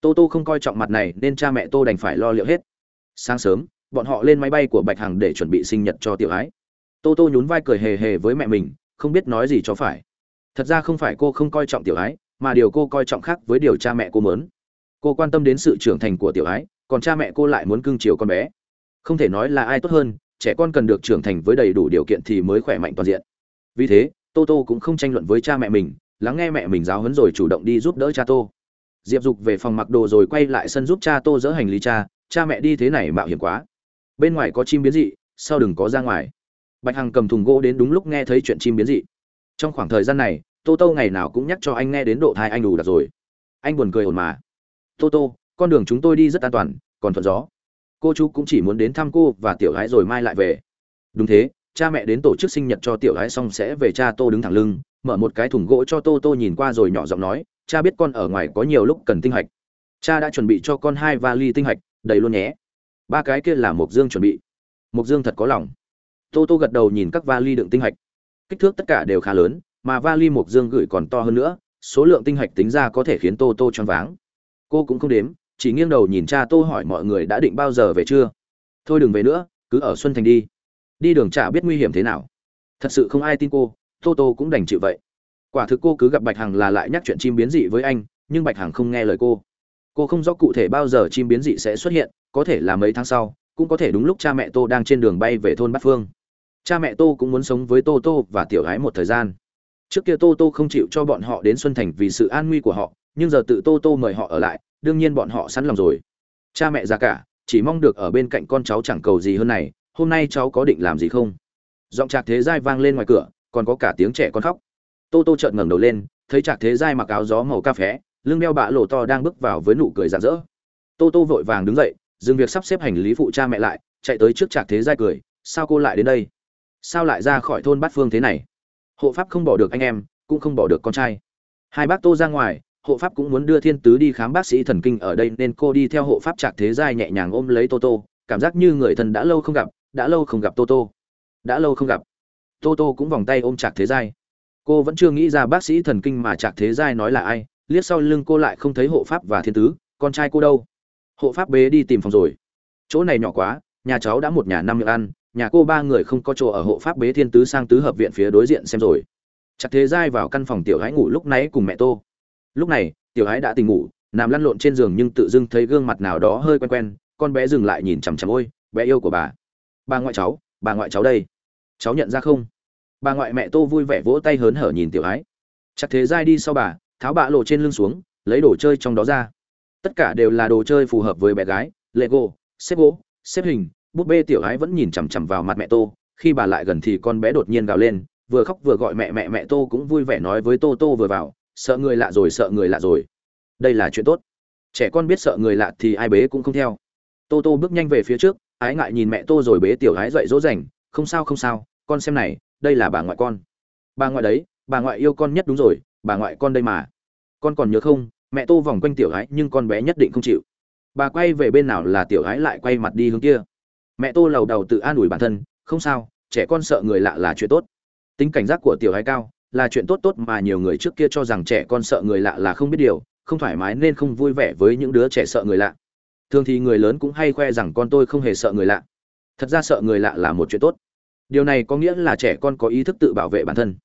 Tô tô không coi trọng mặt này nên cha mẹ tô đành phải lo liệu hết. Sáng sớm, bọn họ lên máy bay của bạch hằng để chuẩn bị sinh nhật cho tiểu ái. Tô tô nhún vai cười hề hề với mẹ mình, không biết nói gì cho phải thật ra không phải cô không coi trọng tiểu ái, mà điều cô coi trọng khác với điều cha mẹ cô mớn cô quan tâm đến sự trưởng thành của tiểu ái, còn cha mẹ cô lại muốn cưng chiều con bé. Không thể nói là ai tốt hơn, trẻ con cần được trưởng thành với đầy đủ điều kiện thì mới khỏe mạnh toàn diện. Vì thế, tô tô cũng không tranh luận với cha mẹ mình, lắng nghe mẹ mình giáo huấn rồi chủ động đi giúp đỡ cha tô. Diệp dục về phòng mặc đồ rồi quay lại sân giúp cha tô dỡ hành lý cha cha mẹ đi thế này mạo hiểm quá. Bên ngoài có chim biến dị sao đừng có ra ngoài. Bạch hằng cầm thùng gỗ đến đúng lúc nghe thấy chuyện chim biến dị trong khoảng thời gian này, tô tô ngày nào cũng nhắc cho anh nghe đến độ thai anh đủ đặt rồi. Anh buồn cười ồn mà. Tô tô, con đường chúng tôi đi rất an toàn, còn thuận gió. Cô chú cũng chỉ muốn đến thăm cô và tiểu gái rồi mai lại về. Đúng thế, cha mẹ đến tổ chức sinh nhật cho tiểu gái xong sẽ về cha tô đứng thẳng lưng, mở một cái thùng gỗ cho tô tô nhìn qua rồi nhỏ giọng nói, cha biết con ở ngoài có nhiều lúc cần tinh hạch. Cha đã chuẩn bị cho con hai vali tinh hạch, đầy luôn nhé. Ba cái kia là mộc dương chuẩn bị. Mộc dương thật có lòng. Tô tô gật đầu nhìn các vali đựng tinh hạch kích thước tất cả đều khá lớn, mà vali mộc dương gửi còn to hơn nữa, số lượng tinh hạch tính ra có thể khiến tô tô choáng váng. Cô cũng không đếm, chỉ nghiêng đầu nhìn cha tô hỏi mọi người đã định bao giờ về chưa? Thôi đừng về nữa, cứ ở xuân thành đi. Đi đường chả biết nguy hiểm thế nào. Thật sự không ai tin cô, tô tô cũng đành chịu vậy. Quả thực cô cứ gặp bạch hằng là lại nhắc chuyện chim biến dị với anh, nhưng bạch hằng không nghe lời cô. Cô không rõ cụ thể bao giờ chim biến dị sẽ xuất hiện, có thể là mấy tháng sau, cũng có thể đúng lúc cha mẹ tô đang trên đường bay về thôn bát phương cha mẹ tô cũng muốn sống với tô tô và tiểu gái một thời gian. Trước kia tô tô không chịu cho bọn họ đến xuân thành vì sự an nguy của họ, nhưng giờ tự tô tô mời họ ở lại, đương nhiên bọn họ sẵn lòng rồi. Cha mẹ già cả, chỉ mong được ở bên cạnh con cháu chẳng cầu gì hơn này, hôm nay cháu có định làm gì không? Giọng trạc thế giai vang lên ngoài cửa, còn có cả tiếng trẻ con khóc. Tô tô chợt ngẩng đầu lên, thấy trạc thế giai mặc áo gió màu cà phé, lưng đeo bạ lộ to đang bước vào với nụ cười rạng rỡ. Tô tô vội vàng đứng dậy, dừng việc sắp xếp hành lý phụ cha mẹ lại, chạy tới trước trạc thế giai cười, sao cô lại đến đây? Sao lại ra khỏi thôn bát phương thế này? Hộ pháp không bỏ được anh em, cũng không bỏ được con trai. Hai bác tô ra ngoài, hộ pháp cũng muốn đưa thiên tứ đi khám bác sĩ thần kinh ở đây nên cô đi theo hộ pháp trạc thế giai nhẹ nhàng ôm lấy tô tô, cảm giác như người thân đã lâu không gặp, đã lâu không gặp tô tô. Đã lâu không gặp. Tô tô cũng vòng tay ôm trạc thế giai. Cô vẫn chưa nghĩ ra bác sĩ thần kinh mà trạc thế giai nói là ai, liếc sau lưng cô lại không thấy hộ pháp và thiên tứ, con trai cô đâu? Hộ pháp bế đi tìm phòng rồi. Chỗ này nhỏ quá, nhà cháu đã một nhà năm miệng ăn nhà cô ba người không có chỗ ở hộ pháp bế thiên tứ sang tứ hợp viện phía đối diện xem rồi. Chặt thế giai vào căn phòng tiểu gái ngủ lúc nãy cùng mẹ tô. Lúc này, tiểu gái đã tỉnh ngủ, nằm lăn lộn trên giường nhưng tự dưng thấy gương mặt nào đó hơi quen quen, con bé dừng lại nhìn chằm chằm, ôi, bé yêu của bà. Bà ngoại cháu, bà ngoại cháu đây. Cháu nhận ra không? Bà ngoại mẹ tô vui vẻ vỗ tay hớn hở nhìn tiểu ái chắc thế giai đi sau bà, tháo bạ lộ trên lưng xuống, lấy đồ chơi trong đó ra. Tất cả đều là đồ chơi phù hợp với bé gái, lego, xếp gỗ, xếp hình búp bê tiểu ái vẫn nhìn chằm chằm vào mặt mẹ tô, khi bà lại gần thì con bé đột nhiên gào lên, vừa khóc vừa gọi mẹ mẹ mẹ tô cũng vui vẻ nói với tô tô vừa vào, sợ người lạ rồi, sợ người lạ rồi. Đây là chuyện tốt. Trẻ con biết sợ người lạ thì ai bế cũng không theo. Tô tô bước nhanh về phía trước, ái ngại nhìn mẹ tô rồi bế tiểu ái dậy dỗ dành, không sao không sao, con xem này, đây là bà ngoại con. Bà ngoại đấy, bà ngoại yêu con nhất đúng rồi, bà ngoại con đây mà. Con còn nhớ không? Mẹ tô vòng quanh tiểu ái nhưng con bé nhất định không chịu. Bà quay về bên nào là tiểu ái lại quay mặt đi hướng kia mẹ tô lầu đầu tự an ủi bản thân, không sao, trẻ con sợ người lạ là chuyện tốt. Tính cảnh giác của tiểu hai cao là chuyện tốt tốt mà nhiều người trước kia cho rằng trẻ con sợ người lạ là không biết điều, không thoải mái nên không vui vẻ với những đứa trẻ sợ người lạ. Thường thì người lớn cũng hay khoe rằng con tôi không hề sợ người lạ. Thật ra sợ người lạ là một chuyện tốt. Điều này có nghĩa là trẻ con có ý thức tự bảo vệ bản thân.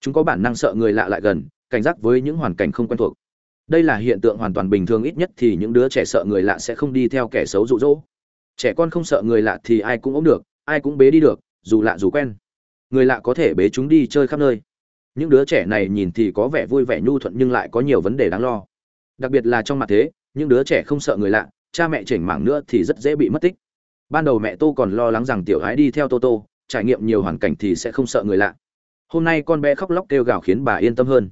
Chúng có bản năng sợ người lạ lại gần, cảnh giác với những hoàn cảnh không quen thuộc. Đây là hiện tượng hoàn toàn bình thường, ít nhất thì những đứa trẻ sợ người lạ sẽ không đi theo kẻ xấu rụ rỗ trẻ con không sợ người lạ thì ai cũng ốm được, ai cũng bế đi được, dù lạ dù quen. Người lạ có thể bế chúng đi chơi khắp nơi. Những đứa trẻ này nhìn thì có vẻ vui vẻ nhu thuận nhưng lại có nhiều vấn đề đáng lo. Đặc biệt là trong mặt thế, những đứa trẻ không sợ người lạ, cha mẹ chỉnh mảng nữa thì rất dễ bị mất tích. Ban đầu mẹ tô còn lo lắng rằng tiểu gái đi theo tô tô, trải nghiệm nhiều hoàn cảnh thì sẽ không sợ người lạ. Hôm nay con bé khóc lóc kêu gào khiến bà yên tâm hơn.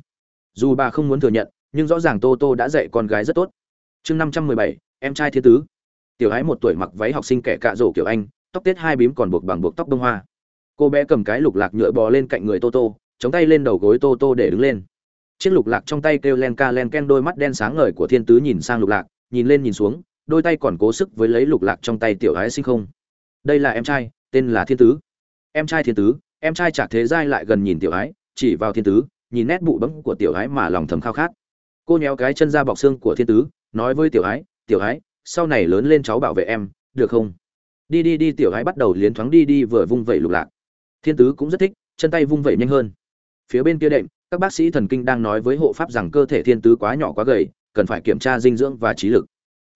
Dù bà không muốn thừa nhận, nhưng rõ ràng tô tô đã dạy con gái rất tốt. Chương năm trăm mười bảy, em trai thiên tứ tiểu hái một tuổi mặc váy học sinh kẻ cạ rổ kiểu anh, tóc tết hai bím còn buộc bằng buộc tóc đông hoa. Cô bé cầm cái lục lạc nhựa bò lên cạnh người tô tô chống tay lên đầu gối tô tô để đứng lên. Chiếc lục lạc trong tay kêu len ca len ken, đôi mắt đen sáng ngời của thiên tứ nhìn sang lục lạc, nhìn lên nhìn xuống, đôi tay còn cố sức với lấy lục lạc trong tay tiểu ái sinh không. Đây là em trai, tên là thiên tứ. Em trai thiên tứ, em trai chạc thế giai lại gần nhìn tiểu ái chỉ vào thiên tứ, nhìn nét bụ bấm của tiểu ái mà lòng thầm khao khát. Cô nhéo cái chân ra bọc xương của thiên tứ, nói với tiểu ái tiểu ái sau này lớn lên cháu bảo vệ em, được không? Đi đi đi, tiểu gái bắt đầu liến thoáng đi đi vừa vung vẩy lục lạc. Thiên tứ cũng rất thích, chân tay vung vẩy nhanh hơn. Phía bên kia đệm, các bác sĩ thần kinh đang nói với hộ pháp rằng cơ thể thiên tứ quá nhỏ quá gầy, cần phải kiểm tra dinh dưỡng và trí lực.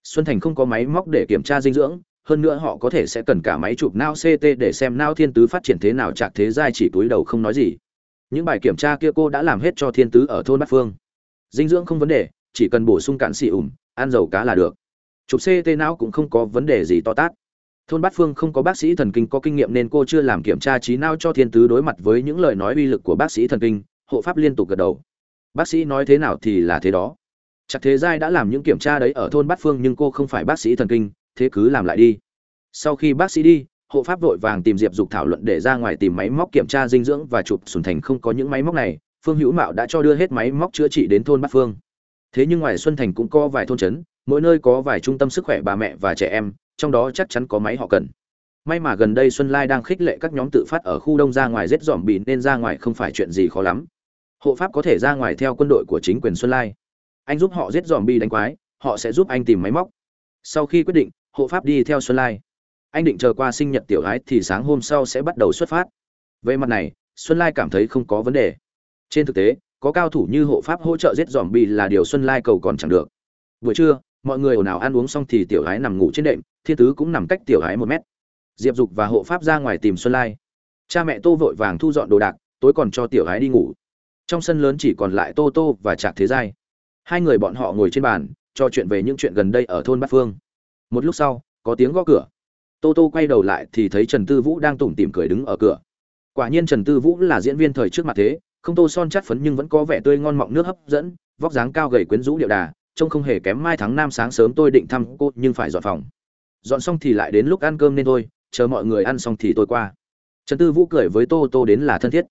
Xuân thành không có máy móc để kiểm tra dinh dưỡng, hơn nữa họ có thể sẽ cần cả máy chụp não ct để xem não thiên tứ phát triển thế nào chạc thế giai chỉ túi đầu không nói gì. Những bài kiểm tra kia cô đã làm hết cho thiên tứ ở thôn bát phương. Dinh dưỡng không vấn đề, chỉ cần bổ sung cạn xì ủm, ăn dầu cá là được chụp ct não cũng không có vấn đề gì to tát. Thôn bát phương không có bác sĩ thần kinh có kinh nghiệm nên cô chưa làm kiểm tra trí não cho thiên tứ đối mặt với những lời nói uy lực của bác sĩ thần kinh, hộ pháp liên tục gật đầu. Bác sĩ nói thế nào thì là thế đó. Chắc thế giai đã làm những kiểm tra đấy ở thôn bát phương nhưng cô không phải bác sĩ thần kinh, thế cứ làm lại đi. Sau khi bác sĩ đi, hộ pháp vội vàng tìm diệp dục thảo luận để ra ngoài tìm máy móc kiểm tra dinh dưỡng và chụp sùn thành không có những máy móc này, phương hữu mạo đã cho đưa hết máy móc chữa trị đến thôn bát phương. Thế nhưng ngoài xuân thành cũng có vài thôn trấn mỗi nơi có vài trung tâm sức khỏe bà mẹ và trẻ em, trong đó chắc chắn có máy họ cần. May mà gần đây xuân lai đang khích lệ các nhóm tự phát ở khu đông ra ngoài rết dòm bì nên ra ngoài không phải chuyện gì khó lắm. Hộ pháp có thể ra ngoài theo quân đội của chính quyền xuân lai. Anh giúp họ giết dòm bi đánh quái, họ sẽ giúp anh tìm máy móc. Sau khi quyết định, hộ pháp đi theo xuân lai. Anh định chờ qua sinh nhật tiểu gái thì sáng hôm sau sẽ bắt đầu xuất phát. Về mặt này, xuân lai cảm thấy không có vấn đề. Trên thực tế, có cao thủ như hộ pháp hỗ trợ giết dòm bi là điều xuân lai cầu còn chẳng được. Buổi trưa mọi người ồn ào ăn uống xong thì tiểu gái nằm ngủ trên đệm, thiên tứ cũng nằm cách tiểu gái một mét. Diệp dục và hộ pháp ra ngoài tìm xuân lai. Cha mẹ tô vội vàng thu dọn đồ đạc, tối còn cho tiểu gái đi ngủ. Trong sân lớn chỉ còn lại tô tô và trạc thế giai. Hai người bọn họ ngồi trên bàn, trò chuyện về những chuyện gần đây ở thôn bát phương. Một lúc sau, có tiếng gõ cửa. Tô tô quay đầu lại thì thấy trần tư vũ đang tủm tỉm cười đứng ở cửa. Quả nhiên trần tư vũ là diễn viên thời trước mặt thế, không tô son chắt phấn nhưng vẫn có vẻ tươi ngon mọng nước hấp dẫn, vóc dáng cao gầy quyến rũ điệu đà trông không hề kém mai tháng năm sáng sớm tôi định thăm cô, nhưng phải dọn phòng. Dọn xong thì lại đến lúc ăn cơm nên thôi, chờ mọi người ăn xong thì tôi qua. Trần tư vũ cười với tô tô đến là thân thiết.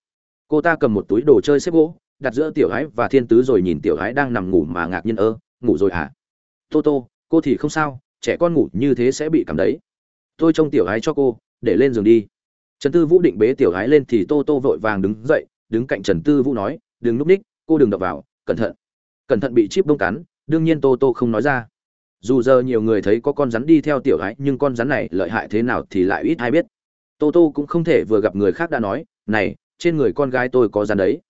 Cô ta cầm một túi đồ chơi xếp gỗ, đặt giữa tiểu gái và thiên tứ rồi nhìn tiểu gái đang nằm ngủ mà ngạc nhiên, ơ, ngủ rồi à tô tô, cô thì không sao, trẻ con ngủ như thế sẽ bị cảm đấy. Tôi trông tiểu gái cho cô, để lên giường đi. Trần tư vũ định bế tiểu gái lên thì tô tô vội vàng đứng dậy, đứng cạnh trần tư vũ nói, đừng núp ních, cô đừng đập vào, cẩn thận. Cẩn thận bị chip bông cắn đương nhiên tô tô không nói ra. Dù giờ nhiều người thấy có con rắn đi theo tiểu gái, nhưng con rắn này lợi hại thế nào thì lại ít ai biết. Tô tô cũng không thể vừa gặp người khác đã nói, này, trên người con gái tôi có rắn đấy.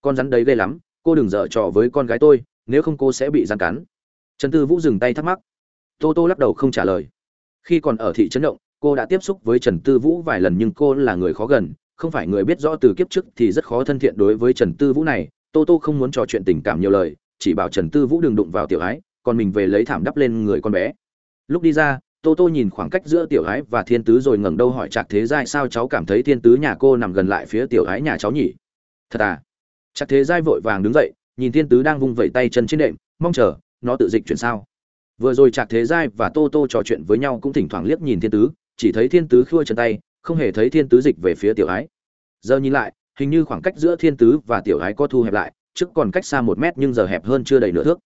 Con rắn đấy ghê lắm, cô đừng dở trò với con gái tôi, nếu không cô sẽ bị rắn cắn. Trần tư vũ dừng tay thắc mắc. Tô tô lắc đầu không trả lời. Khi còn ở thị trấn động, cô đã tiếp xúc với trần tư vũ vài lần nhưng cô là người khó gần, không phải người biết rõ từ kiếp trước thì rất khó thân thiện đối với trần tư vũ này. Tô tô không muốn trò chuyện tình cảm nhiều lời chỉ bảo trần tư vũ đừng đụng vào tiểu ái, còn mình về lấy thảm đắp lên người con bé. Lúc đi ra, tô tô nhìn khoảng cách giữa tiểu ái và thiên tứ rồi ngẩng đầu hỏi trạc thế giai sao cháu cảm thấy thiên tứ nhà cô nằm gần lại phía tiểu ái nhà cháu nhỉ? Thật à? Trạc thế giai vội vàng đứng dậy, nhìn thiên tứ đang vung vẩy tay chân trên đệm, mong chờ, nó tự dịch chuyển sao? Vừa rồi trạc thế giai và tô tô trò chuyện với nhau cũng thỉnh thoảng liếc nhìn thiên tứ, chỉ thấy thiên tứ khua chân tay, không hề thấy thiên tứ dịch về phía tiểu ái. Giờ nhìn lại, hình như khoảng cách giữa thiên tứ và tiểu ái có thu hẹp lại trước còn cách xa một mét nhưng giờ hẹp hơn chưa đầy nửa thước.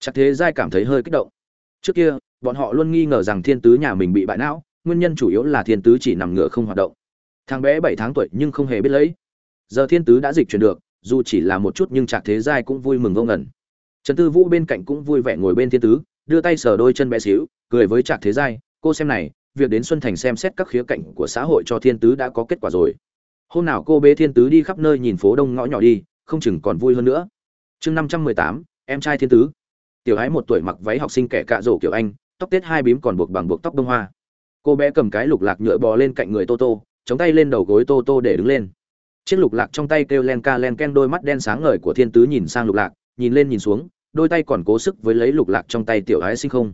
Chắc thế giai cảm thấy hơi kích động. Trước kia, bọn họ luôn nghi ngờ rằng thiên tứ nhà mình bị bại não, nguyên nhân chủ yếu là thiên tứ chỉ nằm ngửa không hoạt động. Thằng bé bảy tháng tuổi nhưng không hề biết lấy. Giờ thiên tứ đã dịch chuyển được, dù chỉ là một chút nhưng trạc thế giai cũng vui mừng vô ngẩn trần tư vũ bên cạnh cũng vui vẻ ngồi bên thiên tứ, đưa tay sờ đôi chân bé xíu, cười với trạc thế giai, cô xem này, việc đến xuân thành xem xét các khía cạnh của xã hội cho thiên tứ đã có kết quả rồi. Hôm nào cô bế thiên tứ đi khắp nơi nhìn phố đông ngõ nhỏ đi không chừng còn vui hơn nữa. Chương năm trăm mười tám, em trai thiên tứ. Tiểu ái một tuổi mặc váy học sinh kẻ cạ rổ kiểu anh, tóc tết hai bím còn buộc bằng buộc tóc bông hoa. Cô bé cầm cái lục lạc nhựa bò lên cạnh người tô tô, chống tay lên đầu gối tô tô để đứng lên. Chiếc lục lạc trong tay kêu len ca len ken, đôi mắt đen sáng ngời của thiên tứ nhìn sang lục lạc, nhìn lên nhìn xuống, đôi tay còn cố sức với lấy lục lạc trong tay tiểu ái sinh không.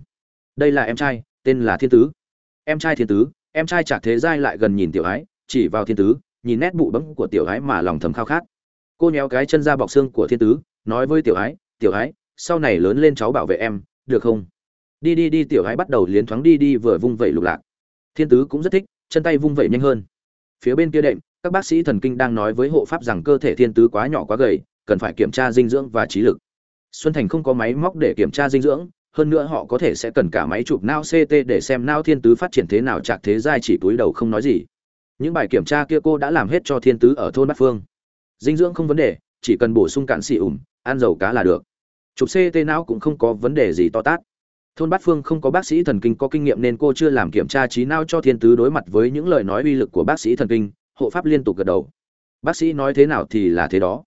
Đây là em trai, tên là thiên tứ. Em trai thiên tứ, em trai chạc thế giai lại gần nhìn tiểu ái chỉ vào thiên tứ, nhìn nét bụ bấm của tiểu ái mà lòng thầm khao khát cô nhéo cái chân ra bọc xương của thiên tứ, nói với tiểu ái tiểu ái, sau này lớn lên cháu bảo vệ em, được không? Đi đi đi, tiểu ái bắt đầu liến thoáng đi đi vừa vung vẩy lục lạc. Thiên tứ cũng rất thích, chân tay vung vẩy nhanh hơn. Phía bên kia đệm, các bác sĩ thần kinh đang nói với hộ pháp rằng cơ thể thiên tứ quá nhỏ quá gầy, cần phải kiểm tra dinh dưỡng và trí lực. Xuân thành không có máy móc để kiểm tra dinh dưỡng, hơn nữa họ có thể sẽ cần cả máy chụp nao ct để xem nao thiên tứ phát triển thế nào chạc thế giai chỉ túi đầu không nói gì. Những bài kiểm tra kia cô đã làm hết cho thiên tứ ở thôn bát phương dinh dưỡng không vấn đề, chỉ cần bổ sung cạn xì ủm ăn dầu cá là được. Chụp ct não cũng không có vấn đề gì to tát. Thôn bát phương không có bác sĩ thần kinh có kinh nghiệm nên cô chưa làm kiểm tra trí não cho thiên tứ đối mặt với những lời nói uy lực của bác sĩ thần kinh, hộ pháp liên tục gật đầu. Bác sĩ nói thế nào thì là thế đó.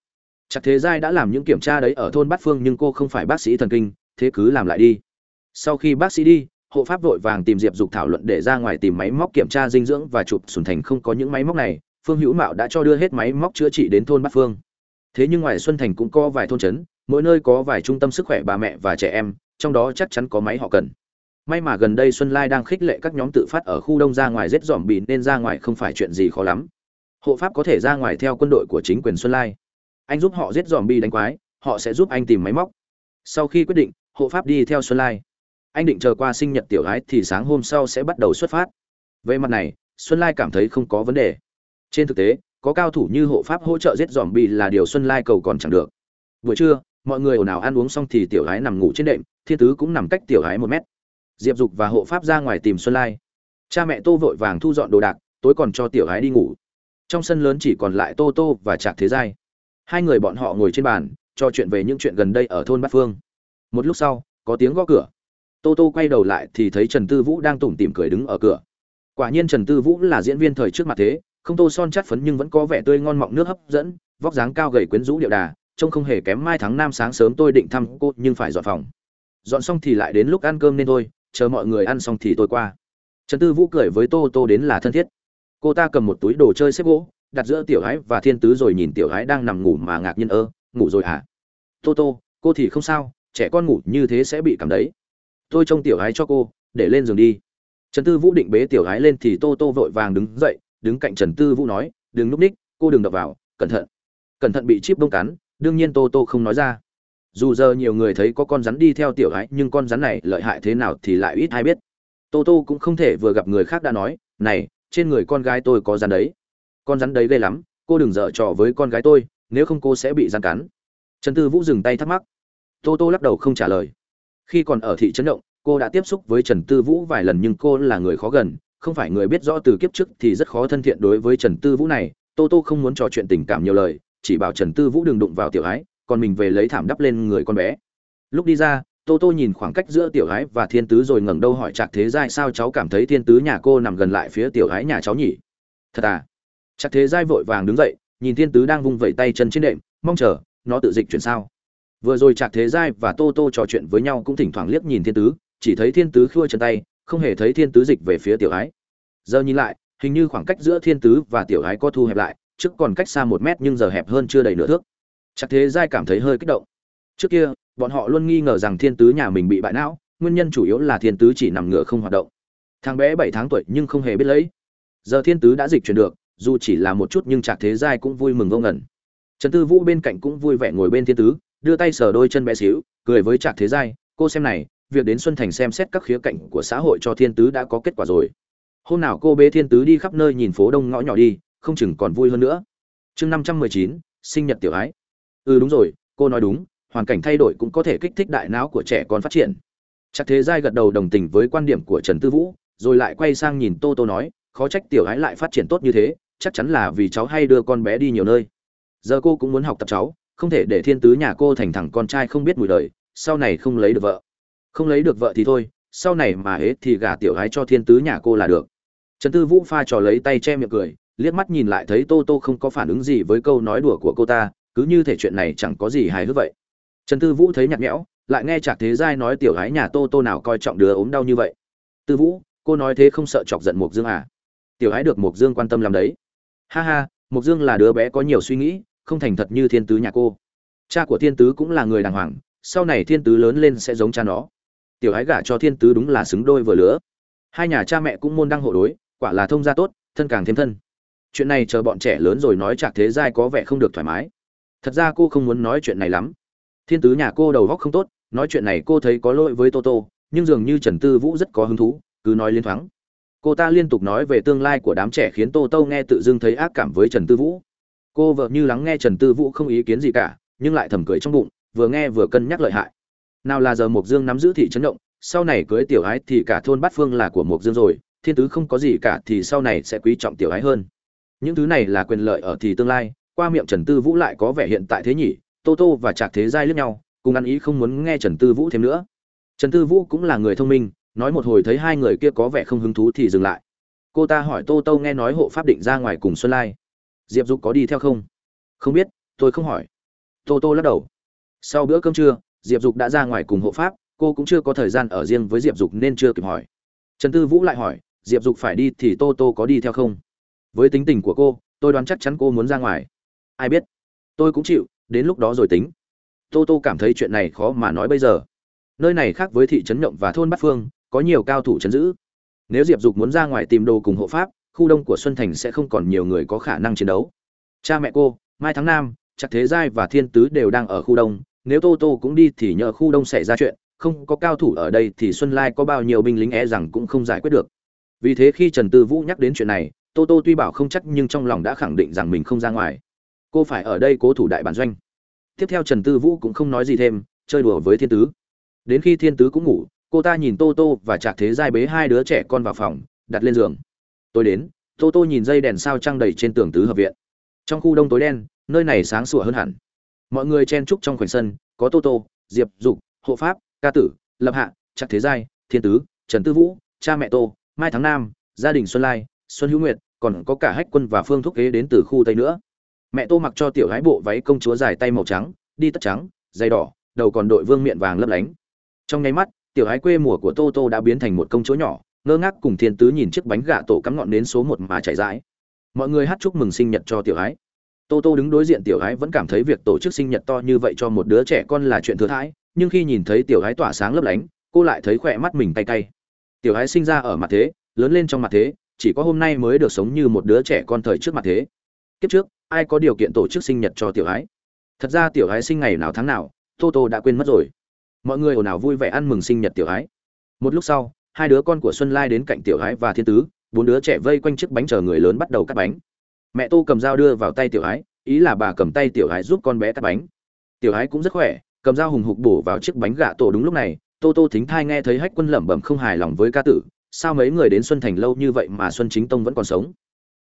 Chắc thế giai đã làm những kiểm tra đấy ở thôn bát phương nhưng cô không phải bác sĩ thần kinh, thế cứ làm lại đi. Sau khi bác sĩ đi, hộ pháp vội vàng tìm diệp dục thảo luận để ra ngoài tìm máy móc kiểm tra dinh dưỡng và chụp sùn thành không có những máy móc này phương hữu mạo đã cho đưa hết máy móc chữa trị đến thôn bát phương. Thế nhưng ngoài xuân thành cũng có vài thôn trấn, mỗi nơi có vài trung tâm sức khỏe bà mẹ và trẻ em, trong đó chắc chắn có máy họ cần. May mà gần đây xuân lai đang khích lệ các nhóm tự phát ở khu đông ra ngoài rết dòm bì nên ra ngoài không phải chuyện gì khó lắm. Hộ pháp có thể ra ngoài theo quân đội của chính quyền xuân lai. Anh giúp họ giết dòm bi đánh quái, họ sẽ giúp anh tìm máy móc. Sau khi quyết định, hộ pháp đi theo xuân lai. Anh định chờ qua sinh nhật tiểu gái thì sáng hôm sau sẽ bắt đầu xuất phát. Về mặt này, xuân lai cảm thấy không có vấn đề trên thực tế, có cao thủ như hộ pháp hỗ trợ giết dòm bi là điều xuân lai cầu còn chẳng được. Buổi trưa, mọi người ồn ào ăn uống xong thì tiểu gái nằm ngủ trên đệm, thiên tứ cũng nằm cách tiểu gái một mét. Diệp dục và hộ pháp ra ngoài tìm xuân lai. Cha mẹ tô vội vàng thu dọn đồ đạc, tối còn cho tiểu gái đi ngủ. Trong sân lớn chỉ còn lại tô tô và trạc thế giai. Hai người bọn họ ngồi trên bàn, trò chuyện về những chuyện gần đây ở thôn bát phương. Một lúc sau, có tiếng gõ cửa. Tô tô quay đầu lại thì thấy trần tư vũ đang tủm tỉm cười đứng ở cửa. Quả nhiên trần tư vũ là diễn viên thời trước mặt thế không tô son chắt phấn nhưng vẫn có vẻ tươi ngon mọng nước hấp dẫn, vóc dáng cao gầy quyến rũ điệu đà, trông không hề kém mai tháng năm sáng sớm tôi định thăm cô nhưng phải dọn phòng. Dọn xong thì lại đến lúc ăn cơm nên thôi, chờ mọi người ăn xong thì tôi qua. Trần tư vũ cười với tô tô đến là thân thiết. Cô ta cầm một túi đồ chơi xếp gỗ, đặt giữa tiểu gái và thiên tứ rồi nhìn tiểu gái đang nằm ngủ mà ngạc nhiên ơ, ngủ rồi hả? Tô tô, cô thì không sao, trẻ con ngủ như thế sẽ bị cảm đấy. Tôi trông tiểu gái cho cô, để lên giường đi. Trần tư vũ định bế tiểu gái lên thì tô tô vội vàng đứng dậy đứng cạnh trần tư vũ nói, đừng lúc ních, cô đừng đập vào, cẩn thận. Cẩn thận bị chip đông cắn, đương nhiên tô tô không nói ra. Dù giờ nhiều người thấy có con rắn đi theo tiểu gái nhưng con rắn này lợi hại thế nào thì lại ít ai biết. Tô tô cũng không thể vừa gặp người khác đã nói, này, trên người con gái tôi có rắn đấy. Con rắn đấy ghê lắm, cô đừng dở trò với con gái tôi, nếu không cô sẽ bị rắn cắn. Trần tư vũ dừng tay thắc mắc. Tô tô lắc đầu không trả lời. Khi còn ở thị trấn động, cô đã tiếp xúc với trần tư vũ vài lần nhưng cô là người khó gần không phải người biết rõ từ kiếp trước thì rất khó thân thiện đối với trần tư vũ này, tô tô không muốn trò chuyện tình cảm nhiều lời, chỉ bảo trần tư vũ đừng đụng vào tiểu ái còn mình về lấy thảm đắp lên người con bé. Lúc đi ra, tô tô nhìn khoảng cách giữa tiểu gái và thiên tứ rồi ngẩng đầu hỏi trạc thế giai sao cháu cảm thấy thiên tứ nhà cô nằm gần lại phía tiểu gái nhà cháu nhỉ? Thật à? Trạc thế giai vội vàng đứng dậy, nhìn thiên tứ đang vung vẩy tay chân trên đệm, mong chờ, nó tự dịch chuyển sao? Vừa rồi trạc thế giai và tô tô trò chuyện với nhau cũng thỉnh thoảng liếc nhìn thiên tứ, chỉ thấy thiên tứ khua chân tay không hề thấy thiên tứ dịch về phía tiểu Ái. giờ nhìn lại, hình như khoảng cách giữa thiên tứ và tiểu Ái có thu hẹp lại, trước còn cách xa một mét nhưng giờ hẹp hơn chưa đầy nửa thước. Chắc thế giai cảm thấy hơi kích động. Trước kia, bọn họ luôn nghi ngờ rằng thiên tứ nhà mình bị bại não, nguyên nhân chủ yếu là thiên tứ chỉ nằm ngửa không hoạt động. Thằng bé bảy tháng tuổi nhưng không hề biết lấy. Giờ thiên tứ đã dịch chuyển được, dù chỉ là một chút nhưng trạc thế giai cũng vui mừng vô ngẩn trần tư vũ bên cạnh cũng vui vẻ ngồi bên thiên tứ, đưa tay sờ đôi chân bé xíu, cười với trạc thế giai, cô xem này việc đến xuân thành xem xét các khía cạnh của xã hội cho thiên tứ đã có kết quả rồi. Hôm nào cô bế thiên tứ đi khắp nơi nhìn phố đông ngõ nhỏ đi, không chừng còn vui hơn nữa. Chương năm trăm mười chín, sinh nhật tiểu ái. Ừ đúng rồi, cô nói đúng, hoàn cảnh thay đổi cũng có thể kích thích đại não của trẻ con phát triển. Chắc thế giai gật đầu đồng tình với quan điểm của trần tư vũ, rồi lại quay sang nhìn tô tô nói, khó trách tiểu ái lại phát triển tốt như thế, chắc chắn là vì cháu hay đưa con bé đi nhiều nơi. Giờ cô cũng muốn học tập cháu, không thể để thiên tứ nhà cô thành thẳng con trai không biết mùi đời, sau này không lấy được vợ không lấy được vợ thì thôi, sau này mà hết thì gả tiểu gái cho thiên tứ nhà cô là được. Trần tư vũ pha trò lấy tay che miệng cười, liếc mắt nhìn lại thấy tô tô không có phản ứng gì với câu nói đùa của cô ta, cứ như thể chuyện này chẳng có gì hài hước vậy. Trần tư vũ thấy nhạt nhẽo, lại nghe chạc thế giai nói tiểu gái nhà tô tô nào coi trọng đứa ốm đau như vậy. Tư vũ, cô nói thế không sợ chọc giận mục dương à? Tiểu gái được mục dương quan tâm làm đấy. Ha ha mục dương là đứa bé có nhiều suy nghĩ, không thành thật như thiên tứ nhà cô. Cha của thiên tứ cũng là người đàng hoàng, sau này thiên tứ lớn lên sẽ giống cha nó tiểu Ái gả cho thiên tứ đúng là xứng đôi vừa lứa. Hai nhà cha mẹ cũng môn đăng hộ đối, quả là thông gia tốt, thân càng thêm thân. Chuyện này chờ bọn trẻ lớn rồi nói chạc thế giai có vẻ không được thoải mái. Thật ra cô không muốn nói chuyện này lắm. Thiên tứ nhà cô đầu góc không tốt, nói chuyện này cô thấy có lỗi với toto nhưng dường như trần tư vũ rất có hứng thú, cứ nói liên thoáng. Cô ta liên tục nói về tương lai của đám trẻ khiến tô tô nghe tự dưng thấy ác cảm với trần tư vũ. Cô vợ như lắng nghe trần tư vũ không ý kiến gì cả, nhưng lại thầm cười trong bụng, vừa nghe vừa cân nhắc lợi hại nào là giờ mộc dương nắm giữ thị trấn động, sau này cưới tiểu ái thì cả thôn bát phương là của mộc dương rồi, thiên tứ không có gì cả thì sau này sẽ quý trọng tiểu ái hơn. Những thứ này là quyền lợi ở thì tương lai, qua miệng trần tư vũ lại có vẻ hiện tại thế nhỉ, tô tô và trạc thế giai lướt nhau, cùng ăn ý không muốn nghe trần tư vũ thêm nữa. Trần tư vũ cũng là người thông minh, nói một hồi thấy hai người kia có vẻ không hứng thú thì dừng lại. Cô ta hỏi tô tô nghe nói hộ pháp định ra ngoài cùng xuân lai. Diệp dục có đi theo không? Không biết, tôi không hỏi. Tô tô lắc đầu. Sau bữa cơm trưa diệp dục đã ra ngoài cùng hộ pháp, cô cũng chưa có thời gian ở riêng với diệp dục nên chưa kịp hỏi. Trần tư vũ lại hỏi, diệp dục phải đi thì tô tô có đi theo không? Với tính tình của cô, tôi đoán chắc chắn cô muốn ra ngoài. Ai biết? Tôi cũng chịu, đến lúc đó rồi tính. Tô tô cảm thấy chuyện này khó mà nói bây giờ. Nơi này khác với thị trấn nhộng và thôn bát phương, có nhiều cao thủ chấn giữ. Nếu diệp dục muốn ra ngoài tìm đồ cùng hộ pháp, khu đông của xuân thành sẽ không còn nhiều người có khả năng chiến đấu. Cha mẹ cô, mai tháng nam chắc thế giai và thiên tứ đều đang ở khu đông nếu tô tô cũng đi thì nhờ khu đông xảy ra chuyện, không có cao thủ ở đây thì xuân lai có bao nhiêu binh lính e rằng cũng không giải quyết được. Vì thế khi trần tư vũ nhắc đến chuyện này, tô tô tuy bảo không chắc nhưng trong lòng đã khẳng định rằng mình không ra ngoài. Cô phải ở đây cố thủ đại bản doanh. Tiếp theo trần tư vũ cũng không nói gì thêm, chơi đùa với thiên tứ. Đến khi thiên tứ cũng ngủ, cô ta nhìn tô tô và trạc thế giai bế hai đứa trẻ con vào phòng, đặt lên giường. Tôi đến, tô tô nhìn dây đèn sao trăng đầy trên tường tứ hợp viện. Trong khu đông tối đen, nơi này sáng sủa hơn hẳn mọi người chen trúc trong khoảnh sân, có tô tô, diệp, dục, hộ pháp, ca tử, lập hạ, trạc thế giai, thiên tứ, trần tư vũ, cha mẹ tô, mai tháng nam, gia đình xuân lai, xuân hữu nguyệt, còn có cả hách quân và phương thúc kế đến từ khu tây nữa. Mẹ tô mặc cho tiểu gái bộ váy công chúa dài tay màu trắng, đi tất trắng dây đỏ, đầu còn đội vương miệng vàng lấp lánh. Trong nháy mắt, tiểu gái quê mùa của tô tô đã biến thành một công chúa nhỏ, ngơ ngác cùng thiên tứ nhìn chiếc bánh gà tổ cắm ngọn đến số một mà chảy rãi mọi người hát chúc mừng sinh nhật cho tiểu gái tô tô đứng đối diện tiểu gái vẫn cảm thấy việc tổ chức sinh nhật to như vậy cho một đứa trẻ con là chuyện thừa thãi, nhưng khi nhìn thấy tiểu gái tỏa sáng lấp lánh, cô lại thấy khỏe mắt mình cay cay. Tiểu gái sinh ra ở mặt thế, lớn lên trong mặt thế, chỉ có hôm nay mới được sống như một đứa trẻ con thời trước mặt thế. Kiếp trước, ai có điều kiện tổ chức sinh nhật cho tiểu gái? Thật ra tiểu gái sinh ngày nào tháng nào, tô tô đã quên mất rồi. Mọi người ồn ào vui vẻ ăn mừng sinh nhật tiểu gái. Một lúc sau, hai đứa con của xuân lai đến cạnh tiểu gái và thiên tứ, bốn đứa trẻ vây quanh chiếc bánh chờ người lớn bắt đầu cắt bánh mẹ tô cầm dao đưa vào tay tiểu Ái, ý là bà cầm tay tiểu Ái giúp con bé cắt bánh. Tiểu Ái cũng rất khỏe cầm dao hùng hục bổ vào chiếc bánh gà tổ đúng lúc này tô tô thính thai nghe thấy hách quân lẩm bẩm không hài lòng với ca tử sao mấy người đến xuân thành lâu như vậy mà xuân chính tông vẫn còn sống?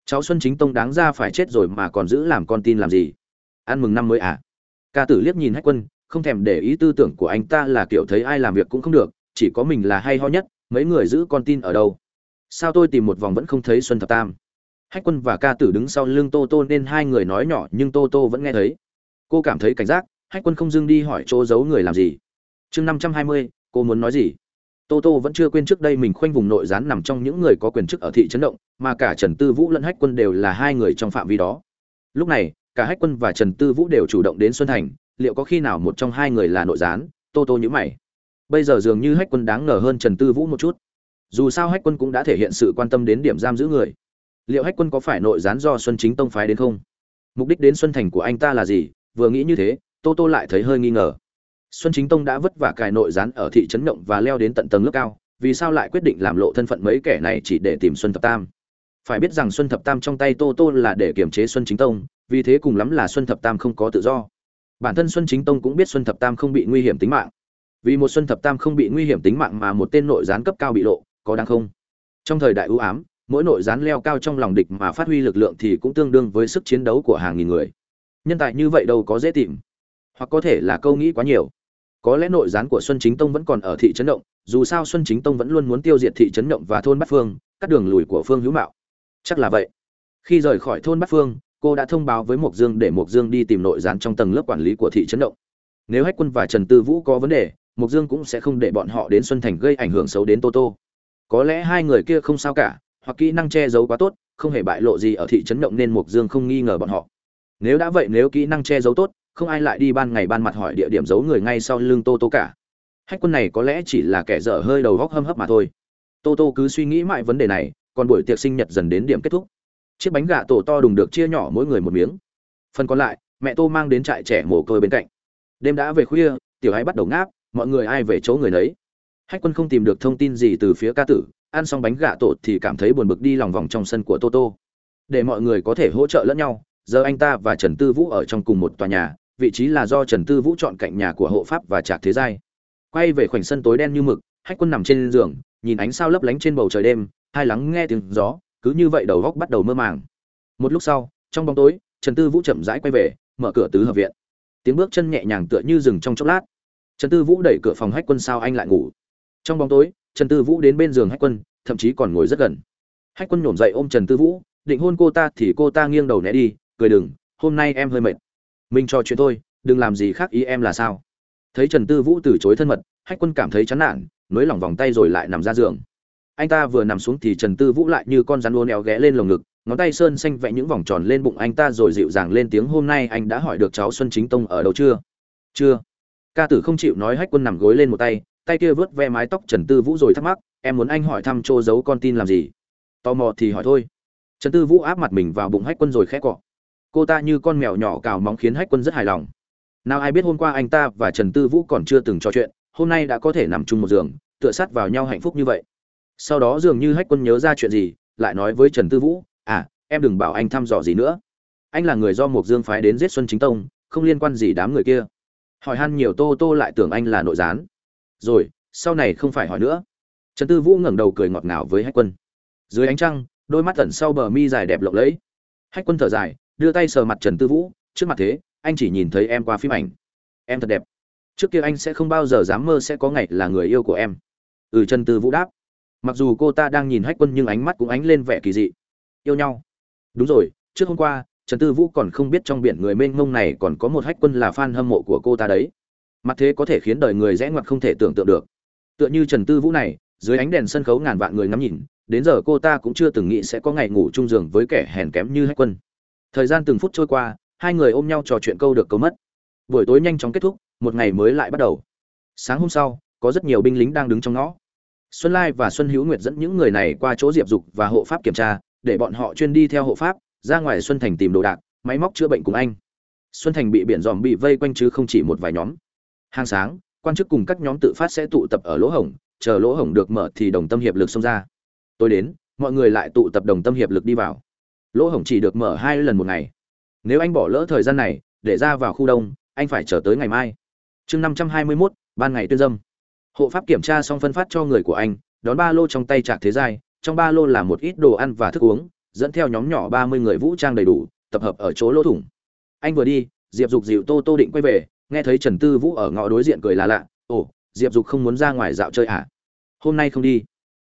Cháu xuân chính tông đáng ra phải chết rồi mà còn giữ làm con tin làm gì? Ăn mừng năm mới à? Ca tử liếc nhìn hách quân không thèm để ý tư tưởng của anh ta là kiểu thấy ai làm việc cũng không được chỉ có mình là hay ho nhất mấy người giữ con tin ở đâu? Sao tôi tìm một vòng vẫn không thấy xuân thập tam? Hách quân và ca tử đứng sau lưng tô tô nên hai người nói nhỏ nhưng tô tô vẫn nghe thấy. Cô cảm thấy cảnh giác, hách quân không dưng đi hỏi chỗ giấu người làm gì. Chương năm trăm hai mươi, cô muốn nói gì? Tô tô vẫn chưa quên trước đây mình khoanh vùng nội gián nằm trong những người có quyền chức ở thị trấn động, mà cả trần tư vũ lẫn hách quân đều là hai người trong phạm vi đó. Lúc này, cả hách quân và trần tư vũ đều chủ động đến xuân thành, liệu có khi nào một trong hai người là nội gián? Tô tô nhữ mày. Bây giờ dường như hách quân đáng ngờ hơn trần tư vũ một chút. Dù sao hách quân cũng đã thể hiện sự quan tâm đến điểm giam giữ người liệu hách quân có phải nội gián do xuân chính tông phái đến không? Mục đích đến xuân thành của anh ta là gì? Vừa nghĩ như thế, tô tô lại thấy hơi nghi ngờ. Xuân chính tông đã vất vả cài nội gián ở thị trấn động và leo đến tận tầng lớp cao, vì sao lại quyết định làm lộ thân phận mấy kẻ này chỉ để tìm xuân thập tam? Phải biết rằng xuân thập tam trong tay tô tô là để kiềm chế xuân chính tông, vì thế cùng lắm là xuân thập tam không có tự do. Bản thân xuân chính tông cũng biết xuân thập tam không bị nguy hiểm tính mạng. Vì một xuân thập tam không bị nguy hiểm tính mạng mà một tên nội gián cấp cao bị lộ, có đáng không? Trong thời đại ưu ám mỗi nội gián leo cao trong lòng địch mà phát huy lực lượng thì cũng tương đương với sức chiến đấu của hàng nghìn người. Nhân tài như vậy đâu có dễ tìm. Hoặc có thể là câu nghĩ quá nhiều. Có lẽ nội gián của xuân chính tông vẫn còn ở thị trấn động, dù sao xuân chính tông vẫn luôn muốn tiêu diệt thị trấn động và thôn bát phương, cắt đường lùi của phương hữu mạo. Chắc là vậy. Khi rời khỏi thôn bát phương, cô đã thông báo với mộc dương để mộc dương đi tìm nội gián trong tầng lớp quản lý của thị trấn động. Nếu hách quân và trần tư vũ có vấn đề, mộc dương cũng sẽ không để bọn họ đến xuân thành gây ảnh hưởng xấu đến tô tô. Có lẽ hai người kia không sao cả hoặc kỹ năng che giấu quá tốt, không hề bại lộ gì ở thị trấn động nên Mục dương không nghi ngờ bọn họ. Nếu đã vậy nếu kỹ năng che giấu tốt, không ai lại đi ban ngày ban mặt hỏi địa điểm giấu người ngay sau lưng tô tô cả. Hách quân này có lẽ chỉ là kẻ dở hơi đầu góc hâm hấp mà thôi. Tô tô cứ suy nghĩ mãi vấn đề này, còn buổi tiệc sinh nhật dần đến điểm kết thúc. Chiếc bánh gà tổ to đùng được chia nhỏ mỗi người một miếng. Phần còn lại, mẹ tô mang đến trại trẻ mồ côi bên cạnh. Đêm đã về khuya, tiểu hai bắt đầu ngáp, mọi người ai về chỗ người nấy. Hách quân không tìm được thông tin gì từ phía ca tử ăn xong bánh gà tổ thì cảm thấy buồn bực đi lòng vòng trong sân của Toto. để mọi người có thể hỗ trợ lẫn nhau, giờ anh ta và trần tư vũ ở trong cùng một tòa nhà, vị trí là do trần tư vũ chọn cạnh nhà của hộ pháp và trạc thế giai. Quay về khoảnh sân tối đen như mực, hách quân nằm trên giường, nhìn ánh sao lấp lánh trên bầu trời đêm, hai lắng nghe tiếng gió, cứ như vậy đầu góc bắt đầu mơ màng. Một lúc sau, trong bóng tối, trần tư vũ chậm rãi quay về, mở cửa tứ hợp viện. Tiếng bước chân nhẹ nhàng tựa như rừng trong chốc lát. Trần tư vũ đẩy cửa phòng hách quân sao anh lại ngủ? Trong bóng tối trần tư vũ đến bên giường hách quân, thậm chí còn ngồi rất gần. Hách quân nhổm dậy ôm trần tư vũ, định hôn cô ta thì cô ta nghiêng đầu né đi, cười đừng, hôm nay em hơi mệt. Mình cho chuyện thôi, đừng làm gì khác ý em là sao? Thấy trần tư vũ từ chối thân mật, hách quân cảm thấy chán nản, nới lỏng vòng tay rồi lại nằm ra giường. Anh ta vừa nằm xuống thì trần tư vũ lại như con rắn lô neo ghé lên lồng ngực, ngón tay sơn xanh vẽ những vòng tròn lên bụng anh ta rồi dịu dàng lên tiếng, hôm nay anh đã hỏi được cháu xuân chính tông ở đâu chưa? Chưa. Ca tử không chịu nói hách quân nằm gối lên một tay tay kia vớt ve mái tóc trần tư vũ rồi thắc mắc, em muốn anh hỏi thăm chỗ giấu con tin làm gì? Tò mò thì hỏi thôi. Trần tư vũ áp mặt mình vào bụng hách quân rồi khẽ cọ. Cô ta như con mèo nhỏ cào móng khiến hách quân rất hài lòng. Nào ai biết hôm qua anh ta và trần tư vũ còn chưa từng trò chuyện, hôm nay đã có thể nằm chung một giường, tựa sát vào nhau hạnh phúc như vậy. Sau đó dường như hách quân nhớ ra chuyện gì, lại nói với trần tư vũ à em đừng bảo anh thăm dò gì nữa. Anh là người do mộc dương phái đến giết xuân chính tông, không liên quan gì đám người kia. Hỏi han nhiều tô tô lại tưởng anh là nội gián rồi, sau này không phải hỏi nữa. Trần tư vũ ngẩng đầu cười ngọt ngào với hách quân. Dưới ánh trăng, đôi mắt tẩn sau bờ mi dài đẹp lộng lẫy. Hách quân thở dài, đưa tay sờ mặt trần tư vũ. Trước mặt thế, anh chỉ nhìn thấy em qua phim ảnh. Em thật đẹp. Trước kia anh sẽ không bao giờ dám mơ sẽ có ngày là người yêu của em. Ừ trần tư vũ đáp. Mặc dù cô ta đang nhìn hách quân nhưng ánh mắt cũng ánh lên vẻ kỳ dị. Yêu nhau. Đúng rồi, trước hôm qua, trần tư vũ còn không biết trong biển người mênh mông này còn có một hách quân là fan hâm mộ của cô ta đấy mặt thế có thể khiến đời người rẽ ngoặt không thể tưởng tượng được. Tựa như trần tư vũ này, dưới ánh đèn sân khấu ngàn vạn người ngắm nhìn, đến giờ cô ta cũng chưa từng nghĩ sẽ có ngày ngủ chung giường với kẻ hèn kém như hách quân. Thời gian từng phút trôi qua, hai người ôm nhau trò chuyện câu được câu mất. Buổi tối nhanh chóng kết thúc, một ngày mới lại bắt đầu. Sáng hôm sau, có rất nhiều binh lính đang đứng trong ngõ. Xuân lai và xuân hữu nguyệt dẫn những người này qua chỗ diệp dục và hộ pháp kiểm tra, để bọn họ chuyên đi theo hộ pháp, ra ngoài xuân thành tìm đồ đạc, máy móc chữa bệnh cùng anh. Xuân thành bị biển dòm bị vây quanh chứ không chỉ một vài nhóm hàng sáng, quan chức cùng các nhóm tự phát sẽ tụ tập ở lỗ hổng, chờ lỗ hổng được mở thì đồng tâm hiệp lực xông ra. Tôi đến, mọi người lại tụ tập đồng tâm hiệp lực đi vào. Lỗ hổng chỉ được mở hai lần một ngày. Nếu anh bỏ lỡ thời gian này, để ra vào khu đông, anh phải chờ tới ngày mai. Chương năm trăm hai mươi mốt, ban ngày tuyên dâm. Hộ pháp kiểm tra xong phân phát cho người của anh, đón ba lô trong tay trạc thế giai, trong ba lô là một ít đồ ăn và thức uống, dẫn theo nhóm nhỏ ba mươi người vũ trang đầy đủ, tập hợp ở chỗ lỗ thủng. Anh vừa đi, diệp dục dịu tô tô định quay về nghe thấy trần tư vũ ở ngõ đối diện cười là lạ, ồ, diệp dục không muốn ra ngoài dạo chơi à hôm nay không đi.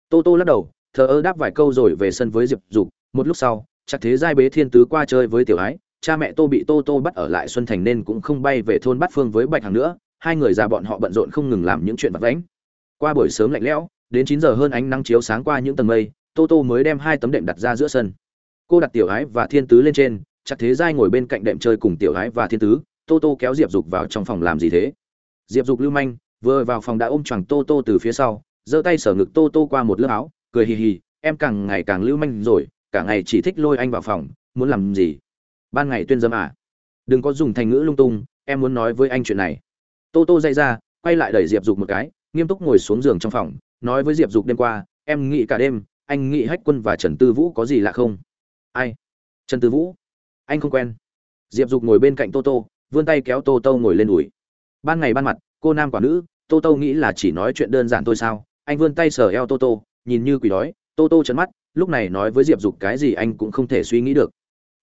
Tô tô lắc đầu, thờ ơ đáp vài câu rồi về sân với diệp dục. Một lúc sau, chắc thế giai bế thiên tứ qua chơi với tiểu ái, cha mẹ tô bị tô tô bắt ở lại xuân thành nên cũng không bay về thôn bát phương với bạch hằng nữa, hai người già bọn họ bận rộn không ngừng làm những chuyện vặt vãnh. Qua buổi sớm lạnh lẽo, đến chín giờ hơn ánh nắng chiếu sáng qua những tầng mây, tô tô mới đem hai tấm đệm đặt ra giữa sân. Cô đặt tiểu ái và thiên tứ lên trên, chắc thế giai ngồi bên cạnh đệm chơi cùng tiểu ái và thiên tứ tô tô kéo diệp dục vào trong phòng làm gì thế? Diệp dục lưu manh, vừa vào phòng đã ôm choàng tô tô từ phía sau, giơ tay sở ngực tô tô qua một lớp áo, cười hì hì, em càng ngày càng lưu manh rồi, cả ngày chỉ thích lôi anh vào phòng, muốn làm gì? Ban ngày tuyên dâm à? Đừng có dùng thành ngữ lung tung, em muốn nói với anh chuyện này. Tô tô dây ra, quay lại đẩy diệp dục một cái, nghiêm túc ngồi xuống giường trong phòng, nói với diệp dục đêm qua, em nghĩ cả đêm, anh nghĩ hách quân và trần tư vũ có gì lạ không? Ai? Trần tư vũ? Anh không quen. Diệp dục ngồi bên cạnh tô tô vươn tay kéo tô tô ngồi lên đùi. Ban ngày ban mặt, cô nam quả nữ, tô tô nghĩ là chỉ nói chuyện đơn giản thôi sao? Anh vươn tay sờ eo tô tô, nhìn như quỷ đói. Tô tô chấn mắt, lúc này nói với diệp dục cái gì anh cũng không thể suy nghĩ được.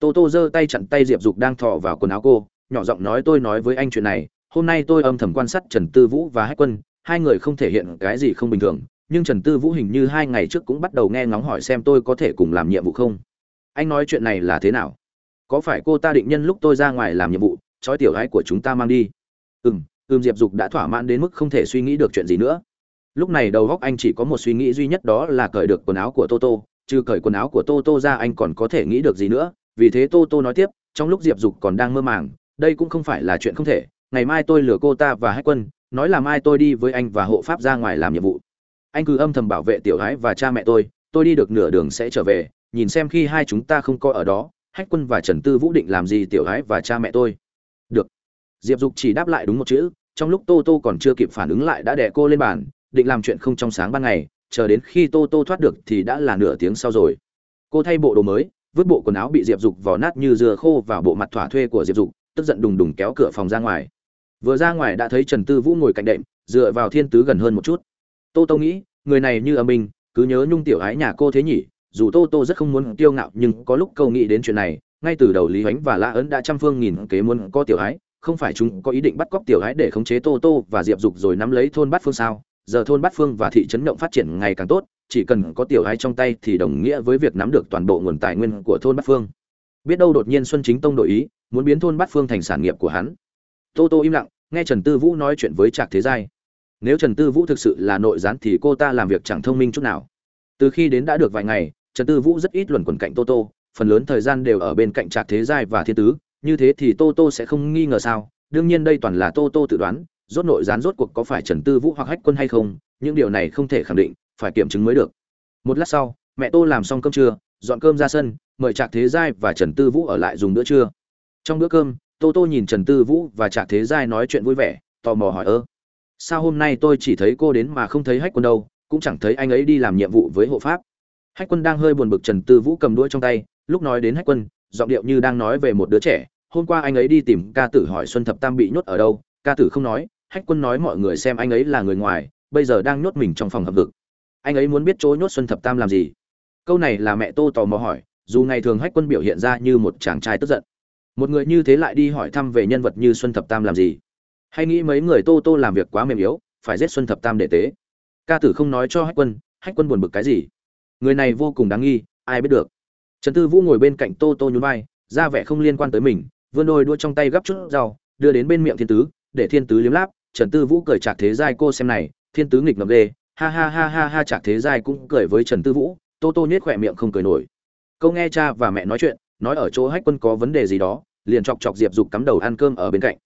Tô tô giơ tay chặn tay diệp dục đang thọ vào quần áo cô, nhỏ giọng nói tôi nói với anh chuyện này. Hôm nay tôi âm thầm quan sát trần tư vũ và hách quân, hai người không thể hiện cái gì không bình thường, nhưng trần tư vũ hình như hai ngày trước cũng bắt đầu nghe ngóng hỏi xem tôi có thể cùng làm nhiệm vụ không. Anh nói chuyện này là thế nào? Có phải cô ta định nhân lúc tôi ra ngoài làm nhiệm vụ trói tiểu gái của chúng ta mang đi. Ừm, ừm diệp dục đã thỏa mãn đến mức không thể suy nghĩ được chuyện gì nữa. Lúc này đầu góc anh chỉ có một suy nghĩ duy nhất đó là cởi được quần áo của toto trừ cởi quần áo của toto ra anh còn có thể nghĩ được gì nữa. Vì thế toto nói tiếp trong lúc diệp dục còn đang mơ màng đây cũng không phải là chuyện không thể. Ngày mai tôi lừa cô ta và hách quân nói là mai tôi đi với anh và hộ pháp ra ngoài làm nhiệm vụ. Anh cứ âm thầm bảo vệ tiểu gái và cha mẹ tôi tôi đi được nửa đường sẽ trở về nhìn xem khi hai chúng ta không có ở đó hách quân và trần tư vũ định làm gì tiểu gái và cha mẹ tôi được. Diệp dục chỉ đáp lại đúng một chữ, trong lúc tô tô còn chưa kịp phản ứng lại đã đẻ cô lên bàn, định làm chuyện không trong sáng ban ngày, chờ đến khi tô tô thoát được thì đã là nửa tiếng sau rồi. Cô thay bộ đồ mới, vứt bộ quần áo bị diệp dục vò nát như dừa khô vào bộ mặt thỏa thuê của diệp dục, tức giận đùng đùng kéo cửa phòng ra ngoài. Vừa ra ngoài đã thấy trần tư vũ ngồi cạnh đệm, dựa vào thiên tứ gần hơn một chút. Tô tô nghĩ, người này như âm minh cứ nhớ nhung tiểu ái nhà cô thế nhỉ, dù tô tô rất không muốn tiêu ngạo nhưng có lúc câu nghĩ đến chuyện này ngay từ đầu lý ánh và lã ấn đã trăm phương nghìn kế muốn có tiểu ái không phải chúng có ý định bắt cóc tiểu ái để khống chế tô tô và diệp dục rồi nắm lấy thôn bát phương sao? Giờ thôn bát phương và thị trấn động phát triển ngày càng tốt, chỉ cần có tiểu ái trong tay thì đồng nghĩa với việc nắm được toàn bộ nguồn tài nguyên của thôn bát phương. Biết đâu đột nhiên xuân chính tông đổi ý, muốn biến thôn bát phương thành sản nghiệp của hắn. Tô tô im lặng, nghe trần tư vũ nói chuyện với trạc thế giai. Nếu trần tư vũ thực sự là nội gián thì cô ta làm việc chẳng thông minh chút nào. Từ khi đến đã được vài ngày, trần tư vũ rất ít luẩn quẩn cạnh tô tô phần lớn thời gian đều ở bên cạnh trạc thế giai và thiên tứ, như thế thì tô tô sẽ không nghi ngờ sao? Đương nhiên đây toàn là tô tô tự đoán, rốt nội gián rốt cuộc có phải trần tư vũ hoặc hách quân hay không, những điều này không thể khẳng định, phải kiểm chứng mới được. Một lát sau, mẹ tô làm xong cơm trưa, dọn cơm ra sân, mời trạc thế giai và trần tư vũ ở lại dùng bữa trưa. Trong bữa cơm, tô tô nhìn trần tư vũ và trạc thế giai nói chuyện vui vẻ, tò mò hỏi, ơ, sao hôm nay tôi chỉ thấy cô đến mà không thấy hách quân đâu? Cũng chẳng thấy anh ấy đi làm nhiệm vụ với hộ pháp. Hách quân đang hơi buồn bực trần tư vũ cầm đuôi trong tay lúc nói đến hách quân, giọng điệu như đang nói về một đứa trẻ, hôm qua anh ấy đi tìm ca tử hỏi xuân thập tam bị nhốt ở đâu? Ca tử không nói, hách quân nói mọi người xem anh ấy là người ngoài, bây giờ đang nhốt mình trong phòng hợp vực. Anh ấy muốn biết chỗ nhốt xuân thập tam làm gì? Câu này là mẹ tô tò mò hỏi, dù ngày thường hách quân biểu hiện ra như một chàng trai tức giận. Một người như thế lại đi hỏi thăm về nhân vật như xuân thập tam làm gì? Hay nghĩ mấy người tô tô làm việc quá mềm yếu, phải giết xuân thập tam để tế? Ca tử không nói cho hách quân hách quân buồn bực cái gì? Người này vô cùng đáng nghi, ai biết được? Trần tư vũ ngồi bên cạnh tô tô nhún vai, ra vẻ không liên quan tới mình, vươn đôi đua trong tay gấp chút rau, đưa đến bên miệng thiên tứ, để thiên tứ liếm láp. Trần tư vũ cười chạc thế giai cô xem này, thiên tứ nghịch ngợm ghê, ha ha ha ha ha chạc thế giai cũng cười với trần tư vũ. Tô tô nhếch khỏe miệng không cười nổi. Câu nghe cha và mẹ nói chuyện, nói ở chỗ hách quân có vấn đề gì đó, liền chọc chọc diệp dục cắm đầu ăn cơm ở bên cạnh.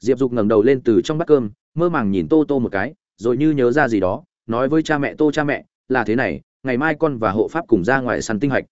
Diệp dục ngẩng đầu lên từ trong bát cơm, mơ màng nhìn tô tô một cái, rồi như nhớ ra gì đó, nói với cha mẹ, tô cha mẹ, là thế này, ngày mai con và hộ pháp cùng ra ngoài săn tinh hạch.